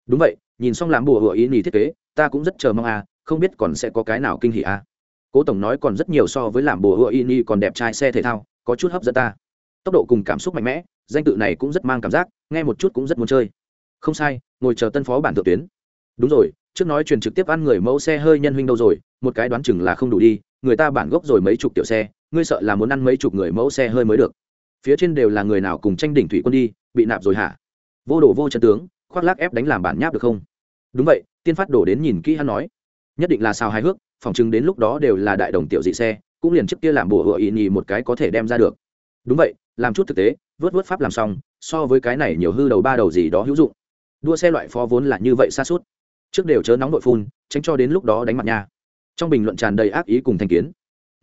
đúng vậy nhìn xong làm bùa hựa ý nhì thiết kế ta cũng rất chờ mong à, không biết còn sẽ có cái nào kinh hỉ à? cố tổng nói còn rất nhiều so với làm bùa hựa ý nhì còn đẹp trai xe thể thao có chút hấp dẫn ta tốc độ cùng cảm xúc mạnh mẽ danh tự này cũng rất mang cảm giác nghe một chút cũng rất muốn chơi không sai ngồi chờ tân phó bản thượng tuyến đúng rồi trước nói truyền trực tiếp ăn người mẫu xe hơi nhân huynh đâu rồi một cái đoán chừng là không đủ đi người ta bản gốc rồi mấy chục tiểu xe ngươi sợ là muốn ăn mấy chục người mẫu xe hơi mới được. Phía trên đều là người nào cùng tranh đỉnh thủy quân đi, bị nạp rồi hả? Vô đồ vô chân tướng, khoác lác ép đánh làm bản nháp được không? Đúng vậy, tiên phát đổ đến nhìn kỹ hắn nói. Nhất định là sao hài hước, phòng trưng đến lúc đó đều là đại đồng tiểu dị xe, cũng liền trước kia làm bùa hựa ý nhì một cái có thể đem ra được. Đúng vậy, làm chút thực tế, vớt vớt pháp làm xong, so với cái này nhiều hư đầu ba đầu gì đó hữu dụng. Đua xe loại phó vốn là như vậy xa suốt. Trước đều chớ nóng nội phun, tránh cho đến lúc đó đánh mặt nha. Trong bình luận tràn đầy ác ý cùng thành kiến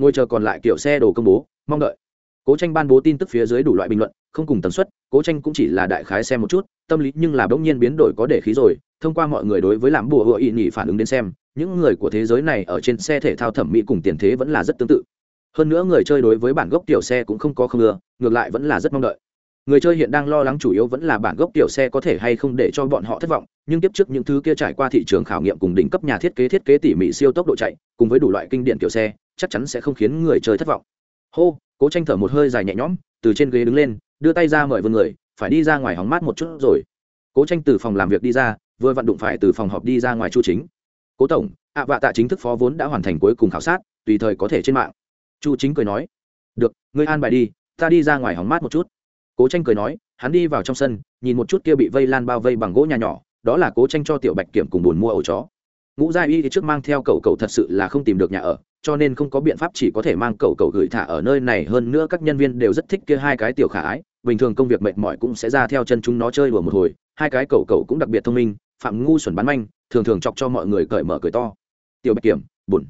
ngồi chờ còn lại kiểu xe đồ công bố, mong đợi. Cố tranh ban bố tin tức phía dưới đủ loại bình luận, không cùng tần suất, cố tranh cũng chỉ là đại khái xem một chút, tâm lý nhưng là bỗng nhiên biến đổi có để khí rồi, thông qua mọi người đối với làm bùa hựa ỵ nhị phản ứng đến xem, những người của thế giới này ở trên xe thể thao thẩm mỹ cùng tiền thế vẫn là rất tương tự. Hơn nữa người chơi đối với bản gốc tiểu xe cũng không có không ưa, ngược lại vẫn là rất mong đợi. Người chơi hiện đang lo lắng chủ yếu vẫn là bản gốc tiểu xe có thể hay không để cho bọn họ thất vọng, nhưng tiếp trước những thứ kia trải qua thị trường khảo nghiệm cùng đỉnh cấp nhà thiết kế thiết kế tỉ mỉ siêu tốc độ chạy, cùng với đủ loại kinh điển kiểu xe chắc chắn sẽ không khiến người chơi thất vọng. Hô, cố tranh thở một hơi dài nhẹ nhõm, từ trên ghế đứng lên, đưa tay ra mời vươn người, phải đi ra ngoài hóng mát một chút rồi. Cố tranh từ phòng làm việc đi ra, vừa vặn đụng phải từ phòng họp đi ra ngoài chu chính. Cố tổng, ạ vạ tạ chính thức phó vốn đã hoàn thành cuối cùng khảo sát, tùy thời có thể trên mạng. Chu chính cười nói, được, ngươi an bài đi, ta đi ra ngoài hóng mát một chút. Cố tranh cười nói, hắn đi vào trong sân, nhìn một chút kia bị vây lan bao vây bằng gỗ nhà nhỏ, đó là cố tranh cho tiểu bạch kiểm cùng buồn mua ổ chó. Ngũ gia y thì trước mang theo cậu cậu thật sự là không tìm được nhà ở cho nên không có biện pháp chỉ có thể mang cậu cậu gửi thả ở nơi này. Hơn nữa các nhân viên đều rất thích kia hai cái tiểu khả ái. Bình thường công việc mệt mỏi cũng sẽ ra theo chân chúng nó chơi đùa một hồi. Hai cái cậu cậu cũng đặc biệt thông minh, phạm ngu xuẩn bán manh, thường thường chọc cho mọi người cởi mở cười to. Tiểu bạch kiểm bùn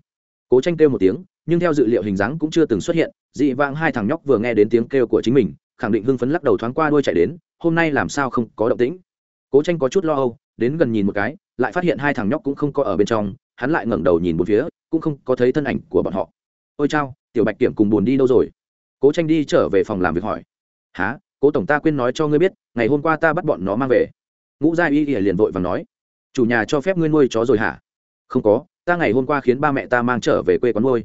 cố tranh kêu một tiếng, nhưng theo dự liệu hình dáng cũng chưa từng xuất hiện. Dị vãng hai thằng nhóc vừa nghe đến tiếng kêu của chính mình, khẳng định hưng phấn lắc đầu thoáng qua đuôi chạy đến. Hôm nay làm sao không có động tĩnh? Cố tranh có chút lo âu, đến gần nhìn một cái, lại phát hiện hai thằng nhóc cũng không có ở bên trong hắn lại ngẩng đầu nhìn một phía, cũng không có thấy thân ảnh của bọn họ. Ôi chao, tiểu bạch kiểm cùng buồn đi đâu rồi? Cố tranh đi trở về phòng làm việc hỏi. Há cố tổng ta quên nói cho ngươi biết, ngày hôm qua ta bắt bọn nó mang về. Ngũ gia y y liền vội và nói. Chủ nhà cho phép ngươi nuôi chó rồi hả? Không có, ta ngày hôm qua khiến ba mẹ ta mang trở về quê quán nuôi.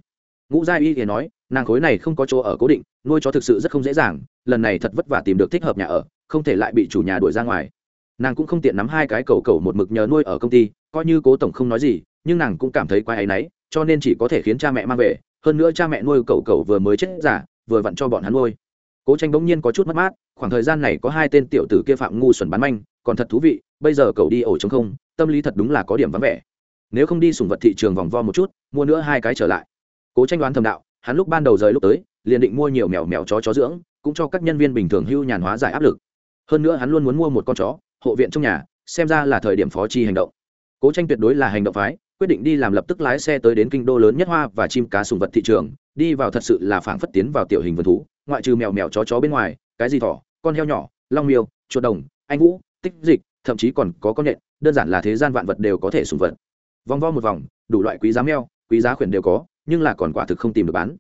Ngũ gia y y nói, nàng khối này không có chỗ ở cố định, nuôi chó thực sự rất không dễ dàng, lần này thật vất vả tìm được thích hợp nhà ở, không thể lại bị chủ nhà đuổi ra ngoài. Nàng cũng không tiện nắm hai cái cầu cầu một mực nhờ nuôi ở công ty, coi như cố tổng không nói gì nhưng nàng cũng cảm thấy quái áy náy, cho nên chỉ có thể khiến cha mẹ mang về, hơn nữa cha mẹ nuôi cậu cậu vừa mới chết giả vừa vặn cho bọn hắn nuôi. Cố tranh bỗng nhiên có chút mất mát, khoảng thời gian này có hai tên tiểu tử kia phạm ngu xuẩn bán manh, còn thật thú vị, bây giờ cậu đi ổ chống không, tâm lý thật đúng là có điểm vắng vẻ. Nếu không đi sùng vật thị trường vòng vo một chút, mua nữa hai cái trở lại. Cố tranh đoán thầm đạo, hắn lúc ban đầu rời lúc tới, liền định mua nhiều mèo mèo chó chó dưỡng, cũng cho các nhân viên bình thường hưu nhàn hóa giải áp lực. Hơn nữa hắn luôn muốn mua một con chó, hộ viện trong nhà, xem ra là thời điểm phó chi hành động. Cố tranh tuyệt đối là hành động phái quyết định đi làm lập tức lái xe tới đến kinh đô lớn nhất hoa và chim cá sùng vật thị trường, đi vào thật sự là phảng phất tiến vào tiểu hình vườn thú, ngoại trừ mèo mèo chó chó bên ngoài, cái gì thỏ, con heo nhỏ, long miêu, chuột đồng, anh vũ, tích dịch, thậm chí còn có con nhện, đơn giản là thế gian vạn vật đều có thể sùng vật. Vòng vo một vòng, đủ loại quý giá mèo, quý giá khuyển đều có, nhưng là còn quả thực không tìm được bán.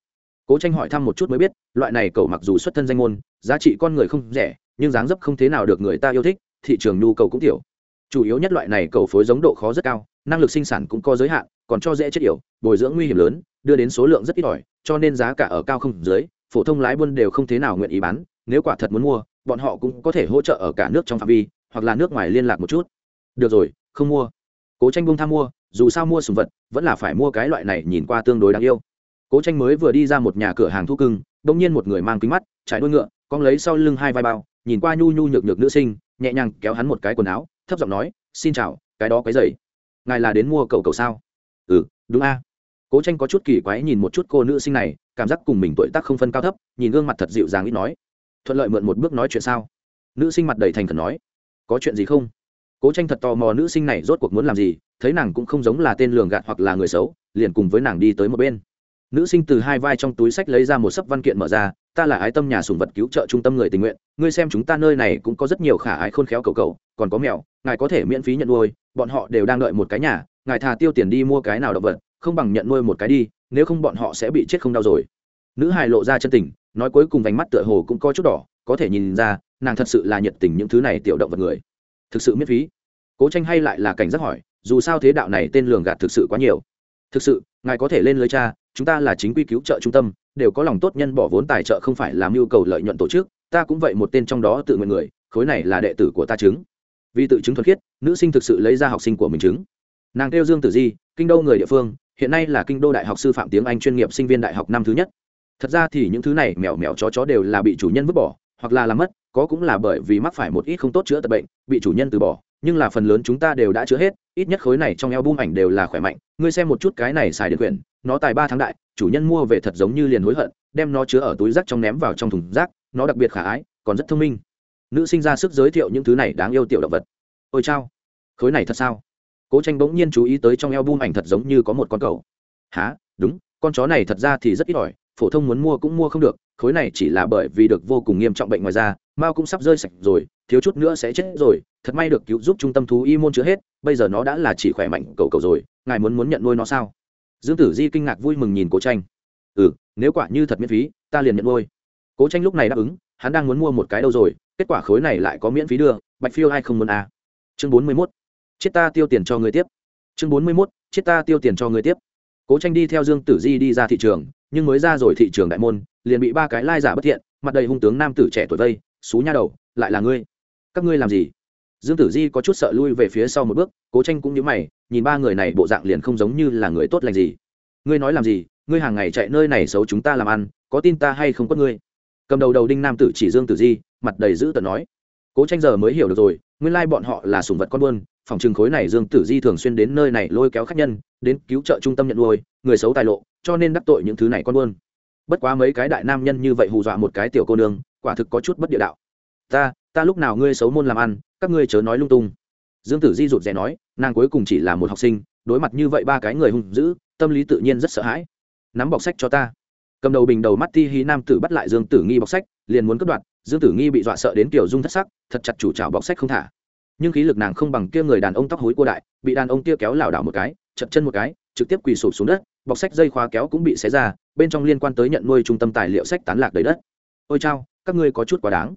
Cố tranh hỏi thăm một chút mới biết, loại này cầu mặc dù xuất thân danh môn, giá trị con người không rẻ, nhưng dáng dấp không thế nào được người ta yêu thích, thị trường nhu cầu cũng tiểu. Chủ yếu nhất loại này cầu phối giống độ khó rất cao năng lực sinh sản cũng có giới hạn, còn cho dễ chết yểu, bồi dưỡng nguy hiểm lớn, đưa đến số lượng rất ít ỏi, cho nên giá cả ở cao không dưới, phổ thông lái buôn đều không thế nào nguyện ý bán, nếu quả thật muốn mua, bọn họ cũng có thể hỗ trợ ở cả nước trong phạm vi, hoặc là nước ngoài liên lạc một chút. Được rồi, không mua. Cố tranh bung tham mua, dù sao mua sùng vật, vẫn là phải mua cái loại này nhìn qua tương đối đáng yêu. Cố tranh mới vừa đi ra một nhà cửa hàng thu cưng đ ỗ n g nhiên một người mang kính mắt trái đuôi ngựa con lấy sau lưng hai vai bao, nhìn qua nhu nhu nhược nhược nữ sinh, nhẹ nhàng kéo hắn một cái quần áo, thấp giọng nói, xin chào, cái đó cái dày ngài là đến mua cầu cầu sao? Ừ đúng a. Cố tranh có chút kỳ quái nhìn một chút cô nữ sinh này, cảm giác cùng mình tuổi tác không phân cao thấp, nhìn gương mặt thật dịu dàng ít nói. Thuận lợi mượn một bước nói chuyện sao? Nữ sinh mặt đầy thành khẩn nói. Có chuyện gì không? Cố tranh thật tò mò nữ sinh này rốt cuộc muốn làm gì, thấy nàng cũng không giống là tên lường gạt hoặc là người xấu, liền cùng với nàng đi tới một bên. Nữ sinh từ hai vai trong túi sách lấy ra một sấp văn kiện mở ra, ta là ái tâm nhà sùng vật cứu trợ trung tâm người tình nguyện, ngươi xem chúng ta nơi này cũng có rất nhiều khả ái khôn khéo cầu cầu, còn có mèo ngài có thể miễn phí nhận nuôi, bọn họ đều đang đợi một cái nhà, ngài thà tiêu tiền đi mua cái nào động vật, không bằng nhận nuôi một cái đi, nếu không bọn họ sẽ bị chết không đau rồi. Nữ hài lộ ra chân tình, nói cuối cùng vành mắt tựa hồ cũng có chút đỏ, có thể nhìn ra, nàng thật sự là nhiệt tình những thứ này tiểu động vật người. Thực sự miễn phí. Cố tranh hay lại là cảnh giác hỏi, dù sao thế đạo này tên lường gạt thực sự quá nhiều. Thực sự, ngài có thể lên lưới cha, chúng ta là chính quy cứu trợ trung tâm, đều có lòng tốt nhân bỏ vốn tài trợ không phải làm nhu cầu lợi nhuận tổ chức, ta cũng vậy một tên trong đó tự nguyện người, khối này là đệ tử của ta chứng vì tự chứng thuật khiết, nữ sinh thực sự lấy ra học sinh của mình chứng. Nàng kêu dương tử di, kinh đô người địa phương, hiện nay là kinh đô đại học sư phạm tiếng anh chuyên nghiệp sinh viên đại học năm thứ nhất. Thật ra thì những thứ này mèo mèo chó chó đều là bị chủ nhân vứt bỏ, hoặc là làm mất, có cũng là bởi vì mắc phải một ít không tốt chữa tật bệnh, bị chủ nhân từ bỏ. Nhưng là phần lớn chúng ta đều đã chữa hết, ít nhất khối này trong eo bung ảnh đều là khỏe mạnh. Ngươi xem một chút cái này xài điện quyển, nó tài ba tháng đại, chủ nhân mua về thật giống như liền hối hận, đem nó chứa ở túi rác trong ném vào trong thùng rác, nó đặc biệt khả ái, còn rất thông minh nữ sinh ra sức giới thiệu những thứ này đáng yêu tiểu động vật. Ôi chao, khối này thật sao? Cố tranh bỗng nhiên chú ý tới trong eo bung ảnh thật giống như có một con cầu há đúng, con chó này thật ra thì rất ít ỏi, phổ thông muốn mua cũng mua không được, khối này chỉ là bởi vì được vô cùng nghiêm trọng bệnh ngoài da mao cũng sắp rơi sạch rồi, thiếu chút nữa sẽ chết rồi, thật may được cứu giúp trung tâm thú y môn chữa hết, bây giờ nó đã là chỉ khỏe mạnh cầu cầu rồi, ngài muốn muốn nhận nuôi nó sao? Dương tử di kinh ngạc vui mừng nhìn cố tranh. Ừ nếu quả như thật miễn phí, ta liền nhận nuôi. Cố tranh lúc này đáp ứng, hắn đang muốn mua một cái đâu rồi kết quả khối này lại có miễn phí đưa, bạch phiêu ai không muốn à. chương bốn mươi mốt, chết ta tiêu tiền cho người tiếp. Chương bốn mươi mốt, chết ta tiêu tiền cho người tiếp. Cố tranh đi theo dương tử di đi ra thị trường, nhưng mới ra rồi thị trường đại môn, liền bị ba cái lai giả bất thiện, mặt đầy hung tướng nam tử trẻ tuổi vây, xú nha đầu, lại là ngươi. Các ngươi làm gì? Dương tử di có chút sợ lui về phía sau một bước, cố tranh cũng như mày, nhìn ba người này bộ dạng liền không giống như là người tốt lành gì. Ngươi nói làm gì? Ngươi hàng ngày chạy nơi này xấu chúng ta làm ăn, có tin ta hay không có ngươi? Cầm đầu đầu đinh nam tử chỉ dương tử di mặt đầy dữ tợn nói, cố tranh giờ mới hiểu được rồi, nguyên lai bọn họ là sùng vật con buôn, phòng trừng khối này dương tử di thường xuyên đến nơi này lôi kéo khách nhân, đến cứu trợ trung tâm nhận nuôi, người xấu tài lộ, cho nên đắc tội những thứ này con buôn. Bất quá mấy cái đại nam nhân như vậy hù dọa một cái tiểu cô nương, quả thực có chút bất địa đạo. Ta ta lúc nào ngươi xấu môn làm ăn, các ngươi chớ nói lung tung. Dương tử di rụt rè nói, nàng cuối cùng chỉ là một học sinh, đối mặt như vậy ba cái người hung dữ, tâm lý tự nhiên rất sợ hãi. Nắm bọc sách cho ta. Cầm đầu bình đầu mắt ti hí nam tử bắt lại dương tử nghi bọc sách, liền muốn cất đoạt dương tử nghi bị dọa sợ đến tiểu dung thất sắc, thật chặt chủ trào bọc sách không thả. Nhưng khí lực nàng không bằng kia người đàn ông tóc hối cua đại, bị đàn ông kia kéo lảo đảo một cái, chật chân một cái, trực tiếp quỳ sụp xuống đất, bọc sách dây khóa kéo cũng bị xé ra, bên trong liên quan tới nhận nuôi trung tâm tài liệu sách tán lạc đầy đất. Ôi chao, các ngươi có chút quá đáng.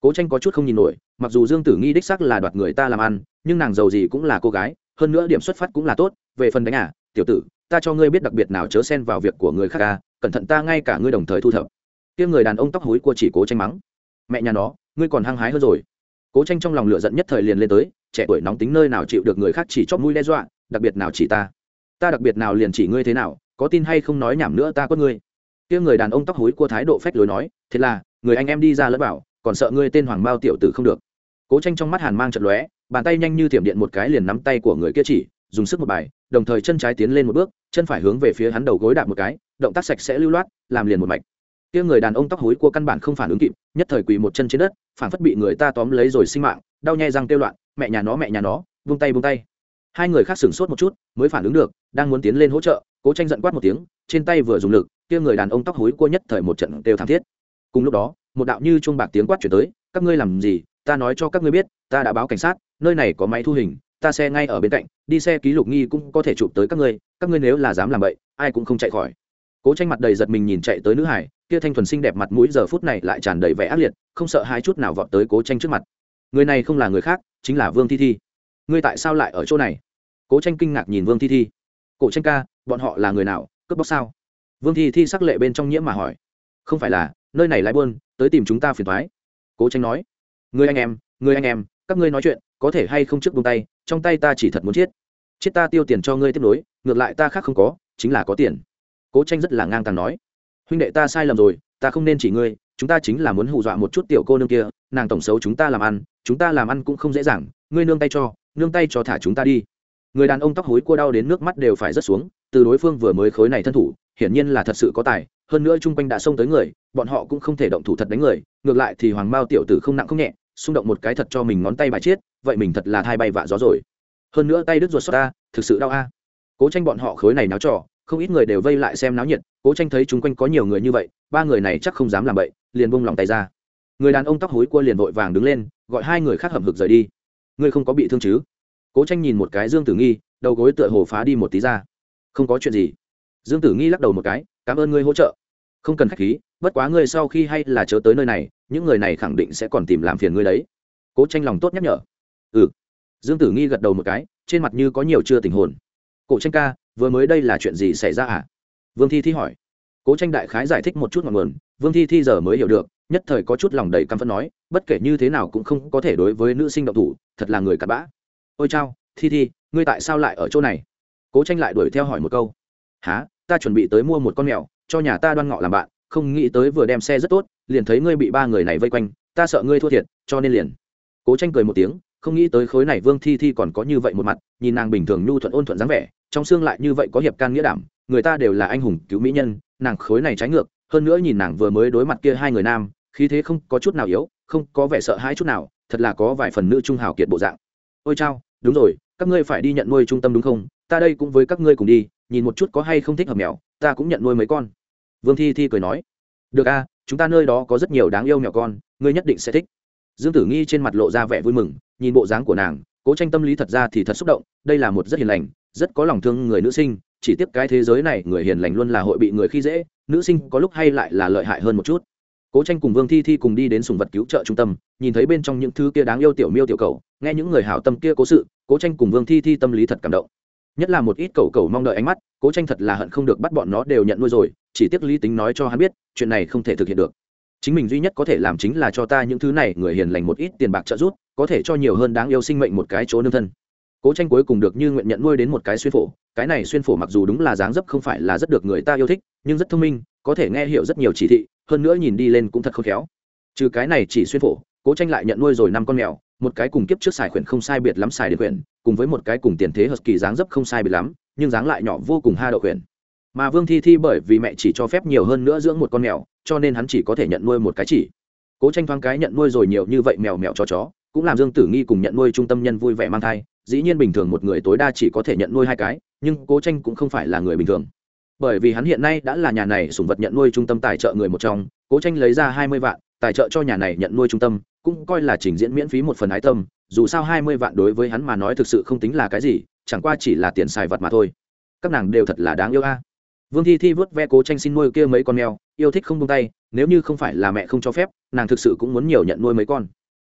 Cố tranh có chút không nhìn nổi, mặc dù dương tử nghi đích sắc là đoạt người ta làm ăn, nhưng nàng giàu gì cũng là cô gái, hơn nữa điểm xuất phát cũng là tốt, về phần đánh à tiểu tử, ta cho ngươi biết đặc biệt nào chớ xen vào việc của người khác à cẩn thận ta ngay cả ngươi đồng thời thu thập. Kia người đàn ông tóc hối của chỉ cố tranh mắng mẹ nhà nó, ngươi còn hăng hái hơn rồi. Cố tranh trong lòng lửa giận nhất thời liền lên tới, trẻ tuổi nóng tính nơi nào chịu được người khác chỉ chót mũi đe dọa, đặc biệt nào chỉ ta? Ta đặc biệt nào liền chỉ ngươi thế nào, có tin hay không nói nhảm nữa ta có ngươi. Kia người đàn ông tóc hối cua thái độ phách lối nói, thế là, người anh em đi ra lẫn bảo còn sợ ngươi tên hoàng bao tiểu tử không được. Cố tranh trong mắt hàn mang trận lóe, bàn tay nhanh như thiểm điện một cái liền nắm tay của người kia chỉ, dùng sức một bài, đồng thời chân trái tiến lên một bước, chân phải hướng về phía hắn đầu gối đạp một cái, động tác sạch sẽ lưu loát, làm liền một mạch kia người đàn ông tóc hối của căn bản không phản ứng kịp, nhất thời quỳ một chân trên đất, phản phất bị người ta tóm lấy rồi sinh mạng, đau nhai răng kêu loạn, mẹ nhà nó, mẹ nhà nó, vung tay vung tay. Hai người khác sửng sốt một chút, mới phản ứng được, đang muốn tiến lên hỗ trợ, cố tranh giận quát một tiếng, trên tay vừa dùng lực, kia người đàn ông tóc hối cua nhất thời một trận đều thảm thiết. Cùng lúc đó, một đạo như chuông bạc tiếng quát chuyển tới, các ngươi làm gì? Ta nói cho các ngươi biết, ta đã báo cảnh sát, nơi này có máy thu hình, ta xe ngay ở bên cạnh, đi xe ký lục nghi cũng có thể chụp tới các ngươi các ngươi nếu là dám làm vậy ai cũng không chạy khỏi cố tranh mặt đầy giật mình nhìn chạy tới nữ hải, kia thanh thuần xinh đẹp mặt mũi giờ phút này lại tràn đầy vẻ ác liệt, không sợ hai chút nào vọt tới cố tranh trước mặt. Người này không là người khác, chính là vương thi thi. Ngươi tại sao lại ở chỗ này? Cố tranh kinh ngạc nhìn vương thi thi. Cổ tranh ca, bọn họ là người nào, cướp bóc sao? Vương thi thi sắc lệ bên trong nhiễm mà hỏi. Không phải là, nơi này lại buôn tới tìm chúng ta phiền thoái cố tranh nói. Người anh em người anh em, các ngươi nói chuyện, có thể hay không trước buông tay, trong tay ta chỉ thật muốn chết. Chết ta tiêu tiền cho ngươi tiếp nối, ngược lại ta khác không có, chính là có tiền cố tranh rất là ngang tàng nói, huynh đệ ta sai lầm rồi, ta không nên chỉ ngươi, chúng ta chính là muốn hù dọa một chút tiểu cô nương kia, nàng tổng xấu chúng ta làm ăn, chúng ta làm ăn cũng không dễ dàng, ngươi nương tay cho, nương tay cho thả chúng ta đi. Người đàn ông tóc hối cua đau đến nước mắt đều phải rớt xuống, từ đối phương vừa mới khối này thân thủ, hiển nhiên là thật sự có tài, hơn nữa chung quanh đã xông tới người, bọn họ cũng không thể động thủ thật đánh người, ngược lại thì hoàng mao tiểu tử không nặng không nhẹ, xung động một cái thật cho mình ngón tay bài chết vậy mình thật là thai bay vạ gió rồi. Hơn nữa tay đứt ruột xót ta, thực sự đau a. Cố tranh bọn họ khối này náo trò không ít người đều vây lại xem náo nhiệt, cố tranh thấy chung quanh có nhiều người như vậy, ba người này chắc không dám làm vậy liền bung lòng tay ra. Người đàn ông tóc hối cua liền vội vàng đứng lên, gọi hai người khác hầm hực rời đi. Ngươi không có bị thương chứ? Cố tranh nhìn một cái dương tử nghi, đầu gối tựa hồ phá đi một tí ra. Không có chuyện gì. Dương tử nghi lắc đầu một cái, cảm ơn ngươi hỗ trợ. Không cần k h á c h khí, bất quá ngươi sau khi hay là chớ tới nơi này, những người này khẳng định sẽ còn tìm làm phiền ngươi đấy. Cố tranh lòng tốt nhắc nhở. Ừ. Dương tử nghi gật đầu một cái, trên mặt như có nhiều chưa tình hồn. Cổ tranh ca vừa mới đây là chuyện gì xảy ra à? Vương thi thi hỏi. Cố tranh đại khái giải thích một chút ngọn nguồn, vương thi thi giờ mới hiểu được, nhất thời có chút lòng đầy căm phẫn nói, bất kể như thế nào cũng không có thể đối với nữ sinh động thủ, thật là người cặn bã. Ôi chao, thi thi, ngươi tại sao lại ở chỗ này? Cố tranh lại đuổi theo hỏi một câu. Há ta chuẩn bị tới mua một con mèo, cho nhà ta đoan ngọ làm bạn, không nghĩ tới vừa đem xe rất tốt, liền thấy ngươi bị ba người này vây quanh, ta sợ ngươi thua thiệt, cho nên liền. Cố tranh cười một tiếng, không nghĩ tới khối này vương thi thi còn có như vậy một mặt, nhìn nàng bình thường nhu thuận ôn thuận dáng vẻ trong xương lại như vậy có hiệp can nghĩa đảm, người ta đều là anh hùng cứu mỹ nhân, nàng khối này trái ngược, hơn nữa nhìn nàng vừa mới đối mặt kia hai người nam, khí thế không có chút nào yếu, không có vẻ sợ hãi chút nào, thật là có vài phần nữ trung hào kiệt bộ dạng. Ôi chao, đúng rồi, các ngươi phải đi nhận nuôi trung tâm đúng không? Ta đây cũng với các ngươi cùng đi, nhìn một chút có hay không thích hợp mèo, ta cũng nhận nuôi mấy con. Vương thi thi cười nói, được a chúng ta nơi đó có rất nhiều đáng yêu mèo con, ngươi nhất định sẽ thích. Dương tử nghi trên mặt lộ ra vẻ vui mừng, nhìn bộ dáng của nàng, cố tranh tâm lý thật ra thì thật xúc động, đây là một rất hiền lành rất có lòng thương người nữ sinh, chỉ tiếc cái thế giới này người hiền lành luôn là hội bị người khi dễ, nữ sinh có lúc hay lại là lợi hại hơn một chút. Cố tranh cùng vương thi thi cùng đi đến sùng vật cứu trợ trung tâm, nhìn thấy bên trong những thứ kia đáng yêu tiểu miêu tiểu cầu, nghe những người hảo tâm kia cố sự, cố tranh cùng vương thi thi tâm lý thật cảm động. Nhất là một ít cầu cầu mong đợi ánh mắt, cố tranh thật là hận không được bắt bọn nó đều nhận nuôi rồi, chỉ tiếc lý tính nói cho hắn biết, chuyện này không thể thực hiện được. Chính mình duy nhất có thể làm chính là cho ta những thứ này người hiền lành một ít tiền bạc trợ giúp, có thể cho nhiều hơn đáng yêu sinh mệnh một cái chỗ nương thân cố tranh cuối cùng được như nguyện nhận nuôi đến một cái xuyên phổ. Cái này xuyên phổ mặc dù đúng là dáng dấp không phải là rất được người ta yêu thích, nhưng rất thông minh, có thể nghe hiểu rất nhiều chỉ thị, hơn nữa nhìn đi lên cũng thật khôn khéo. Trừ cái này chỉ xuyên phổ, cố tranh lại nhận nuôi rồi năm con mèo, một cái cùng kiếp trước xài khuyển không sai biệt lắm xài điện khuyển, cùng với một cái cùng tiền thế hợp kỳ dáng dấp không sai biệt lắm, nhưng dáng lại nhỏ vô cùng ha đậu khuyển. Mà vương thi thi bởi vì mẹ chỉ cho phép nhiều hơn nữa dưỡng một con mèo, cho nên hắn chỉ có thể nhận nuôi một cái chỉ. Cố tranh thoáng cái nhận nuôi rồi nhiều như vậy mèo mèo cho chó, cũng làm dương tử nghi cùng nhận nuôi trung tâm nhân vui vẻ mang thai dĩ nhiên bình thường một người tối đa chỉ có thể nhận nuôi hai cái, nhưng cố tranh cũng không phải là người bình thường. Bởi vì hắn hiện nay đã là nhà này sủng vật nhận nuôi trung tâm tài trợ người một trong, cố tranh lấy ra hai mươi vạn, tài trợ cho nhà này nhận nuôi trung tâm, cũng coi là trình diễn miễn phí một phần ái tâm, dù sao hai mươi vạn đối với hắn mà nói thực sự không tính là cái gì, chẳng qua chỉ là tiền xài vật mà thôi. Các nàng đều thật là đáng yêu a. Vương thi thi vớt ve cố tranh xin nuôi kia mấy con mèo, yêu thích không tung tay, nếu như không phải là mẹ không cho phép, nàng thực sự cũng muốn nhiều nhận nuôi mấy con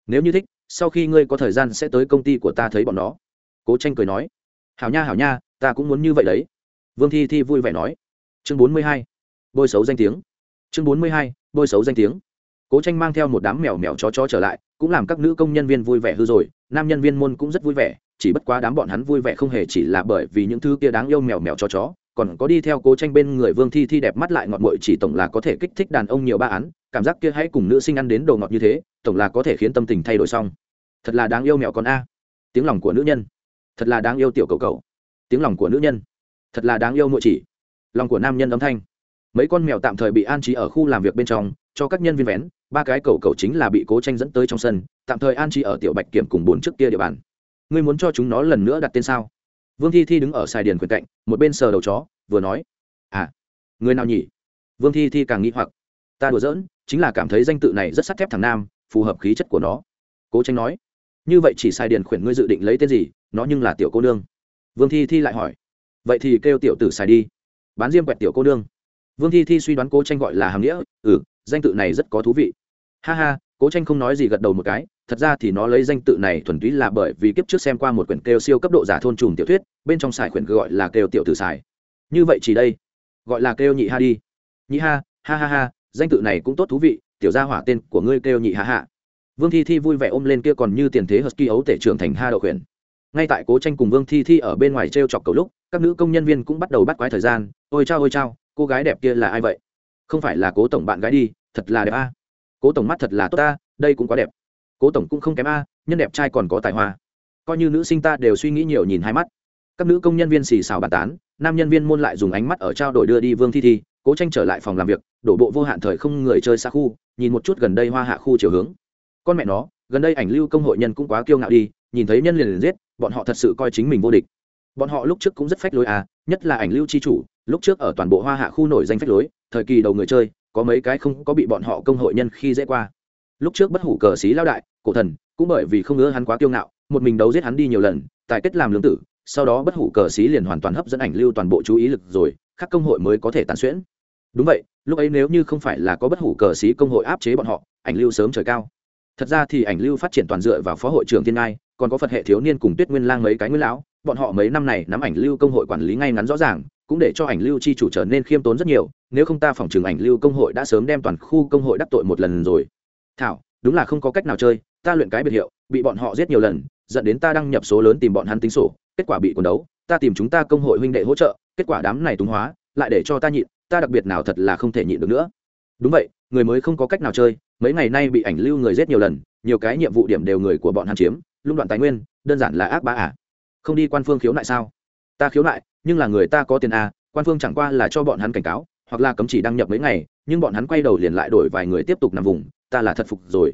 nếu như thích, sau khi ngươi có thời gian sẽ tới công ty của ta thấy bọn nó. Cố tranh cười nói. Hảo nha hảo nha, ta cũng muốn như vậy đấy. Vương thi thi vui vẻ nói. Chương bốn mươi hai. Bôi xấu danh tiếng. Chương bốn mươi hai, bôi xấu danh tiếng. Cố tranh mang theo một đám mèo mèo chó chó trở lại, cũng làm các nữ công nhân viên vui vẻ hư rồi, nam nhân viên môn cũng rất vui vẻ, chỉ bất quá đám bọn hắn vui vẻ không hề chỉ là bởi vì những thứ kia đáng yêu mèo mèo chó chó, còn có đi theo cố tranh bên người vương thi thi đẹp mắt lại ngọt mội chỉ tổng là có thể kích thích đàn ông nhiều ba án cảm giác kia hãy cùng nữ sinh ăn đến đồ ngọt như thế, tổng là có thể khiến tâm tình thay đổi xong. Thật là đáng yêu mèo con a. Tiếng lòng của nữ nhân. Thật là đáng yêu tiểu cầu cầu. Tiếng lòng của nữ nhân. Thật là đáng yêu mội chỉ. Lòng của nam nhân âm thanh. Mấy con mèo tạm thời bị an trí ở khu làm việc bên trong, cho các nhân viên vén, ba cái cầu cầu chính là bị cố tranh dẫn tới trong sân, tạm thời an trí ở tiểu bạch kiểm cùng bốn trước kia địa bàn. Ngươi muốn cho chúng nó lần nữa đặt tên sao? Vương thi thi đứng ở xài điền quyền cạnh, một bên sờ đầu chó, vừa nói à người nào nhỉ? Vương thi thi càng nghĩ hoặc, ta đùa giỡn chính là cảm thấy danh tự này rất sắt thép thằng nam, phù hợp khí chất của nó. Cố tranh nói, như vậy chỉ sai điền khuyển ngươi dự định lấy tên gì, nó nhưng là tiểu cô nương. Vương thi thi lại hỏi, vậy thì kêu tiểu tử xài đi. Bán diêm quẹt tiểu cô nương. Vương thi thi suy đoán cố tranh gọi là hàm nghĩa ừ danh tự này rất có thú vị. Ha ha, cố tranh không nói gì gật đầu một cái, thật ra thì nó lấy danh tự này thuần túy là bởi vì kiếp trước xem qua một quyển kêu siêu cấp độ giả thôn trùm tiểu thuyết, bên trong xài quyển gọi là kêu tiểu tử xài. Như vậy chỉ đây, gọi là kêu nhị ha đi. Nhị ha ha ha ha danh tự này cũng tốt thú vị, tiểu gia hỏa tên của ngươi kêu nhị hạ hạ. Vương thi thi vui vẻ ôm lên kia còn như tiền thế husky ấu tể trưởng thành ha đậu quyển ngay tại cố tranh cùng vương thi thi ở bên ngoài t r e o chọc cầu lúc, các nữ công nhân viên cũng bắt đầu bắt quái thời gian, ôi chao ôi chao, cô gái đẹp kia là ai vậy? Không phải là cố tổng bạn gái đi, thật là đẹp a. Cố tổng mắt thật là tốt ta đây cũng quá đẹp. Cố tổng cũng không kém a, nhân đẹp trai còn có tài hoa. Coi như nữ sinh ta đều suy nghĩ nhiều nhìn hai mắt. Các nữ công nhân viên xì xào bàn tán, nam nhân viên môn lại dùng ánh mắt ở trao đổi đưa đi vương thi thi cố tranh trở lại phòng làm việc, đổ bộ vô hạn thời không người chơi xa khu, nhìn một chút gần đây hoa hạ khu chiều hướng. Con mẹ nó, gần đây ảnh lưu công hội nhân cũng quá kiêu ngạo đi, nhìn thấy nhân liền liền giết, bọn họ thật sự coi chính mình vô địch. Bọn họ lúc trước cũng rất phách lối à nhất là ảnh lưu c h i chủ, lúc trước ở toàn bộ hoa hạ khu nổi danh phách lối, thời kỳ đầu người chơi, có mấy cái không có bị bọn họ công hội nhân khi dễ qua. Lúc trước bất hủ cờ xí lao đại, cổ thần, cũng bởi vì không ngỡ hắn quá kiêu ngạo, một mình đấu giết hắn đi nhiều lần, tài kết làm lương tử, sau đó bất hủ cờ xí liền hoàn toàn hấp dẫn ảnh lưu toàn bộ chú ý lực rồi các công hội mới có thể tàn xuyễn đúng vậy, lúc ấy nếu như không phải là có bất hủ cờ sĩ công hội áp chế bọn họ, ảnh lưu sớm trời cao. Thật ra thì ảnh lưu phát triển toàn dựa vào phó hội trưởng thiên ngai, còn có phật hệ thiếu niên cùng tuyết nguyên lang mấy cái nguyên lão, bọn họ mấy năm này nắm ảnh lưu công hội quản lý ngay ngắn rõ ràng, cũng để cho ảnh lưu chi chủ trở nên khiêm tốn rất nhiều, nếu không ta phòng trường ảnh lưu công hội đã sớm đem toàn khu công hội đắc tội một lần rồi. Thảo, đúng là không có cách nào chơi, ta luyện cái biệt hiệu, bị bọn họ giết nhiều lần, dẫn đến ta đăng nhập số lớn tìm bọn hắn tính sổ, kết quả bị quần đấu, ta tìm chúng ta công hội huynh đệ hỗ trợ, kết quả đám này túng hóa, lại để cho ta nhịn ta đặc biệt nào thật là không thể nhịn được nữa. Đúng vậy, người mới không có cách nào chơi, mấy ngày nay bị ảnh lưu người giết nhiều lần, nhiều cái nhiệm vụ điểm đều người của bọn hắn chiếm lung đoạn tài nguyên, đơn giản là ác bá à. Không đi quan phương khiếu nại sao? Ta khiếu nại, nhưng là người ta có tiền à quan phương chẳng qua là cho bọn hắn cảnh cáo, hoặc là cấm chỉ đăng nhập mấy ngày, nhưng bọn hắn quay đầu liền lại đổi vài người tiếp tục nằm vùng, ta là thật phục rồi.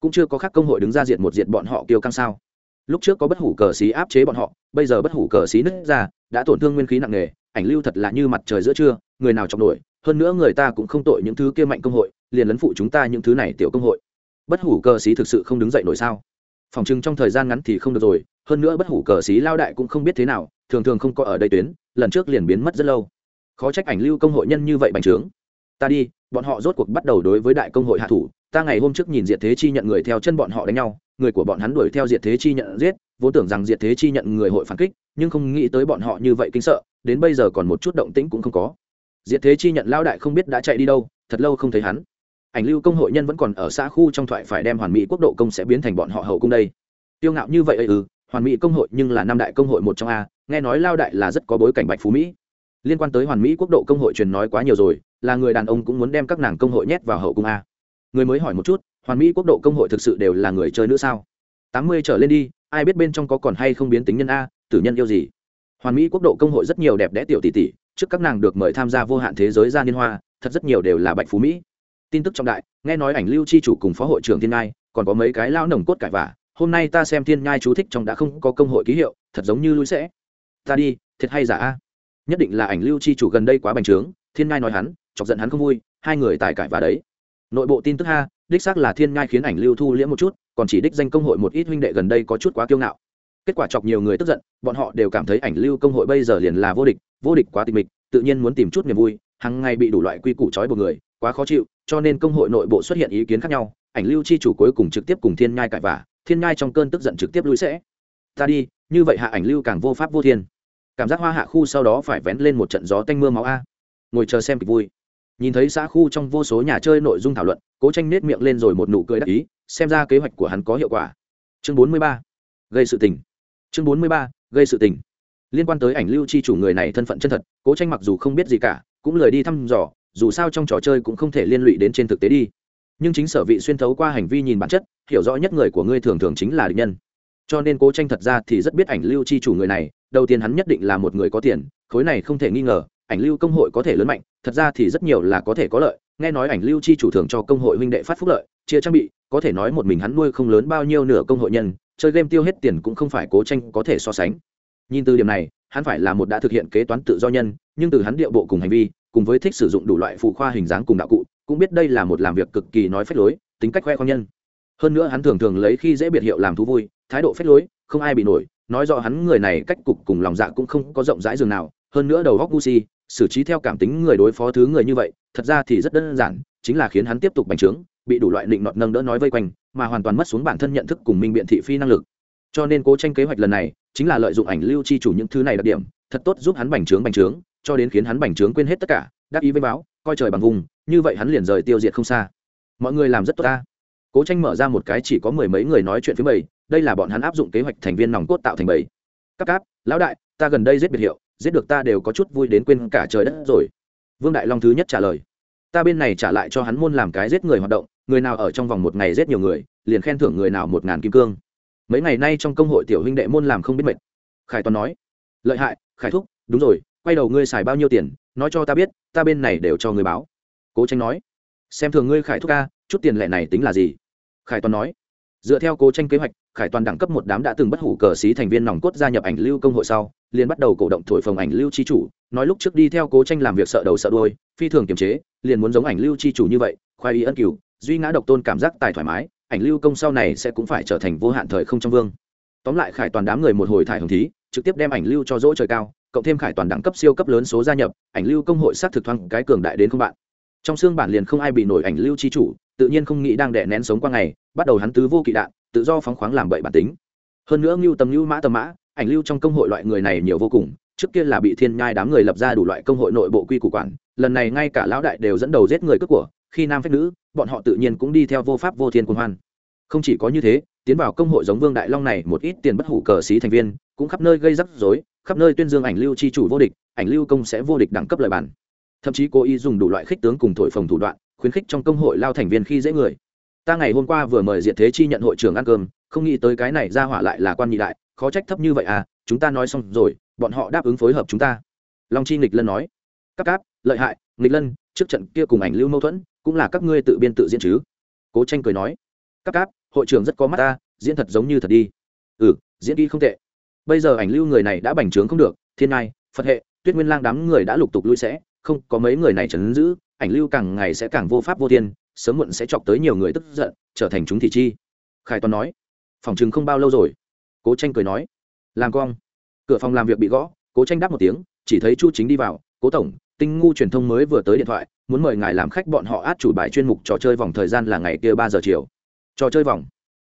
Cũng chưa có khác công hội đứng ra diệt một diệt bọn họ kiêu căng sao? Lúc trước có bất hủ cờ xí áp chế bọn họ, bây giờ bất hủ cờ xí nứt ra, đã tổn thương nguyên khí nặng nề, ảnh lưu thật là như mặt trời giữa trưa người nào chọc nổi, hơn nữa người ta cũng không tội những thứ kia mạnh công hội, liền lấn phụ chúng ta những thứ này tiểu công hội. Bất hủ cờ xí thực sự không đứng dậy nổi sao? Phòng chừng trong thời gian ngắn thì không được rồi, hơn nữa bất hủ cờ xí lao đại cũng không biết thế nào, thường thường không có ở đây tuyến, lần trước liền biến mất rất lâu. Khó trách ảnh lưu công hội nhân như vậy bành trướng. Ta đi, bọn họ rốt cuộc bắt đầu đối với đại công hội hạ thủ, ta ngày hôm trước nhìn diệt thế chi nhận người theo chân bọn họ đánh nhau, người của bọn hắn đuổi theo diệt thế chi nhận giết, vốn tưởng rằng diệt thế chi nhận người hội phản kích, nhưng không nghĩ tới bọn họ như vậy kinh sợ, đến bây giờ còn một chút động tĩnh cũng không có diệt thế chi nhận lao đại không biết đã chạy đi đâu, thật lâu không thấy hắn. Ảnh lưu công hội nhân vẫn còn ở xã khu trong thoại phải đem hoàn mỹ quốc độ công sẽ biến thành bọn họ hậu cung đây. Tiêu ngạo như vậy ư ừ, hoàn mỹ công hội nhưng là năm đại công hội một trong a, nghe nói lao đại là rất có bối cảnh bạch phú mỹ. Liên quan tới hoàn mỹ quốc độ công hội truyền nói quá nhiều rồi, là người đàn ông cũng muốn đem các nàng công hội nhét vào hậu cung a. Người mới hỏi một chút, hoàn mỹ quốc độ công hội thực sự đều là người chơi nữa sao? Tám mươi trở lên đi, ai biết bên trong có còn hay không biến tính nhân a, tử nhân yêu gì? Hoàn mỹ quốc độ công hội rất nhiều đẹp đẽ tiểu tỷ tỷ trước các nàng được mời tham gia vô hạn thế giới gia liên hoa, thật rất nhiều đều là bạch phú mỹ. Tin tức trọng đại, nghe nói ảnh lưu chi chủ cùng phó hội trưởng thiên ngai, còn có mấy cái lao nồng cốt cải vả. Hôm nay ta xem thiên nhai chú thích trong đã không có công hội ký hiệu, thật giống như lui sẽ. Ta đi, thiệt hay giả a? Nhất định là ảnh lưu chi chủ gần đây quá bành trướng, thiên nhai nói hắn, chọc giận hắn không vui, hai người tài cải vả đấy. Nội bộ tin tức ha, đích xác là thiên ngai khiến ảnh lưu thu liễm một chút, còn chỉ đích danh công hội một ít huynh đệ gần đây có chút quá kiêu ngạo kết quả chọc nhiều người tức giận, bọn họ đều cảm thấy ảnh lưu công hội bây giờ liền là vô địch vô địch quá tịch mịch, tự nhiên muốn tìm chút niềm vui hàng ngày bị đủ loại quy củ trói buộc người, quá khó chịu, cho nên công hội nội bộ xuất hiện ý kiến khác nhau, ảnh lưu chi chủ cuối cùng trực tiếp cùng thiên nhai cãi vả thiên nhai trong cơn tức giận trực tiếp lui sẽ. Ta đi, như vậy hạ ảnh lưu càng vô pháp vô thiên. Cảm giác hoa hạ khu sau đó phải vén lên một trận gió tanh mưa máu a. Ngồi chờ xem kịch vui. Nhìn thấy xã khu trong vô số nhà chơi nội dung thảo luận, cố tranh nết miệng lên rồi một nụ cười đắc ý, xem ra kế hoạch của hắn có hiệu quả. Chương bốn mươi ba. Gây sự tình chương bốn mươi ba, gây sự tình. Liên quan tới ảnh lưu chi chủ người này thân phận chân thật, cố tranh mặc dù không biết gì cả, cũng lời đi thăm dò, dù sao trong trò chơi cũng không thể liên lụy đến trên thực tế đi. Nhưng chính sở vị xuyên thấu qua hành vi nhìn bản chất, hiểu rõ nhất người của ngươi thường thường chính là địch nhân. Cho nên cố tranh thật ra thì rất biết ảnh lưu chi chủ người này, đầu tiên hắn nhất định là một người có tiền, khối này không thể nghi ngờ, ảnh lưu công hội có thể lớn mạnh, thật ra thì rất nhiều là có thể có lợi. Nghe nói ảnh lưu chi chủ thường cho công hội huynh đệ phát phúc lợi, chia trang bị, có thể nói một mình hắn nuôi không lớn bao nhiêu nửa công hội nhân chơi game tiêu hết tiền cũng không phải cố tranh có thể so sánh. Nhìn từ điểm này, hắn phải là một đã thực hiện kế toán tự do nhân, nhưng từ hắn điệu bộ cùng hành vi, cùng với thích sử dụng đủ loại phụ khoa hình dáng cùng đạo cụ, cũng biết đây là một làm việc cực kỳ nói phép lối, tính cách khoe khoang nhân. Hơn nữa hắn thường thường lấy khi dễ biệt hiệu làm thú vui, thái độ phép lối, không ai bị nổi, nói rõ hắn người này cách cục cùng lòng dạ cũng không có rộng rãi dường nào, hơn nữa đầu góc gu si, xử trí theo cảm tính người đối phó thứ người như vậy, thật ra thì rất đơn giản, chính là khiến hắn tiếp tục bành trướng bị đủ loại định nọt nâng đỡ nói vây quanh, mà hoàn toàn mất xuống bản thân nhận thức cùng minh biện thị phi năng lực. Cho nên cố tranh kế hoạch lần này chính là lợi dụng ảnh lưu chi chủ những thứ này đặc điểm, thật tốt giúp hắn bành trướng bành trướng, cho đến khiến hắn bành trướng quên hết tất cả, đắc ý với báo, coi trời bằng vùng, như vậy hắn liền rời tiêu diệt không xa. Mọi người làm rất tốt ta. Cố tranh mở ra một cái chỉ có mười mấy người nói chuyện phía bầy, đây là bọn hắn áp dụng kế hoạch thành viên nòng cốt tạo thành bầy. Các cáp, lão đại, ta gần đây giết biệt hiệu, giết được ta đều có chút vui đến quên cả trời đất rồi. Vương đại long thứ nhất trả lời, ta bên này trả lại cho hắn môn làm cái giết người hoạt động người nào ở trong vòng một ngày giết nhiều người, liền khen thưởng người nào một ngàn kim cương. Mấy ngày nay trong công hội tiểu huynh đệ môn làm không biết mệt. Khải toàn nói, lợi hại, khải thúc, đúng rồi, quay đầu ngươi xài bao nhiêu tiền, nói cho ta biết, ta bên này đều cho ngươi báo. Cố tranh nói, xem thường ngươi khải thúc ca, chút tiền lệ này tính là gì? Khải toàn nói, dựa theo cố tranh kế hoạch, khải toàn đẳng cấp một đám đã từng bất hủ cờ xí thành viên nòng cốt gia nhập ảnh lưu công hội sau, liền bắt đầu cổ động thổi phồng ảnh lưu chi chủ, nói lúc trước đi theo cố tranh làm việc sợ đầu sợ đuôi, phi thường kiềm chế, liền muốn giống ảnh lưu chi chủ như vậy khoai y ân cửu duy ngã độc tôn cảm giác tài thoải mái, ảnh lưu công sau này sẽ cũng phải trở thành vô hạn thời không trong vương. Tóm lại khải toàn đám người một hồi thải hồng thí, trực tiếp đem ảnh lưu cho dỗ trời cao, cộng thêm khải toàn đẳng cấp siêu cấp lớn số gia nhập, ảnh lưu công hội xác thực thoáng cái cường đại đến không bạn. Trong xương bản liền không ai bị nổi ảnh lưu chi chủ, tự nhiên không nghĩ đang đẻ nén sống qua ngày, bắt đầu hắn tứ vô kỵ đạn, tự do phóng khoáng làm bậy bản tính. Hơn nữa ngưu tầm, ngưu mã tầm mã, ảnh lưu trong công hội loại người này nhiều vô cùng, trước kia là bị thiên nhai đám người lập ra đủ loại công hội nội bộ quy củ quản, lần này ngay cả lão đại đều dẫn đầu giết người cướp của, khi nam phép nữ bọn họ tự nhiên cũng đi theo vô pháp vô thiên quân hoan. Không chỉ có như thế, tiến vào công hội giống vương đại long này một ít tiền bất hủ cờ xí thành viên, cũng khắp nơi gây rắc rối, khắp nơi tuyên dương ảnh lưu chi chủ vô địch, ảnh lưu công sẽ vô địch đẳng cấp lời bản. Thậm chí cố ý dùng đủ loại khích tướng cùng thổi phồng thủ đoạn, khuyến khích trong công hội lao thành viên khi dễ người. Ta ngày hôm qua vừa mời diện thế chi nhận hội trưởng ăn cơm, không nghĩ tới cái này ra hỏa lại là quan nhị đại, khó trách thấp như vậy à chúng ta nói xong rồi, bọn họ đáp ứng phối hợp chúng ta. Long chi nghịch lân nói cáp cáp, lợi hại, nghịch lân trước trận kia cùng ảnh lưu mâu thuẫn, cũng là các ngươi tự biên tự diễn chứ? Cố tranh cười nói, Các cáp, hội trưởng rất có mắt ta, diễn thật giống như thật đi. Ừ diễn đi không tệ. Bây giờ ảnh lưu người này đã bành trướng không được, thiên nai phật hệ, tuyết nguyên lang đám người đã lục tục lui sẽ, không có mấy người này trấn giữ, ảnh lưu càng ngày sẽ càng vô pháp vô thiên, sớm muộn sẽ chọc tới nhiều người tức giận, trở thành chúng thị chi. Khải toàn nói, phòng chừng không bao lâu rồi. Cố tranh cười nói, làm cong. Cửa phòng làm việc bị gõ, cố tranh đáp một tiếng, chỉ thấy chu chính đi vào, cố tổng tinh ngu truyền thông mới vừa tới điện thoại, muốn mời ngài làm khách bọn họ át chủ bài chuyên mục trò chơi vòng thời gian là ngày kia ba giờ chiều. Trò chơi vòng.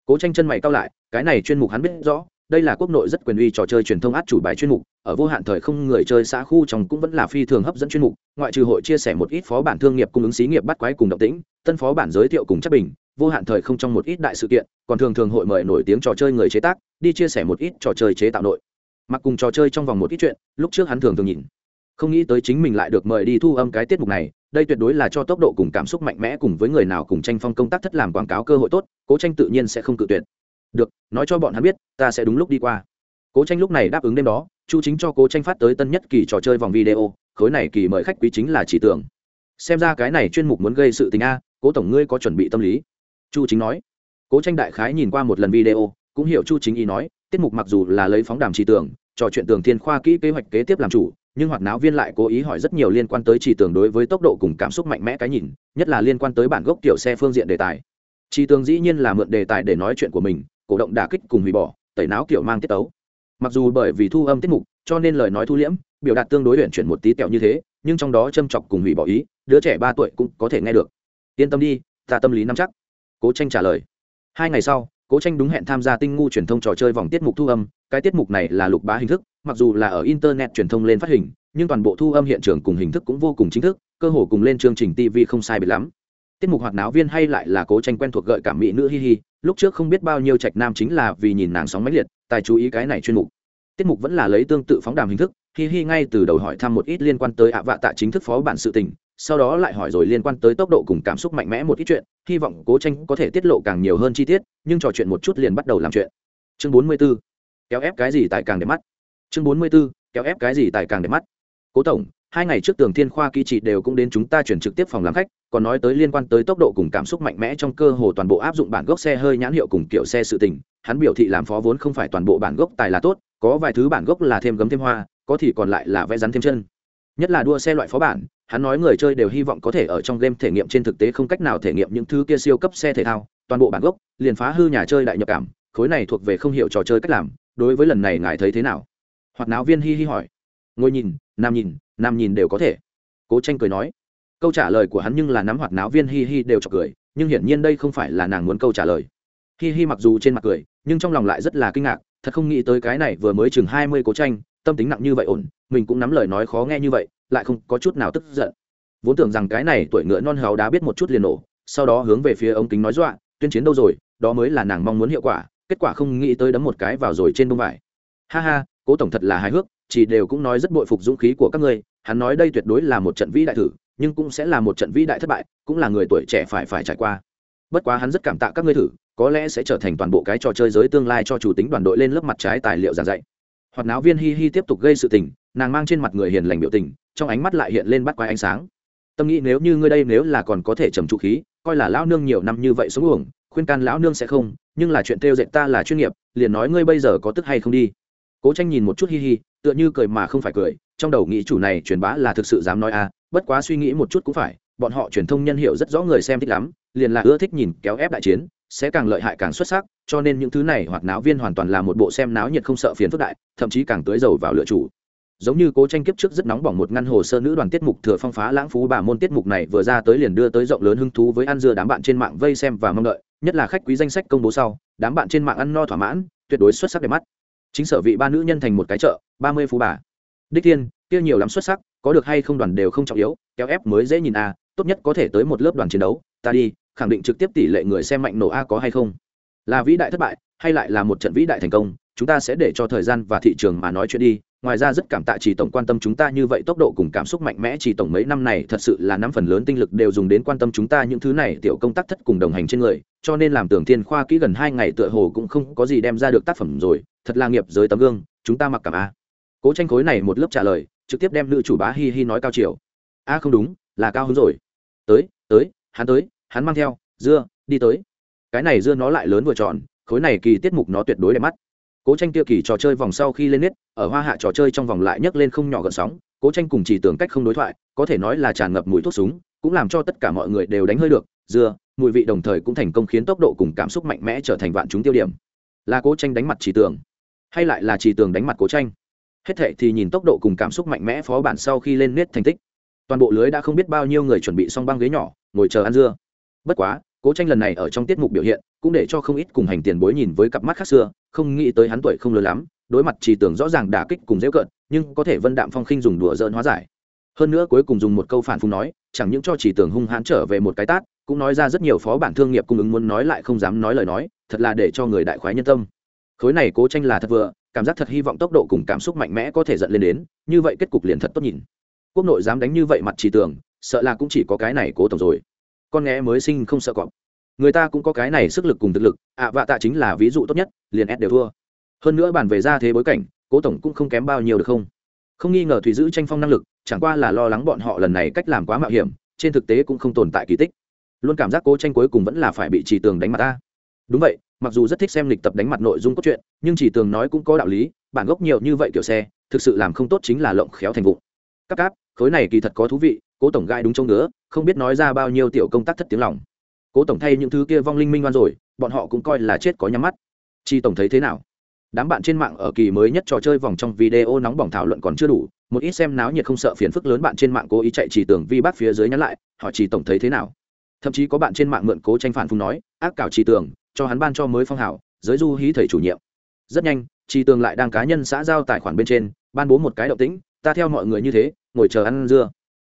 Cố tranh chân mày cao lại, cái này chuyên mục hắn biết rõ, đây là quốc nội rất quyền uy trò chơi truyền thông át chủ bài chuyên mục, ở vô hạn thời không người chơi xã khu trong cũng vẫn là phi thường hấp dẫn chuyên mục, ngoại trừ hội chia sẻ một ít phó bản thương nghiệp cung ứng xí nghiệp bắt quái cùng động tĩnh, tân phó bản giới thiệu cùng chấp bình, vô hạn thời không trong một ít đại sự kiện, còn thường thường hội mời nổi tiếng trò chơi người chế tác, đi chia sẻ một ít trò chơi chế tạo nội. Mặc cùng trò chơi trong vòng một ít chuyện, lúc trước hắn thường thường nhìn không nghĩ tới chính mình lại được mời đi thu âm cái tiết mục này, đây tuyệt đối là cho tốc độ cùng cảm xúc mạnh mẽ cùng với người nào cùng tranh phong công tác thất làm quảng cáo cơ hội tốt, cố tranh tự nhiên sẽ không cự tuyệt. Được, nói cho bọn hắn biết, ta sẽ đúng lúc đi qua. Cố tranh lúc này đáp ứng đêm đó, chu chính cho cố tranh phát tới tân nhất kỳ trò chơi vòng video, khối này kỳ mời khách quý chính là chỉ tưởng. Xem ra cái này chuyên mục muốn gây sự tình a, cố tổng ngươi có chuẩn bị tâm lý? Chu chính nói. Cố tranh đại khái nhìn qua một lần video, cũng hiểu chu chính ý nói, tiết mục mặc dù là lấy phóng đàm chỉ tưởng, trò chuyện tường thiên khoa kỹ kế hoạch kế tiếp làm chủ nhưng hoạt náo viên lại cố ý hỏi rất nhiều liên quan tới chỉ tưởng đối với tốc độ cùng cảm xúc mạnh mẽ cái nhìn, nhất là liên quan tới bản gốc tiểu xe phương diện đề tài. Chỉ tường dĩ nhiên là mượn đề tài để nói chuyện của mình, cổ động đả kích cùng hủy bỏ, tẩy não kiểu mang tiết tấu. Mặc dù bởi vì thu âm tiết mục, cho nên lời nói thu liễm, biểu đạt tương đối luyện chuyển một tí kẹo như thế, nhưng trong đó châm chọc cùng hủy bỏ ý, đứa trẻ ba tuổi cũng có thể nghe được. Yên tâm đi, ta tâm lý nắm chắc. Cố tranh trả lời. Hai ngày sau cố tranh đúng hẹn tham gia tinh ngu truyền thông trò chơi vòng tiết mục thu âm, cái tiết mục này là lục bá hình thức, mặc dù là ở internet truyền thông lên phát hình, nhưng toàn bộ thu âm hiện trường cùng hình thức cũng vô cùng chính thức, cơ hồ cùng lên chương trình tv không sai biệt lắm. Tiết mục hoạt náo viên hay lại là cố tranh quen thuộc gợi cảm mỹ nữ hi hi, lúc trước không biết bao nhiêu trạch nam chính là vì nhìn nàng sóng mãnh liệt, tài chú ý cái này chuyên mục. Tiết mục vẫn là lấy tương tự phóng đàm hình thức, hi hi ngay từ đầu hỏi thăm một ít liên quan tới ạ vạ tạ chính thức phó bản sự tình sau đó lại hỏi rồi liên quan tới tốc độ cùng cảm xúc mạnh mẽ một ít chuyện, hy vọng cố tranh có thể tiết lộ càng nhiều hơn chi tiết, nhưng trò chuyện một chút liền bắt đầu làm chuyện chương bốn mươi 44. kéo ép cái gì tại càng để mắt chương bốn mươi 44. kéo ép cái gì tại càng để mắt cố tổng, hai ngày trước tường thiên khoa kỳ trị đều cũng đến chúng ta chuyển trực tiếp phòng làm khách, còn nói tới liên quan tới tốc độ cùng cảm xúc mạnh mẽ trong cơ hồ toàn bộ áp dụng bản gốc xe hơi nhãn hiệu cùng kiểu xe sự tình, hắn biểu thị làm phó vốn không phải toàn bộ bản gốc tài là tốt, có vài thứ bản gốc là thêm gấm thêm hoa, có thì còn lại là vẽ rắn thêm chân nhất là đua xe loại phó bản, hắn nói người chơi đều hy vọng có thể ở trong game thể nghiệm trên thực tế không cách nào thể nghiệm những thứ kia siêu cấp xe thể thao, toàn bộ bản gốc, liền phá hư nhà chơi đại nhập cảm, khối này thuộc về không hiểu trò chơi cách làm, đối với lần này ngài thấy thế nào? Hoặc náo viên hi hi hỏi. Ngồi nhìn, nam nhìn nam nhìn đều có thể. Cố tranh cười nói. Câu trả lời của hắn nhưng là nắm hoạt náo viên hi hi đều chọc cười, nhưng hiển nhiên đây không phải là nàng muốn câu trả lời. Hi hi mặc dù trên mặt cười, nhưng trong lòng lại rất là kinh ngạc, thật không nghĩ tới cái này vừa mới chừng hai mươi cố tranh tâm tính nặng như vậy ổn, mình cũng nắm lời nói khó nghe như vậy, lại không có chút nào tức giận. Vốn tưởng rằng cái này tuổi ngựa non hào đá biết một chút liền nổ, sau đó hướng về phía ống kính nói dọa, tuyên chiến đâu rồi? Đó mới là nàng mong muốn hiệu quả. Kết quả không nghĩ tới đấm một cái vào rồi trên bông vải. Ha ha, cố tổng thật là hài hước, chỉ đều cũng nói rất bội phục dũng khí của các ngươi, hắn nói đây tuyệt đối là một trận vĩ đại thử, nhưng cũng sẽ là một trận vĩ đại thất bại, cũng là người tuổi trẻ phải phải trải qua. Bất quá hắn rất cảm tạ các ngươi thử, có lẽ sẽ trở thành toàn bộ cái trò chơi giới tương lai cho chủ tính đoàn đội lên lớp mặt trái tài liệu giảng dạy hoạt náo viên hi hi tiếp tục gây sự tình nàng mang trên mặt người hiền lành biểu tình trong ánh mắt lại hiện lên bắt quái ánh sáng. Tâm nghĩ nếu như ngươi đây nếu là còn có thể trầm trụ khí coi là lão nương nhiều năm như vậy sống uổng khuyên can lão nương sẽ không nhưng là chuyện theo dệt ta là chuyên nghiệp liền nói ngươi bây giờ có tức hay không đi. Cố tranh nhìn một chút hi hi tựa như cười mà không phải cười trong đầu nghĩ chủ này truyền bá là thực sự dám nói a à, bất quá suy nghĩ một chút cũng phải bọn họ truyền thông nhân hiệu rất rõ người xem thích lắm liền là ưa thích nhìn kéo ép đại chiến sẽ càng lợi hại càng xuất sắc cho nên những thứ này hoặc náo viên hoàn toàn là một bộ xem náo nhiệt không sợ phiền phức đại, thậm chí càng tưới dầu vào lựa chủ. Giống như cố tranh kiếp trước rất nóng bỏng một ngăn hồ sơ nữ đoàn tiết mục thừa phong phá lãng phú bà môn tiết mục này vừa ra tới liền đưa tới rộng lớn hứng thú với ăn dưa đám bạn trên mạng vây xem và mong đợi, nhất là khách quý danh sách công bố sau, đám bạn trên mạng ăn no thỏa mãn, tuyệt đối xuất sắc đẹp mắt. Chính sở vị ba nữ nhân thành một cái chợ, ba mươi phú bà. Đích thiên kia nhiều lắm xuất sắc, có được hay không đoàn đều không trọng yếu, kéo ép mới dễ nhìn a tốt nhất có thể tới một lớp đoàn chiến đấu, ta đi, khẳng định trực tiếp tỷ lệ người xem mạnh nổ a có hay không là vĩ đại thất bại, hay lại là một trận vĩ đại thành công, chúng ta sẽ để cho thời gian và thị trường mà nói chuyện đi. Ngoài ra rất cảm tạ chỉ tổng quan tâm chúng ta như vậy, tốc độ cùng cảm xúc mạnh mẽ chỉ tổng mấy năm này thật sự là năm phần lớn tinh lực đều dùng đến quan tâm chúng ta những thứ này, tiểu công tác thất cùng đồng hành trên người, cho nên làm tưởng thiên khoa kỹ gần hai ngày tựa hồ cũng không có gì đem ra được tác phẩm rồi. Thật là nghiệp giới tấm gương, chúng ta mặc cảm a. Cố tranh khối này một lớp trả lời, trực tiếp đem nữ chủ bá hi hi nói cao chiều. A không đúng, là cao hứng rồi. Tới tới, hắn tới, hắn mang theo, dưa, đi tới cái này dưa nó lại lớn vừa tròn, khối này kỳ tiết mục nó tuyệt đối đẹp mắt. Cố tranh kia kỳ trò chơi vòng sau khi lên nết ở hoa hạ trò chơi trong vòng lại nhấc lên không nhỏ gợn sóng, cố tranh cùng chỉ tưởng cách không đối thoại, có thể nói là tràn ngập mùi thuốc súng, cũng làm cho tất cả mọi người đều đánh hơi được, dưa, mùi vị đồng thời cũng thành công khiến tốc độ cùng cảm xúc mạnh mẽ trở thành vạn chúng tiêu điểm. Là cố tranh đánh mặt chỉ tưởng, hay lại là chỉ tưởng đánh mặt cố tranh? Hết thệ thì nhìn tốc độ cùng cảm xúc mạnh mẽ phó bản sau khi lên nết thành tích. Toàn bộ lưới đã không biết bao nhiêu người chuẩn bị xong băng ghế nhỏ, ngồi chờ ăn dưa. Bất quá cố tranh lần này ở trong tiết mục biểu hiện, cũng để cho không ít cùng hành tiền bối nhìn với cặp mắt khác xưa, không nghĩ tới hắn tuổi không lớn lắm, đối mặt chỉ tưởng rõ ràng đả kích cùng dễ cợt, nhưng có thể vân đạm phong khinh dùng đùa dỡn hóa giải. Hơn nữa cuối cùng dùng một câu phản phung nói, chẳng những cho chỉ tưởng hung hãn trở về một cái tát, cũng nói ra rất nhiều phó bản thương nghiệp cung ứng muốn nói lại không dám nói lời nói, thật là để cho người đại khoái nhân tâm. Khối này cố tranh là thật vừa, cảm giác thật hy vọng tốc độ cùng cảm xúc mạnh mẽ có thể dẫn lên đến, như vậy kết cục liền thật tốt nhìn. Quốc nội dám đánh như vậy mặt chỉ tưởng, sợ là cũng chỉ có cái này cố tổng rồi con nghe mới sinh không sợ cọp. Người ta cũng có cái này sức lực cùng thực lực, ạ vạ tạ chính là ví dụ tốt nhất, liền ép đều thua. Hơn nữa bàn về ra thế bối cảnh, cố tổng cũng không kém bao nhiêu được không? Không nghi ngờ thủy giữ tranh phong năng lực, chẳng qua là lo lắng bọn họ lần này cách làm quá mạo hiểm, trên thực tế cũng không tồn tại kỳ tích. Luôn cảm giác cố tranh cuối cùng vẫn là phải bị chỉ tường đánh mặt ta. Đúng vậy, mặc dù rất thích xem lịch tập đánh mặt nội dung cốt truyện, nhưng chỉ tường nói cũng có đạo lý, bản gốc nhiều như vậy kiểu xe, thực sự làm không tốt chính là lộng khéo thành vụ. Các cáp, khối này kỳ thật có thú vị cố tổng gai đúng trông nữa không biết nói ra bao nhiêu tiểu công tác thất tiếng lòng. Cố tổng thay những thứ kia vong linh minh oan rồi, bọn họ cũng coi là chết có nhắm mắt. Chi tổng thấy thế nào? Đám bạn trên mạng ở kỳ mới nhất trò chơi vòng trong video nóng bỏng thảo luận còn chưa đủ, một ít xem náo nhiệt không sợ phiền phức lớn bạn trên mạng cố ý chạy chỉ tưởng vi bác phía dưới nhắn lại họ chỉ tổng thấy thế nào? Thậm chí có bạn trên mạng mượn cố tranh phản phung nói, ác cảo chỉ tưởng, cho hắn ban cho mới phong hảo giới du hí thầy chủ nhiệm. Rất nhanh chỉ tường lại đang cá nhân xã giao tài khoản bên trên, ban bố một cái động tĩnh, ta theo mọi người như thế, ngồi chờ ăn dưa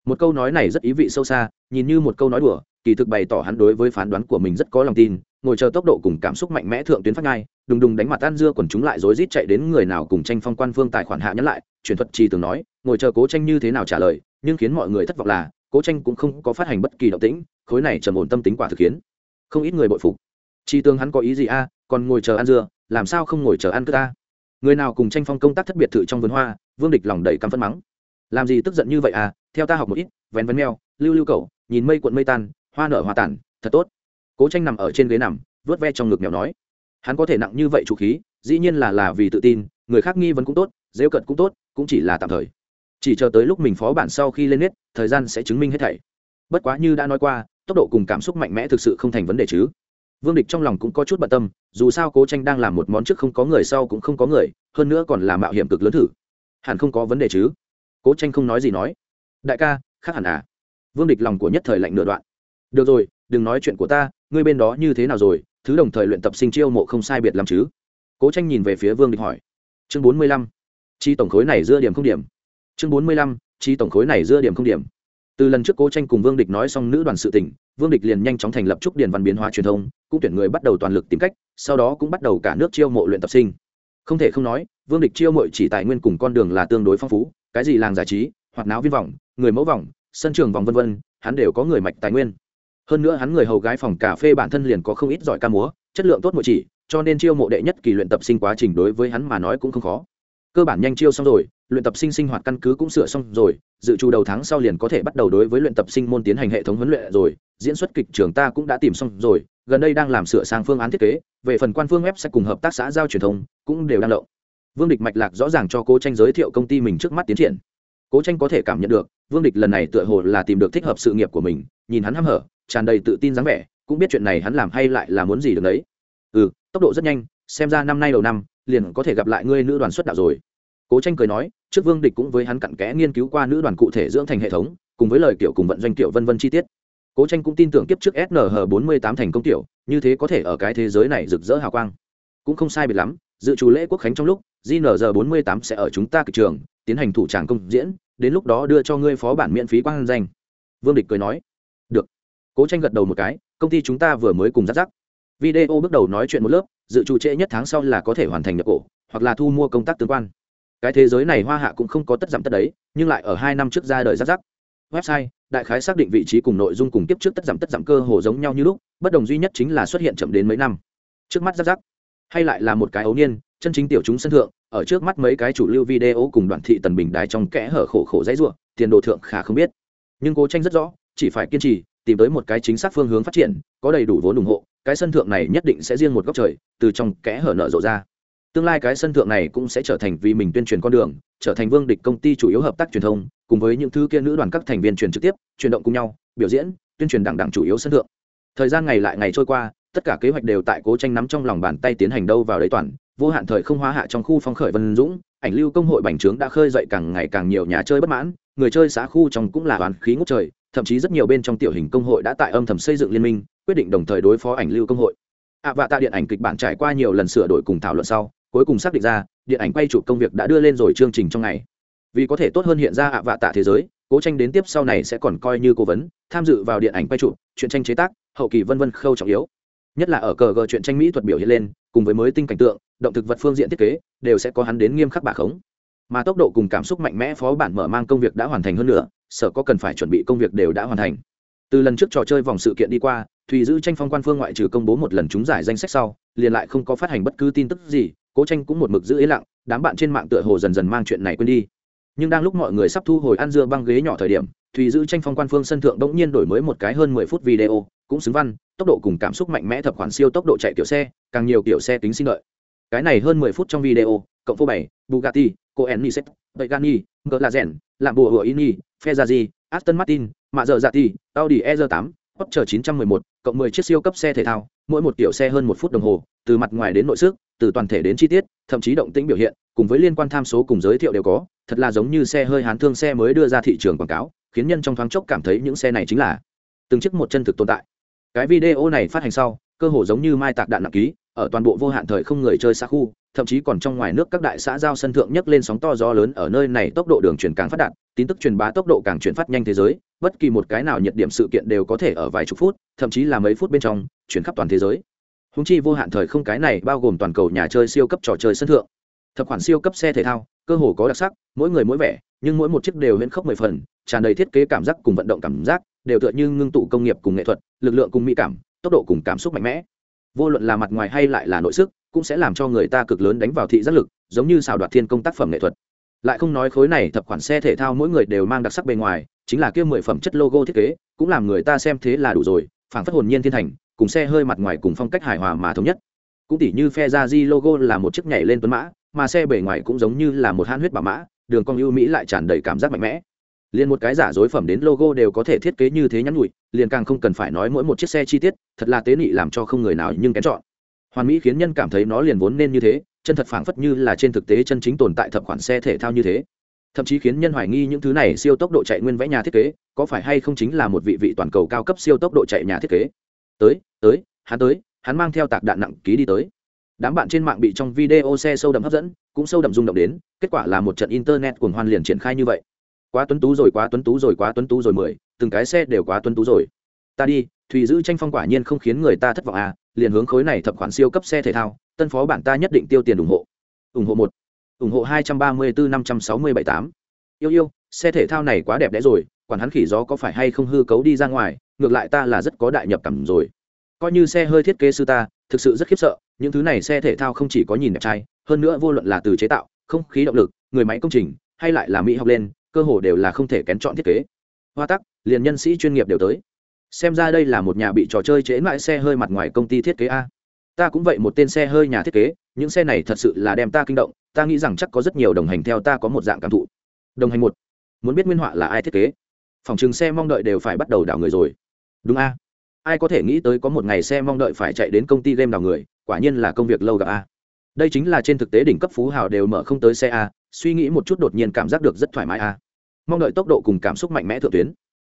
một câu nói này rất ý vị sâu xa, nhìn như một câu nói đùa, kỳ thực bày tỏ hắn đối với phán đoán của mình rất có lòng tin, ngồi chờ tốc độ cùng cảm xúc mạnh mẽ thượng tuyến phát ngai đùng đùng đánh mặt tan dưa quần chúng lại rối rít chạy đến người nào cùng tranh phong quan phương tài khoản hạ nhắn lại, truyền thuật trì tường nói, ngồi chờ cố tranh như thế nào trả lời, nhưng khiến mọi người thất vọng là, cố tranh cũng không có phát hành bất kỳ động tĩnh, khối này trầm ổn tâm tính quả thực khiến không ít người bội phục. Chi tường hắn có ý gì a, còn ngồi chờ ăn dưa, làm sao không ngồi chờ ăn cơ ta? Người nào cùng tranh phong công tác thất biệt thự trong vườn hoa, vương địch lòng đầy căm phẫn mắng làm gì tức giận như vậy à? Theo ta học một ít, vén vén meo lưu lưu cầu nhìn mây cuộn mây tan, hoa nở hoa tản thật tốt. Cố tranh nằm ở trên ghế nằm, vớt ve trong ngực mèo nói. Hắn có thể nặng như vậy chủ khí, dĩ nhiên là là vì tự tin, người khác nghi vấn cũng tốt dễ cận cũng tốt, cũng chỉ là tạm thời. Chỉ chờ tới lúc mình phó bản sau khi lên nết, thời gian sẽ chứng minh hết thảy. Bất quá như đã nói qua, tốc độ cùng cảm xúc mạnh mẽ thực sự không thành vấn đề chứ. Vương địch trong lòng cũng có chút bận tâm, dù sao cố tranh đang làm một món trước không có người sau cũng không có người, hơn nữa còn là mạo hiểm cực lớn thử. Hẳn không có vấn đề chứ cố tranh không nói gì nói. Đại ca, khác hẳn à? Vương địch lòng của nhất thời lạnh nửa đoạn. Được rồi, đừng nói chuyện của ta, ngươi bên đó như thế nào rồi? Thứ đồng thời luyện tập sinh chiêu mộ không sai biệt lắm chứ? Cố tranh nhìn về phía vương địch hỏi. Chương bốn mươi lăm, chi tổng khối này dưa điểm không điểm. Chương bốn mươi lăm, chi tổng khối này dưa điểm không điểm. Từ lần trước cố tranh cùng vương địch nói xong nữ đoàn sự tỉnh vương địch liền nhanh chóng thành lập trúc điền văn biến hóa truyền thông, cũng tuyển người bắt đầu toàn lực tìm cách, sau đó cũng bắt đầu cả nước chiêu mộ luyện tập sinh không thể không nói, vương địch chiêu mộ chỉ tài nguyên cùng con đường là tương đối phong phú, cái gì làng giải trí, hoạt náo viên vòng người mẫu vòng sân trường vòng vân vân, hắn đều có người mạch tài nguyên. Hơn nữa hắn người hầu gái phòng cà phê bản thân liền có không ít giỏi ca múa, chất lượng tốt mỗi chỉ, cho nên chiêu mộ đệ nhất kỳ luyện tập sinh quá trình đối với hắn mà nói cũng không khó cơ bản nhanh chiêu xong rồi, luyện tập sinh sinh hoạt căn cứ cũng sửa xong rồi, dự trù đầu tháng sau liền có thể bắt đầu đối với luyện tập sinh môn tiến hành hệ thống huấn luyện rồi, diễn xuất kịch trường ta cũng đã tìm xong rồi, gần đây đang làm sửa sang phương án thiết kế, về phần quan phương web sẽ cùng hợp tác xã giao truyền thông, cũng đều đang động. Vương địch mạch lạc rõ ràng cho cố tranh giới thiệu công ty mình trước mắt tiến triển. Cố tranh có thể cảm nhận được, vương địch lần này tựa hồ là tìm được thích hợp sự nghiệp của mình, nhìn hắn hăm hở, tràn đầy tự tin dáng vẻ, cũng biết chuyện này hắn làm hay lại là muốn gì được đấy. Ừ tốc độ rất nhanh, xem ra năm nay đầu năm, liền có thể gặp lại ngươi nữ đoàn xuất đạo rồi cố tranh cười nói, trước vương địch cũng với hắn cặn kẽ nghiên cứu qua nữ đoàn cụ thể dưỡng thành hệ thống, cùng với lời kiểu cùng vận doanh kiểu vân vân chi tiết. Cố tranh cũng tin tưởng kiếp trước snh bốn mươi tám thành công tiểu như thế có thể ở cái thế giới này rực rỡ hào quang. Cũng không sai biệt lắm, dự trù lễ quốc khánh trong lúc gnr bốn mươi tám sẽ ở chúng ta kịch trường, tiến hành thủ tràng công diễn, đến lúc đó đưa cho ngươi phó bản miễn phí quang danh. Vương địch cười nói, được. Cố tranh gật đầu một cái, công ty chúng ta vừa mới cùng dắt dắt video bước đầu nói chuyện một lớp, dự trù trễ nhất tháng sau là có thể hoàn thành nhập cổ, hoặc là thu mua công tác tương quan cái thế giới này hoa hạ cũng không có tất giảm tất đấy nhưng lại ở hai năm trước ra đời giáp giáp. website đại khái xác định vị trí cùng nội dung cùng tiếp trước tất giảm tất giảm cơ hồ giống nhau như lúc bất đồng duy nhất chính là xuất hiện chậm đến mấy năm. Trước mắt giáp giáp, hay lại là một cái ấu niên chân chính tiểu chúng sân thượng ở trước mắt mấy cái chủ lưu video cùng đoạn thị tần bình đái trong kẽ hở khổ khổ dãy ruộng tiền đồ thượng khả không biết. Nhưng cố tranh rất rõ chỉ phải kiên trì tìm tới một cái chính xác phương hướng phát triển có đầy đủ vốn ủng hộ cái sân thượng này nhất định sẽ riêng một góc trời từ trong kẽ hở nở rộ ra tương lai cái sân thượng này cũng sẽ trở thành vì mình tuyên truyền con đường, trở thành vương địch công ty chủ yếu hợp tác truyền thông, cùng với những thứ kia nữ đoàn các thành viên truyền trực tiếp, truyền động cùng nhau, biểu diễn, tuyên truyền đảng đảng chủ yếu sân thượng. Thời gian ngày lại ngày trôi qua, tất cả kế hoạch đều tại cố tranh nắm trong lòng bàn tay tiến hành đâu vào đấy toàn, vô hạn thời không hóa hạ trong khu phong khởi vân dũng, ảnh lưu công hội bành trướng đã khơi dậy càng ngày càng nhiều nhà chơi bất mãn, người chơi xã khu trong cũng là đoàn khí ngút trời, thậm chí rất nhiều bên trong tiểu hình công hội đã tại âm thầm xây dựng liên minh, quyết định đồng thời đối phó ảnh lưu công hội. Ạ vạ tạ điện ảnh kịch bản trải qua nhiều lần sửa đổi cùng thảo luận sau cuối cùng xác định ra, điện ảnh quay chụp công việc đã đưa lên rồi chương trình trong ngày. Vì có thể tốt hơn hiện ra ạ vạ tạ thế giới, cố tranh đến tiếp sau này sẽ còn coi như cố vấn, tham dự vào điện ảnh quay chụp, chuyện tranh chế tác, hậu kỳ vân vân khâu trọng yếu. Nhất là ở cờ gờ chuyện tranh mỹ thuật biểu hiện lên, cùng với mới tinh cảnh tượng, động thực vật phương diện thiết kế, đều sẽ có hắn đến nghiêm khắc bà khống. Mà tốc độ cùng cảm xúc mạnh mẽ phó bản mở mang công việc đã hoàn thành hơn nữa sở có cần phải chuẩn bị công việc đều đã hoàn thành. Từ lần trước trò chơi vòng sự kiện đi qua, thùy giữ tranh phong quan phương ngoại trừ công bố một lần trúng giải danh sách sau, liền lại không có phát hành bất cứ tin tức gì cố tranh cũng một mực giữ yên lặng đám bạn trên mạng tựa hồ dần dần mang chuyện này quên đi. Nhưng đang lúc mọi người sắp thu hồi ăn dưa băng ghế nhỏ thời điểm thùy giữ tranh phong quan phương sân thượng đ ỗ n g nhiên đổi mới một cái hơn mười phút video cũng xứng văn tốc độ cùng cảm xúc mạnh mẽ thập khoản siêu tốc độ chạy kiểu xe càng nhiều kiểu xe tính sinh lợi. Cái này hơn mười phút trong video cộng phố bảy bugatti coenni set begani ngỡ là rèn làm bùa hựa ini phe aston martin mạ dợ dạ ti audi e r tám Porsche 911, cộng 10 chiếc siêu cấp xe thể thao, mỗi một kiểu xe hơn một phút đồng hồ, từ mặt ngoài đến nội sức, từ toàn thể đến chi tiết, thậm chí động tĩnh biểu hiện, cùng với liên quan tham số cùng giới thiệu đều có, thật là giống như xe hơi hán thương xe mới đưa ra thị trường quảng cáo, khiến nhân trong thoáng chốc cảm thấy những xe này chính là từng chiếc một chân thực tồn tại. Cái video này phát hành sau, cơ hồ giống như mai tạc đạn nặng ký, ở toàn bộ vô hạn thời không người chơi xa khu, thậm chí còn trong ngoài nước các đại xã giao sân thượng nhấc lên sóng to gió lớn ở nơi này tốc độ đường truyền càng phát đạt, tin tức truyền bá tốc độ càng chuyển phát nhanh thế giới, bất kỳ một cái nào nhiệt điểm sự kiện đều có thể ở vài chục phút, thậm chí là mấy phút bên trong, chuyển khắp toàn thế giới. Húng chi vô hạn thời không cái này bao gồm toàn cầu nhà chơi siêu cấp trò chơi sân thượng. Thập khoản siêu cấp xe thể thao, cơ hồ có đặc sắc, mỗi người mỗi vẻ, nhưng mỗi một chiếc đều huyễn khốc mười phần, tràn đầy thiết kế cảm giác cùng vận động cảm giác, đều tựa như ngưng tụ công nghiệp cùng nghệ thuật, lực lượng cùng mỹ cảm, tốc độ cùng cảm xúc mạnh mẽ. Vô luận là mặt ngoài hay lại là nội sức, cũng sẽ làm cho người ta cực lớn đánh vào thị giác lực giống như xào đoạt thiên công tác phẩm nghệ thuật lại không nói khối này thập khoản xe thể thao mỗi người đều mang đặc sắc bề ngoài chính là kia mười phẩm chất logo thiết kế cũng làm người ta xem thế là đủ rồi phảng phất hồn nhiên thiên thành cùng xe hơi mặt ngoài cùng phong cách hài hòa mà thống nhất. Cũng tỉ như phe ra di logo là một chiếc nhảy lên tuấn mã, mà xe bề ngoài cũng giống như là một han huyết bà mã, đường cong ưu mỹ lại tràn đầy cảm giác mạnh mẽ. Liền một cái giả dối phẩm đến logo đều có thể thiết kế như thế nhắn nhụi liền càng không cần phải nói mỗi một chiếc xe chi tiết, thật là tế nị làm cho không người nào nhưng kén chọn. Hoàn mỹ khiến nhân cảm thấy nó liền vốn nên như thế, chân thật phảng phất như là trên thực tế chân chính tồn tại thập khoản xe thể thao như thế. Thậm chí khiến nhân hoài nghi những thứ này siêu tốc độ chạy nguyên vẽ nhà thiết kế, có phải hay không chính là một vị vị toàn cầu cao cấp siêu tốc độ chạy nhà thiết kế tới tới, hắn tới, hắn mang theo tạc đạn nặng ký đi tới. Đám bạn trên mạng bị trong video xe sâu đậm hấp dẫn, cũng sâu đậm rung động đến, kết quả là một trận internet cuồng hoan liền triển khai như vậy. Quá tuấn tú rồi, quá tuấn tú rồi, quá tuấn tú rồi mười, từng cái xe đều quá tuấn tú rồi. Ta đi, thùy giữ tranh phong quả nhiên không khiến người ta thất vọng à liền hướng khối này thập khoản siêu cấp xe thể thao, tân phó bản ta nhất định tiêu tiền ủng hộ. Ủng hộ một, ủng hộ hai trăm ba mươi bốn năm trăm sáu mươi bảy tám. Yêu yêu, xe thể thao này quá đẹp đẽ rồi quản hắn khỉ gió có phải hay không hư cấu đi ra ngoài, ngược lại ta là rất có đại nhập cảm rồi. Coi như xe hơi thiết kế sư ta, thực sự rất khiếp sợ, những thứ này xe thể thao không chỉ có nhìn đẹp trai, hơn nữa vô luận là từ chế tạo, không khí động lực, người máy công trình, hay lại là mỹ học lên, cơ hồ đều là không thể kén chọn thiết kế. Hoa tắc, liền nhân sĩ chuyên nghiệp đều tới. Xem ra đây là một nhà bị trò chơi chế mãi xe hơi mặt ngoài công ty thiết kế a. Ta cũng vậy một tên xe hơi nhà thiết kế, những xe này thật sự là đem ta kinh động, ta nghĩ rằng chắc có rất nhiều đồng hành theo ta có một dạng cảm thụ. Đồng hành một, muốn biết nguyên họa là ai thiết kế? Phòng chừng xe mong đợi đều phải bắt đầu đảo người rồi. Đúng a? Ai có thể nghĩ tới có một ngày xe mong đợi phải chạy đến công ty game đảo người, quả nhiên là công việc lâu gặp a. Đây chính là trên thực tế đỉnh cấp phú hào đều mở không tới xe a, suy nghĩ một chút đột nhiên cảm giác được rất thoải mái a. Mong đợi tốc độ cùng cảm xúc mạnh mẽ thượng tuyến.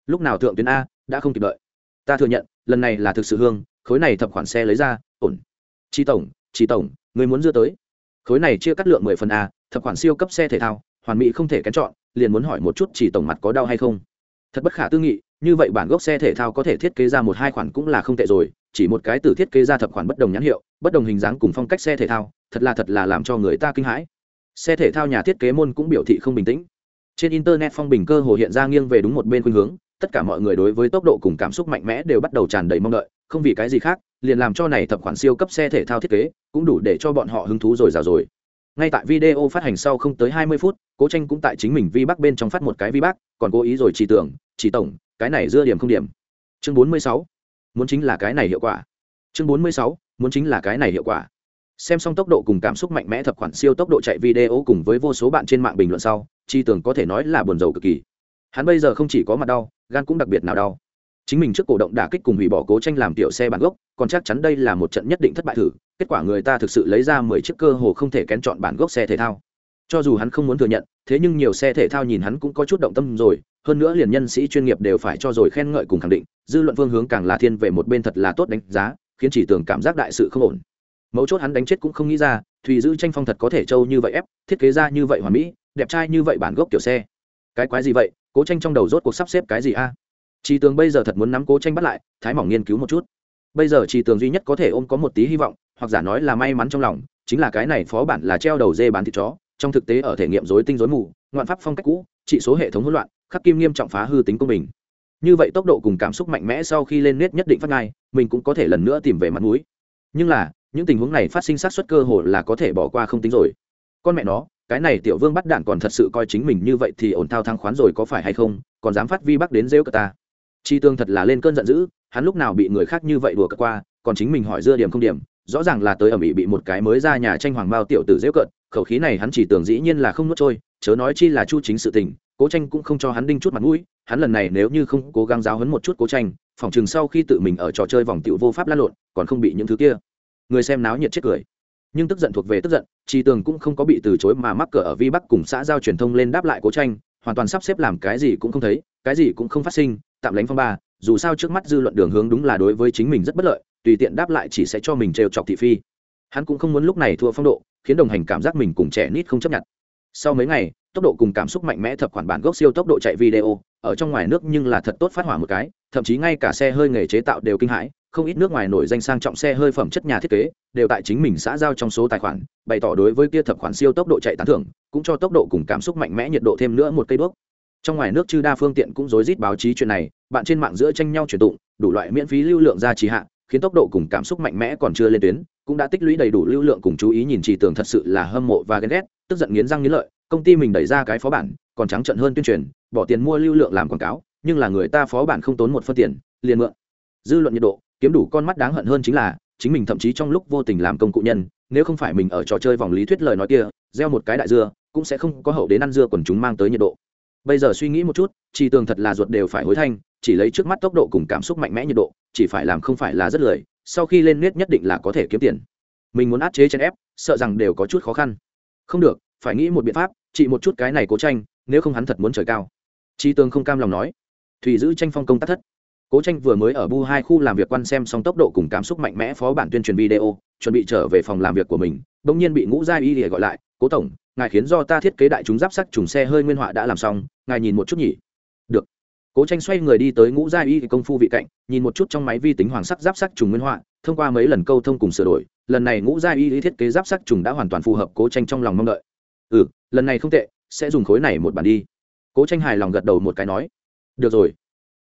Lúc nào thượng tuyến a, đã không kịp đợi. Ta thừa nhận, lần này là thực sự hương, khối này thập khoản xe lấy ra, ổn. Chi tổng chi tổng, người muốn dưa tới. Khối này chia cắt lượng mười phần a, thập khoản siêu cấp xe thể thao, hoàn mỹ không thể kén chọn, liền muốn hỏi một chút chỉ tổng mặt có đau hay không thật bất khả tư nghị, như vậy bản gốc xe thể thao có thể thiết kế ra một hai khoản cũng là không tệ rồi, chỉ một cái từ thiết kế ra thập khoản bất đồng nhãn hiệu, bất đồng hình dáng cùng phong cách xe thể thao, thật là thật là làm cho người ta kinh hãi. Xe thể thao nhà thiết kế môn cũng biểu thị không bình tĩnh. Trên internet phong bình cơ hồ hiện ra nghiêng về đúng một bên khuynh hướng, tất cả mọi người đối với tốc độ cùng cảm xúc mạnh mẽ đều bắt đầu tràn đầy mong đợi, không vì cái gì khác, liền làm cho này thập khoản siêu cấp xe thể thao thiết kế, cũng đủ để cho bọn họ hứng thú rồi rào rồi ngay tại video phát hành sau không tới hai mươi phút, cố tranh cũng tại chính mình vi bắc bên trong phát một cái vi bắc còn cố ý rồi chỉ tưởng, chỉ tổng, cái này dưa điểm không điểm. Chương bốn mươi sáu, muốn chính là cái này hiệu quả. Chương bốn mươi sáu, muốn chính là cái này hiệu quả. Xem xong tốc độ cùng cảm xúc mạnh mẽ thập khoản siêu tốc độ chạy video cùng với vô số bạn trên mạng bình luận sau, chi tưởng có thể nói là buồn rầu cực kỳ. Hắn bây giờ không chỉ có mặt đau, gan cũng đặc biệt nào đau chính mình trước cổ động đả kích cùng hủy bỏ cố tranh làm tiểu xe bản gốc, còn chắc chắn đây là một trận nhất định thất bại thử, kết quả người ta thực sự lấy ra mười chiếc cơ hồ không thể kén chọn bản gốc xe thể thao. Cho dù hắn không muốn thừa nhận, thế nhưng nhiều xe thể thao nhìn hắn cũng có chút động tâm rồi, hơn nữa liền nhân sĩ chuyên nghiệp đều phải cho rồi khen ngợi cùng khẳng định, dư luận phương hướng càng là thiên về một bên thật là tốt đánh giá, khiến chỉ tưởng cảm giác đại sự không ổn. Mấu chốt hắn đánh chết cũng không nghĩ ra, thùy giữ tranh phong thật có thể trâu như vậy ép, thiết kế ra như vậy hoàn mỹ, đẹp trai như vậy bản gốc kiểu xe. Cái quái gì vậy? Cố tranh trong đầu rốt cuộc sắp xếp cái gì a? à? Chỉ tường bây giờ thật muốn nắm cố tranh bắt lại, thái mỏng nghiên cứu một chút. Bây giờ chỉ tường duy nhất có thể ôm có một tí hy vọng, hoặc giả nói là may mắn trong lòng, chính là cái này phó bản là treo đầu dê bán thịt chó, trong thực tế ở thể nghiệm rối tinh rối mù, ngoạn pháp phong cách cũ, trị số hệ thống hỗn loạn, khắc kim nghiêm trọng phá hư tính công bình. Như vậy tốc độ cùng cảm xúc mạnh mẽ sau khi lên nét nhất định phát ngay, mình cũng có thể lần nữa tìm về mặt mũi. Nhưng là, những tình huống này phát sinh sát suất cơ hội là có thể bỏ qua không tính rồi. Con mẹ nó, cái này tiểu vương bắt đạn còn thật sự coi chính mình như vậy thì ổn thao thăng khoán rồi có phải hay không, còn dám phát vi bắc đến rêu cờ ta chi tương thật là lên cơn giận dữ, hắn lúc nào bị người khác như vậy đùa cợt qua, còn chính mình hỏi dưa điểm không điểm, rõ ràng là tới ở mỹ bị một cái mới ra nhà tranh hoàng bao tiểu tử dễu cợt, khẩu khí này hắn chỉ tưởng dĩ nhiên là không nuốt trôi, chớ nói chi là chu chính sự tình, cố tranh cũng không cho hắn đinh chút mặt mũi, hắn lần này nếu như không cố gắng giáo hấn một chút cố tranh, phòng chừng sau khi tự mình ở trò chơi vòng tiểu vô pháp lăn lộn, còn không bị những thứ kia. Người xem náo nhiệt chết cười. Nhưng tức giận thuộc về tức giận, Chi tường cũng không có bị từ chối mà mắc cỡ ở vi bắc cùng xã giao truyền thông lên đáp lại cố tranh, hoàn toàn sắp xếp làm cái gì cũng không thấy, cái gì cũng không phát sinh tạm lánh phong ba, dù sao trước mắt dư luận đường hướng đúng là đối với chính mình rất bất lợi, tùy tiện đáp lại chỉ sẽ cho mình trêu chọc thị phi. Hắn cũng không muốn lúc này thua phong độ, khiến đồng hành cảm giác mình cùng trẻ nít không chấp nhận. Sau mấy ngày, tốc độ cùng cảm xúc mạnh mẽ thập khoản bản gốc siêu tốc độ chạy video, ở trong ngoài nước nhưng là thật tốt phát hỏa một cái, thậm chí ngay cả xe hơi nghề chế tạo đều kinh hãi, không ít nước ngoài nổi danh sang trọng xe hơi phẩm chất nhà thiết kế, đều tại chính mình xã giao trong số tài khoản, bày tỏ đối với kia thập khoản siêu tốc độ chạy tán thưởng, cũng cho tốc độ cùng cảm xúc mạnh mẽ nhiệt độ thêm nữa một cây đuốc trong ngoài nước chư đa phương tiện cũng rối rít báo chí chuyện này, bạn trên mạng giữa tranh nhau chuyển tụng, đủ loại miễn phí lưu lượng ra trì hạ, khiến tốc độ cùng cảm xúc mạnh mẽ còn chưa lên tuyến, cũng đã tích lũy đầy đủ lưu lượng cùng chú ý nhìn chỉ tưởng thật sự là hâm mộ và ghen ghét, tức giận nghiến răng nghiến lợi, công ty mình đẩy ra cái phó bản, còn trắng trận hơn tuyên truyền, bỏ tiền mua lưu lượng làm quảng cáo, nhưng là người ta phó bản không tốn một phân tiền, liền mượn. Dư luận nhiệt độ, kiếm đủ con mắt đáng hận hơn chính là, chính mình thậm chí trong lúc vô tình làm công cụ nhân, nếu không phải mình ở trò chơi vòng lý thuyết lời nói kia, gieo một cái đại dưa, cũng sẽ không có hậu đến ăn dưa quần chúng mang tới nhiệt độ bây giờ suy nghĩ một chút chỉ tường thật là ruột đều phải hối thanh, chỉ lấy trước mắt tốc độ cùng cảm xúc mạnh mẽ nhiệt độ, chỉ phải làm không phải là rất lười, sau khi lên nết nhất định là có thể kiếm tiền. Mình muốn áp chế chèn ép, sợ rằng đều có chút khó khăn. Không được, phải nghĩ một biện pháp chỉ một chút cái này cố tranh, nếu không hắn thật muốn trời cao. Chi tương không cam lòng nói. Thùy giữ tranh phong công tác thất. Cố tranh vừa mới ở bu hai khu làm việc quan xem xong tốc độ cùng cảm xúc mạnh mẽ phó bản tuyên truyền video, chuẩn bị trở về phòng làm việc của mình, bỗng nhiên bị ngũ gia y để gọi lại, cố tổng ngài khiến do ta thiết kế đại chúng giáp sắc trùng xe hơi nguyên họa đã làm xong, ngài nhìn một chút nhỉ. Được. Cố tranh xoay người đi tới ngũ gia y công phu vị cạnh, nhìn một chút trong máy vi tính hoàng sắc giáp sắc trùng nguyên họa, thông qua mấy lần câu thông cùng sửa đổi, lần này ngũ gia y thiết kế giáp sắc trùng đã hoàn toàn phù hợp cố tranh trong lòng mong đợi. Ừ lần này không tệ, sẽ dùng khối này một bản đi. Cố tranh hài lòng gật đầu một cái nói. Được rồi.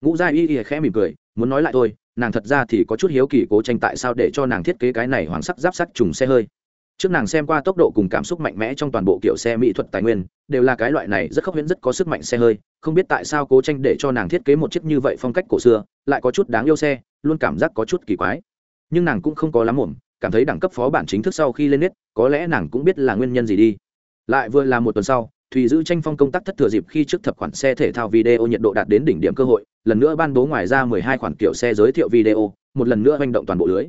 Ngũ gia y y khẽ mỉm cười, muốn nói lại thôi, nàng thật ra thì có chút hiếu kỳ cố tranh tại sao để cho nàng thiết kế cái này hoàng sắc giáp sắc trùng xe hơi trước nàng xem qua tốc độ cùng cảm xúc mạnh mẽ trong toàn bộ kiểu xe mỹ thuật tài nguyên, đều là cái loại này rất khốc huyễn rất có sức mạnh xe hơi, không biết tại sao cố tranh để cho nàng thiết kế một chiếc như vậy phong cách cổ xưa, lại có chút đáng yêu xe, luôn cảm giác có chút kỳ quái. Nhưng nàng cũng không có lắm ổn cảm thấy đẳng cấp phó bản chính thức sau khi lên nết, có lẽ nàng cũng biết là nguyên nhân gì đi. Lại vừa là một tuần sau, thùy giữ tranh phong công tác thất thừa dịp khi trước thập khoản xe thể thao video nhiệt độ đạt đến đỉnh điểm cơ hội, lần nữa ban bố ngoài ra 12 khoản kiểu xe giới thiệu video, một lần nữa manh động toàn bộ lưới.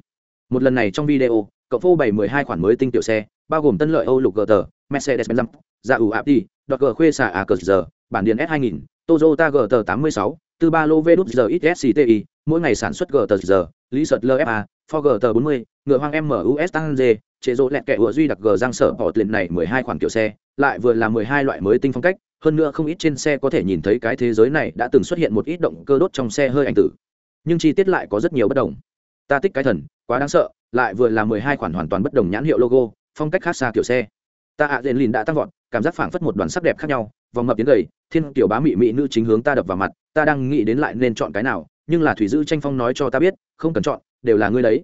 Một lần này trong video cậu phô bày 12 khoản mới tinh tiểu xe, bao gồm tân lợi âu lục gt mercedes benz dạ ủ Dodge đi g khuê xả a cờ giờ bản điện s 2000 toyota gt 86 từ ba lô v đút giờ ít mỗi ngày sản xuất gt giờ lý sợt lfa for gt 40 ngựa hoang mus tăng g chế rỗ lẹt kẻ ủa duy đặc g giang sở họ tiền này 12 khoản kiểu xe, lại vừa là 12 loại mới tinh phong cách, hơn nữa không ít trên xe có thể nhìn thấy cái thế giới này đã từng xuất hiện một ít động cơ đốt trong xe hơi ảnh tử. Nhưng chi tiết lại có rất nhiều bất đồng. Ta thích cái thần, quá đáng sợ lại vừa là 12 khoản hoàn toàn bất đồng nhãn hiệu logo, phong cách khác xa kiểu xe. Ta ạ à lìn đã tăng vọt, cảm giác phảng phất một đoàn sắc đẹp khác nhau, vòng mập tiến gầy, thiên tiểu bá mị mị nữ chính hướng ta đập vào mặt, ta đang nghĩ đến lại nên chọn cái nào, nhưng là thủy dư tranh phong nói cho ta biết, không cần chọn, đều là ngươi đấy.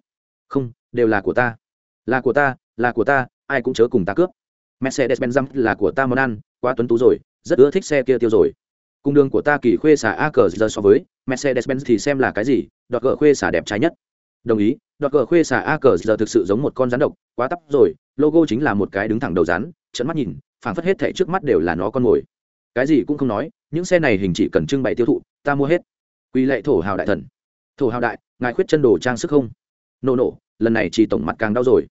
Không, đều là của ta. Là của ta, là của ta, ai cũng chớ cùng ta cướp. Mercedes benz là của ta món ăn, quá tuấn tú rồi, rất ưa thích xe kia tiêu rồi. Cung đường của ta kỳ khuê xả a cờ giờ so với mercedes benz thì xem là cái gì, đọt gỡ khuê xả đẹp trái nhất đồng ý đọt cờ khuê xả a cờ giờ thực sự giống một con rắn độc, quá tắp rồi, logo chính là một cái đứng thẳng đầu rắn trận mắt nhìn, phảng phất hết thảy trước mắt đều là nó con mồi. Cái gì cũng không nói, những xe này hình chỉ cần trưng bày tiêu thụ, ta mua hết. Quy lệ thổ hào đại thần. Thổ hào đại, ngài khuyết chân đồ trang sức không? Nổ nổ, lần này chỉ tổng mặt càng đau rồi.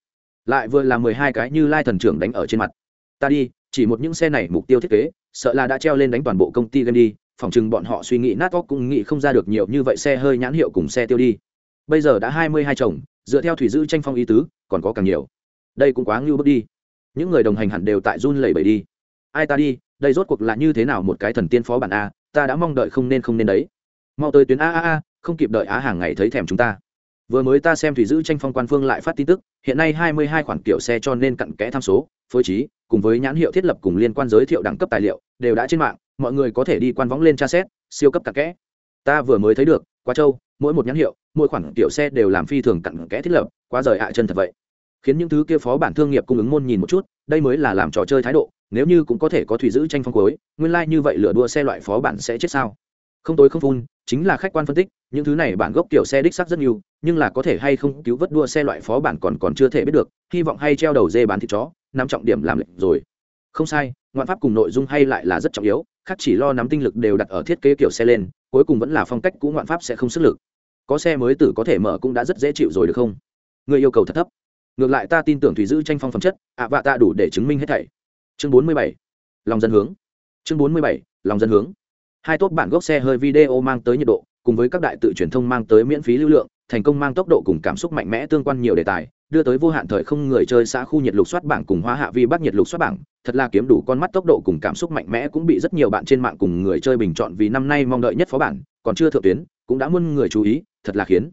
Lại vừa là mười hai cái như lai thần trưởng đánh ở trên mặt. Ta đi, chỉ một những xe này mục tiêu thiết kế, sợ là đã treo lên đánh toàn bộ công ty game đi, phòng chừng bọn họ suy nghĩ nát óc cũng nghĩ không ra được nhiều như vậy xe hơi nhãn hiệu cùng xe tiêu đi bây giờ đã hai mươi hai chồng, dựa theo thủy dư tranh phong ý tứ, còn có càng nhiều. Đây cũng quá ngưu bước đi. Những người đồng hành hẳn đều tại run lẩy bẩy đi. Ai ta đi, đây rốt cuộc là như thế nào một cái thần tiên phó bản a, ta đã mong đợi không nên không nên đấy. Mau tới tuyến a a a, không kịp đợi á hàng ngày thấy thèm chúng ta. Vừa mới ta xem thủy giữ tranh phong quan phương lại phát tin tức, hiện nay hai mươi hai khoản kiểu xe cho nên cặn kẽ tham số, phối trí, cùng với nhãn hiệu thiết lập cùng liên quan giới thiệu đẳng cấp tài liệu, đều đã trên mạng, mọi người có thể đi quan võng lên tra xét, siêu cấp cặn kẽ. Ta vừa mới thấy được, quá châu mỗi một nhãn hiệu, mỗi khoản kiểu xe đều làm phi thường cặn kẽ thiết lập, quá rời hạ chân thật vậy. Khiến những thứ kia phó bản thương nghiệp cung ứng môn nhìn một chút, đây mới là làm trò chơi thái độ, nếu như cũng có thể có thủy giữ tranh phong cuối, nguyên lai、like、như vậy lửa đua xe loại phó bản sẽ chết sao? Không tối không phun, chính là khách quan phân tích, những thứ này bản gốc kiểu xe đích sắc rất nhiều, nhưng là có thể hay không cứu vớt đua xe loại phó bản còn còn chưa thể biết được, hy vọng hay treo đầu dê bán thịt chó, nắm trọng điểm làm lệnh rồi không sai, ngoạn pháp cùng nội dung hay lại là rất trọng yếu, khác chỉ lo nắm tinh lực đều đặt ở thiết kế kiểu xe lên, cuối cùng vẫn là phong cách cũ ngoạn pháp sẽ không sức lực. Có xe mới tử có thể mở cũng đã rất dễ chịu rồi được không? Người yêu cầu thật thấp. Ngược lại ta tin tưởng thủy giữ tranh phong phẩm chất, ạ vạ ta đủ để chứng minh hết thảy. Chương bốn mươi bảy, lòng dân hướng. Chương bốn mươi bảy, lòng dân hướng. Hai tốt bản gốc xe hơi video mang tới nhiệt độ, cùng với các đại tự truyền thông mang tới miễn phí lưu lượng, thành công mang tốc độ cùng cảm xúc mạnh mẽ tương quan nhiều đề tài đưa tới vô hạn thời không người chơi xã khu nhiệt lục soát bảng cùng hoa hạ vi bắc nhiệt lục soát bảng. Thật là kiếm đủ con mắt tốc độ cùng cảm xúc mạnh mẽ cũng bị rất nhiều bạn trên mạng cùng người chơi bình chọn vì năm nay mong đợi nhất phó bản, còn chưa thượng tuyến, cũng đã muôn người chú ý, thật là khiến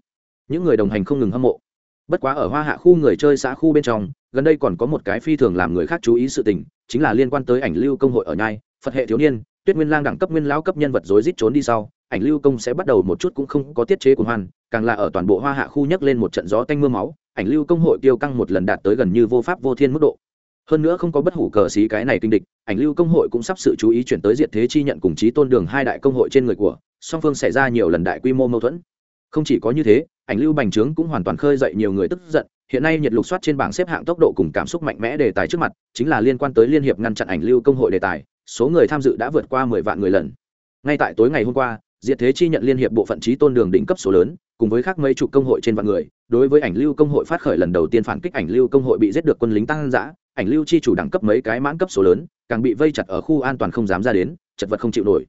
những người đồng hành không ngừng hâm mộ. Bất quá ở hoa hạ khu người chơi xã khu bên trong, gần đây còn có một cái phi thường làm người khác chú ý sự tình, chính là liên quan tới ảnh lưu công hội ở nhai, phật hệ thiếu niên, tuyết nguyên lang đẳng cấp nguyên lão cấp nhân vật rối rít trốn đi sau, ảnh lưu công sẽ bắt đầu một chút cũng không có tiết chế của hoan, càng là ở toàn bộ hoa hạ khu nhấc lên một trận gió tanh mưa máu ảnh lưu công hội tiêu căng một lần đạt tới gần như vô pháp vô thiên mức độ. Hơn nữa không có bất hủ cờ xí cái này kinh địch, ảnh lưu công hội cũng sắp sự chú ý chuyển tới diện thế chi nhận cùng chí tôn đường hai đại công hội trên người của, song phương xảy ra nhiều lần đại quy mô mâu thuẫn. Không chỉ có như thế, ảnh lưu bành trướng cũng hoàn toàn khơi dậy nhiều người tức giận, hiện nay nhiệt lục soát trên bảng xếp hạng tốc độ cùng cảm xúc mạnh mẽ đề tài trước mặt, chính là liên quan tới liên hiệp ngăn chặn ảnh lưu công hội đề tài, số người tham dự đã vượt qua mười vạn người lần. Ngay tại tối ngày hôm qua diệt thế chi nhận liên hiệp bộ phận trí tôn đường đỉnh cấp số lớn, cùng với khác mấy chục công hội trên vạn người, đối với ảnh lưu công hội phát khởi lần đầu tiên phản kích ảnh lưu công hội bị giết được quân lính tăng giã ảnh lưu chi chủ đẳng cấp mấy cái mãn cấp số lớn, càng bị vây chặt ở khu an toàn không dám ra đến, chật vật không chịu nổi.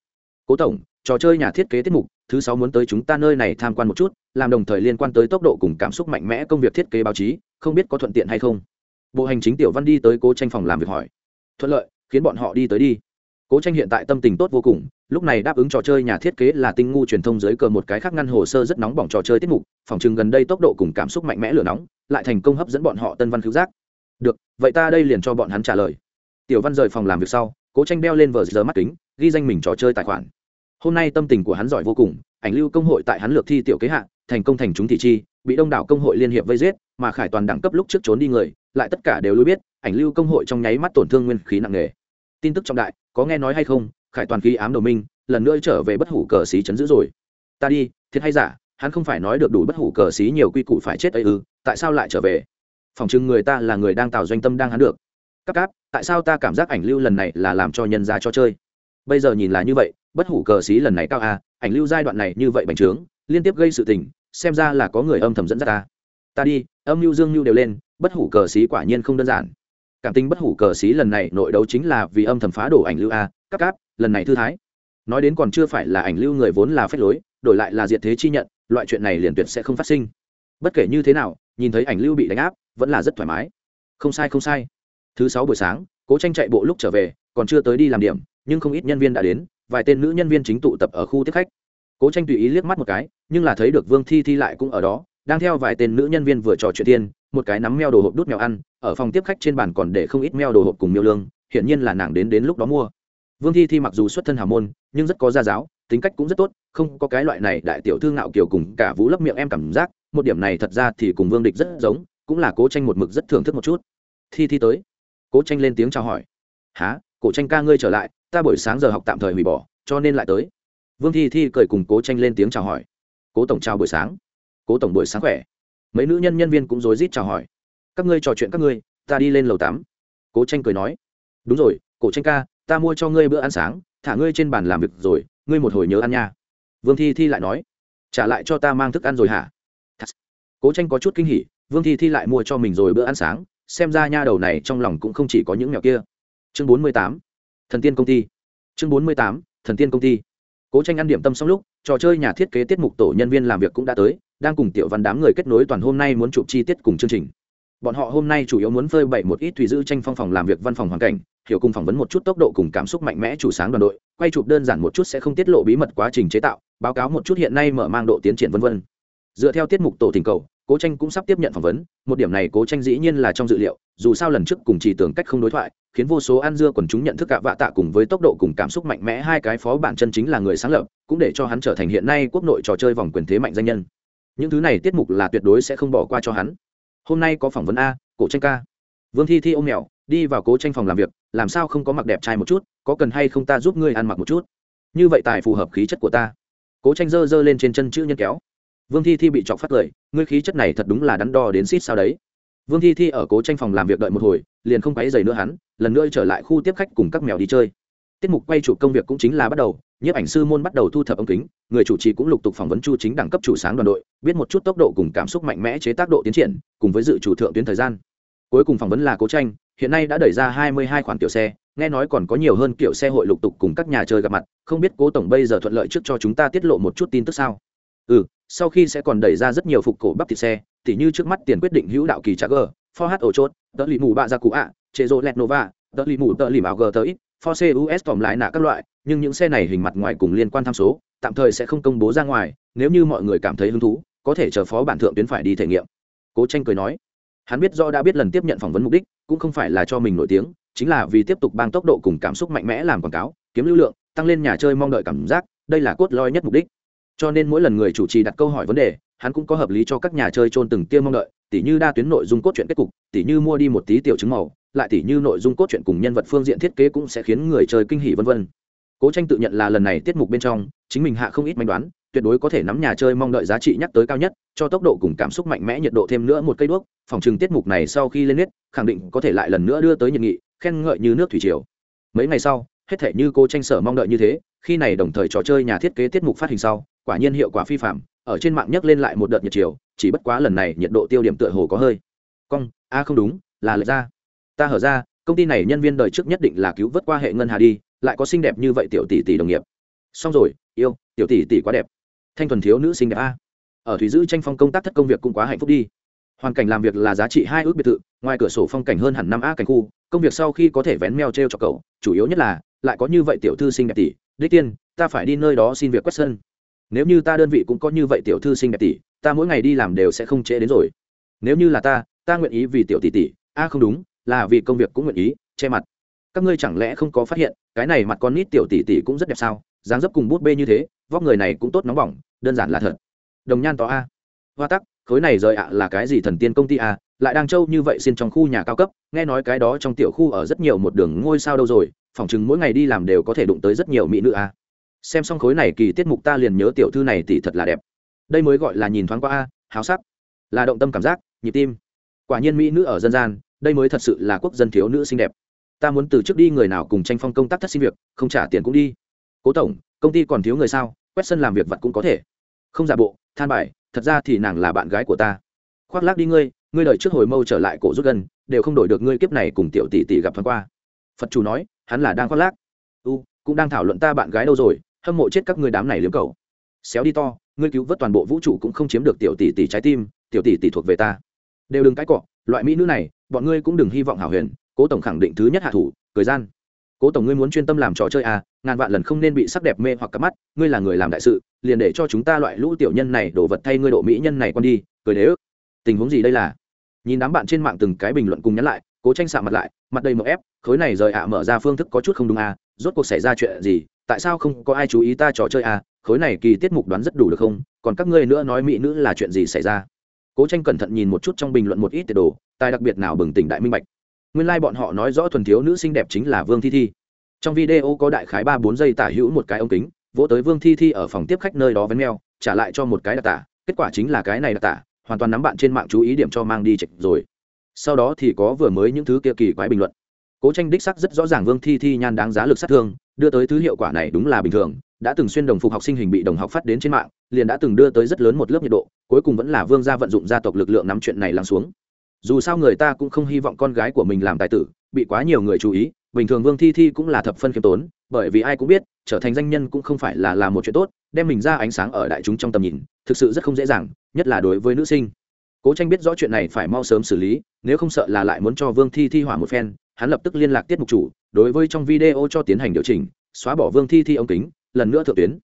Cố tổng, trò chơi nhà thiết kế tiết mục, thứ sáu muốn tới chúng ta nơi này tham quan một chút, làm đồng thời liên quan tới tốc độ cùng cảm xúc mạnh mẽ công việc thiết kế báo chí, không biết có thuận tiện hay không. Bộ hành chính tiểu văn đi tới cố tranh phòng làm việc hỏi. Thuận lợi, khiến bọn họ đi tới đi cố tranh hiện tại tâm tình tốt vô cùng, lúc này đáp ứng trò chơi nhà thiết kế là tinh ngu truyền thông dưới cờ một cái khác ngăn hồ sơ rất nóng bỏng trò chơi tiết mục, phòng chừng gần đây tốc độ cùng cảm xúc mạnh mẽ lửa nóng, lại thành công hấp dẫn bọn họ tân văn cứu giác. Được, vậy ta đây liền cho bọn hắn trả lời. Tiểu văn rời phòng làm việc sau, cố tranh đeo lên vờ giờ mắt kính, ghi danh mình trò chơi tài khoản. Hôm nay tâm tình của hắn giỏi vô cùng, ảnh lưu công hội tại hắn lược thi tiểu kế hạ, thành công thành chúng thị chi, bị đông đảo công hội liên hiệp vây giết, mà khải toàn đẳng cấp lúc trước trốn đi người, lại tất cả đều lưu biết, ảnh lưu công hội trong nháy mắt tổn thương nguyên khí nặng nề. Tin tức trọng đại có nghe nói hay không, khải toàn khí ám đồ minh, lần nữa trở về bất hủ cờ xí chấn giữ rồi. Ta đi, thiệt hay giả, hắn không phải nói được đủ bất hủ cờ xí nhiều quy củ phải chết ấy ư, tại sao lại trở về? Phòng chừng người ta là người đang tạo doanh tâm đang hắn được. Cắp cáp, tại sao ta cảm giác ảnh lưu lần này là làm cho nhân ra cho chơi? Bây giờ nhìn là như vậy, bất hủ cờ xí lần này cao a ảnh lưu giai đoạn này như vậy bành trướng, liên tiếp gây sự tình, xem ra là có người âm thầm dẫn dắt ta. Ta đi, âm lưu dương lưu đều lên, bất hủ cờ xí quả nhiên không đơn giản cảm tình bất hủ cờ xí lần này nội đấu chính là vì âm thầm phá đổ ảnh lưu a cắp cáp, lần này thư thái. Nói đến còn chưa phải là ảnh lưu người vốn là phép lối, đổi lại là diệt thế chi nhận, loại chuyện này liền tuyệt sẽ không phát sinh. Bất kể như thế nào, nhìn thấy ảnh lưu bị đánh áp, vẫn là rất thoải mái. Không sai không sai. Thứ sáu buổi sáng, cố tranh chạy bộ lúc trở về, còn chưa tới đi làm điểm, nhưng không ít nhân viên đã đến, vài tên nữ nhân viên chính tụ tập ở khu tiếp khách. Cố tranh tùy ý liếc mắt một cái, nhưng là thấy được vương thi thi lại cũng ở đó, đang theo vài tên nữ nhân viên vừa trò chuyện tiên một cái nắm meo đồ hộp đút mèo ăn, ở phòng tiếp khách trên bàn còn để không ít meo đồ hộp cùng miêu lương, hiển nhiên là nàng đến đến lúc đó mua. Vương thi thi mặc dù xuất thân hào môn, nhưng rất có gia giáo, tính cách cũng rất tốt, không có cái loại này đại tiểu thư ngạo kiều cùng cả vũ lấp miệng em cảm giác, một điểm này thật ra thì cùng vương địch rất giống, cũng là cố tranh một mực rất thưởng thức một chút. Thi thi tới. Cố tranh lên tiếng chào hỏi. Há cổ tranh ca ngươi trở lại, ta buổi sáng giờ học tạm thời hủy bỏ, cho nên lại tới. Vương thi thi cười cùng cố tranh lên tiếng chào hỏi. Cố tổng chào buổi sáng. Cố tổng buổi sáng khỏe mấy nữ nhân nhân viên cũng rối rít chào hỏi. Các ngươi trò chuyện các ngươi, ta đi lên lầu tám. Cố tranh cười nói. Đúng rồi, cổ tranh ca, ta mua cho ngươi bữa ăn sáng, thả ngươi trên bàn làm việc rồi, ngươi một hồi nhớ ăn nha. Vương thi thi lại nói. Trả lại cho ta mang thức ăn rồi hả? Cố tranh có chút kinh hỉ, vương thi thi lại mua cho mình rồi bữa ăn sáng, xem ra nha đầu này trong lòng cũng không chỉ có những mèo kia. Chương bốn mươi tám. Thần tiên công ty. Chương bốn mươi tám. Thần tiên công ty. Cố tranh ăn điểm tâm xong lúc, trò chơi nhà thiết kế tiết mục tổ nhân viên làm việc cũng đã tới đang cùng tiểu văn đám người kết nối toàn hôm nay muốn chụp chi tiết cùng chương trình. Bọn họ hôm nay chủ yếu muốn phơi bày một ít thủy giữ tranh phong phòng làm việc văn phòng hoàn cảnh, hiểu cùng phỏng vấn một chút tốc độ cùng cảm xúc mạnh mẽ chủ sáng đoàn đội, quay chụp đơn giản một chút sẽ không tiết lộ bí mật quá trình chế tạo, báo cáo một chút hiện nay mở mang độ tiến triển vân vân. Dựa theo tiết mục tổ tình cầu, cố tranh cũng sắp tiếp nhận phỏng vấn, một điểm này cố tranh dĩ nhiên là trong dự liệu, dù sao lần trước cùng chỉ tưởng cách không đối thoại, khiến vô số ăn dưa quần chúng nhận thức cả vạ tạ cùng với tốc độ cùng cảm xúc mạnh mẽ hai cái phó bản chân chính là người sáng lập, cũng để cho hắn trở thành hiện nay quốc nội trò chơi vòng quyền thế mạnh danh nhân những thứ này tiết mục là tuyệt đối sẽ không bỏ qua cho hắn. Hôm nay có phỏng vấn a, cổ tranh ca. Vương thi thi ôm mèo đi vào cố tranh phòng làm việc, làm sao không có mặc đẹp trai một chút, có cần hay không ta giúp ngươi ăn mặc một chút? Như vậy tài phù hợp khí chất của ta. Cố tranh dơ dơ lên trên chân chữ nhân kéo. Vương thi thi bị chọc phát cười ngươi khí chất này thật đúng là đắn đo đến xít sao đấy. Vương thi thi ở cố tranh phòng làm việc đợi một hồi, liền không quáy dày nữa hắn, lần nữa trở lại khu tiếp khách cùng các mèo đi chơi. Tiết mục quay chụp công việc cũng chính là bắt đầu nhiếp ảnh sư môn bắt đầu thu thập ống kính, người chủ trì cũng lục tục phỏng vấn chu chính đẳng cấp chủ sáng đoàn đội, biết một chút tốc độ cùng cảm xúc mạnh mẽ chế tác độ tiến triển, cùng với dự chủ thượng tuyến thời gian. Cuối cùng phỏng vấn là cố tranh, hiện nay đã đẩy ra hai mươi hai khoản kiểu xe, nghe nói còn có nhiều hơn kiểu xe hội lục tục cùng các nhà chơi gặp mặt, không biết cố tổng bây giờ thuận lợi trước cho chúng ta tiết lộ một chút tin tức sao? Ừ sau khi sẽ còn đẩy ra rất nhiều phục cổ bắp thịt xe, tỉ như trước mắt tiền quyết định hữu đạo kỳ trạc g for h ổ chốt tớ lì mù bạ ra cụ ạ chế rô lẹt nova tớ lì mù tớ lì mạo g tới for c us tòm lại nạ các loại nhưng những xe này hình mặt ngoài cùng liên quan tham số, tạm thời sẽ không công bố ra ngoài, nếu như mọi người cảm thấy hứng thú, có thể chờ phó bản thượng tuyến phải đi thể nghiệm. Cố tranh cười nói. Hắn biết do đã biết lần tiếp nhận phỏng vấn mục đích, cũng không phải là cho mình nổi tiếng, chính là vì tiếp tục bang tốc độ cùng cảm xúc mạnh mẽ làm quảng cáo, kiếm lưu lượng, tăng lên nhà chơi mong đợi cảm giác, đây là cốt lõi nhất mục đích. Cho nên mỗi lần người chủ trì đặt câu hỏi vấn đề, hắn cũng có hợp lý cho các nhà chơi trôn từng tiêu mong đợi, tỉ như đa tuyến nội dung cốt truyện kết cục, tỉ như mua đi một tí tiểu chứng màu, lại tỉ như nội dung cốt truyện cùng nhân vật phương diện thiết kế cũng sẽ khiến người chơi kinh hỉ vân vân cố tranh tự nhận là lần này tiết mục bên trong, chính mình hạ không ít manh đoán, tuyệt đối có thể nắm nhà chơi mong đợi giá trị nhắc tới cao nhất, cho tốc độ cùng cảm xúc mạnh mẽ nhiệt độ thêm nữa một cây đuốc, phòng trừng tiết mục này sau khi lên nết, khẳng định có thể lại lần nữa đưa tới nhiệt nghị, khen ngợi như nước thủy triều. Mấy ngày sau, hết thể như cô tranh sở mong đợi như thế, khi này đồng thời trò chơi nhà thiết kế tiết mục phát hình sau, quả nhiên hiệu quả phi phạm, ở trên mạng nhắc lên lại một đợt nhiệt chiều chỉ bất quá lần này nhiệt độ tiêu điểm tựa hồ có hơi. Cong, a không đúng, là lệch ra. Ta hở ra, công ty này nhân viên đời trước nhất định là cứu vớt qua hệ ngân hà đi lại có xinh đẹp như vậy tiểu tỷ tỷ đồng nghiệp. Xong rồi, yêu, tiểu tỷ tỷ quá đẹp. Thanh thuần thiếu nữ xinh đẹp a. Ở thủy giữ tranh phong công tác thất công việc cũng quá hạnh phúc đi. Hoàn cảnh làm việc là giá trị hai ước biệt thự, ngoài cửa sổ phong cảnh hơn hẳn năm a cảnh khu, công việc sau khi có thể vén meo t r e o cho cậu, chủ yếu nhất là, lại có như vậy tiểu thư xinh đẹp tỷ. Đích tiên, ta phải đi nơi đó xin việc quét sân. Nếu như ta đơn vị cũng có như vậy tiểu thư xinh đẹp tỷ, ta mỗi ngày đi làm đều sẽ không trễ đến rồi. Nếu như là ta ta nguyện ý vì tiểu tỷ tỷ. A không đúng, là vì công việc cũng nguyện ý, che mặt các ngươi chẳng lẽ không có phát hiện, cái này mặt con nít tiểu tỷ tỷ cũng rất đẹp sao? Dáng dấp cùng bút bê như thế, vóc người này cũng tốt nóng bỏng, đơn giản là thật. Đồng nhan tỏ a. Hoa tắc, khối này rời ạ là cái gì thần tiên công ty a? Lại đang trâu như vậy xin trong khu nhà cao cấp, nghe nói cái đó trong tiểu khu ở rất nhiều một đường ngôi sao đâu rồi, phỏng chừng mỗi ngày đi làm đều có thể đụng tới rất nhiều mỹ nữ a. Xem xong khối này kỳ tiết mục ta liền nhớ tiểu thư này tỷ thật là đẹp. Đây mới gọi là nhìn thoáng qua a, háo sắc. Là động tâm cảm giác, nhịp tim. Quả nhiên mỹ nữ ở dân gian, đây mới thật sự là quốc dân thiếu nữ xinh đẹp ta muốn từ trước đi người nào cùng tranh phong công tác thất xin việc, không trả tiền cũng đi. Cố tổng, công ty còn thiếu người sao? Quét sân làm việc vặt cũng có thể. Không giả bộ, than bài, thật ra thì nàng là bạn gái của ta. Khoác lác đi ngươi ngươi đợi trước hồi mâu trở lại cổ rút gần, đều không đổi được ngươi kiếp này cùng tiểu tỷ tỷ gặp thoáng qua. Phật chủ nói, hắn là đang khoác lác. U, cũng đang thảo luận ta bạn gái đâu rồi, hâm mộ chết các ngươi đám này liếm cầu. Xéo đi to, ngươi cứu vớt toàn bộ vũ trụ cũng không chiếm được tiểu tỷ tỷ trái tim, tiểu tỷ tỷ thuộc về ta. Đều đừng cãi cọ, loại mỹ nữ này, bọn ngươi cũng đừng hy vọng hảo huyền cố tổng khẳng định thứ nhất hạ thủ, cười gian. Cố tổng ngươi muốn chuyên tâm làm trò chơi à ngàn vạn lần không nên bị sắc đẹp mê hoặc cắp mắt, ngươi là người làm đại sự, liền để cho chúng ta loại lũ tiểu nhân này đổ vật thay ngươi độ mỹ nhân này con đi, cười đế ức. Tình huống gì đây là? Nhìn đám bạn trên mạng từng cái bình luận cùng nhắn lại, cố tranh xạ mặt lại, mặt đầy mậu ép, khối này rời ạ mở ra phương thức có chút không đúng à rốt cuộc xảy ra chuyện gì, tại sao không có ai chú ý ta trò chơi à khối này kỳ tiết mục đoán rất đủ được không, còn các ngươi nữa nói mỹ nữ là chuyện gì xảy ra? Cố tranh cẩn thận nhìn một chút trong bình luận một ít tiệt đồ, tài đặc biệt nào bừng tỉnh đại minh bạch nguyên lai、like、bọn họ nói rõ thuần thiếu nữ xinh đẹp chính là vương thi thi. Trong video có đại khái ba bốn giây tả hữu một cái ống kính, vỗ tới vương thi thi ở phòng tiếp khách nơi đó vén meo trả lại cho một cái đặc tả, kết quả chính là cái này đặc tả, hoàn toàn nắm bạn trên mạng chú ý điểm cho mang đi chạch rồi. Sau đó thì có vừa mới những thứ kia kỳ quái bình luận. Cố tranh đích sắc rất rõ ràng vương thi thi nhan đáng giá lực sát thương, đưa tới thứ hiệu quả này đúng là bình thường, đã từng xuyên đồng phục học sinh hình bị đồng học phát đến trên mạng, liền đã từng đưa tới rất lớn một lớp nhiệt độ, cuối cùng vẫn là vương gia vận dụng gia tộc lực lượng nắm chuyện này lắng xuống dù sao người ta cũng không hy vọng con gái của mình làm tài tử, bị quá nhiều người chú ý, bình thường vương thi thi cũng là thập phân khiêm tốn, bởi vì ai cũng biết, trở thành danh nhân cũng không phải là làm một chuyện tốt, đem mình ra ánh sáng ở đại chúng trong tầm nhìn, thực sự rất không dễ dàng, nhất là đối với nữ sinh. Cố tranh biết rõ chuyện này phải mau sớm xử lý, nếu không sợ là lại muốn cho vương thi thi hỏa một phen, hắn lập tức liên lạc tiết mục chủ, đối với trong video cho tiến hành điều chỉnh, xóa bỏ vương thi thi ống kính, lần nữa thượng tuyến.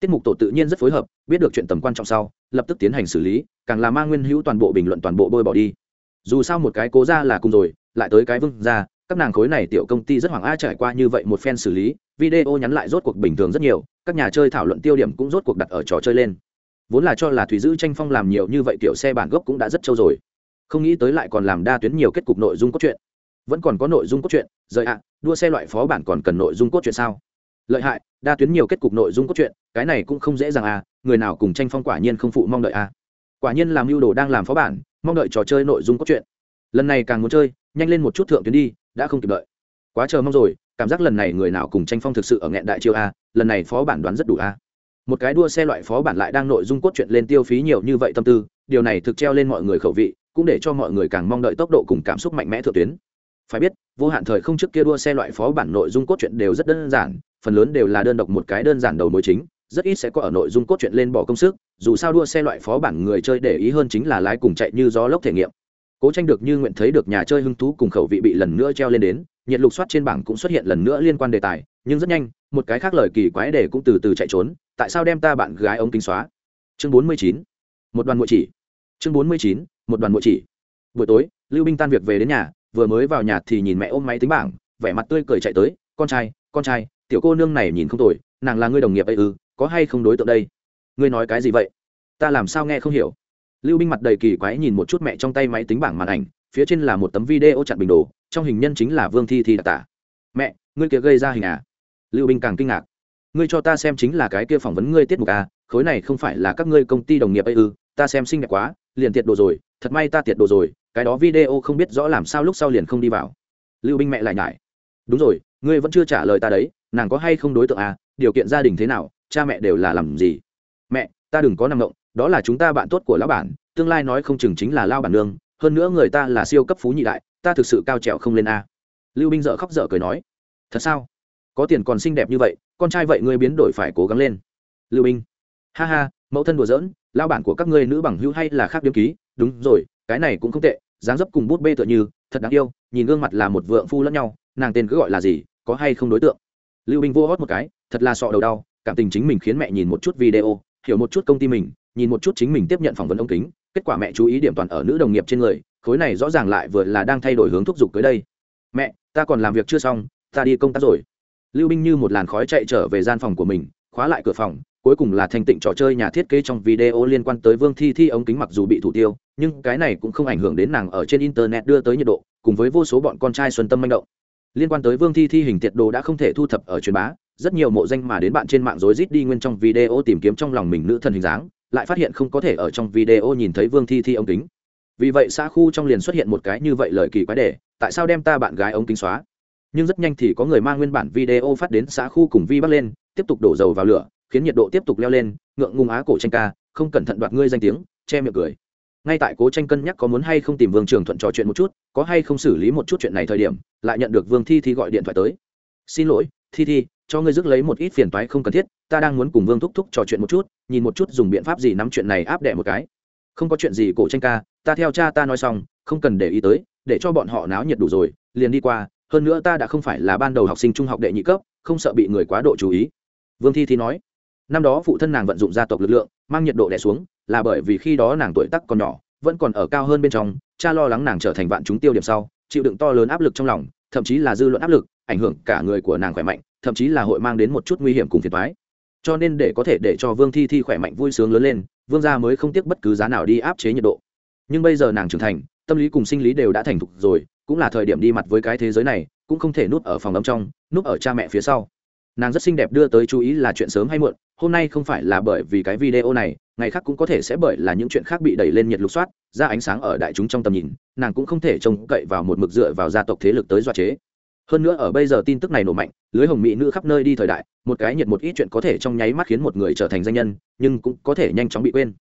Tiết mục tổ tự nhiên rất phối hợp, biết được chuyện tầm quan trọng sau, lập tức tiến hành xử lý, càng là mang nguyên hữu toàn bộ bình luận toàn bộ bôi bỏ đi dù sao một cái cố ra là cùng rồi, lại tới cái vương ra các nàng khối này tiểu công ty rất hoảng a trải qua như vậy một phen xử lý, video nhắn lại rốt cuộc bình thường rất nhiều, các nhà chơi thảo luận tiêu điểm cũng rốt cuộc đặt ở trò chơi lên. Vốn là cho là thủy giữ tranh phong làm nhiều như vậy kiểu xe bản gốc cũng đã rất trâu rồi. Không nghĩ tới lại còn làm đa tuyến nhiều kết cục nội dung cốt truyện. Vẫn còn có nội dung cốt truyện, rời ạ, đua xe loại phó bản còn cần nội dung cốt truyện sao? Lợi hại, đa tuyến nhiều kết cục nội dung cốt truyện, cái này cũng không dễ dàng à người nào cùng tranh phong quả nhiên không phụ mong đợi à. Quả nhiên làm mưu đồ đang làm phó bản mong đợi trò chơi nội dung cốt truyện. Lần này càng muốn chơi, nhanh lên một chút thượng tuyến đi, đã không kịp đợi. Quá chờ mong rồi, cảm giác lần này người nào cùng tranh phong thực sự ở nghẹn đại chiêu a, lần này phó bản đoán rất đủ a. Một cái đua xe loại phó bản lại đang nội dung cốt truyện lên tiêu phí nhiều như vậy tâm tư, điều này thực treo lên mọi người khẩu vị, cũng để cho mọi người càng mong đợi tốc độ cùng cảm xúc mạnh mẽ thượng tuyến. Phải biết, vô hạn thời không trước kia đua xe loại phó bản nội dung cốt truyện đều rất đơn giản, phần lớn đều là đơn độc một cái đơn giản đầu mối chính rất ít sẽ có ở nội dung cốt truyện lên bỏ công sức, dù sao đua xe loại phó bản người chơi để ý hơn chính là lái cùng chạy như gió lốc thể nghiệm. Cố tranh được như nguyện thấy được nhà chơi hứng thú cùng khẩu vị bị lần nữa treo lên đến, nhiệt lục soát trên bảng cũng xuất hiện lần nữa liên quan đề tài, nhưng rất nhanh, một cái khác lời kỳ quái để cũng từ từ chạy trốn, tại sao đem ta bạn gái ông kính xóa? Chương bốn mươi chín, một đoàn mộ chỉ. Chương bốn mươi chín, một đoàn mộ chỉ. Buổi tối, lưu binh tan việc về đến nhà, vừa mới vào nhà thì nhìn mẹ ôm máy tính bảng, vẻ mặt tươi cười chạy tới, con trai con trai, tiểu cô nương này nhìn không tồi, nàng là người đồng nghiệp ấy ư? Có hay không đối tượng đây? Ngươi nói cái gì vậy? Ta làm sao nghe không hiểu? Lưu binh mặt đầy kỳ quái nhìn một chút mẹ trong tay máy tính bảng màn ảnh, phía trên là một tấm video chặn bình đồ, trong hình nhân chính là vương thi thi đặc tả. Mẹ, ngươi kia gây ra hình à? Lưu binh càng kinh ngạc. Ngươi cho ta xem chính là cái kia phỏng vấn ngươi tiết mục à khối này không phải là các ngươi công ty đồng nghiệp ấy ư? Ta xem xinh đẹp quá, liền tiệt đồ rồi, thật may ta tiệt đồ rồi, cái đó video không biết rõ làm sao lúc sau liền không đi vào. Lưu binh mẹ lại nhải. Đúng rồi, ngươi vẫn chưa trả lời ta đấy, nàng có hay không đối tượng à? Điều kiện gia đình thế nào? Cha mẹ đều là làm gì? Mẹ, ta đừng có nằm ngộng đó là chúng ta bạn tốt của lão bản, tương lai nói không chừng chính là lao bản nương, hơn nữa người ta là siêu cấp phú nhị đại, ta thực sự cao trèo không lên a. Lưu binh dợ khóc dở cười nói, thật sao? Có tiền còn xinh đẹp như vậy, con trai vậy ngươi biến đổi phải cố gắng lên. Lưu binh, ha ha, mẫu thân đùa giỡn lao bản của các ngươi nữ bằng hữu hay là khác điếm ký, đúng rồi, cái này cũng không tệ, dáng dấp cùng bút bê tựa như, thật đáng yêu, nhìn gương mặt là một vượng phu lẫn nhau, nàng tên cứ gọi là gì, có hay không đối tượng? Lưu binh vô hót một cái, thật là sọ đầu đau cảm tình chính mình khiến mẹ nhìn một chút video, hiểu một chút công ty mình, nhìn một chút chính mình tiếp nhận phỏng vấn ông kính, kết quả mẹ chú ý điểm toàn ở nữ đồng nghiệp trên người, khối này rõ ràng lại vừa là đang thay đổi hướng thúc giục tới đây. Mẹ, ta còn làm việc chưa xong, ta đi công tác rồi. Lưu binh như một làn khói chạy trở về gian phòng của mình, khóa lại cửa phòng, cuối cùng là thành tịnh trò chơi nhà thiết kế trong video liên quan tới vương thi thi ống kính mặc dù bị thủ tiêu, nhưng cái này cũng không ảnh hưởng đến nàng ở trên internet đưa tới nhiệt độ, cùng với vô số bọn con trai xuân tâm manh động. Liên quan tới vương thi thi hình tiệt đồ đã không thể thu thập ở truyền bá rất nhiều mộ danh mà đến bạn trên mạng rối rít đi nguyên trong video tìm kiếm trong lòng mình nữ thần hình dáng, lại phát hiện không có thể ở trong video nhìn thấy vương thi thi ống kính. Vì vậy xã khu trong liền xuất hiện một cái như vậy lời kỳ quái đề, tại sao đem ta bạn gái ống kính xóa? Nhưng rất nhanh thì có người mang nguyên bản video phát đến xã khu cùng vi bắc lên, tiếp tục đổ dầu vào lửa, khiến nhiệt độ tiếp tục leo lên, ngượng ngùng á cổ tranh ca, không cẩn thận đoạt ngươi danh tiếng, che miệng cười. Ngay tại cố tranh cân nhắc có muốn hay không tìm vương trường thuận trò chuyện một chút, có hay không xử lý một chút chuyện này thời điểm, lại nhận được vương thi thi gọi điện thoại tới. Xin lỗi, thi thi cho ngươi rước lấy một ít phiền toái không cần thiết, ta đang muốn cùng vương thúc thúc trò chuyện một chút, nhìn một chút dùng biện pháp gì nắm chuyện này áp đẻ một cái. Không có chuyện gì, cổ tranh ca, ta theo cha ta nói xong, không cần để ý tới, để cho bọn họ náo nhiệt đủ rồi, liền đi qua, hơn nữa ta đã không phải là ban đầu học sinh trung học đệ nhị cấp, không sợ bị người quá độ chú ý. Vương thi thi nói, năm đó phụ thân nàng vận dụng gia tộc lực lượng, mang nhiệt độ đẻ xuống, là bởi vì khi đó nàng tuổi tắc còn nhỏ, vẫn còn ở cao hơn bên trong, cha lo lắng nàng trở thành vạn chúng tiêu điểm sau, chịu đựng to lớn áp lực trong lòng, thậm chí là dư luận áp lực, ảnh hưởng cả người của nàng khỏe mạnh thậm chí là hội mang đến một chút nguy hiểm cùng phiền toái. Cho nên để có thể để cho vương thi thi khỏe mạnh vui sướng lớn lên, vương gia mới không tiếc bất cứ giá nào đi áp chế nhiệt độ. Nhưng bây giờ nàng trưởng thành, tâm lý cùng sinh lý đều đã thành thục rồi, cũng là thời điểm đi mặt với cái thế giới này, cũng không thể núp ở phòng ấm trong, núp ở cha mẹ phía sau. Nàng rất xinh đẹp đưa tới chú ý là chuyện sớm hay muộn, hôm nay không phải là bởi vì cái video này, ngày khác cũng có thể sẽ bởi là những chuyện khác bị đẩy lên nhiệt lục soát, ra ánh sáng ở đại chúng trong tầm nhìn, nàng cũng không thể trông cậy vào một mực dựa vào gia tộc thế lực tới dọa chế. Hơn nữa ở bây giờ tin tức này nổ mạnh lưới hồng mỹ nữ khắp nơi đi thời đại, một cái nhiệt một ít chuyện có thể trong nháy mắt khiến một người trở thành danh nhân, nhưng cũng có thể nhanh chóng bị quên.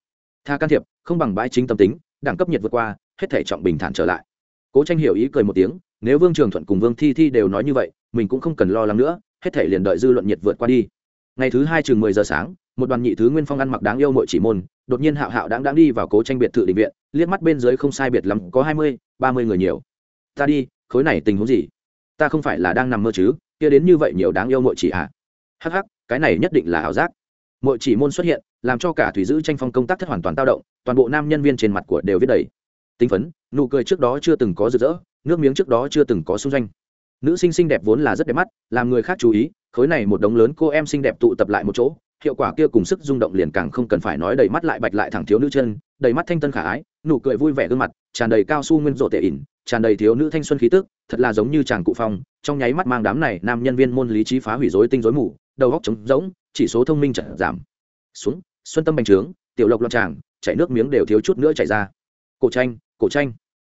Tha can thiệp, không bằng bãi chính tâm tính, đẳng cấp nhiệt vượt qua, hết thể trọng bình thản trở lại. Cố tranh hiểu ý cười một tiếng, nếu vương trường thuận cùng vương thi thi đều nói như vậy, mình cũng không cần lo lắng nữa, hết thể liền đợi dư luận nhiệt vượt qua đi. Ngày thứ hai chừng mười giờ sáng, một đoàn nhị thứ nguyên phong ăn mặc đáng yêu mội chỉ môn, đột nhiên hạo hạo đáng đáng đi vào cố tranh biệt thự định viện, liếc mắt bên dưới không sai biệt lắm, có hai mươi, ba mươi người nhiều. Ta đi, khối này tình huống gì? Ta không phải là đang nằm mơ chứ? Kia đến như vậy nhiều đáng yêu mội chỉ à? Hắc hắc, cái này nhất định là ảo giác. Mội chỉ môn xuất hiện, làm cho cả thủy giữ tranh phong công tác thất hoàn toàn tao động, toàn bộ nam nhân viên trên mặt của đều viết đầy. Tinh phấn, nụ cười trước đó chưa từng có rực rỡ, nước miếng trước đó chưa từng có xung danh nữ sinh xinh đẹp vốn là rất đẹp mắt, làm người khác chú ý, khối này một đống lớn cô em xinh đẹp tụ tập lại một chỗ, hiệu quả kia cùng sức rung động liền càng không cần phải nói đầy mắt lại bạch lại thẳng thiếu nữ chân, đầy mắt thanh tân khả ái, nụ cười vui vẻ gương mặt, tràn đầy cao su nguyên rộ tệ ỉn, tràn đầy thiếu nữ thanh xuân khí tức thật là giống như chàng cụ phong, trong nháy mắt mang đám này nam nhân viên môn lý trí phá hủy rối tinh rối mù, đầu góc trống rỗng, chỉ số thông minh chậm giảm. Xuống, xuân tâm bành trướng, tiểu lộc loạn tràng, chảy nước miếng đều thiếu chút nữa chảy ra. Cổ tranh cổ tranh.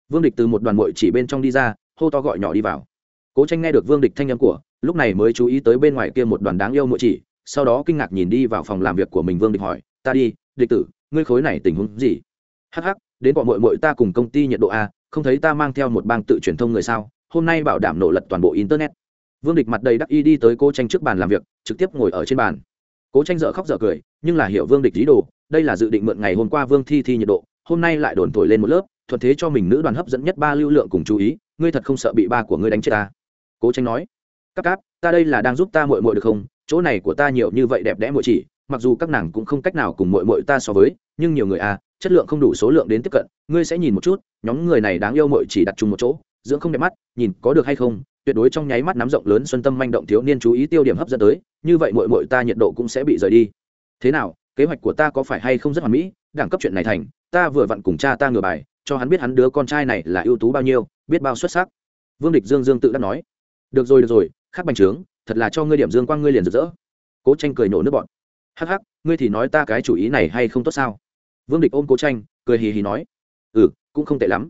Vương địch từ một đoàn mội chỉ bên trong đi ra, hô to gọi nhỏ đi vào. Cố tranh nghe được vương địch thanh âm của, lúc này mới chú ý tới bên ngoài kia một đoàn đáng yêu muội chỉ, sau đó kinh ngạc nhìn đi vào phòng làm việc của mình vương địch hỏi, ta đi, địch tử, ngươi khối này tình huống gì? Hắc hắc, đến bọn muội muội ta cùng công ty nhiệt độ a, không thấy ta mang theo một bang tự truyền thông người sao? Hôm nay bảo đảm nổ lật toàn bộ internet. Vương địch mặt đầy đắc y đi tới cô tranh trước bàn làm việc, trực tiếp ngồi ở trên bàn. Cố tranh dở khóc dở cười, nhưng là hiểu vương địch lý đồ, đây là dự định mượn ngày hôm qua vương thi thi nhiệt độ, hôm nay lại đồn thổi lên một lớp, thuận thế cho mình nữ đoàn hấp dẫn nhất ba lưu lượng cùng chú ý, ngươi thật không sợ bị ba của ngươi đánh chết ta? Cố tranh nói. Cáp cáp, ta đây là đang giúp ta mội mội được không? Chỗ này của ta nhiều như vậy đẹp đẽ mội chỉ, mặc dù các nàng cũng không cách nào cùng mội mội ta so với, nhưng nhiều người à chất lượng không đủ số lượng đến tiếp cận, ngươi sẽ nhìn một chút, nhóm người này đáng yêu mội chỉ đặt chung một chỗ dưỡng không đẹp mắt, nhìn có được hay không, tuyệt đối trong nháy mắt nắm rộng lớn xuân tâm manh động thiếu niên chú ý tiêu điểm hấp dẫn tới, như vậy mội mội ta nhiệt độ cũng sẽ bị rời đi. Thế nào, kế hoạch của ta có phải hay không rất hoàn mỹ? Đẳng cấp chuyện này thành, ta vừa vặn cùng cha ta ngửa bài, cho hắn biết hắn đứa con trai này là ưu tú bao nhiêu, biết bao xuất sắc. Vương địch dương dương tự đã nói. Được rồi được rồi, khác bành trướng, thật là cho ngươi điểm dương quang ngươi liền rực rỡ. Cố tranh cười nổ nước bọn hắc hắc, ngươi thì nói ta cái chủ ý này hay không tốt sao? Vương địch ôm cố tranh, cười hì hì nói. Ừ cũng không tệ lắm.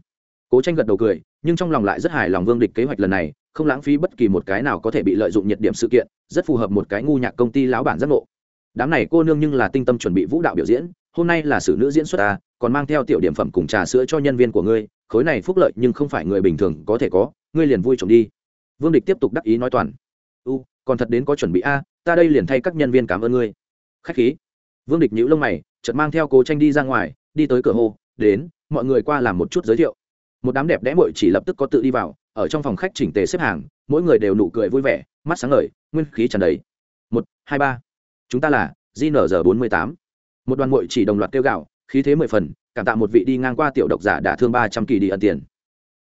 Cố tranh gật đầu cười nhưng trong lòng lại rất hài lòng vương địch kế hoạch lần này, không lãng phí bất kỳ một cái nào có thể bị lợi dụng nhiệt điểm sự kiện, rất phù hợp một cái ngu nhạc công ty lão bản giác ngộ. Đám này cô nương nhưng là tinh tâm chuẩn bị vũ đạo biểu diễn, hôm nay là sử nữ diễn xuất ta còn mang theo tiểu điểm phẩm cùng trà sữa cho nhân viên của ngươi, khối này phúc lợi nhưng không phải người bình thường có thể có, ngươi liền vui trộm đi. Vương địch tiếp tục đắc ý nói toàn. U, còn thật đến có chuẩn bị a, ta đây liền thay các nhân viên cảm ơn ngươi. Khách khí. Vương địch nhíu lông mày, chợt mang theo cố tranh đi ra ngoài, đi tới cửa hồ đến, mọi người qua làm một chút giới thiệu một đám đẹp đẽ mội chỉ lập tức có tự đi vào, ở trong phòng khách chỉnh tề xếp hàng, mỗi người đều nụ cười vui vẻ, mắt sáng ngời, nguyên khí tràn đầy. Một, hai, ba. Chúng ta là jnr bốn mươi tám. Một đoàn mội chỉ đồng loạt kêu gạo khí thế mười phần, cảm tạ một vị đi ngang qua tiểu độc giả đã thương ba trăm kỳ đi ẩn tiền.